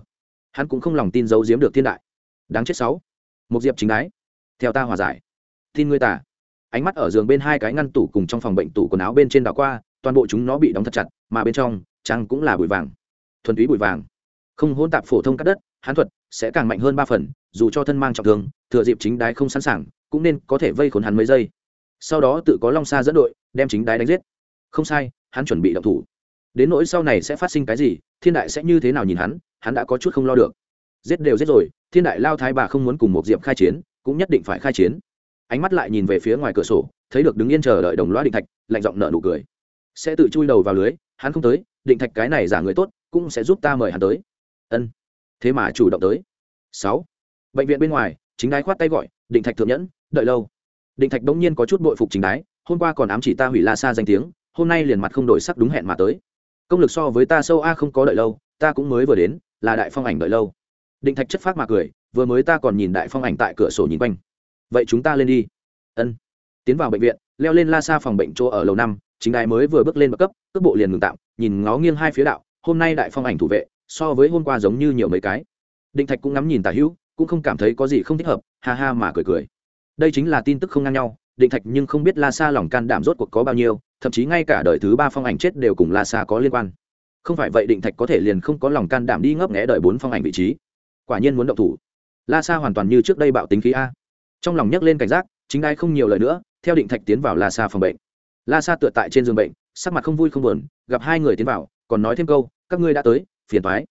Hắn cũng không lòng tin giấu giếm được thiên đại. Đáng chết sáu. Một diệp chính đái. Theo ta hòa giải. Tin ngươi tả. Ánh mắt ở giường bên hai cái ngăn tủ cùng trong phòng bệnh tủ quần áo bên trên đảo qua, toàn bộ chúng nó bị đóng thật chặt, mà bên trong, trăng cũng là bụi vàng. Thuần túy bụi vàng. Không hôn tạp phổ thông cắt đất, hán thuật sẽ càng mạnh hơn ba phần, dù cho thân mang trọng thương, thừa dịp chính đái không sẵn sàng, cũng nên có thể vây khốn hắn mấy giây sau đó tự có long sa dẫn đội, đem chính đái đánh giết. Không sai, hắn chuẩn bị động thủ. Đến nỗi sau này sẽ phát sinh cái gì, thiên đại sẽ như thế nào nhìn hắn hắn đã có chút không lo được. Giết đều giết rồi, thiên đại lao thái bà không muốn cùng một diệp khai chiến, cũng nhất định phải khai chiến. Ánh mắt lại nhìn về phía ngoài cửa sổ, thấy được đứng yên chờ đợi đồng loa định thạch, lạnh giọng nợ nụ cười. Sẽ tự chui đầu vào lưới, hắn không tới, định thạch cái này giả người tốt, cũng sẽ giúp ta mời hắn tới. Ân. Thế mà chủ động tới. Sáu. Bệnh viện bên ngoài, chính đái khoát tay gọi, định thạch thượng nhẫn, đợi lâu định thạch bỗng nhiên có chút bội phục chính đái, hôm qua còn ám chỉ ta hủy la xa danh tiếng, hôm nay liền mặt không đổi sắc đúng hẹn mà tới. Công lực so với ta sâu a không có đợi lâu, ta cũng mới vừa đến, là đại phong ảnh đợi lâu. Định thạch chất phát mà cười, vừa mới ta còn nhìn đại phong ảnh tại cửa sổ nhìn quanh. Vậy chúng ta lên đi. Ân. Tiến vào bệnh viện, leo lên la xa phòng bệnh chỗ ở lầu năm, chính đài mới vừa bước lên bậc cấp, cước bộ liền ngừng tạm, nhìn ngó nghiêng hai phía đạo, hôm nay đại phong ảnh thủ vệ, so với hôm qua giống như nhiều mấy cái. Định thạch cũng ngắm nhìn tả hữu, cũng không cảm thấy có gì không thích hợp, ha ha mà cười cười đây chính là tin tức không ngang nhau, định thạch nhưng không biết la sa lòng can đảm rốt cuộc có bao nhiêu, thậm chí ngay cả đời thứ ba phong ảnh chết đều cùng la sa có liên quan. Không phải vậy định thạch có thể liền không có lòng can đảm đi ngấp nghẽ đợi bốn phong ảnh vị trí. Quả nhiên muốn động thủ. La sa hoàn toàn như trước đây bạo tính khí a. Trong lòng nhấc lên cảnh giác, chính đai không nhiều lời nữa, theo định thạch tiến vào la sa phòng bệnh. La sa tựa tại trên giường bệnh, sắc mặt không vui không buồn, gặp hai người tiến vào, còn nói thêm câu, các ngươi đã tới, phiền thoái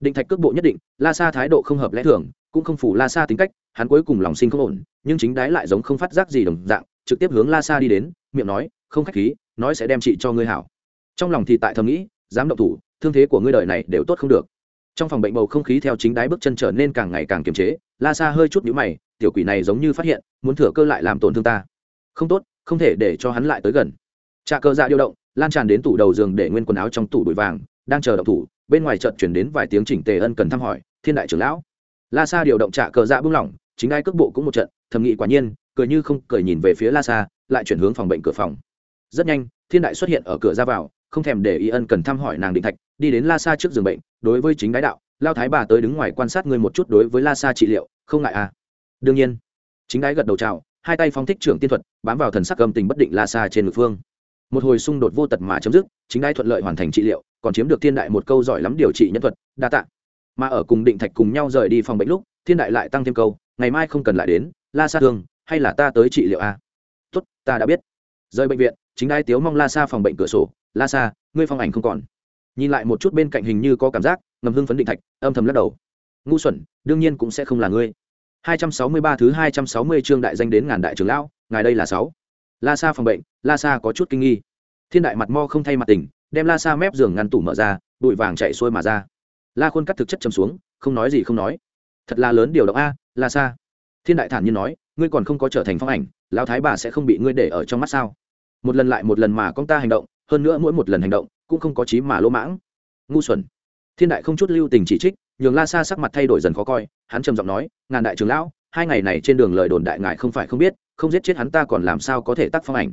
định thạch cước bộ nhất định, la sa thái độ không hợp lẽ thường, cũng không phủ la sa tính cách hắn cuối cùng lòng sinh không ổn, nhưng chính đái lại giống không phát giác gì đồng dạng, trực tiếp hướng la sa đi đến, miệng nói, không khách khí, nói sẽ đem chị cho ngươi hảo. Trong lòng thì tại thầm nghĩ, dám động thủ, thương thế của ngươi đời này đều tốt không được. Trong phòng bệnh bầu không khí theo chính đái bước chân trở nên càng ngày càng kiềm chế, la sa hơi chút nhíu mày, tiểu quỷ này giống như phát hiện, muốn thừa cơ lại làm tổn thương ta. Không tốt, không thể để cho hắn lại tới gần. Trà cơ dạ điều động, lan tràn đến tủ đầu giường để nguyên quần áo trong tủ bụi vàng, đang chờ động thủ, bên ngoài trận chuyển đến vài tiếng chỉnh tề ân cần thăm hỏi, thiên đại trưởng lão. La sa điều động trạ cờ dạ bưng lỏng chính ai cước bộ cũng một trận, thầm nghĩ quả nhiên, cười như không cười nhìn về phía la sa, lại chuyển hướng phòng bệnh cửa phòng. Rất nhanh, thiên đại xuất hiện ở cửa ra vào, không thèm để y ân cần thăm hỏi nàng định thạch, đi đến la sa trước giường bệnh, đối với chính đái đạo, lao thái bà tới đứng ngoài quan sát ngươi một chút đối với la sa trị liệu, không ngại à? Đương nhiên. Chính đái gật đầu chào, hai tay phóng thích trưởng tiên thuật, bám vào thần sắc âm tình bất định la sa trên ngực phương. Một hồi xung đột vô tật mà chấm dứt, chính đái thuận lợi hoàn thành trị liệu, còn chiếm được thiên đại một câu giỏi lắm điều trị nhân thuật, đa tạ. Mà ở cùng định thạch cùng nhau rời đi phòng bệnh lúc, thiên đại lại tăng thêm câu ngày mai không cần lại đến, la sa thương, hay là ta tới trị liệu a? Tốt, ta đã biết. Rời bệnh viện, chính đai tiếu mong la sa phòng bệnh cửa sổ. La sa, ngươi phong ảnh không còn. Nhìn lại một chút bên cạnh hình như có cảm giác, ngầm hưng phấn định thạch, âm thầm lắc đầu. Ngu xuẩn, đương nhiên cũng sẽ không là ngươi. 263 thứ 260 chương đại danh đến ngàn đại trưởng lão, ngài đây là sáu. La sa phòng bệnh, la sa có chút kinh nghi. Thiên đại mặt mo không thay mặt tình, đem la sa mép giường ngăn tủ mở ra, bụi vàng chạy xuôi mà ra. La khuôn cắt thực chất chầm xuống, không nói gì không nói. Thật là lớn điều động a la sa thiên đại thản nhiên nói, ngươi còn không có trở thành phong ảnh, lão thái bà sẽ không bị ngươi để ở trong mắt sao? Một lần lại một lần mà con ta hành động, hơn nữa mỗi một lần hành động cũng không có chí mà lỗ mãng. Ngu xuẩn. Thiên đại không chút lưu tình chỉ trích, nhường la sa sắc mặt thay đổi dần khó coi, hắn trầm giọng nói, ngàn đại trưởng lão, hai ngày này trên đường lời đồn đại ngại không phải không biết, không giết chết hắn ta còn làm sao có thể tắc phong ảnh?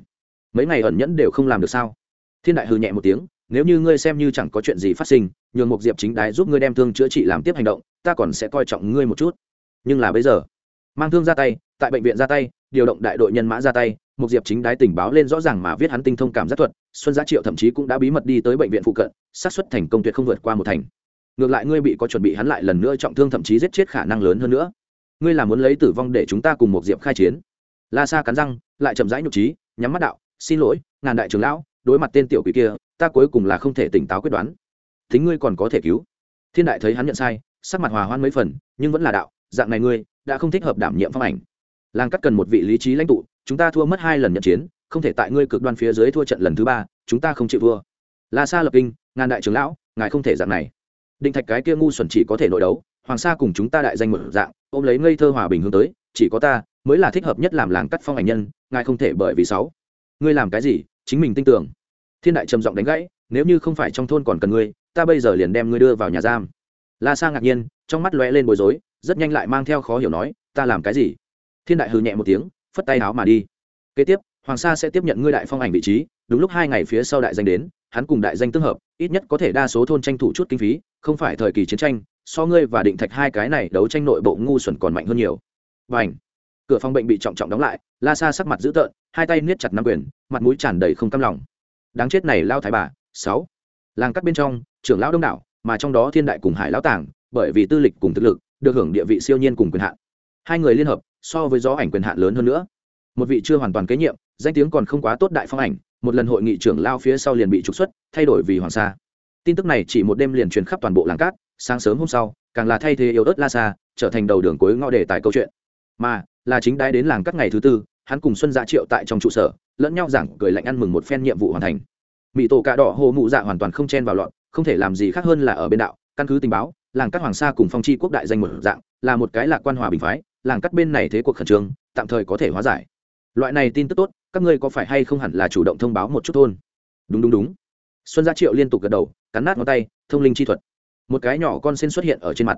Mấy ngày ẩn nhẫn đều không làm được sao? Thiên đại hừ nhẹ một tiếng, nếu như ngươi xem như chẳng có chuyện gì phát sinh, nhường một diệp chính đái giúp ngươi đem thương chữa trị làm tiếp hành động, ta còn sẽ coi trọng ngươi một chút nhưng là bây giờ. Mang thương ra tay, tại bệnh viện ra tay, điều động đại đội nhân mã ra tay một diệp chính đái tình báo lên rõ ràng mà viết hắn tinh thông cảm giác thuật, xuân giá triệu thậm chí cũng đã bí mật đi tới bệnh viện phụ cận, xác suất thành công tuyệt không vượt qua một thành. Ngược lại ngươi bị có chuẩn bị hắn lại lần nữa trọng thương thậm chí giết chết khả năng lớn hơn nữa. Ngươi là muốn lấy tử vong để chúng ta cùng một diệp khai chiến. La sa cắn răng, lại chậm rãi nhục trí, nhắm mắt đạo, xin lỗi, ngàn đại trưởng lão, đối mặt tên tiểu quỷ kia, ta cuối cùng là không thể tỉnh táo quyết đoán. Thính ngươi còn có thể cứu. Thiên đại thấy hắn nhận sai, sắc mặt hòa hoan mấy phần, nhưng vẫn là đạo dạng này ngươi, đã không thích hợp đảm nhiệm phong ảnh. Làng cắt cần một vị lý trí lãnh tụ, chúng ta thua mất hai lần nhận chiến, không thể tại ngươi cực đoan phía dưới thua trận lần thứ ba, chúng ta không chịu thua. La sa lập kinh, ngàn đại trưởng lão, ngài không thể dạng này. Định thạch cái kia ngu xuẩn chỉ có thể nội đấu, hoàng sa cùng chúng ta đại danh một dạng, ôm lấy ngây thơ hòa bình hướng tới, chỉ có ta mới là thích hợp nhất làm làng cắt phong ảnh nhân, ngài không thể bởi vì sáu. Ngươi làm cái gì, chính mình tin tưởng. Thiên đại trầm giọng đánh gãy, nếu như không phải trong thôn còn cần ngươi, ta bây giờ liền đem ngươi đưa vào nhà giam. La sa ngạc nhiên, trong mắt lóe lên bối rối rất nhanh lại mang theo khó hiểu nói, ta làm cái gì? Thiên đại hừ nhẹ một tiếng, phất tay áo mà đi. Kế tiếp, hoàng sa sẽ tiếp nhận ngươi đại phong ảnh vị trí, đúng lúc hai ngày phía sau đại danh đến, hắn cùng đại danh tương hợp, ít nhất có thể đa số thôn tranh thủ chút kinh phí, không phải thời kỳ chiến tranh, so ngươi và định thạch hai cái này đấu tranh nội bộ ngu xuẩn còn mạnh hơn nhiều. Và ảnh cửa phòng bệnh bị trọng trọng đóng lại, la sa sắc mặt dữ tợn, hai tay niết chặt nắm quyền, mặt mũi tràn đầy không cam lòng. Đáng chết này lao thái bà, sáu. Làng cắt bên trong, trưởng lão đông đảo, mà trong đó thiên đại cùng hải lão tàng, bởi vì tư lịch cùng thực lực được hưởng địa vị siêu nhiên cùng quyền hạn. Hai người liên hợp, so với gió ảnh quyền hạn lớn hơn nữa. Một vị chưa hoàn toàn kế nhiệm, danh tiếng còn không quá tốt đại phong ảnh, một lần hội nghị trưởng lao phía sau liền bị trục xuất, thay đổi vì hoàng sa. Tin tức này chỉ một đêm liền truyền khắp toàn bộ làng cát, sáng sớm hôm sau, càng là thay thế yếu ớt la sa, trở thành đầu đường cuối ngõ đề tài câu chuyện. Mà, là chính đái đến làng các ngày thứ tư, hắn cùng xuân dạ triệu tại trong trụ sở, lẫn nhau giảng cười lạnh ăn mừng một phen nhiệm vụ hoàn thành. Mỹ tổ cà đỏ hồ mụ dạ hoàn toàn không chen vào loạn không thể làm gì khác hơn là ở bên đạo, căn cứ tình báo làng cắt hoàng sa cùng phong chi quốc đại danh một dạng, là một cái lạc quan hòa bình phái, làng cắt bên này thế cuộc khẩn trương, tạm thời có thể hóa giải. Loại này tin tức tốt, các ngươi có phải hay không hẳn là chủ động thông báo một chút thôn? Đúng đúng đúng. Xuân gia triệu liên tục gật đầu, cắn nát ngón tay, thông linh chi thuật. Một cái nhỏ con sen xuất hiện ở trên mặt.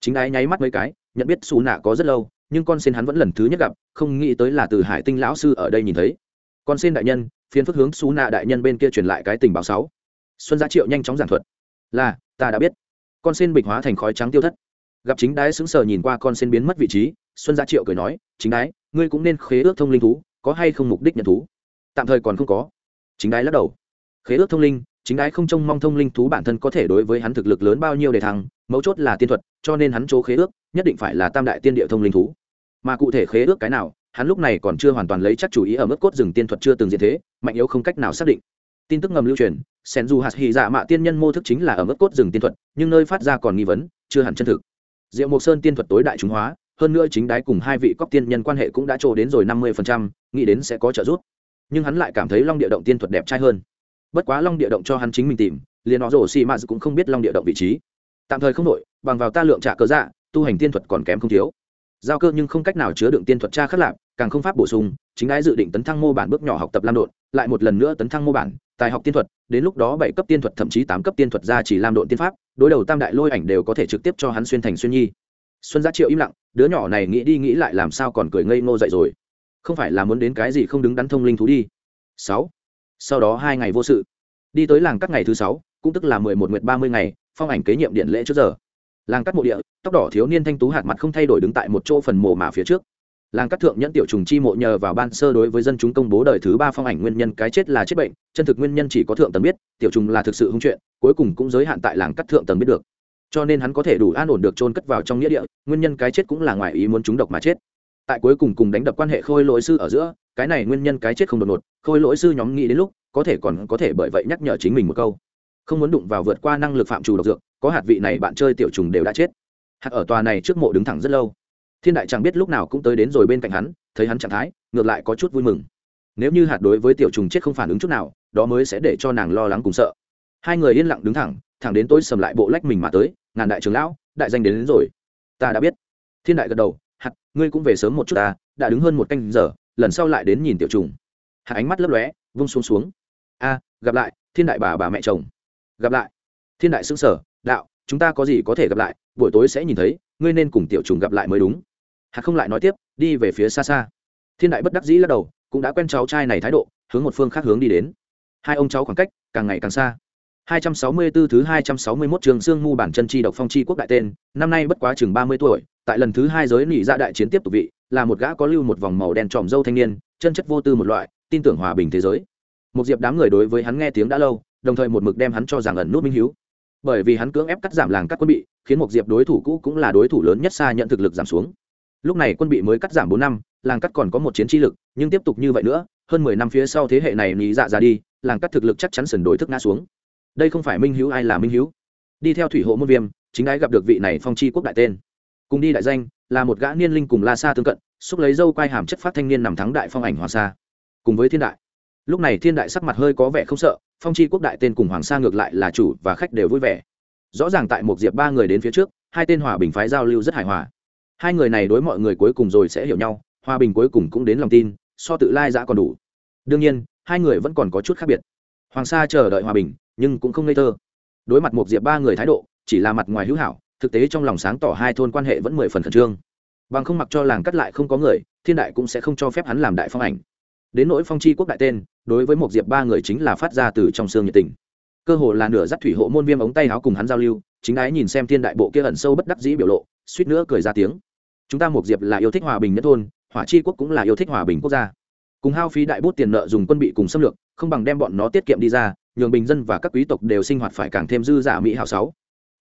Chính ái nháy mắt mấy cái, nhận biết xù nạ có rất lâu, nhưng con sen hắn vẫn lần thứ nhất gặp, không nghĩ tới là từ hải tinh lão sư ở đây nhìn thấy. Con sen đại nhân phiến phức hướng xù nạ đại nhân bên kia truyền lại cái tình báo sáu. Xuân gia triệu nhanh chóng giảng thuật. Là, ta đã biết con sen bịch hóa thành khói trắng tiêu thất. Gặp chính đái sững sờ nhìn qua con sen biến mất vị trí, xuân gia triệu cười nói, chính đái, ngươi cũng nên khế ước thông linh thú, có hay không mục đích nhận thú? Tạm thời còn không có. Chính đái lắc đầu. Khế ước thông linh, chính đái không trông mong thông linh thú bản thân có thể đối với hắn thực lực lớn bao nhiêu để thăng, mấu chốt là tiên thuật, cho nên hắn chỗ khế ước nhất định phải là tam đại tiên địa thông linh thú. Mà cụ thể khế ước cái nào, hắn lúc này còn chưa hoàn toàn lấy chắc chủ ý ở mức cốt rừng tiên thuật chưa từng diện thế, mạnh yếu không cách nào xác định tin tức ngầm lưu truyền, sen dù hạt hy dạ mạ tiên nhân mô thức chính là ở mức cốt rừng tiên thuật, nhưng nơi phát ra còn nghi vấn, chưa hẳn chân thực. Diệu mộc sơn tiên thuật tối đại chúng hóa, hơn nữa chính đái cùng hai vị cóc tiên nhân quan hệ cũng đã trổ đến rồi năm mươi nghĩ đến sẽ có trợ giúp. Nhưng hắn lại cảm thấy long địa động tiên thuật đẹp trai hơn. Bất quá long địa động cho hắn chính mình tìm, liền nó rổ xì m cũng không biết long địa động vị trí. Tạm thời không đội bằng vào ta lượng trả cớ dạ tu hành tiên thuật còn kém không thiếu giao cơ nhưng không cách nào chứa đựng tiên thuật tra khắc lạc càng không pháp bổ sung, chính ái dự định tấn thăng mô bản bước nhỏ học tập lam đột lại một lần nữa tấn thăng mô bản, tài học tiên thuật, đến lúc đó bảy cấp tiên thuật, thậm chí tám cấp tiên thuật ra chỉ lam đột tiên pháp, đối đầu tam đại lôi ảnh đều có thể trực tiếp cho hắn xuyên thành xuyên nhi. Xuân giá triệu im lặng, đứa nhỏ này nghĩ đi nghĩ lại làm sao còn cười ngây ngô dậy rồi. Không phải là muốn đến cái gì không đứng đắn thông linh thú đi. Sáu. Sau đó hai ngày vô sự. Đi tới làng các ngày thứ sáu, cũng tức là mười một nguyệt ba mươi ngày, phong ảnh kế nhiệm điện lễ trước giờ làng cắt mộ địa, tóc đỏ thiếu niên thanh tú hạt mặt không thay đổi đứng tại một chỗ phần mộ mà phía trước. Làng cắt thượng nhẫn tiểu trùng chi mộ nhờ vào ban sơ đối với dân chúng công bố đời thứ ba phong ảnh nguyên nhân cái chết là chết bệnh, chân thực nguyên nhân chỉ có thượng tầng biết, tiểu trùng là thực sự hung chuyện, cuối cùng cũng giới hạn tại làng cắt thượng tầng biết được. Cho nên hắn có thể đủ an ổn được trôn cất vào trong nghĩa địa, nguyên nhân cái chết cũng là ngoài ý muốn chúng độc mà chết. Tại cuối cùng cùng đánh đập quan hệ khôi lỗi sư ở giữa, cái này nguyên nhân cái chết không đột ngột, khôi lỗi sư nhóm nghĩ đến lúc, có thể còn có thể bởi vậy nhắc nhở chính mình một câu không muốn đụng vào vượt qua năng lực phạm trù độc dược có hạt vị này bạn chơi tiểu trùng đều đã chết. Hạt ở tòa này trước mộ đứng thẳng rất lâu. Thiên đại chẳng biết lúc nào cũng tới đến rồi bên cạnh hắn thấy hắn trạng thái ngược lại có chút vui mừng. Nếu như hạt đối với tiểu trùng chết không phản ứng chút nào đó mới sẽ để cho nàng lo lắng cùng sợ. Hai người yên lặng đứng thẳng thẳng đến tôi sầm lại bộ lách mình mà tới ngàn đại trưởng lão đại danh đến, đến rồi. Ta đã biết. Thiên đại gật đầu hạt ngươi cũng về sớm một chút ta đã đứng hơn một canh giờ lần sau lại đến nhìn tiểu trùng. Hạt ánh mắt lấp lóe vung xuống xuống. A gặp lại thiên đại bà bà mẹ chồng gặp lại. Thiên đại xứng sở đạo chúng ta có gì có thể gặp lại buổi tối sẽ nhìn thấy ngươi nên cùng tiểu trùng gặp lại mới đúng. Hạc không lại nói tiếp đi về phía xa xa. Thiên đại bất đắc dĩ lắc đầu cũng đã quen cháu trai này thái độ hướng một phương khác hướng đi đến. Hai ông cháu khoảng cách càng ngày càng xa. 264 thứ 261 trường xương mu bản chân chi độc phong chi quốc đại tên, năm nay bất quá chừng 30 tuổi, tại lần thứ hai giới nỉ ra dạ đại chiến tiếp tục vị, là một gã có lưu một vòng màu đen tròm dâu thanh niên, chân chất vô tư một loại, tin tưởng hòa bình thế giới. Một diệp đám người đối với hắn nghe tiếng đã lâu, đồng thời một mực đem hắn cho rằng ẩn nút minh hiếu. Bởi vì hắn cưỡng ép cắt giảm làng các quân bị, khiến một diệp đối thủ cũ cũng là đối thủ lớn nhất xa nhận thực lực giảm xuống. Lúc này quân bị mới cắt giảm bốn năm, làng cắt còn có một chiến trí lực, nhưng tiếp tục như vậy nữa, hơn 10 năm phía sau thế hệ này nỉ dạ ra đi, làng cắt thực lực chắc chắn sần đối thức ngã xuống. Đây không phải minh hữu ai là minh hữu đi theo thủy hộ môn viêm chính ái gặp được vị này phong chi quốc đại tên. Cùng đi đại danh là một gã niên linh cùng la sa tương cận xúc lấy dâu quai hàm chất phát thanh niên nằm thắng đại phong ảnh hoàng sa. Cùng với thiên đại. Lúc này thiên đại sắc mặt hơi có vẻ không sợ phong chi quốc đại tên cùng hoàng sa ngược lại là chủ và khách đều vui vẻ. Rõ ràng tại một diệp ba người đến phía trước, hai tên hòa bình phái giao lưu rất hài hòa. Hai người này đối mọi người cuối cùng rồi sẽ hiểu nhau, hòa bình cuối cùng cũng đến lòng tin, so tự lai giã còn đủ. Đương nhiên, hai người vẫn còn có chút khác biệt. Hoàng sa chờ đợi hòa bình, nhưng cũng không ngây thơ. Đối mặt một diệp ba người thái độ, chỉ là mặt ngoài hữu hảo, thực tế trong lòng sáng tỏ hai thôn quan hệ vẫn mười phần khẩn trương. Bằng không mặc cho làng cắt lại không có người, thiên đại cũng sẽ không cho phép hắn làm đại phong ảnh. Đến nỗi phong chi quốc đại tên đối với một diệp ba người chính là phát ra từ trong xương nhiệt tình. Cơ hồ là nửa dắt thủy hộ môn viêm ống tay áo cùng hắn giao lưu, chính ái nhìn xem thiên đại bộ kia ẩn sâu bất đắc dĩ biểu lộ, suýt nữa cười ra tiếng. Chúng ta một diệp là yêu thích hòa bình nhất thôn, hỏa chi quốc cũng là yêu thích hòa bình quốc gia. Cùng hao phí đại bút tiền nợ dùng quân bị cùng xâm lược, không bằng đem bọn nó tiết kiệm đi ra, nhường bình dân và các quý tộc đều sinh hoạt phải càng thêm dư giả mỹ hào sáu.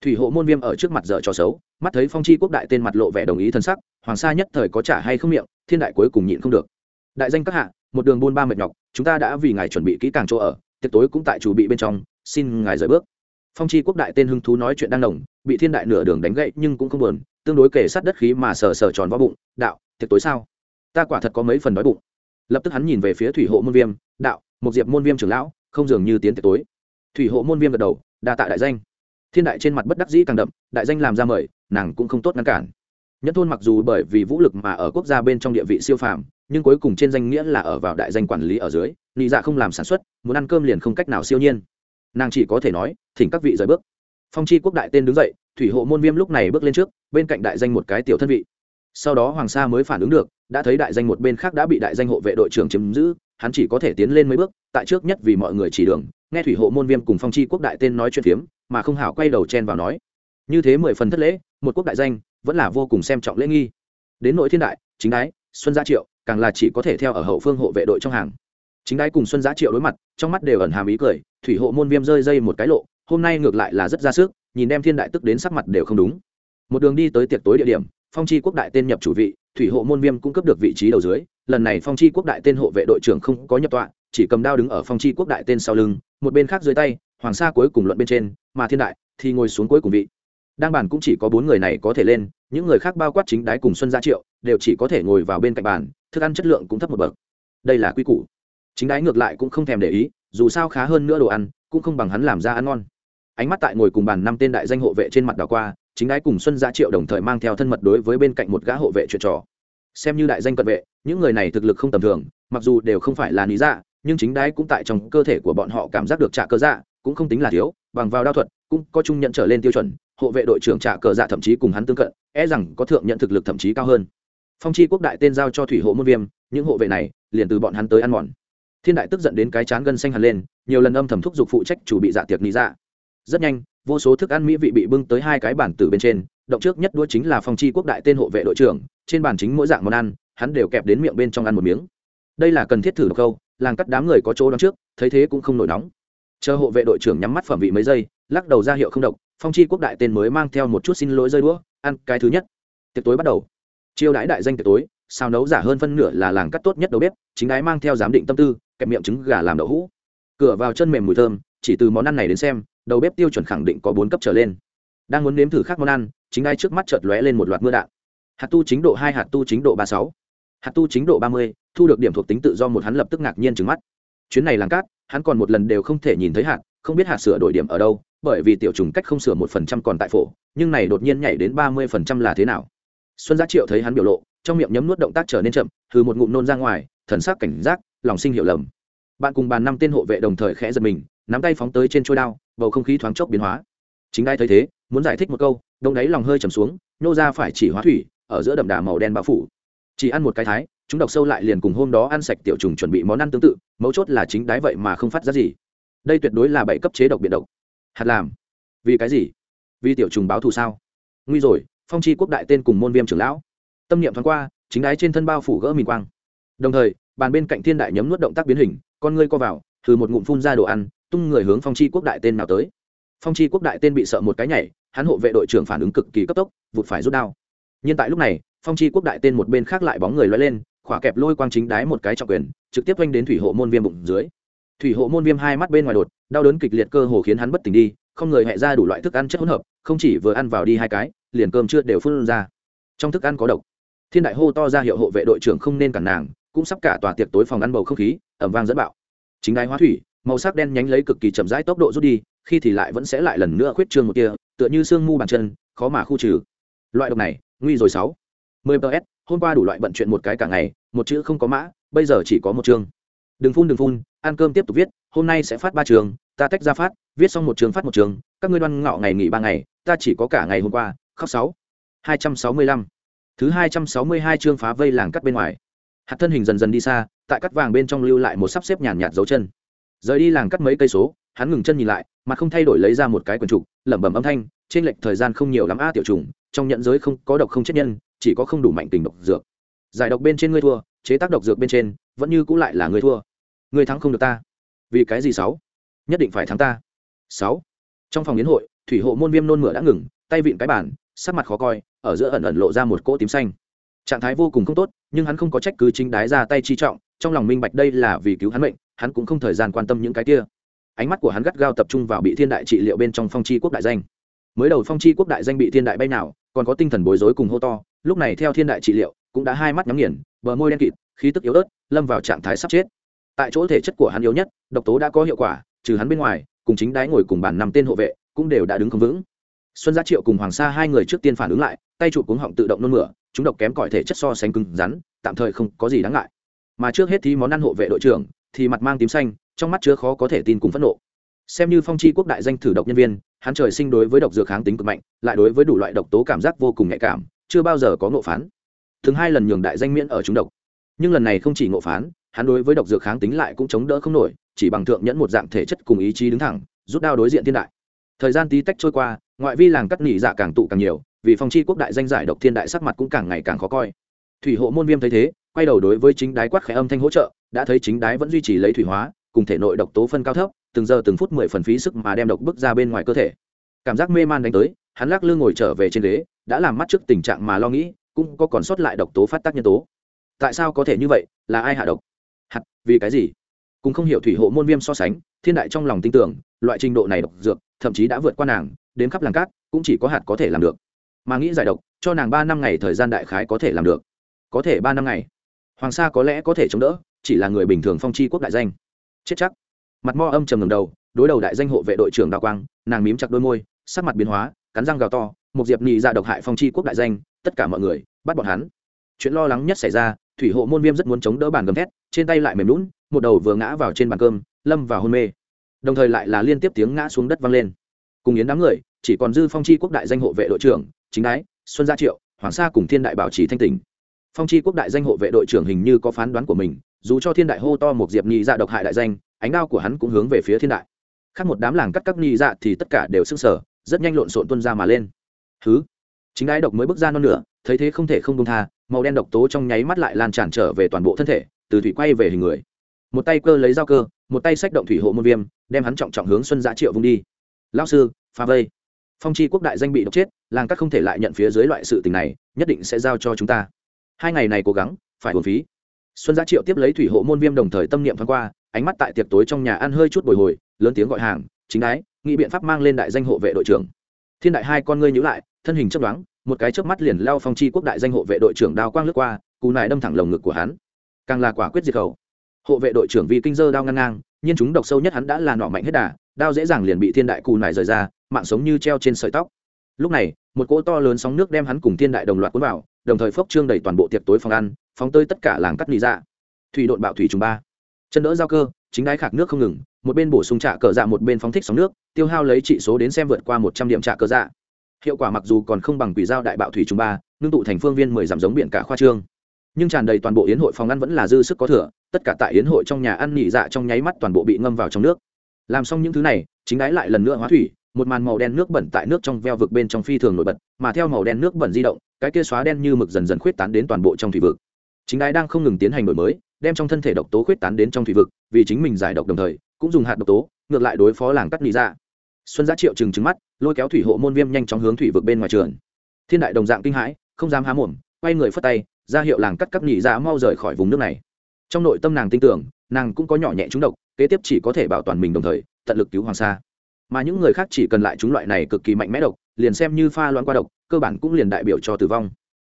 Thủy hộ môn viêm ở trước mặt dở trò xấu, mắt thấy phong chi quốc đại tên mặt lộ vẻ đồng ý thân sắc, hoàng sa nhất thời có trả hay không miệng, thiên đại cuối cùng nhịn không được. Đại danh các hạ một đường buôn ba mệt nhọc, chúng ta đã vì ngài chuẩn bị kỹ càng chỗ ở, tiệc tối cũng tại chủ bị bên trong, xin ngài rời bước. Phong chi quốc đại tên hưng thú nói chuyện đang nồng, bị thiên đại nửa đường đánh gậy nhưng cũng không buồn, tương đối kể sát đất khí mà sờ sờ tròn vào bụng, đạo, tiệc tối sao? Ta quả thật có mấy phần đói bụng. Lập tức hắn nhìn về phía thủy hộ môn viêm, đạo, một diệp môn viêm trưởng lão, không dường như tiến tiệc tối. Thủy hộ môn viêm gật đầu, đa tạ đại danh. Thiên đại trên mặt bất đắc dĩ càng đậm, đại danh làm ra mời, nàng cũng không tốt ngăn cản. Nhất thôn mặc dù bởi vì vũ lực mà ở quốc gia bên trong địa vị siêu phàm nhưng cuối cùng trên danh nghĩa là ở vào đại danh quản lý ở dưới, nị dạ không làm sản xuất, muốn ăn cơm liền không cách nào siêu nhiên. Nàng chỉ có thể nói, thỉnh các vị rời bước. Phong chi quốc đại tên đứng dậy, thủy hộ môn viêm lúc này bước lên trước, bên cạnh đại danh một cái tiểu thân vị. Sau đó hoàng sa mới phản ứng được, đã thấy đại danh một bên khác đã bị đại danh hộ vệ đội trưởng chiếm giữ, hắn chỉ có thể tiến lên mấy bước, tại trước nhất vì mọi người chỉ đường, nghe thủy hộ môn viêm cùng phong chi quốc đại tên nói chuyện phiếm, mà không hảo quay đầu chen vào nói, như thế mười phần thất lễ, một quốc đại danh, vẫn là vô cùng xem trọng lễ nghi. Đến nội thiên đại, chính đái, xuân gia triệu càng là chỉ có thể theo ở hậu phương hộ vệ đội trong hàng. Chính đái cùng xuân giá triệu đối mặt, trong mắt đều ẩn hàm ý cười, thủy hộ môn viêm rơi dây một cái lộ, hôm nay ngược lại là rất ra sức, nhìn đem thiên đại tức đến sắc mặt đều không đúng. Một đường đi tới tiệc tối địa điểm, phong chi quốc đại tên nhập chủ vị, thủy hộ môn viêm cũng cấp được vị trí đầu dưới, lần này phong chi quốc đại tên hộ vệ đội trưởng không có nhập tọa, chỉ cầm đao đứng ở phong chi quốc đại tên sau lưng, một bên khác dưới tay, hoàng sa cuối cùng luận bên trên, mà thiên đại thì ngồi xuống cuối cùng vị. Đang bàn cũng chỉ có bốn người này có thể lên, những người khác bao quát chính đái cùng xuân gia triệu, đều chỉ có thể ngồi vào bên cạnh bàn thức ăn chất lượng cũng thấp một bậc. Đây là quy củ. Chính đái ngược lại cũng không thèm để ý, dù sao khá hơn nữa đồ ăn, cũng không bằng hắn làm ra ăn ngon. Ánh mắt tại ngồi cùng bàn năm tên đại danh hộ vệ trên mặt đảo qua, chính đái cùng xuân gia triệu đồng thời mang theo thân mật đối với bên cạnh một gã hộ vệ chuyện trò. Xem như đại danh cận vệ, những người này thực lực không tầm thường, mặc dù đều không phải là lý dạ nhưng chính đái cũng tại trong cơ thể của bọn họ cảm giác được trả cơ dạ cũng không tính là thiếu, bằng vào đao thuật, cũng có trung nhận trở lên tiêu chuẩn, hộ vệ đội trưởng trả cờ dạ thậm chí cùng hắn tương cận e rằng có thượng nhận thực lực thậm chí cao hơn phong chi quốc đại tên giao cho thủy hộ môn viêm, những hộ vệ này liền từ bọn hắn tới ăn mòn. Thiên đại tức giận đến cái chán gân xanh hẳn lên, nhiều lần âm thầm thúc giục phụ trách chủ bị dạ tiệc lý dạ. Rất nhanh, vô số thức ăn mỹ vị bị bưng tới hai cái bản tử bên trên, động trước nhất đua chính là phong chi quốc đại tên hộ vệ đội trưởng, trên bàn chính mỗi dạng món ăn, hắn đều kẹp đến miệng bên trong ăn một miếng. Đây là cần thiết thử độc câu, làng cắt đám người có chỗ đón trước, thấy thế cũng không nổi nóng. Chờ hộ vệ đội trưởng nhắm mắt phẩm vị mấy giây, lắc đầu ra hiệu không độc, phong chi quốc đại tên mới mang theo một chút xin lỗi rơi đũa, ăn cái thứ nhất. Tiệc tối bắt đầu chiêu đãi đại danh tiệc tối sao nấu giả hơn phân nửa là làng cắt tốt nhất đầu bếp, chính ái mang theo giám định tâm tư, kẹp miệng trứng gà làm đậu hũ. Cửa vào chân mềm mùi thơm, chỉ từ món ăn này đến xem, đầu bếp tiêu chuẩn khẳng định có bốn cấp trở lên. Đang muốn nếm thử khác món ăn, chính ai trước mắt chợt lóe lên một loạt mưa đạn. Hạt tu chính độ hai, hạt tu chính độ ba sáu. Hạt tu chính độ ba mươi, thu được điểm thuộc tính tự do một hắn lập tức ngạc nhiên trừng mắt. Chuyến này làng cát, hắn còn một lần đều không thể nhìn thấy hạt, không biết hạt sửa đổi điểm ở đâu, bởi vì tiểu trùng cách không sửa một phần trăm còn tại phổ, nhưng này đột nhiên nhảy đến ba mươi phần trăm là thế nào? Xuân giá triệu thấy hắn biểu lộ, trong miệng nhấm nuốt động tác trở nên chậm từ một ngụm nôn ra ngoài, thần sắc cảnh giác, lòng sinh hiểu lầm. Bạn cùng bàn năm tên hộ vệ đồng thời khẽ giật mình, nắm tay phóng tới trên trôi đao, bầu không khí thoáng chốc biến hóa. Chính ai thấy thế, muốn giải thích một câu, đông đáy lòng hơi trầm xuống, nô ra phải chỉ hóa thủy, ở giữa đậm đà màu đen bão phủ. Chỉ ăn một cái thái, chúng độc sâu lại liền cùng hôm đó ăn sạch tiểu trùng chuẩn bị món ăn tương tự, mấu chốt là chính đái vậy mà không phát ra gì. Đây tuyệt đối là bảy cấp chế độc biệt độc. Hạt làm. Vì cái gì? Vì tiểu trùng báo thù sao? Nguy rồi phong chi quốc đại tên cùng môn viêm trưởng lão. Tâm niệm thoáng qua, chính đái trên thân bao phủ gỡ mìn quang. Đồng thời, bàn bên cạnh thiên đại nhấm nuốt động tác biến hình, con ngươi co vào từ một ngụm phun ra đồ ăn, tung người hướng phong chi quốc đại tên nào tới. Phong chi quốc đại tên bị sợ một cái nhảy, hắn hộ vệ đội trưởng phản ứng cực kỳ cấp tốc, vụt phải rút đao. Nhưng tại lúc này, phong chi quốc đại tên một bên khác lại bóng người loay lên, khỏa kẹp lôi quang chính đái một cái trọng quyền, trực tiếp oanh đến thủy hộ môn viêm bụng dưới. Thủy hộ môn viêm hai mắt bên ngoài đột, đau đớn kịch liệt cơ hồ khiến hắn bất tỉnh đi không người hẹ ra đủ loại thức ăn chất hỗn hợp, không chỉ vừa ăn vào đi hai cái, liền cơm chưa đều phun ra. Trong thức ăn có độc. Thiên đại hô to ra hiệu hộ vệ đội trưởng không nên cản nàng, cũng sắp cả tòa tiệc tối phòng ăn bầu không khí, ẩm vang dẫn bạo. Chính đái hóa thủy, màu sắc đen nhánh lấy cực kỳ chậm rãi tốc độ rút đi, khi thì lại vẫn sẽ lại lần nữa khuyết trương một kia tựa như sương mu bàn chân, khó mà khu trừ. Loại độc này, nguy rồi sáu. Mười ps hôm qua đủ loại bận chuyện một cái cả ngày, một chữ không có mã, bây giờ chỉ có một chương. Đừng phun đừng phun, ăn cơm tiếp tục viết, hôm nay sẽ phát ba trường ta tách ra phát, viết xong một trường phát một trường, các ngươi đoan ngọ ngày nghỉ ba ngày, ta chỉ có cả ngày hôm qua, khóc sáu. hai trăm sáu mươi lăm. Thứ hai trăm sáu mươi hai chương phá vây làng cắt bên ngoài. Hạt thân hình dần dần đi xa, tại cắt vàng bên trong lưu lại một sắp xếp nhàn nhạt dấu chân. Rời đi làng cắt mấy cây số, hắn ngừng chân nhìn lại, mà không thay đổi lấy ra một cái quần trục, lẩm bẩm âm thanh, trên lệch thời gian không nhiều lắm a tiểu trùng, trong nhận giới không có độc không chết nhân, chỉ có không đủ mạnh tình độc dược. Giải độc bên trên ngươi thua, chế tác độc dược bên trên, vẫn như cũng lại là ngươi thua. Ngươi thắng không được ta. Vì cái gì sáu? Nhất định phải thắng ta. Sáu. Trong phòng yến hội, thủy hộ môn viêm nôn mửa đã ngừng, tay vịn cái bàn, sắc mặt khó coi, ở giữa ẩn ẩn lộ ra một cỗ tím xanh. Trạng thái vô cùng không tốt, nhưng hắn không có trách cứ chính đái ra tay chi trọng, trong lòng minh bạch đây là vì cứu hắn mệnh, hắn cũng không thời gian quan tâm những cái kia. Ánh mắt của hắn gắt gao tập trung vào bị thiên đại trị liệu bên trong phong chi quốc đại danh. Mới đầu phong chi quốc đại danh bị thiên đại bay nào, còn có tinh thần bối rối cùng hô to, lúc này theo thiên đại trị liệu, cũng đã hai mắt nhắm nghiền, bờ môi đen kịt, khí tức yếu ớt, lâm vào trạng thái sắp chết. Tại chỗ thể chất của hắn yếu nhất, độc tố đã có hiệu quả trừ hắn bên ngoài, cùng chính đái ngồi cùng bàn năm tên hộ vệ, cũng đều đã đứng không vững. Xuân gia triệu cùng hoàng sa hai người trước tiên phản ứng lại, tay chụp cuống họng tự động nôn mửa, chúng độc kém cỏi thể chất so sánh cứng rắn, tạm thời không có gì đáng ngại. Mà trước hết thì món ăn hộ vệ đội trưởng, thì mặt mang tím xanh, trong mắt chứa khó có thể tin cùng phẫn nộ. Xem như phong chi quốc đại danh thử độc nhân viên, hắn trời sinh đối với độc dược kháng tính cực mạnh, lại đối với đủ loại độc tố cảm giác vô cùng nhạy cảm, chưa bao giờ có ngộ phán. Thường hai lần nhường đại danh miễn ở chúng độc. Nhưng lần này không chỉ ngộ phán, hắn đối với độc dược kháng tính lại cũng chống đỡ không nổi chỉ bằng thượng nhẫn một dạng thể chất cùng ý chí đứng thẳng, rút đao đối diện thiên đại. Thời gian tí tách trôi qua, ngoại vi làng cắt nỉ dạ càng tụ càng nhiều, vì phong chi quốc đại danh giải độc thiên đại sắc mặt cũng càng ngày càng khó coi. Thủy hộ môn viêm thấy thế, quay đầu đối với chính đái quát khẽ âm thanh hỗ trợ, đã thấy chính đái vẫn duy trì lấy thủy hóa, cùng thể nội độc tố phân cao thấp, từng giờ từng phút mười phần phí sức mà đem độc bức ra bên ngoài cơ thể. Cảm giác mê man đánh tới, hắn lắc lư ngồi trở về trên ghế, đã làm mắt trước tình trạng mà lo nghĩ, cũng có còn sót lại độc tố phát tác nhân tố. Tại sao có thể như vậy, là ai hạ độc? Hạt, vì cái gì? Cũng không hiểu thủy hộ môn viêm so sánh, thiên đại trong lòng tin tưởng, loại trình độ này độc dược, thậm chí đã vượt qua nàng, đến khắp làng cát, cũng chỉ có hạt có thể làm được. Mà nghĩ giải độc, cho nàng ba năm ngày thời gian đại khái có thể làm được. Có thể ba năm ngày. Hoàng sa có lẽ có thể chống đỡ, chỉ là người bình thường phong chi quốc đại danh. Chết chắc. Mặt mo âm trầm ngầm đầu, đối đầu đại danh hộ vệ đội trưởng đào quang, nàng mím chặt đôi môi, sắc mặt biến hóa, cắn răng gào to, một diệp nhị ra độc hại phong chi quốc đại danh, tất cả mọi người, bắt bọn hắn. Chuyện lo lắng nhất xảy ra, thủy hộ môn viêm rất muốn chống đỡ bàn gầm thét, trên tay lại mềm lún một đầu vừa ngã vào trên bàn cơm, lâm vào hôn mê. Đồng thời lại là liên tiếp tiếng ngã xuống đất vang lên. Cùng yến đám người, chỉ còn dư phong chi quốc đại danh hộ vệ đội trưởng, chính đái, xuân gia triệu, hoàng sa cùng thiên đại bảo trì thanh tỉnh. Phong chi quốc đại danh hộ vệ đội trưởng hình như có phán đoán của mình, dù cho thiên đại hô to một diệp nhị dạ độc hại đại danh, ánh đao của hắn cũng hướng về phía thiên đại. Khác một đám làng cắt các nhị dạ thì tất cả đều sức sở rất nhanh lộn xộn tuân ra mà lên. Thứ chính ái độc mới bước ra non nửa, thấy thế không thể không công tha, màu đen độc tố trong nháy mắt lại lan tràn trở về toàn bộ thân thể, từ thủy quay về hình người một tay cơ lấy dao cơ, một tay sách động thủy hộ môn viêm, đem hắn trọng trọng hướng xuân giã triệu vung đi. Lao sư pha vây. Phong chi quốc đại danh bị độc chết, làng cắt không thể lại nhận phía dưới loại sự tình này, nhất định sẽ giao cho chúng ta. Hai ngày này cố gắng, phải hồn phí. Xuân giã triệu tiếp lấy thủy hộ môn viêm đồng thời tâm niệm thoáng qua, ánh mắt tại tiệc tối trong nhà ăn hơi chút bồi hồi, lớn tiếng gọi hàng, chính ái, nghĩ biện pháp mang lên đại danh hộ vệ đội trưởng. Thiên đại hai con ngươi nhữ lại, thân hình chấp đoán một cái chớp mắt liền lao phong chi quốc đại danh hộ vệ đội trưởng đao quang lướt qua, cú nài đâm thẳng lồng ngực của hắn. Càng là quả quyết diệt khẩu hộ vệ đội trưởng vì kinh dơ đao ngang ngang, nhiên chúng độc sâu nhất hắn đã là nọ mạnh hết đà, đao dễ dàng liền bị thiên đại cù nải rời ra, mạng sống như treo trên sợi tóc. Lúc này, một cỗ to lớn sóng nước đem hắn cùng thiên đại đồng loạt cuốn vào, đồng thời phốc trương đầy toàn bộ tiệc tối phòng ăn, phóng tơi tất cả làng cắt lì ra dạ. thủy độn bạo thủy trùng ba. Chân đỡ giao cơ, chính đái khạc nước không ngừng, một bên bổ sung trạ cờ dạ một bên phóng thích sóng nước, tiêu hao lấy trị số đến xem vượt qua một trăm điểm trạ cờ dạ. Hiệu quả mặc dù còn không bằng quỷ giao đại bạo thủy trùng ba, ngưng tụ thành phương viên mười dặm giống biển cả khoa trương nhưng tràn đầy toàn bộ yến hội phòng ăn vẫn là dư sức có thừa, tất cả tại yến hội trong nhà ăn nhị dạ trong nháy mắt toàn bộ bị ngâm vào trong nước. Làm xong những thứ này, chính đái lại lần nữa hóa thủy, một màn màu đen nước bẩn tại nước trong veo vực bên trong phi thường nổi bật, mà theo màu đen nước bẩn di động, cái kia xóa đen như mực dần dần khuyết tán đến toàn bộ trong thủy vực. Chính đái đang không ngừng tiến hành đổi mới, đem trong thân thể độc tố khuyết tán đến trong thủy vực, vì chính mình giải độc đồng thời, cũng dùng hạt độc tố, ngược lại đối phó làng cắt nhị dạ. Xuân giá triệu trừng trừng mắt, lôi kéo thủy hộ môn viêm nhanh chóng hướng thủy vực bên ngoài trường thiên đại đồng dạng kinh hãi, không dám há mồm, quay người phất tay ra hiệu làng cắt cắp nhị ra mau rời khỏi vùng nước này. Trong nội tâm nàng tin tưởng, nàng cũng có nhỏ nhẹ trúng độc, kế tiếp chỉ có thể bảo toàn mình đồng thời, tận lực cứu hoàng sa. Mà những người khác chỉ cần lại chúng loại này cực kỳ mạnh mẽ độc, liền xem như pha loãng qua độc, cơ bản cũng liền đại biểu cho tử vong.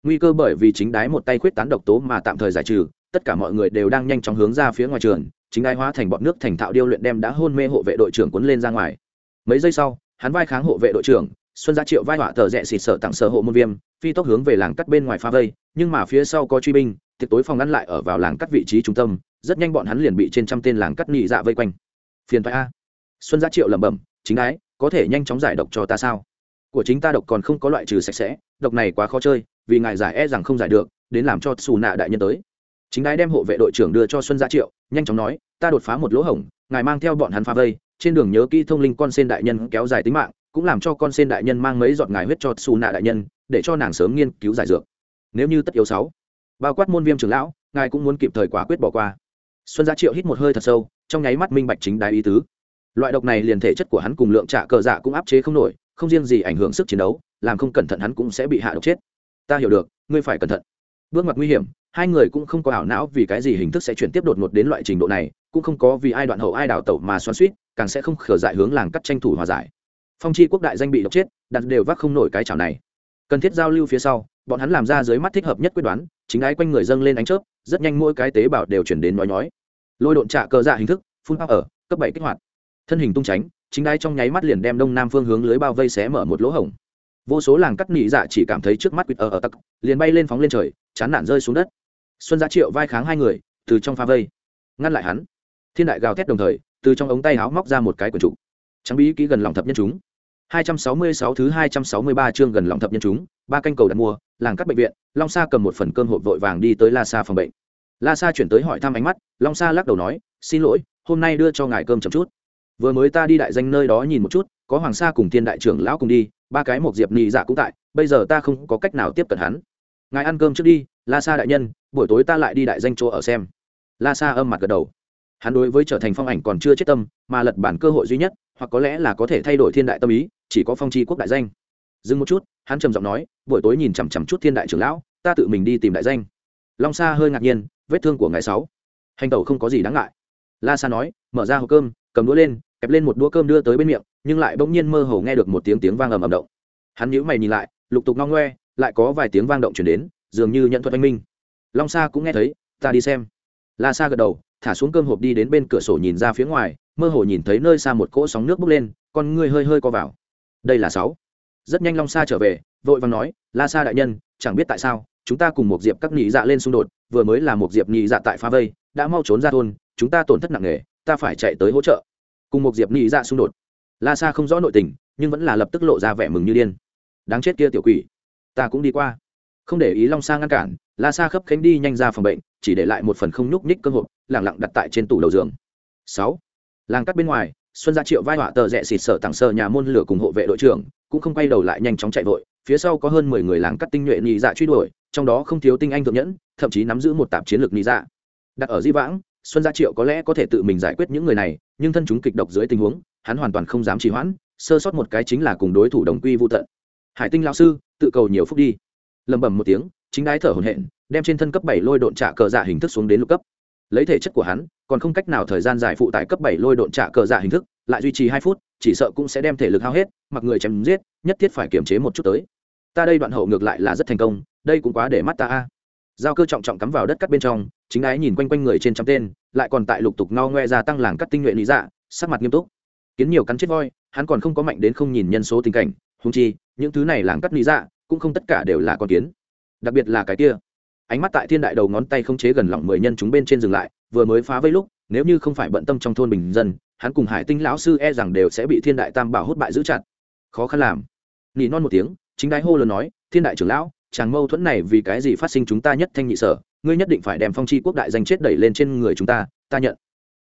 Nguy cơ bởi vì chính đái một tay khuyết tán độc tố mà tạm thời giải trừ, tất cả mọi người đều đang nhanh chóng hướng ra phía ngoài trường, chính đái hóa thành bọn nước thành thạo điêu luyện đem đã hôn mê hộ vệ đội trưởng cuốn lên ra ngoài. Mấy giây sau, hắn vai kháng hộ vệ đội trưởng xuân gia triệu vai họa tờ rẽ xịt sợ tặng sở hộ môn viêm, phi tốc hướng về làng cắt bên ngoài pha vây, nhưng mà phía sau có truy binh, tiệc tối phòng ngăn lại ở vào làng cắt vị trí trung tâm, rất nhanh bọn hắn liền bị trên trăm tên làng cắt nhị dạ vây quanh. Phiền thoại a. Xuân gia triệu lẩm bẩm, chính đái có thể nhanh chóng giải độc cho ta sao? Của chính ta độc còn không có loại trừ sạch sẽ, độc này quá khó chơi, vì ngài giải e rằng không giải được, đến làm cho xù nạ đại nhân tới. Chính đái đem hộ vệ đội trưởng đưa cho xuân gia triệu, nhanh chóng nói, ta đột phá một lỗ hổng, ngài mang theo bọn hắn phá vây, trên đường nhớ kỹ thông linh con sen đại nhân kéo dài tính mạng cũng làm cho con sen đại nhân mang mấy giọt ngài huyết cho xù nạ đại nhân, để cho nàng sớm nghiên cứu giải dược. Nếu như tất yếu sáu, bao quát môn viêm trưởng lão, ngài cũng muốn kịp thời quả quyết bỏ qua. Xuân gia triệu hít một hơi thật sâu, trong nháy mắt minh bạch chính đái ý tứ. Loại độc này liền thể chất của hắn cùng lượng trả cờ dạ cũng áp chế không nổi, không riêng gì ảnh hưởng sức chiến đấu, làm không cẩn thận hắn cũng sẽ bị hạ độc chết. Ta hiểu được, ngươi phải cẩn thận. Bước ngoặt nguy hiểm, hai người cũng không có ảo não vì cái gì hình thức sẽ chuyển tiếp đột ngột đến loại trình độ này, cũng không có vì ai đoạn hậu ai đào tẩu mà xoắn suýt càng sẽ không khở dại hướng làng cắt tranh thủ hòa giải phong chi quốc đại danh bị độc chết, đặt đều vác không nổi cái chảo này. Cần thiết giao lưu phía sau, bọn hắn làm ra dưới mắt thích hợp nhất quyết đoán, chính ái quanh người dâng lên ánh chớp, rất nhanh mỗi cái tế bào đều chuyển đến nói nhói. Lôi độn trạ cơ dạ hình thức, phun áp ở, cấp bảy kích hoạt. Thân hình tung tránh, chính ái trong nháy mắt liền đem đông nam phương hướng lưới bao vây xé mở một lỗ hổng. Vô số làng cắt nỉ dạ chỉ cảm thấy trước mắt quýt ở ở tắc, liền bay lên phóng lên trời, chán nản rơi xuống đất. Xuân giá triệu vai kháng hai người, từ trong pha vây, ngăn lại hắn. Thiên đại gào thét đồng thời, từ trong ống tay áo móc ra một cái quần trụ. Trắng bí kỹ gần lòng thập nhân chúng. 266 thứ 263 chương gần lòng thập nhân chúng, ba canh cầu đặt mua, làng cắt bệnh viện, long sa cầm một phần cơm hộp vội vàng đi tới la sa phòng bệnh. La sa chuyển tới hỏi thăm ánh mắt, long sa lắc đầu nói, xin lỗi, hôm nay đưa cho ngài cơm chậm chút. Vừa mới ta đi đại danh nơi đó nhìn một chút, có hoàng sa cùng thiên đại trưởng lão cùng đi, ba cái một diệp nị dạ cũng tại, bây giờ ta không có cách nào tiếp cận hắn. Ngài ăn cơm trước đi, la sa đại nhân, buổi tối ta lại đi đại danh chỗ ở xem. La sa âm mặt gật đầu. Hắn đối với trở thành phong ảnh còn chưa chết tâm, mà lật bản cơ hội duy nhất, hoặc có lẽ là có thể thay đổi thiên đại tâm ý chỉ có phong tri quốc đại danh. Dừng một chút, hắn trầm giọng nói, buổi tối nhìn chằm chằm chút thiên đại trưởng lão, ta tự mình đi tìm đại danh. Long sa hơi ngạc nhiên, vết thương của ngài sáu. Hành tẩu không có gì đáng ngại. La sa nói, mở ra hộp cơm, cầm đũa lên, kẹp lên một đũa cơm đưa tới bên miệng, nhưng lại bỗng nhiên mơ hồ nghe được một tiếng tiếng vang ầm ầm động. Hắn nhíu mày nhìn lại, lục tục ngong ngoe, lại có vài tiếng vang động chuyển đến, dường như nhận thuật anh minh. Long sa cũng nghe thấy, ta đi xem. La sa gật đầu, thả xuống cơm hộp đi đến bên cửa sổ nhìn ra phía ngoài, mơ hồ nhìn thấy nơi xa một cỗ sóng nước bốc lên, con ngươi hơi hơi co vào đây là sáu. Rất nhanh long sa trở về, vội vàng nói, la sa đại nhân, chẳng biết tại sao, chúng ta cùng một diệp các nhị dạ lên xung đột, vừa mới là một diệp nhị dạ tại phá vây, đã mau trốn ra thôn, chúng ta tổn thất nặng nề, ta phải chạy tới hỗ trợ. Cùng một diệp nhị dạ xung đột. La sa không rõ nội tình, nhưng vẫn là lập tức lộ ra vẻ mừng như điên. Đáng chết kia tiểu quỷ, ta cũng đi qua. Không để ý long sa ngăn cản, la sa khấp khánh đi nhanh ra phòng bệnh, chỉ để lại một phần không nhúc nhích cơ hội lẳng lặng đặt tại trên tủ đầu giường. Sáu. Làng cắt bên ngoài xuân gia triệu vai họa tờ rẽ xịt sợ tặng sờ nhà môn lửa cùng hộ vệ đội trưởng, cũng không quay đầu lại nhanh chóng chạy vội, phía sau có hơn mười người làng cắt tinh nhuệ nhị dạ truy đuổi, trong đó không thiếu tinh anh thượng nhẫn, thậm chí nắm giữ một tạp chiến lược nhị dạ. Đặt ở di vãng, xuân gia triệu có lẽ có thể tự mình giải quyết những người này, nhưng thân chúng kịch độc dưới tình huống, hắn hoàn toàn không dám trì hoãn, sơ sót một cái chính là cùng đối thủ đồng quy vô tận. Hải tinh lao sư, tự cầu nhiều phút đi. Lẩm bẩm một tiếng, chính đái thở hổn hển, đem trên thân cấp bảy lôi độn trả cờ dạ hình thức xuống đến lục cấp lấy thể chất của hắn, còn không cách nào thời gian dài phụ tại cấp bảy lôi độn trả cờ dạ hình thức, lại duy trì hai phút, chỉ sợ cũng sẽ đem thể lực hao hết, mặc người chém giết, nhất thiết phải kiềm chế một chút tới. Ta đây đoạn hậu ngược lại là rất thành công, đây cũng quá để mắt ta a. Giao cơ trọng trọng cắm vào đất cắt bên trong, chính ái nhìn quanh quanh người trên trăm tên, lại còn tại lục tục no ngoe ra tăng làng cắt tinh nhuệ lý dạ sắc mặt nghiêm túc. Kiến nhiều cắn chết voi, hắn còn không có mạnh đến không nhìn nhân số tình cảnh húng chi, những thứ này làng cắt lý dạ cũng không tất cả đều là con kiến. Đặc biệt là cái kia ánh mắt tại thiên đại đầu ngón tay không chế gần lỏng mười nhân chúng bên trên dừng lại, vừa mới phá vây lúc, nếu như không phải bận tâm trong thôn bình dân, hắn cùng hải tinh lão sư e rằng đều sẽ bị thiên đại tam bảo hốt bại giữ chặt. Khó khăn làm. Nỉ non một tiếng, chính đái hô lớn nói, thiên đại trưởng lão, chàng mâu thuẫn này vì cái gì phát sinh chúng ta nhất thanh nhị sở, ngươi nhất định phải đem phong chi quốc đại danh chết đẩy lên trên người chúng ta ta nhận.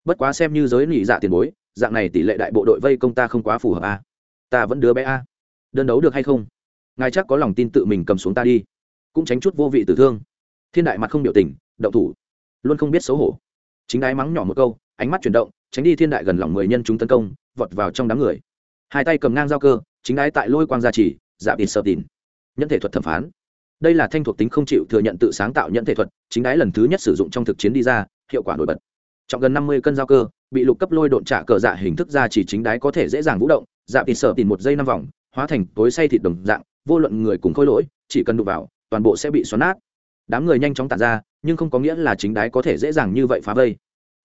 Bất quá xem như giới nỉ dạ tiền bối, dạng này tỷ lệ đại bộ đội vây công ta không quá phù hợp a. À? ta vẫn đứa bé a. À? đơn đấu được hay không? Ngài chắc có lòng tin tự mình cầm xuống ta đi, cũng tránh chút vô vị tử thương thiên đại mặt không biểu tình, động thủ. Luôn không biết xấu hổ. Chính đái mắng nhỏ một câu, ánh mắt chuyển động, tránh đi thiên đại gần lòng mười nhân chúng tấn công, vọt vào trong đám người. Hai tay cầm ngang giao cơ, chính đái tại lôi quang gia trì giảm in sợ tin nhân thể thuật thẩm phán. Đây là thanh thuộc tính không chịu thừa nhận tự sáng tạo nhận thể thuật, chính đái lần thứ nhất sử dụng trong thực chiến đi ra, hiệu quả nổi bật. Trọng gần năm mươi cân giao cơ, bị lục cấp lôi độn trả cờ dạ hình thức ra chỉ chính đái có thể dễ dàng vũ động dạ tiền sợ tìm một giây năm vòng, hóa thành tối say thịt đồng dạng, vô luận người cùng khôi lỗi, chỉ cần đụng vào, toàn bộ sẽ bị xoắn nát đám người nhanh chóng tản ra, nhưng không có nghĩa là chính đái có thể dễ dàng như vậy phá vây.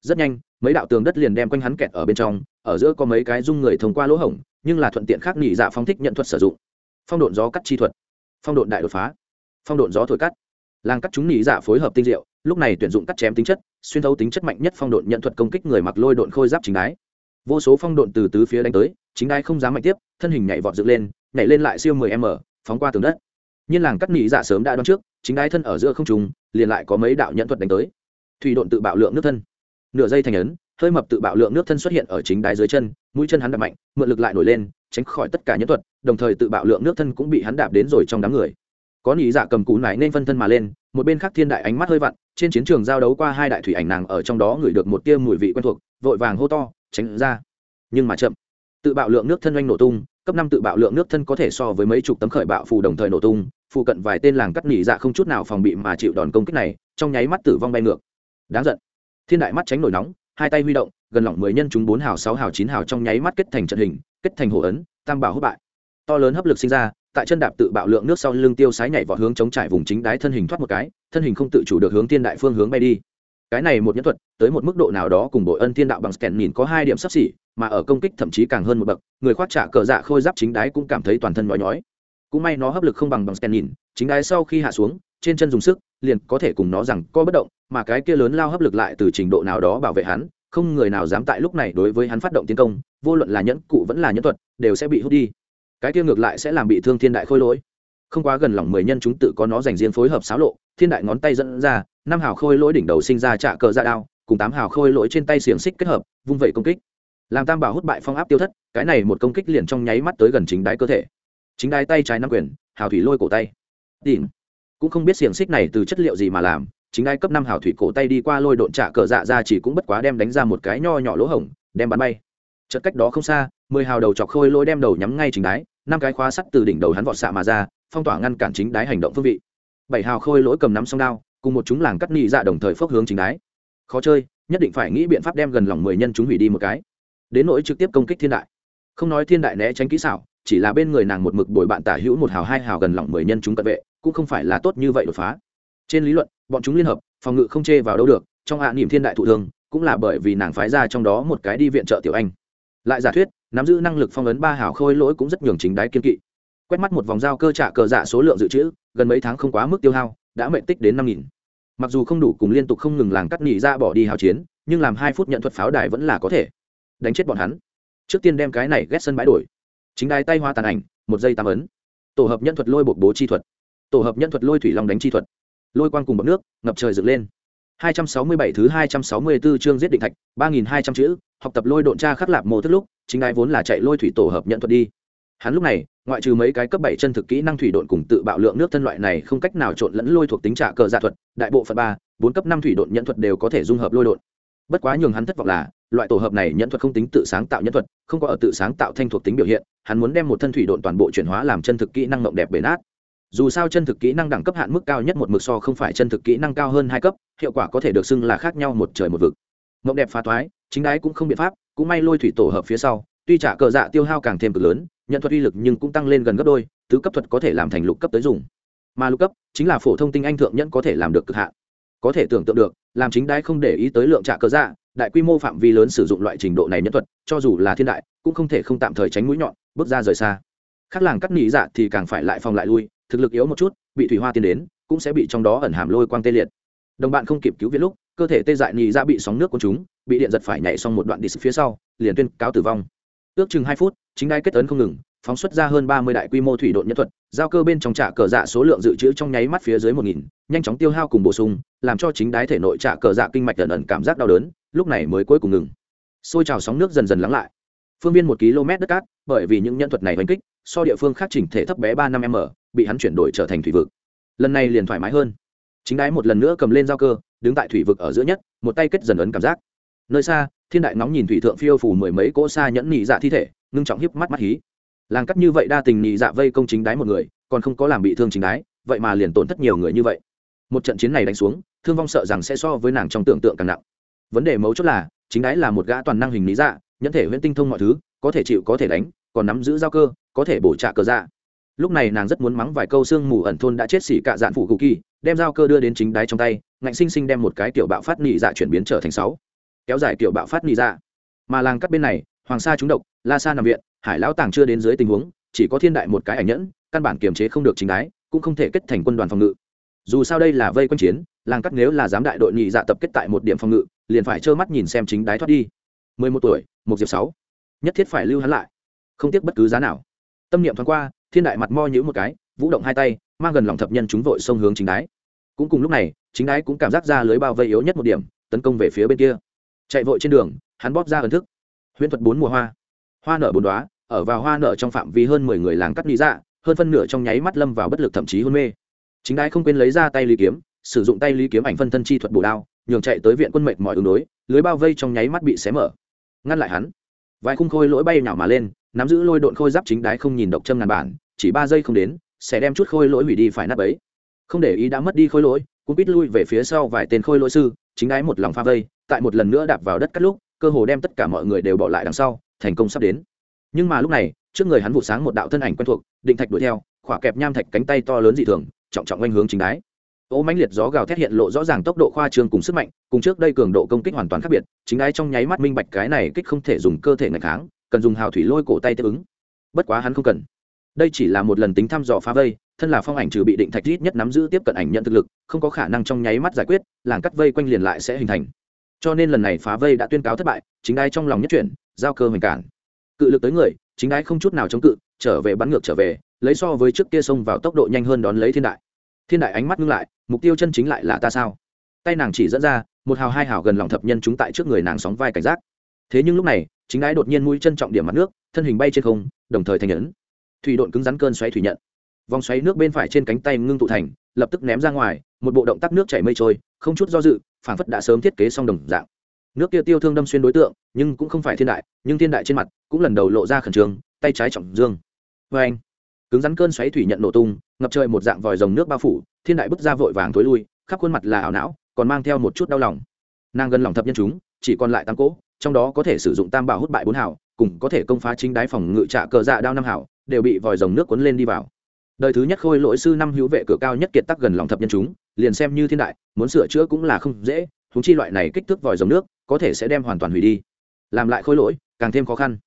Rất nhanh, mấy đạo tường đất liền đem quanh hắn kẹt ở bên trong, ở giữa có mấy cái dung người thông qua lỗ hổng, nhưng là thuận tiện khác nghỉ dạ phong thích nhận thuật sử dụng. Phong độn gió cắt chi thuật. Phong độn đại đột phá. Phong độn gió thổi cắt. Làng cắt chúng nghỉ dạ phối hợp tinh diệu, lúc này tuyển dụng cắt chém tính chất, xuyên thấu tính chất mạnh nhất phong độn nhận thuật công kích người mặc lôi độn khôi giáp chính đái. Vô số phong độn từ tứ phía đánh tới, chính đái không dám mạnh tiếp, thân hình nhảy vọt dựng lên, nhảy lên lại siêu 10 m, phóng qua tường đất nhiên làng cắt nghỉ dạ sớm đã đoán trước, chính đái thân ở giữa không trùng liền lại có mấy đạo nhận thuật đánh tới. Thủy độn tự bạo lượng nước thân. Nửa giây thành ấn, hơi mập tự bạo lượng nước thân xuất hiện ở chính đái dưới chân, mũi chân hắn đập mạnh, mượn lực lại nổi lên, tránh khỏi tất cả nhân thuật, đồng thời tự bạo lượng nước thân cũng bị hắn đạp đến rồi trong đám người. Có nhị dạ cầm cú nải nên phân thân mà lên, một bên khác thiên đại ánh mắt hơi vặn, trên chiến trường giao đấu qua hai đại thủy ảnh nàng ở trong đó ngửi được một tia mùi vị quen thuộc, vội vàng hô to, tránh ra! Nhưng mà chậm tự bạo lượng nước thân oanh nổ tung, cấp năm tự bạo lượng nước thân có thể so với mấy chục tấm khởi bạo phù đồng thời nổ tung phụ cận vài tên làng cắt nỉ dạ không chút nào phòng bị mà chịu đòn công kích này, trong nháy mắt tử vong bay ngược. Đáng giận. Thiên đại mắt tránh nổi nóng, hai tay huy động, gần lỏng mười nhân chúng bốn hào, sáu hào, chín hào trong nháy mắt kết thành trận hình, kết thành hổ ấn, tam bảo hút bại. To lớn hấp lực sinh ra, tại chân đạp tự bạo lượng nước sau lưng tiêu sái nhảy vào hướng chống trải vùng chính đái thân hình thoát một cái, thân hình không tự chủ được hướng thiên đại phương hướng bay đi cái này một nhân thuật, tới một mức độ nào đó cùng bội ân thiên đạo bằng scan nhìn có hai điểm sắp xỉ, mà ở công kích thậm chí càng hơn một bậc, người khoác trả cờ dạ khôi giáp chính đái cũng cảm thấy toàn thân nhói nhói. Cũng may nó hấp lực không bằng bằng scan nhìn, chính đái sau khi hạ xuống, trên chân dùng sức, liền có thể cùng nó rằng co bất động, mà cái kia lớn lao hấp lực lại từ trình độ nào đó bảo vệ hắn, không người nào dám tại lúc này đối với hắn phát động tiến công, vô luận là nhẫn cụ vẫn là nhẫn thuật, đều sẽ bị hút đi. Cái kia ngược lại sẽ làm bị thương thiên đại khôi lỗi. Không quá gần lòng mười nhân chúng tự có nó dành riêng phối hợp xáo lộ thiên đại ngón tay dẫn ra, năm hào khôi lỗi đỉnh đầu sinh ra trạ cờ ra dạ đao, cùng tám hào khôi lỗi trên tay xiềng xích kết hợp, vung vẩy công kích. Làm tam bảo hút bại phong áp tiêu thất, cái này một công kích liền trong nháy mắt tới gần chính đáy cơ thể. Chính đáy tay trái năm quyền, hào thủy lôi cổ tay. Tìm cũng không biết xiềng xích này từ chất liệu gì mà làm, chính đáy cấp năm hào thủy cổ tay đi qua lôi độn trả cờ dạ ra chỉ cũng bất quá đem đánh ra một cái nho nhỏ lỗ hổng, đem bắn bay. Chật cách đó không xa, mười hào đầu chọc khôi lôi đem đầu nhắm ngay chính đáy năm cái khóa sắt từ đỉnh đầu hắn vọt xạ mà ra, phong tỏa ngăn cản chính đáy hành động phương vị bảy hào khôi lỗi cầm nắm song đao, cùng một chúng làng cắt nị dạ đồng thời phốc hướng chính đái. khó chơi, nhất định phải nghĩ biện pháp đem gần lòng mười nhân chúng hủy đi một cái. Đến nỗi trực tiếp công kích thiên đại. Không nói thiên đại né tránh kỹ xảo, chỉ là bên người nàng một mực bồi bạn tả hữu một hào hai hào gần lòng mười nhân chúng cận vệ, cũng không phải là tốt như vậy đột phá. Trên lý luận, bọn chúng liên hợp, phòng ngự không chê vào đâu được, trong hạ niệm thiên đại thụ thương cũng là bởi vì nàng phái ra trong đó một cái đi viện trợ tiểu anh. Lại giả thuyết, nắm giữ năng lực phong ấn ba hào khôi lỗi cũng rất nhường chính đái kiên kỵ. Quét mắt một vòng dao cơ trả cờ dạ số lượng dự trữ gần mấy tháng không quá mức tiêu hao, đã mệnh tích đến năm nghìn. Mặc dù không đủ cùng liên tục không ngừng làng cắt nghỉ ra bỏ đi hào chiến, nhưng làm hai phút nhận thuật pháo đài vẫn là có thể. Đánh chết bọn hắn. Trước tiên đem cái này ghét sân bãi đổi. Chính đái tay hoa tàn ảnh, một giây tám ấn. Tổ hợp nhân thuật lôi bột bố chi thuật. Tổ hợp nhân thuật lôi thủy long đánh chi thuật. Lôi quang cùng bọc nước, ngập trời dựng lên. 267 thứ 264 chương giết định thạch 3200 chữ, học tập lôi độn tra khắc lạp mô thức lúc, chính đái vốn là chạy lôi thủy tổ hợp nhận thuật đi hắn lúc này, ngoại trừ mấy cái cấp bảy chân thực kỹ năng thủy độn cùng tự bạo lượng nước thân loại này không cách nào trộn lẫn lôi thuộc tính trả cờ dạ thuật, đại bộ phận ba, bốn cấp năm thủy độn nhận thuật đều có thể dung hợp lôi độn. Bất quá nhường hắn thất vọng là, loại tổ hợp này nhận thuật không tính tự sáng tạo nhân thuật, không có ở tự sáng tạo thanh thuộc tính biểu hiện, hắn muốn đem một thân thủy độn toàn bộ chuyển hóa làm chân thực kỹ năng mộng đẹp bể nát dù sao chân thực kỹ năng đẳng cấp hạn mức cao nhất một mực so không phải chân thực kỹ năng cao hơn hai cấp, hiệu quả có thể được xưng là khác nhau một trời một vực. Mộng đẹp phá thoái, chính đái cũng không biện pháp, cũng may lôi thủy tổ hợp phía sau, tuy trả cờ dạ tiêu hao càng thêm cực lớn nhận thuật uy lực nhưng cũng tăng lên gần gấp đôi, tứ cấp thuật có thể làm thành lục cấp tới dùng. Mà lục cấp chính là phổ thông tinh anh thượng nhẫn có thể làm được cực hạn. Có thể tưởng tượng được, làm chính đái không để ý tới lượng trả cơ dạ đại quy mô phạm vi lớn sử dụng loại trình độ này nhân thuật, cho dù là thiên đại, cũng không thể không tạm thời tránh mũi nhọn, bước ra rời xa. Khác làng cắt nỉ dạ thì càng phải lại phòng lại lui, thực lực yếu một chút, bị thủy hoa tiến đến, cũng sẽ bị trong đó ẩn hàm lôi quang tê liệt. Đồng bạn không kịp cứu viện lúc, cơ thể tê dại nỉ dạ bị sóng nước của chúng bị điện giật phải nhảy xong một đoạn đi phía sau, liền tuyên cáo tử vong. Ước chừng hai phút chính đai kết ấn không ngừng, phóng xuất ra hơn ba mươi đại quy mô thủy độn nhân thuật, giao cơ bên trong trả cờ dạ số lượng dự trữ trong nháy mắt phía dưới một nghìn, nhanh chóng tiêu hao cùng bổ sung, làm cho chính đái thể nội trả cờ dạ kinh mạch ẩn ẩn cảm giác đau đớn, lúc này mới cuối cùng ngừng. Xôi trào sóng nước dần dần lắng lại. Phương viên một km đất cát, bởi vì những nhân thuật này oanh kích, so địa phương khác chỉnh thể thấp bé ba năm m, bị hắn chuyển đổi trở thành thủy vực. Lần này liền thoải mái hơn. Chính đái một lần nữa cầm lên giao cơ, đứng tại thủy vực ở giữa nhất, một tay kết dần ấn cảm giác. Nơi xa, thiên đại nóng nhìn thủy thượng phiêu phủ mười mấy cỗ xa nhẫn nhị dạ thi thể ngưng trọng hiếp mắt mắt hí. Làng cắt như vậy đa tình nhị dạ vây công chính đái một người, còn không có làm bị thương chính đái, vậy mà liền tổn thất nhiều người như vậy. Một trận chiến này đánh xuống, thương vong sợ rằng sẽ so với nàng trong tưởng tượng càng nặng. Vấn đề mấu chốt là, chính đái là một gã toàn năng hình lý dạ nhẫn thể huyễn tinh thông mọi thứ, có thể chịu có thể đánh, còn nắm giữ giao cơ, có thể bổ trạ cờ dạ. Lúc này nàng rất muốn mắng vài câu xương mù ẩn thôn đã chết xỉ cạ dạn phụ cụ kỳ, đem giao cơ đưa đến chính đái trong tay, ngạnh sinh sinh đem một cái tiểu bạo phát nị dạ chuyển biến trở thành sáu. Kéo dài tiểu bạo phát nị dạ. Mà làng cắt bên này hoàng sa trúng độc, la sa nằm viện, hải lão tàng chưa đến dưới tình huống, chỉ có thiên đại một cái ảnh nhẫn, căn bản kiềm chế không được chính đái, cũng không thể kết thành quân đoàn phòng ngự. Dù sao đây là vây quân chiến, làng cắt nếu là giám đại đội nhị dạ tập kết tại một điểm phòng ngự, liền phải trơ mắt nhìn xem chính đái thoát đi. Mười một tuổi một diệp sáu. Nhất thiết phải lưu hắn lại. Không tiếc bất cứ giá nào. Tâm niệm thoáng qua, thiên đại mặt mo nhữ một cái, vũ động hai tay, mang gần lòng thập nhân chúng vội xông hướng chính đái. Cũng cùng lúc này, chính đái cũng cảm giác ra lưới bao vây yếu nhất một điểm, tấn công về phía bên kia. Chạy vội trên đường, hắn bóp ra ấn thức huyễn thuật bốn mùa hoa. Hoa nở bốn đoá ở vào hoa nở trong phạm vi hơn mười người làng cắt lý dạ hơn phân nửa trong nháy mắt lâm vào bất lực thậm chí hôn mê. Chính đái không quên lấy ra tay lý kiếm, sử dụng tay lý kiếm ảnh phân thân chi thuật bổ đao, nhường chạy tới viện quân mệnh mọi ứng đối, lưới bao vây trong nháy mắt bị xé mở. Ngăn lại hắn. Vài khung khôi lỗi bay nhảo mà lên, nắm giữ lôi độn khôi giáp chính đái không nhìn độc châm ngàn bản, chỉ ba giây không đến, sẽ đem chút khôi lỗi hủy đi phải nắp ấy không để ý đã mất đi khôi lỗi, cũng biết lui về phía sau vài tên khôi lỗi sư, chính đái một lòng pha vây, tại một lần nữa đạp vào đất cắt lúc cơ hồ đem tất cả mọi người đều bỏ lại đằng sau, thành công sắp đến. Nhưng mà lúc này, trước người hắn vụ sáng một đạo thân ảnh quen thuộc, định thạch đuổi theo, khỏa kẹp nham thạch cánh tay to lớn dị thường, trọng trọng oanh hướng chính đái. Ô mãnh liệt gió gào thét hiện lộ rõ ràng tốc độ khoa trương cùng sức mạnh, cùng trước đây cường độ công kích hoàn toàn khác biệt, chính đái trong nháy mắt minh bạch cái này kích không thể dùng cơ thể ngày kháng, cần dùng hào thủy lôi cổ tay tiếp ứng. Bất quá hắn không cần. Đây chỉ là một lần tính thăm dò phá vây, thân là phong ảnh trừ bị định thạch ít nhất nắm giữ tiếp cận ảnh nhận thực lực, không có khả năng trong nháy mắt giải quyết, làng cắt vây quanh liền lại sẽ hình thành cho nên lần này phá vây đã tuyên cáo thất bại, chính đai trong lòng nhất chuyển, giao cơ hoành cản. Cự lực tới người, chính đai không chút nào chống cự, trở về bắn ngược trở về, lấy so với trước kia xông vào tốc độ nhanh hơn đón lấy thiên đại. Thiên đại ánh mắt ngưng lại, mục tiêu chân chính lại là ta sao? Tay nàng chỉ dẫn ra, một hào hai hào gần lòng thập nhân chúng tại trước người nàng sóng vai cảnh giác. Thế nhưng lúc này, chính đái đột nhiên mũi chân trọng điểm mặt nước, thân hình bay trên không, đồng thời thành nhẫn. Thủy độn cứng rắn cơn xoáy thủy nhận. Vòng xoáy nước bên phải trên cánh tay ngưng tụ thành, lập tức ném ra ngoài, một bộ động tác nước chảy mây trôi, không chút do dự phản phất đã sớm thiết kế xong đồng dạng. Nước kia tiêu thương đâm xuyên đối tượng, nhưng cũng không phải thiên đại, nhưng thiên đại trên mặt cũng lần đầu lộ ra khẩn trương, tay trái trọng dương. Vê anh. Cứng rắn cơn xoáy thủy nhận nổ tung, ngập trời một dạng vòi rồng nước bao phủ, thiên đại bước ra vội vàng thối lui, khắp khuôn mặt là ảo não, còn mang theo một chút đau lòng. Nàng gần lòng thập nhân chúng, chỉ còn lại tám cỗ, trong đó có thể sử dụng tam bảo hút bại bốn hảo cùng có thể công phá chính đái phòng ngự trạ cờ dạ đao năm hảo đều bị vòi rồng nước cuốn lên đi vào đời thứ nhất khôi lỗi sư năm hữu vệ cửa cao nhất kiệt tắc gần lòng thập nhân chúng, liền xem như thiên đại, muốn sửa chữa cũng là không dễ húng chi loại này kích thước vòi giống nước, có thể sẽ đem hoàn toàn hủy đi. Làm lại khôi lỗi, càng thêm khó khăn.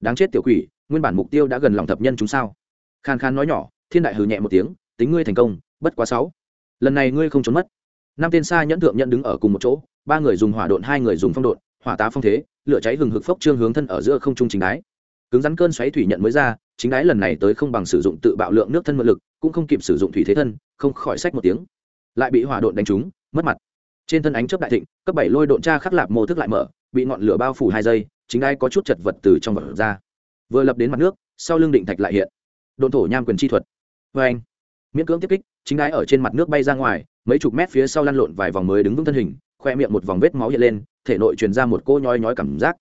Đáng chết tiểu quỷ, nguyên bản mục tiêu đã gần lòng thập nhân chúng sao? Khan khan nói nhỏ, thiên đại hừ nhẹ một tiếng, tính ngươi thành công, bất quá sáu. Lần này ngươi không trốn mất. Năm tên xa nhẫn thượng nhận đứng ở cùng một chỗ, ba người dùng hỏa độn, hai người dùng phong độn, hỏa tá phong thế, lửa cháy hừng hực phốc trương hướng thân ở giữa không trung trình đái. Cứng rắn cơn xoáy thủy nhận mới ra chính đái lần này tới không bằng sử dụng tự bạo lượng nước thân mượn lực, cũng không kịp sử dụng thủy thế thân, không khỏi sách một tiếng. Lại bị hỏa độn đánh trúng, mất mặt. Trên thân ánh chớp đại thịnh, cấp bảy lôi độn tra khắc lạp mô thức lại mở, bị ngọn lửa bao phủ hai giây, chính đái có chút chật vật từ trong vật ra. Vừa lập đến mặt nước, sau lưng định thạch lại hiện. Đồn thổ nham quyền chi thuật. Vê anh. Miễn cưỡng tiếp kích, chính đái ở trên mặt nước bay ra ngoài, mấy chục mét phía sau lăn lộn vài vòng mới đứng vững thân hình, khoe miệng một vòng vết máu hiện lên, thể nội truyền ra một cô nhói nhói cảm giác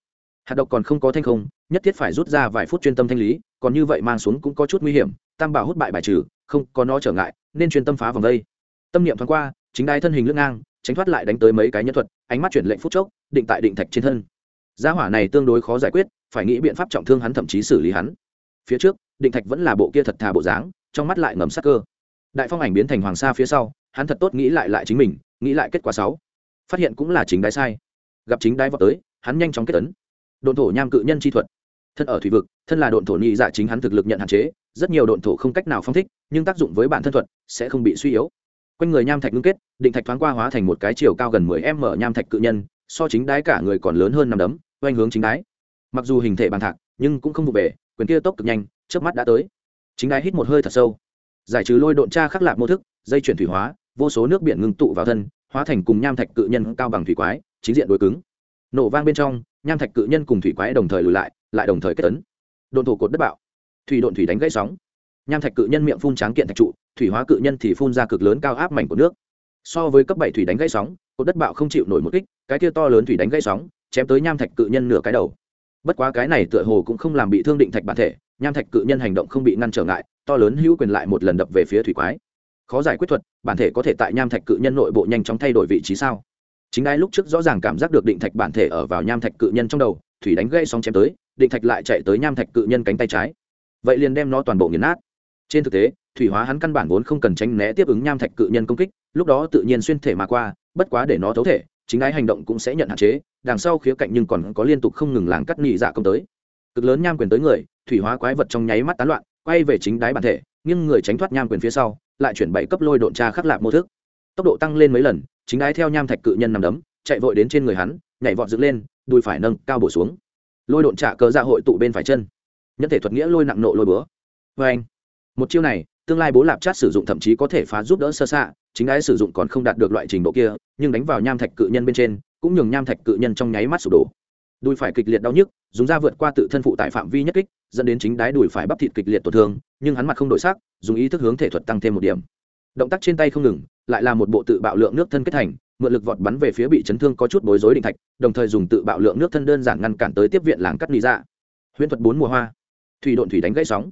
hạt độc còn không có thanh không, nhất thiết phải rút ra vài phút chuyên tâm thanh lý, còn như vậy mang xuống cũng có chút nguy hiểm, tam bảo hút bại bài trừ, không có nó trở ngại, nên chuyên tâm phá vòng đây. Tâm niệm thoáng qua, chính đai thân hình lưng ngang, tránh thoát lại đánh tới mấy cái nhân thuật, ánh mắt chuyển lệnh phút chốc, định tại định thạch trên thân. Gia hỏa này tương đối khó giải quyết, phải nghĩ biện pháp trọng thương hắn thậm chí xử lý hắn. Phía trước, định thạch vẫn là bộ kia thật thà bộ dáng, trong mắt lại ngầm sắc cơ. Đại phong ảnh biến thành hoàng sa phía sau, hắn thật tốt nghĩ lại lại chính mình, nghĩ lại kết quả sáu phát hiện cũng là chính đái sai. Gặp chính đái vào tới, hắn nhanh chóng kết tấn độn thổ nham cự nhân chi thuật. Thân ở thủy vực, thân là độn thổ nhị dạ chính hắn thực lực nhận hạn chế, rất nhiều độn thổ không cách nào phong thích, nhưng tác dụng với bản thân thuật sẽ không bị suy yếu. Quanh người nham thạch ngưng kết, định thạch thoáng qua hóa thành một cái chiều cao gần 10 m nham thạch cự nhân, so chính đái cả người còn lớn hơn năm đấm, oanh hướng chính đái. Mặc dù hình thể bàn thạc, nhưng cũng không vụ bể, quyền kia tốc cực nhanh trước mắt đã tới. Chính đái hít một hơi thật sâu. Giải trừ lôi độn tra khắc lạc mô thức, dây chuyển thủy hóa, vô số nước biển ngưng tụ vào thân, hóa thành cùng nham thạch cự nhân cao bằng thủy quái, chính diện đối cứng. Nổ vang bên trong nham thạch cự nhân cùng thủy quái đồng thời lùi lại lại đồng thời kết tấn đồn thổ cột đất bạo. Thủy đồn thủy đánh gãy sóng. Nham thạch cự nhân miệng phun tráng kiện thạch trụ, thủy hóa cự nhân thì phun ra cực lớn cao áp mảnh của nước. So với cấp bảy thủy đánh gãy sóng, cột đất bạo không chịu nổi một kích, cái kia to lớn thủy đánh gãy sóng, chém tới nham thạch cự nhân nửa cái đầu. Bất quá cái này tựa hồ cũng không làm bị thương định thạch bản thể, nham thạch cự nhân hành động không bị ngăn trở ngại, to lớn hữu quyền lại một lần đập về phía thủy quái. Khó giải quyết thuật, bản thể có thể tại nham thạch cự nhân nội bộ nhanh chóng thay đổi vị trí sao? Chính ai lúc trước rõ ràng cảm giác được định thạch bản thể ở vào nham thạch cự nhân trong đầu, thủy đánh gây sóng chém tới, định thạch lại chạy tới nham thạch cự nhân cánh tay trái. Vậy liền đem nó toàn bộ nghiền nát. Trên thực tế, thủy hóa hắn căn bản vốn không cần tránh né tiếp ứng nham thạch cự nhân công kích, lúc đó tự nhiên xuyên thể mà qua, bất quá để nó thấu thể, chính ái hành động cũng sẽ nhận hạn chế, đằng sau khía cạnh nhưng còn có liên tục không ngừng làng cắt nhị dạ công tới. Cực lớn nham quyền tới người, thủy hóa quái vật trong nháy mắt tán loạn, quay về chính đáy bản thể nhưng người tránh thoát nham quyền phía sau, lại chuyển bảy cấp lôi độn tra khắc lạc mô thức. Tốc độ tăng lên mấy lần chính đái theo nham thạch cự nhân nằm đấm, chạy vội đến trên người hắn, nhảy vọt dựng lên, đùi phải nâng, cao bổ xuống. Lôi độn trả cờ dạ hội tụ bên phải chân. Nhân thể thuật nghĩa lôi nặng nộ lôi búa. Vê anh, một chiêu này, tương lai bố lạp chát sử dụng thậm chí có thể phá giúp đỡ sơ xạ, chính đái sử dụng còn không đạt được loại trình độ kia, nhưng đánh vào nham thạch cự nhân bên trên, cũng nhường nham thạch cự nhân trong nháy mắt sụp đổ. Đùi phải kịch liệt đau nhức, dùng ra vượt qua tự thân phụ tại phạm vi nhất kích, dẫn đến chính đái đùi phải bắp thịt kịch liệt tổn thương, nhưng hắn mặt không đổi sắc, dùng ý thức hướng thể thuật tăng thêm một điểm động tác trên tay không ngừng, lại là một bộ tự bạo lượng nước thân kết thành, mượn lực vọt bắn về phía bị chấn thương có chút bối rối định thạch, đồng thời dùng tự bạo lượng nước thân đơn giản ngăn cản tới tiếp viện làng cắt lý ra dạ. huyễn thuật bốn mùa hoa. Thủy độn thủy đánh gãy sóng.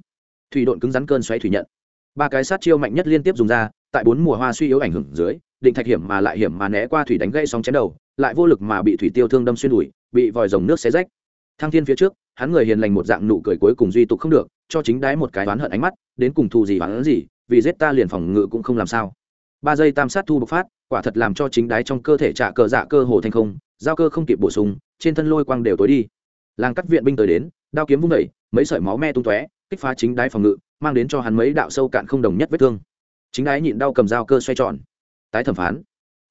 Thủy độn cứng rắn cơn xoáy thủy nhận. Ba cái sát chiêu mạnh nhất liên tiếp dùng ra, tại bốn mùa hoa suy yếu ảnh hưởng dưới định thạch hiểm mà lại hiểm mà né qua thủy đánh gãy sóng chém đầu, lại vô lực mà bị thủy tiêu thương đâm xuyên đùi, bị vòi rồng nước xé rách. Thăng thiên phía trước, hắn người hiền lành một dạng nụ cười cuối cùng duy tục không được, cho chính đái một cái oán hận ánh mắt, đến cùng thù gì oán gì vì giết ta liền phòng ngự cũng không làm sao. Ba giây tam sát thu bộc phát, quả thật làm cho chính đái trong cơ thể trả cờ dạ cơ hồ thành không, giao cơ không kịp bổ sung, trên thân lôi quang đều tối đi. Làng cắt viện binh tới đến, đao kiếm vung đẩy mấy sợi máu me tung tóe, kích phá chính đái phòng ngự, mang đến cho hắn mấy đạo sâu cạn không đồng nhất vết thương. Chính đái nhịn đau cầm dao cơ xoay tròn, tái thẩm phán.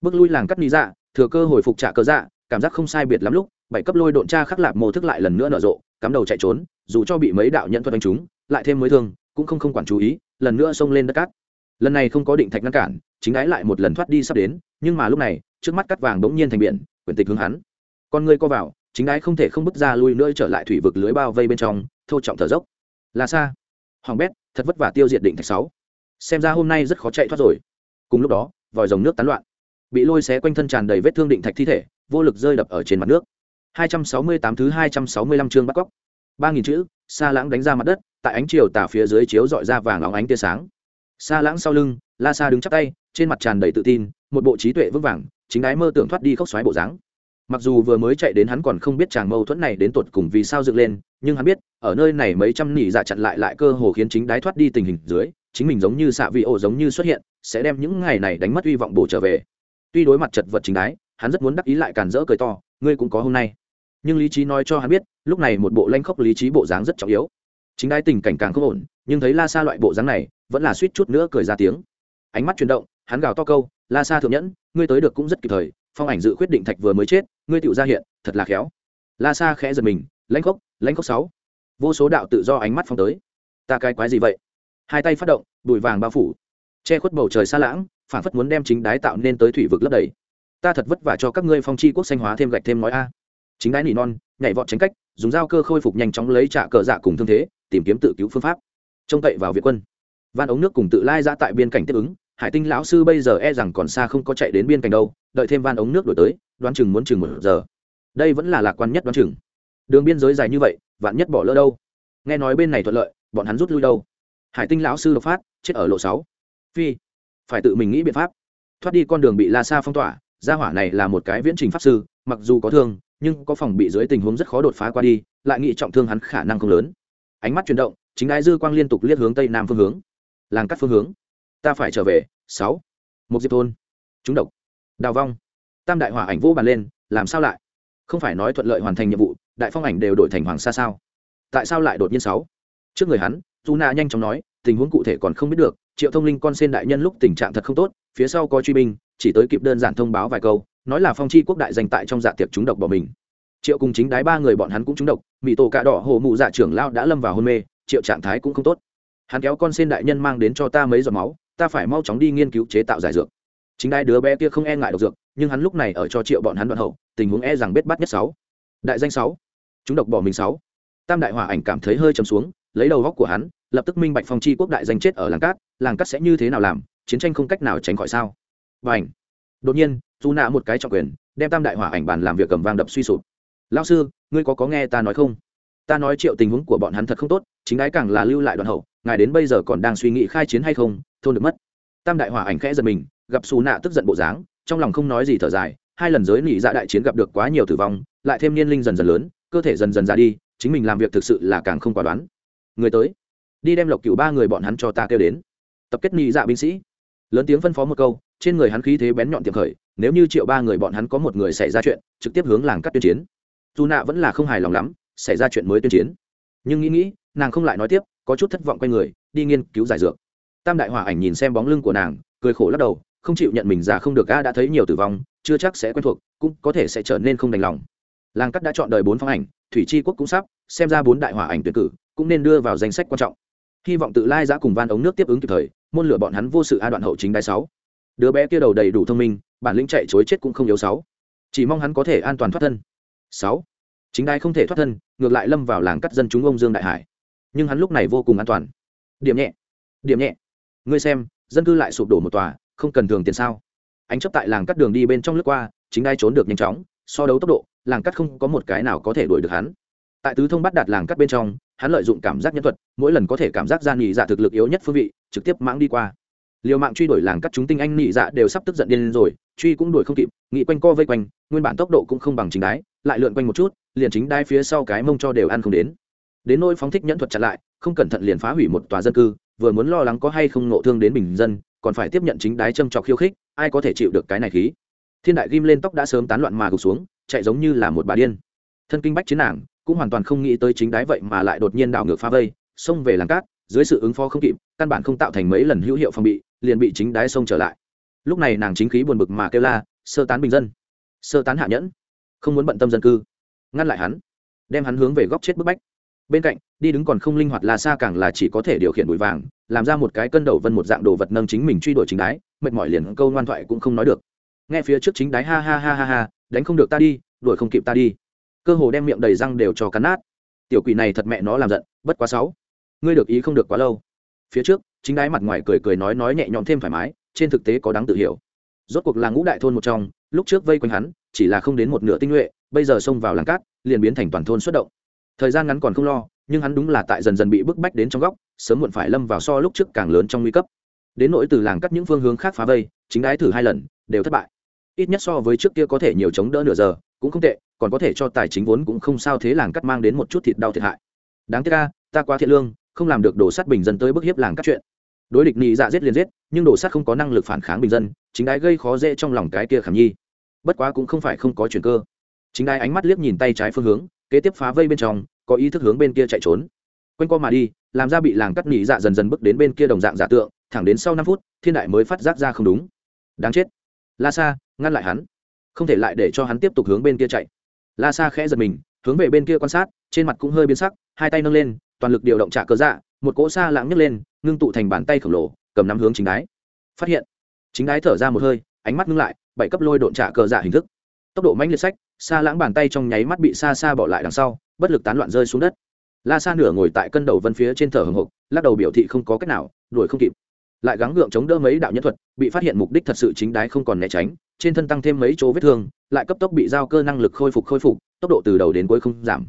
Bước lui làng cắt lý dạ thừa cơ hồi phục trả cờ dạ cảm giác không sai biệt lắm lúc, bảy cấp lôi độn tra khắc lạp mồ thức lại lần nữa nở rộ, cắm đầu chạy trốn, dù cho bị mấy đạo nhận thuật đánh chúng lại thêm mới thương, cũng không không quản chú ý lần nữa xông lên đất cát. Lần này không có định thạch ngăn cản, chính ái lại một lần thoát đi sắp đến, nhưng mà lúc này, trước mắt cắt vàng bỗng nhiên thành biển, quyển tịch hướng hắn. Con người co vào, chính ái không thể không bước ra lui nữa trở lại thủy vực lưới bao vây bên trong, thô trọng thở dốc. Là xa. Hoàng bét, thật vất vả tiêu diệt định thạch sáu. Xem ra hôm nay rất khó chạy thoát rồi. Cùng lúc đó, vòi dòng nước tán loạn. Bị lôi xé quanh thân tràn đầy vết thương định thạch thi thể, vô lực rơi đập ở trên mặt nước. 268 thứ 265 chương bắt cóc. 3000 chữ xa lãng đánh ra mặt đất, tại ánh chiều tả phía dưới chiếu dọi ra vàng óng ánh tia sáng. Xa lãng sau lưng, la sa đứng chắc tay, trên mặt tràn đầy tự tin, một bộ trí tuệ vững vàng, chính ái mơ tưởng thoát đi khóc xoáy bộ dáng. Mặc dù vừa mới chạy đến hắn còn không biết chàng mâu thuẫn này đến tột cùng vì sao dựng lên, nhưng hắn biết, ở nơi này mấy trăm nỉ dạ chặn lại lại cơ hồ khiến chính đái thoát đi tình hình dưới, chính mình giống như xạ vị ổ giống như xuất hiện, sẽ đem những ngày này đánh mất hy vọng bổ trở về. Tuy đối mặt chật vật chính đái, hắn rất muốn đắc ý lại càn rỡ cười to, ngươi cũng có hôm nay nhưng lý trí nói cho hắn biết, lúc này một bộ lanh khốc lý trí bộ dáng rất trọng yếu. Chính đái tình cảnh càng không ổn, nhưng thấy la sa loại bộ dáng này, vẫn là suýt chút nữa cười ra tiếng. Ánh mắt chuyển động, hắn gào to câu, la sa thượng nhẫn, ngươi tới được cũng rất kịp thời, phong ảnh dự quyết định thạch vừa mới chết, ngươi tự ra hiện, thật là khéo. La sa khẽ giật mình lãnh khốc lãnh khốc sáu. Vô số đạo tự do ánh mắt phong tới. Ta cái quái gì vậy? Hai tay phát động, bụi vàng bao phủ. Che khuất bầu trời xa lãng phản phất muốn đem chính đái tạo nên tới thủy vực lấp đầy. Ta thật vất vả cho các ngươi phong chi quốc xanh hóa thêm gạch thêm nói a chính đái nỉ non, nhảy vọt tránh cách, dùng dao cơ khôi phục nhanh chóng lấy trả cờ dạ cùng thương thế, tìm kiếm tự cứu phương pháp. Trông cậy vào việt quân. Van ống nước cùng tự lai ra tại biên cảnh tiếp ứng, hải tinh lão sư bây giờ e rằng còn xa không có chạy đến biên cảnh đâu, đợi thêm van ống nước đổi tới, đoán chừng muốn chừng một giờ. Đây vẫn là lạc quan nhất đoán chừng. Đường biên giới dài như vậy, vạn nhất bỏ lỡ đâu? Nghe nói bên này thuận lợi, bọn hắn rút lui đâu? Hải tinh lão sư độc phát, chết ở lộ sáu. Phi, phải tự mình nghĩ biện pháp. Thoát đi con đường bị la sa phong tỏa, gia hỏa này là một cái viễn trình pháp sư, mặc dù có thương nhưng có phòng bị dưới tình huống rất khó đột phá qua đi, lại nghĩ trọng thương hắn khả năng không lớn. Ánh mắt chuyển động, chính đái dư quang liên tục liếc hướng tây nam phương hướng. Làng cắt phương hướng. Ta phải trở về, sáu. Một diệp thôn. Chúng độc. Đào vong. Tam đại hỏa ảnh vô bàn lên, làm sao lại? Không phải nói thuận lợi hoàn thành nhiệm vụ, đại phong ảnh đều đổi thành hoàng sa sao? Tại sao lại đột nhiên sáu? Trước người hắn dù na nhanh chóng nói, tình huống cụ thể còn không biết được, triệu thông linh con sen đại nhân lúc tình trạng thật không tốt, phía sau có truy binh, chỉ tới kịp đơn giản thông báo vài câu nói là phong chi quốc đại danh tại trong dạ tiệc chúng độc bỏ mình. Triệu cùng chính đái ba người bọn hắn cũng trúng độc mỹ tổ cạ đỏ hồ mụ dạ trưởng lao đã lâm vào hôn mê, triệu trạng thái cũng không tốt. Hắn kéo con sen đại nhân mang đến cho ta mấy giọt máu, ta phải mau chóng đi nghiên cứu chế tạo giải dược. Chính đái đứa bé kia không e ngại độc dược, nhưng hắn lúc này ở cho triệu bọn hắn đoạn hậu, tình huống e rằng bết bắt nhất sáu. Đại danh sáu. Chúng độc bỏ mình sáu. Tam đại hòa ảnh cảm thấy hơi chấm xuống, lấy đầu góc của hắn, lập tức minh bạch phong chi quốc đại danh chết ở làng cát làng cát sẽ như thế nào làm, chiến tranh không cách nào tránh khỏi sao. Và ảnh đột nhiên dù nạ một cái trọng quyền, đem tam đại hỏa ảnh bàn làm việc cầm vang đập suy sụp. Lao sư, ngươi có có nghe ta nói không? Ta nói triệu tình huống của bọn hắn thật không tốt, chính ái càng là lưu lại đoạn hậu, ngài đến bây giờ còn đang suy nghĩ khai chiến hay không, thôn được mất. Tam đại hỏa ảnh khẽ giật mình, gặp xù nạ tức giận bộ dáng, trong lòng không nói gì thở dài, hai lần giới nỉ dạ đại chiến gặp được quá nhiều tử vong, lại thêm niên linh dần dần lớn, cơ thể dần dần ra đi, chính mình làm việc thực sự là càng không quả đoán. Người tới, đi đem lộc cựu ba người bọn hắn cho ta kêu đến. Tập kết nỉ dạ binh sĩ, lớn tiếng phân phó một câu trên người hắn khí thế bén nhọn tiệm khởi, nếu như triệu ba người bọn hắn có một người xảy ra chuyện, trực tiếp hướng làng cắt tuyên chiến. Dù nạ vẫn là không hài lòng lắm, xảy ra chuyện mới tuyên chiến. Nhưng nghĩ nghĩ, nàng không lại nói tiếp, có chút thất vọng quay người, đi nghiên cứu giải dược. Tam đại hòa ảnh nhìn xem bóng lưng của nàng, cười khổ lắc đầu, không chịu nhận mình già không được, a đã thấy nhiều tử vong, chưa chắc sẽ quen thuộc, cũng có thể sẽ trở nên không đành lòng. Làng cắt đã chọn đời bốn phong ảnh, thủy chi quốc cũng sắp xem ra bốn đại hòa ảnh tuyển cử, cũng nên đưa vào danh sách quan trọng. Hy vọng tự lai giã cùng van ống nước tiếp ứng kịp thời, môn lửa bọn hắn vô sự a đoạn hậu chính đai sáu đứa bé kia đầu đầy đủ thông minh, bản lĩnh chạy chối chết cũng không yếu sáu. Chỉ mong hắn có thể an toàn thoát thân. Sáu. Chính đai không thể thoát thân, ngược lại lâm vào làng cắt dân chúng ông dương đại hải. Nhưng hắn lúc này vô cùng an toàn. Điểm nhẹ. Điểm nhẹ. Ngươi xem, dân cư lại sụp đổ một tòa, không cần thường tiền sao? Ánh chấp tại làng cắt đường đi bên trong lướt qua, chính đai trốn được nhanh chóng, so đấu tốc độ, làng cắt không có một cái nào có thể đuổi được hắn. Tại tứ thông bắt đạt làng cắt bên trong, hắn lợi dụng cảm giác nhân thuật, mỗi lần có thể cảm giác gian nghỉ dạ thực lực yếu nhất phương vị, trực tiếp mãng đi qua liều mạng truy đuổi làng cắt chúng tinh anh nị dạ đều sắp tức giận điên rồi, truy cũng đuổi không kịp nghị quanh co vây quanh, nguyên bản tốc độ cũng không bằng chính đái, lại lượn quanh một chút, liền chính đai phía sau cái mông cho đều ăn không đến. Đến nỗi phóng thích nhẫn thuật chặn lại, không cẩn thận liền phá hủy một tòa dân cư, vừa muốn lo lắng có hay không nộ thương đến bình dân, còn phải tiếp nhận chính đái châm trọc khiêu khích, ai có thể chịu được cái này khí? Thiên đại ghim lên tóc đã sớm tán loạn mà gục xuống, chạy giống như là một bà điên. Thân kinh bách chiến nàng, cũng hoàn toàn không nghĩ tới chính đái vậy mà lại đột nhiên đảo ngược phá vây, xông về làng cát, dưới sự ứng phó không kịp, căn bản không tạo thành mấy lần hữu hiệu phòng bị liền bị chính đái xông trở lại. Lúc này nàng chính khí buồn bực mà kêu la, sơ tán bình dân, sơ tán hạ nhẫn, không muốn bận tâm dân cư. Ngăn lại hắn, đem hắn hướng về góc chết bức bách. Bên cạnh, đi đứng còn không linh hoạt là xa càng là chỉ có thể điều khiển bụi vàng, làm ra một cái cân đầu vân một dạng đồ vật nâng chính mình truy đuổi chính đái, mệt mỏi liền câu ngoan thoại cũng không nói được. Nghe phía trước chính đái ha ha ha ha ha, đánh không được ta đi, đuổi không kịp ta đi. Cơ hồ đem miệng đầy răng đều cho cắn nát. Tiểu quỷ này thật mẹ nó làm giận, bất quá sáu. Ngươi được ý không được quá lâu. Phía trước chính đái mặt ngoài cười cười nói nói nhẹ nhõm thêm thoải mái, trên thực tế có đáng tự hiểu. Rốt cuộc là ngũ đại thôn một trong, lúc trước vây quanh hắn, chỉ là không đến một nửa tinh nhuệ, bây giờ xông vào làng cát, liền biến thành toàn thôn xuất động. Thời gian ngắn còn không lo, nhưng hắn đúng là tại dần dần bị bức bách đến trong góc, sớm muộn phải lâm vào so lúc trước càng lớn trong nguy cấp. Đến nỗi từ làng cắt những phương hướng khác phá vây, chính đái thử hai lần, đều thất bại. Ít nhất so với trước kia có thể nhiều chống đỡ nửa giờ, cũng không tệ, còn có thể cho tài chính vốn cũng không sao thế làng cắt mang đến một chút thịt đau thiệt hại. Đáng tiếc ca ta quá thiện lương không làm được đổ sắt bình dân tới bức hiếp làng các chuyện. Đối địch nị dạ giết liền giết, nhưng đổ sắt không có năng lực phản kháng bình dân, chính đái gây khó dễ trong lòng cái kia khảm nhi. Bất quá cũng không phải không có chuyện cơ. Chính đái ánh mắt liếc nhìn tay trái phương hướng, kế tiếp phá vây bên trong, có ý thức hướng bên kia chạy trốn. Quanh co mà đi, làm ra bị làng cắt nị dạ dần dần bước đến bên kia đồng dạng giả tượng, thẳng đến sau năm phút, thiên đại mới phát giác ra không đúng. Đáng chết. La sa, ngăn lại hắn. Không thể lại để cho hắn tiếp tục hướng bên kia chạy. La sa khẽ giật mình, hướng về bên kia quan sát, trên mặt cũng hơi biến sắc, hai tay nâng lên toàn lực điều động trả cơ dạ một cỗ xa lãng nhấc lên, ngưng tụ thành bàn tay khổng lồ, cầm nắm hướng chính đái. Phát hiện, chính đái thở ra một hơi, ánh mắt ngưng lại, bảy cấp lôi độn trả cơ dạ hình thức. Tốc độ mãnh liệt sách, xa lãng bàn tay trong nháy mắt bị xa xa bỏ lại đằng sau, bất lực tán loạn rơi xuống đất. La sa nửa ngồi tại cân đầu vân phía trên thở hồng hộc lắc đầu biểu thị không có cách nào, đuổi không kịp. Lại gắng gượng chống đỡ mấy đạo nhân thuật, bị phát hiện mục đích thật sự chính đái không còn né tránh, trên thân tăng thêm mấy chỗ vết thương, lại cấp tốc bị giao cơ năng lực khôi phục khôi phục, tốc độ từ đầu đến cuối không giảm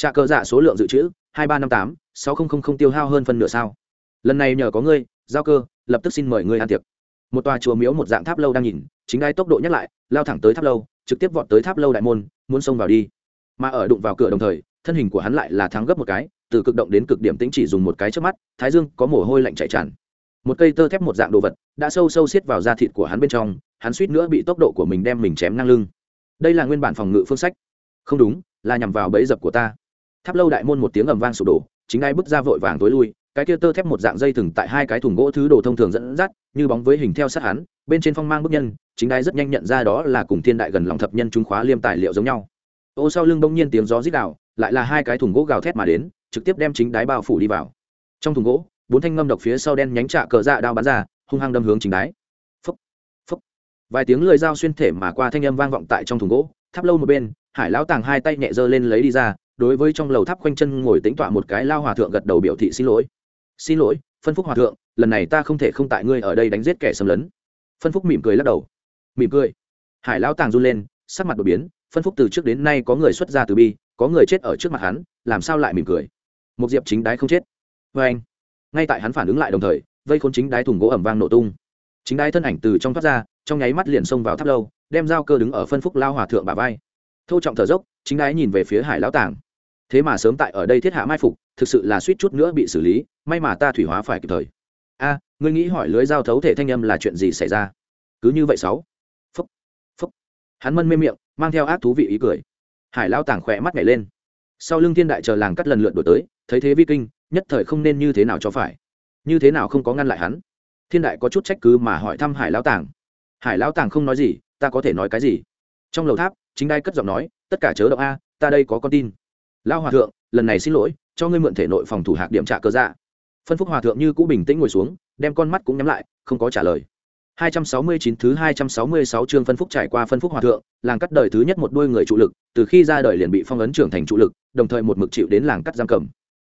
trả cơ dạ số lượng dự trữ, hai ba năm tám, sáu nghìn tiêu hao hơn phân nửa sao. Lần này nhờ có ngươi, giao cơ, lập tức xin mời ngươi ăn tiệc. Một tòa chùa miếu một dạng tháp lâu đang nhìn, chính ai tốc độ nhắc lại, lao thẳng tới tháp lâu, trực tiếp vọt tới tháp lâu đại môn, muốn xông vào đi. Mà ở đụng vào cửa đồng thời, thân hình của hắn lại là thắng gấp một cái, từ cực động đến cực điểm tĩnh chỉ dùng một cái trước mắt, thái dương có mồ hôi lạnh chạy tràn. Một cây tơ thép một dạng đồ vật, đã sâu sâu xiết vào da thịt của hắn bên trong, hắn suýt nữa bị tốc độ của mình đem mình chém ngang lưng. Đây là nguyên bản phòng ngự phương sách. Không đúng, là nhằm vào bẫy dập của ta tháp lâu đại môn một tiếng ầm vang sụp đổ, chính ai bước ra vội vàng tối lui, cái kia tơ thép một dạng dây thừng tại hai cái thùng gỗ thứ đồ thông thường dẫn dắt, như bóng với hình theo sát hắn, bên trên phong mang bức nhân, chính ai rất nhanh nhận ra đó là cùng thiên đại gần lòng thập nhân trung khóa liêm tài liệu giống nhau. Ô sau lưng bỗng nhiên tiếng gió rít đạo lại là hai cái thùng gỗ gào thét mà đến, trực tiếp đem chính đái bao phủ đi vào. Trong thùng gỗ, bốn thanh ngâm độc phía sau đen nhánh trạ cờ dạ đao bắn ra, hung hăng đâm hướng chính đái. Phấp phấp vài tiếng lưỡi dao xuyên thể mà qua thanh âm vang vọng tại trong thùng gỗ, tháp lâu một bên, hải lão tàng hai tay nhẹ giơ lên lấy đi ra đối với trong lầu tháp quanh chân ngồi tính tọa một cái lao hòa thượng gật đầu biểu thị xin lỗi. Xin lỗi, phân phúc hòa thượng, lần này ta không thể không tại ngươi ở đây đánh giết kẻ xâm lấn. Phân phúc mỉm cười lắc đầu. Mỉm cười. Hải lão tàng run lên, sắc mặt đột biến, phân phúc từ trước đến nay có người xuất ra từ bi, có người chết ở trước mặt hắn, làm sao lại mỉm cười? Một diệp chính đái không chết. Vê anh, ngay tại hắn phản ứng lại đồng thời, vây khốn chính đái thùng gỗ ẩm vang nổ tung. Chính đái thân ảnh từ trong thoát ra, trong nháy mắt liền xông vào tháp lâu, đem dao cơ đứng ở phân phúc lao hòa thượng bà vai. Thô trọng thở dốc, chính đái nhìn về phía hải lão tàng thế mà sớm tại ở đây thiết hạ mai phục, thực sự là suýt chút nữa bị xử lý, may mà ta thủy hóa phải kịp thời. A, ngươi nghĩ hỏi lưới giao thấu thể thanh âm là chuyện gì xảy ra? Cứ như vậy sáu. Phúc phúc. Hắn mân mê miệng, mang theo ác thú vị ý cười. Hải lao tàng khỏe mắt nhảy lên. Sau lưng thiên đại chờ làng cắt lần lượt đổi tới, thấy thế vi kinh, nhất thời không nên như thế nào cho phải. Như thế nào không có ngăn lại hắn? Thiên đại có chút trách cứ mà hỏi thăm hải lão tàng hải lão tàng không nói gì, ta có thể nói cái gì? Trong lầu tháp, chính đai cất giọng nói, tất cả chớ động a, ta đây có con tin lao hòa thượng lần này xin lỗi cho ngươi mượn thể nội phòng thủ hạc điểm trả cơ dạ phân phúc hòa thượng như cũ bình tĩnh ngồi xuống đem con mắt cũng nhắm lại không có trả lời 269 thứ 266 chương phân phúc trải qua phân phúc hòa thượng, làng cắt đời thứ nhất một đôi người trụ lực, từ khi ra đời liền bị phong ấn trưởng thành trụ lực, đồng thời một mực chịu đến làng cắt giam cầm.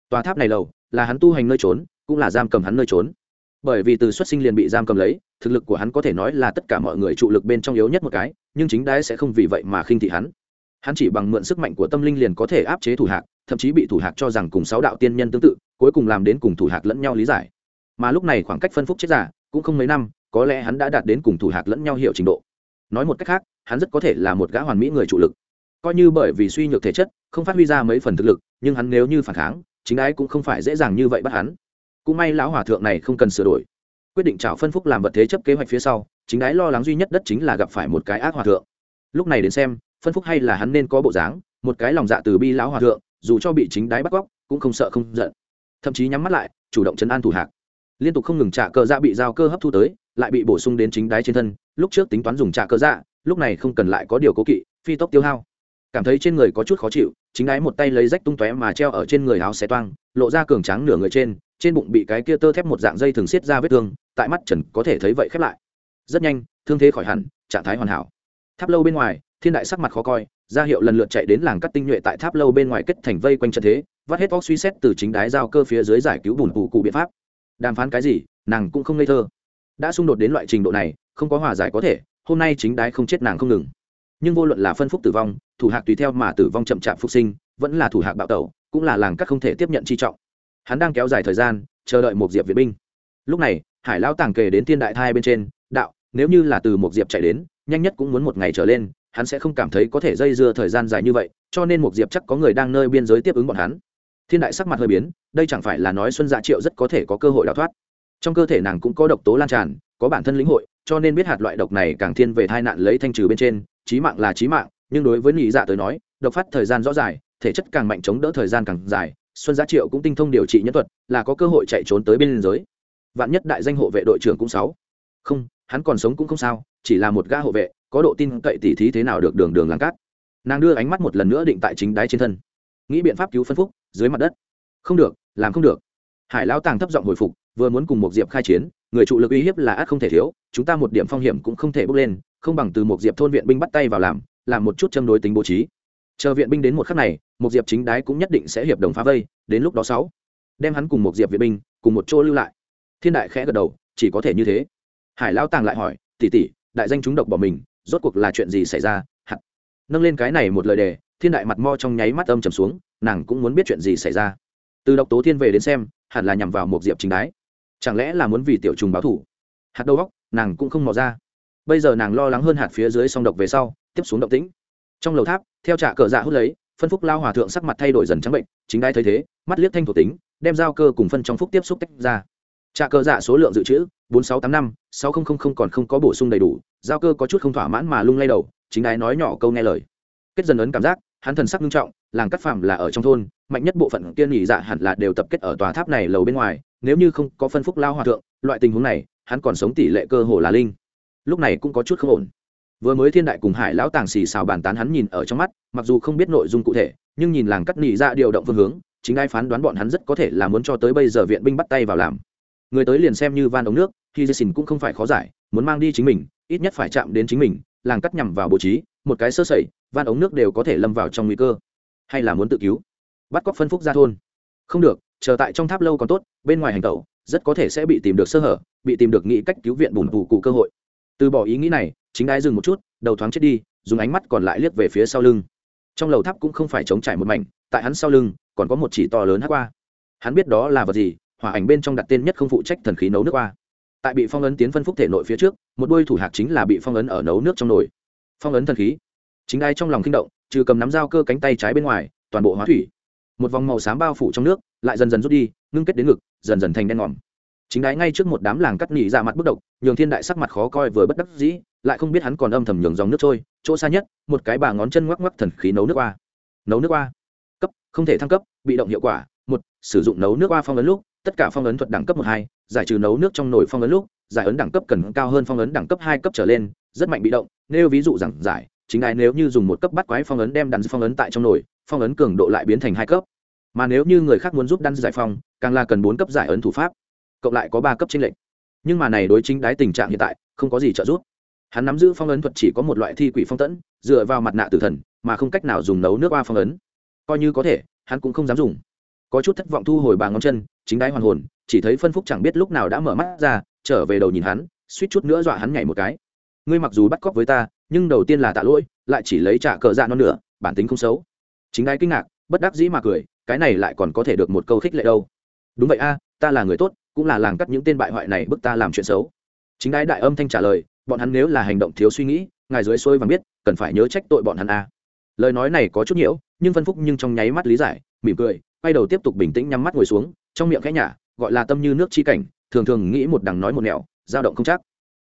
Tòa tháp này lầu, là hắn tu hành nơi trốn, cũng là giam cầm hắn nơi trốn. Bởi vì từ xuất sinh liền bị giam cầm lấy, thực lực của hắn có thể nói là tất cả mọi người trụ lực bên trong yếu nhất một cái, nhưng chính đái sẽ không vì vậy mà khinh thị hắn. Hắn chỉ bằng mượn sức mạnh của tâm linh liền có thể áp chế thủ hạc, thậm chí bị thủ hạc cho rằng cùng sáu đạo tiên nhân tương tự, cuối cùng làm đến cùng thủ hạc lẫn nhau lý giải. Mà lúc này khoảng cách phân phúc chết giả, cũng không mấy năm, có lẽ hắn đã đạt đến cùng thủ hạc lẫn nhau hiệu trình độ. Nói một cách khác hắn rất có thể là một gã hoàn mỹ người chủ lực. Coi như bởi vì suy nhược thể chất không phát huy ra mấy phần thực lực nhưng hắn nếu như phản kháng chính ái cũng không phải dễ dàng như vậy bắt hắn. Cũng may lão hòa thượng này không cần sửa đổi. Quyết định trả phân phúc làm vật thế chấp kế hoạch phía sau chính ái lo lắng duy nhất đất chính là gặp phải một cái ác hòa thượng. Lúc này đến xem phân phúc hay là hắn nên có bộ dáng, một cái lòng dạ từ bi lão hòa thượng, dù cho bị chính đái bắt cóc, cũng không sợ không giận. Thậm chí nhắm mắt lại, chủ động chấn an thủ hạc. Liên tục không ngừng trả cờ dạ bị giao cơ hấp thu tới, lại bị bổ sung đến chính đái trên thân, lúc trước tính toán dùng trả cờ dạ lúc này không cần lại có điều cố kỵ, phi tốc tiêu hao. Cảm thấy trên người có chút khó chịu, chính đái một tay lấy rách tung tóe mà treo ở trên người áo xé toang, lộ ra cường tráng nửa người trên trên bụng bị cái kia tơ thép một dạng dây thường xiết ra vết thương, tại mắt trần có thể thấy vậy khép lại. Rất nhanh, thương thế khỏi hẳn, trạng thái hoàn hảo. Tháp lâu bên ngoài thiên đại sắc mặt khó coi, ra hiệu lần lượt chạy đến làng cắt tinh nhuệ tại tháp lâu bên ngoài kết thành vây quanh trận thế, vắt hết vóc suy xét từ chính đái giao cơ phía dưới giải cứu bùn bù cụ biện pháp. Đàm phán cái gì, nàng cũng không ngây thơ. Đã xung đột đến loại trình độ này, không có hòa giải có thể, hôm nay chính đái không chết nàng không ngừng. Nhưng vô luận là phân phúc tử vong, thủ hạc tùy theo mà tử vong chậm chạp phục sinh, vẫn là thủ hạc bạo tẩu, cũng là làng các không thể tiếp nhận chi trọng. Hắn đang kéo dài thời gian, chờ đợi một diệp viện binh. Lúc này, hải lão tàng kề đến thiên đại thai bên trên, đạo, nếu như là từ một diệp chạy đến, nhanh nhất cũng muốn một ngày trở lên hắn sẽ không cảm thấy có thể dây dưa thời gian dài như vậy, cho nên một diệp chắc có người đang nơi biên giới tiếp ứng bọn hắn. Thiên đại sắc mặt hơi biến, đây chẳng phải là nói xuân dạ triệu rất có thể có cơ hội đào thoát. Trong cơ thể nàng cũng có độc tố lan tràn, có bản thân lĩnh hội, cho nên biết hạt loại độc này càng thiên về tai nạn lấy thanh trừ bên trên trí mạng là trí mạng, nhưng đối với nhị dạ tới nói, độc phát thời gian rõ dài thể chất càng mạnh chống đỡ thời gian càng dài, xuân giá triệu cũng tinh thông điều trị nhân thuật, là có cơ hội chạy trốn tới bên liên giới. Vạn nhất đại danh hộ vệ đội trưởng cũng sáu. Không, hắn còn sống cũng không sao, chỉ là một gã hộ vệ có độ tin cậy tỉ thí thế nào được đường đường làng cát. Nàng đưa ánh mắt một lần nữa định tại chính đáy trên thân. Nghĩ biện pháp cứu phân phúc, dưới mặt đất. Không được, làm không được. Hải lão tàng thấp giọng hồi phục, vừa muốn cùng một diệp khai chiến, người trụ lực uy hiếp là ác không thể thiếu, chúng ta một điểm phong hiểm cũng không thể bước lên, không bằng từ một diệp thôn viện binh bắt tay vào làm làm một chút châm đối tính bố trí. Chờ viện binh đến một khắc này một diệp chính đái cũng nhất định sẽ hiệp đồng phá vây, đến lúc đó sáu, đem hắn cùng một diệp viện binh cùng một chỗ lưu lại. Thiên đại khẽ gật đầu, chỉ có thể như thế. Hải lão tàng lại hỏi, tỷ tỷ, đại danh chúng độc bỏ mình rốt cuộc là chuyện gì xảy ra? Hạt. Nâng lên cái này một lời đề, thiên đại mặt mo trong nháy mắt âm trầm xuống, nàng cũng muốn biết chuyện gì xảy ra. Từ độc tố thiên về đến xem hẳn là nhằm vào một diệp chính đái. Chẳng lẽ là muốn vì tiểu trùng báo thủ? Hạt đầu góc nàng cũng không mò ra. Bây giờ nàng lo lắng hơn hạt phía dưới song độc về sau, tiếp xuống động tĩnh. Trong lầu tháp, theo trạ cờ dạ hút lấy, phân phúc lao hòa thượng sắc mặt thay đổi dần trắng bệnh, chính đai thấy thế, mắt liếc thanh thủ tính, đem giao cơ cùng phân trong phúc tiếp xúc tách ra. Trạ cờ dạ số lượng dự trữ, bốn sáu tám năm, sáu không không còn không có bổ sung đầy đủ giao cơ có chút không thỏa mãn mà lung lay đầu, chính đái nói nhỏ câu nghe lời. Kết dần ấn cảm giác, hắn thần sắc nghiêm trọng, làng cắt phạm là ở trong thôn, mạnh nhất bộ phận tiên nghỉ dạ hẳn là đều tập kết ở tòa tháp này lầu bên ngoài, nếu như không có phân phúc lao hòa thượng, loại tình huống này, hắn còn sống tỷ lệ cơ hồ là linh. Lúc này cũng có chút không ổn. Vừa mới thiên đại cùng hải lão tàng xì xào bàn tán hắn nhìn ở trong mắt, mặc dù không biết nội dung cụ thể, nhưng nhìn làng cắt nghỉ dạ điều động phương hướng, chính ai phán đoán bọn hắn rất có thể là muốn cho tới bây giờ viện binh bắt tay vào làm. Người tới liền xem như van ống nước, khi dây xìn cũng không phải khó giải, muốn mang đi chính mình ít nhất phải chạm đến chính mình, làng cắt nhằm vào bố trí, một cái sơ sẩy, van ống nước đều có thể lâm vào trong nguy cơ. Hay là muốn tự cứu? Bắt cóc phân phúc ra thôn. Không được, chờ tại trong tháp lâu còn tốt, bên ngoài hành tẩu, rất có thể sẽ bị tìm được sơ hở, bị tìm được nghĩ cách cứu viện bùn bù cụ cơ hội. Từ bỏ ý nghĩ này, chính đai dừng một chút, đầu thoáng chết đi, dùng ánh mắt còn lại liếc về phía sau lưng. Trong lầu tháp cũng không phải chống trải một mảnh, tại hắn sau lưng, còn có một chỉ to lớn hát qua hắn biết đó là vật gì, hỏa ảnh bên trong đặt tên nhất không phụ trách thần khí nấu nước qua tại bị phong ấn tiến phân phúc thể nội phía trước, một đôi thủ hạt chính là bị phong ấn ở nấu nước trong nồi. Phong ấn thần khí. Chính ai trong lòng kinh động, trừ cầm nắm dao cơ cánh tay trái bên ngoài, toàn bộ hóa thủy. Một vòng màu xám bao phủ trong nước, lại dần dần rút đi, ngưng kết đến ngực, dần dần thành đen ngòm. Chính đái ngay trước một đám làng cắt nỉ ra mặt bức độc, nhường thiên đại sắc mặt khó coi vừa bất đắc dĩ, lại không biết hắn còn âm thầm nhường dòng nước trôi, chỗ xa nhất, một cái bà ngón chân ngoắc ngoắc thần khí nấu nước qua. Nấu nước qua. Cấp, không thể thăng cấp, bị động hiệu quả. Một, sử dụng nấu nước qua phong ấn lúc, tất cả phong ấn thuật đẳng cấp một hai giải trừ nấu nước trong nồi phong ấn lúc, giải ấn đẳng cấp cần cao hơn phong ấn đẳng cấp hai cấp trở lên, rất mạnh bị động nếu ví dụ rằng giải, chính ai nếu như dùng một cấp bắt quái phong ấn đem đắn phong ấn tại trong nồi, phong ấn cường độ lại biến thành hai cấp. Mà nếu như người khác muốn giúp đan giải phong, càng là cần bốn cấp giải ấn thủ pháp, cộng lại có ba cấp tranh lệch. Nhưng mà này đối chính đái tình trạng hiện tại, không có gì trợ giúp. Hắn nắm giữ phong ấn thuật chỉ có một loại thi quỷ phong tẫn, dựa vào mặt nạ tử thần, mà không cách nào dùng nấu nước qua phong ấn. Coi như có thể, hắn cũng không dám dùng. Có chút thất vọng thu hồi bà ngón chân, chính đái hoàn hồn chỉ thấy phân phúc chẳng biết lúc nào đã mở mắt ra, trở về đầu nhìn hắn, suýt chút nữa dọa hắn nhảy một cái. Ngươi mặc dù bắt cóc với ta, nhưng đầu tiên là tạ lỗi, lại chỉ lấy trả cờ dạ non nữa bản tính không xấu. Chính đái kinh ngạc, bất đắc dĩ mà cười, cái này lại còn có thể được một câu khích lệ đâu. Đúng vậy a, ta là người tốt, cũng là làng cắt những tên bại hoại này bức ta làm chuyện xấu. Chính đái đại âm thanh trả lời, bọn hắn nếu là hành động thiếu suy nghĩ, ngài dưới xuôi và biết, cần phải nhớ trách tội bọn hắn a. Lời nói này có chút nhiễu, nhưng phân phúc nhưng trong nháy mắt lý giải, mỉm cười, quay đầu tiếp tục bình tĩnh nhắm mắt ngồi xuống, trong miệng khẽ nhả gọi là tâm như nước chi cảnh, thường thường nghĩ một đằng nói một nẻo, dao động không chắc.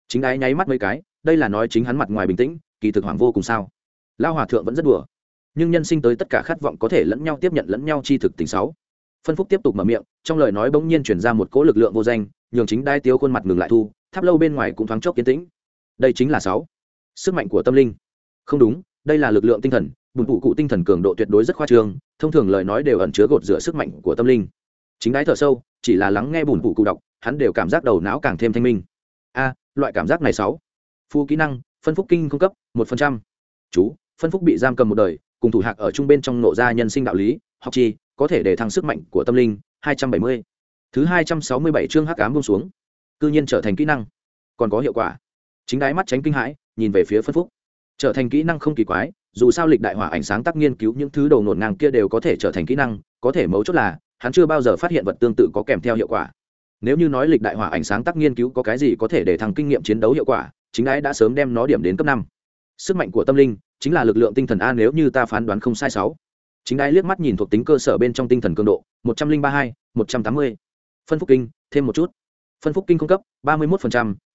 Chính ái nháy mắt mấy cái, đây là nói chính hắn mặt ngoài bình tĩnh, kỳ thực hoàng vô cùng sao. Lao hòa thượng vẫn rất đùa. Nhưng nhân sinh tới tất cả khát vọng có thể lẫn nhau tiếp nhận lẫn nhau chi thực tình sáu. Phân phúc tiếp tục mở miệng, trong lời nói bỗng nhiên chuyển ra một cỗ lực lượng vô danh, nhường chính đai tiêu khuôn mặt ngừng lại thu, tháp lâu bên ngoài cũng thoáng chốc kiến tĩnh. Đây chính là sáu. Sức mạnh của tâm linh. Không đúng, đây là lực lượng tinh thần, bùn bụ cụ tinh thần cường độ tuyệt đối rất khoa trương, thông thường lời nói đều ẩn chứa gột rửa sức mạnh của tâm linh chính đái thở sâu, chỉ là lắng nghe bùn cụ cụ đọc, hắn đều cảm giác đầu não càng thêm thanh minh. A, loại cảm giác này sáu. Phu kỹ năng, phân phúc kinh cung cấp, một phần trăm. Chú, phân phúc bị giam cầm một đời, cùng thủ hạc ở trung bên trong nộ ra nhân sinh đạo lý, học chi, có thể để thăng sức mạnh của tâm linh 270. thứ 267 chương hắc ám buông xuống. Cư nhiên trở thành kỹ năng. Còn có hiệu quả. Chính đái mắt tránh kinh hãi, nhìn về phía phân phúc. Trở thành kỹ năng không kỳ quái, dù sao lịch đại hỏa ảnh sáng tác nghiên cứu những thứ đầu nổn ngang kia đều có thể trở thành kỹ năng, có thể mấu chốt là hắn chưa bao giờ phát hiện vật tương tự có kèm theo hiệu quả. Nếu như nói lịch đại hỏa ảnh sáng tác nghiên cứu có cái gì có thể để thăng kinh nghiệm chiến đấu hiệu quả, chính ái đã sớm đem nó điểm đến cấp năm. Sức mạnh của tâm linh chính là lực lượng tinh thần a nếu như ta phán đoán không sai sáu. Chính ái liếc mắt nhìn thuộc tính cơ sở bên trong tinh thần cường độ, một trăm linh ba hai, một trăm tám mươi. Phân phúc kinh, thêm một chút. Phân phúc kinh cung cấp, ba mươi một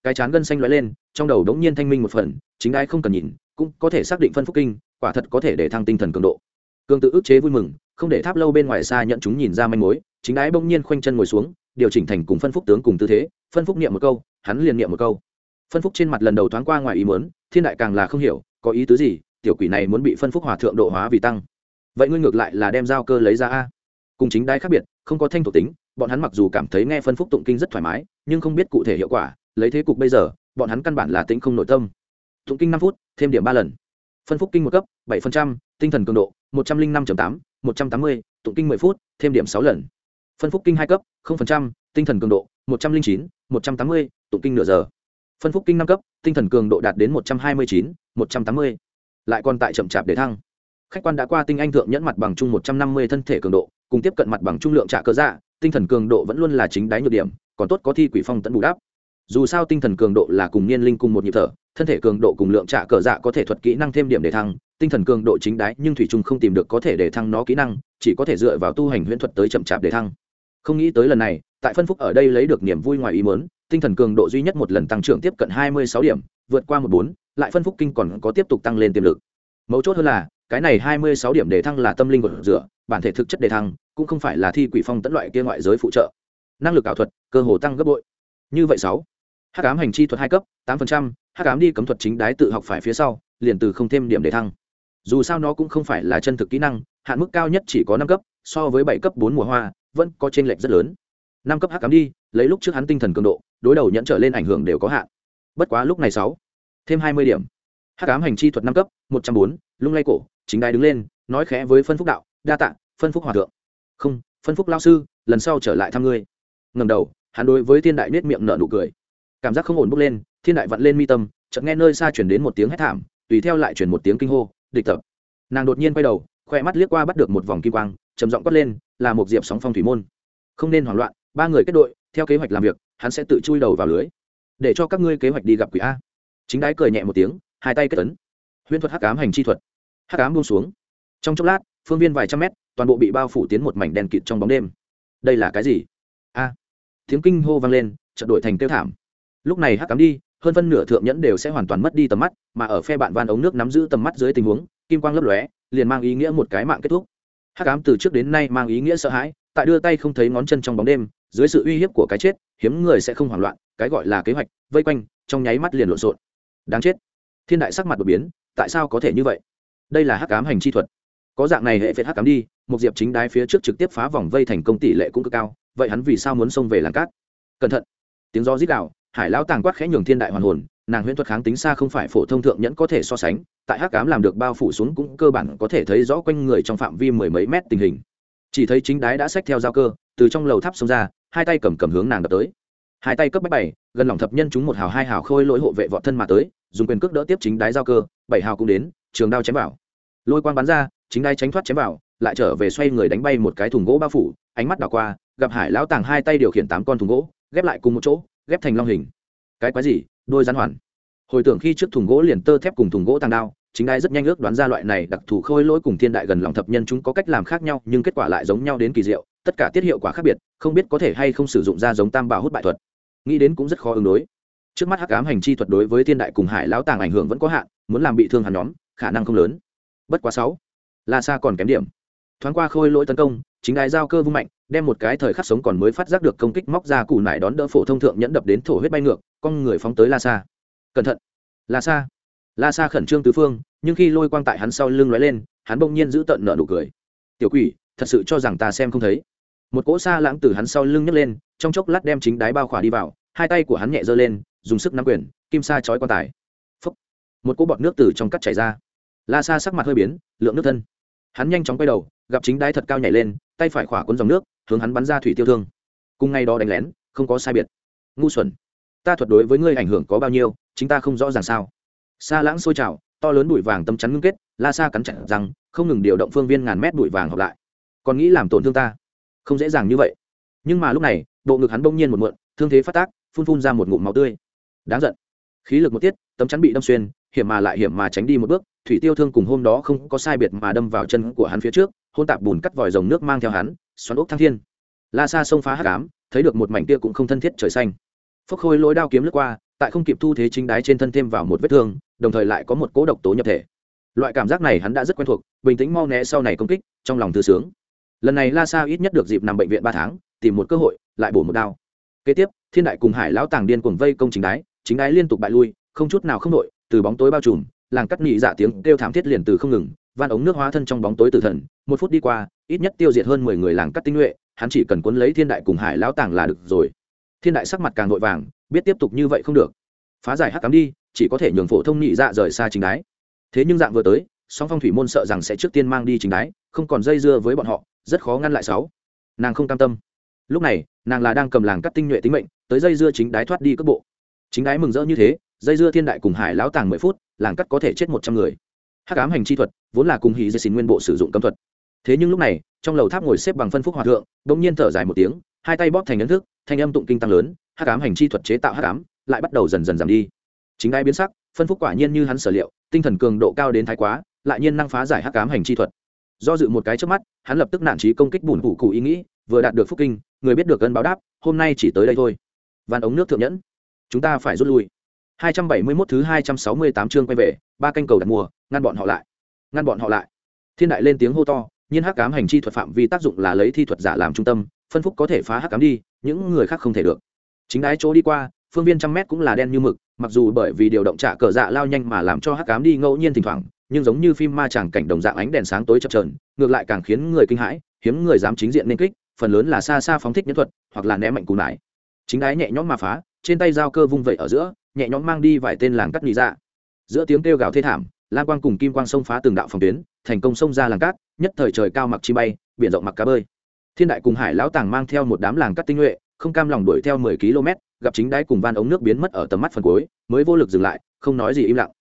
cái chán gân xanh lóe lên, trong đầu đống nhiên thanh minh một phần, chính đái không cần nhìn, cũng có thể xác định phân phúc kinh, quả thật có thể để thăng tinh thần cường độ. Cường tự ức chế vui mừng không để tháp lâu bên ngoài xa nhận chúng nhìn ra manh mối, chính đái bỗng nhiên khoanh chân ngồi xuống, điều chỉnh thành cùng phân phúc tướng cùng tư thế, phân phúc niệm một câu, hắn liền niệm một câu. Phân phúc trên mặt lần đầu thoáng qua ngoài ý muốn, thiên đại càng là không hiểu, có ý tứ gì, tiểu quỷ này muốn bị phân phúc hòa thượng độ hóa vì tăng. Vậy ngươi ngược lại là đem giao cơ lấy ra a? Cùng chính đai khác biệt, không có thanh thuộc tính, bọn hắn mặc dù cảm thấy nghe phân phúc tụng kinh rất thoải mái, nhưng không biết cụ thể hiệu quả, lấy thế cục bây giờ, bọn hắn căn bản là tính không nội tâm. Tụng kinh năm phút, thêm điểm ba lần. Phân phúc kinh một cấp, bảy phần trăm, tinh thần cường độ, một trăm linh năm tám một trăm tám mươi tụng kinh mười phút thêm điểm sáu lần. Phân phúc kinh hai cấp 0%, tinh thần cường độ một trăm linh chín một trăm tám mươi tụng kinh nửa giờ. Phân phúc kinh năm cấp tinh thần cường độ đạt đến một trăm hai mươi chín một trăm tám mươi. Lại còn tại chậm chạp để thăng. Khách quan đã qua tinh anh thượng nhẫn mặt bằng chung một trăm năm mươi thân thể cường độ cùng tiếp cận mặt bằng trung lượng trả cơ dạ tinh thần cường độ vẫn luôn là chính đáy nhược điểm còn tốt có thi quỷ phong tận bù đắp. Dù sao tinh thần cường độ là cùng niên linh cùng một nhịp thở thân thể cường độ cùng lượng trả cờ dạ có thể thuật kỹ năng thêm điểm để thăng tinh thần cường độ chính đái nhưng thủy trung không tìm được có thể để thăng nó kỹ năng, chỉ có thể dựa vào tu hành huyễn thuật tới chậm chạp để thăng. Không nghĩ tới lần này, tại phân phúc ở đây lấy được niềm vui ngoài ý muốn, tinh thần cường độ duy nhất một lần tăng trưởng tiếp cận hai mươi sáu điểm, vượt qua một bốn, lại phân phúc kinh còn có tiếp tục tăng lên tiềm lực. Mấu chốt hơn là, cái này hai mươi sáu điểm đề thăng là tâm linh của rửa, bản thể thực chất đề thăng, cũng không phải là thi quỷ phong tẫn loại kia ngoại giới phụ trợ. Năng lực ảo thuật, cơ hồ tăng gấp bội. Như vậy sáu, hắc ám hành chi thuật hai cấp, tám phần trăm, hắc ám đi cấm thuật chính đái tự học phải phía sau, liền từ không thêm điểm đề thăng dù sao nó cũng không phải là chân thực kỹ năng, hạn mức cao nhất chỉ có năm cấp, so với bảy cấp bốn mùa hoa, vẫn có chênh lệch rất lớn. Năm cấp hắc ám đi, lấy lúc trước hắn tinh thần cường độ, đối đầu nhẫn trở lên ảnh hưởng đều có hạn. Bất quá lúc này sáu, thêm hai mươi điểm. Hắc ám hành chi thuật năm cấp, một trăm bốn, lung lay cổ, chính đai đứng lên, nói khẽ với phân phúc đạo, đa tạ, phân phúc hòa thượng. Không, phân phúc lao sư, lần sau trở lại thăm ngươi. Ngầm đầu, hắn đối với thiên đại nết miệng nở nụ cười. Cảm giác không ổn bốc lên, thiên đại vặn lên mi tâm, chợt nghe nơi xa chuyển đến một tiếng hét thảm, tùy theo lại chuyển một tiếng kinh hô địch tập. Nàng đột nhiên quay đầu khoe mắt liếc qua bắt được một vòng kim quang, trầm giọng quát lên, là một diệp sóng phong thủy môn. Không nên hoảng loạn, ba người kết đội, theo kế hoạch làm việc, hắn sẽ tự chui đầu vào lưới. Để cho các ngươi kế hoạch đi gặp quỷ a. Chính đái cười nhẹ một tiếng, hai tay kết tấn huyễn thuật hắc ám hành chi thuật. Hắc ám buông xuống. Trong chốc lát, phương viên vài trăm mét, toàn bộ bị bao phủ tiến một mảnh đèn kịt trong bóng đêm. Đây là cái gì? A. Tiếng kinh hô vang lên, chợt đổi thành tiêu thảm. Lúc này hắc ám đi hơn phân nửa thượng nhẫn đều sẽ hoàn toàn mất đi tầm mắt, mà ở phe bạn van ống nước nắm giữ tầm mắt dưới tình huống, kim quang lấp lóe, liền mang ý nghĩa một cái mạng kết thúc. Hắc ám từ trước đến nay mang ý nghĩa sợ hãi, tại đưa tay không thấy ngón chân trong bóng đêm, dưới sự uy hiếp của cái chết, hiếm người sẽ không hoảng loạn, cái gọi là kế hoạch, vây quanh, trong nháy mắt liền lộn xộn. Đáng chết. Thiên đại sắc mặt đột biến, tại sao có thể như vậy? Đây là hắc ám hành chi thuật. Có dạng này hệ phệt hắc ám đi, một diệp chính đái phía trước trực tiếp phá vòng vây thành công tỷ lệ cũng cực cao, vậy hắn vì sao muốn xông về làng cát? Cẩn thận. Tiếng gió rít đạo hải lão tàng quát khẽ nhường thiên đại hoàn hồn, nàng huyễn thuật kháng tính xa không phải phổ thông thượng nhẫn có thể so sánh, tại hắc ám làm được bao phủ xuống cũng cơ bản có thể thấy rõ quanh người trong phạm vi mười mấy mét tình hình. Chỉ thấy chính đái đã xách theo dao cơ, từ trong lầu tháp xông ra, hai tay cầm cầm hướng nàng đập tới. Hai tay cấp bách bảy, gần lòng thập nhân chúng một hào hai hào khôi lỗi hộ vệ vọt thân mà tới, dùng quyền cước đỡ tiếp chính đái giao cơ, bảy hào cũng đến, trường đao chém vào. Lôi quang bắn ra, chính đái tránh thoát chém vào, lại trở về xoay người đánh bay một cái thùng gỗ bao phủ, ánh mắt đảo qua, gặp hải lão tàng hai tay điều khiển tám con thùng gỗ ghép lại cùng một chỗ, ghép thành long hình. Cái quái gì? Đôi rắn hoàn. Hồi tưởng khi trước thùng gỗ liền tơ thép cùng thùng gỗ tàng đao, chính đai rất nhanh ước đoán ra loại này đặc thù khôi lỗi cùng thiên đại gần lòng thập nhân chúng có cách làm khác nhau, nhưng kết quả lại giống nhau đến kỳ diệu, tất cả tiết hiệu quả khác biệt, không biết có thể hay không sử dụng ra giống tam bảo hút bại thuật. Nghĩ đến cũng rất khó ứng đối. Trước mắt hắc ám hành chi thuật đối với thiên đại cùng hải lão tàng ảnh hưởng vẫn có hạn, muốn làm bị thương hàn nhóm, khả năng không lớn. Bất quá sáu, la xa còn kém điểm. Thoáng qua khôi lỗi tấn công, chính đài giao cơ vung mạnh đem một cái thời khắc sống còn mới phát giác được công kích móc ra củ nải đón đỡ phổ thông thượng nhẫn đập đến thổ huyết bay ngược, con người phóng tới la xa cẩn thận. La xa la xa khẩn trương tứ phương, nhưng khi lôi quang tại hắn sau lưng lóe lên, hắn bỗng nhiên giữ tận nợ nụ cười. Tiểu quỷ, thật sự cho rằng ta xem không thấy. Một cỗ xa lãng từ hắn sau lưng nhấc lên, trong chốc lát đem chính đái bao khỏa đi vào, hai tay của hắn nhẹ giơ lên, dùng sức nắm quyền, kim sa chói quan tài. Phúc. một cỗ bọt nước từ trong cắt chảy ra. La sa sắc mặt hơi biến, lượng nước thân. Hắn nhanh chóng quay đầu, gặp chính đái thật cao nhảy lên, tay phải khỏa cuốn dòng nước hướng hắn bắn ra thủy tiêu thương. Cùng ngay đó đánh lén, không có sai biệt. Ngu xuẩn, ta thuật đối với ngươi ảnh hưởng có bao nhiêu, chính ta không rõ ràng sao. Xa lãng sôi trào, to lớn bụi vàng tâm chắn ngưng kết, la xa cắn chặt rằng không ngừng điều động phương viên ngàn mét bụi vàng hợp lại. Còn nghĩ làm tổn thương ta? Không dễ dàng như vậy. Nhưng mà lúc này, bộ ngực hắn bỗng nhiên một muộn thương thế phát tác, phun phun ra một ngụm máu tươi. Đáng giận. Khí lực một tiết, tấm chắn bị đâm xuyên, hiểm mà lại hiểm mà tránh đi một bước, thủy tiêu thương cùng hôm đó không có sai biệt mà đâm vào chân của hắn phía trước hôn tạp bùn cắt vòi dòng nước mang theo hắn xoắn ốc thăng thiên. La sa sông phá hắc ám, thấy được một mảnh kia cũng không thân thiết trời xanh. Phốc khôi lối đao kiếm lướt qua, tại không kịp thu thế chính đái trên thân thêm vào một vết thương, đồng thời lại có một cố độc tố nhập thể. Loại cảm giác này hắn đã rất quen thuộc, bình tĩnh mau né sau này công kích, trong lòng thư sướng. Lần này la sa ít nhất được dịp nằm bệnh viện ba tháng, tìm một cơ hội, lại bổ một đao. Kế tiếp, thiên đại cùng hải lão tàng điên cuồng vây công chính đái chính đái liên tục bại lui, không chút nào không nội từ bóng tối bao trùm, làng cắt nhị dạ tiếng kêu thảm thiết liền từ không ngừng, van ống nước hóa thân trong bóng tối tử thần, một phút đi qua ít nhất tiêu diệt hơn mười người làng cắt tinh nhuệ, hắn chỉ cần cuốn lấy thiên đại cùng hải lão tàng là được rồi. Thiên đại sắc mặt càng vội vàng, biết tiếp tục như vậy không được. Phá giải hắc cám đi, chỉ có thể nhường phổ thông nhị dạ rời xa chính đái. Thế nhưng dạng vừa tới, song phong thủy môn sợ rằng sẽ trước tiên mang đi chính đái, không còn dây dưa với bọn họ, rất khó ngăn lại sáu. Nàng không cam tâm. Lúc này, nàng là đang cầm làng cắt tinh nhuệ tính mệnh, tới dây dưa chính đái thoát đi cấp bộ. Chính đái mừng rỡ như thế, dây dưa thiên đại cùng hải lão tàng mười phút, làng cắt có thể chết một trăm người. Hắc ám hành chi thuật, vốn là cùng hì dây xin nguyên bộ sử dụng cấm thuật thế nhưng lúc này, trong lầu tháp ngồi xếp bằng phân phúc hòa thượng đ ỗ n g nhiên thở dài một tiếng, hai tay bóp thành ấn thức, thanh âm tụng kinh tăng lớn, hắc ám hành chi thuật chế tạo hắc ám, lại bắt đầu dần dần giảm đi. Chính ai biến sắc, phân phúc quả nhiên như hắn sở liệu, tinh thần cường độ cao đến thái quá, lại nhiên năng phá giải hắc ám hành chi thuật. Do dự một cái trước mắt, hắn lập tức nản trí công kích bùn cụ cụ ý nghĩ, vừa đạt được phúc kinh, người biết được ân báo đáp, hôm nay chỉ tới đây thôi. Van ống nước thượng nhẫn, chúng ta phải rút lui. 271 thứ 268 chương quay về, ba canh cầu đặt mua ngăn bọn họ lại. Ngăn bọn họ lại. Thiên đại lên tiếng hô to nhiên hắc cám hành chi thuật phạm vi tác dụng là lấy thi thuật giả làm trung tâm, phân phúc có thể phá hắc cám đi, những người khác không thể được chính đái chỗ đi qua, phương viên trăm mét cũng là đen như mực, mặc dù bởi vì điều động trả cờ dạ lao nhanh mà làm cho hắc cám đi ngẫu nhiên thỉnh thoảng, nhưng giống như phim ma tràng cảnh đồng dạng ánh đèn sáng tối chập trờn ngược lại càng khiến người kinh hãi, hiếm người dám chính diện nên kích, phần lớn là xa xa phóng thích nhân thuật, hoặc là ném mạnh cù nải chính đái nhẹ nhõm mà phá, trên tay dao cơ vung vẩy ở giữa, nhẹ nhõm mang đi vài tên làng cắt lý dạ. giữa tiếng kêu gào thê thảm lan quang cùng kim quang xông phá từng đạo phòng tuyến thành công xông ra làng cát, nhất thời trời cao mặc chi bay, biển rộng mặc cá bơi. Thiên đại cùng hải lão tàng mang theo một đám làng cát tinh nhuệ, không cam lòng đuổi theo mười km, gặp chính đáy cùng van ống nước biến mất ở tầm mắt phần cuối, mới vô lực dừng lại, không nói gì im lặng.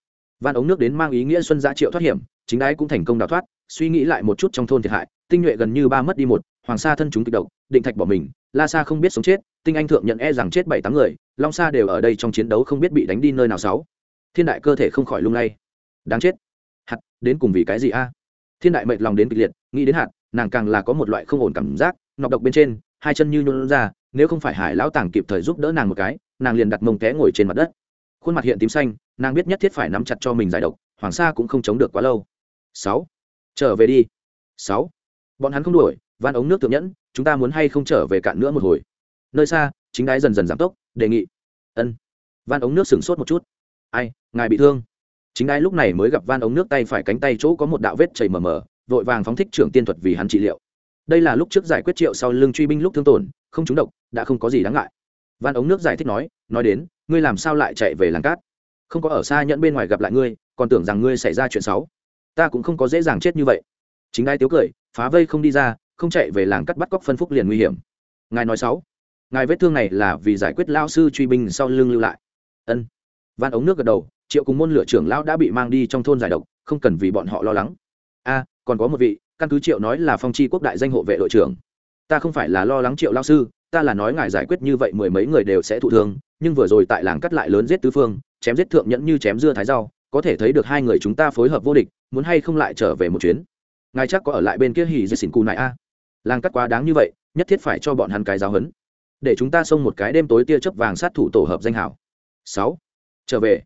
Van ống nước đến mang ý nghĩa xuân gia triệu thoát hiểm, chính đáy cũng thành công đào thoát, suy nghĩ lại một chút trong thôn thiệt hại, tinh nhuệ gần như ba mất đi một, hoàng sa thân chúng kịch độc, định thạch bỏ mình, la sa không biết sống chết, tinh anh thượng nhận e rằng chết bảy tám người, long sa đều ở đây trong chiến đấu không biết bị đánh đi nơi nào sáu. Thiên đại cơ thể không khỏi lung lay. Đáng chết đến cùng vì cái gì a? Thiên đại mệt lòng đến kịch liệt, nghĩ đến hạt, nàng càng là có một loại không ổn cảm giác, nọc độc bên trên, hai chân như nhuôn ra, nếu không phải hải lão tàng kịp thời giúp đỡ nàng một cái, nàng liền đặt mông té ngồi trên mặt đất. Khuôn mặt hiện tím xanh, nàng biết nhất thiết phải nắm chặt cho mình giải độc, hoàng sa cũng không chống được quá lâu. Sáu, trở về đi. Sáu, bọn hắn không đuổi, van ống nước thượng nhẫn, chúng ta muốn hay không trở về cạn nữa một hồi? Nơi xa, chính đái dần dần giảm tốc, đề nghị. Ân. Van ống nước sửng sốt một chút. Ai, ngài bị thương? Chính ai lúc này mới gặp van ống nước tay phải cánh tay chỗ có một đạo vết chảy mờ mờ, vội vàng phóng thích trưởng tiên thuật vì hắn trị liệu. Đây là lúc trước giải quyết triệu sau lưng truy binh lúc thương tổn, không trúng độc, đã không có gì đáng ngại. Van ống nước giải thích nói nói đến, ngươi làm sao lại chạy về làng cát? Không có ở xa nhẫn bên ngoài gặp lại ngươi, còn tưởng rằng ngươi xảy ra chuyện xấu. Ta cũng không có dễ dàng chết như vậy. Chính đai tiếu cười, phá vây không đi ra, không chạy về làng cắt bắt cóc phân phúc liền nguy hiểm. Ngài nói sáu ngài vết thương này là vì giải quyết lao sư truy binh sau lưng lưu lại. Ân van ống nước gật đầu, triệu cùng môn lửa trưởng lão đã bị mang đi trong thôn giải độc, không cần vì bọn họ lo lắng. A, còn có một vị, căn cứ triệu nói là phong chi quốc đại danh hộ vệ đội trưởng. Ta không phải là lo lắng triệu lao sư, ta là nói ngài giải quyết như vậy mười mấy người đều sẽ thụ thương, nhưng vừa rồi tại làng cắt lại lớn giết tứ phương, chém giết thượng nhẫn như chém dưa thái rau, có thể thấy được hai người chúng ta phối hợp vô địch, muốn hay không lại trở về một chuyến. Ngài chắc có ở lại bên kia hỉ dê xỉn cù này a. Làng cắt quá đáng như vậy, nhất thiết phải cho bọn hắn cái giáo hấn để chúng ta xông một cái đêm tối tia chớp vàng sát thủ tổ hợp danh hảo. Sáu trở về.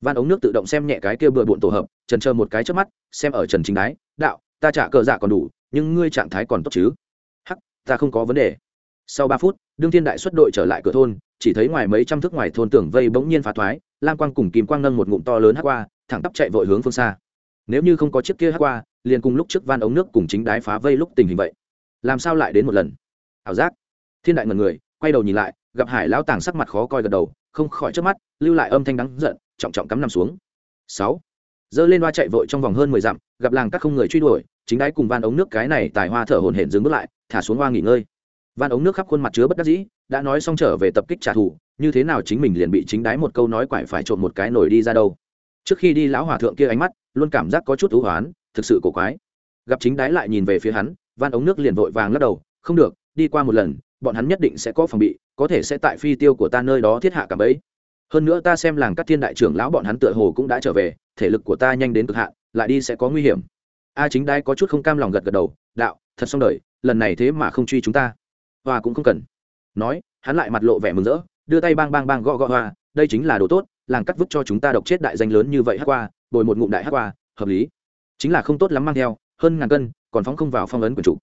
Van ống nước tự động xem nhẹ cái kia bừa bộn tổ hợp, trần chờ một cái trước mắt, xem ở trần chính đái, đạo, ta trả cờ dạ còn đủ, nhưng ngươi trạng thái còn tốt chứ? Hắc, ta không có vấn đề. Sau ba phút, đương thiên đại xuất đội trở lại cửa thôn, chỉ thấy ngoài mấy trăm thước ngoài thôn tưởng vây bỗng nhiên phá thoái lam quang cùng kim quang nâng một ngụm to lớn hắc qua, thẳng tắp chạy vội hướng phương xa. Nếu như không có chiếc kia hắc qua, liền cùng lúc trước van ống nước cùng chính đái phá vây lúc tình hình vậy. Làm sao lại đến một lần? Ảo giác. Thiên đại ngần người, quay đầu nhìn lại, gặp hải lão tàng sắc mặt khó coi gật đầu không khỏi trước mắt, lưu lại âm thanh đắng giận, trọng trọng cắm nằm xuống. Sáu. Dơ lên loa chạy vội trong vòng hơn mười dặm, gặp làng các không người truy đuổi, chính đáy cùng van ống nước cái này tài hoa thở hồn hển dừng bước lại, thả xuống hoa nghỉ ngơi. Van ống nước khắp khuôn mặt chứa bất đắc dĩ, đã nói xong trở về tập kích trả thù, như thế nào chính mình liền bị chính đáy một câu nói quải phải trộn một cái nổi đi ra đâu. Trước khi đi lão hòa thượng kia ánh mắt, luôn cảm giác có chút thú hoán, thực sự cổ quái. Gặp chính đáy lại nhìn về phía hắn, van ống nước liền vội vàng lắc đầu, không được, đi qua một lần, bọn hắn nhất định sẽ có phòng bị có thể sẽ tại phi tiêu của ta nơi đó thiết hạ cả ấy. Hơn nữa ta xem làng các thiên đại trưởng lão bọn hắn tựa hồ cũng đã trở về, thể lực của ta nhanh đến cực hạn, lại đi sẽ có nguy hiểm. A chính đai có chút không cam lòng gật gật đầu, đạo, thật xong đời, lần này thế mà không truy chúng ta. Hoa cũng không cần. Nói, hắn lại mặt lộ vẻ mừng rỡ, đưa tay bang bang bang gõ gõ hoa, đây chính là đồ tốt, làng cắt vứt cho chúng ta độc chết đại danh lớn như vậy hát qua, bồi một ngụm đại hát qua, hợp lý. Chính là không tốt lắm mang theo, hơn ngàn cân, còn phóng không vào phong ấn quần chủ.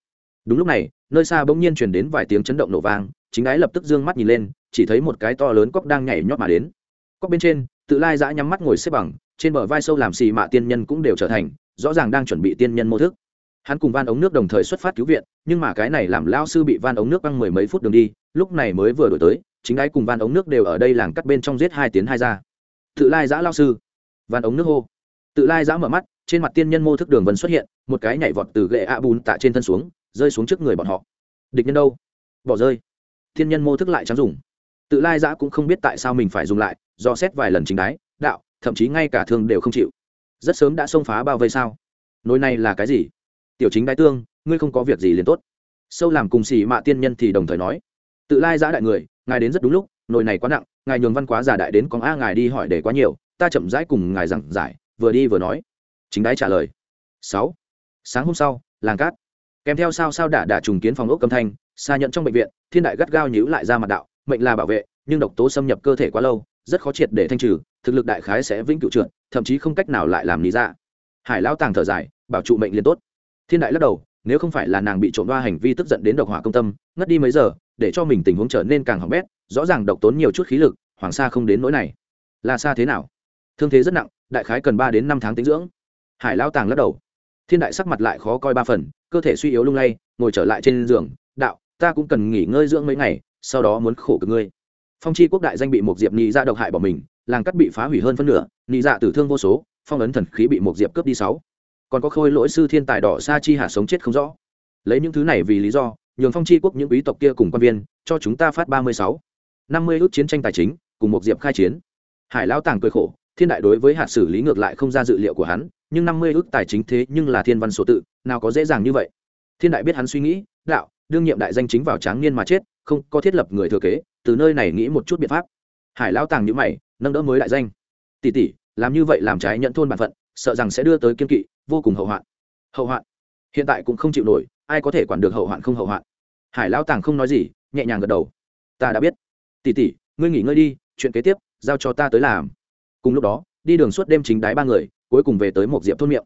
Đúng lúc này, nơi xa bỗng nhiên chuyển đến vài tiếng chấn động nổ vang chính ái lập tức d ư ơ n g mắt nhìn lên, chỉ thấy một cái to lớn cóc đang nhảy nhót mà đến. Cóc bên trên, tự lai giã nhắm mắt ngồi xếp bằng, trên bờ vai sâu làm xì mạ tiên nhân cũng đều trở thành, rõ ràng đang chuẩn bị tiên nhân mô thức. Hắn cùng van ống nước đồng thời xuất phát cứu viện, nhưng mà cái này làm lao sư bị van ống nước băng mười mấy phút đường đi, lúc này mới vừa đổi tới, chính ái cùng van ống nước đều ở đây làng cắt bên trong giết hai tiếng hai ra. Tự lai giã lao sư. Van ống nước hô. Tự lai giã mở mắt, trên mặt tiên nhân mô thức đường vân xuất hiện, một cái nhảy vọt từ gậy a bùn tạ trên thân xuống, rơi xuống trước người bọn họ. Địch nhân đâu? Bỏ rơi thiên nhân mô thức lại trắng dùng. Tự lai giã cũng không biết tại sao mình phải dùng lại, do xét vài lần chính đái, đạo, thậm chí ngay cả thương đều không chịu. Rất sớm đã xông phá bao vây sao? Nỗi này là cái gì? Tiểu chính đái tương, ngươi không có việc gì liền tốt. Sâu làm cùng xì mạ tiên nhân thì đồng thời nói. Tự lai giã đại người, ngài đến rất đúng lúc nồi này quá nặng, ngài nhường văn quá giả đại đến con a ngài đi hỏi để quá nhiều, ta chậm rãi cùng ngài giảng giải, vừa đi vừa nói. Chính đái trả lời. Sáu. Sáng hôm sau, làng cát kèm theo sao sao đả đả trùng kiến phòng ốc âm thanh, xa nhận trong bệnh viện, thiên đại gắt gao nhíu lại ra mặt đạo, mệnh là bảo vệ, nhưng độc tố xâm nhập cơ thể quá lâu, rất khó triệt để thanh trừ, thực lực đại khái sẽ vĩnh cửu trượt, thậm chí không cách nào lại làm lý ra. Hải lão tàng thở dài, bảo trụ mệnh liền tốt. Thiên đại lắc đầu, nếu không phải là nàng bị trộm đoa hành vi tức giận đến độc hỏa công tâm, ngất đi mấy giờ, để cho mình tình huống trở nên càng hỏng bét, rõ ràng độc tốn nhiều chút khí lực, hoàng sa không đến nỗi này. Là xa thế nào? Thương thế rất nặng, đại khái cần ba đến năm tháng tính dưỡng. Hải lao tàng lắc đầu. Thiên đại sắc mặt lại khó coi ba phần cơ thể suy yếu lung lay, ngồi trở lại trên giường, đạo, ta cũng cần nghỉ ngơi dưỡng mấy ngày, sau đó muốn khổ cực ngươi. Phong chi quốc đại danh bị một diệp nhị ra độc hại bỏ mình, làng cắt bị phá hủy hơn phân nửa, nhị dạ tử thương vô số, phong ấn thần khí bị một diệp cướp đi sáu. Còn có khôi lỗi sư thiên tài đỏ sa chi hạ sống chết không rõ. Lấy những thứ này vì lý do, nhường phong chi quốc những quý tộc kia cùng quan viên, cho chúng ta phát ba mươi sáu. năm mươi ước chiến tranh tài chính, cùng một diệp khai chiến. Hải lão tàng cười khổ, thiên đại đối với hạt xử lý ngược lại không ra dự liệu của hắn nhưng năm mươi ước tài chính thế nhưng là thiên văn số tự, nào có dễ dàng như vậy. Thiên đại biết hắn suy nghĩ, đạo, đương nhiệm đại danh chính vào tráng niên mà chết, không, có thiết lập người thừa kế, từ nơi này nghĩ một chút biện pháp. Hải lão tàng nhữ mày, nâng đỡ mới đại danh. Tỷ tỷ, làm như vậy làm trái nhận thôn bản phận, sợ rằng sẽ đưa tới kiên kỵ, vô cùng hậu hoạn. Hậu hoạn? Hiện tại cũng không chịu nổi, ai có thể quản được hậu hoạn không hậu hoạn? Hải lão tàng không nói gì, nhẹ nhàng gật đầu. Ta đã biết. Tỷ tỷ, ngươi nghỉ ngơi đi, chuyện kế tiếp, giao cho ta tới làm. Cùng lúc đó, đi đường suốt đêm chính đái ba người cuối cùng về tới một diệp thôn miệng.